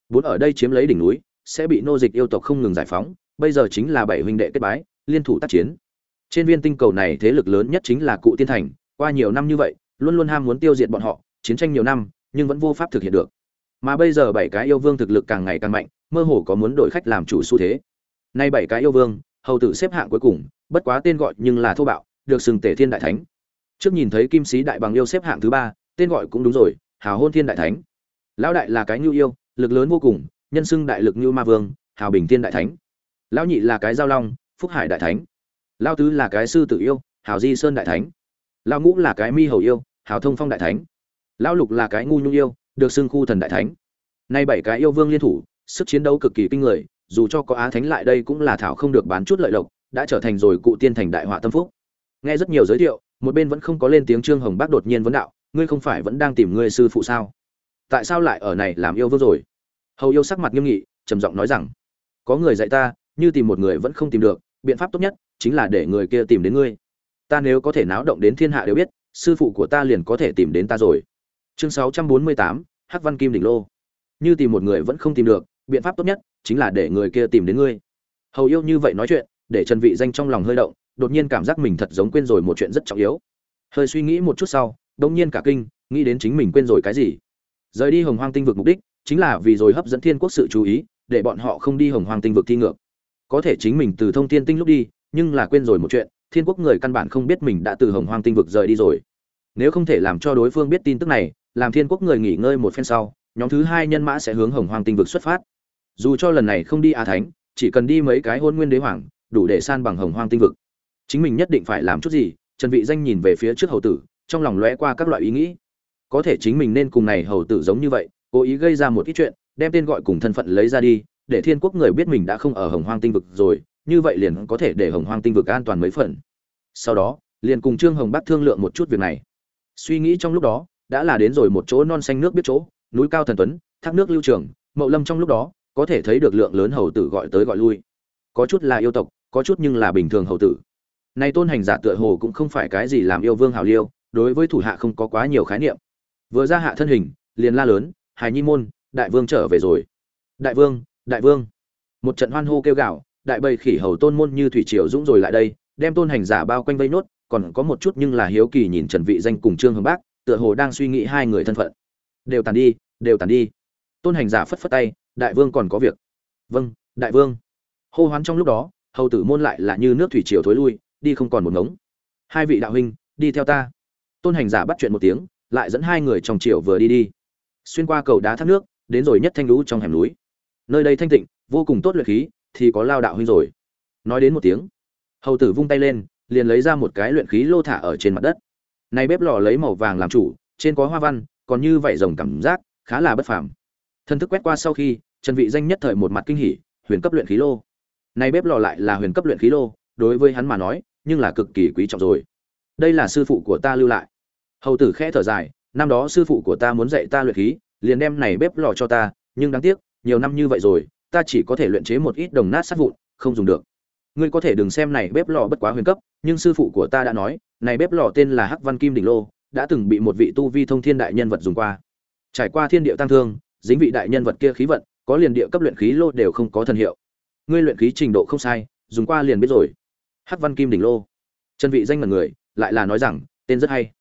Bốn ở đây chiếm lấy đỉnh núi, sẽ bị nô dịch yêu tộc không ngừng giải phóng, bây giờ chính là bảy huynh đệ kết bái, liên thủ tác chiến. Trên viên tinh cầu này thế lực lớn nhất chính là cụ tiên thành, qua nhiều năm như vậy, luôn luôn ham muốn tiêu diệt bọn họ, chiến tranh nhiều năm, nhưng vẫn vô pháp thực hiện được. Mà bây giờ bảy cái yêu vương thực lực càng ngày càng mạnh, mơ hồ có muốn đổi khách làm chủ xu thế. Nay bảy cái yêu vương hầu tử xếp hạng cuối cùng, bất quá tên gọi nhưng là thô bạo, được sừng tể thiên đại thánh. Trước nhìn thấy kim sĩ đại bằng yêu xếp hạng thứ ba, tên gọi cũng đúng rồi, hào hôn thiên đại thánh. Lão đại là cái nhu yêu, lực lớn vô cùng, nhân xưng đại lực như ma vương, hào bình thiên đại thánh. Lão nhị là cái giao long, phúc hải đại thánh. Lão tứ là cái sư tử yêu, hào di sơn đại thánh. Lão ngũ là cái mi hầu yêu, hào thông phong đại thánh. Lão lục là cái ngu nhu yêu, được xưng khu thần đại thánh. Nay bảy cái yêu vương liên thủ, sức chiến đấu cực kỳ kinh người dù cho có á thánh lại đây cũng là thảo không được bán chút lợi lộc, đã trở thành rồi cụ tiên thành đại họa tâm phúc. Nghe rất nhiều giới thiệu, một bên vẫn không có lên tiếng trương hồng bác đột nhiên vấn đạo, ngươi không phải vẫn đang tìm ngươi sư phụ sao? Tại sao lại ở này làm yêu vương rồi? Hầu yêu sắc mặt nghiêm nghị, trầm giọng nói rằng, có người dạy ta, như tìm một người vẫn không tìm được, biện pháp tốt nhất chính là để người kia tìm đến ngươi. Ta nếu có thể náo động đến thiên hạ đều biết, sư phụ của ta liền có thể tìm đến ta rồi. Chương sáu trăm bốn mươi tám, hắc văn kim đỉnh lô. Như tìm một người vẫn không tìm được biện pháp tốt nhất chính là để người kia tìm đến ngươi. Hầu yêu như vậy nói chuyện, để trần vị danh trong lòng hơi động, đột nhiên cảm giác mình thật giống quên rồi một chuyện rất trọng yếu. Hơi suy nghĩ một chút sau đột nhiên cả kinh, nghĩ đến chính mình quên rồi cái gì. Rời đi hồng hoang tinh vực mục đích chính là vì rồi hấp dẫn thiên quốc sự chú ý, để bọn họ không đi hồng hoang tinh vực thi ngược. Có thể chính mình từ thông thiên tinh lúc đi, nhưng là quên rồi một chuyện, thiên quốc người căn bản không biết mình đã từ hồng hoang tinh vực rời đi rồi. Nếu không thể làm cho đối phương biết tin tức này, làm thiên quốc người nghỉ ngơi một phen sau, nhóm thứ hai nhân mã sẽ hướng hồng hoang tinh vực xuất phát dù cho lần này không đi a thánh, chỉ cần đi mấy cái hôn nguyên đế hoàng, đủ để san bằng hồng hoang tinh vực. Chính mình nhất định phải làm chút gì, trần vị danh nhìn về phía trước hầu tử, trong lòng lóe qua các loại ý nghĩ. Có thể chính mình nên cùng này hầu tử giống như vậy, cố ý gây ra một ít chuyện, đem tên gọi cùng thân phận lấy ra đi, để thiên quốc người biết mình đã không ở hồng hoang tinh vực rồi, như vậy liền có thể để hồng hoang tinh vực an toàn mấy phần. Sau đó, liền cùng trương hồng bắc thương lượng một chút việc này. Suy nghĩ trong lúc đó, đã là đến rồi một chỗ non xanh nước biết chỗ, núi cao thần tuấn, thác nước lưu trường, mậu lâm trong lúc đó có thể thấy được lượng lớn hầu tử gọi tới gọi lui. Có chút là yêu tộc, có chút nhưng là bình thường hầu tử. Nay tôn hành giả tựa hồ cũng không phải cái gì làm yêu vương hảo liêu, đối với thủ hạ không có quá nhiều khái niệm. Vừa ra hạ thân hình, liền la lớn hài nhi môn, đại vương trở về rồi. Đại vương đại vương. Một trận hoan hô kêu gào, đại bầy khỉ hầu tôn môn như thủy triều dũng rồi lại đây, đem tôn hành giả bao quanh vây nốt, còn có một chút nhưng là hiếu kỳ nhìn trần vị danh cùng trương hồng bác, tựa hồ đang suy nghĩ hai người thân phận. Đều tàn đi, đều tàn đi. Tôn hành giả phất phất tay đại vương còn có việc. Vâng đại vương. Hô hoán trong lúc đó, hầu tử môn lại là như nước thủy triều thối lui, đi không còn một ngống. Hai vị đạo huynh, đi theo ta. Tôn hành giả bắt chuyện một tiếng, lại dẫn hai người trong triều vừa đi đi. Xuyên qua cầu đá thác nước, đến rồi nhất thanh lũ trong hẻm núi. Nơi đây thanh tịnh, vô cùng tốt luyện khí, thì có lao đạo huynh rồi. Nói đến một tiếng, hầu tử vung tay lên, liền lấy ra một cái luyện khí lô thả ở trên mặt đất. Này bếp lò lấy màu vàng làm chủ, trên có hoa văn, còn như vậy rồng cảm giác, khá là bất phàm. Thân thức quét qua sau khi trần vị danh nhất thời một mặt kinh hỉ, huyền cấp luyện khí lô. Này bếp lò lại là huyền cấp luyện khí lô, đối với hắn mà nói, nhưng là cực kỳ quý trọng rồi. Đây là sư phụ của ta lưu lại. Hầu tử khẽ thở dài, năm đó sư phụ của ta muốn dạy ta luyện khí, liền đem này bếp lò cho ta, nhưng đáng tiếc, nhiều năm như vậy rồi, ta chỉ có thể luyện chế một ít đồng nát sát vụn, không dùng được. Ngươi có thể đừng xem này bếp lò bất quá huyền cấp, nhưng sư phụ của ta đã nói, này bếp lò tên là hắc văn kim đỉnh lô, đã từng bị một vị tu vi thông thiên đại nhân vật dùng qua. Trải qua thiên địa tăng thương, dính vị đại nhân vật kia khí vận có liền địa cấp luyện khí lô đều không có thần hiệu. Ngươi luyện khí trình độ không sai, dùng qua liền biết rồi. Hắc văn kim đỉnh lô. Chân vị danh mật người, lại là nói rằng, tên rất hay.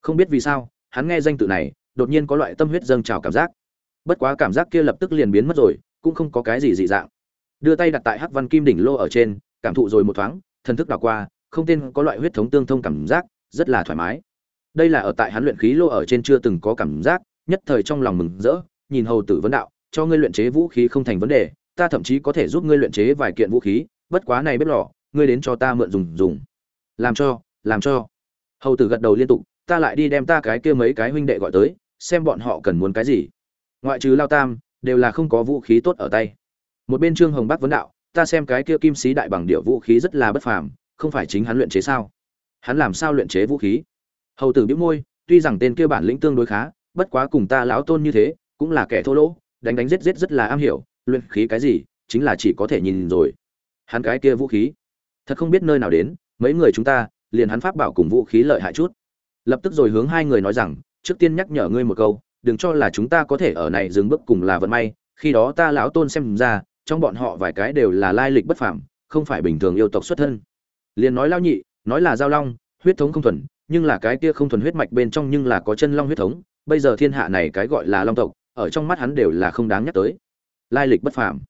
Không biết vì sao, hắn nghe danh tự này, đột nhiên có loại tâm huyết dâng trào cảm giác. Bất quá cảm giác kia lập tức liền biến mất rồi, cũng không có cái gì dị dạng. Đưa tay đặt tại hắc văn kim đỉnh lô ở trên, cảm thụ rồi một thoáng, thần thức đảo qua, không tên có loại huyết thống tương thông cảm giác, rất là thoải mái. Đây là ở tại hắn luyện khí lô ở trên chưa từng có cảm giác, nhất thời trong lòng mừng rỡ, nhìn hầu tử vấn đạo cho ngươi luyện chế vũ khí không thành vấn đề, ta thậm chí có thể giúp ngươi luyện chế vài kiện vũ khí, bất quá này bếp lò, ngươi đến cho ta mượn dùng dùng. Làm cho làm cho. Hầu tử gật đầu liên tục, ta lại đi đem ta cái kia mấy cái huynh đệ gọi tới, xem bọn họ cần muốn cái gì. Ngoại trừ lao tam, đều là không có vũ khí tốt ở tay. Một bên trương hồng bắc vấn đạo, ta xem cái kia kim sĩ đại bằng điệu vũ khí rất là bất phàm, không phải chính hắn luyện chế sao? Hắn làm sao luyện chế vũ khí? Hầu tử bĩu môi, tuy rằng tên kia bản lĩnh tương đối khá, bất quá cùng ta lão tôn như thế, cũng là kẻ thô lỗ đánh đánh giết giết rất là am hiểu, luyện khí cái gì, chính là chỉ có thể nhìn rồi. Hắn cái kia vũ khí, thật không biết nơi nào đến, mấy người chúng ta, liền hắn pháp bảo cùng vũ khí lợi hại chút. Lập tức rồi hướng hai người nói rằng, trước tiên nhắc nhở ngươi một câu, đừng cho là chúng ta có thể ở này dừng bước cùng là vận may, khi đó ta lão tôn xem ra, trong bọn họ vài cái đều là lai lịch bất phàm, không phải bình thường yêu tộc xuất thân. Liền nói lao nhị, nói là giao long, huyết thống không thuần, nhưng là cái kia không thuần huyết mạch bên trong nhưng là có chân long huyết thống, bây giờ thiên hạ này cái gọi là long tộc ở trong mắt hắn đều là không đáng nhắc tới. Lai lịch bất phàm.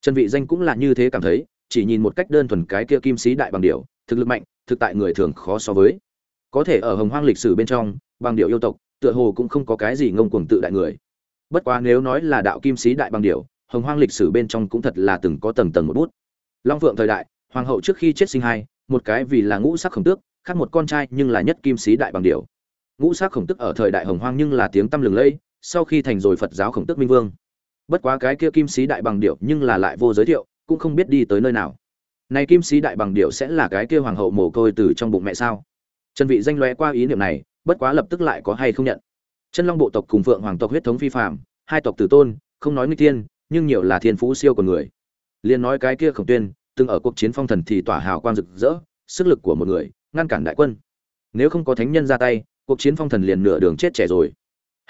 Trần vị danh cũng là như thế cảm thấy, chỉ nhìn một cách đơn thuần cái kia kim sĩ đại bằng điểu, thực lực mạnh, thực tại người thường khó so với. Có thể ở hồng hoang lịch sử bên trong, bằng điệu yêu tộc, tựa hồ cũng không có cái gì ngông cuồng tự đại người. Bất quá nếu nói là đạo kim sĩ đại bằng điệu hồng hoang lịch sử bên trong cũng thật là từng có tầng tầng một bút. Long phượng thời đại, hoàng hậu trước khi chết sinh hai, một cái vì là ngũ sắc khổng tước, khác một con trai nhưng là nhất kim sĩ đại bằng điệu ngũ sắc khổng tước ở thời đại hồng hoang nhưng là tiếng tăm lừng lẫy sau khi thành rồi phật giáo khổng tức minh vương. Bất quá cái kia kim sĩ đại bằng điệu nhưng là lại vô giới thiệu, cũng không biết đi tới nơi nào. Này kim sĩ đại bằng điệu sẽ là cái kia hoàng hậu mồ côi từ trong bụng mẹ sao? Trần vị danh lóe qua ý niệm này, bất quá lập tức lại có hay không nhận. Chân long bộ tộc cùng phượng hoàng tộc huyết thống phi phàm, hai tộc tử tôn, không nói nguy tiên nhưng nhiều là thiên phú siêu của người. Liền nói cái kia khổng tuyên, từng ở cuộc chiến phong thần thì tỏa hào quang rực rỡ, sức lực của một người, ngăn cản đại quân. Nếu không có thánh nhân ra tay, cuộc chiến phong thần liền nửa đường chết trẻ rồi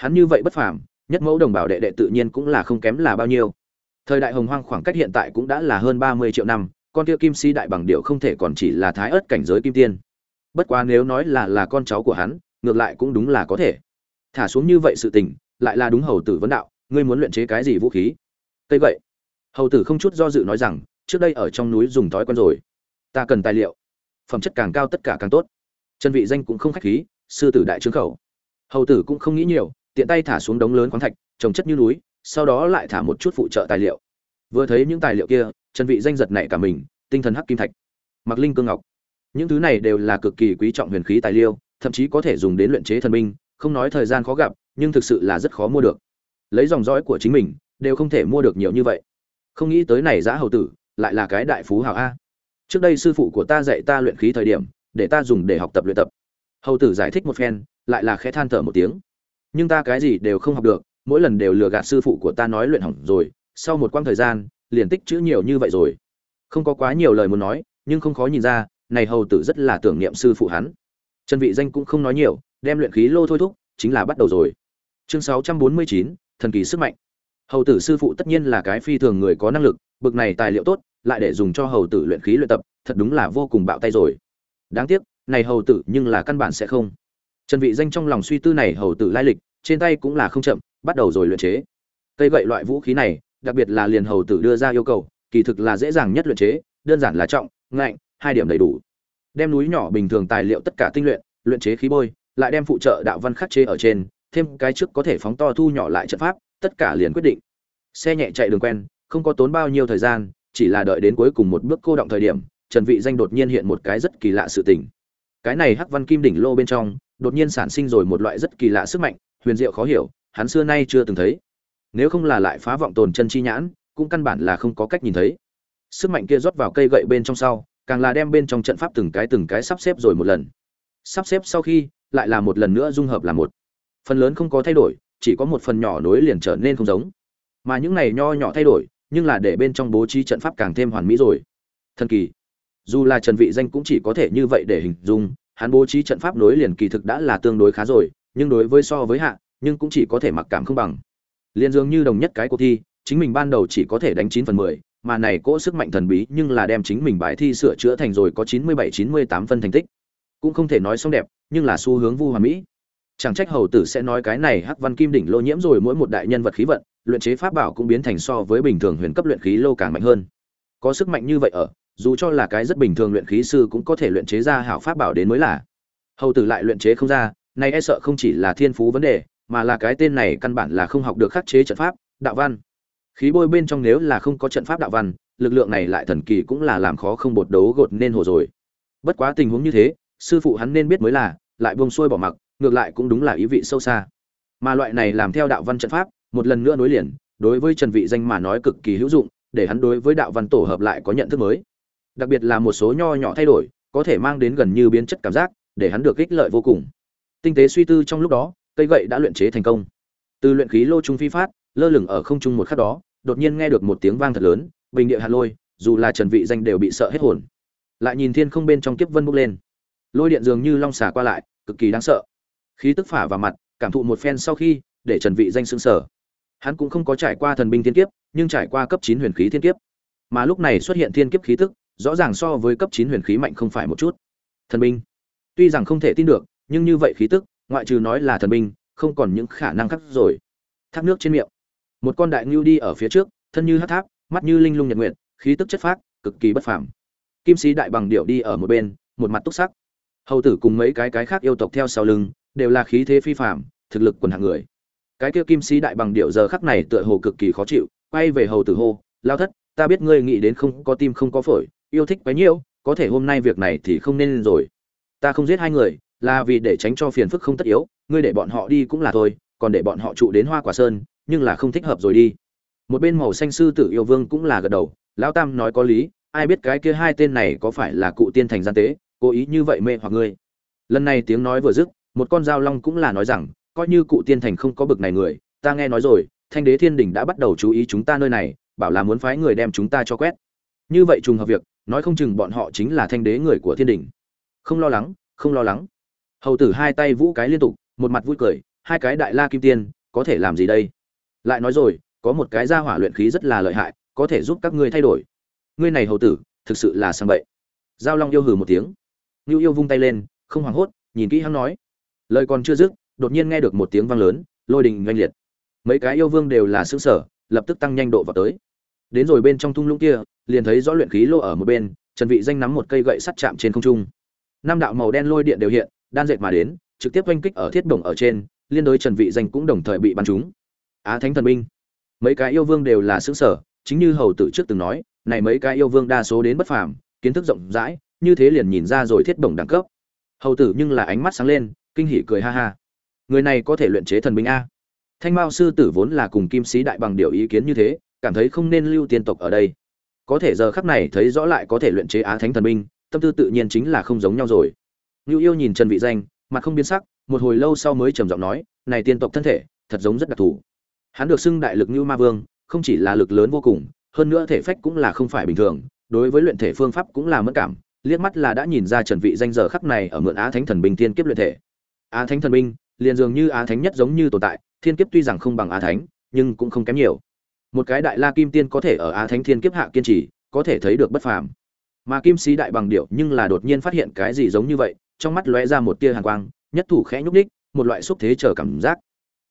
hắn như vậy bất phàm, nhất mẫu đồng bào đệ đệ tự nhiên cũng là không kém là bao nhiêu. Thời đại hồng hoang khoảng cách hiện tại cũng đã là hơn ba mươi triệu năm, con kia kim si đại bằng điệu không thể còn chỉ là thái ớt cảnh giới kim tiên. Bất quá nếu nói là là con cháu của hắn, ngược lại cũng đúng là có thể. Thả xuống như vậy sự tình, lại là đúng hầu tử vấn đạo, ngươi muốn luyện chế cái gì vũ khí? Cây vậy hầu tử không chút do dự nói rằng, trước đây ở trong núi dùng thói quen rồi. Ta cần tài liệu. Phẩm chất càng cao tất cả càng tốt. Chân vị danh cũng không khách khí, sư tử đại trướng khẩu. Hầu tử cũng không nghĩ nhiều tiện tay thả xuống đống lớn khoáng thạch, trồng chất như núi, sau đó lại thả một chút phụ trợ tài liệu. Vừa thấy những tài liệu kia chân vị danh giật nảy cả mình, tinh thần hắc kim thạch, mặc linh cương ngọc. Những thứ này đều là cực kỳ quý trọng huyền khí tài liệu, thậm chí có thể dùng đến luyện chế thần binh, không nói thời gian khó gặp, nhưng thực sự là rất khó mua được. Lấy dòng dõi của chính mình, đều không thể mua được nhiều như vậy. Không nghĩ tới này giã hầu tử, lại là cái đại phú hào a. Trước đây sư phụ của ta dạy ta luyện khí thời điểm, để ta dùng để học tập luyện tập. Hầu tử giải thích một phen, lại là khẽ than thở một tiếng nhưng ta cái gì đều không học được mỗi lần đều lừa gạt sư phụ của ta nói luyện hỏng rồi sau một quãng thời gian liền tích chữ nhiều như vậy rồi. Không có quá nhiều lời muốn nói nhưng không khó nhìn ra này hầu tử rất là tưởng niệm sư phụ hắn. Trần vị danh cũng không nói nhiều đem luyện khí lô thôi thúc chính là bắt đầu rồi. Chương 649, thần kỳ sức mạnh. Hầu tử sư phụ tất nhiên là cái phi thường người có năng lực bực này tài liệu tốt lại để dùng cho hầu tử luyện khí luyện tập thật đúng là vô cùng bạo tay rồi. Đáng tiếc này hầu tử nhưng là căn bản sẽ không trần vị danh trong lòng suy tư này hầu tử lai lịch, trên tay cũng là không chậm, bắt đầu rồi luyện chế. Cây gậy loại vũ khí này, đặc biệt là liền hầu tử đưa ra yêu cầu, kỳ thực là dễ dàng nhất luyện chế, đơn giản là trọng, ngạnh, hai điểm đầy đủ. Đem núi nhỏ bình thường tài liệu tất cả tinh luyện luyện chế khí bôi, lại đem phụ trợ đạo văn khắc chế ở trên, thêm cái trước có thể phóng to thu nhỏ lại trận pháp, tất cả liền quyết định. Xe nhẹ chạy đường quen, không có tốn bao nhiêu thời gian, chỉ là đợi đến cuối cùng một bước cô động thời điểm, trần vị danh đột nhiên hiện một cái rất kỳ lạ sự tình. Cái này hắc văn kim đỉnh lô bên trong đột nhiên sản sinh rồi một loại rất kỳ lạ sức mạnh, huyền diệu khó hiểu, hắn xưa nay chưa từng thấy. Nếu không là lại phá vọng tồn chân chi nhãn, cũng căn bản là không có cách nhìn thấy. Sức mạnh kia rót vào cây gậy bên trong sau, càng là đem bên trong trận pháp từng cái từng cái sắp xếp rồi một lần. Sắp xếp sau khi, lại là một lần nữa dung hợp là một. Phần lớn không có thay đổi, chỉ có một phần nhỏ nối liền trở nên không giống. Mà những này nho nhỏ thay đổi, nhưng là để bên trong bố trí trận pháp càng thêm hoàn mỹ rồi. Thần kỳ. Dù là trần vị danh cũng chỉ có thể như vậy để hình dung hắn bố trí trận pháp nối liền kỳ thực đã là tương đối khá rồi nhưng đối với so với hạ nhưng cũng chỉ có thể mặc cảm không bằng. Liên dường như đồng nhất cái cuộc thi chính mình ban đầu chỉ có thể đánh chín phần 10, mà này cỗ sức mạnh thần bí nhưng là đem chính mình bài thi sửa chữa thành rồi có 97-98 phân thành tích. Cũng không thể nói xong đẹp nhưng là xu hướng vu hoàn mỹ. Chẳng trách hầu tử sẽ nói cái này hắc văn kim đỉnh lô nhiễm rồi mỗi một đại nhân vật khí vận luyện chế pháp bảo cũng biến thành so với bình thường huyền cấp luyện khí lô càng mạnh hơn. Có sức mạnh như vậy ở dù cho là cái rất bình thường luyện khí sư cũng có thể luyện chế ra hảo pháp bảo đến mới là. Hầu tử lại luyện chế không ra này e sợ không chỉ là thiên phú vấn đề, mà là cái tên này căn bản là không học được khắc chế trận pháp, đạo văn. Khí bôi bên trong nếu là không có trận pháp đạo văn, lực lượng này lại thần kỳ cũng là làm khó không bột đấu gột nên hồ rồi. Bất quá tình huống như thế, sư phụ hắn nên biết mới là, lại buông xuôi bỏ mặc, ngược lại cũng đúng là ý vị sâu xa. Mà loại này làm theo đạo văn trận pháp, một lần nữa nối liền, đối với trần vị danh mà nói cực kỳ hữu dụng, để hắn đối với đạo văn tổ hợp lại có nhận thức mới đặc biệt là một số nho nhỏ thay đổi, có thể mang đến gần như biến chất cảm giác, để hắn được ích lợi vô cùng. Tinh tế suy tư trong lúc đó, cây gậy đã luyện chế thành công. Từ luyện khí lô trung phi phát, lơ lửng ở không trung một khắc đó, đột nhiên nghe được một tiếng vang thật lớn, bình địa hạt lôi, dù là trần vị danh đều bị sợ hết hồn. Lại nhìn thiên không bên trong kiếp vân bốc lên. Lôi điện dường như long xà qua lại, cực kỳ đáng sợ. Khí tức phả vào mặt, cảm thụ một phen sau khi, để trần vị danh sững sờ. Hắn cũng không có trải qua thần binh thiên kiếp, nhưng trải qua cấp 9 huyền khí thiên kiếp. Mà lúc này xuất hiện thiên kiếp khí tức rõ ràng so với cấp 9 huyền khí mạnh không phải một chút. Thần binh. Tuy rằng không thể tin được, nhưng như vậy khí tức, ngoại trừ nói là thần binh, không còn những khả năng khác rồi. Thác nước trên miệng. Một con đại ngưu đi ở phía trước, thân như hắc tháp, mắt như linh lung nhật nguyện khí tức chất phác, cực kỳ bất phàm. Kim sĩ đại bằng điệu đi ở một bên, một mặt túc sắc. Hầu tử cùng mấy cái cái khác yêu tộc theo sau lưng, đều là khí thế phi phàm, thực lực quần hạng người. Cái kia kim sĩ đại bằng điệu giờ khắc này tựa hồ cực kỳ khó chịu, quay về hầu tử hô, lao thất, ta biết ngươi nghĩ đến không có tim không có phổi yêu thích bấy nhiều, có thể hôm nay việc này thì không nên rồi. Ta không giết hai người là vì để tránh cho phiền phức không tất yếu ngươi để bọn họ đi cũng là thôi còn để bọn họ trụ đến hoa quả sơn nhưng là không thích hợp rồi đi. Một bên màu xanh sư tử yêu vương cũng là gật đầu lão tam nói có lý ai biết cái kia hai tên này có phải là cụ tiên thành gian tế cố ý như vậy mê hoặc ngươi. Lần này tiếng nói vừa dứt một con dao long cũng là nói rằng coi như cụ tiên thành không có bực này người ta nghe nói rồi thanh đế thiên đình đã bắt đầu chú ý chúng ta nơi này bảo là muốn phái người đem chúng ta cho quét. Như vậy trùng hợp việc nói không chừng bọn họ chính là thanh đế người của thiên đình. Không lo lắng, không lo lắng. Hầu tử hai tay vũ cái liên tục, một mặt vui cười, hai cái đại la kim tiên, có thể làm gì đây? Lại nói rồi, có một cái gia hỏa luyện khí rất là lợi hại, có thể giúp các ngươi thay đổi. Ngươi này hầu tử, thực sự là sang bậy. Giao long yêu hừ một tiếng. Ngưu yêu vung tay lên, không hoảng hốt, nhìn kỹ hắn nói. Lời còn chưa dứt, đột nhiên nghe được một tiếng vang lớn, lôi đình oanh liệt. Mấy cái yêu vương đều là xứng sở lập tức tăng nhanh độ vào tới. Đến rồi bên trong thung lũng kia liền thấy rõ luyện khí lô ở một bên, trần vị danh nắm một cây gậy sắt chạm trên không trung. Năm đạo màu đen lôi điện đều hiện, đan dệt mà đến, trực tiếp oanh kích ở thiết đồng ở trên, liên đối trần vị danh cũng đồng thời bị bắn trúng. Á thánh thần binh mấy cái yêu vương đều là xứng sở chính như hầu tử trước từng nói, này mấy cái yêu vương đa số đến bất phàm, kiến thức rộng rãi, như thế liền nhìn ra rồi thiết bổng đẳng cấp. Hầu tử nhưng là ánh mắt sáng lên, kinh hỉ cười ha ha. Người này có thể luyện chế thần binh a. Thanh mao sư tử vốn là cùng kim sĩ đại bằng điều ý kiến như thế, cảm thấy không nên lưu tiên tộc ở đây có thể giờ khắc này thấy rõ lại có thể luyện chế á thánh thần binh, tâm tư tự nhiên chính là không giống nhau rồi. Ngưu yêu nhìn trần vị danh, mặt không biến sắc, một hồi lâu sau mới trầm giọng nói, này tiên tộc thân thể, thật giống rất đặc thù. Hắn được xưng đại lực như ma vương, không chỉ là lực lớn vô cùng, hơn nữa thể phách cũng là không phải bình thường, đối với luyện thể phương pháp cũng là mất cảm, liếc mắt là đã nhìn ra trần vị danh giờ khắc này ở mượn á thánh thần binh tiên kiếp luyện thể. Á thánh thần binh, liền dường như á thánh nhất giống như tồn tại, thiên kiếp tuy rằng không bằng á thánh, nhưng cũng không kém nhiều một cái đại la kim tiên có thể ở á thánh thiên kiếp hạ kiên trì, có thể thấy được bất phàm. Mà kim sĩ đại bằng điệu nhưng là đột nhiên phát hiện cái gì giống như vậy, trong mắt lóe ra một tia hàn quang, nhất thủ khẽ nhúc ních một loại xúc thế chờ cảm giác.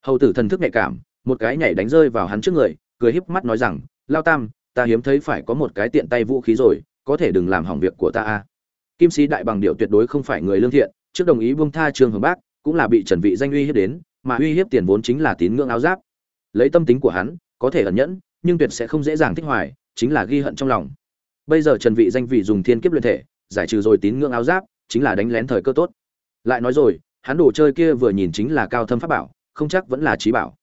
Hầu tử thần thức nhạy cảm, một cái nhảy đánh rơi vào hắn trước người, cười híp mắt nói rằng, lao tam, ta hiếm thấy phải có một cái tiện tay vũ khí rồi, có thể đừng làm hỏng việc của ta a. Kim sĩ đại bằng điệu tuyệt đối không phải người lương thiện, trước đồng ý buông tha trương hồng bác, cũng là bị trần vị danh uy hiếp đến, mà uy hiếp tiền vốn chính là tín ngưỡng áo giáp. Lấy tâm tính của hắn có thể ẩn nhẫn, nhưng tuyệt sẽ không dễ dàng thích hoài, chính là ghi hận trong lòng. Bây giờ trần vị danh vị dùng thiên kiếp luyện thể, giải trừ rồi tín ngưỡng áo giáp, chính là đánh lén thời cơ tốt. Lại nói rồi, hắn đồ chơi kia vừa nhìn chính là cao thâm pháp bảo, không chắc vẫn là trí bảo.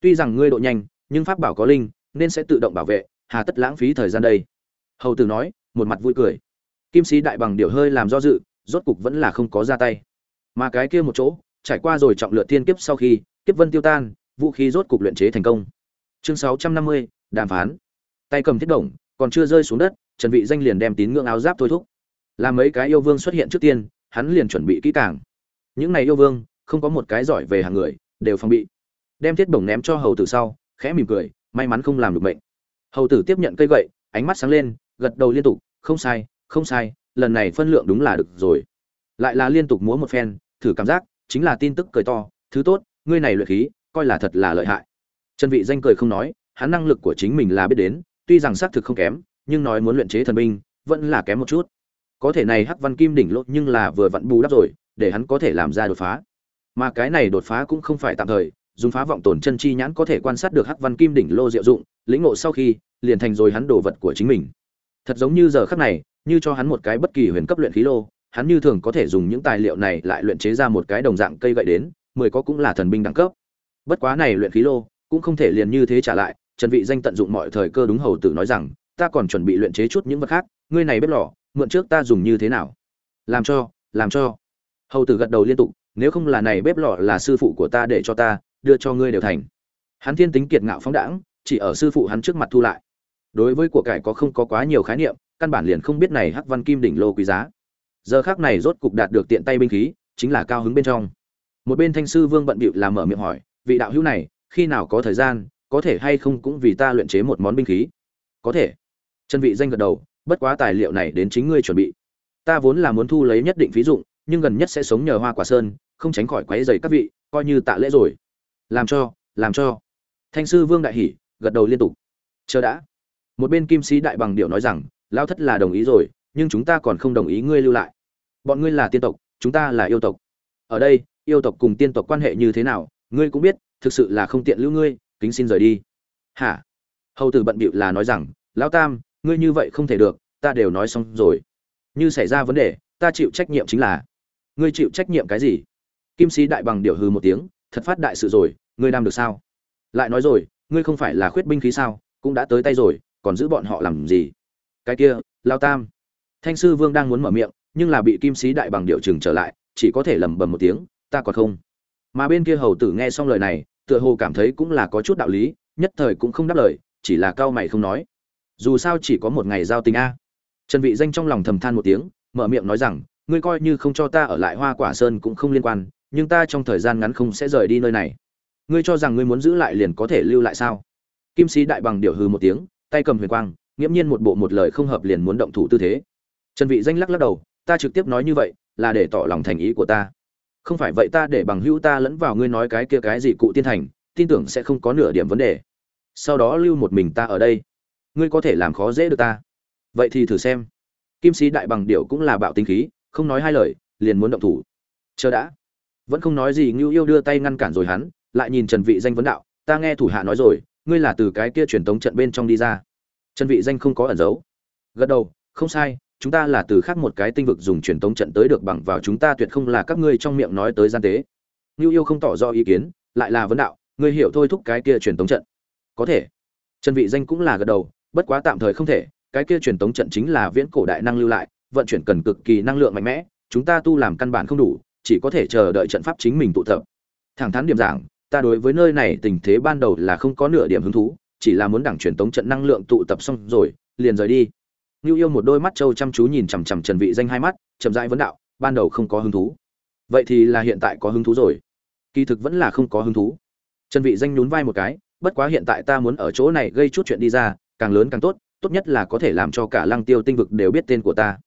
Tuy rằng ngươi độ nhanh, nhưng pháp bảo có linh, nên sẽ tự động bảo vệ, hà tất lãng phí thời gian đây. Hầu tử nói, một mặt vui cười. Kim sĩ đại bằng điệu hơi làm do dự, rốt cục vẫn là không có ra tay. Mà cái kia một chỗ, trải qua rồi trọng lựa thiên kiếp sau khi, kiếp vân tiêu tan, vũ khí rốt cục luyện chế thành công chương 650, đàm phán. Tay cầm thiết động còn chưa rơi xuống đất trần vị danh liền đem tín ngưỡng áo giáp thôi thúc. Làm mấy cái yêu vương xuất hiện trước tiên hắn liền chuẩn bị kỹ càng. Những này yêu vương không có một cái giỏi về hàng người đều phòng bị. Đem thiết bổng ném cho hầu tử sau khẽ mỉm cười may mắn không làm được mệnh. Hầu tử tiếp nhận cây gậy ánh mắt sáng lên gật đầu liên tục không sai không sai lần này phân lượng đúng là được rồi. Lại là liên tục múa một phen thử cảm giác chính là tin tức cười to thứ tốt ngươi này luyện khí coi là thật là lợi hại trần vị danh cười không nói, hắn năng lực của chính mình là biết đến, tuy rằng xác thực không kém, nhưng nói muốn luyện chế thần binh, vẫn là kém một chút. Có thể này hắc văn kim đỉnh lốt nhưng là vừa vặn bù đắp rồi, để hắn có thể làm ra đột phá. Mà cái này đột phá cũng không phải tạm thời, dùng phá vọng tổn chân chi nhãn có thể quan sát được hắc văn kim đỉnh lô diệu dụng, lĩnh ngộ sau khi, liền thành rồi hắn đồ vật của chính mình. Thật giống như giờ khắc này, như cho hắn một cái bất kỳ huyền cấp luyện khí lô, hắn như thường có thể dùng những tài liệu này lại luyện chế ra một cái đồng dạng cây gậy đến, mười có cũng là thần binh đẳng cấp. Bất quá này luyện khí lô cũng không thể liền như thế trả lại, trần vị danh tận dụng mọi thời cơ đúng hầu tử nói rằng, ta còn chuẩn bị luyện chế chút những vật khác, ngươi này bếp lò, mượn trước ta dùng như thế nào? Làm cho làm cho. Hầu tử gật đầu liên tục, nếu không là này bếp lò là sư phụ của ta để cho ta, đưa cho ngươi đều thành. Hắn thiên tính kiệt ngạo phóng đãng, chỉ ở sư phụ hắn trước mặt thu lại. Đối với của cải có không có quá nhiều khái niệm, căn bản liền không biết này hắc văn kim đỉnh lô quý giá. Giờ khác này rốt cục đạt được tiện tay binh khí, chính là cao hứng bên trong. Một bên thanh sư vương bận bịu làm mở miệng hỏi, vị đạo hữu này khi nào có thời gian, có thể hay không cũng vì ta luyện chế một món binh khí. Có thể. Chân vị danh gật đầu, bất quá tài liệu này đến chính ngươi chuẩn bị. Ta vốn là muốn thu lấy nhất định phí dụng, nhưng gần nhất sẽ sống nhờ hoa quả sơn, không tránh khỏi quấy rầy các vị, coi như tạ lễ rồi. Làm cho làm cho. Thanh sư vương đại hỉ gật đầu liên tục. Chờ đã. Một bên kim sĩ đại bằng điệu nói rằng lao thất là đồng ý rồi, nhưng chúng ta còn không đồng ý ngươi lưu lại. Bọn ngươi là tiên tộc, chúng ta là yêu tộc. Ở đây, yêu tộc cùng tiên tộc quan hệ như thế nào, ngươi cũng biết thực sự là không tiện lưu ngươi, kính xin rời đi. Hả? Hầu tử bận bịu là nói rằng, lão tam, ngươi như vậy không thể được, ta đều nói xong rồi. Như xảy ra vấn đề, ta chịu trách nhiệm chính là. Ngươi chịu trách nhiệm cái gì? Kim sĩ đại bằng điệu hừ một tiếng, thật phát đại sự rồi, ngươi làm được sao? Lại nói rồi, ngươi không phải là khuyết binh khí sao, cũng đã tới tay rồi, còn giữ bọn họ làm gì? Cái kia lao tam. Thanh sư vương đang muốn mở miệng, nhưng là bị kim sĩ đại bằng điệu chừng trở lại, chỉ có thể lẩm bẩm một tiếng, ta còn không. Mà bên kia hầu tử nghe xong lời này tựa hồ cảm thấy cũng là có chút đạo lý, nhất thời cũng không đáp lời, chỉ là cao mày không nói. Dù sao chỉ có một ngày giao tình a. Trần vị danh trong lòng thầm than một tiếng, mở miệng nói rằng, ngươi coi như không cho ta ở lại hoa quả sơn cũng không liên quan, nhưng ta trong thời gian ngắn không sẽ rời đi nơi này. Ngươi cho rằng ngươi muốn giữ lại liền có thể lưu lại sao? Kim sĩ đại bằng điệu hừ một tiếng, tay cầm huyền quang, nghiễm nhiên một bộ một lời không hợp liền muốn động thủ tư thế. Trần vị danh lắc lắc đầu, ta trực tiếp nói như vậy, là để tỏ lòng thành ý của ta không phải vậy ta để bằng hữu ta lẫn vào ngươi nói cái kia cái gì cụ tiên thành, tin tưởng sẽ không có nửa điểm vấn đề. Sau đó lưu một mình ta ở đây. Ngươi có thể làm khó dễ được ta. Vậy thì thử xem. Kim sĩ đại bằng điệu cũng là bạo tinh khí, không nói hai lời, liền muốn động thủ. Chờ đã. Vẫn không nói gì ngưu yêu đưa tay ngăn cản rồi hắn, lại nhìn trần vị danh vấn đạo, ta nghe thủ hạ nói rồi, ngươi là từ cái kia truyền tống trận bên trong đi ra. Trần vị danh không có ẩn giấu. Gật đầu, không sai chúng ta là từ khác một cái tinh vực dùng truyền tống trận tới được bằng vào chúng ta tuyệt không là các ngươi trong miệng nói tới gian tế. Ngưu yêu không tỏ rõ ý kiến, lại là vấn đạo, ngươi hiểu thôi thúc cái kia truyền tống trận. Có thể. Trần vị danh cũng là gật đầu, bất quá tạm thời không thể, cái kia truyền tống trận chính là viễn cổ đại năng lưu lại, vận chuyển cần cực kỳ năng lượng mạnh mẽ, chúng ta tu làm căn bản không đủ, chỉ có thể chờ đợi trận pháp chính mình tụ tập. Thẳng thắn điểm giảng, ta đối với nơi này tình thế ban đầu là không có nửa điểm hứng thú, chỉ là muốn đẳng truyền tống trận năng lượng tụ tập xong rồi, liền rời đi. Nưu Yêu một đôi mắt trâu chăm chú nhìn chằm chằm Trần Vị Danh hai mắt, chậm rãi vấn đạo, ban đầu không có hứng thú. Vậy thì là hiện tại có hứng thú rồi. Kỳ thực vẫn là không có hứng thú. Trần Vị Danh nhún vai một cái, bất quá hiện tại ta muốn ở chỗ này gây chút chuyện đi ra, càng lớn càng tốt, tốt nhất là có thể làm cho cả Lăng Tiêu tinh vực đều biết tên của ta.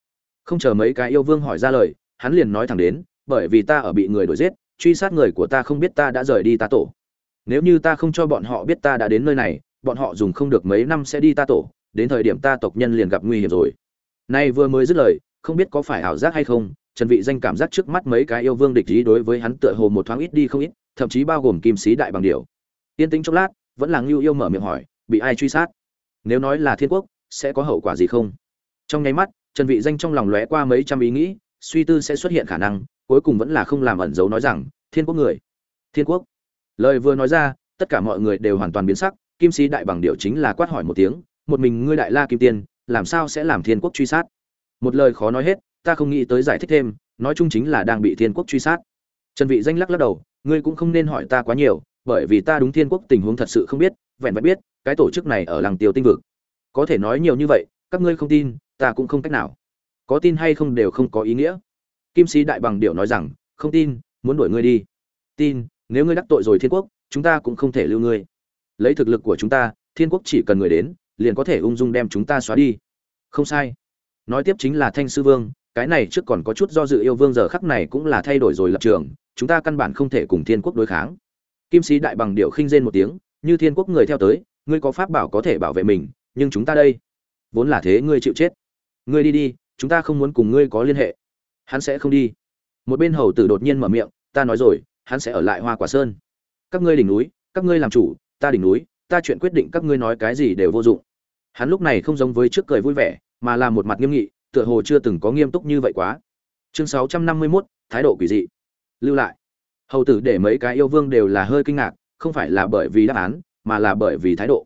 Không chờ mấy cái yêu vương hỏi ra lời, hắn liền nói thẳng đến, bởi vì ta ở bị người đuổi giết, truy sát người của ta không biết ta đã rời đi ta tổ. Nếu như ta không cho bọn họ biết ta đã đến nơi này, bọn họ dùng không được mấy năm sẽ đi ta tổ, đến thời điểm ta tộc nhân liền gặp nguy hiểm rồi. Nay vừa mới dứt lời, không biết có phải ảo giác hay không, trần vị danh cảm giác trước mắt mấy cái yêu vương địch ý đối với hắn tựa hồ một thoáng ít đi không ít, thậm chí bao gồm kim sĩ đại bằng điểu. Tiên tĩnh chốc lát, vẫn là ngưu yêu mở miệng hỏi, bị ai truy sát? Nếu nói là thiên quốc, sẽ có hậu quả gì không? Trong nháy mắt, trần vị danh trong lòng lóe qua mấy trăm ý nghĩ, suy tư sẽ xuất hiện khả năng, cuối cùng vẫn là không làm ẩn giấu nói rằng, thiên quốc người, thiên quốc. Lời vừa nói ra, tất cả mọi người đều hoàn toàn biến sắc, kim sĩ đại bằng điệu chính là quát hỏi một tiếng một mình ngươi đại la kim tiên, làm sao sẽ làm thiên quốc truy sát? Một lời khó nói hết, ta không nghĩ tới giải thích thêm, nói chung chính là đang bị thiên quốc truy sát. Trần vị danh lắc lắc đầu, ngươi cũng không nên hỏi ta quá nhiều, bởi vì ta đúng thiên quốc tình huống thật sự không biết, vẹn vẹn biết, cái tổ chức này ở làng tiêu tinh vực. Có thể nói nhiều như vậy, các ngươi không tin, ta cũng không cách nào. Có tin hay không đều không có ý nghĩa. Kim sĩ đại bằng điệu nói rằng, không tin, muốn đuổi ngươi đi. Tin, nếu ngươi đắc tội rồi thiên quốc, chúng ta cũng không thể lưu ngươi. Lấy thực lực của chúng ta, thiên quốc chỉ cần người đến liền có thể ung dung đem chúng ta xóa đi. Không sai. Nói tiếp chính là thanh sư vương, cái này trước còn có chút do dự yêu vương giờ khắc này cũng là thay đổi rồi lập trường, chúng ta căn bản không thể cùng thiên quốc đối kháng. Kim sĩ đại bằng điệu khinh rên một tiếng, như thiên quốc người theo tới, ngươi có pháp bảo có thể bảo vệ mình, nhưng chúng ta đây, vốn là thế ngươi chịu chết. Ngươi đi đi, chúng ta không muốn cùng ngươi có liên hệ. Hắn sẽ không đi. Một bên hầu tử đột nhiên mở miệng, ta nói rồi, hắn sẽ ở lại hoa quả sơn. Các ngươi đỉnh núi, các ngươi làm chủ, ta đỉnh núi, ta chuyện quyết định các ngươi nói cái gì đều vô dụng hắn lúc này không giống với trước cười vui vẻ mà là một mặt nghiêm nghị tựa hồ chưa từng có nghiêm túc như vậy quá. Chương sáu trăm năm mươi 651, thái độ quỷ dị. Lưu lại. Hầu tử để mấy cái yêu vương đều là hơi kinh ngạc không phải là bởi vì đáp án mà là bởi vì thái độ.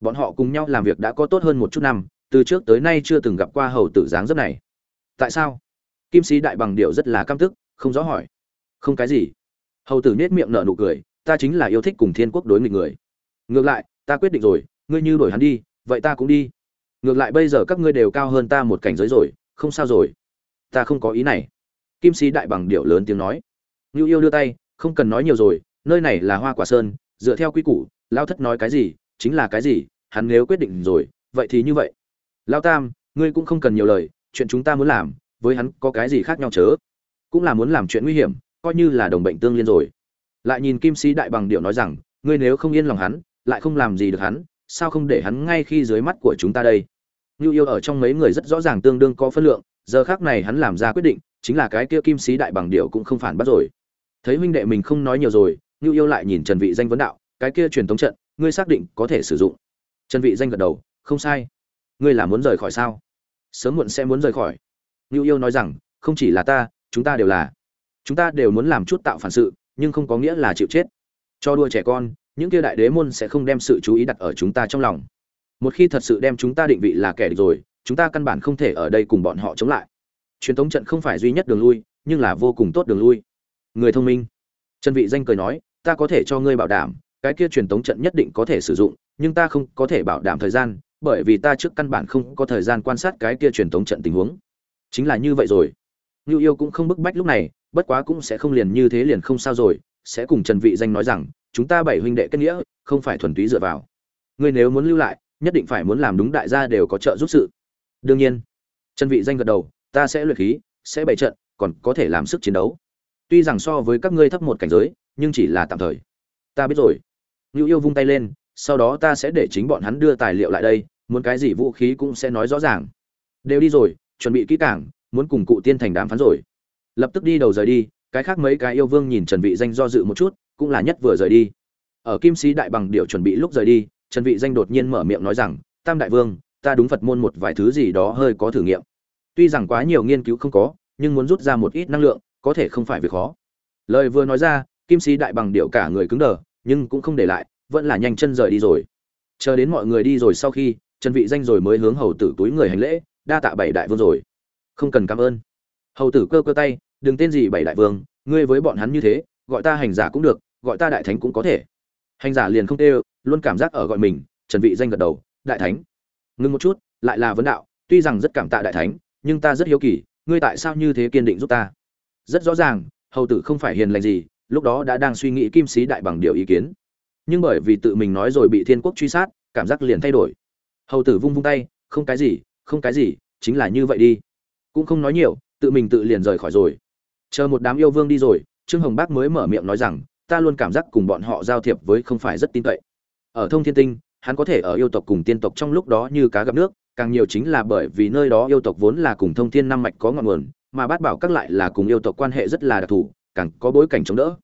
Bọn họ cùng nhau làm việc đã có tốt hơn một chút năm từ trước tới nay chưa từng gặp qua hầu tử dáng dấp này. Tại sao? Kim sĩ đại bằng điệu rất là căm tức không rõ hỏi. Không cái gì. Hầu tử nết miệng nở nụ cười ta chính là yêu thích cùng thiên quốc đối nghịch người. Ngược lại ta quyết định rồi ngươi như đổi hắn đi vậy ta cũng đi. Ngược lại bây giờ các ngươi đều cao hơn ta một cảnh giới rồi, không sao rồi. Ta không có ý này. Kim sĩ đại bằng điệu lớn tiếng nói. Ngưu yêu đưa tay, không cần nói nhiều rồi, nơi này là hoa quả sơn, dựa theo quy củ, lao thất nói cái gì, chính là cái gì, hắn nếu quyết định rồi, vậy thì như vậy. Lao tam, ngươi cũng không cần nhiều lời, chuyện chúng ta muốn làm, với hắn có cái gì khác nhau chớ? Cũng là muốn làm chuyện nguy hiểm, coi như là đồng bệnh tương liên rồi. Lại nhìn kim sĩ đại bằng điệu nói rằng, ngươi nếu không yên lòng hắn, lại không làm gì được hắn sao không để hắn ngay khi dưới mắt của chúng ta đây Nưu Yêu ở trong mấy người rất rõ ràng tương đương có phân lượng, giờ khắc này hắn làm ra quyết định, chính là cái kia kim sĩ đại bằng điệu cũng không phản bắt rồi. Thấy huynh đệ mình không nói nhiều rồi, Nưu Yêu lại nhìn Trần Vị Danh vấn đạo, cái kia truyền thống trận, ngươi xác định có thể sử dụng. Trần Vị Danh gật đầu, không sai. Ngươi là muốn rời khỏi sao? Sớm muộn sẽ muốn rời khỏi. Nưu Yêu nói rằng, không chỉ là ta, chúng ta đều là. Chúng ta đều muốn làm chút tạo phản sự, nhưng không có nghĩa là chịu chết. Cho đua trẻ con, những kia đại đế môn sẽ không đem sự chú ý đặt ở chúng ta trong lòng. Một khi thật sự đem chúng ta định vị là kẻ địch rồi chúng ta căn bản không thể ở đây cùng bọn họ chống lại. Truyền thống trận không phải duy nhất đường lui nhưng là vô cùng tốt đường lui. Người thông minh. Trần vị danh cười nói ta có thể cho ngươi bảo đảm cái kia truyền thống trận nhất định có thể sử dụng nhưng ta không có thể bảo đảm thời gian bởi vì ta trước căn bản không có thời gian quan sát cái kia truyền thống trận tình huống. Chính là như vậy rồi. Nưu Yêu cũng không bức bách lúc này, bất quá cũng sẽ không liền như thế liền không sao rồi, sẽ cùng Trần Vị Danh nói rằng, chúng ta bảy huynh đệ kết nghĩa, không phải thuần túy dựa vào. Ngươi nếu muốn lưu lại, nhất định phải muốn làm đúng đại gia đều có trợ giúp sự. Đương nhiên chân vị danh gật đầu ta sẽ luyện khí sẽ bày trận còn có thể làm sức chiến đấu. Tuy rằng so với các ngươi thấp một cảnh giới nhưng chỉ là tạm thời. Ta biết rồi. Ngưu yêu vung tay lên sau đó ta sẽ để chính bọn hắn đưa tài liệu lại đây muốn cái gì vũ khí cũng sẽ nói rõ ràng. Đều đi rồi chuẩn bị kỹ càng muốn cùng cụ tiên thành đàm phán rồi. Lập tức đi đầu rời đi cái khác mấy cái yêu vương nhìn trần vị danh do dự một chút cũng là nhất vừa rời đi ở kim sĩ đại bằng điệu chuẩn bị lúc rời đi Trần Vị Danh đột nhiên mở miệng nói rằng, Tam Đại Vương, ta đúng Phật môn một vài thứ gì đó hơi có thử nghiệm. Tuy rằng quá nhiều nghiên cứu không có, nhưng muốn rút ra một ít năng lượng, có thể không phải việc khó. Lời vừa nói ra, Kim Sĩ Đại bằng điệu cả người cứng đờ, nhưng cũng không để lại, vẫn là nhanh chân rời đi rồi. Chờ đến mọi người đi rồi sau khi, Trần Vị Danh rồi mới hướng hầu tử túi người hành lễ, đa tạ bảy đại vương rồi. Không cần cảm ơn. Hầu tử cơ cơ tay, đừng tên gì bảy đại vương, ngươi với bọn hắn như thế, gọi ta hành giả cũng được, gọi ta đại thánh cũng có thể. Hành giả liền không tê, luôn cảm giác ở gọi mình trần vị danh gật đầu đại thánh. Ngưng một chút lại là vấn đạo tuy rằng rất cảm tạ đại thánh nhưng ta rất hiếu kỳ ngươi tại sao như thế kiên định giúp ta? Rất rõ ràng hầu tử không phải hiền lành gì lúc đó đã đang suy nghĩ kim sĩ đại bằng điều ý kiến. Nhưng bởi vì tự mình nói rồi bị thiên quốc truy sát cảm giác liền thay đổi. Hầu tử vung vung tay không cái gì không cái gì chính là như vậy đi. Cũng không nói nhiều tự mình tự liền rời khỏi rồi. Chờ một đám yêu vương đi rồi trương hồng bác mới mở miệng nói rằng ta luôn cảm giác cùng bọn họ giao thiệp với không phải rất tin cậy. Ở thông thiên tinh, hắn có thể ở yêu tộc cùng tiên tộc trong lúc đó như cá gặp nước, càng nhiều chính là bởi vì nơi đó yêu tộc vốn là cùng thông thiên năm mạch có ngọn nguồn, mà bát bảo các lại là cùng yêu tộc quan hệ rất là đặc thù, càng có bối cảnh chống đỡ.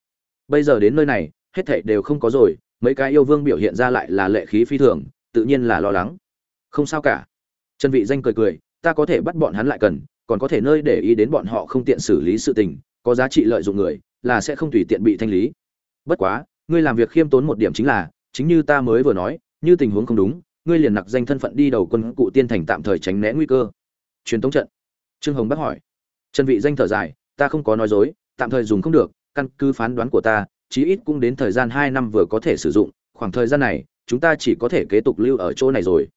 Bây giờ đến nơi này, hết thảy đều không có rồi, mấy cái yêu vương biểu hiện ra lại là lệ khí phi thường, tự nhiên là lo lắng. Không sao cả. Trần vị danh cười cười, ta có thể bắt bọn hắn lại cần, còn có thể nơi để ý đến bọn họ không tiện xử lý sự tình, có giá trị lợi dụng người, là sẽ không tùy tiện bị thanh lý bất quá, ngươi làm việc khiêm tốn một điểm chính là, chính như ta mới vừa nói, như tình huống không đúng, ngươi liền nặc danh thân phận đi đầu quân cụ tiên thành tạm thời tránh né nguy cơ. Truyền thống trận. Trương hồng bắc hỏi. Trần vị danh thở dài, ta không có nói dối, tạm thời dùng không được, căn cứ phán đoán của ta, chí ít cũng đến thời gian 2 năm vừa có thể sử dụng, khoảng thời gian này, chúng ta chỉ có thể kế tục lưu ở chỗ này rồi.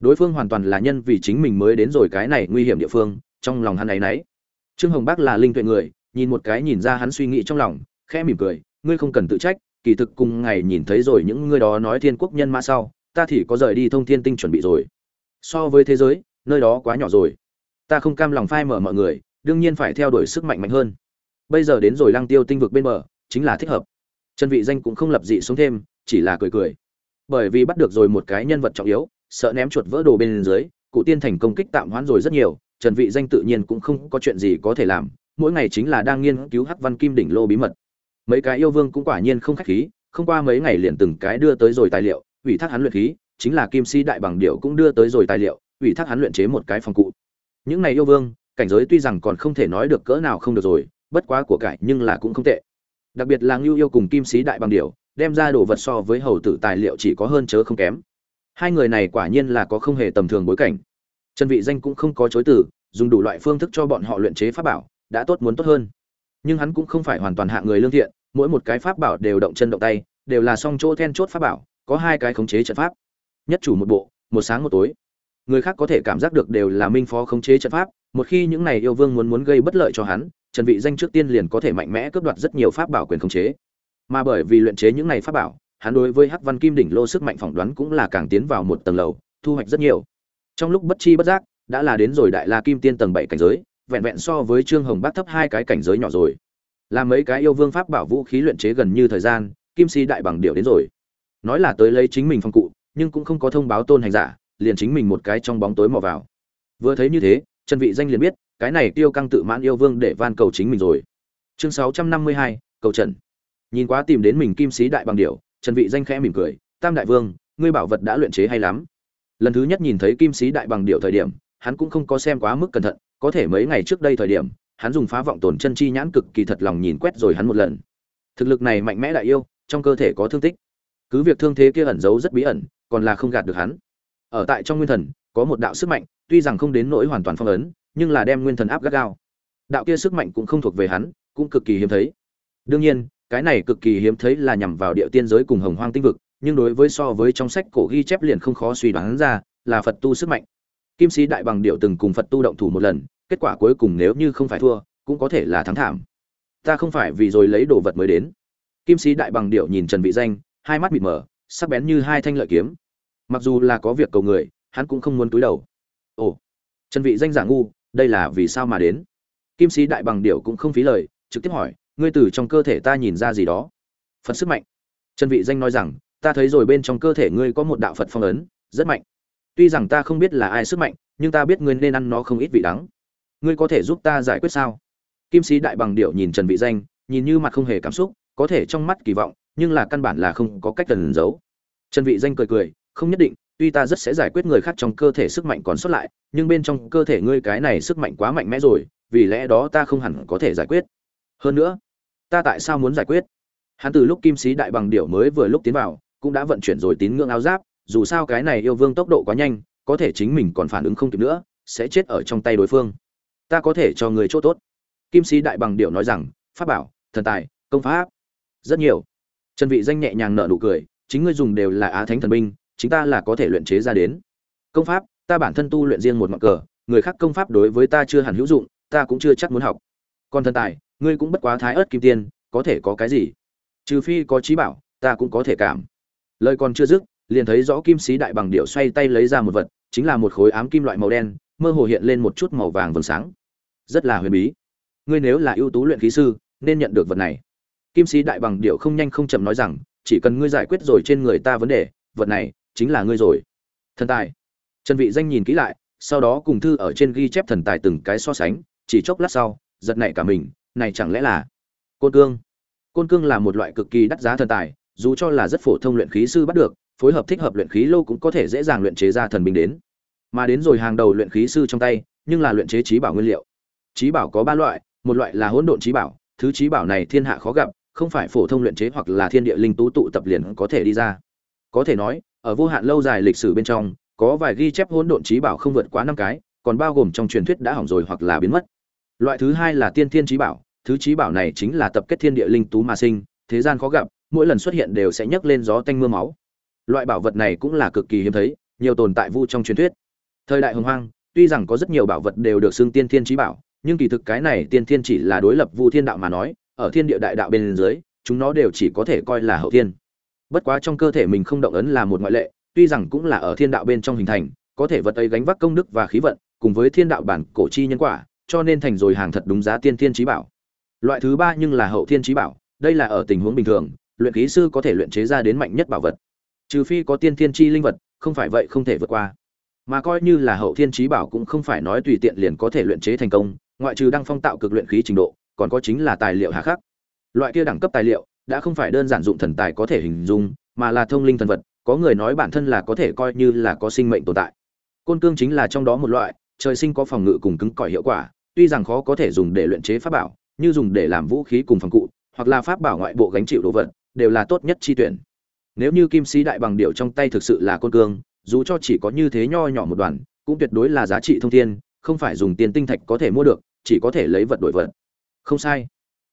Đối phương hoàn toàn là nhân vì chính mình mới đến rồi cái này nguy hiểm địa phương, trong lòng hắn ấy nấy. Trương hồng bắc là linh tuệ người, nhìn một cái nhìn ra hắn suy nghĩ trong lòng, khẽ mỉm cười ngươi không cần tự trách, kỳ thực cùng ngày nhìn thấy rồi những ngươi đó nói thiên quốc nhân mã sau, ta thì có rời đi thông thiên tinh chuẩn bị rồi. So với thế giới, nơi đó quá nhỏ rồi. Ta không cam lòng phai mở mọi người, đương nhiên phải theo đuổi sức mạnh mạnh hơn. Bây giờ đến rồi lăng tiêu tinh vực bên bờ, chính là thích hợp. Trần vị danh cũng không lập dị xuống thêm, chỉ là cười cười. Bởi vì bắt được rồi một cái nhân vật trọng yếu, sợ ném chuột vỡ đồ bên dưới, cụ tiên thành công kích tạm hoãn rồi rất nhiều trần vị danh tự nhiên cũng không có chuyện gì có thể làm, mỗi ngày chính là đang nghiên cứu hắc văn kim đỉnh lô bí mật mấy cái yêu vương cũng quả nhiên không khách khí, không qua mấy ngày liền từng cái đưa tới rồi tài liệu, ủy thác hắn luyện khí, chính là kim si đại bằng điệu cũng đưa tới rồi tài liệu, ủy thác hắn luyện chế một cái phòng cụ. Những này yêu vương, cảnh giới tuy rằng còn không thể nói được cỡ nào không được rồi, bất quá của cải nhưng là cũng không tệ. Đặc biệt là ngưu yêu cùng kim sĩ đại bằng điệu đem ra đồ vật so với hầu tử tài liệu chỉ có hơn chớ không kém. Hai người này quả nhiên là có không hề tầm thường bối cảnh. Trần vị danh cũng không có chối từ, dùng đủ loại phương thức cho bọn họ luyện chế pháp bảo, đã tốt muốn tốt hơn nhưng hắn cũng không phải hoàn toàn hạ người lương thiện, mỗi một cái pháp bảo đều động chân động tay, đều là song chỗ then chốt pháp bảo, có hai cái khống chế trận pháp. Nhất chủ một bộ, một sáng một tối. Người khác có thể cảm giác được đều là minh phó khống chế trận pháp, một khi những này yêu vương muốn muốn gây bất lợi cho hắn, trần vị danh trước tiên liền có thể mạnh mẽ cướp đoạt rất nhiều pháp bảo quyền khống chế. Mà bởi vì luyện chế những này pháp bảo, hắn đối với hắc văn kim đỉnh lô sức mạnh phỏng đoán cũng là càng tiến vào một tầng lầu, thu hoạch rất nhiều. Trong lúc bất chi bất giác, đã là đến rồi đại la kim tiên tầng bảy cảnh giới vẹn vẹn so với trương hồng bác thấp hai cái cảnh giới nhỏ rồi. Là mấy cái yêu vương pháp bảo vũ khí luyện chế gần như thời gian kim si đại bằng điệu đến rồi. Nói là tới lấy chính mình phong cụ nhưng cũng không có thông báo tôn hành giả liền chính mình một cái trong bóng tối mò vào. Vừa thấy như thế trần vị danh liền biết cái này tiêu căng tự mãn yêu vương để van cầu chính mình rồi. Chương 652, cầu trần nhìn quá tìm đến mình kim sĩ đại bằng điệu trần vị danh khẽ mỉm cười tam đại vương ngươi bảo vật đã luyện chế hay lắm. Lần thứ nhất nhìn thấy kim sĩ đại bằng điệu thời điểm hắn cũng không có xem quá mức cẩn thận có thể mấy ngày trước đây thời điểm, hắn dùng phá vọng tổn chân chi nhãn cực kỳ thật lòng nhìn quét rồi hắn một lần. Thực lực này mạnh mẽ đại yêu, trong cơ thể có thương tích. Cứ việc thương thế kia ẩn giấu rất bí ẩn, còn là không gạt được hắn. Ở tại trong nguyên thần, có một đạo sức mạnh, tuy rằng không đến nỗi hoàn toàn phong ấn, nhưng là đem nguyên thần áp gắt gao. Đạo kia sức mạnh cũng không thuộc về hắn, cũng cực kỳ hiếm thấy. Đương nhiên, cái này cực kỳ hiếm thấy là nhằm vào địa tiên giới cùng hồng hoang tinh vực, nhưng đối với so với trong sách cổ ghi chép liền không khó suy đoán ra, là phật tu sức mạnh kim sĩ đại bằng điệu từng cùng phật tu động thủ một lần, kết quả cuối cùng nếu như không phải thua, cũng có thể là thắng thảm. Ta không phải vì rồi lấy đồ vật mới đến. Kim sĩ đại bằng điệu nhìn trần vị danh, hai mắt mịt mờ, sắc bén như hai thanh lợi kiếm. Mặc dù là có việc cầu người, hắn cũng không muốn túi đầu. Ồ, trần vị danh giả ngu, đây là vì sao mà đến? Kim sĩ đại bằng điệu cũng không phí lời, trực tiếp hỏi, ngươi từ trong cơ thể ta nhìn ra gì đó? Phật sức mạnh. Trần vị danh nói rằng, ta thấy rồi bên trong cơ thể ngươi có một đạo phật phong ấn, rất mạnh tuy rằng ta không biết là ai sức mạnh, nhưng ta biết ngươi nên ăn nó không ít vị đắng. Ngươi có thể giúp ta giải quyết sao? Kim sĩ đại bằng điệu nhìn trần vị danh, nhìn như mặt không hề cảm xúc, có thể trong mắt kỳ vọng, nhưng là căn bản là không có cách cần giấu. Trần vị danh cười cười, không nhất định, tuy ta rất sẽ giải quyết người khác trong cơ thể sức mạnh còn sót lại, nhưng bên trong cơ thể ngươi cái này sức mạnh quá mạnh mẽ rồi, vì lẽ đó ta không hẳn có thể giải quyết. Hơn nữa, ta tại sao muốn giải quyết? Hắn từ lúc kim sĩ đại bằng điệu mới vừa lúc tiến vào, cũng đã vận chuyển rồi tín ngưỡng áo giáp dù sao cái này yêu vương tốc độ quá nhanh, có thể chính mình còn phản ứng không kịp nữa, sẽ chết ở trong tay đối phương. Ta có thể cho người chỗ tốt. Kim sĩ đại bằng điệu nói rằng, pháp bảo, thần tài, công pháp, rất nhiều. Trần vị danh nhẹ nhàng nở nụ cười, chính ngươi dùng đều là á thánh thần binh, chính ta là có thể luyện chế ra đến. Công pháp, ta bản thân tu luyện riêng một ngọn cờ, người khác công pháp đối với ta chưa hẳn hữu dụng, ta cũng chưa chắc muốn học. Còn thần tài, ngươi cũng bất quá thái ớt kim tiên, có thể có cái gì? Trừ phi có trí bảo, ta cũng có thể cảm. Lời còn chưa dứt liền thấy rõ kim sĩ đại bằng điệu xoay tay lấy ra một vật, chính là một khối ám kim loại màu đen, mơ hồ hiện lên một chút màu vàng vầng sáng. Rất là huyền bí. Ngươi nếu là ưu tú luyện khí sư, nên nhận được vật này. Kim sĩ đại bằng điệu không nhanh không chậm nói rằng, chỉ cần ngươi giải quyết rồi trên người ta vấn đề, vật này chính là ngươi rồi. Thần tài. Trần vị danh nhìn kỹ lại, sau đó cùng thư ở trên ghi chép thần tài từng cái so sánh, chỉ chốc lát sau, giật nảy cả mình, này chẳng lẽ là côn cương? Côn cương là một loại cực kỳ đắt giá thần tài, dù cho là rất phổ thông luyện khí sư bắt được phối hợp thích hợp luyện khí lô cũng có thể dễ dàng luyện chế ra thần binh đến. Mà đến rồi hàng đầu luyện khí sư trong tay, nhưng là luyện chế trí bảo nguyên liệu. Trí bảo có ba loại, một loại là hỗn độn trí bảo, thứ trí bảo này thiên hạ khó gặp, không phải phổ thông luyện chế hoặc là thiên địa linh tú tụ tập liền có thể đi ra. Có thể nói, ở vô hạn lâu dài lịch sử bên trong, có vài ghi chép hỗn độn trí bảo không vượt quá năm cái, còn bao gồm trong truyền thuyết đã hỏng rồi hoặc là biến mất. Loại thứ hai là tiên thiên trí bảo, thứ trí bảo này chính là tập kết thiên địa linh tú mà sinh, thế gian khó gặp, mỗi lần xuất hiện đều sẽ nhấc lên gió tanh mưa máu loại bảo vật này cũng là cực kỳ hiếm thấy, nhiều tồn tại vu trong truyền thuyết. Thời đại hồng hoang, tuy rằng có rất nhiều bảo vật đều được xưng tiên thiên trí bảo, nhưng kỳ thực cái này tiên thiên chỉ là đối lập vu thiên đạo mà nói, ở thiên địa đại đạo bên dưới, chúng nó đều chỉ có thể coi là hậu thiên. Bất quá trong cơ thể mình không động ấn là một ngoại lệ, tuy rằng cũng là ở thiên đạo bên trong hình thành, có thể vật ấy gánh vác công đức và khí vận, cùng với thiên đạo bản cổ chi nhân quả, cho nên thành rồi hàng thật đúng giá tiên thiên trí bảo. Loại thứ ba nhưng là hậu thiên trí bảo, đây là ở tình huống bình thường, luyện khí sư có thể luyện chế ra đến mạnh nhất bảo vật trừ phi có tiên thiên chi linh vật, không phải vậy không thể vượt qua. Mà coi như là hậu thiên trí bảo cũng không phải nói tùy tiện liền có thể luyện chế thành công, ngoại trừ đăng phong tạo cực luyện khí trình độ, còn có chính là tài liệu hà khắc. Loại kia đẳng cấp tài liệu, đã không phải đơn giản dụng thần tài có thể hình dung, mà là thông linh thần vật, có người nói bản thân là có thể coi như là có sinh mệnh tồn tại. Côn cương chính là trong đó một loại, trời sinh có phòng ngự cùng cứng cỏi hiệu quả, tuy rằng khó có thể dùng để luyện chế pháp bảo, như dùng để làm vũ khí cùng phòng cụ, hoặc là pháp bảo ngoại bộ gánh chịu đồ vật, đều là tốt nhất chi tuyển nếu như kim sĩ đại bằng điệu trong tay thực sự là côn cương, dù cho chỉ có như thế nho nhỏ một đoàn, cũng tuyệt đối là giá trị thông thiên, không phải dùng tiền tinh thạch có thể mua được, chỉ có thể lấy vật đổi vật. Không sai.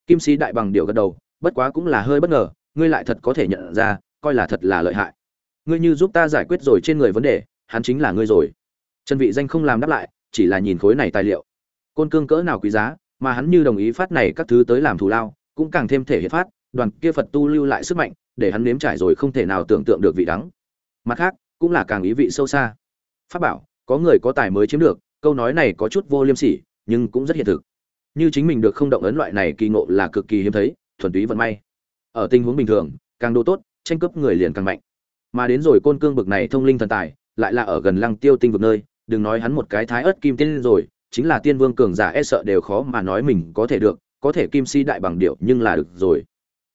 Kim sĩ đại bằng điệu gật đầu, bất quá cũng là hơi bất ngờ, ngươi lại thật có thể nhận ra, coi là thật là lợi hại. Ngươi như giúp ta giải quyết rồi trên người vấn đề, hắn chính là ngươi rồi. Trần vị danh không làm đáp lại, chỉ là nhìn khối này tài liệu. Côn cương cỡ nào quý giá, mà hắn như đồng ý phát này các thứ tới làm thù lao, cũng càng thêm thể hiện phát, đoàn kia phật tu lưu lại sức mạnh để hắn nếm trải rồi không thể nào tưởng tượng được vị đắng. Mặt khác, cũng là càng ý vị sâu xa. Pháp bảo, có người có tài mới chiếm được, câu nói này có chút vô liêm sỉ, nhưng cũng rất hiện thực. Như chính mình được không động ấn loại này kỳ ngộ là cực kỳ hiếm thấy, thuần túy vận may. Ở tình huống bình thường, càng đồ tốt, tranh cướp người liền càng mạnh. Mà đến rồi côn cương bực này thông linh thần tài, lại là ở gần lăng tiêu tinh vực nơi, đừng nói hắn một cái thái ớt kim tiên rồi, chính là tiên vương cường giả e sợ đều khó mà nói mình có thể được, có thể kim si đại bằng điệu nhưng là được rồi.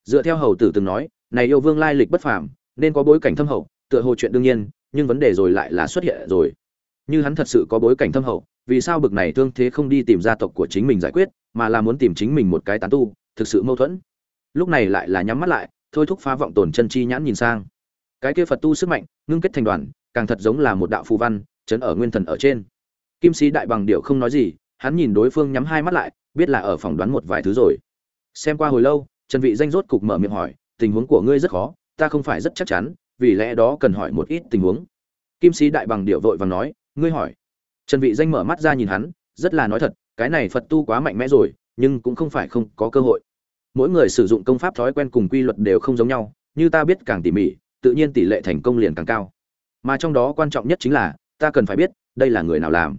Dựa theo hầu tử từng nói này yêu vương lai lịch bất phàm, nên có bối cảnh thâm hậu, tựa hồ chuyện đương nhiên, nhưng vấn đề rồi lại là xuất hiện rồi. Như hắn thật sự có bối cảnh thâm hậu, vì sao bực này thương thế không đi tìm gia tộc của chính mình giải quyết, mà là muốn tìm chính mình một cái tán tu, thực sự mâu thuẫn? Lúc này lại là nhắm mắt lại, thôi thúc phá vọng tổn chân chi nhãn nhìn sang. Cái kia phật tu sức mạnh, ngưng kết thành đoàn, càng thật giống là một đạo phù văn, chấn ở nguyên thần ở trên. Kim sĩ đại bằng điệu không nói gì, hắn nhìn đối phương nhắm hai mắt lại, biết là ở phỏng đoán một vài thứ rồi. Xem qua hồi lâu, trần vị danh rốt cục mở miệng hỏi tình huống của ngươi rất khó, ta không phải rất chắc chắn, vì lẽ đó cần hỏi một ít tình huống. Kim sĩ đại bằng điệu vội vàng nói, ngươi hỏi. Trần vị danh mở mắt ra nhìn hắn, rất là nói thật, cái này phật tu quá mạnh mẽ rồi, nhưng cũng không phải không có cơ hội. Mỗi người sử dụng công pháp thói quen cùng quy luật đều không giống nhau, như ta biết càng tỉ mỉ, tự nhiên tỷ lệ thành công liền càng cao. Mà trong đó quan trọng nhất chính là, ta cần phải biết, đây là người nào làm.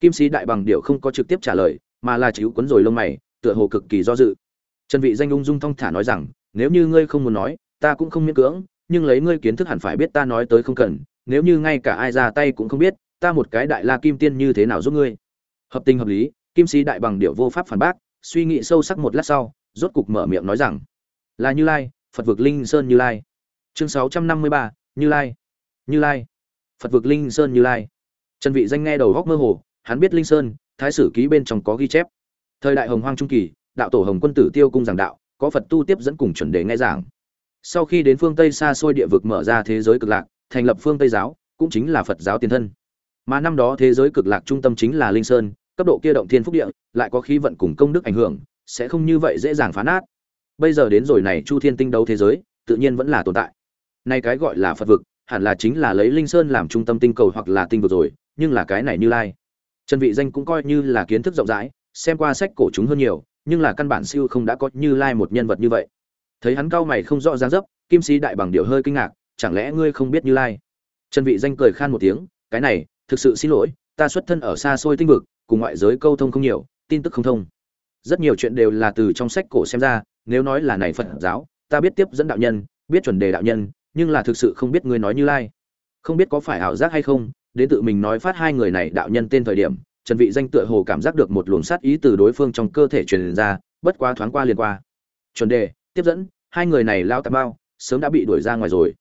Kim sĩ đại bằng điệu không có trực tiếp trả lời, mà là chịu cuốn rồi lông mày, tựa hồ cực kỳ do dự. Trần vị danh ung dung thong thả nói rằng nếu như ngươi không muốn nói ta cũng không miễn cưỡng nhưng lấy ngươi kiến thức hẳn phải biết ta nói tới không cần nếu như ngay cả ai ra tay cũng không biết ta một cái đại la kim tiên như thế nào giúp ngươi? Hợp tình hợp lý kim sĩ đại bằng điệu vô pháp phản bác suy nghĩ sâu sắc một lát sau rốt cục mở miệng nói rằng là như lai phật vực linh sơn như lai. Chương 653, như lai như lai. Phật vực linh sơn như lai. Trần vị danh nghe đầu góc mơ hồ hắn biết linh sơn thái sử ký bên trong có ghi chép. Thời đại hồng hoang trung kỳ đạo tổ hồng quân tử tiêu cung giảng đạo có phật tu tiếp dẫn cùng chuẩn đề nghe giảng. Sau khi đến phương tây xa xôi địa vực mở ra thế giới cực lạc, thành lập phương tây giáo, cũng chính là phật giáo tiền thân. Mà năm đó thế giới cực lạc trung tâm chính là linh sơn, cấp độ kia động thiên phúc địa, lại có khí vận cùng công đức ảnh hưởng, sẽ không như vậy dễ dàng phá nát. Bây giờ đến rồi này chu thiên tinh đấu thế giới, tự nhiên vẫn là tồn tại. Nay cái gọi là phật vực, hẳn là chính là lấy linh sơn làm trung tâm tinh cầu hoặc là tinh vực rồi, nhưng là cái này như lai. Trần vị danh cũng coi như là kiến thức rộng rãi, xem qua sách cổ chúng hơn nhiều nhưng là căn bản siêu không đã có như lai một nhân vật như vậy. Thấy hắn cao mày không rõ dáng dấp, kim sĩ đại bằng điều hơi kinh ngạc, chẳng lẽ ngươi không biết như lai? Trần vị danh cười khan một tiếng, cái này, thực sự xin lỗi, ta xuất thân ở xa xôi tinh vực, cùng ngoại giới câu thông không nhiều, tin tức không thông. Rất nhiều chuyện đều là từ trong sách cổ xem ra, nếu nói là này phật giáo, ta biết tiếp dẫn đạo nhân, biết chuẩn đề đạo nhân, nhưng là thực sự không biết ngươi nói như lai. Không biết có phải ảo giác hay không, đến tự mình nói phát hai người này đạo nhân tên thời điểm trần vị danh tựa hồ cảm giác được một luồng sát ý từ đối phương trong cơ thể truyền ra, bất quá thoáng qua liền qua. Chuẩn đề, tiếp dẫn, hai người này lao tạp bao, sớm đã bị đuổi ra ngoài rồi.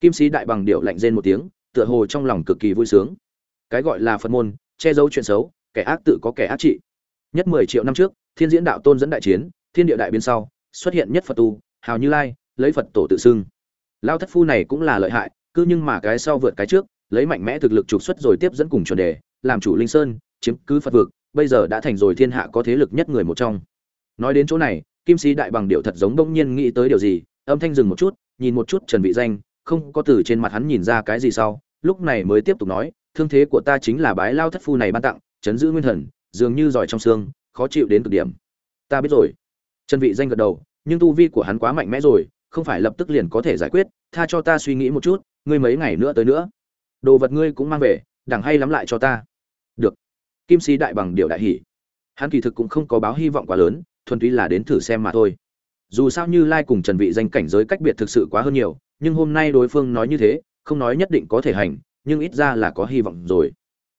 Kim sĩ đại bằng điệu lạnh rên một tiếng, tựa hồ trong lòng cực kỳ vui sướng. Cái gọi là phật môn, che giấu chuyện xấu, kẻ ác tự có kẻ ác trị. Nhất mười triệu năm trước, thiên diễn đạo tôn dẫn đại chiến, thiên địa đại biến sau, xuất hiện nhất phật tu, hào như lai, lấy phật tổ tự xưng. Lao thất phu này cũng là lợi hại, cứ nhưng mà cái sau vượt cái trước, lấy mạnh mẽ thực lực trục xuất rồi tiếp dẫn cùng chuẩn đề, làm chủ linh sơn chiếm cứ phật vực, bây giờ đã thành rồi thiên hạ có thế lực nhất người một trong. Nói đến chỗ này, kim sĩ đại bằng điệu thật giống đông nhiên nghĩ tới điều gì, âm thanh dừng một chút, nhìn một chút trần vị danh, không có từ trên mặt hắn nhìn ra cái gì sau, lúc này mới tiếp tục nói, thương thế của ta chính là bái lao thất phu này ban tặng, chấn giữ nguyên thần, dường như giỏi trong xương, khó chịu đến cực điểm. Ta biết rồi. Trần vị danh gật đầu, nhưng tu vi của hắn quá mạnh mẽ rồi, không phải lập tức liền có thể giải quyết, tha cho ta suy nghĩ một chút, ngươi mấy ngày nữa tới nữa, đồ vật ngươi cũng mang về đằng hay lắm lại cho ta kim sĩ đại bằng điệu đại hỉ hắn kỳ thực cũng không có báo hy vọng quá lớn, thuần túy là đến thử xem mà thôi. Dù sao như lai cùng trần vị danh cảnh giới cách biệt thực sự quá hơn nhiều, nhưng hôm nay đối phương nói như thế, không nói nhất định có thể hành, nhưng ít ra là có hy vọng rồi.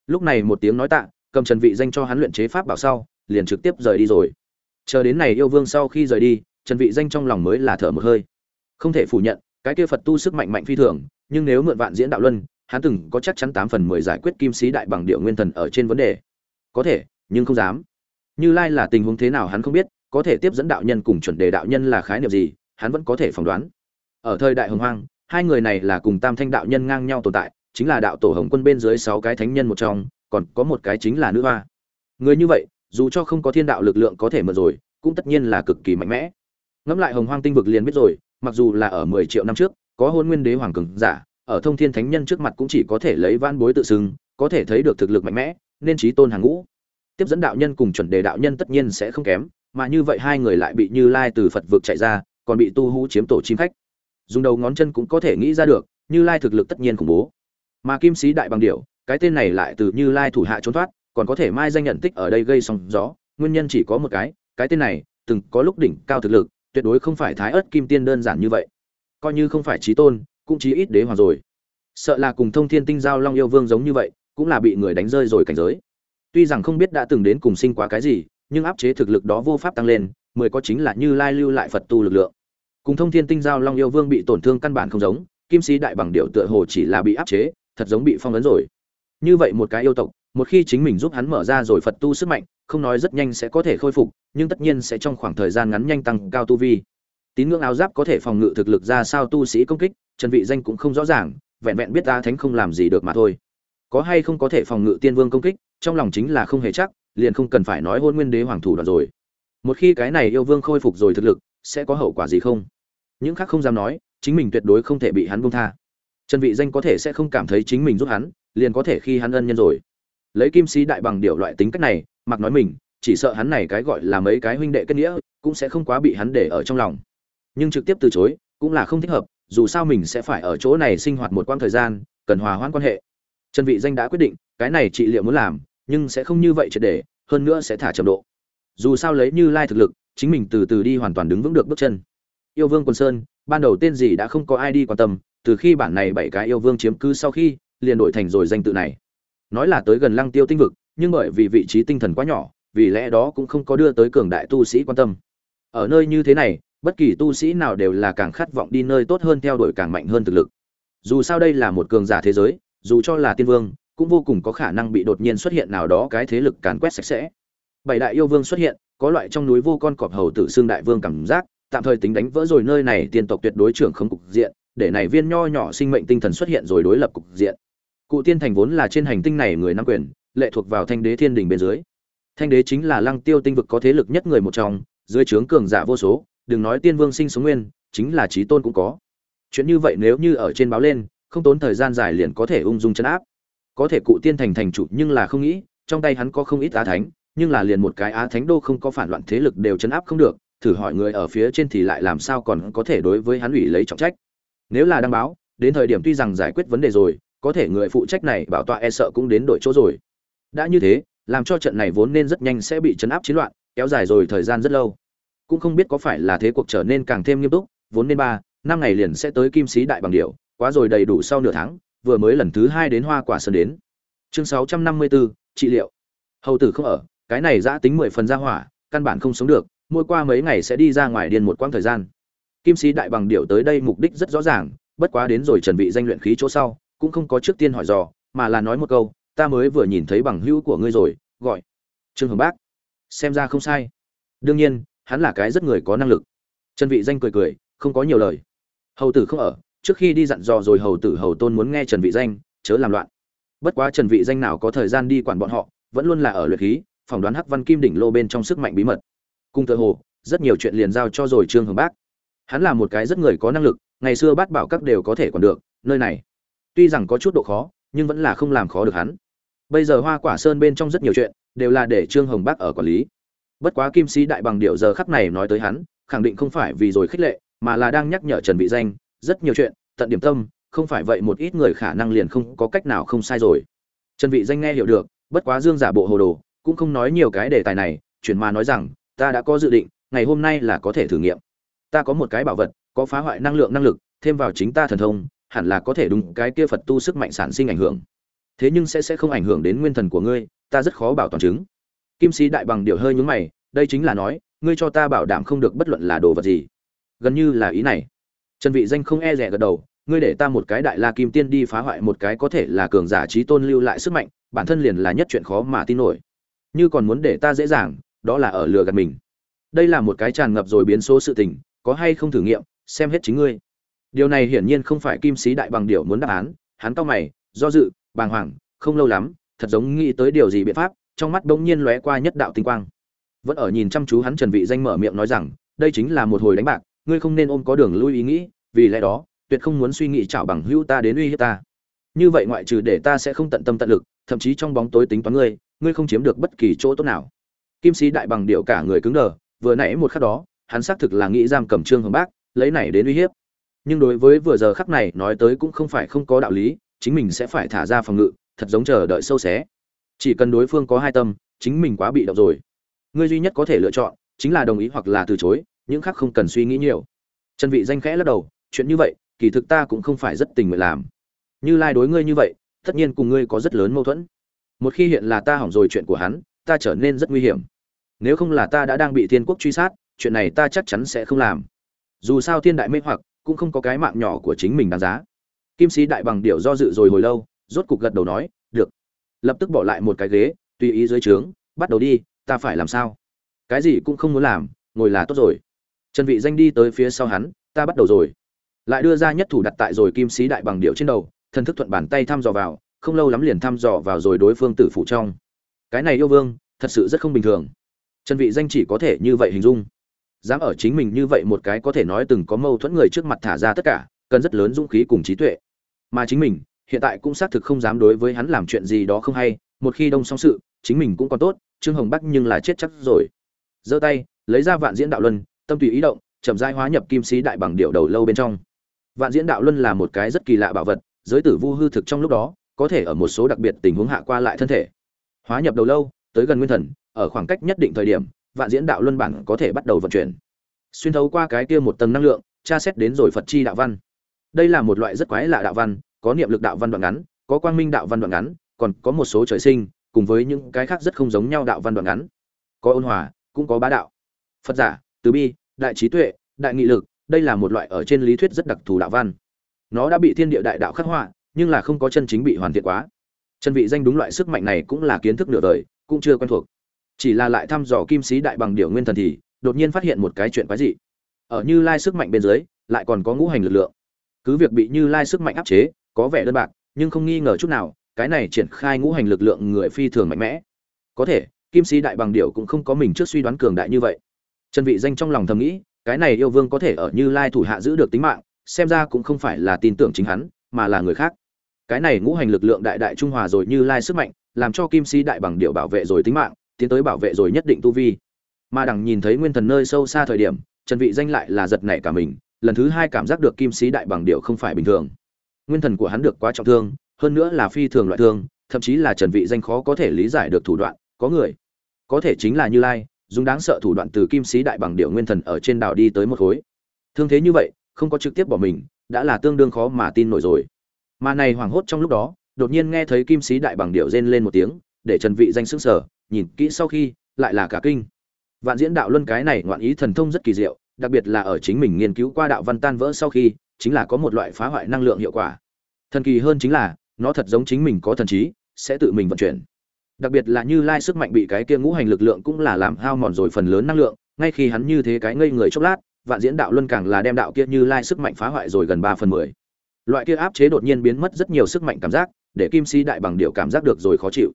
Lúc này một tiếng nói tạ, cầm trần vị danh cho hắn luyện chế pháp bảo sau, liền trực tiếp rời đi rồi. Chờ đến này yêu vương sau khi rời đi, trần vị danh trong lòng mới là thở một hơi. Không thể phủ nhận, cái kia phật tu sức mạnh mạnh phi thường, nhưng nếu mượn vạn diễn đạo luân, hắn từng có chắc chắn tám phần mười giải quyết kim sĩ đại bằng điệu nguyên thần ở trên vấn đề có thể, nhưng không dám. Như lai là tình huống thế nào hắn không biết, có thể tiếp dẫn đạo nhân cùng chuẩn đề đạo nhân là khái niệm gì, hắn vẫn có thể phỏng đoán. Ở thời đại hồng hoang, hai người này là cùng tam thanh đạo nhân ngang nhau tồn tại, chính là đạo tổ hồng quân bên dưới sáu cái thánh nhân một trong, còn có một cái chính là nữ hoa. Người như vậy, dù cho không có thiên đạo lực lượng có thể mượn rồi, cũng tất nhiên là cực kỳ mạnh mẽ. Ngẫm lại hồng hoang tinh vực liền biết rồi, mặc dù là ở mười triệu năm trước, có hôn nguyên đế hoàng cường giả, ở thông thiên thánh nhân trước mặt cũng chỉ có thể lấy van bối tự xưng, có thể thấy được thực lực mạnh mẽ nên trí tôn hàng ngũ. Tiếp dẫn đạo nhân cùng chuẩn đề đạo nhân tất nhiên sẽ không kém, mà như vậy hai người lại bị như lai từ phật vực chạy ra, còn bị tu hú chiếm tổ chim khách. Dùng đầu ngón chân cũng có thể nghĩ ra được, như lai thực lực tất nhiên khủng bố. Mà kim sĩ đại bằng điệu cái tên này lại từ như lai thủ hạ trốn thoát, còn có thể mai danh nhận tích ở đây gây sóng gió, nguyên nhân chỉ có một cái cái tên này từng có lúc đỉnh cao thực lực, tuyệt đối không phải thái ớt kim tiên đơn giản như vậy. Coi như không phải trí tôn, cũng chí ít đế hoàng rồi. Sợ là cùng thông thiên tinh giao long yêu vương giống như vậy cũng là bị người đánh rơi rồi cảnh giới. Tuy rằng không biết đã từng đến cùng sinh quá cái gì, nhưng áp chế thực lực đó vô pháp tăng lên, mười có chính là như lai lưu lại phật tu lực lượng. Cùng thông thiên tinh giao long yêu vương bị tổn thương căn bản không giống, kim sĩ đại bằng điệu tựa hồ chỉ là bị áp chế, thật giống bị phong ấn rồi. Như vậy một cái yêu tộc, một khi chính mình giúp hắn mở ra rồi phật tu sức mạnh, không nói rất nhanh sẽ có thể khôi phục, nhưng tất nhiên sẽ trong khoảng thời gian ngắn nhanh tăng cao tu vi. Tín ngưỡng áo giáp có thể phòng ngự thực lực ra sao tu sĩ công kích, trần vị danh cũng không rõ ràng, vẹn vẹn biết ta thánh không làm gì được mà thôi có hay không có thể phòng ngự tiên vương công kích, trong lòng chính là không hề chắc, liền không cần phải nói hôn nguyên đế hoàng thủ đoạn rồi. Một khi cái này yêu vương khôi phục rồi thực lực, sẽ có hậu quả gì không? Những khác không dám nói, chính mình tuyệt đối không thể bị hắn buông tha. Trần vị danh có thể sẽ không cảm thấy chính mình giúp hắn, liền có thể khi hắn ân nhân rồi. Lấy kim sĩ đại bằng điều loại tính cách này, mặc nói mình, chỉ sợ hắn này cái gọi là mấy cái huynh đệ kết nghĩa, cũng sẽ không quá bị hắn để ở trong lòng. Nhưng trực tiếp từ chối, cũng là không thích hợp, dù sao mình sẽ phải ở chỗ này sinh hoạt một quãng thời gian, cần hòa hoãn quan hệ trần vị danh đã quyết định, cái này trị liệu muốn làm, nhưng sẽ không như vậy triệt để, hơn nữa sẽ thả chậm độ. Dù sao lấy như lai thực lực, chính mình từ từ đi hoàn toàn đứng vững được bước chân. Yêu vương quân sơn, ban đầu tên gì đã không có ai đi quan tâm, từ khi bản này bảy cái yêu vương chiếm cứ sau khi, liền đổi thành rồi danh tự này. Nói là tới gần lăng tiêu tinh vực, nhưng bởi vì vị trí tinh thần quá nhỏ, vì lẽ đó cũng không có đưa tới cường đại tu sĩ quan tâm. Ở nơi như thế này, bất kỳ tu sĩ nào đều là càng khát vọng đi nơi tốt hơn theo đuổi càng mạnh hơn thực lực. Dù sao đây là một cường giả thế giới dù cho là tiên vương, cũng vô cùng có khả năng bị đột nhiên xuất hiện nào đó cái thế lực càn quét sạch sẽ. Bảy đại yêu vương xuất hiện, có loại trong núi vô con cọp hầu tử xương đại vương cảm giác, tạm thời tính đánh vỡ rồi nơi này, tiên tộc tuyệt đối trưởng không cục diện, để này viên nho nhỏ sinh mệnh tinh thần xuất hiện rồi đối lập cục diện. Cụ tiên thành vốn là trên hành tinh này người nắm quyền, lệ thuộc vào thanh đế thiên đình bên dưới. Thanh đế chính là lăng tiêu tinh vực có thế lực nhất người một trong, dưới trướng cường giả vô số, đừng nói tiên vương sinh sống nguyên, chính là trí tôn cũng có. Chuyện như vậy nếu như ở trên báo lên không tốn thời gian dài liền có thể ung dung chấn áp. Có thể cụ tiên thành thành chủ nhưng là không nghĩ, trong tay hắn có không ít á thánh, nhưng là liền một cái á thánh đô không có phản loạn thế lực đều chấn áp không được, thử hỏi người ở phía trên thì lại làm sao còn có thể đối với hắn ủy lấy trọng trách. Nếu là đăng báo, đến thời điểm tuy rằng giải quyết vấn đề rồi, có thể người phụ trách này bảo tọa e sợ cũng đến đổi chỗ rồi. Đã như thế, làm cho trận này vốn nên rất nhanh sẽ bị chấn áp chiến loạn, kéo dài rồi thời gian rất lâu. Cũng không biết có phải là thế cuộc trở nên càng thêm nghiêm túc, vốn nên ba, năm ngày liền sẽ tới kim sĩ đại bằng điệu quá rồi đầy đủ sau nửa tháng, vừa mới lần thứ hai đến hoa quả sơn đến. Chương sáu trăm năm mươi bốn, trị liệu. Hầu tử không ở, cái này giã tính mười phần ra hỏa, căn bản không sống được, mỗi qua mấy ngày sẽ đi ra ngoài điên một quãng thời gian. Kim sĩ đại bằng điệu tới đây mục đích rất rõ ràng, bất quá đến rồi chuẩn bị danh luyện khí chỗ sau, cũng không có trước tiên hỏi dò, mà là nói một câu, ta mới vừa nhìn thấy bằng hữu của ngươi rồi, gọi. Trương hồng bác. Xem ra không sai. Đương nhiên, hắn là cái rất người có năng lực. Trần vị danh cười cười, không có nhiều lời. Hầu tử không ở trước khi đi dặn dò rồi hầu tử hầu tôn muốn nghe trần vị danh, chớ làm loạn. Bất quá trần vị danh nào có thời gian đi quản bọn họ, vẫn luôn là ở luyện khí, phỏng đoán hắc văn kim đỉnh lô bên trong sức mạnh bí mật. Cung tự hồ, rất nhiều chuyện liền giao cho rồi trương hồng bác. Hắn là một cái rất người có năng lực, ngày xưa bát bảo các đều có thể quản được, nơi này. Tuy rằng có chút độ khó, nhưng vẫn là không làm khó được hắn. Bây giờ hoa quả sơn bên trong rất nhiều chuyện, đều là để trương hồng bác ở quản lý. Bất quá kim sĩ đại bằng điệu giờ khắc này nói tới hắn, khẳng định không phải vì rồi khích lệ, mà là đang nhắc nhở trần vị danh rất nhiều chuyện, tận điểm tâm, không phải vậy một ít người khả năng liền không có cách nào không sai rồi. Trần vị danh nghe hiểu được, bất quá dương giả bộ hồ đồ cũng không nói nhiều cái đề tài này, chuyển mà nói rằng, ta đã có dự định, ngày hôm nay là có thể thử nghiệm. Ta có một cái bảo vật, có phá hoại năng lượng năng lực, thêm vào chính ta thần thông, hẳn là có thể đúng cái kia phật tu sức mạnh sản sinh ảnh hưởng. Thế nhưng sẽ sẽ không ảnh hưởng đến nguyên thần của ngươi, ta rất khó bảo toàn chứng. Kim sĩ đại bằng điều hơi nhướng mày, đây chính là nói, ngươi cho ta bảo đảm không được bất luận là đồ vật gì. Gần như là ý này trần vị danh không e rẻ gật đầu, ngươi để ta một cái đại la kim tiên đi phá hoại một cái có thể là cường giả trí tôn lưu lại sức mạnh, bản thân liền là nhất chuyện khó mà tin nổi. Như còn muốn để ta dễ dàng, đó là ở lừa gạt mình. Đây là một cái tràn ngập rồi biến số sự tình, có hay không thử nghiệm, xem hết chính ngươi. Điều này hiển nhiên không phải kim sĩ đại bằng điệu muốn đáp án, hắn cao mày, do dự, bàng hoàng, không lâu lắm, thật giống nghĩ tới điều gì biện pháp. Trong mắt bỗng nhiên lóe qua nhất đạo tinh quang. Vẫn ở nhìn chăm chú hắn trần vị danh mở miệng nói rằng, đây chính là một hồi đánh bạc ngươi không nên ôm có đường lui ý nghĩ, vì lẽ đó, tuyệt không muốn suy nghĩ chảo bằng hữu ta đến uy hiếp ta. Như vậy ngoại trừ để ta sẽ không tận tâm tận lực, thậm chí trong bóng tối tính toán ngươi ngươi không chiếm được bất kỳ chỗ tốt nào. Kim sĩ đại bằng điệu cả người cứng đờ, vừa nãy một khắc đó, hắn xác thực là nghĩ giam cầm trương hồng bác, lấy này đến uy hiếp. Nhưng đối với vừa giờ khắc này nói tới cũng không phải không có đạo lý, chính mình sẽ phải thả ra phòng ngự, thật giống chờ đợi sâu xé. Chỉ cần đối phương có hai tâm, chính mình quá bị động rồi. Ngươi duy nhất có thể lựa chọn, chính là đồng ý hoặc là từ chối những khác không cần suy nghĩ nhiều. Trần vị danh khẽ lắc đầu, chuyện như vậy, kỳ thực ta cũng không phải rất tình nguyện làm. Như lai đối ngươi như vậy, tất nhiên cùng ngươi có rất lớn mâu thuẫn. Một khi hiện là ta hỏng rồi chuyện của hắn, ta trở nên rất nguy hiểm. Nếu không là ta đã đang bị thiên quốc truy sát, chuyện này ta chắc chắn sẽ không làm. Dù sao thiên đại mê hoặc, cũng không có cái mạng nhỏ của chính mình đáng giá. Kim sĩ đại bằng điệu do dự rồi hồi lâu, rốt cục gật đầu nói, được. Lập tức bỏ lại một cái ghế, tùy ý dưới trướng, bắt đầu đi, ta phải làm sao? Cái gì cũng không muốn làm, ngồi là tốt rồi trần vị danh đi tới phía sau hắn, ta bắt đầu rồi. Lại đưa ra nhất thủ đặt tại rồi kim sĩ đại bằng điệu trên đầu, thần thức thuận bàn tay thăm dò vào, không lâu lắm liền thăm dò vào rồi đối phương tử phụ trong. Cái này yêu vương, thật sự rất không bình thường. Trần vị danh chỉ có thể như vậy hình dung. Dám ở chính mình như vậy một cái có thể nói từng có mâu thuẫn người trước mặt thả ra tất cả, cần rất lớn dũng khí cùng trí tuệ. Mà chính mình, hiện tại cũng xác thực không dám đối với hắn làm chuyện gì đó không hay, một khi đông xong sự, chính mình cũng còn tốt, trương hồng bắc nhưng là chết chắc rồi. Giơ tay, lấy ra vạn diễn đạo luân tâm tùy ý động, chậm rãi hóa nhập kim sĩ đại bằng điệu đầu lâu bên trong. Vạn diễn đạo luân là một cái rất kỳ lạ bảo vật, giới tử vu hư thực trong lúc đó, có thể ở một số đặc biệt tình huống hạ qua lại thân thể. Hóa nhập đầu lâu, tới gần nguyên thần, ở khoảng cách nhất định thời điểm, vạn diễn đạo luân bản có thể bắt đầu vận chuyển. Xuyên thấu qua cái kia một tầng năng lượng, tra xét đến rồi phật chi đạo văn. Đây là một loại rất quái lạ đạo văn, có niệm lực đạo văn đoạn ngắn, có quang minh đạo văn đoạn ngắn, còn có một số trời sinh, cùng với những cái khác rất không giống nhau đạo văn đoạn ngắn. Có ôn hòa, cũng có bá đạo. Phật giả từ bi, đại trí tuệ, đại nghị lực, đây là một loại ở trên lý thuyết rất đặc thù đạo văn. Nó đã bị thiên địa đại đạo khắc họa, nhưng là không có chân chính bị hoàn thiện quá. Chân vị danh đúng loại sức mạnh này cũng là kiến thức nửa đời, cũng chưa quen thuộc. Chỉ là lại thăm dò kim sĩ đại bằng điệu nguyên thần thì, đột nhiên phát hiện một cái chuyện quái dị. Ở như lai sức mạnh bên dưới, lại còn có ngũ hành lực lượng. Cứ việc bị như lai sức mạnh áp chế, có vẻ đơn bạc, nhưng không nghi ngờ chút nào, cái này triển khai ngũ hành lực lượng người phi thường mạnh mẽ. Có thể, kim sĩ đại bằng điệu cũng không có mình trước suy đoán cường đại như vậy trần vị danh trong lòng thầm nghĩ, cái này yêu vương có thể ở như lai thủ hạ giữ được tính mạng, xem ra cũng không phải là tin tưởng chính hắn, mà là người khác. Cái này ngũ hành lực lượng đại đại trung hòa rồi như lai sức mạnh, làm cho kim sĩ đại bằng điệu bảo vệ rồi tính mạng, tiến tới bảo vệ rồi nhất định tu vi. Mà đằng nhìn thấy nguyên thần nơi sâu xa thời điểm, trần vị danh lại là giật nảy cả mình, lần thứ hai cảm giác được kim sĩ đại bằng điệu không phải bình thường. Nguyên thần của hắn được quá trọng thương, hơn nữa là phi thường loại thương, thậm chí là trần vị danh khó có thể lý giải được thủ đoạn, có người, có thể chính là như lai dùng đáng sợ thủ đoạn từ kim sĩ đại bằng điệu nguyên thần ở trên đảo đi tới một khối. Thương thế như vậy, không có trực tiếp bỏ mình, đã là tương đương khó mà tin nổi rồi. Mà này hoảng hốt trong lúc đó, đột nhiên nghe thấy kim sĩ đại bằng điệu rên lên một tiếng, để trần vị danh sững sờ, nhìn kỹ sau khi, lại là cả kinh. Vạn diễn đạo luân cái này ngoạn ý thần thông rất kỳ diệu, đặc biệt là ở chính mình nghiên cứu qua đạo văn tan vỡ sau khi, chính là có một loại phá hoại năng lượng hiệu quả. Thần kỳ hơn chính là, nó thật giống chính mình có thần trí, sẽ tự mình vận chuyển đặc biệt là như lai sức mạnh bị cái kia ngũ hành lực lượng cũng là làm hao mòn rồi phần lớn năng lượng, ngay khi hắn như thế cái ngây người chốc lát, vạn diễn đạo luân càng là đem đạo kia như lai sức mạnh phá hoại rồi gần ba phần mười. Loại kia áp chế đột nhiên biến mất rất nhiều sức mạnh cảm giác, để kim si đại bằng điệu cảm giác được rồi khó chịu.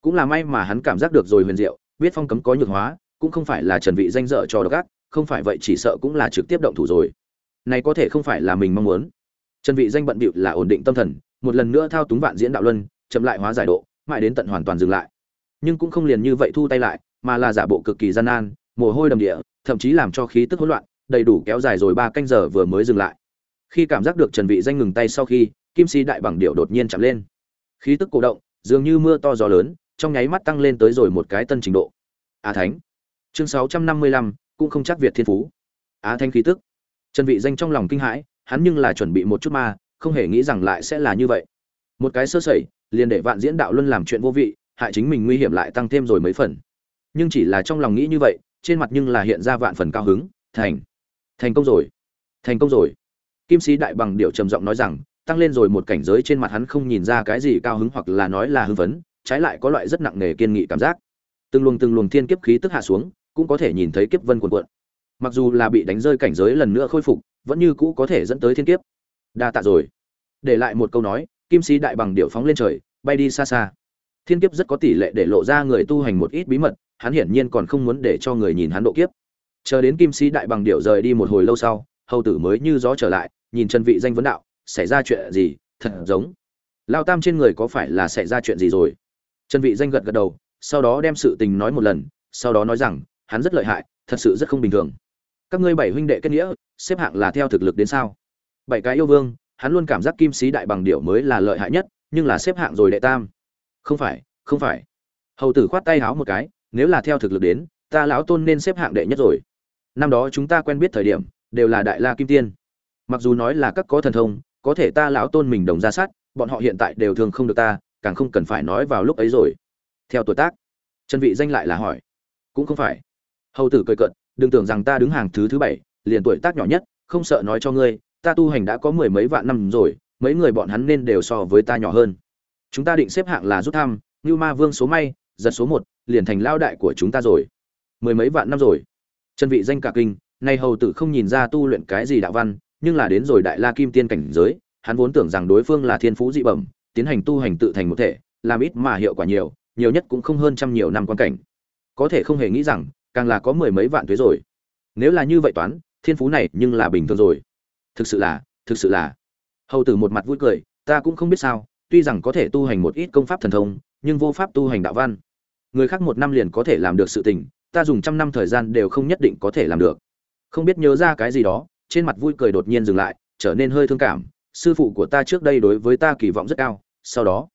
Cũng là may mà hắn cảm giác được rồi huyền diệu, biết phong cấm có nhược hóa, cũng không phải là trần vị danh dở cho độc ác, không phải vậy chỉ sợ cũng là trực tiếp động thủ rồi. Này có thể không phải là mình mong muốn. Trần vị danh bận bịu là ổn định tâm thần, một lần nữa thao túng vạn diễn đạo luân, chậm lại hóa giải độ mãi đến tận hoàn toàn dừng lại. Nhưng cũng không liền như vậy thu tay lại mà là giả bộ cực kỳ gian nan mồ hôi đầm địa thậm chí làm cho khí tức hỗn loạn đầy đủ kéo dài rồi ba canh giờ vừa mới dừng lại. Khi cảm giác được trần vị danh ngừng tay sau khi kim si đại bằng điệu đột nhiên chạm lên. Khí tức cổ động dường như mưa to gió lớn trong nháy mắt tăng lên tới rồi một cái tân trình độ. Á thánh. Chương 655, cũng không chắc việt thiên phú. Á thánh khí tức. Trần vị danh trong lòng kinh hãi hắn nhưng là chuẩn bị một chút mà không hề nghĩ rằng lại sẽ là như vậy. Một cái sơ sẩy liền để vạn diễn đạo luân làm chuyện vô vị, hại chính mình nguy hiểm lại tăng thêm rồi mấy phần. Nhưng chỉ là trong lòng nghĩ như vậy, trên mặt nhưng là hiện ra vạn phần cao hứng, thành thành công rồi, thành công rồi. Kim sĩ đại bằng điệu trầm giọng nói rằng, tăng lên rồi một cảnh giới trên mặt hắn không nhìn ra cái gì cao hứng hoặc là nói là hưng phấn, trái lại có loại rất nặng nề kiên nghị cảm giác. Từng luồng từng luồng thiên kiếp khí tức hạ xuống, cũng có thể nhìn thấy kiếp vân cuộn cuộn. Mặc dù là bị đánh rơi cảnh giới lần nữa khôi phục, vẫn như cũ có thể dẫn tới thiên kiếp. Đa tạ rồi. Để lại một câu nói kim sĩ đại bằng điệu phóng lên trời, bay đi xa xa. Thiên kiếp rất có tỷ lệ để lộ ra người tu hành một ít bí mật, hắn hiển nhiên còn không muốn để cho người nhìn hắn độ kiếp. Chờ đến kim sĩ đại bằng điệu rời đi một hồi lâu sau, hầu tử mới như gió trở lại, nhìn trần vị danh vấn đạo, xảy ra chuyện gì? Thật giống. Lao tam trên người có phải là xảy ra chuyện gì rồi? Trần vị danh gật gật đầu, sau đó đem sự tình nói một lần, sau đó nói rằng, hắn rất lợi hại, thật sự rất không bình thường. Các ngươi bảy huynh đệ kết nghĩa, xếp hạng là theo thực lực đến sao? Bảy cái yêu vương hắn luôn cảm giác kim sĩ đại bằng điểu mới là lợi hại nhất, nhưng là xếp hạng rồi đệ tam. Không phải không phải. Hầu tử khoát tay háo một cái, nếu là theo thực lực đến, ta lão tôn nên xếp hạng đệ nhất rồi. Năm đó chúng ta quen biết thời điểm, đều là đại la kim tiên. Mặc dù nói là các có thần thông, có thể ta lão tôn mình đồng ra sát, bọn họ hiện tại đều thường không được ta, càng không cần phải nói vào lúc ấy rồi. Theo tuổi tác chân vị danh lại là hỏi. Cũng không phải. Hầu tử cười cận đừng tưởng rằng ta đứng hàng thứ thứ bảy, liền tuổi tác nhỏ nhất, không sợ nói cho ngươi ta tu hành đã có mười mấy vạn năm rồi, mấy người bọn hắn nên đều so với ta nhỏ hơn. Chúng ta định xếp hạng là rút thăm như ma vương số may, giật số một, liền thành lao đại của chúng ta rồi. Mười mấy vạn năm rồi. Chân vị danh cả kinh, nay hầu tử không nhìn ra tu luyện cái gì đạo văn, nhưng là đến rồi đại la kim tiên cảnh giới, hắn vốn tưởng rằng đối phương là thiên phú dị bẩm, tiến hành tu hành tự thành một thể, làm ít mà hiệu quả nhiều nhiều nhất cũng không hơn trăm nhiều năm quan cảnh. Có thể không hề nghĩ rằng, càng là có mười mấy vạn thuế rồi. Nếu là như vậy toán, thiên phú này nhưng là bình thường rồi thực sự là, thực sự là. Hầu tử một mặt vui cười, ta cũng không biết sao, tuy rằng có thể tu hành một ít công pháp thần thông, nhưng vô pháp tu hành đạo văn. Người khác một năm liền có thể làm được sự tình, ta dùng trăm năm thời gian đều không nhất định có thể làm được. Không biết nhớ ra cái gì đó, trên mặt vui cười đột nhiên dừng lại, trở nên hơi thương cảm, sư phụ của ta trước đây đối với ta kỳ vọng rất cao, sau đó,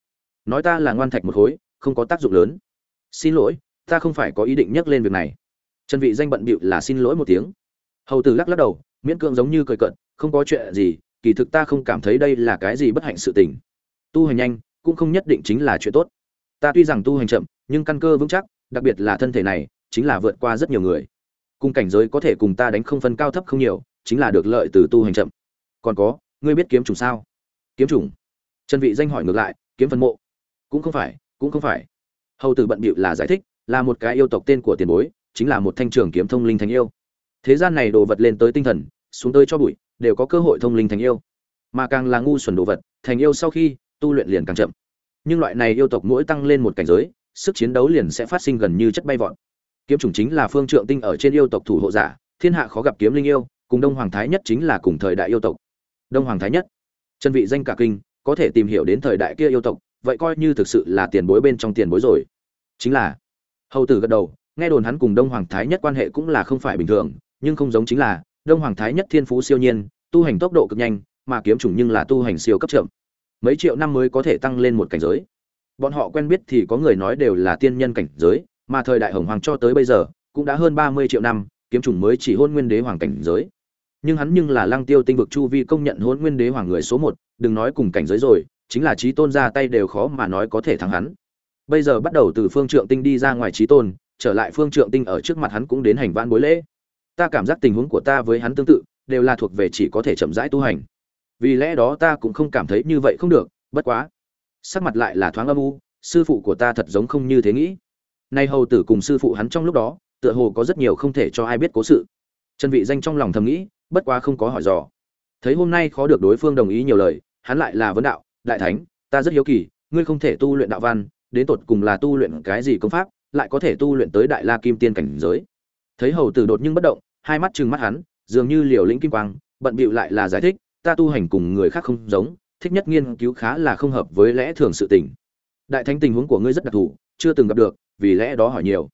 nói ta là ngoan thạch một khối, không có tác dụng lớn. Xin lỗi, ta không phải có ý định nhắc lên việc này. Trần vị danh bận bịu là xin lỗi một tiếng. Hầu tử lắc lắc đầu, miễn cưỡng giống như cười cận không có chuyện gì, kỳ thực ta không cảm thấy đây là cái gì bất hạnh sự tình. Tu hành nhanh, cũng không nhất định chính là chuyện tốt. Ta tuy rằng tu hành chậm, nhưng căn cơ vững chắc, đặc biệt là thân thể này, chính là vượt qua rất nhiều người. Cùng cảnh giới có thể cùng ta đánh không phân cao thấp không nhiều, chính là được lợi từ tu hành chậm. Còn có, ngươi biết kiếm trùng sao? Kiếm trùng trần vị danh hỏi ngược lại, kiếm phân mộ. Cũng không phải, cũng không phải. Hầu tử bận bịu là giải thích, là một cái yêu tộc tên của tiền bối, chính là một thanh trường kiếm thông linh thánh yêu. Thế gian này đồ vật lên tới tinh thần, xuống tới cho bụi đều có cơ hội thông linh thành yêu. Mà càng là ngu xuẩn đồ vật, thành yêu sau khi tu luyện liền càng chậm. Nhưng loại này yêu tộc mỗi tăng lên một cảnh giới, sức chiến đấu liền sẽ phát sinh gần như chất bay vọt. Kiếm chủng chính là phương trượng tinh ở trên yêu tộc thủ hộ giả, thiên hạ khó gặp kiếm linh yêu, cùng đông hoàng thái nhất chính là cùng thời đại yêu tộc. Đông hoàng thái nhất, chân vị danh cả kinh, có thể tìm hiểu đến thời đại kia yêu tộc, vậy coi như thực sự là tiền bối bên trong tiền bối rồi. Chính là, hầu tử gật đầu, nghe đồn hắn cùng đông hoàng thái nhất quan hệ cũng là không phải bình thường, nhưng không giống chính là đông hoàng thái nhất thiên phú siêu nhiên, tu hành tốc độ cực nhanh, mà kiếm chủng nhưng là tu hành siêu cấp chậm. Mấy triệu năm mới có thể tăng lên một cảnh giới. Bọn họ quen biết thì có người nói đều là tiên nhân cảnh giới, mà thời đại hồng hoàng cho tới bây giờ, cũng đã hơn ba mươi triệu năm, kiếm chủng mới chỉ hôn nguyên đế hoàng cảnh giới. Nhưng hắn nhưng là lăng tiêu tinh vực chu vi công nhận hôn nguyên đế hoàng người số một, đừng nói cùng cảnh giới rồi, chính là trí tôn ra tay đều khó mà nói có thể thắng hắn. Bây giờ bắt đầu từ phương trượng tinh đi ra ngoài trí tôn, trở lại phương trượng tinh ở trước mặt hắn cũng đến hành vãn bối lễ ta cảm giác tình huống của ta với hắn tương tự, đều là thuộc về chỉ có thể chậm rãi tu hành. Vì lẽ đó ta cũng không cảm thấy như vậy không được, bất quá. Sắc mặt lại là thoáng âm u, sư phụ của ta thật giống không như thế nghĩ. Nay hầu tử cùng sư phụ hắn trong lúc đó, tựa hồ có rất nhiều không thể cho ai biết cố sự. Chân vị danh trong lòng thầm nghĩ, bất quá không có hỏi dò. Thấy hôm nay khó được đối phương đồng ý nhiều lời, hắn lại là vấn đạo, đại thánh, ta rất hiếu kỳ, ngươi không thể tu luyện đạo văn, đến tột cùng là tu luyện cái gì công pháp, lại có thể tu luyện tới đại la kim tiên cảnh giới. Thấy hầu tử đột nhưng bất động hai mắt trừng mắt hắn, dường như liều lĩnh kim quang, bận bịu lại là giải thích, ta tu hành cùng người khác không giống, thích nhất nghiên cứu khá là không hợp với lẽ thường sự tình. Đại thánh tình huống của ngươi rất đặc thù, chưa từng gặp được, vì lẽ đó hỏi nhiều.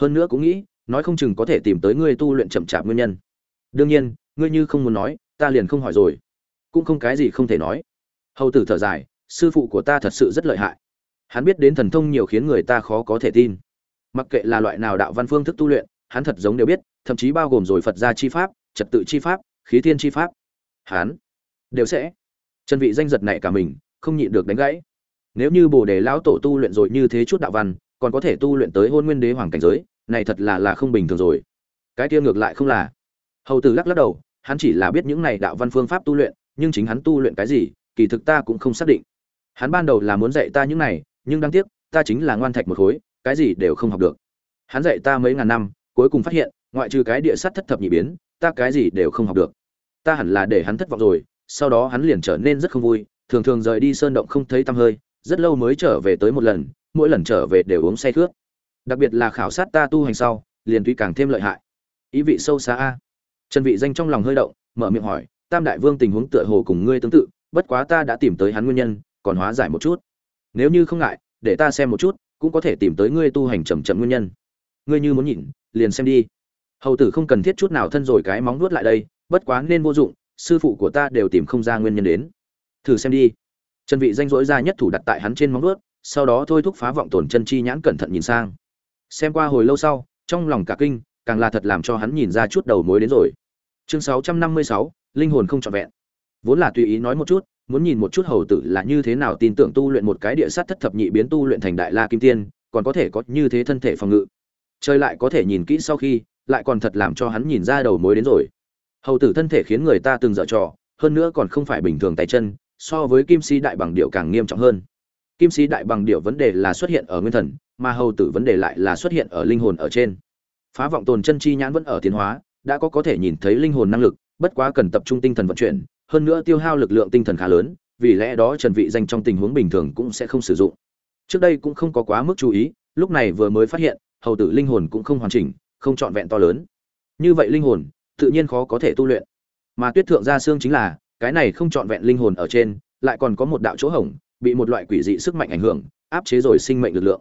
Hơn nữa cũng nghĩ, nói không chừng có thể tìm tới ngươi tu luyện chậm chạp nguyên nhân. Đương nhiên, ngươi như không muốn nói, ta liền không hỏi rồi. Cũng không cái gì không thể nói. Hầu tử thở dài, sư phụ của ta thật sự rất lợi hại. Hắn biết đến thần thông nhiều khiến người ta khó có thể tin. Mặc kệ là loại nào đạo văn phương thức tu luyện hắn thật giống đều biết, thậm chí bao gồm rồi phật gia chi pháp, trật tự chi pháp, khí thiên chi pháp. Hắn đều sẽ. Chân vị danh giật này cả mình, không nhịn được đánh gãy. Nếu như bồ đề lão tổ tu luyện rồi như thế chút đạo văn, còn có thể tu luyện tới hôn nguyên đế hoàng cảnh giới, này thật là là không bình thường rồi. Cái kia ngược lại không là. Hầu tử lắc lắc đầu, hắn chỉ là biết những này đạo văn phương pháp tu luyện, nhưng chính hắn tu luyện cái gì, kỳ thực ta cũng không xác định. Hắn ban đầu là muốn dạy ta những này, nhưng đáng tiếc, ta chính là ngoan thạch một khối, cái gì đều không học được. Hắn dạy ta mấy ngàn năm cuối cùng phát hiện, ngoại trừ cái địa sát thất thập nhị biến, ta cái gì đều không học được. Ta hẳn là để hắn thất vọng rồi, sau đó hắn liền trở nên rất không vui, thường thường rời đi sơn động không thấy tăm hơi, rất lâu mới trở về tới một lần, mỗi lần trở về đều uống say thước đặc biệt là khảo sát ta tu hành sau, liền tuy càng thêm lợi hại. Ý vị sâu xa a. Trần vị danh trong lòng hơi động, mở miệng hỏi, tam đại vương tình huống tựa hồ cùng ngươi tương tự, bất quá ta đã tìm tới hắn nguyên nhân, còn hóa giải một chút. Nếu như không ngại, để ta xem một chút, cũng có thể tìm tới ngươi tu hành chậm chậm nguyên nhân. Ngươi như muốn nhìn liền xem đi. Hầu tử không cần thiết chút nào thân rồi cái móng nuốt lại đây bất quá nên vô dụng sư phụ của ta đều tìm không ra nguyên nhân đến. Thử xem đi. Trần vị danh dỗi ra nhất thủ đặt tại hắn trên móng nuốt sau đó thôi thúc phá vọng tổn chân chi nhãn cẩn thận nhìn sang. Xem qua hồi lâu sau trong lòng cả kinh càng là thật làm cho hắn nhìn ra chút đầu mối đến rồi. Chương 656, linh hồn không trọn vẹn. Vốn là tùy ý nói một chút muốn nhìn một chút hầu tử là như thế nào tin tưởng tu luyện một cái địa sát thất thập nhị biến tu luyện thành đại la kim tiên còn có thể có như thế thân thể phòng ngự. Trời lại có thể nhìn kỹ sau khi, lại còn thật làm cho hắn nhìn ra đầu mối đến rồi. Hầu tử thân thể khiến người ta từng dở trò, hơn nữa còn không phải bình thường tay chân, so với kim sĩ đại bằng điệu càng nghiêm trọng hơn. Kim sĩ đại bằng điệu vấn đề là xuất hiện ở nguyên thần, mà hầu tử vấn đề lại là xuất hiện ở linh hồn ở trên. Phá vọng tồn chân chi nhãn vẫn ở tiến hóa, đã có có thể nhìn thấy linh hồn năng lực, bất quá cần tập trung tinh thần vận chuyển, hơn nữa tiêu hao lực lượng tinh thần khá lớn, vì lẽ đó trần vị danh trong tình huống bình thường cũng sẽ không sử dụng. Trước đây cũng không có quá mức chú ý, lúc này vừa mới phát hiện hầu tử linh hồn cũng không hoàn chỉnh không trọn vẹn to lớn. Như vậy linh hồn tự nhiên khó có thể tu luyện. Mà tuyết thượng gia xương chính là cái này không trọn vẹn linh hồn ở trên lại còn có một đạo chỗ hổng bị một loại quỷ dị sức mạnh ảnh hưởng áp chế rồi sinh mệnh lực lượng.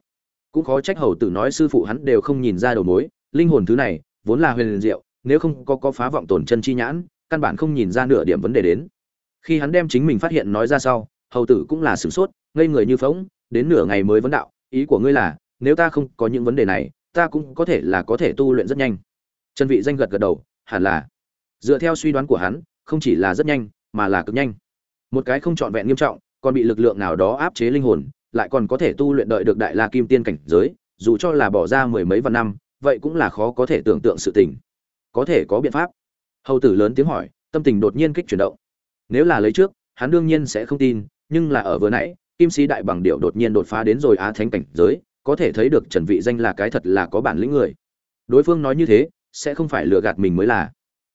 Cũng khó trách hầu tử nói sư phụ hắn đều không nhìn ra đầu mối linh hồn thứ này vốn là huyền diệu nếu không có có phá vọng tổn chân chi nhãn căn bản không nhìn ra nửa điểm vấn đề đến. Khi hắn đem chính mình phát hiện nói ra sau hầu tử cũng là sửng sốt ngây người như phỗng, đến nửa ngày mới vấn đạo ý của ngươi là nếu ta không có những vấn đề này, ta cũng có thể là có thể tu luyện rất nhanh. Trần vị danh gật gật đầu, hẳn là. Dựa theo suy đoán của hắn, không chỉ là rất nhanh, mà là cực nhanh. Một cái không trọn vẹn nghiêm trọng, còn bị lực lượng nào đó áp chế linh hồn, lại còn có thể tu luyện đợi được đại la kim tiên cảnh giới, dù cho là bỏ ra mười mấy vạn năm, vậy cũng là khó có thể tưởng tượng sự tình. Có thể có biện pháp. Hầu tử lớn tiếng hỏi, tâm tình đột nhiên kích chuyển động. Nếu là lấy trước, hắn đương nhiên sẽ không tin, nhưng là ở vừa nãy, kim sĩ đại bằng điệu đột nhiên đột phá đến rồi á thánh cảnh giới có thể thấy được trần vị danh là cái thật là có bản lĩnh người. Đối phương nói như thế, sẽ không phải lừa gạt mình mới là.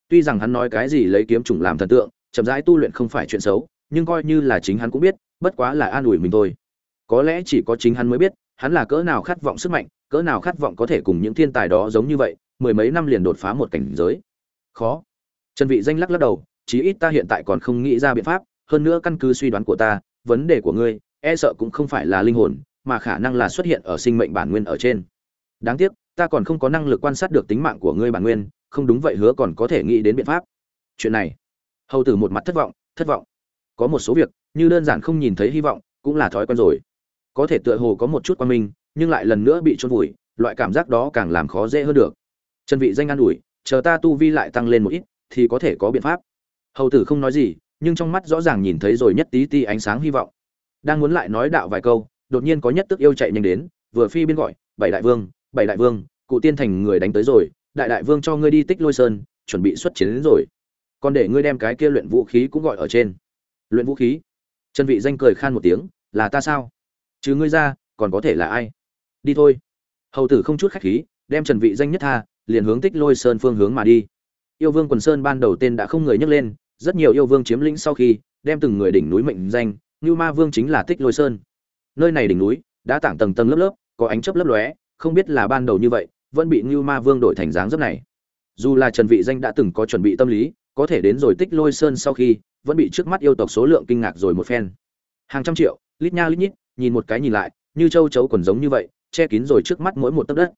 Tuy rằng hắn nói cái gì lấy kiếm trùng làm thần tượng, chậm rãi tu luyện không phải chuyện xấu, nhưng coi như là chính hắn cũng biết, bất quá là an ủi mình thôi. Có lẽ chỉ có chính hắn mới biết, hắn là cỡ nào khát vọng sức mạnh, cỡ nào khát vọng có thể cùng những thiên tài đó giống như vậy, mười mấy năm liền đột phá một cảnh giới. Khó. Trần vị danh lắc lắc đầu, chí ít ta hiện tại còn không nghĩ ra biện pháp, hơn nữa căn cứ suy đoán của ta, vấn đề của ngươi e sợ cũng không phải là linh hồn mà khả năng là xuất hiện ở sinh mệnh bản nguyên ở trên. Đáng tiếc, ta còn không có năng lực quan sát được tính mạng của ngươi bản nguyên, không đúng vậy hứa còn có thể nghĩ đến biện pháp. Chuyện này, hầu tử một mặt thất vọng thất vọng. Có một số việc, như đơn giản không nhìn thấy hy vọng, cũng là thói quen rồi. Có thể tựa hồ có một chút quan minh, nhưng lại lần nữa bị trôn vùi, loại cảm giác đó càng làm khó dễ hơn được. Chân vị danh an ủi, chờ ta tu vi lại tăng lên một ít, thì có thể có biện pháp. Hầu tử không nói gì, nhưng trong mắt rõ ràng nhìn thấy rồi nhất tí ti ánh sáng hy vọng. Đang muốn lại nói đạo vài câu đột nhiên có nhất tức yêu chạy nhanh đến, vừa phi biên gọi, bảy đại vương, bảy đại vương, cụ tiên thành người đánh tới rồi, đại đại vương cho ngươi đi tích lôi sơn, chuẩn bị xuất chiến đến rồi. Còn để ngươi đem cái kia luyện vũ khí cũng gọi ở trên. Luyện vũ khí? Trần vị danh cười khan một tiếng, là ta sao? Chứ ngươi ra, còn có thể là ai? Đi thôi. Hầu tử không chút khách khí, đem trần vị danh nhất tha, liền hướng tích lôi sơn phương hướng mà đi. Yêu vương quần sơn ban đầu tên đã không người nhắc lên, rất nhiều yêu vương chiếm lĩnh sau khi, đem từng người đỉnh núi mệnh danh như ma vương chính là tích lôi sơn nơi này đỉnh núi, đã tảng tầng tầng lớp lớp, có ánh chớp lấp lóe, không biết là ban đầu như vậy, vẫn bị như ma vương đổi thành dáng dấp này. Dù là trần vị danh đã từng có chuẩn bị tâm lý, có thể đến rồi tích lôi sơn sau khi, vẫn bị trước mắt yêu tộc số lượng kinh ngạc rồi một phen. Hàng trăm triệu, lít nha lít nhít, nhìn một cái nhìn lại, như châu chấu quần giống như vậy, che kín rồi trước mắt mỗi một tấc đất.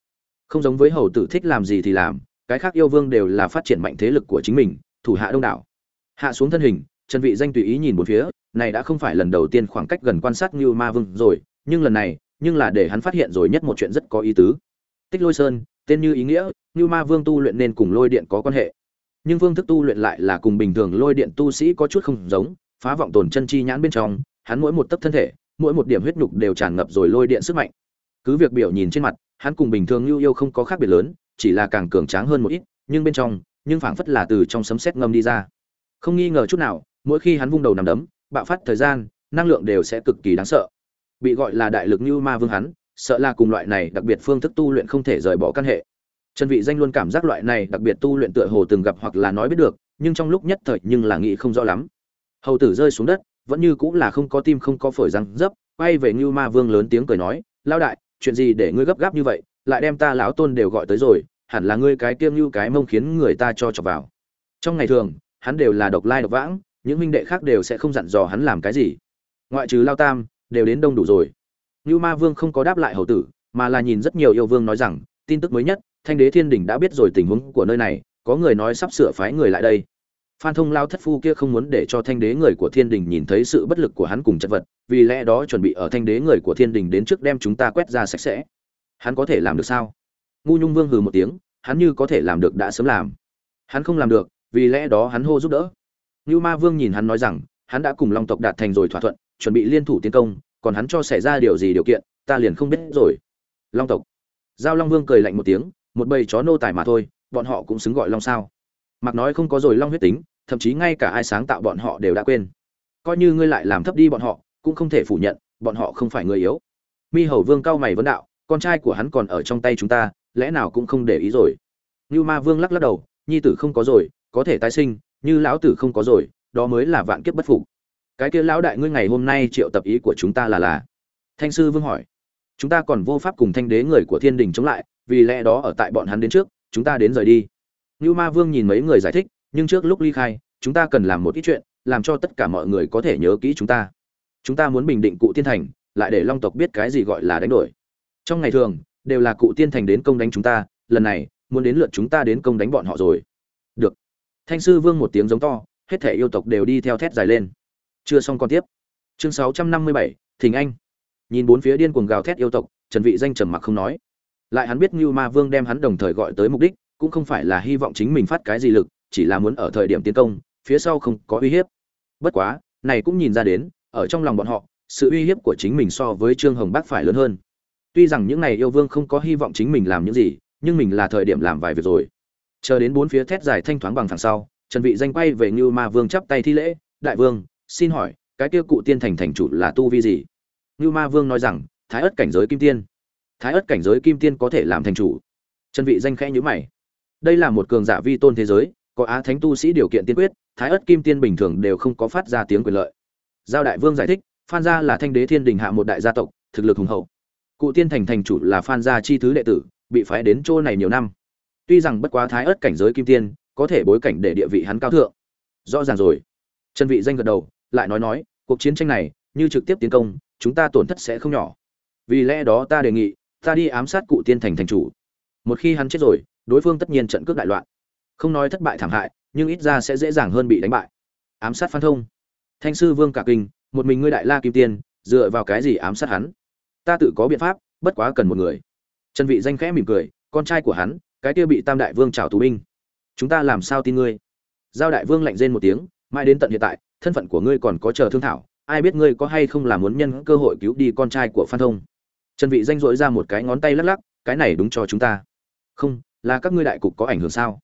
Không giống với hầu tử thích làm gì thì làm, cái khác yêu vương đều là phát triển mạnh thế lực của chính mình, thủ hạ đông đảo. Hạ xuống thân hình, trần vị danh tùy ý nhìn một phía này đã không phải lần đầu tiên khoảng cách gần quan sát như ma vương rồi, nhưng lần này, nhưng là để hắn phát hiện rồi nhất một chuyện rất có ý tứ. Tích lôi sơn, tên như ý nghĩa như ma vương tu luyện nên cùng lôi điện có quan hệ. Nhưng phương thức tu luyện lại là cùng bình thường lôi điện tu sĩ có chút không giống, phá vọng tồn chân chi nhãn bên trong, hắn mỗi một tấc thân thể, mỗi một điểm huyết nhục đều tràn ngập rồi lôi điện sức mạnh. Cứ việc biểu nhìn trên mặt, hắn cùng bình thường lưu yêu không có khác biệt lớn, chỉ là càng cường tráng hơn một ít, nhưng bên trong, nhưng phảng phất là từ trong sấm sét ngâm đi ra. Không nghi ngờ chút nào, mỗi khi hắn vung đầu nằm đấm bạo phát thời gian, năng lượng đều sẽ cực kỳ đáng sợ. Bị gọi là đại lực như ma vương hắn, sợ là cùng loại này đặc biệt phương thức tu luyện không thể rời bỏ căn hệ. Trần vị danh luôn cảm giác loại này đặc biệt tu luyện tựa hồ từng gặp hoặc là nói biết được, nhưng trong lúc nhất thời nhưng là nghĩ không rõ lắm. Hầu tử rơi xuống đất, vẫn như cũng là không có tim không có phổi răng dấp, quay về như ma vương lớn tiếng cười nói, lão đại, chuyện gì để ngươi gấp gáp như vậy, lại đem ta lão tôn đều gọi tới rồi, hẳn là ngươi cái kiêm như cái mông khiến người ta cho chọc vào. Trong ngày thường, hắn đều là độc lai độc vãng những huynh đệ khác đều sẽ không dặn dò hắn làm cái gì. Ngoại trừ lao tam, đều đến đông đủ rồi. Như ma vương không có đáp lại hầu tử, mà là nhìn rất nhiều yêu vương nói rằng, tin tức mới nhất, thanh đế thiên đình đã biết rồi tình huống của nơi này, có người nói sắp sửa phái người lại đây. Phan thông lao thất phu kia không muốn để cho thanh đế người của thiên đình nhìn thấy sự bất lực của hắn cùng chất vật, vì lẽ đó chuẩn bị ở thanh đế người của thiên đình đến trước đem chúng ta quét ra sạch sẽ. Hắn có thể làm được sao? Ngu nhung vương hừ một tiếng, hắn như có thể làm được đã sớm làm. Hắn không làm được, vì lẽ đó hắn hô giúp đỡ. Nưu ma vương nhìn hắn nói rằng, hắn đã cùng long tộc đạt thành rồi thỏa thuận, chuẩn bị liên thủ tiến công, còn hắn cho xảy ra điều gì điều kiện, ta liền không biết rồi. Long tộc. Giao long vương cười lạnh một tiếng, một bầy chó nô tài mà thôi, bọn họ cũng xứng gọi long sao. Mặc nói không có rồi long huyết tính, thậm chí ngay cả ai sáng tạo bọn họ đều đã quên. Coi như ngươi lại làm thấp đi bọn họ, cũng không thể phủ nhận, bọn họ không phải người yếu. Mi hầu vương cao mày vấn đạo, con trai của hắn còn ở trong tay chúng ta, lẽ nào cũng không để ý rồi. Nưu ma vương lắc lắc đầu, nhi tử không có rồi, có thể tái sinh như lão tử không có rồi, đó mới là vạn kiếp bất phục. Cái kia lão đại ngươi ngày hôm nay triệu tập ý của chúng ta là là? Thanh sư vương hỏi. Chúng ta còn vô pháp cùng thanh đế người của thiên đình chống lại, vì lẽ đó ở tại bọn hắn đến trước, chúng ta đến rời đi. Như ma vương nhìn mấy người giải thích, nhưng trước lúc ly khai, chúng ta cần làm một ít chuyện, làm cho tất cả mọi người có thể nhớ kỹ chúng ta. Chúng ta muốn bình định cụ tiên thành, lại để long tộc biết cái gì gọi là đánh đổi. Trong ngày thường, đều là cụ tiên thành đến công đánh chúng ta, lần này, muốn đến lượt chúng ta đến công đánh bọn họ rồi. Được thanh sư vương một tiếng giống to, hết thể yêu tộc đều đi theo thét dài lên. Chưa xong con tiếp. Chương sáu trăm năm mươi bảy, thình anh. Nhìn bốn phía điên cuồng gào thét yêu tộc, trần vị danh trầm mặc không nói. Lại hắn biết Nưu ma vương đem hắn đồng thời gọi tới mục đích, cũng không phải là hy vọng chính mình phát cái gì lực, chỉ là muốn ở thời điểm tiến công, phía sau không có uy hiếp. Bất quá, này cũng nhìn ra đến, ở trong lòng bọn họ, sự uy hiếp của chính mình so với trương hồng bác phải lớn hơn. Tuy rằng những này yêu vương không có hy vọng chính mình làm những gì, nhưng mình là thời điểm làm vài việc rồi chờ đến bốn phía thét dài thanh thoáng bằng thẳng sau, trần vị danh quay về như ma vương chắp tay thi lễ, đại vương, xin hỏi, cái kia cụ tiên thành thành chủ là tu vi gì? Như ma vương nói rằng, thái ất cảnh giới kim tiên. Thái ất cảnh giới kim tiên có thể làm thành chủ. Trần vị danh khẽ nhíu mày. Đây là một cường giả vi tôn thế giới, có á thánh tu sĩ điều kiện tiên quyết, thái ất kim tiên bình thường đều không có phát ra tiếng quyền lợi. Giao đại vương giải thích, phan gia là thanh đế thiên đình hạ một đại gia tộc, thực lực hùng hậu. Cụ tiên thành thành chủ là phan gia chi thứ đệ tử, bị phái đến chỗ này nhiều năm tuy rằng bất quá thái ất cảnh giới kim tiên, có thể bối cảnh để địa vị hắn cao thượng. Rõ ràng rồi. Trần vị danh gật đầu, lại nói nói, cuộc chiến tranh này, như trực tiếp tiến công, chúng ta tổn thất sẽ không nhỏ. Vì lẽ đó ta đề nghị, ta đi ám sát cụ tiên thành thành chủ. Một khi hắn chết rồi, đối phương tất nhiên trận cướp đại loạn. Không nói thất bại thảm hại, nhưng ít ra sẽ dễ dàng hơn bị đánh bại. Ám sát phan thông. Thanh sư vương cả kinh, một mình ngươi đại la kim tiên, dựa vào cái gì ám sát hắn? Ta tự có biện pháp, bất quá cần một người. Trần vị danh khẽ mỉm cười, con trai của hắn cái kia bị tam đại vương trào tù binh. Chúng ta làm sao tin ngươi? Giao đại vương lạnh rên một tiếng, mãi đến tận hiện tại, thân phận của ngươi còn có chờ thương thảo, ai biết ngươi có hay không là muốn nhân cơ hội cứu đi con trai của phan thông? Trần vị danh dội ra một cái ngón tay lắc lắc, cái này đúng cho chúng ta. Không, là các ngươi đại cục có ảnh hưởng sao?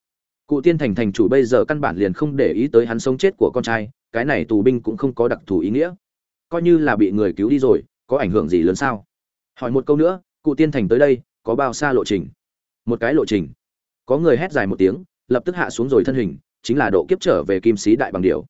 Cụ tiên thành thành chủ bây giờ căn bản liền không để ý tới hắn sống chết của con trai, cái này tù binh cũng không có đặc thù ý nghĩa. Coi như là bị người cứu đi rồi, có ảnh hưởng gì lớn sao? Hỏi một câu nữa, cụ tiên thành tới đây, có bao xa lộ trình? Một cái lộ trình. Có người hét dài một tiếng, lập tức hạ xuống rồi thân hình, chính là độ kiếp trở về kim sĩ đại bằng điều